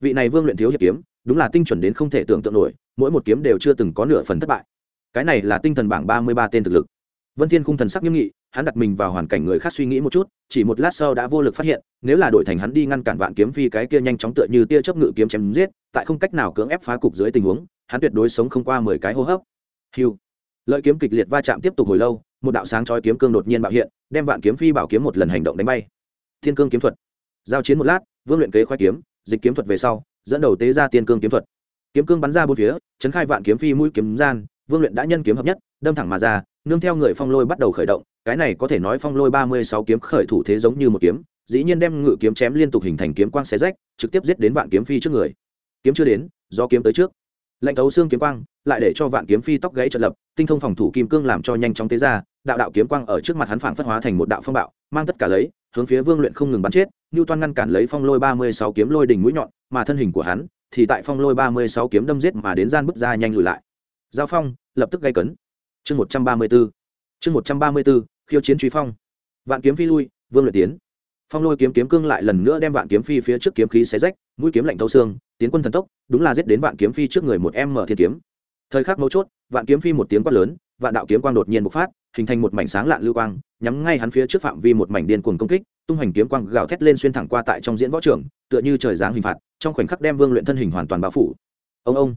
Vị này vương luyện thiếu hiệp kiếm, đúng là tinh chuẩn đến không thể tưởng tượng nổi, mỗi một kiếm đều chưa từng có nửa phần thất bại. Cái này là tinh thần bảng ba mươi ba tên thực lực. Vân thiên khung thần sắc nghiêm nghị, hắn đặt mình vào hoàn cảnh người khác suy nghĩ một chút, chỉ một lát sau đã vô lực phát hiện, nếu là đổi thành hắn đi ngăn cản vạn kiếm phi cái kia nhanh chóng tựa như tia chớp ngự kiếm chém giết, tại không cách nào cưỡng ép phá cục dưới tình huống, hắn tuyệt đối sống không qua mười cái hô hấp. Hiu lợi kiếm kịch liệt va chạm tiếp tục hồi lâu, một đạo sáng chói kiếm cương đột nhiên bạo hiện, đem vạn kiếm phi bảo kiếm một lần hành động đánh bay. Thiên cương kiếm thuật. Giao chiến một lát, vương luyện kế khoai kiếm, dịch kiếm thuật về sau, dẫn đầu tế ra tiên cương kiếm thuật. Kiếm cương bắn ra bốn phía, chấn khai vạn kiếm phi mũi kiếm gian, vương luyện đã nhân kiếm hợp nhất, đâm thẳng mà ra, nương theo người phong lôi bắt đầu khởi động, cái này có thể nói phong lôi ba mươi sáu kiếm khởi thủ thế giống như một kiếm, dĩ nhiên đem ngự kiếm chém liên tục hình thành kiếm quang xé rách, trực tiếp giết đến vạn kiếm phi trước người. Kiếm chưa đến, do kiếm tới trước lệnh thấu xương kiếm quang, lại để cho vạn kiếm phi tóc gãy trật lập, tinh thông phòng thủ kim cương làm cho nhanh chóng tế ra, đạo đạo kiếm quang ở trước mặt hắn phảng phất hóa thành một đạo phong bạo, mang tất cả lấy, hướng phía vương luyện không ngừng bắn chết như toan ngăn cản lấy phong lôi ba mươi sáu kiếm lôi đỉnh mũi nhọn, mà thân hình của hắn thì tại phong lôi ba mươi sáu kiếm đâm giết mà đến gian bức ra nhanh lùi lại. Giao phong, lập tức gây cấn. Chương một trăm ba mươi b chương một trăm ba mươi b khiêu chiến truy phong. Vạn kiếm phi lui, vương luyện tiến phong lôi kiếm kiếm cương lại lần nữa đem vạn kiếm phi phía trước kiếm khí xé rách, mũi kiếm lạnh thâu xương, tiến quân thần tốc, đúng là giết đến vạn kiếm phi trước người một em mở thiên kiếm. Thời khắc mấu chốt, vạn kiếm phi một tiếng quát lớn, vạn đạo kiếm quang đột nhiên bộc phát, hình thành một mảnh sáng lạn lưu quang, nhắm ngay hắn phía trước phạm vi một mảnh điên cuồng công kích, tung hoành kiếm quang gào thét lên xuyên thẳng qua tại trong diễn võ trường, tựa như trời giáng hình phạt, trong khoảnh khắc đem vương luyện thân hình hoàn toàn bao phủ. Ông ông.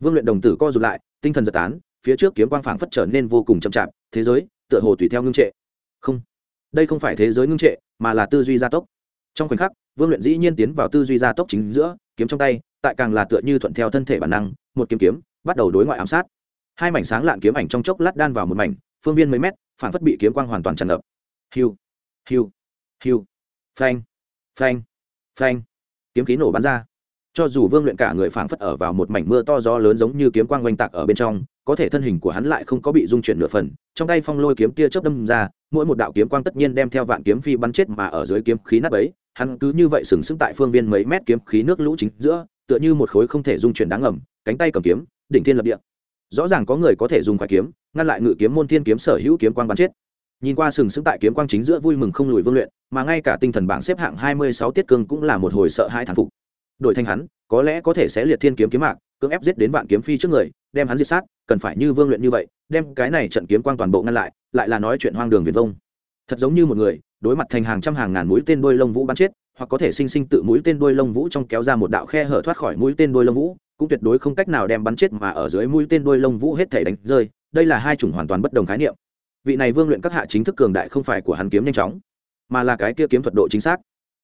Vương luyện đồng tử co rụt lại, tinh thần giật tán, phía trước kiếm quang phảng phất trở nên vô cùng chậm chạp, thế giới tựa hồ tùy theo ngưng trệ. Không đây không phải thế giới ngưng trệ, mà là tư duy gia tốc. Trong khoảnh khắc, vương luyện dĩ nhiên tiến vào tư duy gia tốc chính giữa, kiếm trong tay, tại càng là tựa như thuận theo thân thể bản năng, một kiếm kiếm, bắt đầu đối ngoại ám sát. Hai mảnh sáng lạn kiếm ảnh trong chốc lát đan vào một mảnh, phương viên mấy mét, phản phất bị kiếm quang hoàn toàn tràn ngập. Hiu hiu hiu, phanh phanh phanh. Kiếm khí nổ bắn ra. Cho dù vương luyện cả người phảng phất ở vào một mảnh mưa to gió lớn giống như kiếm quang oanh tạc ở bên trong có thể thân hình của hắn lại không có bị dung chuyển nửa phần, trong tay phong lôi kiếm tia chớp đâm ra, mỗi một đạo kiếm quang tất nhiên đem theo vạn kiếm phi bắn chết mà ở dưới kiếm khí nát ấy, hắn cứ như vậy sừng sững tại phương viên mấy mét kiếm khí nước lũ chính giữa, tựa như một khối không thể dung chuyển đáng ngầm, cánh tay cầm kiếm, đỉnh thiên lập địa. Rõ ràng có người có thể dùng khoái kiếm, ngăn lại ngự kiếm môn thiên kiếm sở hữu kiếm quang bắn chết. Nhìn qua sừng sững tại kiếm quang chính giữa vui mừng không lùi vương luyện, mà ngay cả tinh thần bảng xếp hạng hai mươi sáu tiết cương cũng là một hồi sợ hai thản phục. Đổi thành hắn, có lẽ có thể sẽ liệt thiên kiếm kiếm mạc cưỡng ép giết đến vạn kiếm phi trước người, đem hắn diệt sát, cần phải như vương luyện như vậy, đem cái này trận kiếm quang toàn bộ ngăn lại lại là nói chuyện hoang đường việt vông. Thật giống như một người, đối mặt thành hàng trăm hàng ngàn mũi tên đôi lông vũ bắn chết, hoặc có thể sinh sinh tự mũi tên đôi lông vũ trong kéo ra một đạo khe hở thoát khỏi mũi tên đôi lông vũ, cũng tuyệt đối không cách nào đem bắn chết mà ở dưới mũi tên đôi lông vũ hết thể đánh rơi, đây là hai chủng hoàn toàn bất đồng khái niệm. Vị này vương luyện các hạ chính thức cường đại không phải của hắn kiếm nhanh chóng, mà là cái kia kiếm thuật độ chính xác.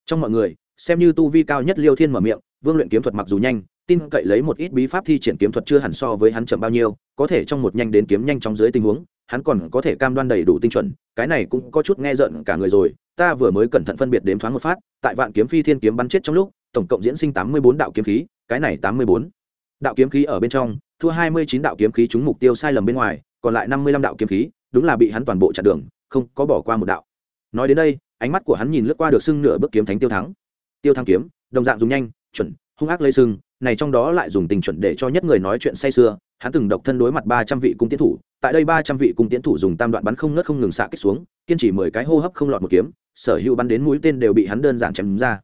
Trong mọi người, xem như tu vi cao nhất liêu thiên mở miệng, vương luyện kiếm thuật mặc dù nhanh tin cậy lấy một ít bí pháp thi triển kiếm thuật chưa hẳn so với hắn chậm bao nhiêu, có thể trong một nhanh đến kiếm nhanh trong dưới tình huống, hắn còn có thể cam đoan đầy đủ tinh chuẩn, cái này cũng có chút nghe giận cả người rồi, ta vừa mới cẩn thận phân biệt đếm thoáng một phát, tại vạn kiếm phi thiên kiếm bắn chết trong lúc, tổng cộng diễn sinh tám mươi bốn đạo kiếm khí, cái này tám mươi bốn đạo kiếm khí ở bên trong, thua hai mươi chín đạo kiếm khí trúng mục tiêu sai lầm bên ngoài, còn lại năm mươi lăm đạo kiếm khí, đúng là bị hắn toàn bộ chặn đường, không có bỏ qua một đạo. Nói đến đây, ánh mắt của hắn nhìn lướt qua được xưng nửa bước kiếm thánh tiêu thắng. Tiêu thắng kiếm, đồng dạng dùng nhanh, chuẩn, hung ác lấy sưng này trong đó lại dùng tình chuẩn để cho nhất người nói chuyện say sưa, hắn từng độc thân đối mặt ba trăm vị cung tiến thủ, tại đây ba trăm vị cung tiến thủ dùng tam đoạn bắn không ngớt không ngừng xạ kích xuống, kiên trì mười cái hô hấp không lọt một kiếm, sở hữu bắn đến mũi tên đều bị hắn đơn giản chém ra.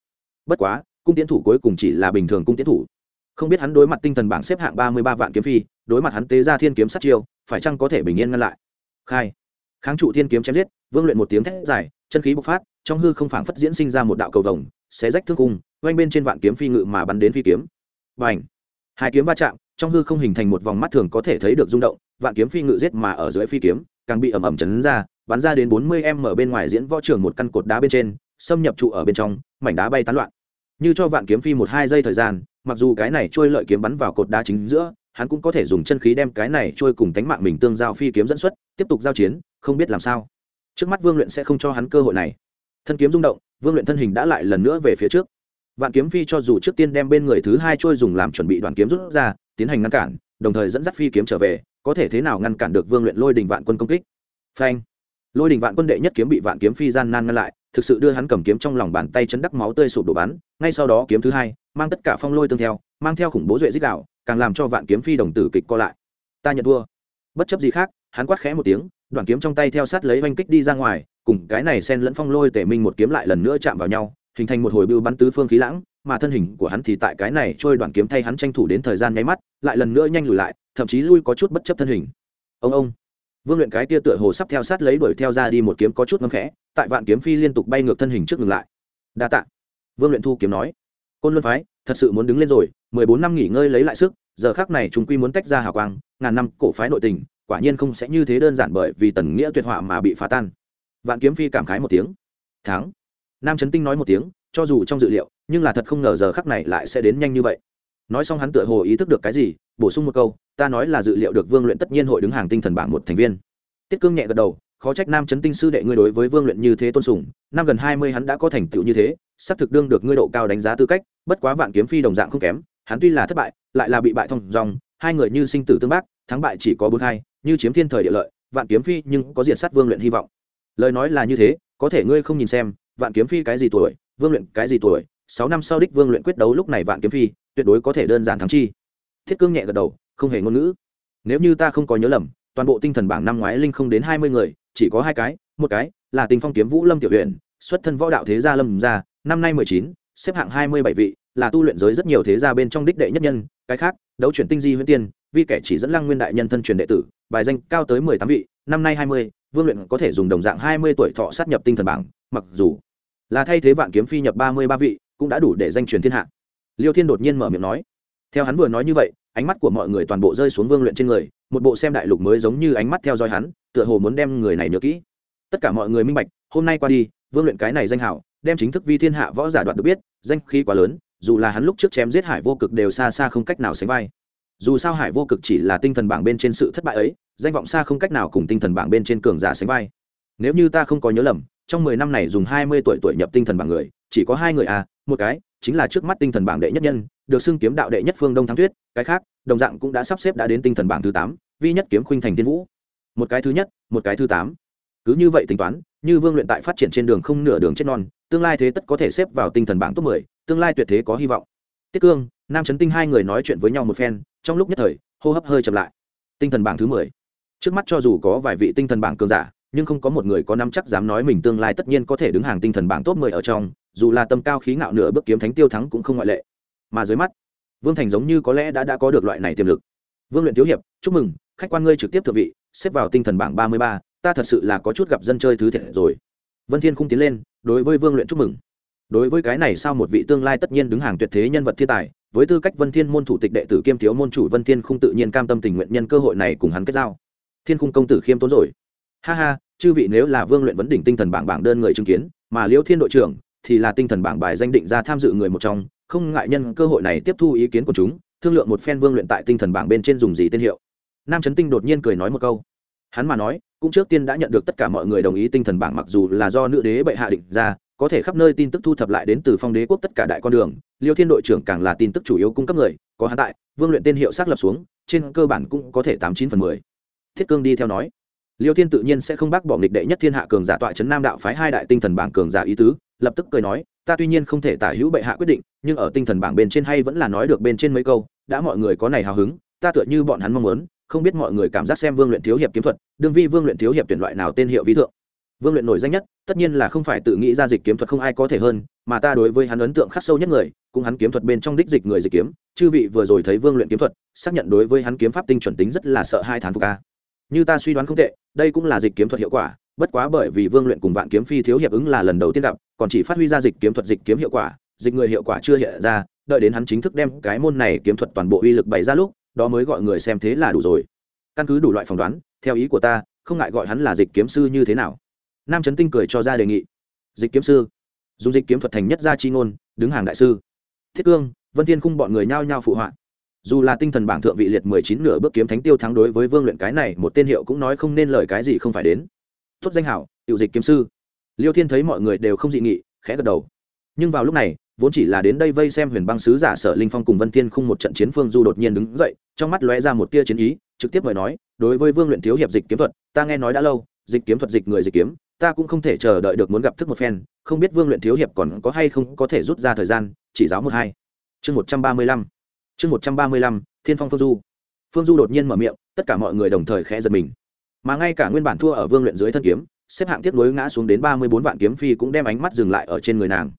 Bất quá, cung tiến thủ cuối cùng chỉ là bình thường cung tiến thủ. Không biết hắn đối mặt tinh thần bảng xếp hạng ba mươi ba vạn kiếm phi, đối mặt hắn tế ra thiên kiếm sát chiêu, phải chăng có thể bình yên ngăn lại? Khai. Kháng trụ thiên kiếm chém giết, vương luyện một tiếng thét dài, chân khí bộc phát, trong hư không phảng phất diễn sinh ra một đạo cầu vồng, xé rách thương cung oanh bên trên vạn kiếm phi ngự mà bắn đến phi kiếm và ảnh. Hai kiếm va chạm, trong hư không hình thành một vòng mắt thường có thể thấy được rung động, vạn kiếm phi ngự giết mà ở dưới phi kiếm, càng bị ẩm ẩm chấn ra, bắn ra đến bốn mươi em ở bên ngoài diễn võ trường một căn cột đá bên trên, xâm nhập trụ ở bên trong, mảnh đá bay tán loạn. Như cho vạn kiếm phi một hai giây thời gian, mặc dù cái này trôi lợi kiếm bắn vào cột đá chính giữa, hắn cũng có thể dùng chân khí đem cái này trôi cùng tánh mạng mình tương giao phi kiếm dẫn xuất, tiếp tục giao chiến, không biết làm sao. Trước mắt vương luyện sẽ không cho hắn cơ hội này. Thân kiếm rung động, vương luyện thân hình đã lại lần nữa về phía trước vạn kiếm phi cho dù trước tiên đem bên người thứ hai trôi dùng làm chuẩn bị đoàn kiếm rút ra, tiến hành ngăn cản, đồng thời dẫn dắt phi kiếm trở về, có thể thế nào ngăn cản được vương luyện lôi đình vạn quân công kích? Phanh. Lôi đình vạn quân đệ nhất kiếm bị vạn kiếm phi gian nan ngăn lại, thực sự đưa hắn cầm kiếm trong lòng bàn tay chấn đắc máu tươi sụp đổ bắn, ngay sau đó kiếm thứ hai, mang tất cả phong lôi tương theo, mang theo khủng bố duệ dích đạo, càng làm cho vạn kiếm phi đồng tử kịch co lại. Ta nhận thua. Bất chấp gì khác, hắn quát khẽ một tiếng, đoạn kiếm trong tay theo sát lấy oanh kích đi ra ngoài, cùng cái này sen lẫn phong lôi tể minh một kiếm lại lần nữa chạm vào nhau hình thành một hồi bưu bắn tứ phương khí lãng, mà thân hình của hắn thì tại cái này trôi đoạn kiếm thay hắn tranh thủ đến thời gian nháy mắt, lại lần nữa nhanh lùi lại, thậm chí lui có chút bất chấp thân hình. Ông ông. Vương luyện cái tia tựa hồ sắp theo sát lấy đuổi theo ra đi một kiếm có chút ngâm khẽ, tại vạn kiếm phi liên tục bay ngược thân hình trước ngừng lại. Đa tạ. Vương luyện thu kiếm nói. Côn luân phái, thật sự muốn đứng lên rồi, mười bốn năm nghỉ ngơi lấy lại sức, giờ khác này chúng quy muốn tách ra hào quang, ngàn năm cổ phái nội tình, quả nhiên không sẽ như thế đơn giản bởi vì tần nghĩa tuyệt họa mà bị phá tan. Vạn kiếm phi cảm khái một tiếng. Tháng nam trấn tinh nói một tiếng, cho dù trong dự liệu, nhưng là thật không ngờ giờ khắc này lại sẽ đến nhanh như vậy. Nói xong hắn tựa hồ ý thức được cái gì, bổ sung một câu, ta nói là dự liệu được vương luyện tất nhiên hội đứng hàng tinh thần bảng một thành viên. Tiết cương nhẹ gật đầu, khó trách nam trấn tinh sư đệ ngươi đối với vương luyện như thế tôn sùng, năm gần hai mươi hắn đã có thành tựu như thế, xác thực đương được ngươi độ cao đánh giá tư cách, bất quá vạn kiếm phi đồng dạng không kém, hắn tuy là thất bại, lại là bị bại thông dòng, hai người như sinh tử tương bác, thắng bại chỉ có bốn hai, như chiếm thiên thời địa lợi, vạn kiếm phi nhưng có diện sát vương luyện hy vọng. Lời nói là như thế, có thể ngươi không nhìn xem vạn kiếm phi cái gì tuổi? Vương luyện cái gì tuổi? Sáu năm sau đích vương luyện quyết đấu lúc này vạn kiếm phi, tuyệt đối có thể đơn giản thắng chi. Thiết cương nhẹ gật đầu, không hề ngôn ngữ. Nếu như ta không có nhớ lầm, toàn bộ tinh thần bảng năm ngoái linh không đến hai mươi người, chỉ có hai cái, một cái là tình phong kiếm vũ lâm tiểu huyện xuất thân võ đạo thế gia lâm gia, năm nay mười chín, xếp hạng hai mươi bảy vị, là tu luyện giới rất nhiều thế gia bên trong đích đệ nhất nhân, cái khác, đấu chuyển tinh di huyễn tiên, vi kẻ chỉ dẫn lăng nguyên đại nhân thân truyền đệ tử, bài danh cao tới mười tám vị, năm nay hai mươi, vương luyện có thể dùng đồng dạng hai mươi tuổi thọ sát nhập tinh thần bảng, mặc dù là thay thế vạn kiếm phi nhập ba mươi ba vị, cũng đã đủ để danh truyền thiên hạ. Liêu thiên đột nhiên mở miệng nói. Theo hắn vừa nói như vậy, ánh mắt của mọi người toàn bộ rơi xuống vương luyện trên người, một bộ xem đại lục mới giống như ánh mắt theo dõi hắn, tựa hồ muốn đem người này nhớ kỹ. Tất cả mọi người minh bạch, hôm nay qua đi, vương luyện cái này danh hảo, đem chính thức vi thiên hạ võ giả đoạt được biết, danh khí quá lớn, dù là hắn lúc trước chém giết hải vô cực đều xa xa không cách nào sánh vai. Dù sao hải vô cực chỉ là tinh thần bảng bên trên sự thất bại ấy, danh vọng xa không cách nào cùng tinh thần bảng bên trên cường giả sánh vai. Nếu như ta không có nhớ lầm trong mười năm này dùng hai mươi tuổi tuổi nhập tinh thần bảng người, chỉ có hai người à một cái chính là trước mắt tinh thần bảng đệ nhất nhân, được xưng kiếm đạo đệ nhất phương đông thắng tuyết, cái khác, đồng dạng cũng đã sắp xếp đã đến tinh thần bảng thứ tám, vi nhất kiếm khuynh thành thiên vũ. Một cái thứ nhất, một cái thứ tám. Cứ như vậy tính toán, như vương luyện tại phát triển trên đường không nửa đường chết non, tương lai thế tất có thể xếp vào tinh thần bảng top mười, tương lai tuyệt thế có hy vọng. Tiết cương, nam trấn tinh hai người nói chuyện với nhau một phen, trong lúc nhất thời, hô hấp hơi chậm lại. Tinh thần bảng thứ mười. Trước mắt cho dù có vài vị tinh thần bảng cường giả nhưng không có một người có nắm chắc dám nói mình tương lai tất nhiên có thể đứng hàng tinh thần bảng top mười ở trong, dù là tâm cao khí ngạo nửa bước kiếm thánh tiêu thắng cũng không ngoại lệ. Mà dưới mắt, vương thành giống như có lẽ đã đã có được loại này tiềm lực. Vương luyện thiếu hiệp, chúc mừng, khách quan ngươi trực tiếp thượng vị, xếp vào tinh thần bảng ba mươi ba, ta thật sự là có chút gặp dân chơi thứ thiệt rồi. Vân thiên không tiến lên, đối với vương luyện chúc mừng. Đối với cái này sao một vị tương lai tất nhiên đứng hàng tuyệt thế nhân vật thiên tài, với tư cách vân thiên môn thủ tịch đệ tử kiêm thiếu môn chủ vân thiên không tự nhiên cam tâm tình nguyện nhân cơ hội này cùng hắn kết giao. Thiên khung công tử khiêm tốn rồi ha ha, chư vị nếu là vương luyện vấn đỉnh tinh thần bảng bảng đơn người chứng kiến, mà liễu thiên đội trưởng, thì là tinh thần bảng bài danh định ra tham dự người một trong, không ngại nhân cơ hội này tiếp thu ý kiến của chúng, thương lượng một phen vương luyện tại tinh thần bảng bên trên dùng gì tên hiệu. Nam trấn tinh đột nhiên cười nói một câu. Hắn mà nói, cũng trước tiên đã nhận được tất cả mọi người đồng ý tinh thần bảng mặc dù là do nữ đế bệ hạ định ra, có thể khắp nơi tin tức thu thập lại đến từ phong đế quốc tất cả đại con đường, liêu thiên đội trưởng càng là tin tức chủ yếu cung cấp người, có hắn tại, vương luyện tên hiệu xác lập xuống, trên cơ bản cũng có thể tám chín phần mười. Thiết cương đi theo nói liêu thiên tự nhiên sẽ không bác bỏ nghịch đệ nhất thiên hạ cường giả tọa trấn nam đạo phái hai đại tinh thần bảng cường giả ý tứ, lập tức cười nói, ta tuy nhiên không thể tả hữu bệ hạ quyết định, nhưng ở tinh thần bảng bên trên hay vẫn là nói được bên trên mấy câu, đã mọi người có này hào hứng, ta tựa như bọn hắn mong muốn, không biết mọi người cảm giác xem vương luyện thiếu hiệp kiếm thuật, đương vi vương luyện thiếu hiệp tuyển loại nào tên hiệu ví thượng. Vương luyện nổi danh nhất, tất nhiên là không phải tự nghĩ ra dịch kiếm thuật không ai có thể hơn, mà ta đối với hắn ấn tượng khắc sâu nhất người, cũng hắn kiếm thuật bên trong đích dịch người dịch kiếm, chư vị vừa rồi thấy vương luyện kiếm thuật, xác nhận đối với hắn kiếm pháp tinh chuẩn tính rất là sợ hai thán phục ca như ta suy đoán không tệ, đây cũng là dịch kiếm thuật hiệu quả, bất quá bởi vì vương luyện cùng vạn kiếm phi thiếu hiệp ứng là lần đầu tiên gặp, còn chỉ phát huy ra dịch kiếm thuật dịch kiếm hiệu quả, dịch người hiệu quả chưa hiện ra, đợi đến hắn chính thức đem cái môn này kiếm thuật toàn bộ uy lực bày ra lúc, đó mới gọi người xem thế là đủ rồi. Căn cứ đủ loại phỏng đoán, theo ý của ta, không ngại gọi hắn là dịch kiếm sư như thế nào. Nam trấn tinh cười cho ra đề nghị. Dịch kiếm sư. Dùng dịch kiếm thuật thành nhất gia chi ngôn, đứng hàng đại sư. Thiết cương, vân thiên khung bọn người nhao nhao phụ họa dù là tinh thần bảng thượng vị liệt mười chín nửa bước kiếm thánh tiêu thắng đối với vương luyện cái này, một tên hiệu cũng nói không nên lời cái gì không phải đến. Tốt danh hảo, tiểu dịch kiếm sư. Liêu thiên thấy mọi người đều không dị nghị, khẽ gật đầu. Nhưng vào lúc này, vốn chỉ là đến đây vây xem huyền băng sứ giả sở linh phong cùng vân thiên khung một trận chiến phương du đột nhiên đứng dậy, trong mắt lóe ra một tia chiến ý, trực tiếp mời nói, đối với vương luyện thiếu hiệp dịch kiếm thuật, ta nghe nói đã lâu, dịch kiếm thuật dịch người dịch kiếm, ta cũng không thể chờ đợi được muốn gặp thức một phen, không biết vương luyện thiếu hiệp còn có hay không có thể rút ra thời gian, chỉ giáo một hai. Chương một trăm ba mươi lăm chương một trăm ba mươi lăm, thiên phong phương du. Phương du đột nhiên mở miệng, tất cả mọi người đồng thời khẽ giật mình. Mà ngay cả nguyên bản thua ở vương luyện dưới thân kiếm, xếp hạng tiếp nối ngã xuống đến ba mươi bốn vạn kiếm phi cũng đem ánh mắt dừng lại ở trên người nàng.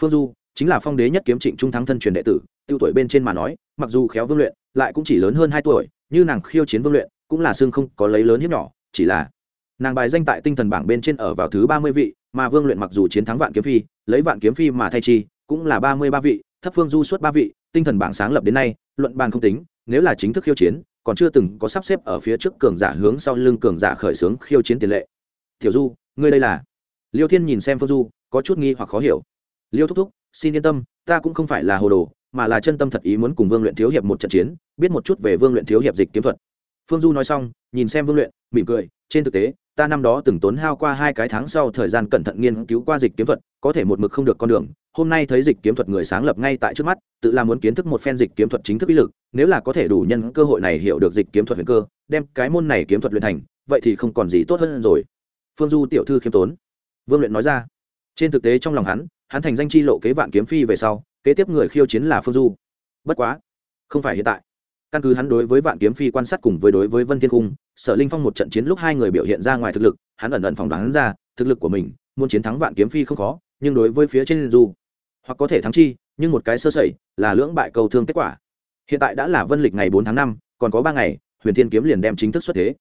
Phương du, chính là phong đế nhất kiếm trịnh trung thắng thân truyền đệ tử, tiêu tuổi bên trên mà nói, mặc dù khéo vương luyện, lại cũng chỉ lớn hơn hai tuổi, như nàng khiêu chiến vương luyện, cũng là xương không có lấy lớn hiếp nhỏ, chỉ là nàng bài danh tại tinh thần bảng bên trên ở vào thứ ba mươi vị, mà vương luyện mặc dù chiến thắng vạn kiếm phi, lấy vạn kiếm phi mà thay chi, cũng là ba mươi ba vị, thấp phương du suốt ba vị tinh thần bảng sáng lập đến nay, luận bàn không tính, nếu là chính thức khiêu chiến, còn chưa từng có sắp xếp ở phía trước cường giả hướng sau lưng cường giả khởi xướng khiêu chiến tiền lệ. Tiểu du, ngươi đây là? Liêu thiên nhìn xem phương du, có chút nghi hoặc khó hiểu. Liêu thúc thúc, xin yên tâm, ta cũng không phải là hồ đồ, mà là chân tâm thật ý muốn cùng vương luyện thiếu hiệp một trận chiến, biết một chút về vương luyện thiếu hiệp dịch kiếm thuật. Phương du nói xong, nhìn xem vương luyện, mỉm cười, trên thực tế, ta năm đó từng tốn hao qua hai cái tháng sau thời gian cẩn thận nghiên cứu qua dịch kiếm thuật, có thể một mực không được con đường hôm nay thấy dịch kiếm thuật người sáng lập ngay tại trước mắt, tự làm muốn kiến thức một phen dịch kiếm thuật chính thức uy lực, nếu là có thể đủ nhân cơ hội này hiểu được dịch kiếm thuật huyền cơ, đem cái môn này kiếm thuật luyện thành, vậy thì không còn gì tốt hơn rồi. Phương du tiểu thư khiêm tốn. Vương luyện nói ra. Trên thực tế trong lòng hắn hắn thành danh chi lộ kế vạn kiếm phi về sau, kế tiếp người khiêu chiến là phương du. Bất quá, không phải hiện tại. Căn cứ hắn đối với vạn kiếm phi quan sát cùng với đối với vân thiên cung, sở linh phong một trận chiến lúc hai người biểu hiện ra ngoài thực lực, hắn ẩn ẩn phỏng đoán ra, thực lực của mình, muốn chiến thắng vạn kiếm phi không khó, nhưng đối với phía trên du hoặc có thể thắng chi, nhưng một cái sơ sẩy là lưỡng bại cầu thương kết quả. Hiện tại đã là vân lịch ngày bốn tháng năm, còn có ba ngày, huyền thiên kiếm liền đem chính thức xuất thế.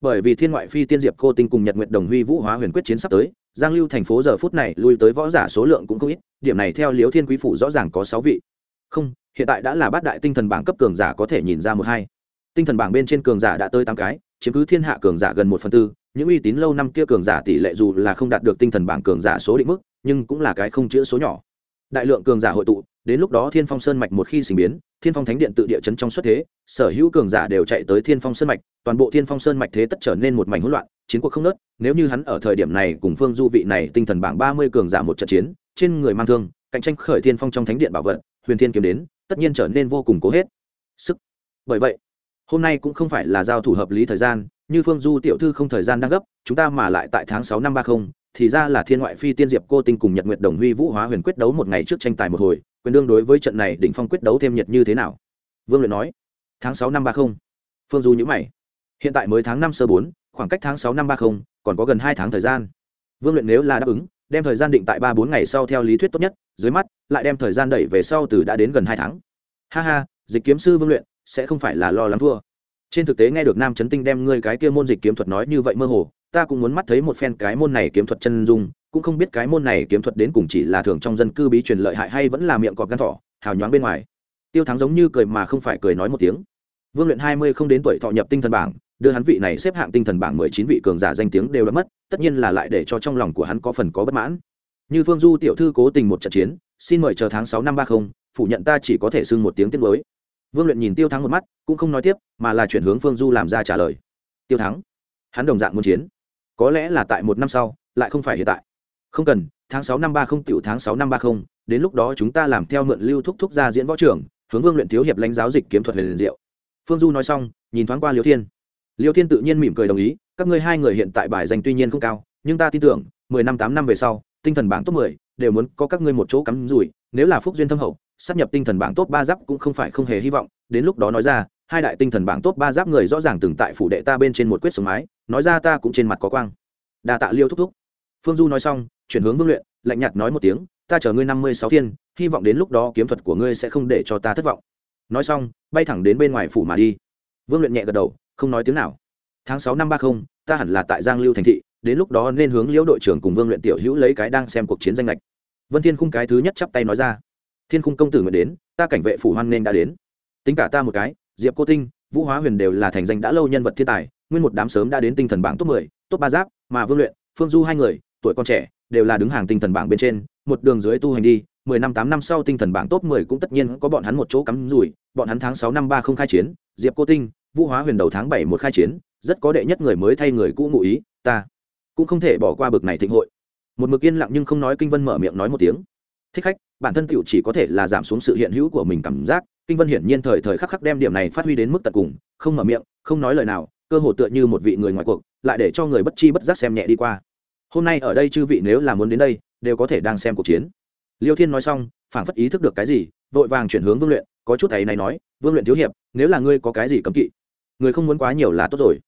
Bởi vì thiên ngoại phi tiên diệp cô tinh cùng nhật nguyện đồng huy vũ hóa huyền quyết chiến sắp tới, giang lưu thành phố giờ phút này lui tới võ giả số lượng cũng không ít, điểm này theo liếu thiên quý phủ rõ ràng có sáu vị. Không, hiện tại đã là bát đại tinh thần bảng cấp cường giả có thể nhìn ra một hai. Tinh thần bảng bên trên cường giả đã tới tám cái, chiếm cứ thiên hạ cường giả gần một phần tư, những uy tín lâu năm kia cường giả tỷ lệ dù là không đạt được tinh thần bảng cường giả số định mức, nhưng cũng là cái không chữa số nhỏ đại lượng cường giả hội tụ, đến lúc đó thiên phong sơn mạch một khi sinh biến, thiên phong thánh điện tự địa chấn trong xuất thế, sở hữu cường giả đều chạy tới thiên phong sơn mạch, toàn bộ thiên phong sơn mạch thế tất trở nên một mảnh hỗn loạn, chiến cuộc không nớt nếu như hắn ở thời điểm này cùng phương du vị này tinh thần bảng ba mươi cường giả một trận chiến, trên người mang thương, cạnh tranh khởi thiên phong trong thánh điện bảo vật, huyền thiên kiếm đến, tất nhiên trở nên vô cùng cố hết. Sức. Bởi vậy, hôm nay cũng không phải là giao thủ hợp lý thời gian, như phương du tiểu thư không thời gian đang gấp, chúng ta mà lại tại tháng sáu năm ba không thì ra là thiên ngoại phi tiên diệp cô tinh cùng nhật nguyệt đồng huy vũ hóa huyền quyết đấu một ngày trước tranh tài một hồi, quyền đương đối với trận này đỉnh phong quyết đấu thêm nhiệt như thế nào? Vương luyện nói, tháng sáu năm ba không. Phương du nhữ mày, hiện tại mới tháng năm sơ bốn, khoảng cách tháng sáu năm ba không, còn có gần hai tháng thời gian. Vương luyện nếu là đáp ứng, đem thời gian định tại ba bốn ngày sau theo lý thuyết tốt nhất, dưới mắt, lại đem thời gian đẩy về sau từ đã đến gần hai tháng. Ha ha, dịch kiếm sư vương luyện, sẽ không phải là lo lắng thua. Trên thực tế nghe được nam trấn tinh đem ngươi cái kia môn dịch kiếm thuật nói như vậy mơ hồ ta cũng muốn mắt thấy một phen cái môn này kiếm thuật chân dung, cũng không biết cái môn này kiếm thuật đến cùng chỉ là thường trong dân cư bí truyền lợi hại hay vẫn là miệng cọp gan thỏ, hào nhoáng bên ngoài. Tiêu thắng giống như cười mà không phải cười nói một tiếng. Vương luyện hai mươi không đến tuổi thọ nhập tinh thần bảng, đưa hắn vị này xếp hạng tinh thần bảng mười chín vị cường giả danh tiếng đều đã mất, tất nhiên là lại để cho trong lòng của hắn có phần có bất mãn. Như phương du tiểu thư cố tình một trận chiến, xin mời chờ tháng sáu năm ba không, phủ nhận ta chỉ có thể xưng một tiếng tiết mới. Vương luyện nhìn tiêu thắng một mắt, cũng không nói tiếp, mà là chuyển hướng phương du làm ra trả lời. Tiêu thắng, hắn đồng dạng muốn chiến có lẽ là tại một năm sau, lại không phải hiện tại. Không cần, tháng sáu năm ba không tiểu tháng sáu năm ba không, đến lúc đó chúng ta làm theo mượn lưu thúc thúc ra diễn võ trưởng hướng vương luyện thiếu hiệp lãnh giáo dịch kiếm thuật huyền diệu. Phương du nói xong, nhìn thoáng qua liêu thiên. Liêu thiên tự nhiên mỉm cười đồng ý, các ngươi hai người hiện tại bài danh tuy nhiên không cao, nhưng ta tin tưởng, mười năm tám năm về sau, tinh thần bảng top mười đều muốn có các ngươi một chỗ cắm rủi, nếu là phúc duyên thâm hậu, sắp nhập tinh thần bảng top ba giáp cũng không phải không hề hy vọng. Đến lúc đó nói ra, hai đại tinh thần bảng top ba giáp người rõ ràng từng tại phủ đệ ta bên trên một quyết sống mái nói ra ta cũng trên mặt có quang. Đa tạ liêu thúc thúc. Phương du nói xong, chuyển hướng vương luyện, lạnh nhạt nói một tiếng, ta chờ ngươi năm mươi sáu thiên, hy vọng đến lúc đó kiếm thuật của ngươi sẽ không để cho ta thất vọng. Nói xong, bay thẳng đến bên ngoài phủ mà đi. Vương luyện nhẹ gật đầu, không nói tiếng nào. Tháng sáu năm ba không, ta hẳn là tại giang lưu thành thị, đến lúc đó nên hướng liễu đội trưởng cùng vương luyện tiểu hữu lấy cái đang xem cuộc chiến danh lệch. Vân thiên khung cái thứ nhất chắp tay nói ra. Thiên khung công tử nguyện đến, ta cảnh vệ phủ hoan nên đã đến. Tính cả ta một cái, diệp cô tinh, vũ hóa huyền đều là thành danh đã lâu nhân vật thiên tài nguyên một đám sớm đã đến tinh thần bảng top mười, top ba giáp, mà vương luyện, phương du hai người, tuổi còn trẻ, đều là đứng hàng tinh thần bảng bên trên, một đường dưới tu hành đi, mười năm, tám năm sau tinh thần bảng top mười cũng tất nhiên có bọn hắn một chỗ cắm rủi, bọn hắn tháng sáu năm ba không khai chiến, diệp cô tinh, vũ hóa huyền đầu tháng bảy một khai chiến, rất có đệ nhất người mới thay người cũ ngụ ý, ta cũng không thể bỏ qua bực này thịnh hội. Một mực yên lặng nhưng không nói kinh vân mở miệng nói một tiếng. Thích khách, bản thân tiểu chỉ có thể là giảm xuống sự hiện hữu của mình cảm giác, kinh vân hiển nhiên thời thời khắc khắc đem điểm này phát huy đến mức tận cùng, không mở miệng, không nói lời nào cơ hồ tựa như một vị người ngoài cuộc, lại để cho người bất chi bất giác xem nhẹ đi qua. Hôm nay ở đây chư vị nếu là muốn đến đây, đều có thể đang xem cuộc chiến. Liêu thiên nói xong, phảng phất ý thức được cái gì, vội vàng chuyển hướng vương luyện, có chút ấy này nói, vương luyện thiếu hiệp, nếu là ngươi có cái gì cấm kỵ, người không muốn quá nhiều là tốt rồi.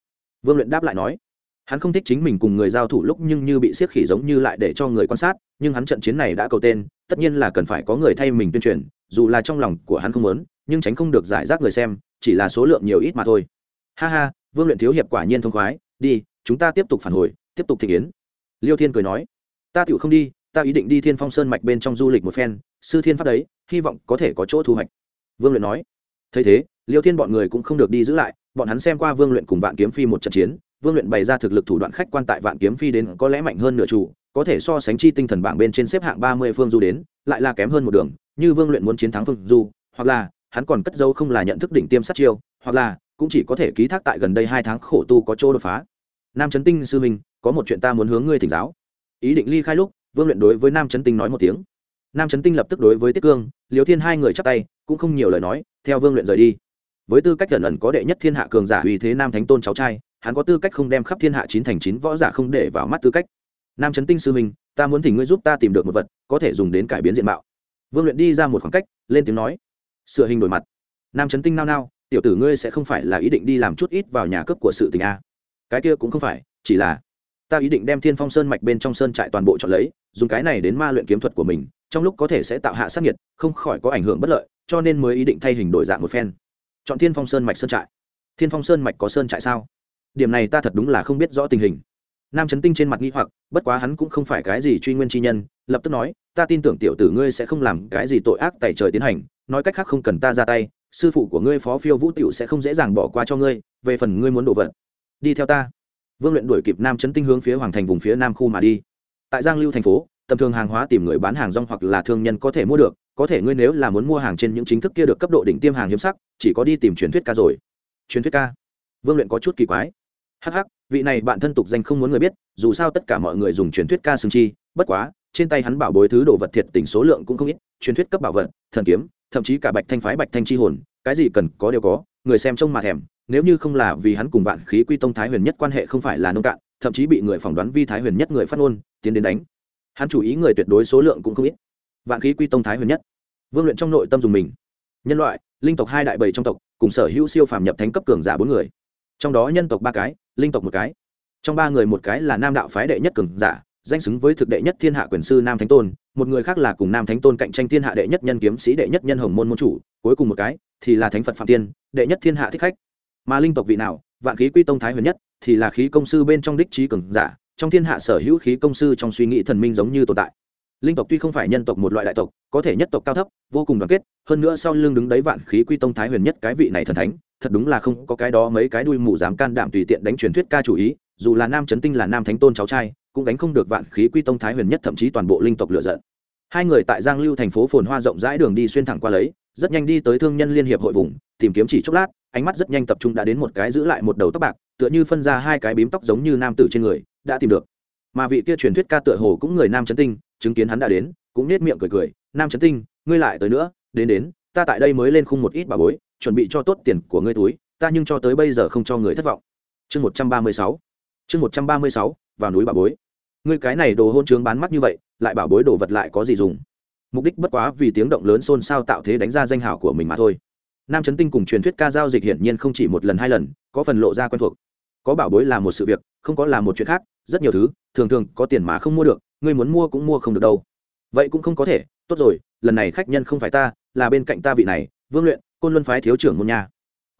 Vương luyện đáp lại nói, hắn không thích chính mình cùng người giao thủ lúc nhưng như bị siết khỉ giống như lại để cho người quan sát, nhưng hắn trận chiến này đã cầu tên, tất nhiên là cần phải có người thay mình tuyên truyền, dù là trong lòng của hắn không muốn, nhưng tránh không được giải rác người xem, chỉ là số lượng nhiều ít mà thôi. Ha ha vương luyện thiếu hiệp quả nhiên thông khoái, đi, chúng ta tiếp tục phản hồi, tiếp tục thị kiến liêu thiên cười nói, ta tựu không đi, ta ý định đi thiên phong sơn mạch bên trong du lịch một phen, sư thiên pháp đấy, hy vọng có thể có chỗ thu hoạch. Vương luyện nói, thấy thế, liêu thiên bọn người cũng không được đi giữ lại, bọn hắn xem qua vương luyện cùng vạn kiếm phi một trận chiến, vương luyện bày ra thực lực thủ đoạn khách quan tại vạn kiếm phi đến có lẽ mạnh hơn nửa chủ, có thể so sánh chi tinh thần bảng bên trên xếp hạng ba mươi phương du đến, lại là kém hơn một đường, như vương luyện muốn chiến thắng phương du, hoặc là hắn còn cất dấu không là nhận thức đỉnh tiêm sát chiêu, hoặc là cũng chỉ có thể ký thác tại gần đây hai tháng khổ tu có chỗ đột phá. Nam trấn tinh sư minh có một chuyện ta muốn hướng ngươi thỉnh giáo. Ý định ly khai lúc, vương luyện đối với nam trấn tinh nói một tiếng. Nam trấn tinh lập tức đối với tiết cương liều thiên hai người chắp tay, cũng không nhiều lời nói, theo vương luyện rời đi. Với tư cách lần ẩn có đệ nhất thiên hạ cường giả uy thế nam thánh tôn cháu trai, hắn có tư cách không đem khắp thiên hạ chín thành chín võ giả không để vào mắt tư cách. Nam trấn tinh sư minh ta muốn thỉnh ngươi giúp ta tìm được một vật, có thể dùng đến cải biến diện mạo. Vương luyện đi ra một khoảng cách, lên tiếng nói. Sửa hình đổi mặt. Nam trấn tinh nao nao tiểu tử ngươi sẽ không phải là ý định đi làm chút ít vào nhà cấp của sự tình a. Cái kia cũng không phải, chỉ là, ta ý định đem thiên phong sơn mạch bên trong sơn trại toàn bộ chọn lấy, dùng cái này đến ma luyện kiếm thuật của mình, trong lúc có thể sẽ tạo hạ sát nhiệt không khỏi có ảnh hưởng bất lợi, cho nên mới ý định thay hình đổi dạng một phen. Chọn thiên phong sơn mạch sơn trại. Thiên phong sơn mạch có sơn trại sao? Điểm này ta thật đúng là không biết rõ tình hình. Nam trấn tinh trên mặt nghi hoặc, bất quá hắn cũng không phải cái gì truy nguyên chi nhân, lập tức nói, ta tin tưởng tiểu tử ngươi sẽ không làm cái gì tội ác tại trời tiến hành, nói cách khác không cần ta ra tay sư phụ của ngươi phó phiêu vũ tiểu sẽ không dễ dàng bỏ qua cho ngươi, về phần ngươi muốn đổ vật đi theo ta. Vương luyện đuổi kịp nam trấn tinh hướng phía hoàng thành vùng phía nam khu mà đi. Tại giang lưu thành phố, tầm thường hàng hóa tìm người bán hàng rong hoặc là thương nhân có thể mua được, có thể ngươi nếu là muốn mua hàng trên những chính thức kia được cấp độ đỉnh tiêm hàng hiếm sắc, chỉ có đi tìm truyền thuyết ca rồi. Truyền thuyết ca? Vương luyện có chút kỳ quái. Hh vị này bạn thân tục danh không muốn người biết, dù sao tất cả mọi người dùng truyền thuyết ca xương chi, bất quá, trên tay hắn bảo bối thứ đồ vật thiệt tình số lượng cũng không ít, truyền thuyết cấp bảo vật, thần kiếm thậm chí cả bạch thanh phái bạch thanh chi hồn, cái gì cần có đều có, người xem trông mà thèm. Nếu như không là vì hắn cùng vạn khí quy tông thái huyền nhất quan hệ không phải là nông cạn, thậm chí bị người phỏng đoán vi thái huyền nhất người phát ngôn, tiến đến đánh. Hắn chủ ý người tuyệt đối số lượng cũng không ít. Vạn khí quy tông thái huyền nhất. Vương luyện trong nội tâm dùng mình. Nhân loại, linh tộc hai đại bầy trong tộc, cùng sở hữu siêu phàm nhập thánh cấp cường giả bốn người. Trong đó nhân tộc ba cái, linh tộc một cái. Trong ba người một cái là nam đạo phái đệ nhất cường giả danh xứng với thực đệ nhất thiên hạ quyền sư nam thánh tôn, một người khác là cùng nam thánh tôn cạnh tranh thiên hạ đệ nhất nhân kiếm sĩ, đệ nhất nhân hồng môn môn chủ, cuối cùng một cái thì là thánh phật phạm tiên, đệ nhất thiên hạ thích khách. Mà linh tộc vị nào, vạn khí quy tông thái huyền nhất, thì là khí công sư bên trong đích trí cường giả, trong thiên hạ sở hữu khí công sư trong suy nghĩ thần minh giống như tồn tại. Linh tộc tuy không phải nhân tộc một loại đại tộc, có thể nhất tộc cao thấp, vô cùng đoàn kết, hơn nữa sau lưng đứng đấy vạn khí quy tông thái huyền nhất cái vị này thần thánh, thật đúng là không có cái đó mấy cái đuôi mù dám can đảm tùy tiện đánh truyền thuyết ca chủ ý, dù là nam trấn tinh là nam thánh tôn cháu trai cũng đánh không được vạn khí quy tông thái huyền nhất thậm chí toàn bộ linh tộc lựa giận. Hai người tại giang lưu thành phố phồn hoa rộng rãi đường đi xuyên thẳng qua lấy, rất nhanh đi tới thương nhân liên hiệp hội vùng, tìm kiếm chỉ chốc lát, ánh mắt rất nhanh tập trung đã đến một cái giữ lại một đầu tóc bạc, tựa như phân ra hai cái bím tóc giống như nam tử trên người, đã tìm được. Mà vị kia truyền thuyết ca tựa hồ cũng người nam trấn tinh, chứng kiến hắn đã đến, cũng nết miệng cười cười, nam trấn tinh, ngươi lại tới nữa, đến đến, ta tại đây mới lên khung một ít bà bối, chuẩn bị cho tốt tiền của ngươi túi, ta nhưng cho tới bây giờ không cho người thất vọng. Chương một trăm ba mươi sáu. Chương một trăm ba mươi sáu vào núi bà bối. Ngươi cái này đồ hôn trướng bán mắt như vậy, lại bảo bối đồ vật lại có gì dùng? Mục đích bất quá vì tiếng động lớn xôn xao tạo thế đánh ra danh hảo của mình mà thôi. Nam trấn tinh cùng truyền thuyết ca giao dịch hiển nhiên không chỉ một lần hai lần, có phần lộ ra quen thuộc. Có bảo bối là một sự việc, không có là một chuyện khác, rất nhiều thứ, thường thường có tiền mà không mua được, ngươi muốn mua cũng mua không được đâu. Vậy cũng không có thể, tốt rồi, lần này khách nhân không phải ta, là bên cạnh ta vị này, vương luyện, côn luân phái thiếu trưởng môn nhà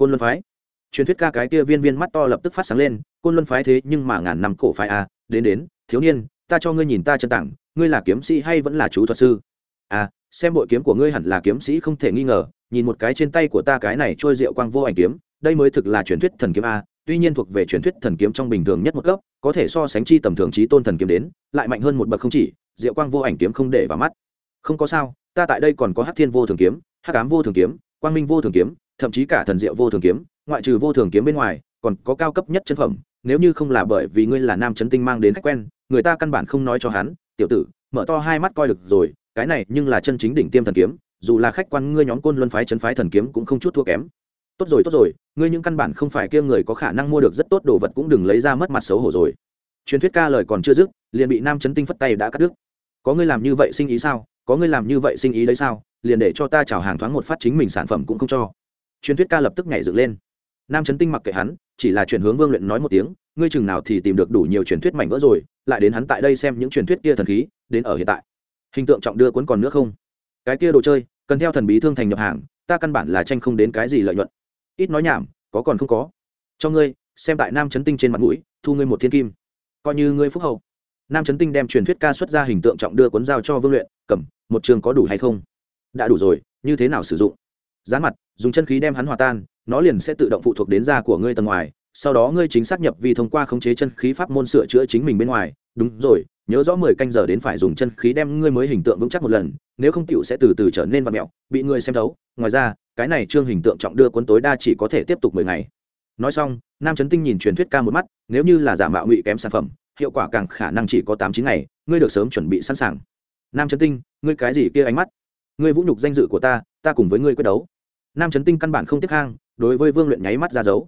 côn luân phái. Truyền thuyết ca cái kia viên viên mắt to lập tức phát sáng lên côn luân phái thế nhưng mà ngàn năm cổ phái a à, đến đến thiếu niên ta cho ngươi nhìn ta chân tặng ngươi là kiếm sĩ hay vẫn là chú thuật sư? À xem bội kiếm của ngươi hẳn là kiếm sĩ không thể nghi ngờ nhìn một cái trên tay của ta cái này trôi rượu quang vô ảnh kiếm đây mới thực là truyền thuyết thần kiếm a tuy nhiên thuộc về truyền thuyết thần kiếm trong bình thường nhất một cấp có thể so sánh chi tầm thường trí tôn thần kiếm đến lại mạnh hơn một bậc không chỉ diệu quang vô ảnh kiếm không để vào mắt. Không có sao ta tại đây còn có hắc thiên vô thường kiếm hắc cám vô thường kiếm quang minh vô thường kiếm thậm chí cả thần diệu vô thường kiếm ngoại trừ vô thường kiếm bên ngoài còn có cao cấp nhất chân phẩm nếu như không là bởi vì ngươi là nam chấn tinh mang đến khách quen, người ta căn bản không nói cho hắn, tiểu tử, mở to hai mắt coi được rồi, cái này nhưng là chân chính đỉnh tiêm thần kiếm, dù là khách quan ngươi nhóm côn luân phái chấn phái thần kiếm cũng không chút thua kém. Tốt rồi tốt rồi, ngươi những căn bản không phải kia người có khả năng mua được rất tốt đồ vật cũng đừng lấy ra mất mặt xấu hổ rồi. Truyền thuyết ca lời còn chưa dứt, liền bị nam chấn tinh phất tay đã cắt đứt. Có ngươi làm như vậy sinh ý sao? Có ngươi làm như vậy sinh ý đấy sao? Liền để cho ta chào hàng thoáng một phát chính mình sản phẩm cũng không cho. Truyền thuyết ca lập tức nhảy dựng lên nam chấn tinh mặc kệ hắn, chỉ là chuyển hướng vương luyện nói một tiếng, ngươi chừng nào thì tìm được đủ nhiều truyền thuyết mảnh vỡ rồi, lại đến hắn tại đây xem những truyền thuyết kia thần khí, đến ở hiện tại. Hình tượng trọng đưa cuốn còn nữa không? Cái kia đồ chơi, cần theo thần bí thương thành nhập hàng, ta căn bản là tranh không đến cái gì lợi nhuận. Ít nói nhảm, có còn không có. Cho ngươi, xem tại nam chấn tinh trên mặt mũi, thu ngươi một thiên kim. Coi như ngươi phúc hậu. Nam chấn tinh đem truyền thuyết ca xuất ra hình tượng trọng đưa cuốn giao cho vương luyện, cầm, một trường có đủ hay không? Đã đủ rồi, như thế nào sử dụng? Dán mặt, dùng chân khí đem hắn hòa tan nó liền sẽ tự động phụ thuộc đến da của ngươi tầng ngoài, sau đó ngươi chính xác nhập vì thông qua khống chế chân khí pháp môn sửa chữa chính mình bên ngoài. Đúng rồi, nhớ rõ mười canh giờ đến phải dùng chân khí đem ngươi mới hình tượng vững chắc một lần, nếu không tựu sẽ từ từ trở nên vặt mẹo, bị ngươi xem thấu. Ngoài ra, cái này trương hình tượng trọng đưa cuốn tối đa chỉ có thể tiếp tục mười ngày. Nói xong, nam trấn tinh nhìn truyền thuyết ca một mắt, nếu như là giả mạo ngụy kém sản phẩm, hiệu quả càng khả năng chỉ có tám chín ngày, ngươi được sớm chuẩn bị sẵn sàng. Nam trấn tinh, ngươi cái gì kia ánh mắt? Ngươi vũ nhục danh dự của ta ta cùng với ngươi quyết đấu nam trấn tinh căn bản không tiếc hang, đối với vương luyện nháy mắt ra dấu.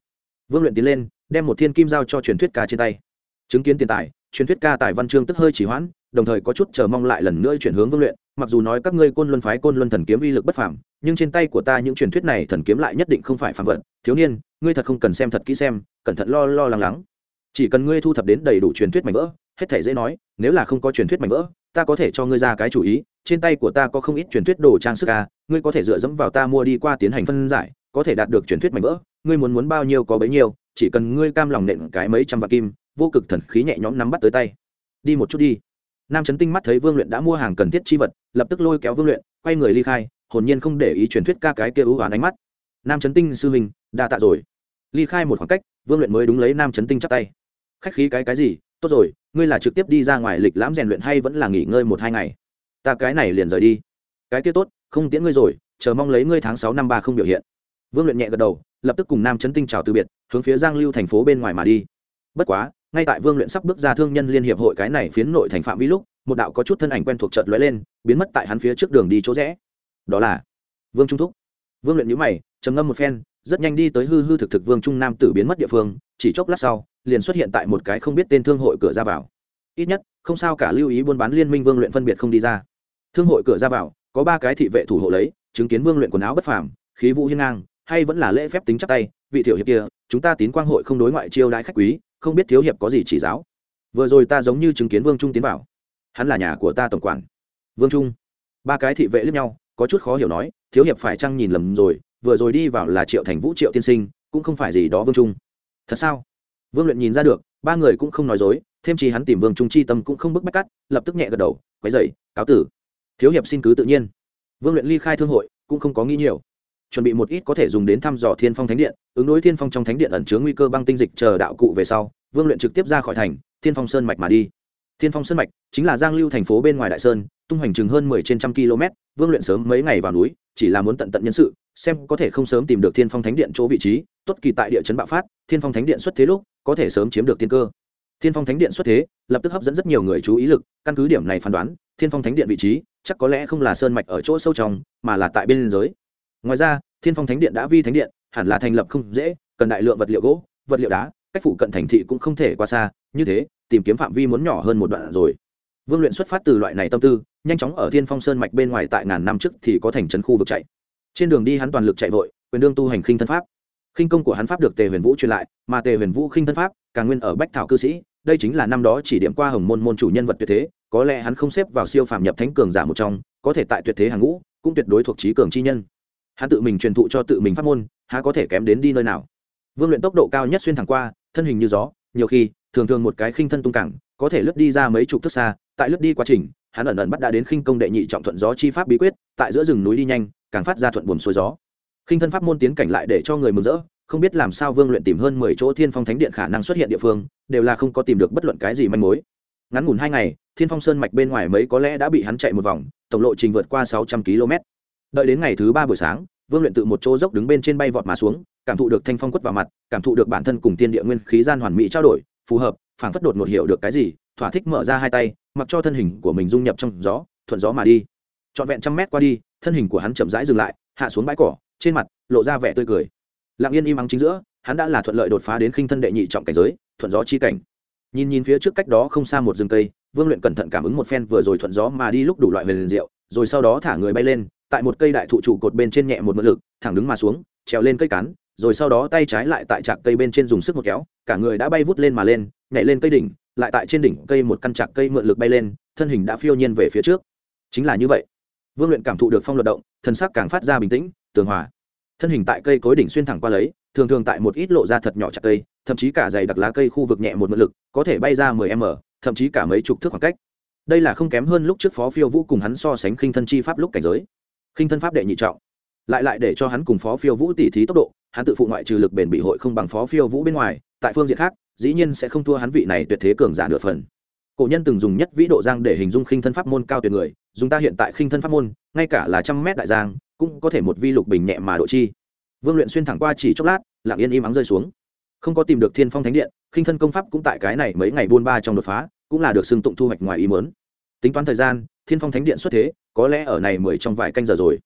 Vương luyện tiến lên, đem một thiên kim giao cho truyền thuyết ca trên tay. Chứng kiến tiền tài, truyền thuyết ca tài văn chương tức hơi chỉ hoãn, đồng thời có chút chờ mong lại lần nữa chuyển hướng vương luyện, mặc dù nói các ngươi côn luân phái côn luân thần kiếm uy lực bất phàm, nhưng trên tay của ta những truyền thuyết này thần kiếm lại nhất định không phải phàm vật. Thiếu niên, ngươi thật không cần xem thật kỹ xem, cẩn thận lo lo lắng lắng. Chỉ cần ngươi thu thập đến đầy đủ truyền thuyết mảnh vỡ, hết thể dễ nói, nếu là không có truyền thuyết mảnh vỡ, ta có thể cho ngươi ra cái chủ ý trên tay của ta có không ít truyền thuyết đồ trang sức ca ngươi có thể dựa dẫm vào ta mua đi qua tiến hành phân giải, có thể đạt được truyền thuyết mảnh vỡ. Ngươi muốn muốn bao nhiêu có bấy nhiêu, chỉ cần ngươi cam lòng nện cái mấy trăm vạn kim, vô cực thần khí nhẹ nhõm nắm bắt tới tay. Đi một chút đi. Nam trấn tinh mắt thấy vương luyện đã mua hàng cần thiết chi vật, lập tức lôi kéo vương luyện, quay người ly khai, hồn nhiên không để ý truyền thuyết ca cái kia ưu hoán ánh mắt. Nam trấn tinh sư huynh, đa tạ rồi. Ly khai một khoảng cách, vương luyện mới đúng lấy nam trấn tinh chắp tay. Khách khí cái cái gì? Tốt rồi, ngươi là trực tiếp đi ra ngoài lịch lãm rèn luyện hay vẫn là nghỉ ngơi một hai ngày? Ta cái này liền rời đi. Cái kia tốt, không tiễn ngươi rồi, chờ mong lấy ngươi tháng sáu năm ba không biểu hiện. Vương luyện nhẹ gật đầu, lập tức cùng nam trấn tinh chào từ biệt, hướng phía giang lưu thành phố bên ngoài mà đi. Bất quá, ngay tại vương luyện sắp bước ra thương nhân liên hiệp hội cái này phiến nội thành phạm vi lúc, một đạo có chút thân ảnh quen thuộc chợt lóe lên, biến mất tại hắn phía trước đường đi chỗ rẽ. Đó là vương trung thúc. Vương luyện nhữ mày, trầm ngâm một phen, rất nhanh đi tới hư hư thực thực vương trung nam tử biến mất địa phương, chỉ chốc lát sau, liền xuất hiện tại một cái không biết tên thương hội cửa ra vào. Ít nhất, không sao cả lưu ý buôn bán liên minh vương luyện phân biệt không đi ra thương hội cửa ra vào, có ba cái thị vệ thủ hộ lấy, chứng kiến vương luyện quần áo bất phàm, khí vũ hiên ngang, hay vẫn là lễ phép tính chắc tay, vị thiểu hiệp kia, chúng ta tín quang hội không đối ngoại chiêu đãi khách quý, không biết thiếu hiệp có gì chỉ giáo. Vừa rồi ta giống như chứng kiến vương trung tiến vào. Hắn là nhà của ta tổng quản. Vương trung. Ba cái thị vệ lướt nhau, có chút khó hiểu nói, thiếu hiệp phải chăng nhìn lầm rồi, vừa rồi đi vào là triệu thành vũ triệu tiên sinh, cũng không phải gì đó vương trung. Thật sao? Vương luyện nhìn ra được, ba người cũng không nói dối, thêm chi hắn tìm vương trung chi tâm cũng không bức bách cắt, lập tức nhẹ gật đầu, quấy dậy, cáo tử thiếu hiệp xin cứ tự nhiên. Vương luyện ly khai thương hội, cũng không có nghĩ nhiều. Chuẩn bị một ít có thể dùng đến thăm dò thiên phong thánh điện, ứng đối thiên phong trong thánh điện ẩn chứa nguy cơ băng tinh dịch chờ đạo cụ về sau, vương luyện trực tiếp ra khỏi thành, thiên phong sơn mạch mà đi. Thiên phong sơn mạch chính là giang lưu thành phố bên ngoài đại sơn, tung hoành chừng hơn mười trên trăm km, vương luyện sớm mấy ngày vào núi, chỉ là muốn tận tận nhân sự, xem có thể không sớm tìm được thiên phong thánh điện chỗ vị trí, tốt kỳ tại địa chấn bạo phát, thiên phong thánh điện xuất thế lúc, có thể sớm chiếm được thiên cơ. Thiên phong thánh điện xuất thế lập tức hấp dẫn rất nhiều người chú ý lực, căn cứ điểm này phán đoán, thiên phong thánh điện vị trí chắc có lẽ không là sơn mạch ở chỗ sâu trong, mà là tại bên giới ngoài ra, thiên phong thánh điện đã vi thánh điện, hẳn là thành lập không dễ, cần đại lượng vật liệu gỗ, vật liệu đá, cách phụ cận thành thị cũng không thể qua xa, như thế, tìm kiếm phạm vi muốn nhỏ hơn một đoạn rồi. Vương luyện xuất phát từ loại này tâm tư, nhanh chóng ở thiên phong sơn mạch bên ngoài tại ngàn năm trước thì có thành trấn khu vực chạy. Trên đường đi hắn toàn lực chạy vội, quyền đương tu hành khinh thân pháp. Khinh công của hắn pháp được tề huyền vũ truyền lại, mà tề huyền vũ khinh thân pháp, càng nguyên ở bách thảo cư sĩ đây chính là năm đó chỉ điểm qua hồng môn môn chủ nhân vật tuyệt thế, có lẽ hắn không xếp vào siêu phàm nhập thánh cường giả một trong, có thể tại tuyệt thế hàng ngũ, cũng tuyệt đối thuộc trí cường chi nhân. Hắn tự mình truyền thụ cho tự mình pháp môn, há có thể kém đến đi nơi nào? Vương luyện tốc độ cao nhất xuyên thẳng qua, thân hình như gió, nhiều khi, thường thường một cái khinh thân tung cẳng, có thể lướt đi ra mấy chục thước xa, tại lướt đi quá trình, hắn ẩn ẩn bắt đã đến khinh công đệ nhị trọng thuận gió chi pháp bí quyết, tại giữa rừng núi đi nhanh, càng phát ra thuận buồm xuôi gió. Khinh thân pháp môn tiến cảnh lại để cho người mừng rỡ không biết làm sao vương luyện tìm hơn mười chỗ thiên phong thánh điện khả năng xuất hiện địa phương, đều là không có tìm được bất luận cái gì manh mối. Ngắn ngủn hai ngày, thiên phong sơn mạch bên ngoài mấy có lẽ đã bị hắn chạy một vòng, tổng lộ trình vượt qua sáu trăm km. Đợi đến ngày thứ ba buổi sáng, vương luyện tự một chỗ dốc đứng bên trên bay vọt mà xuống, cảm thụ được thanh phong quất vào mặt, cảm thụ được bản thân cùng tiên địa nguyên khí gian hoàn mỹ trao đổi, phù hợp, phảng phất đột ngột hiểu được cái gì, thỏa thích mở ra hai tay, mặc cho thân hình của mình dung nhập trong gió, thuận gió mà đi. Trọn vẹn trăm mét qua đi, thân hình của hắn chậm rãi dừng lại, hạ xuống bãi cỏ, trên mặt lộ ra vẻ tươi cười lặng yên im ắng chính giữa, hắn đã là thuận lợi đột phá đến khinh thân đệ nhị trọng cảnh giới, thuận gió chi cảnh. Nhìn nhìn phía trước cách đó không xa một rừng cây, vương luyện cẩn thận cảm ứng một phen vừa rồi thuận gió mà đi lúc đủ loại huyền rượu rồi sau đó thả người bay lên, tại một cây đại thụ trụ cột bên trên nhẹ một mượn lực, thẳng đứng mà xuống, trèo lên cây cán, rồi sau đó tay trái lại tại trạc cây bên trên dùng sức một kéo, cả người đã bay vút lên mà lên, nhảy lên cây đỉnh, lại tại trên đỉnh cây một căn trạc cây mượn lực bay lên, thân hình đã phiêu nhiên về phía trước. Chính là như vậy. Vương luyện cảm thụ được phong luật động, thân sắc càng phát ra bình tĩnh, tường hòa thân hình tại cây cối đỉnh xuyên thẳng qua lấy, thường thường tại một ít lộ ra thật nhỏ chặt cây, thậm chí cả dày đặc lá cây khu vực nhẹ một mượn lực, có thể bay ra 10 m, thậm chí cả mấy chục thước khoảng cách. Đây là không kém hơn lúc trước phó phiêu vũ cùng hắn so sánh khinh thân chi pháp lúc cảnh giới. Khinh thân pháp đệ nhị trọng. Lại lại để cho hắn cùng phó phiêu vũ tỉ thí tốc độ, hắn tự phụ ngoại trừ lực bền bị hội không bằng phó phiêu vũ bên ngoài, tại phương diện khác, dĩ nhiên sẽ không thua hắn vị này tuyệt thế cường giả nửa phần. Cổ nhân từng dùng nhất vĩ độ giang để hình dung khinh thân pháp môn cao tuyệt người, dùng ta hiện tại khinh thân pháp môn, ngay cả là trăm mét đại giang cũng có thể một vi lục bình nhẹ mà độ chi. Vương luyện xuyên thẳng qua chỉ chốc lát, lặng yên im ắng rơi xuống. Không có tìm được thiên phong thánh điện, khinh thân công pháp cũng tại cái này mấy ngày buôn ba trong đột phá, cũng là được xưng tụng thu hoạch ngoài ý mớn tính toán thời gian, thiên phong thánh điện xuất thế, có lẽ ở này mười trong vài canh giờ rồi.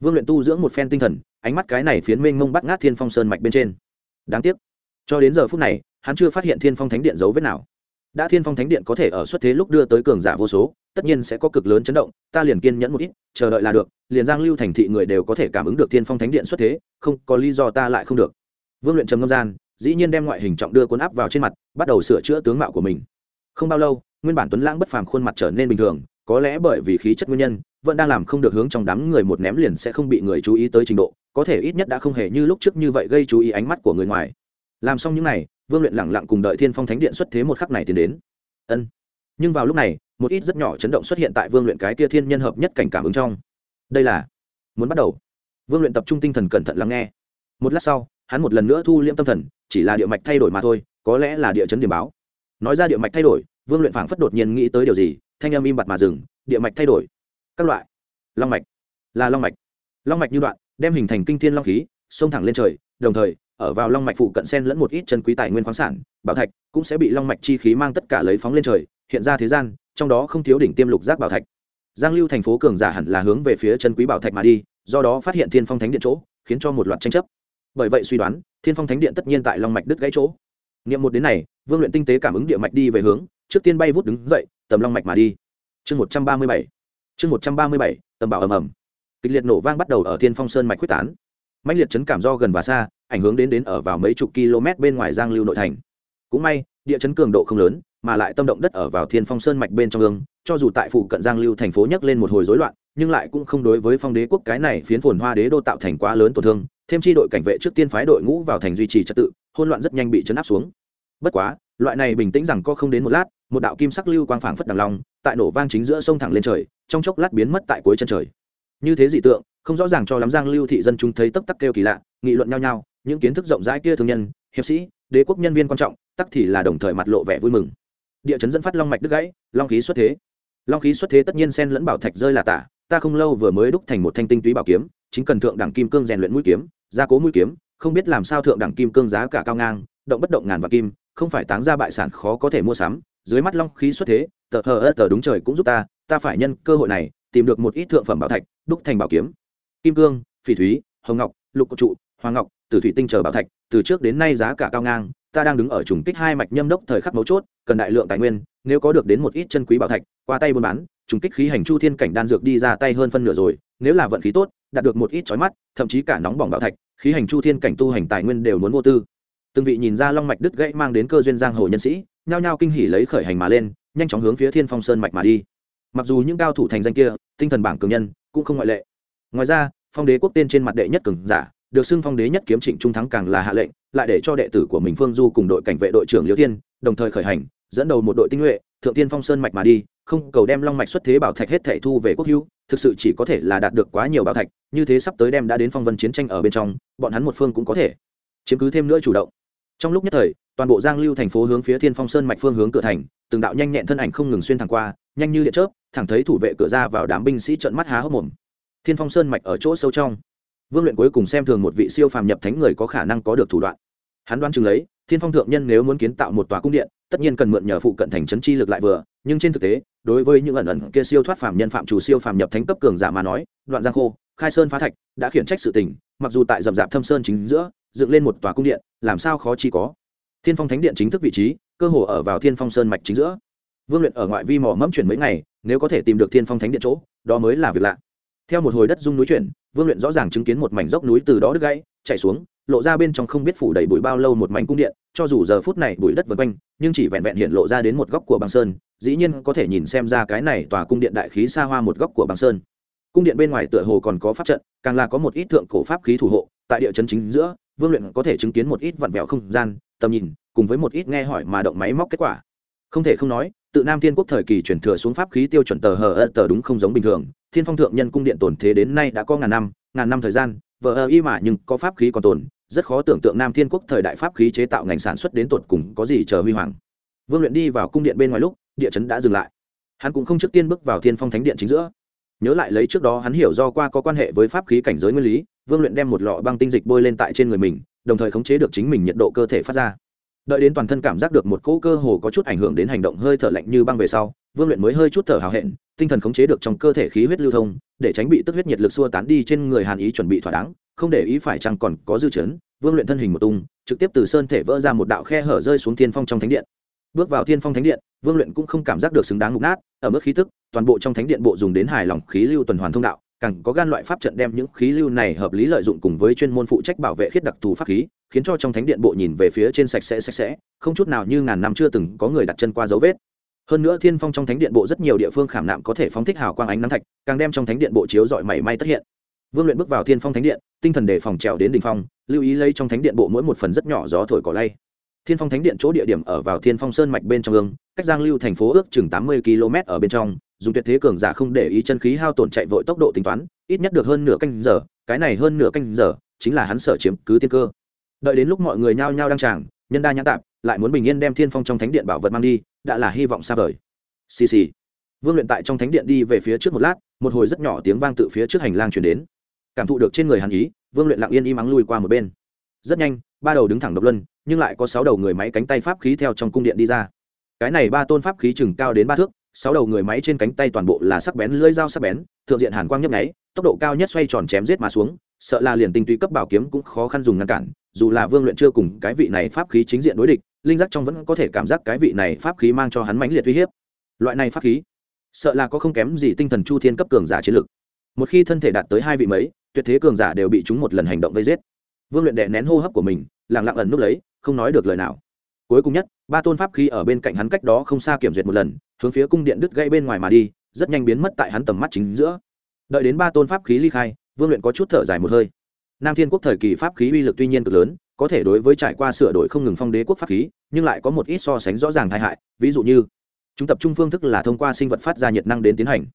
Vương luyện tu dưỡng một phen tinh thần, ánh mắt cái này phiến mênh mông bắt ngát thiên phong sơn mạch bên trên. Đáng tiếc, cho đến giờ phút này, hắn chưa phát hiện thiên phong thánh điện dấu vết nào. Đã thiên phong thánh điện có thể ở xuất thế lúc đưa tới cường giả vô số, tất nhiên sẽ có cực lớn chấn động, ta liền kiên nhẫn một ít, chờ đợi là được liền giang lưu thành thị người đều có thể cảm ứng được thiên phong thánh điện xuất thế, không, có lý do ta lại không được. Vương luyện trầm ngâm gian, dĩ nhiên đem ngoại hình trọng đưa cuốn áp vào trên mặt, bắt đầu sửa chữa tướng mạo của mình. Không bao lâu, nguyên bản tuấn lãng bất phàm khuôn mặt trở nên bình thường, có lẽ bởi vì khí chất nguyên nhân, vẫn đang làm không được hướng trong đám người một ném liền sẽ không bị người chú ý tới trình độ, có thể ít nhất đã không hề như lúc trước như vậy gây chú ý ánh mắt của người ngoài. Làm xong những n à y vương luyện lẳng lặng cùng đợi thiên phong thánh điện xuất thế một khắc này tiến đến. Ân. Nhưng vào lúc này, một ít rất nhỏ chấn động xuất hiện tại vương luyện cái kia thiên nhân hợp nhất cảnh cảm ứng trong đây là muốn bắt đầu. Vương luyện tập trung tinh thần cẩn thận lắng nghe. Một lát sau, hắn một lần nữa thu liễm tâm thần, chỉ là địa mạch thay đổi mà thôi, có lẽ là địa chấn điểm báo. Nói ra địa mạch thay đổi, vương luyện phảng phất đột nhiên nghĩ tới điều gì, thanh âm im bặt mà dừng, địa mạch thay đổi. Các loại. Long mạch. Là long mạch. Long mạch như đoạn, đem hình thành kinh thiên long khí, xông thẳng lên trời, đồng thời, ở vào long mạch phụ cận sen lẫn một ít chân quý tài nguyên khoáng sản, bảo thạch cũng sẽ bị long mạch chi khí mang tất cả lấy phóng lên trời, hiện ra thế gian, trong đó không thiếu đỉnh tiêm lục giác bảo thạch giang lưu thành phố cường giả hẳn là hướng về phía chân quý bảo thạch mà đi, do đó phát hiện thiên phong thánh điện chỗ, khiến cho một loạt tranh chấp. Bởi vậy suy đoán, thiên phong thánh điện tất nhiên tại long mạch đứt gãy chỗ. Niệm một đến này, vương luyện tinh tế cảm ứng địa mạch đi về hướng, trước tiên bay vút đứng dậy, tầm long mạch mà đi. Chương một trăm ba mươi bảy, chương một trăm ba mươi bảy, tầm bảo ầm ầm. Kịch liệt nổ vang bắt đầu ở thiên phong sơn mạch quyết tán. Mạnh liệt chấn cảm do gần và xa, ảnh hưởng đến đến ở vào mấy chục km bên ngoài giang lưu nội thành. Cũng may, địa chấn cường độ không lớn mà lại tâm động đất ở vào thiên phong sơn mạch bên trong ương, cho dù tại phụ cận giang lưu thành phố nhấc lên một hồi rối loạn, nhưng lại cũng không đối với phong đế quốc cái này phiến phồn hoa đế đô tạo thành quá lớn tổn thương, thêm chi đội cảnh vệ trước tiên phái đội ngũ vào thành duy trì trật tự, hỗn loạn rất nhanh bị chấn áp xuống. Bất quá, loại này bình tĩnh rằng có không đến một lát, một đạo kim sắc lưu quang phảng phất đằng long, tại nổ vang chính giữa sông thẳng lên trời, trong chốc lát biến mất tại cuối chân trời. Như thế dị tượng, không rõ ràng cho lắm giang lưu thị dân chúng thấy tấp tắc kêu kỳ lạ, nghị luận nhau nhau, những kiến thức rộng rãi kia thương nhân, hiệp sĩ, đế quốc nhân viên quan trọng, tắc thì là đồng thời mặt lộ vẻ vui mừng địa chấn dẫn phát long mạch đứt gãy, long khí xuất thế. Long khí xuất thế tất nhiên sen lẫn bảo thạch rơi là tả, ta không lâu vừa mới đúc thành một thanh tinh túy bảo kiếm, chính cần thượng đẳng kim cương rèn luyện mũi kiếm, gia cố mũi kiếm, không biết làm sao thượng đẳng kim cương giá cả cao ngang, động bất động ngàn và kim, không phải táng ra bại sản khó có thể mua sắm, dưới mắt long khí xuất thế, tờ hờ ớt tờ đúng trời cũng giúp ta ta phải nhân cơ hội này, tìm được một ít thượng phẩm bảo thạch, đúc thành bảo kiếm. Kim cương, phỉ thúy, hồng ngọc, lục cột trụ hoàng ngọc từ thủy tinh chờ bảo thạch, từ trước đến nay giá cả cao ngang, ta đang đứng ở trùng kích hai mạch nhâm đốc thời khắc mấu chốt, cần đại lượng tài nguyên, nếu có được đến một ít chân quý bảo thạch, qua tay buôn bán, trùng kích khí hành chu thiên cảnh đan dược đi ra tay hơn phân nửa rồi, nếu là vận khí tốt, đạt được một ít chói mắt, thậm chí cả nóng bỏng bảo thạch, khí hành chu thiên cảnh tu hành tài nguyên đều muốn vô tư. Từng vị nhìn ra long mạch đứt gãy mang đến cơ duyên giang hồ nhân sĩ, nhao nhao kinh hỉ lấy khởi hành mà lên, nhanh chóng hướng phía thiên phong sơn mạch mà đi. Mặc dù những cao thủ thành danh kia, tinh thần bảng cường nhân, cũng không ngoại lệ. Ngoài ra, phong đế quốc tên trên mặt đệ nhất cường giả được xưng phong đế nhất kiếm trịnh trung thắng càng là hạ lệnh, lại để cho đệ tử của mình phương du cùng đội cảnh vệ đội trưởng liêu thiên, đồng thời khởi hành, dẫn đầu một đội tinh nhuệ, thượng tiên phong sơn mạch mà đi, không cầu đem long mạch xuất thế bảo thạch hết thảy thu về quốc hữu, thực sự chỉ có thể là đạt được quá nhiều bảo thạch, như thế sắp tới đem đã đến phong vân chiến tranh ở bên trong, bọn hắn một phương cũng có thể chiếm cứ thêm nữa chủ động. Trong lúc nhất thời, toàn bộ giang lưu thành phố hướng phía thiên phong sơn mạch phương hướng cửa thành, từng đạo nhanh nhẹn thân ảnh không ngừng xuyên thẳng qua, nhanh như điện chớp, thẳng thấy thủ vệ cửa ra vào đám binh sĩ trợn mắt há hốc mồm. Thiên phong sơn mạch ở chỗ sâu trong vương luyện cuối cùng xem thường một vị siêu phàm nhập thánh người có khả năng có được thủ đoạn. Hắn đoán chừng lấy, thiên phong thượng nhân nếu muốn kiến tạo một tòa cung điện, tất nhiên cần mượn nhờ phụ cận thành trấn chi lực lại vừa, nhưng trên thực tế, đối với những ẩn ẩn kia siêu thoát phàm nhân phạm chủ siêu phàm nhập thánh cấp cường giả mà nói, đoạn giang khô, khai sơn phá thạch, đã khiển trách sự tình, mặc dù tại rậm rạp thâm sơn chính giữa, dựng lên một tòa cung điện, làm sao khó chi có. Thiên phong thánh điện chính thức vị trí, cơ hồ ở vào thiên phong sơn mạch chính giữa. Vương luyện ở ngoại vi mỏ mẫm chuyển mấy ngày, nếu có thể tìm được thiên phong thánh điện chỗ, đó mới là việc lạ. Theo một hồi đất dung núi chuyển vương luyện rõ ràng chứng kiến một mảnh dốc núi từ đó đứt gãy, chạy xuống, lộ ra bên trong không biết phủ đầy bụi bao lâu một mảnh cung điện, cho dù giờ phút này bụi đất vân quanh, nhưng chỉ vẹn vẹn hiện lộ ra đến một góc của băng sơn, dĩ nhiên có thể nhìn xem ra cái này tòa cung điện đại khí xa hoa một góc của băng sơn. Cung điện bên ngoài tựa hồ còn có pháp trận, càng là có một ít thượng cổ pháp khí thủ hộ, tại địa chân chính giữa, vương luyện có thể chứng kiến một ít vặn vẹo không gian, tầm nhìn, cùng với một ít nghe hỏi mà động máy móc kết quả. Không thể không nói tự nam thiên quốc thời kỳ chuyển thừa xuống pháp khí tiêu chuẩn tờ hờ ơ tờ đúng không giống bình thường. Thiên phong thượng nhân cung điện tồn thế đến nay đã có ngàn năm ngàn năm thời gian, vờ ơ y mà nhưng có pháp khí còn tồn, rất khó tưởng tượng nam thiên quốc thời đại pháp khí chế tạo ngành sản xuất đến tột cùng có gì chờ huy hoàng. Vương luyện đi vào cung điện bên ngoài lúc, địa chấn đã dừng lại. Hắn cũng không trước tiên bước vào thiên phong thánh điện chính giữa. Nhớ lại lấy trước đó hắn hiểu do qua có quan hệ với pháp khí cảnh giới nguyên lý, vương luyện đem một lọ băng tinh dịch bôi lên tại trên người mình, đồng thời khống chế được chính mình nhiệt độ cơ thể phát ra đợi đến toàn thân cảm giác được một cỗ cơ hồ có chút ảnh hưởng đến hành động hơi thở lạnh như băng về sau, vương luyện mới hơi chút thở hào hẹn, tinh thần khống chế được trong cơ thể khí huyết lưu thông, để tránh bị tức huyết nhiệt lực xua tán đi trên người hàn ý chuẩn bị thỏa đáng, không để ý phải chăng còn có dư chấn, vương luyện thân hình một tung, trực tiếp từ sơn thể vỡ ra một đạo khe hở rơi xuống thiên phong trong thánh điện. Bước vào thiên phong thánh điện, vương luyện cũng không cảm giác được xứng đáng mục nát, ở mức khí tức, toàn bộ trong thánh điện bộ dùng đến hài lòng khí lưu tuần hoàn thông đạo càng có gan loại pháp trận đem những khí lưu này hợp lý lợi dụng cùng với chuyên môn phụ trách bảo vệ khiết đặc thù pháp khí, khiến cho trong thánh điện bộ nhìn về phía trên sạch sẽ sạch sẽ, không chút nào như ngàn năm chưa từng có người đặt chân qua dấu vết. Hơn nữa thiên phong trong thánh điện bộ rất nhiều địa phương khảm nạm có thể phóng thích hào quang ánh nắng thạch, càng đem trong thánh điện bộ chiếu dọi mảy may tất hiện. Vương luyện bước vào thiên phong thánh điện, tinh thần đề phòng trèo đến đình phong, lưu ý lấy trong thánh điện bộ mỗi một phần rất nhỏ gió thổi cỏ lay. Thiên phong thánh điện chỗ địa điểm ở vào thiên phong sơn mạch bên trong ương, cách giang lưu thành phố ước chừng tám mươi km ở bên trong dùng tuyệt thế cường giả không để ý chân khí hao tổn chạy vội tốc độ tính toán, ít nhất được hơn nửa canh giờ, cái này hơn nửa canh giờ, chính là hắn sở chiếm cứ tiên cơ. Đợi đến lúc mọi người nhao nhao đăng tràng, nhân đa nhãn tạp, lại muốn bình yên đem thiên phong trong thánh điện bảo vật mang đi, đã là hy vọng xa vời. Xì xì. Vương luyện tại trong thánh điện đi về phía trước một lát, một hồi rất nhỏ tiếng vang từ phía trước hành lang chuyển đến. Cảm thụ được trên người hàn ý, vương luyện lặng yên im ắng lui qua một bên. Rất nhanh, ba đầu đứng thẳng độc luân, nhưng lại có sáu đầu người máy cánh tay pháp khí theo trong cung điện đi ra. Cái này ba tôn pháp khí chừng cao đến ba thước sáu đầu người máy trên cánh tay toàn bộ là sắc bén, lưỡi dao sắc bén, thượng diện hàn quang nhấp nháy, tốc độ cao nhất xoay tròn chém giết mà xuống, sợ là liền tinh túy cấp bảo kiếm cũng khó khăn dùng ngăn cản, dù là vương luyện chưa cùng cái vị này pháp khí chính diện đối địch, linh giác trong vẫn có thể cảm giác cái vị này pháp khí mang cho hắn mãnh liệt uy hiếp. Loại này pháp khí, sợ là có không kém gì tinh thần chu thiên cấp cường giả chiến lực. Một khi thân thể đạt tới hai vị mấy, tuyệt thế cường giả đều bị chúng một lần hành động vây giết. Vương luyện đệ nén hô hấp của mình, lặng lặng ẩn núp lấy, không nói được lời nào. Cuối cùng nhất, ba tôn pháp khí ở bên cạnh hắn cách đó không xa kiểm duyệt một lần hướng phía cung điện đứt gãy bên ngoài mà đi, rất nhanh biến mất tại hắn tầm mắt chính giữa. Đợi đến ba tôn pháp khí ly khai, vương luyện có chút thở dài một hơi. Nam thiên quốc thời kỳ pháp khí uy lực tuy nhiên cực lớn, có thể đối với trải qua sửa đổi không ngừng phong đế quốc pháp khí, nhưng lại có một ít so sánh rõ ràng tai hại, ví dụ như, chúng tập trung phương thức là thông qua sinh vật phát ra nhiệt năng đến tiến hành.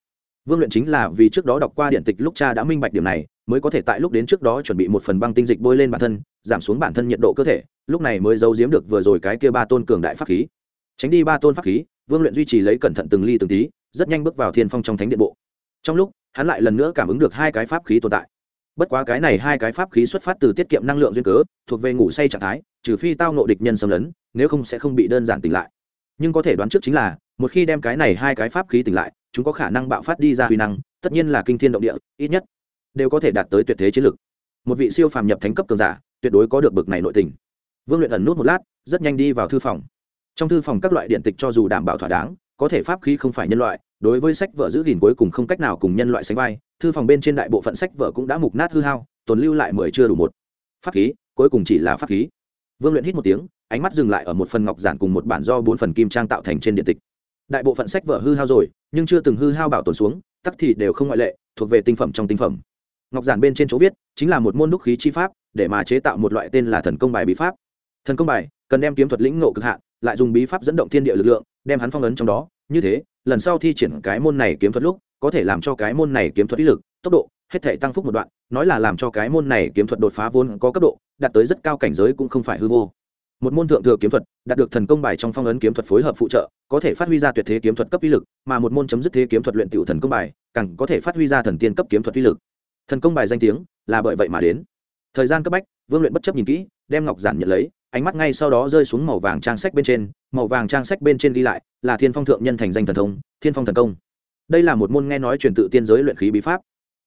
Vương luyện chính là vì trước đó đọc qua điện tịch lúc cha đã minh bạch điểm này, mới có thể tại lúc đến trước đó chuẩn bị một phần băng tinh dịch bôi lên bản thân, giảm xuống bản thân nhiệt độ cơ thể, lúc này mới giấu giếm được vừa rồi cái kia ba tôn cường đại pháp khí. Tránh đi ba tôn pháp khí vương luyện duy trì lấy cẩn thận từng ly từng tí, rất nhanh bước vào thiên phong trong thánh điện bộ. Trong lúc, hắn lại lần nữa cảm ứng được hai cái pháp khí tồn tại. Bất quá cái này hai cái pháp khí xuất phát từ tiết kiệm năng lượng duyên cớ, thuộc về ngủ say trạng thái, trừ phi tao nộ địch nhân xâm lấn, nếu không sẽ không bị đơn giản tỉnh lại. Nhưng có thể đoán trước chính là, một khi đem cái này hai cái pháp khí tỉnh lại, chúng có khả năng bạo phát đi ra huy năng, tất nhiên là kinh thiên động địa, ít nhất đều có thể đạt tới tuyệt thế chiến lực một vị siêu phàm nhập thánh cấp cường giả, tuyệt đối có được bực này nội tình. Vương luyện ẩn nút một lát, rất nhanh đi vào thư phòng trong thư phòng các loại điện tịch cho dù đảm bảo thỏa đáng, có thể pháp khí không phải nhân loại, đối với sách vợ giữ gìn cuối cùng không cách nào cùng nhân loại sánh vai, thư phòng bên trên đại bộ phận sách vợ cũng đã mục nát hư hao, tồn lưu lại mười chưa đủ một. Pháp khí, cuối cùng chỉ là pháp khí. Vương luyện hít một tiếng, ánh mắt dừng lại ở một phần ngọc giản cùng một bản do bốn phần kim trang tạo thành trên điện tịch. Đại bộ phận sách vợ hư hao rồi, nhưng chưa từng hư hao bảo tồn xuống, tắc thì đều không ngoại lệ, thuộc về tinh phẩm trong tinh phẩm. Ngọc giản bên trên chỗ viết, chính là một môn đúc khí chi pháp, để mà chế tạo một loại tên là thần công bài bí pháp. Thần công bài, cần đem kiếm thuật lĩnh ngộ cực hạn lại dùng bí pháp dẫn động thiên địa lực lượng, đem hắn phong ấn trong đó. Như thế, lần sau thi triển cái môn này kiếm thuật lúc, có thể làm cho cái môn này kiếm thuật ý lực, tốc độ, hết thể tăng phúc một đoạn, nói là làm cho cái môn này kiếm thuật đột phá vốn có cấp độ, đạt tới rất cao cảnh giới cũng không phải hư vô. Một môn thượng thừa kiếm thuật, đạt được thần công bài trong phong ấn kiếm thuật phối hợp phụ trợ, có thể phát huy ra tuyệt thế kiếm thuật cấp uy lực, mà một môn chấm dứt thế kiếm thuật luyện tiểu thần công bài, càng có thể phát huy ra thần tiên cấp kiếm thuật uy lực. Thần công bài danh tiếng, là bởi vậy mà đến. Thời gian cấp bách, vương luyện bất chấp nhìn kỹ, đem ngọc giản nhận lấy ánh mắt ngay sau đó rơi xuống màu vàng trang sách bên trên, màu vàng trang sách bên trên ghi lại là thiên phong thượng nhân thành danh thần thông, thiên phong thần công. Đây là một môn nghe nói truyền tự tiên giới luyện khí bí pháp.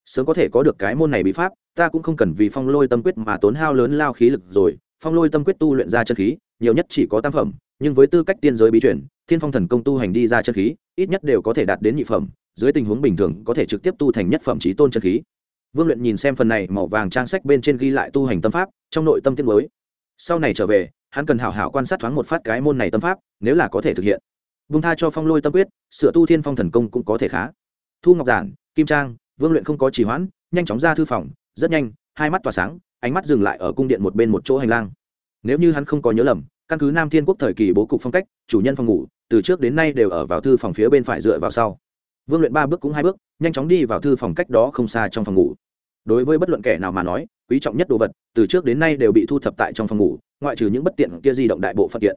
Sớm có thể có được cái môn này bí pháp, ta cũng không cần vì phong lôi tâm quyết mà tốn hao lớn lao khí lực rồi. Phong lôi tâm quyết tu luyện ra chân khí, nhiều nhất chỉ có tam phẩm, nhưng với tư cách tiên giới bí truyền, thiên phong thần công tu hành đi ra chân khí, ít nhất đều có thể đạt đến nhị phẩm, dưới tình huống bình thường có thể trực tiếp tu thành nhất phẩm trí tôn chân khí. Vương luyện nhìn xem phần này màu vàng trang sách bên trên ghi lại tu hành tâm pháp, trong nội tâm tiết mới sau này trở về, hắn cần hảo hảo quan sát thoáng một phát cái môn này tâm pháp, nếu là có thể thực hiện. Vung tha cho phong lôi tâm quyết, sửa tu thiên phong thần công cũng có thể khá. Thu ngọc giản, kim trang, vương luyện không có trì hoãn, nhanh chóng ra thư phòng, rất nhanh, hai mắt tỏa sáng, ánh mắt dừng lại ở cung điện một bên một chỗ hành lang. Nếu như hắn không có nhớ lầm, căn cứ nam thiên quốc thời kỳ bố cục phong cách, chủ nhân phòng ngủ, từ trước đến nay đều ở vào thư phòng phía bên phải dựa vào sau. Vương luyện ba bước cũng hai bước, nhanh chóng đi vào thư phòng cách đó không xa trong phòng ngủ. Đối với bất luận kẻ nào mà nói quý trọng nhất đồ vật, từ trước đến nay đều bị thu thập tại trong phòng ngủ, ngoại trừ những bất tiện kia di động đại bộ phận kiện.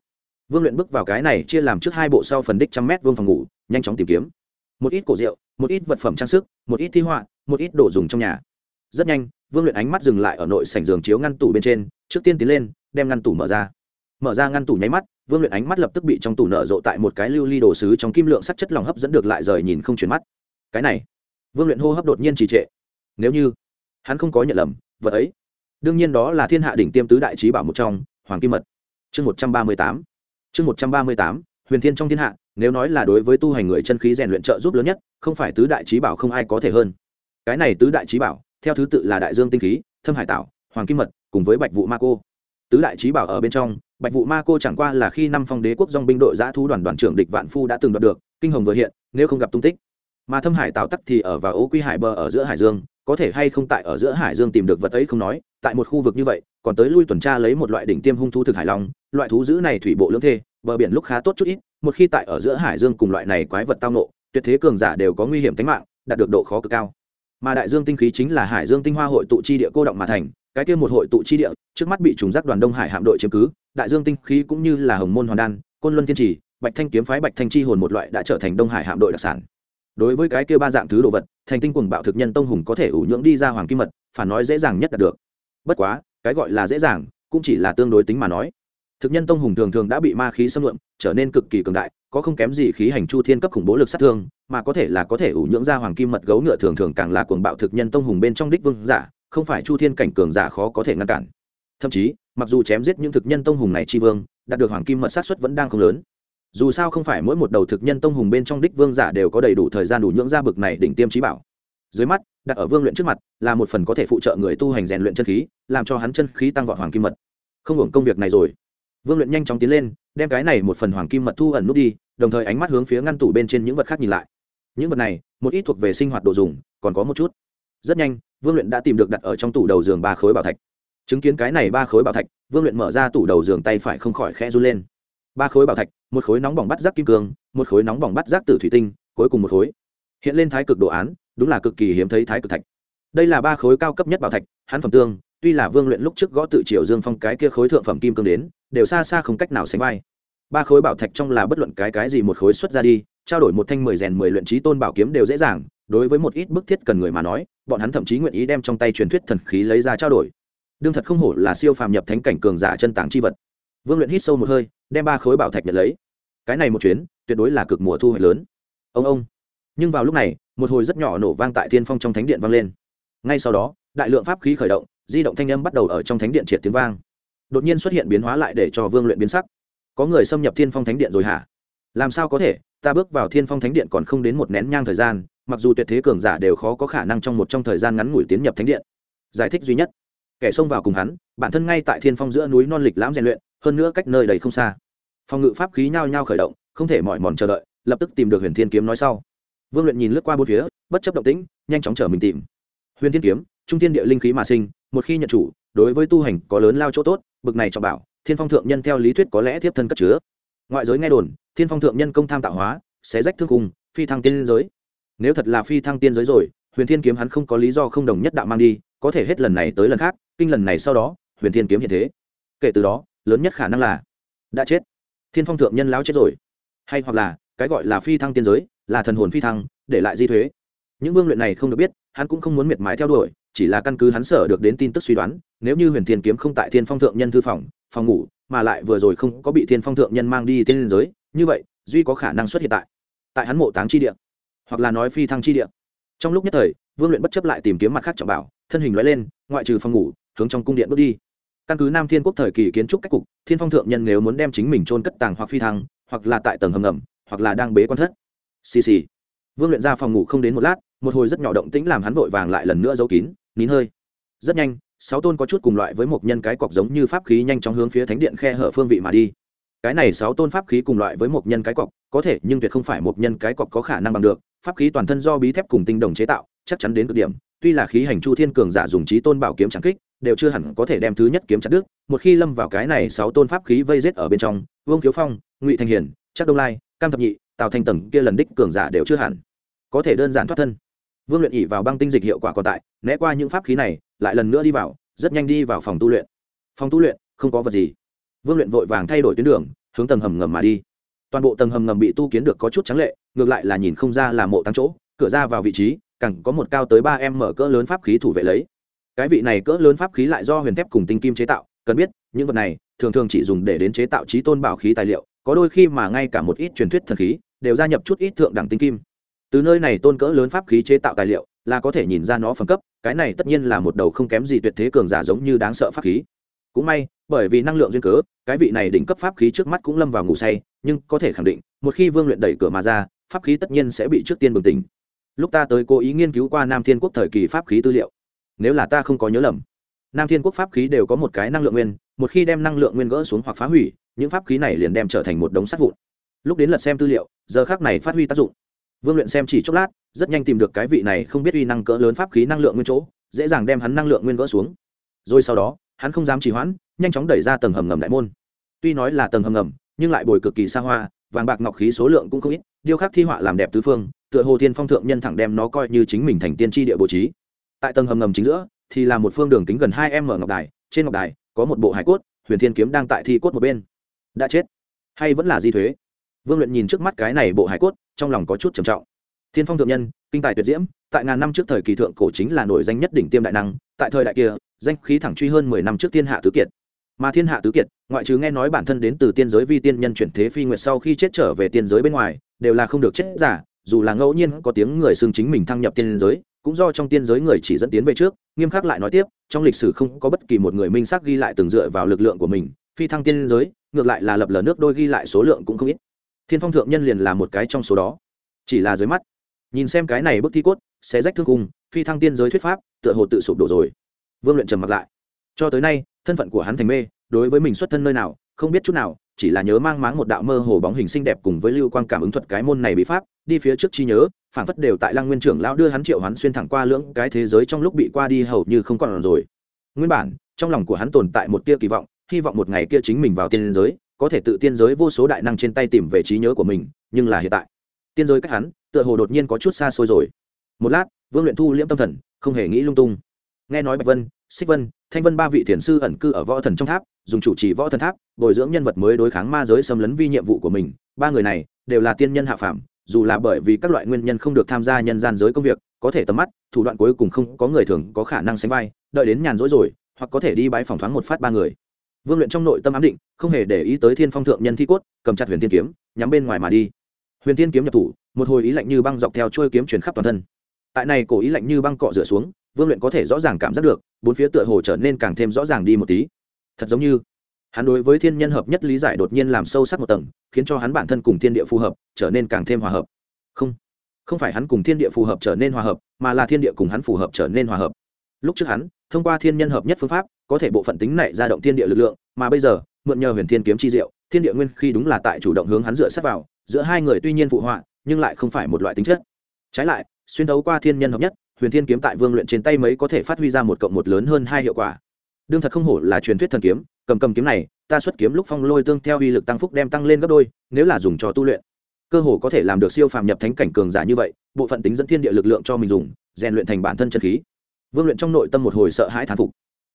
Vương luyện bước vào cái này chia làm trước hai bộ sau phần đích trăm mét vương phòng ngủ, nhanh chóng tìm kiếm. Một ít cổ rượu, một ít vật phẩm trang sức, một ít thi họa, một ít đồ dùng trong nhà. Rất nhanh, vương luyện ánh mắt dừng lại ở nội sảnh giường chiếu ngăn tủ bên trên, trước tiên tiến lên, đem ngăn tủ mở ra. Mở ra ngăn tủ nháy mắt, vương luyện ánh mắt lập tức bị trong tủ nở rộ tại một cái lưu ly đồ sứ trong kim lượng sắc chất lòng hấp dẫn được lại rời nhìn không chuyển mắt. Cái này, vương luyện hô hấp đột nhiên trì trệ. Nếu như hắn không có nhận lầm vật ấy. Đương nhiên đó là thiên hạ đỉnh tiêm tứ đại trí bảo một trong, hoàng kim mật. Chương một trăm ba mươi tám. Chương một trăm ba mươi tám, huyền thiên trong thiên hạ, nếu nói là đối với tu hành người chân khí rèn luyện trợ giúp lớn nhất, không phải tứ đại trí bảo không ai có thể hơn. Cái này tứ đại trí bảo, theo thứ tự là đại dương tinh khí, thâm hải tạo hoàng kim mật, cùng với bạch vụ ma cô. Tứ đại trí bảo ở bên trong, bạch vụ ma cô chẳng qua là khi năm phong đế quốc dong binh đội giã thu đoàn đoàn trưởng địch vạn phu đã từng đoạt được, kinh hồng vừa hiện, nếu không gặp tung tích. Mà thâm hải tạo tắc thì ở vào ô quy hải bờ ở giữa hải dương có thể hay không tại ở giữa hải dương tìm được vật ấy không nói, tại một khu vực như vậy, còn tới lui tuần tra lấy một loại đỉnh tiêm hung thú thực hải long, loại thú dữ này thủy bộ lưỡng thê, bờ biển lúc khá tốt chút ít, một khi tại ở giữa hải dương cùng loại này quái vật tao nộ tuyệt thế cường giả đều có nguy hiểm tính mạng, đạt được độ khó cực cao. Mà đại dương tinh khí chính là hải dương tinh hoa hội tụ chi địa cô động mà thành, cái kia một hội tụ chi địa, trước mắt bị trùng giác đoàn đông hải hạm đội chiếm cứ, đại dương tinh khí cũng như là hồng môn hoàn đan, côn luân thiên trì, bạch thanh kiếm phái bạch thanh chi hồn một loại đã trở thành đông hải hạm đội đặc sản. Đối với cái kia ba dạng thứ đồ vật thành tinh cuồng bạo thực nhân tông hùng có thể ủ nhưỡng đi ra hoàng kim mật, phản nói dễ dàng nhất đạt được. Bất quá, cái gọi là dễ dàng, cũng chỉ là tương đối tính mà nói. Thực nhân tông hùng thường thường đã bị ma khí xâm lượm, trở nên cực kỳ cường đại, có không kém gì khí hành chu thiên cấp khủng bố lực sát thương, mà có thể là có thể ủ nhưỡng ra hoàng kim mật gấu ngựa thường thường càng là cuồng bạo thực nhân tông hùng bên trong đích vương giả, không phải chu thiên cảnh cường giả khó có thể ngăn cản. Thậm chí, mặc dù chém giết những thực nhân tông hùng này chi vương, đạt được hoàng kim mật sát xuất vẫn đang không lớn dù sao không phải mỗi một đầu thực nhân tông hùng bên trong đích vương giả đều có đầy đủ thời gian đủ nhưỡng ra bực này đỉnh tiêm trí bảo. Dưới mắt, đặt ở vương luyện trước mặt, là một phần có thể phụ trợ người tu hành rèn luyện chân khí, làm cho hắn chân khí tăng vọt hoàng kim mật. Không hưởng công việc này rồi. Vương luyện nhanh chóng tiến lên, đem cái này một phần hoàng kim mật thu ẩn nút đi, đồng thời ánh mắt hướng phía ngăn tủ bên trên những vật khác nhìn lại. Những vật này, một ít thuộc về sinh hoạt đồ dùng, còn có một chút. Rất nhanh, vương luyện đã tìm được đặt ở trong tủ đầu giường ba khối bảo thạch. Chứng kiến cái này ba khối bảo thạch, vương luyện mở ra tủ đầu giường tay phải không khỏi khẽ run lên ba khối bảo thạch, một khối nóng bỏng bắt giác kim cương, một khối nóng bỏng bắt giác tử thủy tinh, cuối cùng một khối. Hiện lên thái cực đồ án, đúng là cực kỳ hiếm thấy thái cực thạch. Đây là ba khối cao cấp nhất bảo thạch, hắn phẩm tương, tuy là vương luyện lúc trước gõ tự triều dương phong cái kia khối thượng phẩm kim cương đến, đều xa xa không cách nào sánh vai. Ba khối bảo thạch trong là bất luận cái cái gì một khối xuất ra đi, trao đổi một thanh mười rèn mười luyện trí tôn bảo kiếm đều dễ dàng, đối với một ít bức thiết cần người mà nói, bọn hắn thậm chí nguyện ý đem trong tay truyền thuyết thần khí lấy ra trao đổi. Đương thật không hổ là siêu phàm nhập thánh cảnh cường giả chân tàng chi vật. Vương luyện hít sâu một hơi đem ba khối bảo thạch nhận lấy. Cái này một chuyến, tuyệt đối là cực mùa thu hoạch lớn. Ông ông. Nhưng vào lúc này, một hồi rất nhỏ nổ vang tại thiên phong trong thánh điện vang lên. Ngay sau đó, đại lượng pháp khí khởi động, di động thanh âm bắt đầu ở trong thánh điện triệt tiếng vang. Đột nhiên xuất hiện biến hóa lại để cho vương luyện biến sắc. Có người xâm nhập thiên phong thánh điện rồi hả? Làm sao có thể? Ta bước vào thiên phong thánh điện còn không đến một nén nhang thời gian, mặc dù tuyệt thế cường giả đều khó có khả năng trong một trong thời gian ngắn ngủi tiến nhập thánh điện. Giải thích duy nhất. Kẻ xông vào cùng hắn, bản thân ngay tại thiên phong giữa núi non lịch lãm rèn luyện hơn nữa cách nơi đầy không xa. Phòng ngự pháp khí nhao nhao khởi động, không thể mỏi mòn chờ đợi, lập tức tìm được huyền thiên kiếm nói sau. Vương luyện nhìn lướt qua bốn phía, bất chấp động tĩnh, nhanh chóng chở mình tìm. Huyền thiên kiếm, trung thiên địa linh khí mà sinh, một khi nhận chủ, đối với tu hành có lớn lao chỗ tốt, bực này cho bảo, thiên phong thượng nhân theo lý thuyết có lẽ tiếp thân cất chứa. Ngoại giới nghe đồn, thiên phong thượng nhân công tham tạo hóa, sẽ rách thương cùng phi thăng tiên giới. Nếu thật là phi thăng tiên giới rồi, huyền thiên kiếm hắn không có lý do không đồng nhất đạo mang đi, có thể hết lần này tới lần khác, kinh lần này sau đó, huyền thiên kiếm hiện thế. Kể từ đó lớn nhất khả năng là đã chết. Thiên phong thượng nhân láo chết rồi. Hay hoặc là, cái gọi là phi thăng tiên giới, là thần hồn phi thăng, để lại di thuế. Những vương luyện này không được biết, hắn cũng không muốn miệt mài theo đuổi, chỉ là căn cứ hắn sở được đến tin tức suy đoán, nếu như huyền thiên kiếm không tại thiên phong thượng nhân thư phòng phòng ngủ, mà lại vừa rồi không có bị thiên phong thượng nhân mang đi tiên giới, như vậy, duy có khả năng xuất hiện tại tại hắn mộ táng chi địa, hoặc là nói phi thăng chi địa. Trong lúc nhất thời, vương luyện bất chấp lại tìm kiếm mặt khác trọng bảo, thân hình loại lên, ngoại trừ phòng ngủ, hướng trong cung điện bước đi căn cứ nam thiên quốc thời kỳ kiến trúc cách cục, thiên phong thượng nhân nếu muốn đem chính mình trôn cất tàng hoặc phi thăng, hoặc là tại tầng hầm ngầm, hoặc là đang bế quan thất. Xì xì. Vương luyện ra phòng ngủ không đến một lát, một hồi rất nhỏ động tĩnh làm hắn vội vàng lại lần nữa giấu kín, nín hơi. Rất nhanh, sáu tôn có chút cùng loại với một nhân cái cọc giống như pháp khí nhanh chóng hướng phía thánh điện khe hở phương vị mà đi. Cái này sáu tôn pháp khí cùng loại với một nhân cái cọc, có thể nhưng tuyệt không phải một nhân cái cọc có khả năng bằng được, pháp khí toàn thân do bí thép cùng tinh đồng chế tạo, chắc chắn đến cực điểm. Tuy là khí hành chu thiên cường giả dùng trí tôn bảo kiếm trắng kích đều chưa hẳn có thể đem thứ nhất kiếm chặt đứt, một khi lâm vào cái này sáu tôn pháp khí vây rết ở bên trong, vương kiếu phong, ngụy thanh hiền chắc đông lai, cam thập nhị, tào thanh tầng kia lần đích cường giả đều chưa hẳn có thể đơn giản thoát thân. Vương luyện ỉ vào băng tinh dịch hiệu quả còn tại, né qua những pháp khí này, lại lần nữa đi vào, rất nhanh đi vào phòng tu luyện. Phòng tu luyện, không có vật gì. Vương luyện vội vàng thay đổi tuyến đường, hướng tầng hầm ngầm mà đi. Toàn bộ tầng hầm ngầm bị tu kiến được có chút trắng lệ, ngược lại là nhìn không ra là mộ tăng chỗ, cửa ra vào vị trí, cẳng có một cao tới ba em mở cỡ lớn pháp khí thủ vệ lấy cái vị này cỡ lớn pháp khí lại do huyền thép cùng tinh kim chế tạo, cần biết, những vật này thường thường chỉ dùng để đến chế tạo trí tôn bảo khí tài liệu, có đôi khi mà ngay cả một ít truyền thuyết thần khí đều gia nhập chút ít thượng đẳng tinh kim. Từ nơi này tôn cỡ lớn pháp khí chế tạo tài liệu là có thể nhìn ra nó phẩm cấp, cái này tất nhiên là một đầu không kém gì tuyệt thế cường giả giống như đáng sợ pháp khí. Cũng may, bởi vì năng lượng duyên cớ, cái vị này đỉnh cấp pháp khí trước mắt cũng lâm vào ngủ say, nhưng có thể khẳng định, một khi vương luyện đẩy cửa mà ra, pháp khí tất nhiên sẽ bị trước tiên bừng tỉnh. Lúc ta tới cố ý nghiên cứu qua nam thiên quốc thời kỳ pháp khí tư liệu nếu là ta không có nhớ lầm. Nam thiên quốc pháp khí đều có một cái năng lượng nguyên, một khi đem năng lượng nguyên gỡ xuống hoặc phá hủy, những pháp khí này liền đem trở thành một đống sắt vụn. Lúc đến lật xem tư liệu, giờ khác này phát huy tác dụng. Vương luyện xem chỉ chốc lát, rất nhanh tìm được cái vị này không biết uy năng cỡ lớn pháp khí năng lượng nguyên chỗ, dễ dàng đem hắn năng lượng nguyên gỡ xuống. Rồi sau đó, hắn không dám trì hoãn, nhanh chóng đẩy ra tầng hầm ngầm đại môn. Tuy nói là tầng hầm ngầm, nhưng lại bồi cực kỳ xa hoa, vàng bạc ngọc khí số lượng cũng không ít, điêu khắc thi họa làm đẹp tứ phương, tựa hồ thiên phong thượng nhân thẳng đem nó coi như chính mình thành tiên tri địa bố trí tại tầng hầm ngầm chính giữa, thì là một phương đường kính gần hai m ngọc đài, trên ngọc đài có một bộ hải cốt, huyền thiên kiếm đang tại thi cốt một bên. Đã chết. Hay vẫn là di thuế? Vương luyện nhìn trước mắt cái này bộ hải cốt, trong lòng có chút trầm trọng. Thiên phong thượng nhân, kinh tài tuyệt diễm, tại ngàn năm trước thời kỳ thượng cổ chính là nổi danh nhất đỉnh tiêm đại năng, tại thời đại kia, danh khí thẳng truy hơn mười năm trước thiên hạ tứ kiệt. Mà thiên hạ tứ kiệt, ngoại trừ nghe nói bản thân đến từ tiên giới vi tiên nhân chuyển thế phi nguyệt sau khi chết trở về tiên giới bên ngoài, đều là không được chết giả, dù là ngẫu nhiên có tiếng người xưng chính mình thăng nhập tiên giới cũng do trong tiên giới người chỉ dẫn tiến về trước, nghiêm khắc lại nói tiếp, trong lịch sử không có bất kỳ một người minh xác ghi lại từng dựa vào lực lượng của mình, phi thăng tiên giới, ngược lại là lập lờ nước đôi ghi lại số lượng cũng không ít. Thiên phong thượng nhân liền là một cái trong số đó. Chỉ là dưới mắt, nhìn xem cái này bức thi cốt sẽ rách thương cung phi thăng tiên giới thuyết pháp, tựa hồ tự sụp đổ rồi. Vương luyện trầm mặc lại. Cho tới nay, thân phận của hắn thành mê, đối với mình xuất thân nơi nào, không biết chút nào chỉ là nhớ mang máng một đạo mơ hồ bóng hình xinh đẹp cùng với lưu quan cảm ứng thuật cái môn này bí pháp, đi phía trước chi nhớ phản phất đều tại lăng nguyên trưởng lão đưa hắn triệu hắn xuyên thẳng qua lưỡng cái thế giới trong lúc bị qua đi hầu như không còn rồi. Nguyên bản, trong lòng của hắn tồn tại một tia kỳ vọng, hy vọng một ngày kia chính mình vào tiên giới, có thể tự tiên giới vô số đại năng trên tay tìm về trí nhớ của mình, nhưng là hiện tại, tiên giới cách hắn, tựa hồ đột nhiên có chút xa xôi rồi. Một lát, vương luyện thu liễm tâm thần, không hề nghĩ lung tung. Nghe nói bạch vân, xích vân, thanh vân ba vị thiền sư ẩn cư ở võ thần trong tháp, dùng chủ trì võ thần tháp bồi dưỡng nhân vật mới đối kháng ma giới xâm lấn vi nhiệm vụ của mình, ba người này đều là tiên nhân hạ phạm dù là bởi vì các loại nguyên nhân không được tham gia nhân gian giới công việc, có thể tầm mắt, thủ đoạn cuối cùng không có người thường có khả năng sánh vai, đợi đến nhàn rỗi rồi, hoặc có thể đi bãi phòng thoáng một phát ba người. Vương luyện trong nội tâm ám định, không hề để ý tới thiên phong thượng nhân thi cốt, cầm chặt huyền thiên kiếm, nhắm bên ngoài mà đi. Huyền thiên kiếm nhập thủ, một hồi ý lạnh như băng dọc theo trôi kiếm chuyển khắp toàn thân. Tại này cổ ý lạnh như băng cọ rửa xuống, vương luyện có thể rõ ràng cảm giác được, bốn phía tựa hồ trở nên càng thêm rõ ràng đi một tí. Thật giống như hắn đối với thiên nhân hợp nhất lý giải đột nhiên làm sâu sắc một tầng, khiến cho hắn bản thân cùng thiên địa phù hợp, trở nên càng thêm hòa hợp. Không không phải hắn cùng thiên địa phù hợp trở nên hòa hợp, mà là thiên địa cùng hắn phù hợp trở nên hòa hợp. Lúc trước hắn, thông qua thiên nhân hợp nhất phương pháp, có thể bộ phận tính này ra động thiên địa lực lượng, mà bây giờ, mượn nhờ huyền thiên kiếm chi diệu, thiên địa nguyên khi đúng là tại chủ động hướng hắn dựa sát vào, giữa hai người tuy nhiên phụ họa, nhưng lại không phải một loại tính chất. Trái lại, xuyên thấu qua thiên nhân hợp nhất, huyền thiên kiếm tại vương luyện trên tay mấy có thể phát huy ra một cộng một lớn hơn hai hiệu quả. Đương thật không hổ là truyền thuyết thần kiếm cầm cầm kiếm này, ta xuất kiếm lúc phong lôi tương theo uy lực tăng phúc đem tăng lên gấp đôi, nếu là dùng cho tu luyện. Cơ hồ có thể làm được siêu phàm nhập thánh cảnh cường giả như vậy, bộ phận tính dẫn thiên địa lực lượng cho mình dùng, rèn luyện thành bản thân chân khí. Vương luyện trong nội tâm một hồi sợ hãi thán phục.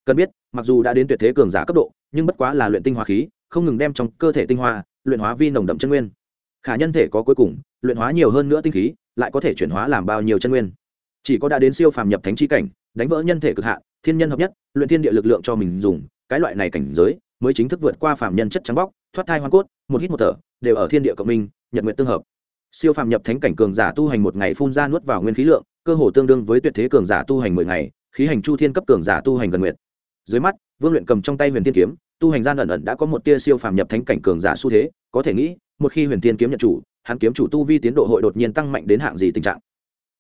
Cần biết, mặc dù đã đến tuyệt thế cường giả cấp độ, nhưng bất quá là luyện tinh hoa khí, không ngừng đem trong cơ thể tinh hoa, luyện hóa vi nồng đậm chân nguyên. Khả nhân thể có cuối cùng, luyện hóa nhiều hơn nữa tinh khí, lại có thể chuyển hóa làm bao nhiêu chân nguyên. Chỉ có đã đến siêu phàm nhập thánh chi cảnh, đánh vỡ nhân thể cực hạn, thiên nhân hợp nhất, luyện thiên địa lực lượng cho mình dùng cái loại này cảnh giới mới chính thức vượt qua phạm nhân chất trắng bóc, thoát thai hoa cốt, một hít một thở, đều ở thiên địa cộng minh, nhật nguyện tương hợp. Siêu phàm nhập thánh cảnh cường giả tu hành một ngày phun ra nuốt vào nguyên khí lượng, cơ hồ tương đương với tuyệt thế cường giả tu hành mười ngày, khí hành chu thiên cấp cường giả tu hành gần nguyện dưới mắt, vương luyện cầm trong tay huyền thiên kiếm, tu hành gian ẩn ẩn đã có một tia siêu phàm nhập thánh cảnh cường giả xu thế, có thể nghĩ, một khi huyền thiên kiếm nhận chủ, hắn kiếm chủ tu vi tiến độ hội đột nhiên tăng mạnh đến hạng gì tình trạng.